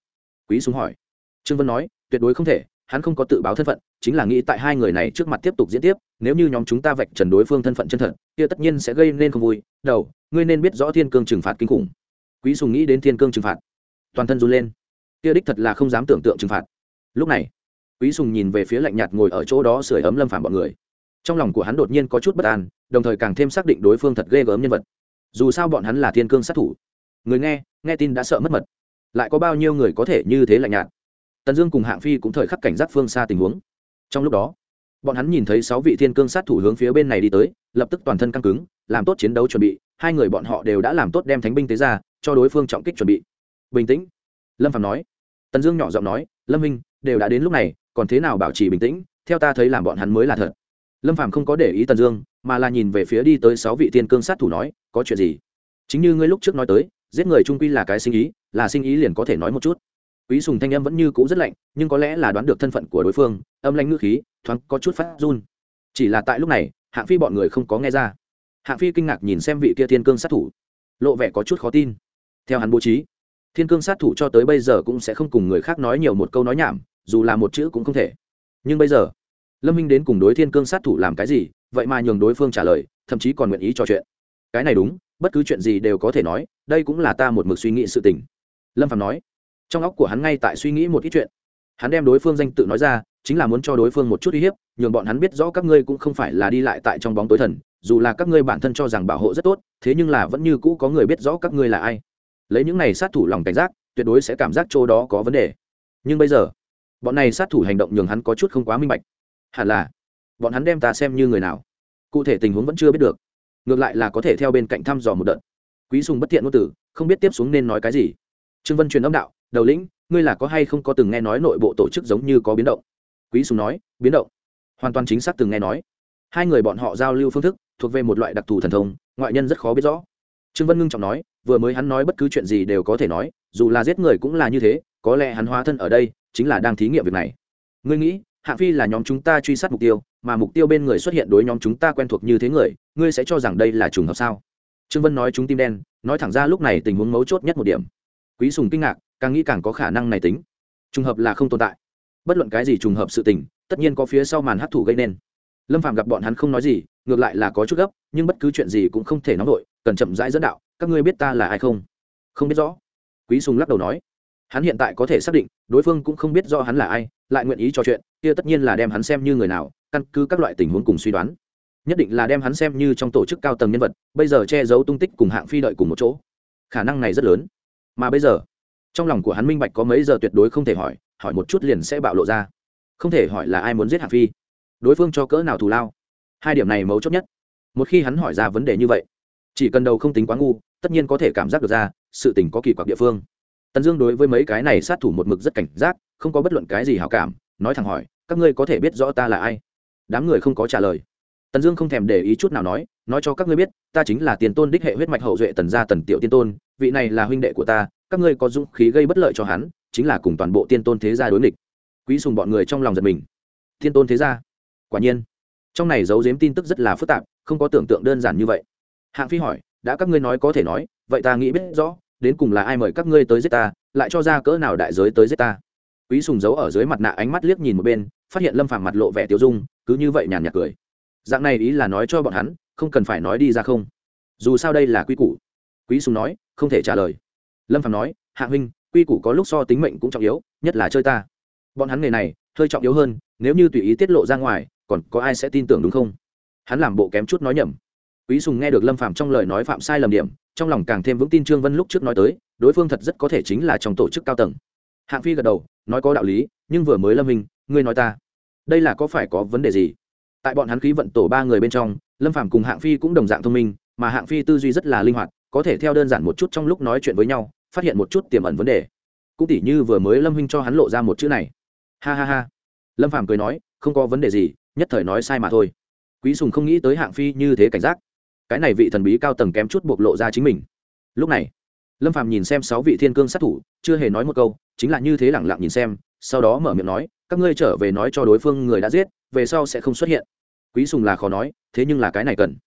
[SPEAKER 1] Quý sùng hỏi. Trương vân nói, tuyệt đối không thể hắn không có tự báo thân phận, chính là nghĩ tại hai người này trước mặt tiếp tục diễn tiếp, nếu như nhóm chúng ta vạch trần đối phương thân phận chân thật, kia tất nhiên sẽ gây nên không vui. Đầu, ngươi nên biết rõ thiên cương trừng phạt kinh khủng. Quý sùng nghĩ đến thiên cương trừng phạt. Toàn thân run lên. Kia đích thật là không dám tưởng tượng trừng phạt. Lúc này, quý sùng nhìn về phía lạnh nhạt ngồi ở chỗ đó sưởi ấm lâm phản bọn người. Trong lòng của hắn đột nhiên có chút bất an, đồng thời càng thêm xác định đối phương thật ghê gớm nhân vật. Dù sao bọn hắn là thiên cương sát thủ. Người nghe nghe tin đã sợ mất mật. Lại có bao nhiêu người có thể như thế lạnh nhạt? Tần dương cùng hạng phi cũng thời khắc cảnh giác phương xa tình huống. Trong lúc đó, bọn hắn nhìn thấy sáu vị thiên cương sát thủ hướng phía bên này đi tới, lập tức toàn thân căng cứng, làm tốt chiến đấu chuẩn bị, hai người bọn họ đều đã làm tốt đem thánh binh tế ra, cho đối phương trọng kích chuẩn bị. Bình tĩnh. Lâm phạm nói. Tần dương nhỏ giọng nói, lâm minh đều đã đến lúc này, còn thế nào bảo trì bình tĩnh? Theo ta thấy làm bọn hắn mới là thật. Lâm phạm không có để ý tần dương, mà là nhìn về phía đi tới sáu vị thiên cương sát thủ nói, có chuyện gì? Chính như ngươi lúc trước nói tới, giết người trung quy là cái sinh ý, là sinh ý liền có thể nói một chút quý sùng thanh âm vẫn như cũ rất lạnh, nhưng có lẽ là đoán được thân phận của đối phương, âm lanh ngữ khí, thoáng có chút phát run. Chỉ là tại lúc này, hạng phi bọn người không có nghe ra. Hạng phi kinh ngạc nhìn xem vị kia thiên cương sát thủ, lộ vẻ có chút khó tin. Theo hắn bố trí, thiên cương sát thủ cho tới bây giờ cũng sẽ không cùng người khác nói nhiều một câu nói nhảm, dù là một chữ cũng không thể. Nhưng bây giờ, lâm minh đến cùng đối thiên cương sát thủ làm cái gì, vậy mà nhường đối phương trả lời, thậm chí còn nguyện ý trò chuyện. Cái này đúng, bất cứ chuyện gì đều có thể nói, đây cũng là ta một mực suy nghĩ sự tình. Lâm phạm nói trong óc của hắn ngay tại suy nghĩ một ít chuyện. Hắn đem đối phương danh tự nói ra, chính là muốn cho đối phương một chút uy hiếp, nhường bọn hắn biết rõ các ngươi cũng không phải là đi lại tại trong bóng tối thần, dù là các ngươi bản thân cho rằng bảo hộ rất tốt, thế nhưng là vẫn như cũ có người biết rõ các ngươi là ai. Lấy những này sát thủ lòng cảnh giác, tuyệt đối sẽ cảm giác chỗ đó có vấn đề. Nhưng bây giờ, bọn này sát thủ hành động nhường hắn có chút không quá minh bạch. Hẳn là, bọn hắn đem ta xem như người nào. Cụ thể tình huống vẫn chưa biết được. Ngược lại là có thể theo bên cạnh thăm dò một đợt. Quý sùng bất thiện ngôn tử không biết tiếp xuống nên nói cái gì. Trương vân truyền âm đạo đầu lĩnh, ngươi là có hay không có từng nghe nói nội bộ tổ chức giống như có biến động? Quý sùng nói, biến động? Hoàn toàn chính xác từng nghe nói. Hai người bọn họ giao lưu phương thức, thuộc về một loại đặc thù thần thông, ngoại nhân rất khó biết rõ. Trương vân ngưng trọng nói, vừa mới hắn nói bất cứ chuyện gì đều có thể nói, dù là giết người cũng là như thế, có lẽ hắn hóa thân ở đây, chính là đang thí nghiệm việc này. Ngươi nghĩ, hạng phi là nhóm chúng ta truy sát mục tiêu, mà mục tiêu bên người xuất hiện đối nhóm chúng ta quen thuộc như thế người, ngươi sẽ cho rằng đây là trùng hợp sao? Trương vân nói chúng tim đen, nói thẳng ra lúc này tình huống mấu chốt nhất một điểm. Quý sùng kinh ngạc càng nghĩ càng có khả năng này tính. Trùng hợp là không tồn tại. Bất luận cái gì trùng hợp sự tình, tất nhiên có phía sau màn hấp thụ gây nên. Lâm phạm gặp bọn hắn không nói gì, ngược lại là có chút gấp, nhưng bất cứ chuyện gì cũng không thể nóng vội cần chậm rãi dẫn đạo, các ngươi biết ta là ai không? Không biết rõ. Quý sùng lắc đầu nói. Hắn hiện tại có thể xác định, đối phương cũng không biết do hắn là ai, lại nguyện ý trò chuyện, kia tất nhiên là đem hắn xem như người nào, căn cứ các loại tình huống cùng suy đoán. Nhất định là đem hắn xem như trong tổ chức cao tầng nhân vật, bây giờ che giấu tung tích cùng hạng phi đợi cùng một chỗ. Khả năng này rất lớn. Mà bây giờ trong lòng của hắn minh bạch có mấy giờ tuyệt đối không thể hỏi hỏi một chút liền sẽ bạo lộ ra. Không thể hỏi là ai muốn giết hạng phi. Đối phương cho cỡ nào thù lao. Hai điểm này mấu chốt nhất. Một khi hắn hỏi ra vấn đề như vậy, chỉ cần đầu không tính quá ngu, tất nhiên có thể cảm giác được ra, sự tình có kỳ quặc địa phương. Tần dương đối với mấy cái này sát thủ một mực rất cảnh giác, không có bất luận cái gì hảo cảm, nói thẳng hỏi, các ngươi có thể biết rõ ta là ai? Đám người không có trả lời. Tần dương không thèm để ý chút nào nói nói cho các ngươi biết, ta chính là tiền tôn đích hệ huyết mạch hậu duệ tần gia tần tiểu tiên tôn, vị này là huynh đệ của ta các ngươi có dũng khí gây bất lợi cho hắn, chính là cùng toàn bộ tiên tôn thế gia đối nghịch. Quý sùng bọn người trong lòng giật mình. Tiên tôn thế gia? Quả nhiên. Trong này giấu giếm tin tức rất là phức tạp, không có tưởng tượng đơn giản như vậy. Hạng phi hỏi, đã các ngươi nói có thể nói, vậy ta nghĩ biết rõ, đến cùng là ai mời các ngươi tới giết ta, lại cho ra cỡ nào đại giới tới giết ta? Quý sùng giấu ở dưới mặt nạ ánh mắt liếc nhìn một bên, phát hiện lâm phàm mặt lộ vẻ tiêu dung, cứ như vậy nhàn nhạt cười. Dạng này ý là nói cho bọn hắn, không cần phải nói đi ra không? Dù sao đây là quy củ. Quý sùng nói, không thể trả lời lâm phàm nói, hạ huynh, quy củ có lúc so tính mệnh cũng trọng yếu, nhất là chơi ta. Bọn hắn nghề này, hơi trọng yếu hơn, nếu như tùy ý tiết lộ ra ngoài, còn có ai sẽ tin tưởng đúng không? Hắn làm bộ kém chút nói nhầm. Quý sùng nghe được lâm phạm trong lời nói phạm sai lầm điểm, trong lòng càng thêm vững tin trương vân lúc trước nói tới, đối phương thật rất có thể chính là trong tổ chức cao tầng. Hạng phi gật đầu, nói có đạo lý, nhưng vừa mới lâm minh ngươi nói ta. Đây là có phải có vấn đề gì? Tại bọn hắn khí vận tổ ba người bên trong, lâm phạm cùng hạng phi cũng đồng dạng thông minh, mà hạng phi tư duy rất là linh hoạt có thể theo đơn giản một chút trong lúc nói chuyện với nhau, phát hiện một chút tiềm ẩn vấn đề. Cũng tỉ như vừa mới lâm huynh cho hắn lộ ra một chữ này. Ha ha ha. Lâm phàm cười nói, không có vấn đề gì, nhất thời nói sai mà thôi. Quý sùng không nghĩ tới hạng phi như thế cảnh giác. Cái này vị thần bí cao tầng kém chút bộc lộ ra chính mình. Lúc này, lâm phàm nhìn xem sáu vị thiên cương sát thủ, chưa hề nói một câu, chính là như thế lẳng lặng nhìn xem, sau đó mở miệng nói, các ngươi trở về nói cho đối phương người đã giết, về sau sẽ không xuất hiện. Quý sùng là khó nói, thế nhưng là cái này cần.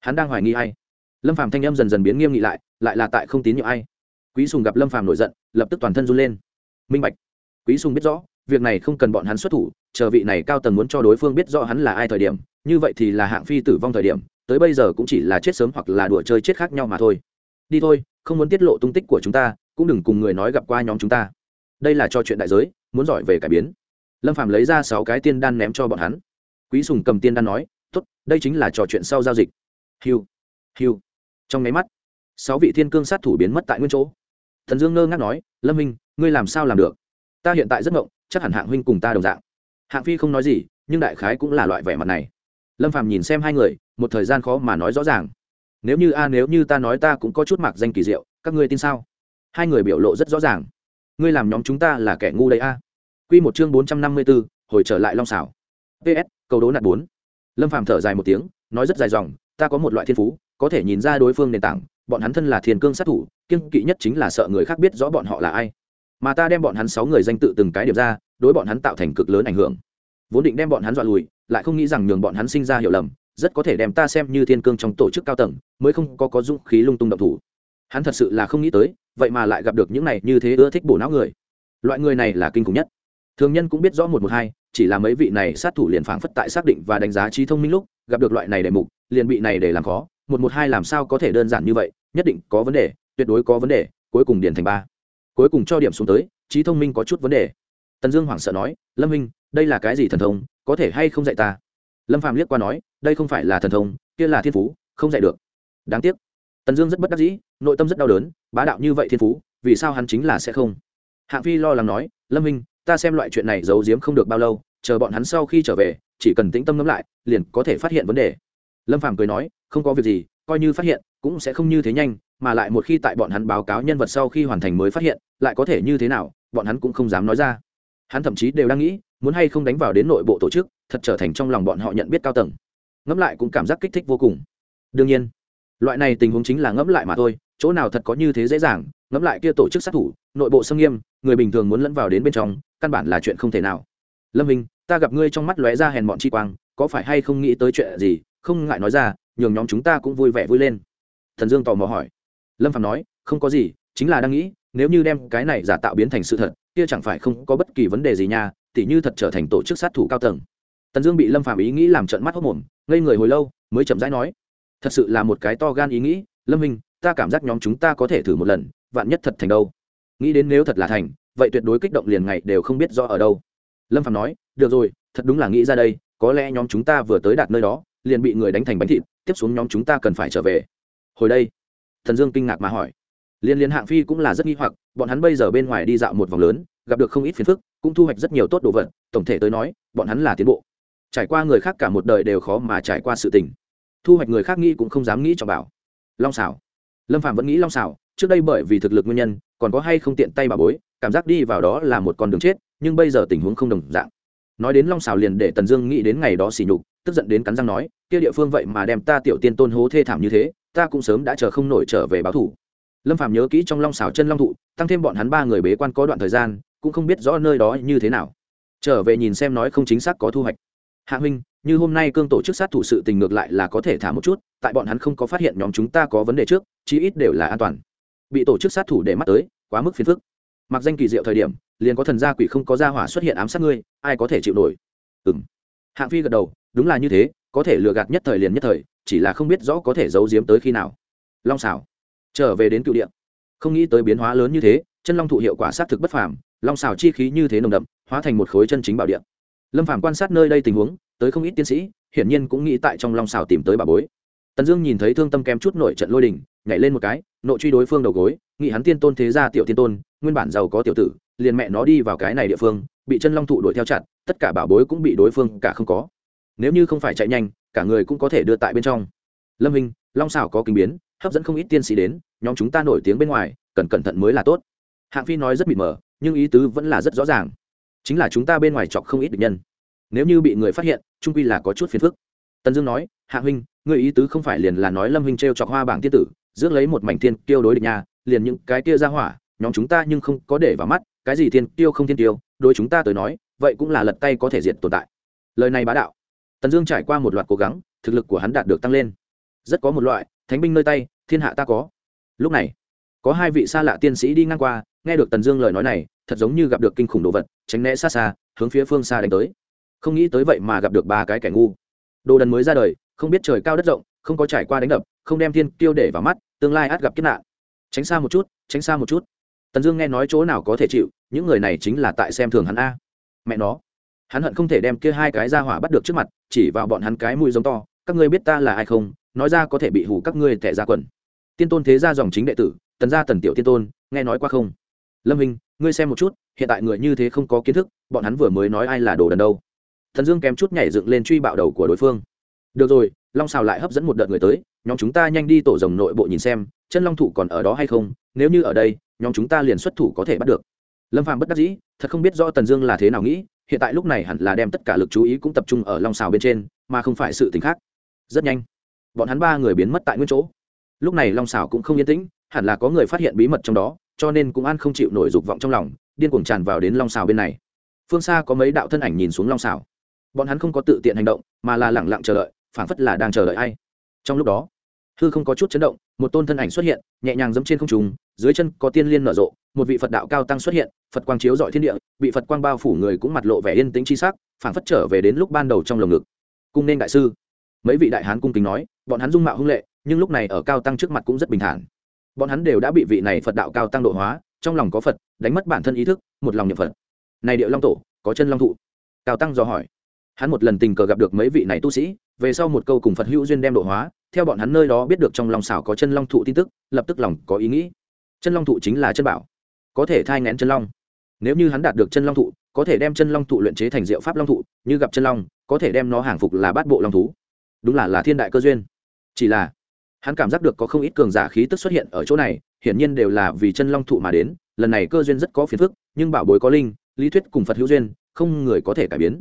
[SPEAKER 1] Hắn đang hoài nghi ai? Lâm phàm thanh âm dần dần biến nghiêm nghị lại lại là tại không tín nhiệm ai. Quý sùng gặp lâm phàm nổi giận, lập tức toàn thân run lên. Minh bạch. Quý sùng biết rõ, việc này không cần bọn hắn xuất thủ, chờ vị này cao tầng muốn cho đối phương biết rõ hắn là ai thời điểm, như vậy thì là hạng phi tử vong thời điểm, tới bây giờ cũng chỉ là chết sớm hoặc là đùa chơi chết khác nhau mà thôi. Đi thôi, không muốn tiết lộ tung tích của chúng ta, cũng đừng cùng người nói gặp qua nhóm chúng ta. Đây là cho chuyện đại giới, muốn giỏi về cải biến. Lâm phạm lấy ra sáu cái tiên đan ném cho bọn hắn. Quý sùng cầm tiên đan nói, tốt, đây chính là trò chuyện sau giao dịch. Hiu. Hiu trong máy mắt, sáu vị thiên cương sát thủ biến mất tại nguyên chỗ. Thần dương ngơ ngác nói, lâm minh ngươi làm sao làm được? Ta hiện tại rất ngộng, chắc hẳn hạng huynh cùng ta đồng dạng. Hạng phi không nói gì, nhưng đại khái cũng là loại vẻ mặt này. Lâm phàm nhìn xem hai người, một thời gian khó mà nói rõ ràng. Nếu như a, nếu như ta nói ta cũng có chút mặc danh kỳ diệu, các ngươi tin sao? Hai người biểu lộ rất rõ ràng. Ngươi làm nhóm chúng ta là kẻ ngu đấy a. À. q một chương bốn trăm năm mươi b ố hồi trở lại long xảo ps câu đố nạt bốn. Lâm phàm thở dài một tiếng, nói rất dài dòng, ta có một loại thiên phú có thể nhìn ra đối phương nền tảng, bọn hắn thân là thiên cương sát thủ kiên kỵ nhất chính là sợ người khác biết rõ bọn họ là ai. Mà ta đem bọn hắn sáu người danh tự từng cái điểm ra, đối bọn hắn tạo thành cực lớn ảnh hưởng. Vốn định đem bọn hắn dọa lùi, lại không nghĩ rằng nhường bọn hắn sinh ra hiểu lầm, rất có thể đem ta xem như thiên cương trong tổ chức cao tầng, mới không có có dũng khí lung tung động thủ. Hắn thật sự là không nghĩ tới, vậy mà lại gặp được những này như thế ưa thích bổ não người. Loại người này là kinh khủng nhất. Thường nhân cũng biết rõ một một hai, chỉ là mấy vị này sát thủ liền phảng phất tại xác định và đánh giá trí thông minh lúc, gặp được loại này đề mục, liền bị này để làm khó một một hai làm sao có thể đơn giản như vậy, nhất định có vấn đề, tuyệt đối có vấn đề, cuối cùng điền thành ba. Cuối cùng cho điểm xuống tới, trí thông minh có chút vấn đề. Tần dương hoảng sợ nói, lâm minh đây là cái gì thần thông, có thể hay không dạy ta? Lâm phạm liếc qua nói, đây không phải là thần thông, kia là thiên phú, không dạy được. Đáng tiếc. Tần dương rất bất đắc dĩ, nội tâm rất đau đớn, bá đạo như vậy thiên phú, vì sao hắn chính là sẽ không? Hạng phi lo lắng nói, lâm minh ta xem loại chuyện này giấu giếm không được bao lâu, chờ bọn hắn sau khi trở về, chỉ cần tĩnh tâm ngẫm lại, liền có thể phát hiện vấn đề lâm phàm cười nói, không có việc gì, coi như phát hiện, cũng sẽ không như thế nhanh, mà lại một khi tại bọn hắn báo cáo nhân vật sau khi hoàn thành mới phát hiện, lại có thể như thế nào, bọn hắn cũng không dám nói ra. Hắn thậm chí đều đang nghĩ, muốn hay không đánh vào đến nội bộ tổ chức, thật trở thành trong lòng bọn họ nhận biết cao tầng. Ngẫm lại cũng cảm giác kích thích vô cùng. Đương nhiên, loại này tình huống chính là ngẫm lại mà thôi, chỗ nào thật có như thế dễ dàng, ngẫm lại kia tổ chức sát thủ, nội bộ xâm nghiêm, người bình thường muốn lẫn vào đến bên trong, căn bản là chuyện không thể nào. Lâm minh, ta gặp ngươi trong mắt lóe ra hèn bọn chi quang có phải hay không nghĩ tới chuyện gì, không ngại nói ra, nhường nhóm chúng ta cũng vui vẻ vui lên. Thần dương tò mò hỏi. Lâm phạm nói, không có gì, chính là đang nghĩ, nếu như đem cái này giả tạo biến thành sự thật, kia chẳng phải không có bất kỳ vấn đề gì nha, tỉ như thật trở thành tổ chức sát thủ cao tầng. Tần dương bị lâm phạm ý nghĩ làm trận mắt hốc mồm, ngây người hồi lâu, mới chậm rãi nói. Thật sự là một cái to gan ý nghĩ, lâm minh, ta cảm giác nhóm chúng ta có thể thử một lần, vạn nhất thật thành đâu. Nghĩ đến nếu thật là thành, vậy tuyệt đối kích động liền ngày đều không biết do ở đâu. Lâm phạm nói, được rồi, thật đúng là nghĩ ra đây có lẽ nhóm chúng ta vừa tới đạt nơi đó, liền bị người đánh thành bánh thịt, tiếp xuống nhóm chúng ta cần phải trở về. Hồi đây, thần dương kinh ngạc mà hỏi. Liên liên hạng phi cũng là rất nghi hoặc, bọn hắn bây giờ bên ngoài đi dạo một vòng lớn, gặp được không ít phiền phức, cũng thu hoạch rất nhiều tốt đồ vật, tổng thể tới nói, bọn hắn là tiến bộ. Trải qua người khác cả một đời đều khó mà trải qua sự tình. Thu hoạch người khác nghĩ cũng không dám nghĩ cho bảo. Long xảo lâm phạm vẫn nghĩ long xảo trước đây bởi vì thực lực nguyên nhân, còn có hay không tiện tay bà bối, cảm giác đi vào đó là một con đường chết, nhưng bây giờ tình huống không đồng dạng nói đến long xào liền để tần dương nghĩ đến ngày đó xỉ nhục, tức giận đến cắn răng nói, kia địa phương vậy mà đem ta tiểu tiên tôn hố thê thảm như thế, ta cũng sớm đã chờ không nổi trở về báo thủ. Lâm phạm nhớ kỹ trong long xào chân long thụ, tăng thêm bọn hắn ba người bế quan có đoạn thời gian, cũng không biết rõ nơi đó như thế nào. Trở về nhìn xem nói không chính xác có thu hoạch. Hạ huynh, như hôm nay cương tổ chức sát thủ sự tình ngược lại là có thể thả một chút, tại bọn hắn không có phát hiện nhóm chúng ta có vấn đề trước, chí ít đều là an toàn. Bị tổ chức sát thủ để mắt tới, quá mức phiền phức mặc danh kỳ diệu thời điểm, liền có thần gia quỷ không có gia hỏa xuất hiện ám sát ngươi, ai có thể chịu nổi? Ừng hạng phi gật đầu, đúng là như thế, có thể lừa gạt nhất thời liền nhất thời, chỉ là không biết rõ có thể giấu giếm tới khi nào. Long xảo trở về đến cựu điện không nghĩ tới biến hóa lớn như thế, chân long thụ hiệu quả xác thực bất phàm, long xảo chi khí như thế nồng đậm, hóa thành một khối chân chính bảo điện lâm phàm quan sát nơi đây tình huống, tới không ít tiến sĩ, hiển nhiên cũng nghĩ tại trong long xảo tìm tới bà bối. Tần dương nhìn thấy thương tâm kém chút nổi trận lôi đình nhảy lên một cái nội truy đối phương đầu gối, nghĩ hắn tiên tôn thế gia tiểu tiên tôn, nguyên bản giàu có tiểu tử, liền mẹ nó đi vào cái này địa phương, bị chân long thụ đuổi theo chặt, tất cả bảo bối cũng bị đối phương cả không có. Nếu như không phải chạy nhanh, cả người cũng có thể đưa tại bên trong. Lâm hình long xảo có kinh biến, hấp dẫn không ít tiên sĩ đến, nhóm chúng ta nổi tiếng bên ngoài, cần cẩn thận mới là tốt. Hạng phi nói rất mịt mờ, nhưng ý tứ vẫn là rất rõ ràng. Chính là chúng ta bên ngoài chọc không ít được nhân. Nếu như bị người phát hiện, trung quy là có chút phiền phức. Tần dương nói hạ huynh người ý tứ không phải liền là nói lâm huynh t r e o chọc hoa bảng tiên tử rước lấy một mảnh thiên tiêu đối địch nhà liền những cái kia ra hỏa, nhóm chúng ta nhưng không có để vào mắt, cái gì thiên tiêu không thiên tiêu đối chúng ta tới nói, vậy cũng là lật tay có thể diệt tồn tại. Lời này bá đạo. Tần dương trải qua một loạt cố gắng, thực lực của hắn đạt được tăng lên. Rất có một loại, thánh binh nơi tay, thiên hạ ta có. Lúc này, có hai vị xa lạ tiên sĩ đi ngang qua, nghe được tần dương lời nói này, thật giống như gặp được kinh khủng đồ vật, tránh né xa xa, hướng phía phương xa đánh tới. Không nghĩ tới vậy mà gặp được ba cái kẻ ngu. Đồ đần mới ra đời, không biết trời cao đất rộng, không có trải qua đánh đập, không đem thiên tiêu để vào mắt tương lai át gặp kiếp nạn. Tránh xa một chút, tránh xa một chút. Tần dương nghe nói chỗ nào có thể chịu, những người này chính là tại xem thường hắn a. Mẹ nó. Hắn hận không thể đem kia hai cái ra hỏa bắt được trước mặt, chỉ vào bọn hắn cái mũi giống to, các ngươi biết ta là ai không? Nói ra có thể bị hủ các ngươi tẻ ra quần. Tiên tôn thế gia dòng chính đệ tử, tần gia tần tiểu tiên tôn, nghe nói qua không? Lâm hình ngươi xem một chút, hiện tại người như thế không có kiến thức, bọn hắn vừa mới nói ai là đồ đần đâu. Thần dương kém chút nhảy dựng lên truy bạo đầu của đối phương. Được rồi, long xào lại hấp dẫn một đợt người tới nhóm chúng ta nhanh đi tổ rồng nội bộ nhìn xem, chân long thủ còn ở đó hay không, nếu như ở đây, nhóm chúng ta liền xuất thủ có thể bắt được. Lâm phàm bất đắc dĩ, thật không biết rõ tần dương là thế nào nghĩ, hiện tại lúc này hẳn là đem tất cả lực chú ý cũng tập trung ở long xào bên trên, mà không phải sự t khác. Rất nhanh, bọn hắn ba người biến mất tại nguyên chỗ. Lúc này long xào cũng không yên tĩnh, hẳn là có người phát hiện bí mật trong đó, cho nên cũng an không chịu nổi dục vọng trong lòng, điên cuồng tràn vào đến long xào bên này. Phương xa có mấy đạo thân ảnh nhìn xuống long xào bọn hắn không có tự tiện hành động, mà là lẳng lặng chờ đợi, phảng phất là đang chờ đợi ai trong lúc đó, hư không có chút chấn động, một tôn thân ảnh xuất hiện, nhẹ nhàng dẫm trên không trùng dưới chân có tiên liên nở rộ, một vị phật đạo cao tăng xuất hiện, phật quang chiếu dọi thiên địa, bị phật quang bao phủ người cũng mặt lộ vẻ yên tĩnh chi sắc, phảng phất trở về đến lúc ban đầu trong lồng ngực. Cung nên đại sư. Mấy vị đại hán cung kính nói, bọn hắn dung mạo hưng lệ, nhưng lúc này ở cao tăng trước mặt cũng rất bình thản. Bọn hắn đều đã bị vị này phật đạo cao tăng độ hóa, trong lòng có phật, đánh mất bản thân ý thức, một lòng niệm phật. Này điệu long tổ, có chân long thụ. Cao tăng dò hỏi. Hắn một lần tình cờ gặp được mấy vị này tu sĩ, về sau một câu cùng phật hữu duyên đem độ hóa theo bọn hắn nơi đó biết được trong lòng xảo có chân long thụ tin tức, lập tức lòng có ý nghĩ. Chân long thụ chính là chân bảo, có thể thai ngén chân long. Nếu như hắn đạt được chân long thụ, có thể đem chân long thụ luyện chế thành diệu pháp long thụ, như gặp chân long, có thể đem nó hàng phục là bát bộ long thú. Đúng là là thiên đại cơ duyên. Chỉ là, hắn cảm giác được có không ít cường giả khí tức xuất hiện ở chỗ này, hiển nhiên đều là vì chân long thụ mà đến, lần này cơ duyên rất có phiền phức, nhưng bảo bối có linh, lý thuyết cùng phật hữu duyên, không người có thể cải biến.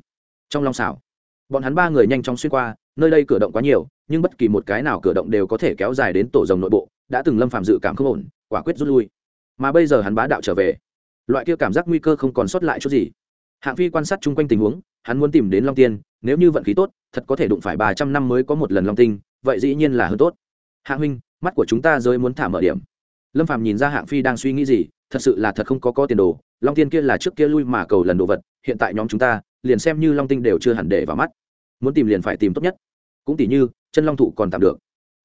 [SPEAKER 1] Trong long xảo bọn hắn ba người nhanh chóng xuyên qua, nơi đây cửa động quá nhiều, nhưng bất kỳ một cái nào cửa động đều có thể kéo dài đến tổ rồng nội bộ, đã từng lâm phạm dự cảm không ổn, quả quyết rút lui. Mà bây giờ hắn bá đạo trở về. Loại kia cảm giác nguy cơ không còn sót lại chút gì. Hạng phi quan sát chung quanh tình huống, hắn muốn tìm đến long tiên, nếu như vận khí tốt, thật có thể đụng phải ba trăm năm mới có một lần long tinh, vậy dĩ nhiên là hơn tốt. Hạng huynh, mắt của chúng ta rơi muốn thả mở điểm. Lâm Phạm nhìn ra hạng phi đang suy nghĩ gì, thật sự là thật không có có tiền đồ, long tiên kia là trước kia lui mà cầu lần đồ vật, hiện tại nhóm chúng ta liền xem như long tinh đều chưa hẳn để vào mắt. Muốn tìm liền phải tìm tốt nhất. Cũng tỷ như, chân long thụ còn tạm được.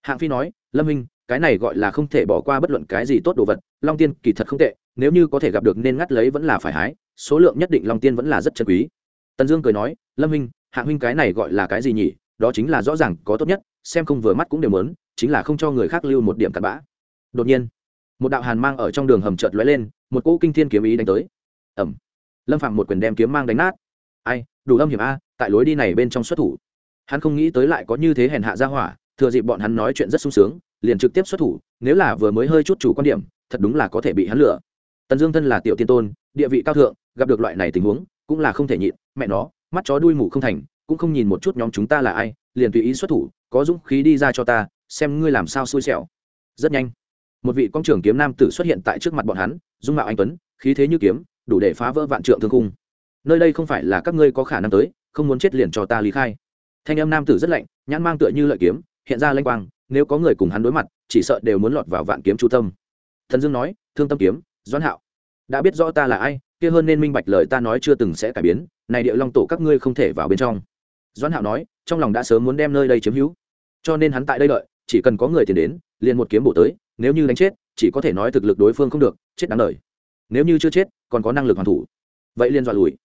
[SPEAKER 1] Hạng phi nói, lâm minh cái này gọi là không thể bỏ qua bất luận cái gì tốt đồ vật, long tiên kỳ thật không tệ, nếu như có thể gặp được nên ngắt lấy vẫn là phải hái, số lượng nhất định long tiên vẫn là rất chân quý. Tần dương cười nói, lâm minh hạng huynh cái này gọi là cái gì nhỉ? Đó chính là rõ ràng có tốt nhất, xem không vừa mắt cũng đều mớn chính là không cho người khác lưu một điểm cặn bã. Đột nhiên, một đạo hàn mang ở trong đường hầm chợt lóe lên, một cỗ kinh thiên kiếm ý đánh tới. Ẩm lâm phạm một quyền đem kiếm mang đánh nát ai, đủ âm hiểm a, tại lối đi này bên trong xuất thủ. Hắn không nghĩ tới lại có như thế hèn hạ ra hỏa, thừa dịp bọn hắn nói chuyện rất sung sướng, liền trực tiếp xuất thủ, nếu là vừa mới hơi chút chủ quan điểm, thật đúng là có thể bị hắn lừa. Tần dương thân là tiểu tiên tôn, địa vị cao thượng, gặp được loại này tình huống, cũng là không thể nhịn, mẹ nó, mắt chó đuôi mù không thành, cũng không nhìn một chút nhóm chúng ta là ai, liền tùy ý xuất thủ, có dũng khí đi ra cho ta, xem ngươi làm sao xui xẻo. Rất nhanh, một vị quang trưởng kiếm nam tử xuất hiện tại trước mặt bọn hắn, dung mạo anh tuấn, khí thế như kiếm, đủ để phá vỡ vạn trượng thương cung nơi đây không phải là các ngươi có khả năng tới, không muốn chết liền cho ta lý khai. Thanh âm nam tử rất lạnh, nhãn mang tựa như lợi kiếm, hiện ra lanh quang, nếu có người cùng hắn đối mặt, chỉ sợ đều muốn lọt vào vạn kiếm chu tâm. Thần dương nói, thương tâm kiếm, doãn hạo, đã biết rõ ta là ai, kia hơn nên minh bạch lời ta nói chưa từng sẽ cải biến, này địa long tổ các ngươi không thể vào bên trong. Doãn hạo nói, trong lòng đã sớm muốn đem nơi đây chiếm hữu. Cho nên hắn tại đây đợi, chỉ cần có người tiền đến, liền một kiếm bổ tới, nếu như đánh chết, chỉ có thể nói thực lực đối phương không được, chết đáng đời. Nếu như chưa chết, còn có năng lực hoàn thủ. Vậy liền dọa lùi.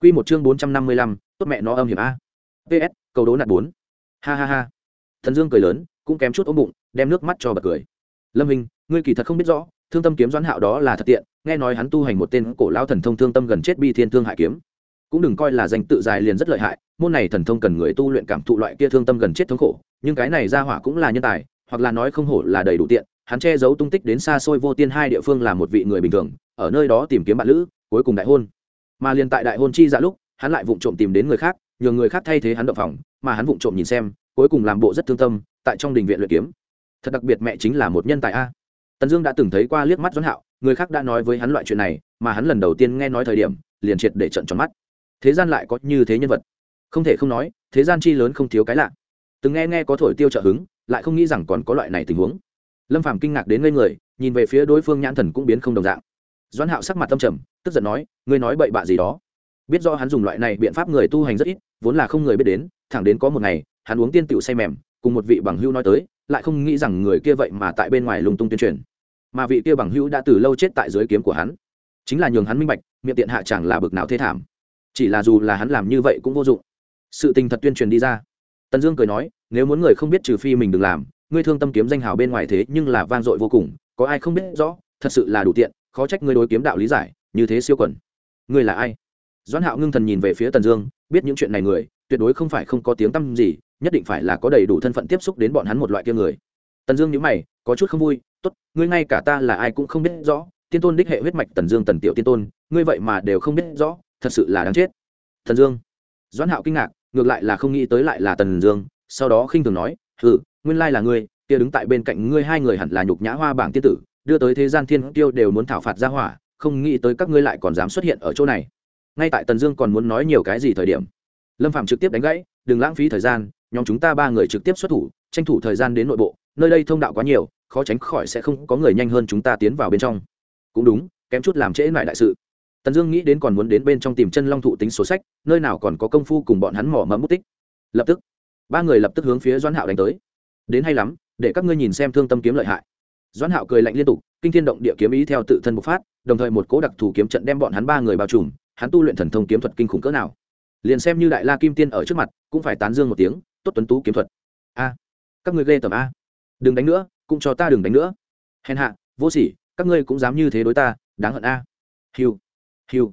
[SPEAKER 1] Quy một chương bốn trăm năm mươi lăm tốt mẹ nó âm hiểm a. Ps cầu đố nạn bốn. Ha ha ha. Thần dương cười lớn cũng kém chút ốm bụng đem nước mắt cho bật cười. Lâm Hinh, ngươi kỳ thật không biết rõ thương tâm kiếm doãn hạo đó là thật tiện nghe nói hắn tu hành một tên cổ lao thần thông thương tâm gần chết bi thiên thương hại kiếm. Cũng đừng coi là danh tự dài liền rất lợi hại môn này thần thông cần người tu luyện cảm thụ loại kia thương tâm gần chết thống khổ nhưng cái này ra hỏa cũng là nhân tài hoặc là nói không hổ là đầy đủ tiện hắn che giấu tung tích đến xa xôi vô tiên hai địa phương là một vị người bình thường ở nơi đó tìm kiếm bạn lữ cuối cùng đại hôn mà liền tại đại hôn chi dạ lúc, hắn lại vụng trộm tìm đến người khác, nhờ người khác thay thế hắn động phòng, mà hắn vụng trộm nhìn xem, cuối cùng làm bộ rất thương tâm, tại trong đình viện luyện kiếm. Thật đặc biệt mẹ chính là một nhân tài a. Tần dương đã từng thấy qua liếc mắt doãn hạo, người khác đã nói với hắn loại chuyện này, mà hắn lần đầu tiên nghe nói thời điểm, liền triệt để trận tròn mắt. Thế gian lại có như thế nhân vật? Không thể không nói, thế gian chi lớn không thiếu cái lạ. Từng nghe nghe có thổi tiêu trợ hứng, lại không nghĩ rằng còn có loại này tình huống. Lâm phàm kinh ngạc đến ngây người, nhìn về phía đối phương nhãn thần cũng biến không đồng dạng doãn hạo sắc mặt tâm trầm, tức giận nói, ngươi nói bậy bạ gì đó? Biết do hắn dùng loại này biện pháp người tu hành rất ít, vốn là không người biết đến, thẳng đến có một ngày, hắn uống tiên tiểu say mềm, cùng một vị bằng hữu nói tới, lại không nghĩ rằng người kia vậy mà tại bên ngoài lung tung tuyên truyền. Mà vị kia bằng hữu đã từ lâu chết tại dưới kiếm của hắn. Chính là nhường hắn minh bạch, miệng tiện hạ chẳng là bực nào thế thảm. Chỉ là dù là hắn làm như vậy cũng vô dụng. Sự tình thật tuyên truyền đi ra. Tần dương cười nói, nếu muốn người không biết trừ phi mình đừng làm, ngươi thương tâm kiếm danh hào bên ngoài thế nhưng là van dội vô cùng, có ai không biết rõ, thật sự là đủ tiện khó trách ngươi đối kiếm đạo lý giải, như thế siêu quẩn. Ngươi là ai? Doãn hạo ngưng thần nhìn về phía tần dương, biết những chuyện này người, tuyệt đối không phải không có tiếng tăm gì, nhất định phải là có đầy đủ thân phận tiếp xúc đến bọn hắn một loại kia người. Tần dương nhữ mày, có chút không vui, tốt, ngươi ngay cả ta là ai cũng không biết rõ, tiên tôn đích hệ huyết mạch tần dương tần tiểu tiên tôn, ngươi vậy mà đều không biết rõ, thật sự là đáng chết. Tần dương. Doãn hạo kinh ngạc, ngược lại là không nghĩ tới lại là tần dương, sau đó khinh thường nói ừ nguyên lai là ngươi, kia đứng tại bên cạnh ngươi hai người hẳn là nhục nhã hoa bảng tiên tử đưa tới thế gian thiên tiêu đều muốn thảo phạt ra hỏa, không nghĩ tới các ngươi lại còn dám xuất hiện ở chỗ này. Ngay tại tần dương còn muốn nói nhiều cái gì thời điểm, lâm phạm trực tiếp đánh gãy, đừng lãng phí thời gian, nhóm chúng ta ba người trực tiếp xuất thủ, tranh thủ thời gian đến nội bộ, nơi đây thông đạo quá nhiều, khó tránh khỏi sẽ không có người nhanh hơn chúng ta tiến vào bên trong. Cũng đúng, kém chút làm trễ lại đại sự. Tần dương nghĩ đến còn muốn đến bên trong tìm chân long thụ tính số sách, nơi nào còn có công phu cùng bọn hắn mỏ mẫm mất tích lập tức, ba người lập tức hướng phía doãn hạo đánh tới. Đến hay lắm, để các ngươi nhìn xem thương tâm kiếm lợi hại doãn hạo cười lạnh liên tục, kinh thiên động địa kiếm ý theo tự thân bộc phát, đồng thời một cố đặc thù kiếm trận đem bọn hắn ba người bao trùm, hắn tu luyện thần thông kiếm thuật kinh khủng cỡ nào. Liền xem như đại la kim tiên ở trước mặt, cũng phải tán dương một tiếng, tốt tuấn tú kiếm thuật. A, các ngươi ghê tầm a. Đừng đánh nữa, cũng cho ta đừng đánh nữa. Hèn hạ, vô sỉ, các ngươi cũng dám như thế đối ta, đáng hận a. Hiu hiu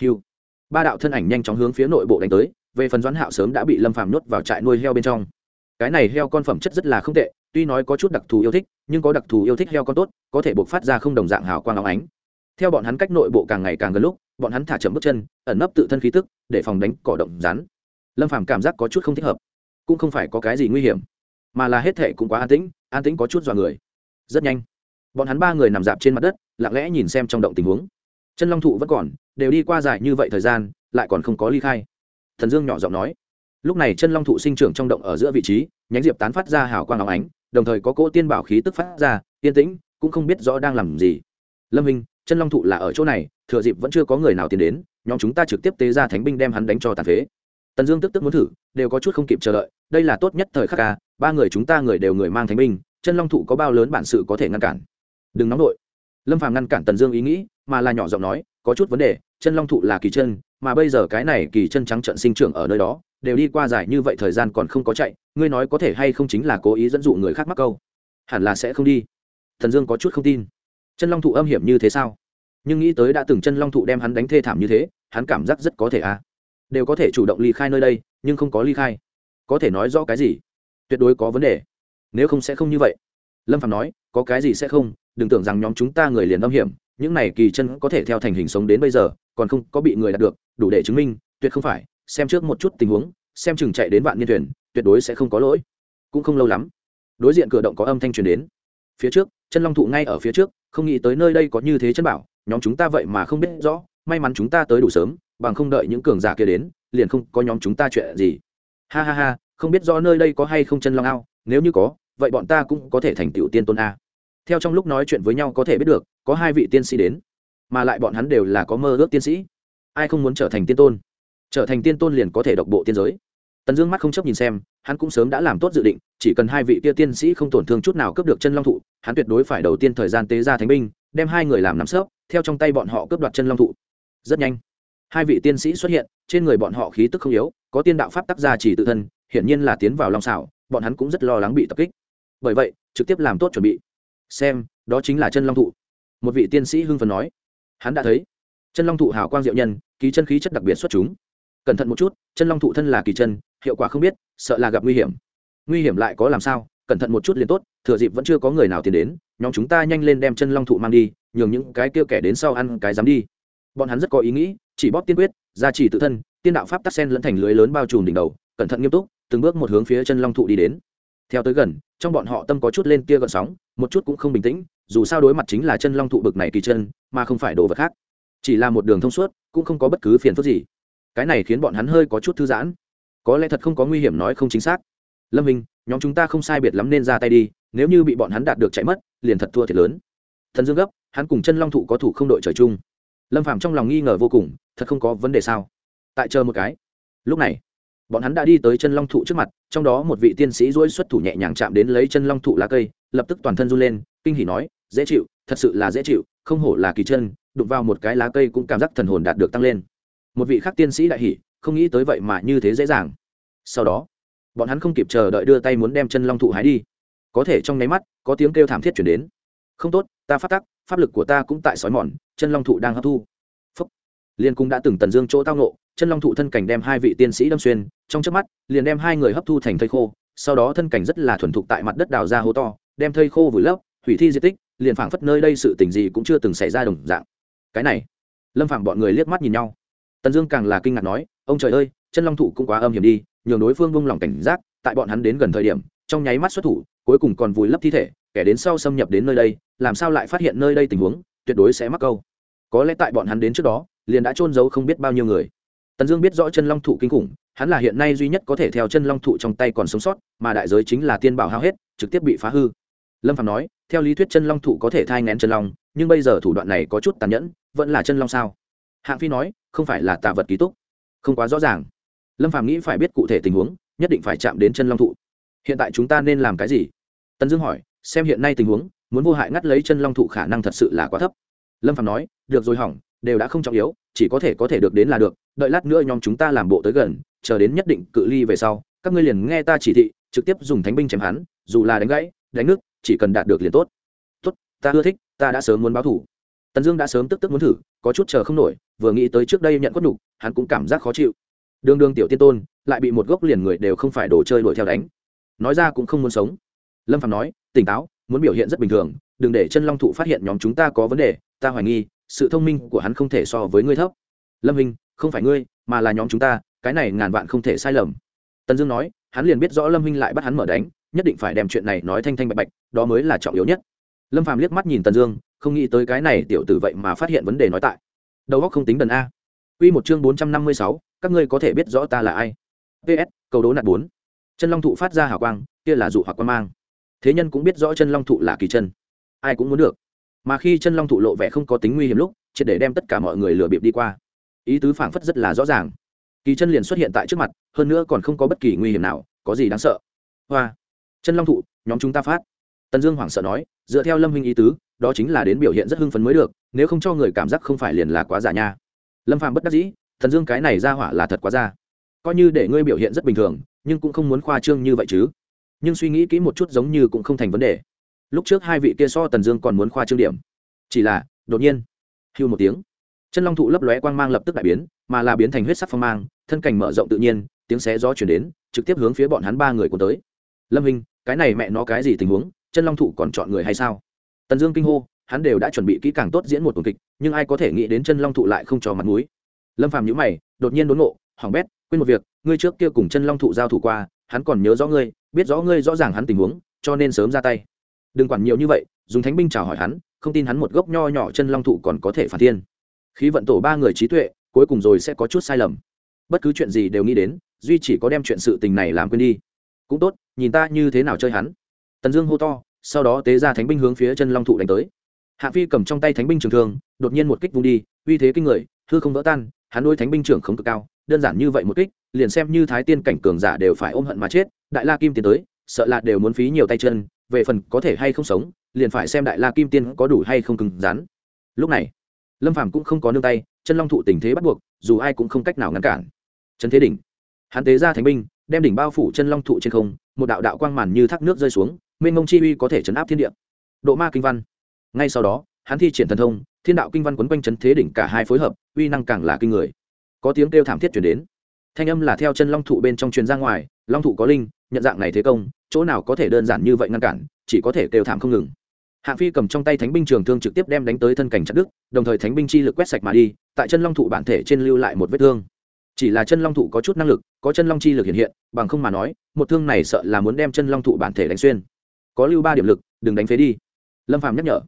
[SPEAKER 1] hiu. Ba đạo thân ảnh nhanh chóng hướng phía nội bộ đánh tới, về phần doãn hạo sớm đã bị lâm phàm nhốt vào trại nuôi heo bên trong. Cái này heo con phẩm chất rất là không tệ tuy nói có chút đặc thù yêu thích, nhưng có đặc thù yêu thích heo con tốt, có thể buộc phát ra không đồng dạng hào quang óng ánh. Theo bọn hắn cách nội bộ càng ngày càng gần lúc, bọn hắn thả chậm bước chân, ẩn nấp tự thân khí tức, để phòng đánh cỏ động rắn. Lâm phàm cảm giác có chút không thích hợp, cũng không phải có cái gì nguy hiểm, mà là hết thệ cũng quá an tĩnh an tĩnh có chút dọa người. Rất nhanh, bọn hắn ba người nằm dạp trên mặt đất, lặng lẽ nhìn xem trong động tình huống. Chân long thụ vẫn còn, đều đi qua dài như vậy thời gian, lại còn không có ly khai. Thần dương nhỏ giọng nói, lúc này chân long thụ sinh trưởng trong động ở giữa vị trí nhánh diệp tán phát ra hào quang óng ánh, đồng thời có cỗ tiên bảo khí tức phát ra, yên tĩnh, cũng không biết rõ đang làm gì. Lâm hình chân long thụ là ở chỗ này, thừa dịp vẫn chưa có người nào tiến đến, nhóm chúng ta trực tiếp tế ra thánh binh đem hắn đánh cho tàn phế. Tần dương tức tức muốn thử, đều có chút không kịp chờ đợi, đây là tốt nhất thời khắc ca ba người chúng ta người đều người mang thánh binh, chân long thụ có bao lớn bản sự có thể ngăn cản. Đừng nóng nổi lâm phàm ngăn cản tần dương ý nghĩ, mà là nhỏ giọng nói, có chút vấn đề, chân long thụ là kỳ chân mà bây giờ cái này kỳ chân trắng trận sinh trưởng ở nơi đó, đều đi qua dài như vậy thời gian còn không có chạy, ngươi nói có thể hay không chính là cố ý dẫn dụ người khác mắc câu? Hẳn là sẽ không đi. Thần dương có chút không tin. Chân long thụ âm hiểm như thế sao? Nhưng nghĩ tới đã từng chân long thụ đem hắn đánh thê thảm như thế, hắn cảm giác rất có thể à? Đều có thể chủ động ly khai nơi đây, nhưng không có ly khai. Có thể nói rõ cái gì? Tuyệt đối có vấn đề. Nếu không sẽ không như vậy. Lâm phạm nói, có cái gì sẽ không? Đừng tưởng rằng nhóm chúng ta người liền âm hiểm, những này kỳ chân có thể theo thành hình sống đến bây giờ còn không có bị người đạt được, đủ để chứng minh, tuyệt không phải, xem trước một chút tình huống, xem chừng chạy đến vạn niên thuyền, tuyệt đối sẽ không có lỗi. Cũng không lâu lắm, đối diện cửa động có âm thanh truyền đến. Phía trước, chân long thụ ngay ở phía trước, không nghĩ tới nơi đây có như thế chân bảo, nhóm chúng ta vậy mà không biết rõ, may mắn chúng ta tới đủ sớm, bằng không đợi những cường giả kia đến, liền không có nhóm chúng ta chuyện gì. Ha ha ha, không biết rõ nơi đây có hay không chân long ao, nếu như có, vậy bọn ta cũng có thể thành tựu tiên tôn a. Theo trong lúc nói chuyện với nhau có thể biết được, có hai vị tiên sĩ đến mà lại bọn hắn đều là có mơ ước tiên sĩ. Ai không muốn trở thành tiên tôn? Trở thành tiên tôn liền có thể độc bộ tiên giới. Tần dương mắt không chấp nhìn xem, hắn cũng sớm đã làm tốt dự định, chỉ cần hai vị kia tiên sĩ không tổn thương chút nào cướp được chân long thụ, hắn tuyệt đối phải đầu tiên thời gian tế ra thánh binh, đem hai người làm nắm sớp, theo trong tay bọn họ cướp đoạt chân long thụ. Rất nhanh, hai vị tiên sĩ xuất hiện, trên người bọn họ khí tức không yếu, có tiên đạo pháp tác gia chỉ tự thân, hiển nhiên là tiến vào long xảo bọn hắn cũng rất lo lắng bị tập kích. Bởi vậy, trực tiếp làm tốt chuẩn bị. Xem, đó chính là chân long thụ. Một vị tiên sĩ hưng phần nói hắn đã thấy. Chân long thụ hào quang diệu nhân ký chân khí chất đặc biệt xuất chúng. Cẩn thận một chút, chân long thụ thân là kỳ chân, hiệu quả không biết, sợ là gặp nguy hiểm. Nguy hiểm lại có làm sao? Cẩn thận một chút liền tốt, thừa dịp vẫn chưa có người nào tiến đến, nhóm chúng ta nhanh lên đem chân long thụ mang đi, nhường những cái kia kẻ đến sau ăn cái dám đi. Bọn hắn rất có ý nghĩ, chỉ bóp tiên quyết, gia trì tự thân, tiên đạo pháp tắc sen lẫn thành lưới lớn bao trùm đỉnh đầu, cẩn thận nghiêm túc, từng bước một hướng phía chân long thụ đi đến. Theo tới gần, trong bọn họ tâm có chút lên kia gợn sóng, một chút cũng không bình tĩnh dù sao đối mặt chính là chân long thụ bực này kỳ chân, mà không phải đồ vật khác. Chỉ là một đường thông suốt, cũng không có bất cứ phiền phức gì. Cái này khiến bọn hắn hơi có chút thư giãn. Có lẽ thật không có nguy hiểm nói không chính xác. Lâm minh, nhóm chúng ta không sai biệt lắm nên ra tay đi, nếu như bị bọn hắn đạt được chạy mất, liền thật thua thiệt lớn. Thần dương gấp, hắn cùng chân long thụ có thủ không đội trời chung. Lâm phạm trong lòng nghi ngờ vô cùng, thật không có vấn đề sao? Tại chờ một cái. Lúc này bọn hắn đã đi tới chân long thụ trước mặt, trong đó một vị tiên sĩ dỗi xuất thủ nhẹ nhàng chạm đến lấy chân long thụ lá cây, lập tức toàn thân run lên, kinh hỉ nói, dễ chịu, thật sự là dễ chịu, không hổ là kỳ chân, đụng vào một cái lá cây cũng cảm giác thần hồn đạt được tăng lên. Một vị khác tiên sĩ đại hỉ, không nghĩ tới vậy mà như thế dễ dàng. Sau đó, bọn hắn không kịp chờ đợi đưa tay muốn đem chân long thụ hái đi. Có thể trong nháy mắt, có tiếng kêu thảm thiết chuyển đến. Không tốt, ta phát tắc, pháp lực của ta cũng tại sói mòn, chân long thụ đang hấp thu liên cung đã từng tần dương chỗ tao nộ chân long thụ thân cảnh đem hai vị tiên sĩ đâm xuyên, trong trước mắt, liền đem hai người hấp thu thành thây khô, sau đó thân cảnh rất là thuần thục tại mặt đất đào ra hố to, đem thây khô vùi lấp, hủy thi di tích, liền phảng phất nơi đây sự tình gì cũng chưa từng xảy ra đồng dạng. Cái này, lâm phảng bọn người liếc mắt nhìn nhau. Tần dương càng là kinh ngạc nói, ông trời ơi, chân long thụ cũng quá âm hiểm đi, nhường đối phương vung lòng cảnh giác, tại bọn hắn đến gần thời điểm, trong nháy mắt xuất thủ, cuối cùng còn vùi lấp thi thể, kẻ đến sau xâm nhập đến nơi đây, làm sao lại phát hiện nơi đây tình huống, tuyệt đối sẽ mắc câu. Có lẽ tại bọn hắn đến trước đó liền đã trôn giấu không biết bao nhiêu người. Tần dương biết rõ chân long thụ kinh khủng, hắn là hiện nay duy nhất có thể theo chân long thụ trong tay còn sống sót, mà đại giới chính là tiên bảo hao hết, trực tiếp bị phá hư. Lâm phạm nói, theo lý thuyết chân long thụ có thể thai ngén chân long, nhưng bây giờ thủ đoạn này có chút tàn nhẫn, vẫn là chân long sao? Hạng phi nói, không phải là tạ vật ký túc. Không quá rõ ràng. Lâm phạm nghĩ phải biết cụ thể tình huống, nhất định phải chạm đến chân long thụ. Hiện tại chúng ta nên làm cái gì? Tần dương hỏi, xem hiện nay tình huống, muốn vô hại ngắt lấy chân long thụ khả năng thật sự là quá thấp. Lâm phạm nói, được rồi hỏng, đều đã không trọng yếu chỉ có thể có thể được đến là được, đợi lát nữa nhóm chúng ta làm bộ tới gần, chờ đến nhất định cự ly về sau, các ngươi liền nghe ta chỉ thị, trực tiếp dùng thánh binh chém hắn, dù là đánh gãy, đánh nước chỉ cần đạt được liền tốt. Tốt, ta ưa thích, ta đã sớm muốn báo thủ. Tần dương đã sớm tức tức muốn thử, có chút chờ không nổi, vừa nghĩ tới trước đây nhận quất nhục, hắn cũng cảm giác khó chịu. Đương đương tiểu tiên tôn, lại bị một gốc liền người đều không phải đồ chơi đuổi theo đánh. Nói ra cũng không muốn sống. Lâm phạm nói, tỉnh táo, muốn biểu hiện rất bình thường, đừng để chân long thụ phát hiện nhóm chúng ta có vấn đề, ta hoài nghi sự thông minh của hắn không thể so với ngươi thấp. Lâm hình không phải ngươi mà là nhóm chúng ta cái này ngàn vạn không thể sai lầm. Tần dương nói hắn liền biết rõ lâm huynh lại bắt hắn mở đánh nhất định phải đem chuyện này nói thanh thanh bạch bạch đó mới là trọng yếu nhất. Lâm phàm liếc mắt nhìn tần dương không nghĩ tới cái này tiểu tử vậy mà phát hiện vấn đề nói tại. Đầu óc không tính đần a. Quy một chương bốn trăm năm mươi sáu, các ngươi có thể biết rõ ta là ai? Ps cầu đố nạt bốn. Chân long thụ phát ra hào quang kia là dụ hoặc quan mang. Thế nhân cũng biết rõ chân long thụ là kỳ chân. Ai cũng muốn được mà khi chân long thụ lộ vẻ không có tính nguy hiểm lúc, triệt để đem tất cả mọi người lừa bịp đi qua. Ý tứ phảng phất rất là rõ ràng. Kỳ chân liền xuất hiện tại trước mặt, hơn nữa còn không có bất kỳ nguy hiểm nào, có gì đáng sợ? Hoa! Chân long thụ, nhóm chúng ta phát. Tần dương hoảng sợ nói, dựa theo lâm huynh ý tứ, đó chính là đến biểu hiện rất hưng phấn mới được, nếu không cho người cảm giác không phải liền là quá giả nha. Lâm phàm bất đắc dĩ thần dương cái này ra hỏa là thật quá ra. Coi như để ngươi biểu hiện rất bình thường, nhưng cũng không muốn khoa trương như vậy chứ. Nhưng suy nghĩ kỹ một chút giống như cũng không thành vấn đề lúc trước hai vị kia so tần dương còn muốn khoa trương điểm. Chỉ là, đột nhiên, hưu một tiếng. Chân long thụ lấp lóe quang mang lập tức đại biến, mà là biến thành huyết sắc phong mang, thân cảnh mở rộng tự nhiên, tiếng xé gió chuyển đến, trực tiếp hướng phía bọn hắn ba người của tới. Lâm hình cái này mẹ nó cái gì tình huống, chân long thụ còn chọn người hay sao? Tần dương kinh hô, hắn đều đã chuẩn bị kỹ càng tốt diễn một tuần kịch, nhưng ai có thể nghĩ đến chân long thụ lại không cho mặt mũi. Lâm phàm nhữ mày, đột nhiên đốn ngộ hỏng bét, quên một việc, ngươi trước kia cùng chân long thụ giao thủ qua, hắn còn nhớ rõ ngươi, biết rõ ngươi rõ ràng hắn tình huống, cho nên sớm ra tay đừng quản nhiều như vậy, dùng thánh binh chào hỏi hắn, không tin hắn một gốc nho nhỏ chân long thụ còn có thể phản thiên. Khí vận tổ ba người trí tuệ, cuối cùng rồi sẽ có chút sai lầm. Bất cứ chuyện gì đều nghĩ đến, duy chỉ có đem chuyện sự tình này làm quên đi. Cũng tốt, nhìn ta như thế nào chơi hắn. Tần dương hô to, sau đó tế ra thánh binh hướng phía chân long thụ đánh tới. Hạ phi cầm trong tay thánh binh trường thương, đột nhiên một kích vung đi, uy thế kinh người, hư không vỡ tan, hắn đôi thánh binh trưởng không cực cao, đơn giản như vậy một kích, liền xem như thái tiên cảnh cường giả đều phải ôm hận mà chết, đại la kim tiến tới, sợ là đều muốn phí nhiều tay chân về phần có thể hay không sống, liền phải xem đại la kim tiên có đủ hay không cứng rắn. Lúc này, lâm phàm cũng không có nương tay, chân long thụ tình thế bắt buộc, dù ai cũng không cách nào ngăn cản. Chân thế đỉnh. Hắn tế ra thánh binh, đem đỉnh bao phủ chân long thụ trên không, một đạo đạo quang màn như thác nước rơi xuống, mênh mông chi uy có thể chấn áp thiên địa. Độ ma kinh văn. Ngay sau đó, hắn thi triển thần thông, thiên đạo kinh văn quấn quanh chấn thế đỉnh cả hai phối hợp, uy năng càng là kinh người. Có tiếng kêu thảm thiết chuyển đến. Thanh âm là theo chân long thụ bên trong truyền ra ngoài, long thụ có linh, nhận dạng này thế công chỗ nào có thể đơn giản như vậy ngăn cản, chỉ có thể kêu thảm không ngừng. Hạng phi cầm trong tay thánh binh trường thương trực tiếp đem đánh tới thân cảnh chặt đức đồng thời thánh binh chi lực quét sạch mà đi, tại chân long thụ bản thể trên lưu lại một vết thương. Chỉ là chân long thụ có chút năng lực, có chân long chi lực hiện hiện, bằng không mà nói, một thương này sợ là muốn đem chân long thụ bản thể đánh xuyên. Có lưu ba điểm lực, đừng đánh phế đi. Lâm phàm nhắc nhở.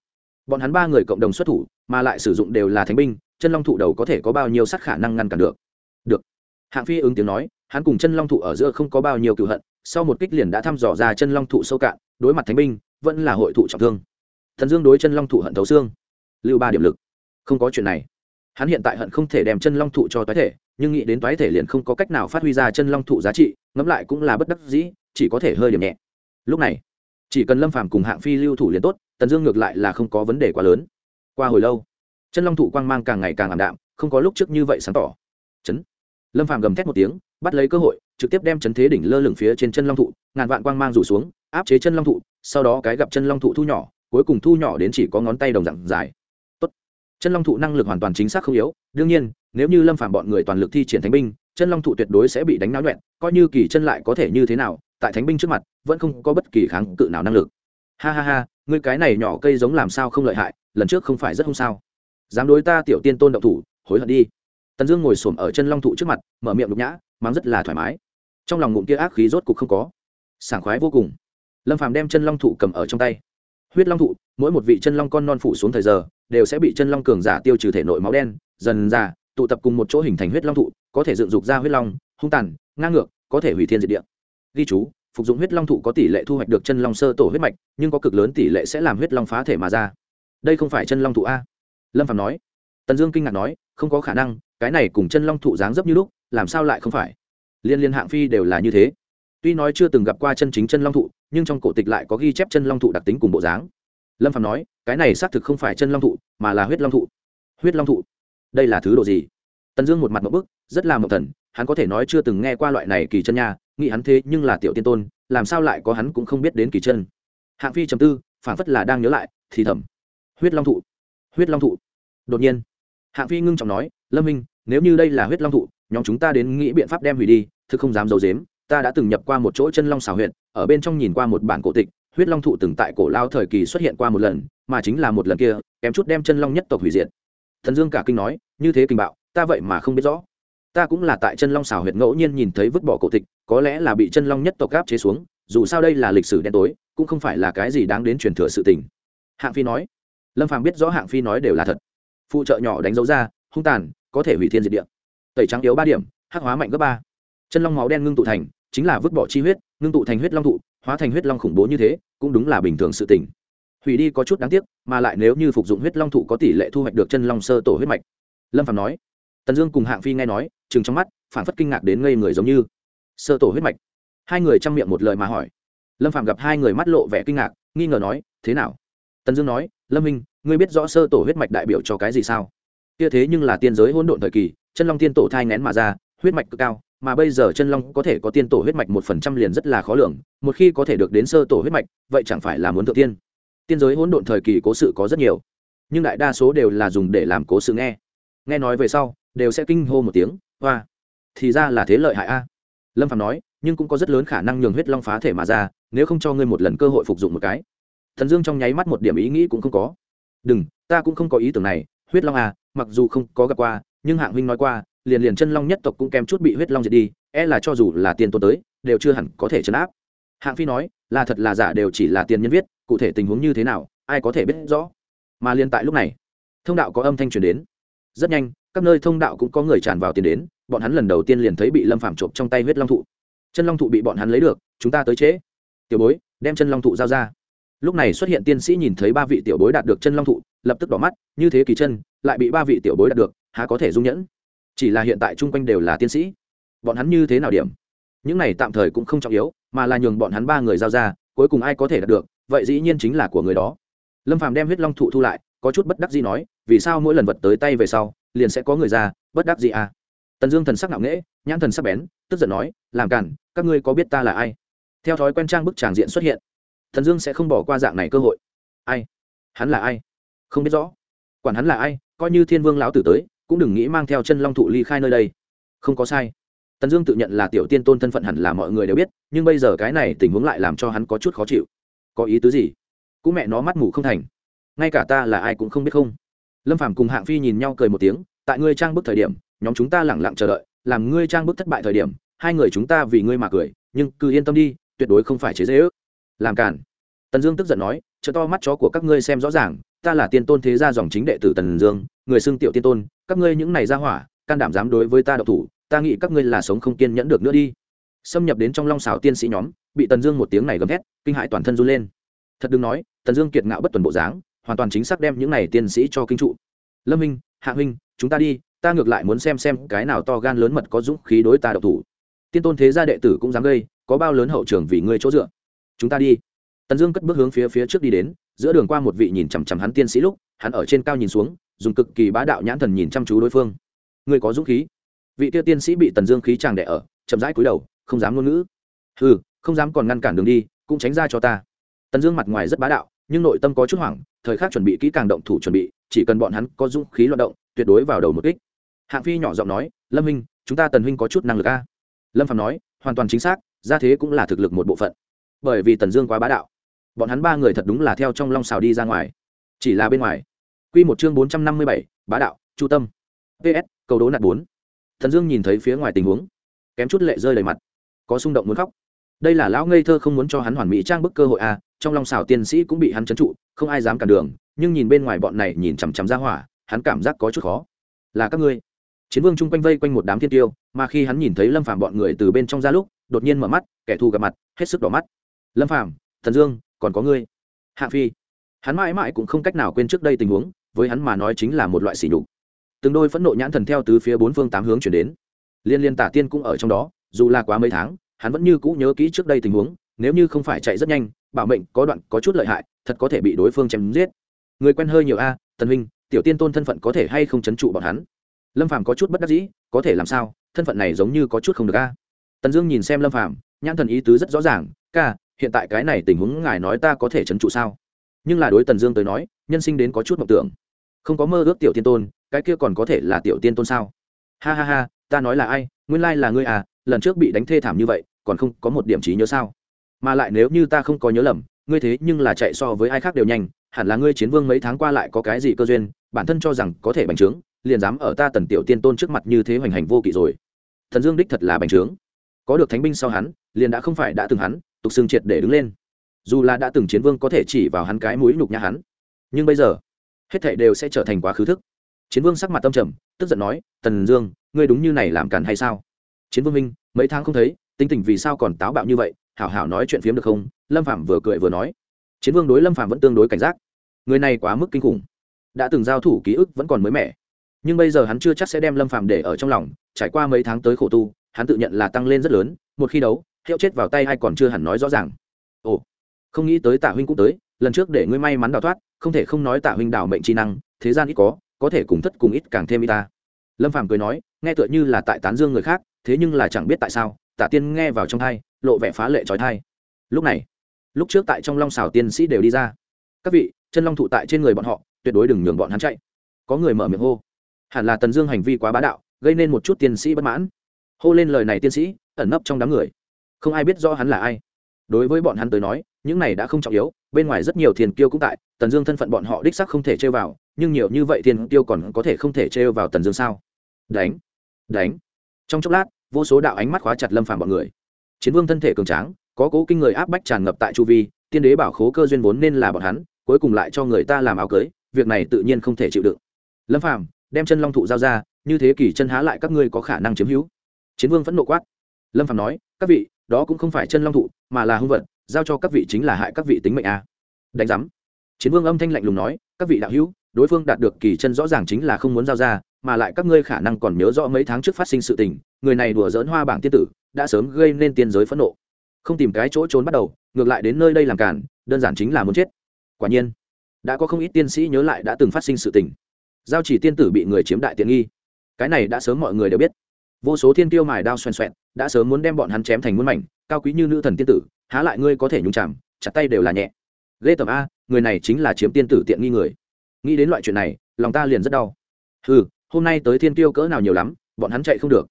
[SPEAKER 1] Bọn hắn ba người cộng đồng xuất thủ, mà lại sử dụng đều là thánh binh, chân long thụ đầu có thể có bao nhiêu sát khả năng ngăn cản được? Được. Hạng phi ứng tiếng nói, hắn cùng chân long thụ ở giữa không có bao nhiêu cựu hận sau một kích liền đã thăm dò ra chân long thụ sâu cạn, đối mặt thánh binh, vẫn là hội thụ trọng thương. Thần dương đối chân long thụ hận thấu xương. Lưu ba điểm lực. Không có chuyện này. Hắn hiện tại hận không thể đem chân long thụ cho toái thể, nhưng nghĩ đến toái thể liền không có cách nào phát huy ra chân long thụ giá trị, ngẫm lại cũng là bất đắc dĩ, chỉ có thể hơi điểm nhẹ. Lúc này, chỉ cần lâm phàm cùng hạng phi lưu thủ liền tốt, tần dương ngược lại là không có vấn đề quá lớn. Qua hồi lâu, chân long thụ quang mang càng ngày càng ảm đạm, không có lúc trước như vậy sáng tỏ. Chấn. Lâm phàm gầm thét một tiếng, bắt lấy cơ hội trực tiếp đem chấn thế đỉnh lơ lửng phía trên chân long thụ, ngàn vạn quang mang rủ xuống, áp chế chân long thụ, sau đó cái gặp chân long thụ thu nhỏ, cuối cùng thu nhỏ đến chỉ có ngón tay đồng dạng dài. Tốt. chân long thụ năng lực hoàn toàn chính xác không yếu, đương nhiên, nếu như lâm phàm bọn người toàn lực thi triển thánh binh, chân long thụ tuyệt đối sẽ bị đánh náo nhuẹn coi như kỳ chân lại có thể như thế nào, tại thánh binh trước mặt, vẫn không có bất kỳ kháng cự nào năng lực. Ha ha ha, ngươi cái này nhỏ cây giống làm sao không lợi hại, lần trước không phải rất không sao? Dám đối ta tiểu tiên tôn động thủ, hối hận đi. Tần dương ngồi xổm ở chân long thụ trước mặt, mở miệng lục nhã mắng rất là thoải mái. Trong lòng ngụm kia ác khí rốt cục không có. Sảng khoái vô cùng. Lâm phàm đem chân long thụ cầm ở trong tay. Huyết long thụ, mỗi một vị chân long con non phủ xuống thời giờ, đều sẽ bị chân long cường giả tiêu trừ thể nội máu đen, dần ra, tụ tập cùng một chỗ hình thành huyết long thụ, có thể dựng dục ra huyết long, hung tàn, ngang ngược, có thể hủy thiên diệt địa. Ghi chú, phục dụng huyết long thụ có tỷ lệ thu hoạch được chân long sơ tổ huyết mạch, nhưng có cực lớn tỷ lệ sẽ làm huyết long phá thể mà ra. Đây không phải chân long thụ a. Lâm phạm nói. Tần dương kinh ngạc nói, không có khả năng, cái này cùng chân long thụ dáng dấp như lúc làm sao lại không phải? Liên liên hạng phi đều là như thế. Tuy nói chưa từng gặp qua chân chính chân long thụ, nhưng trong cổ tịch lại có ghi chép chân long thụ đặc tính cùng bộ dáng. Lâm phạm nói, cái này xác thực không phải chân long thụ, mà là huyết long thụ. Huyết long thụ? Đây là thứ độ gì? Tần dương một mặt một bức, rất là một thần, hắn có thể nói chưa từng nghe qua loại này kỳ chân nha, nghĩ hắn thế nhưng là tiểu tiên tôn, làm sao lại có hắn cũng không biết đến kỳ chân. Hạng phi trầm tư phản phất là đang nhớ lại, thì thầm. Huyết long thụ? Huyết long thụ? Đột nhiên, hạng phi ngưng trọng nói, lâm minh, nếu như đây là huyết long thụ nhóm chúng ta đến nghĩ biện pháp đem hủy đi, thực không dám giấu dếm ta đã từng nhập qua một chỗ chân long xào huyện ở bên trong nhìn qua một bản cổ tịch, huyết long thụ từng tại cổ lao thời kỳ xuất hiện qua một lần, mà chính là một lần kia, kém chút đem chân long nhất tộc hủy diệt. Thần dương cả kinh nói, như thế kinh bạo, ta vậy mà không biết rõ. Ta cũng là tại chân long xào huyệt ngẫu nhiên nhìn thấy vứt bỏ cổ tịch, có lẽ là bị chân long nhất tộc gáp chế xuống, dù sao đây là lịch sử đen tối, cũng không phải là cái gì đáng đến truyền thừa sự tình. Hạng phi nói. Lâm phàm biết rõ hạng phi nói đều là thật. Phụ trợ nhỏ đánh dấu ra, hung tàn, có thể hủy thiên diệt địa tẩy trắng yếu ba điểm, hắc hóa mạnh gấp ba. Chân long máu đen ngưng tụ thành, chính là vứt bỏ chi huyết, ngưng tụ thành huyết long thụ, hóa thành huyết long khủng bố như thế, cũng đúng là bình thường sự tình. Hủy đi có chút đáng tiếc, mà lại nếu như phục dụng huyết long thụ có tỷ lệ thu hoạch được chân long sơ tổ huyết mạch. Lâm phạm nói. Tần dương cùng hạng phi nghe nói chừng trong mắt phản phất kinh ngạc đến ngây người giống như. Sơ tổ huyết mạch. Hai người chăm miệng một lời mà hỏi. Lâm phạm gặp hai người mắt lộ vẻ kinh ngạc, nghi ngờ nói, thế nào? Tần dương nói, lâm minh, ngươi biết rõ sơ tổ huyết mạch đại biểu cho cái gì sao? Kia thế nhưng là tiên giới hỗn độn thời kỳ chân long tiên tổ thai ngén mà ra, huyết mạch cực cao, mà bây giờ chân long có thể có tiên tổ huyết mạch một phần trăm liền rất là khó lường, một khi có thể được đến sơ tổ huyết mạch, vậy chẳng phải là muốn thượng tiên. Tiên giới hỗn độn thời kỳ cố sự có rất nhiều, nhưng đại đa số đều là dùng để làm cố sự nghe. Nghe nói về sau, đều sẽ kinh hô một tiếng hoa thì ra là thế lợi hại a. Lâm phạm nói, nhưng cũng có rất lớn khả năng nhường huyết long phá thể mà ra, nếu không cho ngươi một lần cơ hội phục dụng một cái. Thần dương trong nháy mắt một điểm ý nghĩ cũng không có. Đừng, ta cũng không có ý tưởng này, huyết long à mặc dù không có gặp qua nhưng hạng huynh nói qua, liền liền chân long nhất tộc cũng kém chút bị huyết long diệt đi e là cho dù là tiền tôn tới, đều chưa hẳn có thể chấn áp. Hạng phi nói, là thật là giả đều chỉ là tiền nhân viết, cụ thể tình huống như thế nào, ai có thể biết rõ. Mà liên tại lúc này, thông đạo có âm thanh truyền đến. Rất nhanh, các nơi thông đạo cũng có người tràn vào tiền đến, bọn hắn lần đầu tiên liền thấy bị lâm phạm trộm trong tay huyết long thụ. Chân long thụ bị bọn hắn lấy được, chúng ta tới chế. tiểu bối, đem chân long thụ giao ra. Lúc này xuất hiện tiên sĩ nhìn thấy ba vị tiểu bối đạt được chân long thụ, lập tức đỏ mắt, như thế kỳ chân, lại bị ba vị tiểu bối đạt được há có thể dung nhẫn. Chỉ là hiện tại chung quanh đều là tiên sĩ. Bọn hắn như thế nào điểm? Những này tạm thời cũng không trọng yếu, mà là nhường bọn hắn ba người giao ra, cuối cùng ai có thể đạt được, vậy dĩ nhiên chính là của người đó. Lâm phàm đem huyết long thụ thu lại, có chút bất đắc dĩ nói, vì sao mỗi lần vật tới tay về sau, liền sẽ có người ra, bất đắc dĩ à? Tần dương thần sắc nặng nễ nhãn thần sắc bén, tức giận nói, làm cản, các ngươi có biết ta là ai? Theo thói quen trang bức tràng diện xuất hiện thần dương sẽ không bỏ qua dạng này cơ hội. Ai? Hắn là ai? Không biết rõ. Quản hắn là ai, coi như thiên vương lão tử tới cũng đừng nghĩ mang theo chân long thụ ly khai nơi đây. Không có sai. Tần dương tự nhận là tiểu tiên tôn thân phận hẳn là mọi người đều biết, nhưng bây giờ cái này tình huống lại làm cho hắn có chút khó chịu. Có ý tứ gì? Cũng mẹ nó mắt mù không thành. Ngay cả ta là ai cũng không biết không. Lâm phàm cùng hạng phi nhìn nhau cười một tiếng, tại ngươi trang bức thời điểm, nhóm chúng ta lẳng lặng chờ đợi, làm ngươi trang bức thất bại thời điểm, hai người chúng ta vì ngươi mà cười, nhưng cứ yên tâm đi, tuyệt đối không phải chế dễ ước. Làm cản tần dương tức giận nói chợ to mắt chó của các ngươi xem rõ ràng, ta là tiên tôn thế gia dòng chính đệ tử tần dương người xưng tiểu tiên tôn, các ngươi những này ra hỏa, can đảm dám đối với ta độc thủ, ta nghĩ các ngươi là sống không kiên nhẫn được nữa đi. Xâm nhập đến trong long xảo tiên sĩ nhóm, bị tần dương một tiếng này gầm thét, kinh hại toàn thân run lên. Thật đừng nói, tần dương kiệt ngạo bất tuần bộ dáng, hoàn toàn chính xác đem những này tiên sĩ cho kinh trụ. Lâm minh, hạ huynh chúng ta đi, ta ngược lại muốn xem xem cái nào to gan lớn mật có dũng khí đối ta độc thủ. Tiên tôn thế gia đệ tử cũng dám gây, có bao lớn hậu trường vì ngươi chỗ dựa. Chúng ta đi. Tần dương cất bước hướng phía phía trước đi đến giữa đường qua một vị nhìn chằm chằm hắn tiên sĩ lúc, hắn ở trên cao nhìn xuống, dùng cực kỳ bá đạo nhãn thần nhìn chăm chú đối phương. Người có dũng khí. Vị tiêu tiên sĩ bị tần dương khí tràng đẻ ở, chậm rãi cúi đầu, không dám ngôn ngữ. Ừ không dám còn ngăn cản đường đi, cũng tránh ra cho ta. Tần dương mặt ngoài rất bá đạo, nhưng nội tâm có chút hoảng, thời khắc chuẩn bị kỹ càng động thủ chuẩn bị, chỉ cần bọn hắn có dũng khí loạt động, tuyệt đối vào đầu một kích. Hạng phi nhỏ giọng nói, lâm huynh, chúng ta tần huynh có chút năng lực a. Lâm phạm nói, hoàn toàn chính xác ra thế cũng là thực lực một bộ phận. Bởi vì tần dương quá bá đạo bọn hắn ba người thật đúng là theo trong long xào đi ra ngoài. Chỉ là bên ngoài. Q một chương bốn trăm năm mươi bảy, bá đạo, chu tâm. Ps cầu đố nạt bốn. Thần dương nhìn thấy phía ngoài tình huống, kém chút lệ rơi đầy mặt. Có xung động muốn khóc. Đây là lão ngây thơ không muốn cho hắn hoàn mỹ trang bức cơ hội à trong long xào tiên sĩ cũng bị hắn trấn trụ, không ai dám cản đường, nhưng nhìn bên ngoài bọn này nhìn chằm chằm ra hỏa, hắn cảm giác có chút khó. Là các ngươi. Chiến vương chung quanh vây quanh một đám thiên tiêu, mà khi hắn nhìn thấy lâm phàm bọn người từ bên trong ra lúc, đột nhiên mở mắt, kẻ thù gặp mặt, hết sức đỏ mắt. Lâm phàm, thần dương còn có ngươi. Hạ phi. Hắn mãi mãi cũng không cách nào quên trước đây tình huống, với hắn mà nói chính là một loại sỉ nhục. Từng đôi phẫn nộ nhãn thần theo từ phía bốn phương tám hướng chuyển đến. Liên liên tả tiên cũng ở trong đó, dù là quá mấy tháng, hắn vẫn như cũ nhớ kỹ trước đây tình huống, nếu như không phải chạy rất nhanh, bảo mệnh có đoạn có chút lợi hại, thật có thể bị đối phương chém giết. Người quen hơi nhiều a, tần huynh, tiểu tiên tôn thân phận có thể hay không chấn trụ bọn hắn? Lâm phàm có chút bất đắc dĩ, có thể làm sao, thân phận này giống như có chút không được a. Tần dương nhìn xem lâm phàm, nhãn thần ý tứ rất rõ ràng, ca hiện tại cái này tình huống ngài nói ta có thể chấn trụ sao? Nhưng là đối tần dương tới nói, nhân sinh đến có chút mộng tưởng. Không có mơ ước tiểu tiên tôn, cái kia còn có thể là tiểu tiên tôn sao? Ha ha ha, ta nói là ai? Nguyên lai là ngươi à lần trước bị đánh thê thảm như vậy, còn không có một điểm trí nhớ sao? Mà lại nếu như ta không có nhớ lầm, ngươi thế nhưng là chạy so với ai khác đều nhanh, hẳn là ngươi chiến vương mấy tháng qua lại có cái gì cơ duyên, bản thân cho rằng có thể bành trướng, liền dám ở ta tần tiểu tiên tôn trước mặt như thế hoành hành vô kỵ rồi. Thần dương đích thật là bành trướng. Có được thánh binh sau hắn, liền đã không phải đã từng hắn tục xương triệt để đứng lên. Dù là đã từng chiến vương có thể chỉ vào hắn cái mũi nhục nhã hắn, nhưng bây giờ, hết thảy đều sẽ trở thành quá khứ thức. Chiến vương sắc mặt tâm trầm, tức giận nói, tần dương, ngươi đúng như này làm càn hay sao? Chiến vương minh, mấy tháng không thấy, tính tình vì sao còn táo bạo như vậy, hảo hảo nói chuyện phiếm được không? Lâm phạm vừa cười vừa nói. Chiến vương đối lâm phạm vẫn tương đối cảnh giác. Người này quá mức kinh khủng. Đã từng giao thủ ký ức vẫn còn mới mẻ. Nhưng bây giờ hắn chưa chắc sẽ đem lâm phạm để ở trong lòng, trải qua mấy tháng tới khổ tu, hắn tự nhận là tăng lên rất lớn, một khi đấu hiệu chết vào tay ai còn chưa hẳn nói rõ ràng. Ồ, không nghĩ tới tạ huynh cũng tới, lần trước để ngươi may mắn đào thoát, không thể không nói tạ huynh đào mệnh trí năng, thế gian ít có có thể cùng thất cùng ít càng thêm y ta. Lâm phàm cười nói, nghe tựa như là tại tán dương người khác, thế nhưng là chẳng biết tại sao, tạ tiên nghe vào trong thai, lộ vẻ phá lệ trói thai. Lúc này, lúc trước tại trong long xào tiên sĩ đều đi ra. Các vị, chân long thụ tại trên người bọn họ, tuyệt đối đừng nhường bọn hắn chạy. Có người mở miệng hô. Hẳn là tần dương hành vi quá bá đạo, gây nên một chút tiên sĩ bất mãn. Hô lên lời này tiên sĩ, ẩn nấp trong đám người không ai biết rõ hắn là ai. Đối với bọn hắn tới nói, những này đã không trọng yếu, bên ngoài rất nhiều thiền kiêu cũng tại, tần dương thân phận bọn họ đích sắc không thể chơi vào, nhưng nhiều như vậy thiền kiêu còn có thể không thể chơi vào tần dương sao? Đánh đánh. Trong chốc lát, vô số đạo ánh mắt khóa chặt lâm phàm bọn người. Chiến vương thân thể cường tráng, có cố kinh người áp bách tràn ngập tại chu vi, tiên đế bảo khố cơ duyên vốn nên là bọn hắn, cuối cùng lại cho người ta làm áo cưới, việc này tự nhiên không thể chịu đựng. Lâm phàm, đem chân long thụ giao ra, như thế kỷ chân há lại các ngươi có khả năng chiếm hữu. Chiến vương vẫn nộ quát. Lâm phàm nói, các vị đó cũng không phải chân long thụ, mà là hung vật, giao cho các vị chính là hại các vị tính mệnh a. À. đánh giám. Chiến vương âm thanh lạnh lùng nói, các vị đạo hữu, đối phương đạt được kỳ chân rõ ràng chính là không muốn giao ra, mà lại các ngươi khả năng còn nhớ rõ mấy tháng trước phát sinh sự tình, người này đùa dỡn hoa bảng tiên tử, đã sớm gây nên tiên giới phẫn nộ. Không tìm cái chỗ trốn bắt đầu, ngược lại đến nơi đây làm cản đơn giản chính là muốn chết. Quả nhiên, đã có không ít tiên sĩ nhớ lại đã từng phát sinh sự tình. Giao chỉ tiên tử bị người chiếm đại tiện nghi. Cái này đã sớm mọi người đều biết vô số thiên tiêu mài đao xoèn xoẹn đã sớm muốn đem bọn hắn chém thành muôn mảnh, cao quý như nữ thần tiên tử, há lại ngươi có thể nhung chạm chặt tay đều là nhẹ. Ghê tầm a, người này chính là chiếm tiên tử tiện nghi người. Nghĩ đến loại chuyện này, lòng ta liền rất đau. Ừ hôm nay tới thiên tiêu cỡ nào nhiều lắm, bọn hắn chạy không được.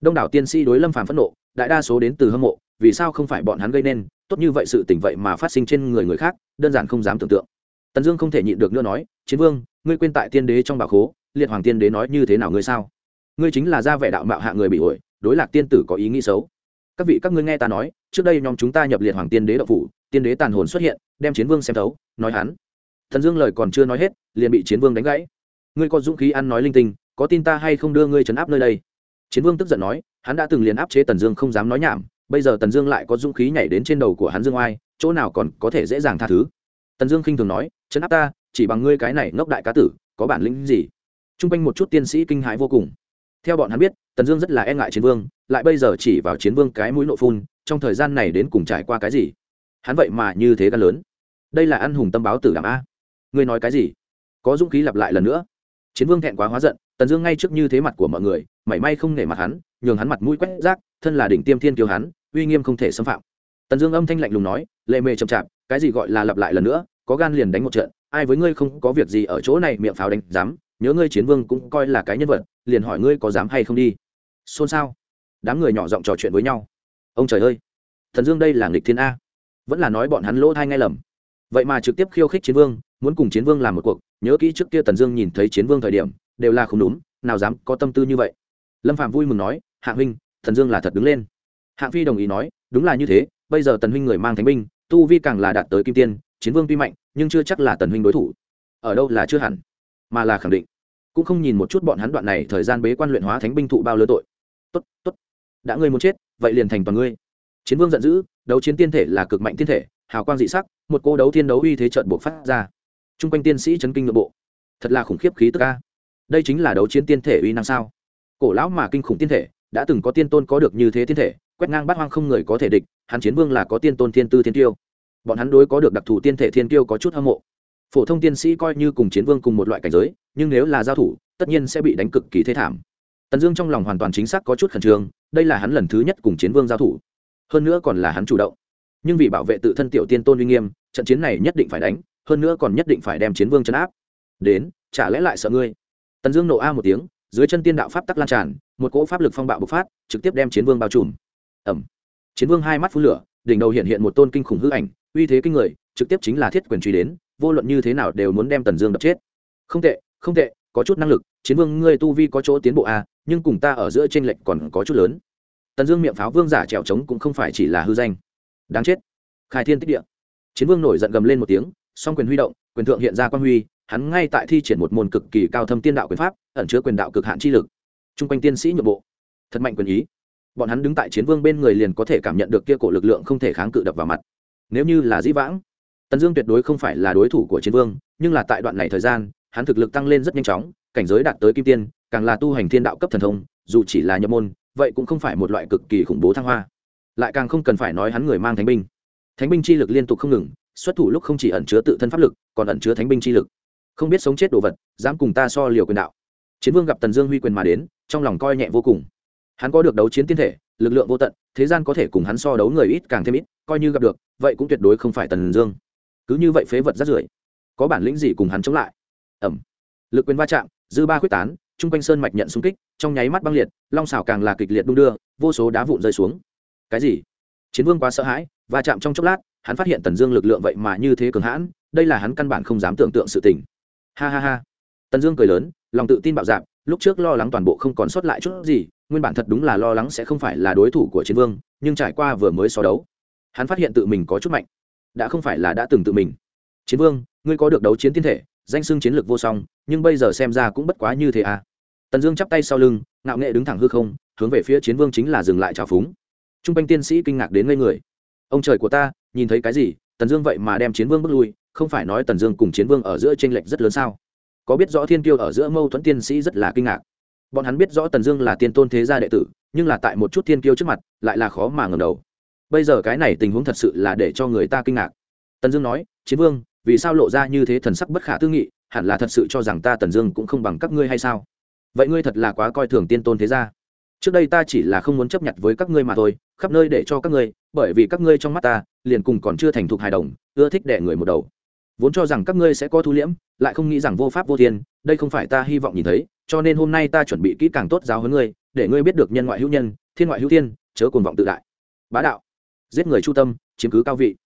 [SPEAKER 1] Đông đảo tiên sĩ đối lâm phàm phẫn nộ, đại đa số đến từ hâm mộ, vì sao không phải bọn hắn gây nên, tốt như vậy sự tình vậy mà phát sinh trên người người khác, đơn giản không dám tưởng tượng. Tần dương không thể nhịn được nữa nói, chiến vương, ngươi quên tại tiên đế trong bà khố, liệt hoàng tiên đế nói như thế nào ngươi sao? Ngươi chính là ra vẻ đạo mạo hạ người bị ổi, đối lạc tiên tử có ý nghĩ xấu. Các vị, các ngươi nghe ta nói, trước đây nhóm chúng ta nhập liệt hoàng tiên đế đậu phủ, tiên đế tàn hồn xuất hiện, đem chiến vương xem thấu, nói hắn. Thần dương lời còn chưa nói hết, liền bị chiến vương đánh gãy. Ngươi có dũng khí ăn nói linh tinh, có tin ta hay không đưa ngươi trấn áp nơi đây? Chiến vương tức giận nói, hắn đã từng liền áp chế tần dương không dám nói nhảm, bây giờ tần dương lại có dũng khí nhảy đến trên đầu của hắn dương oai, chỗ nào còn có thể dễ dàng tha thứ? Tần dương khinh thường nói, trấn áp ta, chỉ bằng ngươi cái này ngốc đại cá tử, có bản lĩnh gì? T r u n g quanh một chút tiên sĩ kinh hãi vô cùng theo bọn hắn biết, tần dương rất là e ngại chiến vương, lại bây giờ chỉ vào chiến vương cái mũi nộ phun, trong thời gian này đến cùng trải qua cái gì? Hắn vậy mà như thế gan lớn. Đây là ăn hùng tâm báo tử đảm a. Ngươi nói cái gì? Có dũng khí lặp lại lần nữa. Chiến vương thẹn quá hóa giận, tần dương ngay trước như thế mặt của mọi người, mảy may không nể mặt hắn, nhường hắn mặt mũi quét rác, thân là đỉnh tiêm thiên kiều hắn, uy nghiêm không thể xâm phạm. Tần dương âm thanh lạnh lùng nói, lệ mề chậm chạp, cái gì gọi là lặp lại lần nữa, có gan liền đánh một trận, ai với ngươi không có việc gì ở chỗ này miệng pháo đánh dám nhớ ngươi chiến vương cũng coi là cái nhân vật, liền hỏi ngươi có dám hay không đi. Xôn xao. Đám người nhỏ giọng trò chuyện với nhau. Ông trời ơi, thần dương đây là nghịch thiên a. Vẫn là nói bọn hắn lỗ thai ngay lầm. Vậy mà trực tiếp khiêu khích chiến vương, muốn cùng chiến vương làm một cuộc, nhớ kỹ trước kia tần dương nhìn thấy chiến vương thời điểm, đều là không đúng, nào dám có tâm tư như vậy. Lâm phạm vui mừng nói, hạ huynh, thần dương là thật đứng lên. Hạng phi đồng ý nói, đúng là như thế, bây giờ tần huynh người mang thánh binh, tu vi càng là đạt tới kim tiên, chiến vương tuy mạnh, nhưng chưa chắc là tần huynh đối thủ. Ở đâu là chưa hẳn mà là khẳng định. Cũng không nhìn một chút bọn hắn đoạn này thời gian bế quan luyện hóa thánh binh thụ bao lứa tội. Tốt tốt. Đã ngươi muốn chết, vậy liền thành toàn ngươi. Chiến vương giận dữ, đấu chiến tiên thể là cực mạnh tiên thể, hào quang dị sắc, một cô đấu thiên đấu uy thế trận buộc phát ra. T r u n g quanh tiên sĩ chấn kinh nội bộ. Thật là khủng khiếp khí tức ca đây chính là đấu chiến tiên thể uy năng sao? Cổ lão mà kinh khủng tiên thể, đã từng có tiên tôn có được như thế tiên thể, quét ngang bát hoang không người có thể địch, hắn chiến vương là có tiên tôn thiên tư thiên tiêu. Bọn hắn đối có được đặc thù tiên thể thiên tiêu có chút hâm mộ phổ thông tiên sĩ coi như cùng chiến vương cùng một loại cảnh giới, nhưng nếu là giao thủ, tất nhiên sẽ bị đánh cực kỳ thế thảm. Tần dương trong lòng hoàn toàn chính xác có chút khẩn trương, đây là hắn lần thứ nhất cùng chiến vương giao thủ. Hơn nữa còn là hắn chủ động. Nhưng vì bảo vệ tự thân tiểu tiên tôn uy nghiêm, trận chiến này nhất định phải đánh, hơn nữa còn nhất định phải đem chiến vương chấn áp. Đến, chả lẽ lại sợ ngươi? Tần dương nổ a một tiếng, dưới chân tiên đạo pháp tắc lan tràn, một cỗ pháp lực phong bạo bộc phát, trực tiếp đem chiến vương bao trùm. Ẩm chiến vương hai mắt phun lửa, đỉnh đầu hiện hiện một tôn kinh khủng hư ảnh, uy thế kinh người, trực tiếp chính là thiết quyền truy đến vô luận như thế nào đều muốn đem tần dương đập chết. Không tệ không tệ có chút năng lực chiến vương ngươi tu vi có chỗ tiến bộ a à, nhưng cùng ta ở giữa t r ê n lệch còn có chút lớn. Tần dương miệng pháo vương giả trèo trống cũng không phải chỉ là hư danh. Đáng chết. Khai thiên tích địa. Chiến vương nổi giận gầm lên một tiếng song quyền huy động quyền thượng hiện ra quan huy hắn ngay tại thi triển một môn cực kỳ cao thâm tiên đạo quyền pháp ẩn chứa quyền đạo cực hạn chi lực. T r u n g quanh tiên sĩ nhượng bộ. Thật mạnh quyền ý. Bọn hắn đứng tại chiến vương bên người liền có thể cảm nhận được kia cổ lực lượng không thể kháng cự đập vào mặt. Nếu như là dĩ vãng tần dương tuyệt đối không phải là đối thủ của chiến vương, nhưng là tại đoạn này thời gian, hắn thực lực tăng lên rất nhanh chóng, cảnh giới đạt tới kim tiên, càng là tu hành thiên đạo cấp thần thông, dù chỉ là nhập môn, vậy cũng không phải một loại cực kỳ khủng bố thăng hoa. Lại càng không cần phải nói hắn người mang thánh binh. Thánh binh chi lực liên tục không ngừng, xuất thủ lúc không chỉ ẩn chứa tự thân pháp lực, còn ẩn chứa thánh binh chi lực. Không biết sống chết đồ vật, dám cùng ta so liều quyền đạo. Chiến vương gặp tần dương huy quyền mà đến, trong lòng coi nhẹ vô cùng. Hắn có được đấu chiến tiên thể, lực lượng vô tận, thế gian có thể cùng hắn so đấu người ít càng thêm ít, coi như gặp được, vậy cũng tuyệt đối không phải tần dương cứ như vậy phế vật rất rưởi có bản lĩnh gì cùng hắn chống lại? Ẩm lực quyền va chạm dư ba quyết tán chung quanh sơn mạch nhận xung kích trong nháy mắt băng liệt long xảo càng là kịch liệt đung đưa vô số đá vụn rơi xuống. Cái gì? Chiến vương quá sợ hãi va chạm trong chốc lát hắn phát hiện tần dương lực lượng vậy mà như thế cường hãn đây là hắn căn bản không dám tưởng tượng sự tình. Ha ha ha. Tần dương cười lớn lòng tự tin bạo dạn, lúc trước lo lắng toàn bộ không còn sót lại chút gì nguyên bản thật đúng là lo lắng sẽ không phải là đối thủ của chiến vương nhưng trải qua vừa mới so đấu hắn phát hiện tự mình có chút mạnh đã không phải là đã từng tự mình. Chiến vương, ngươi có được đấu chiến thiên thể, danh xưng chiến lược vô song, nhưng bây giờ xem ra cũng bất quá như thế à. Tần dương chắp tay sau lưng, ngạo nghệ đứng thẳng hư không, hướng về phía chiến vương chính là dừng lại trào phúng. T r u n g quanh tiên sĩ kinh ngạc đến ngây người. Ông trời của ta, nhìn thấy cái gì, tần dương vậy mà đem chiến vương bước lui, không phải nói tần dương cùng chiến vương ở giữa t r ê n lệch rất lớn sao? Có biết rõ thiên Kiêu ở giữa mâu thuẫn tiên sĩ rất là kinh ngạc. Bọn hắn biết rõ tần dương là tiên tôn thế gia đệ tử, nhưng là tại một chút thiên Kiêu trước mặt, lại là khó mà ngầm đầu bây giờ cái này tình huống thật sự là để cho người ta kinh ngạc. Tần dương nói, chiến vương, vì sao lộ ra như thế thần sắc bất khả tư nghị, hẳn là thật sự cho rằng ta tần dương cũng không bằng các ngươi hay sao? Vậy ngươi thật là quá coi thường tiên tôn thế gia. Trước đây ta chỉ là không muốn chấp nhận với các ngươi mà thôi, khắp nơi để cho các ngươi, bởi vì các ngươi trong mắt ta, liền cùng còn chưa thành thục hài đồng, ưa thích đẻ người một đầu. Vốn cho rằng các ngươi sẽ có thu liễm, lại không nghĩ rằng vô pháp vô thiên, đây không phải ta hy vọng nhìn thấy, cho nên hôm nay ta chuẩn bị kỹ càng tốt giáo hơn ngươi, để ngươi biết được nhân ngoại hữu nhân, thiên ngoại hữu thiên, chớ cuồng vọng tự đại. Bá đạo giết người chu tâm chiếm cứ cao vị.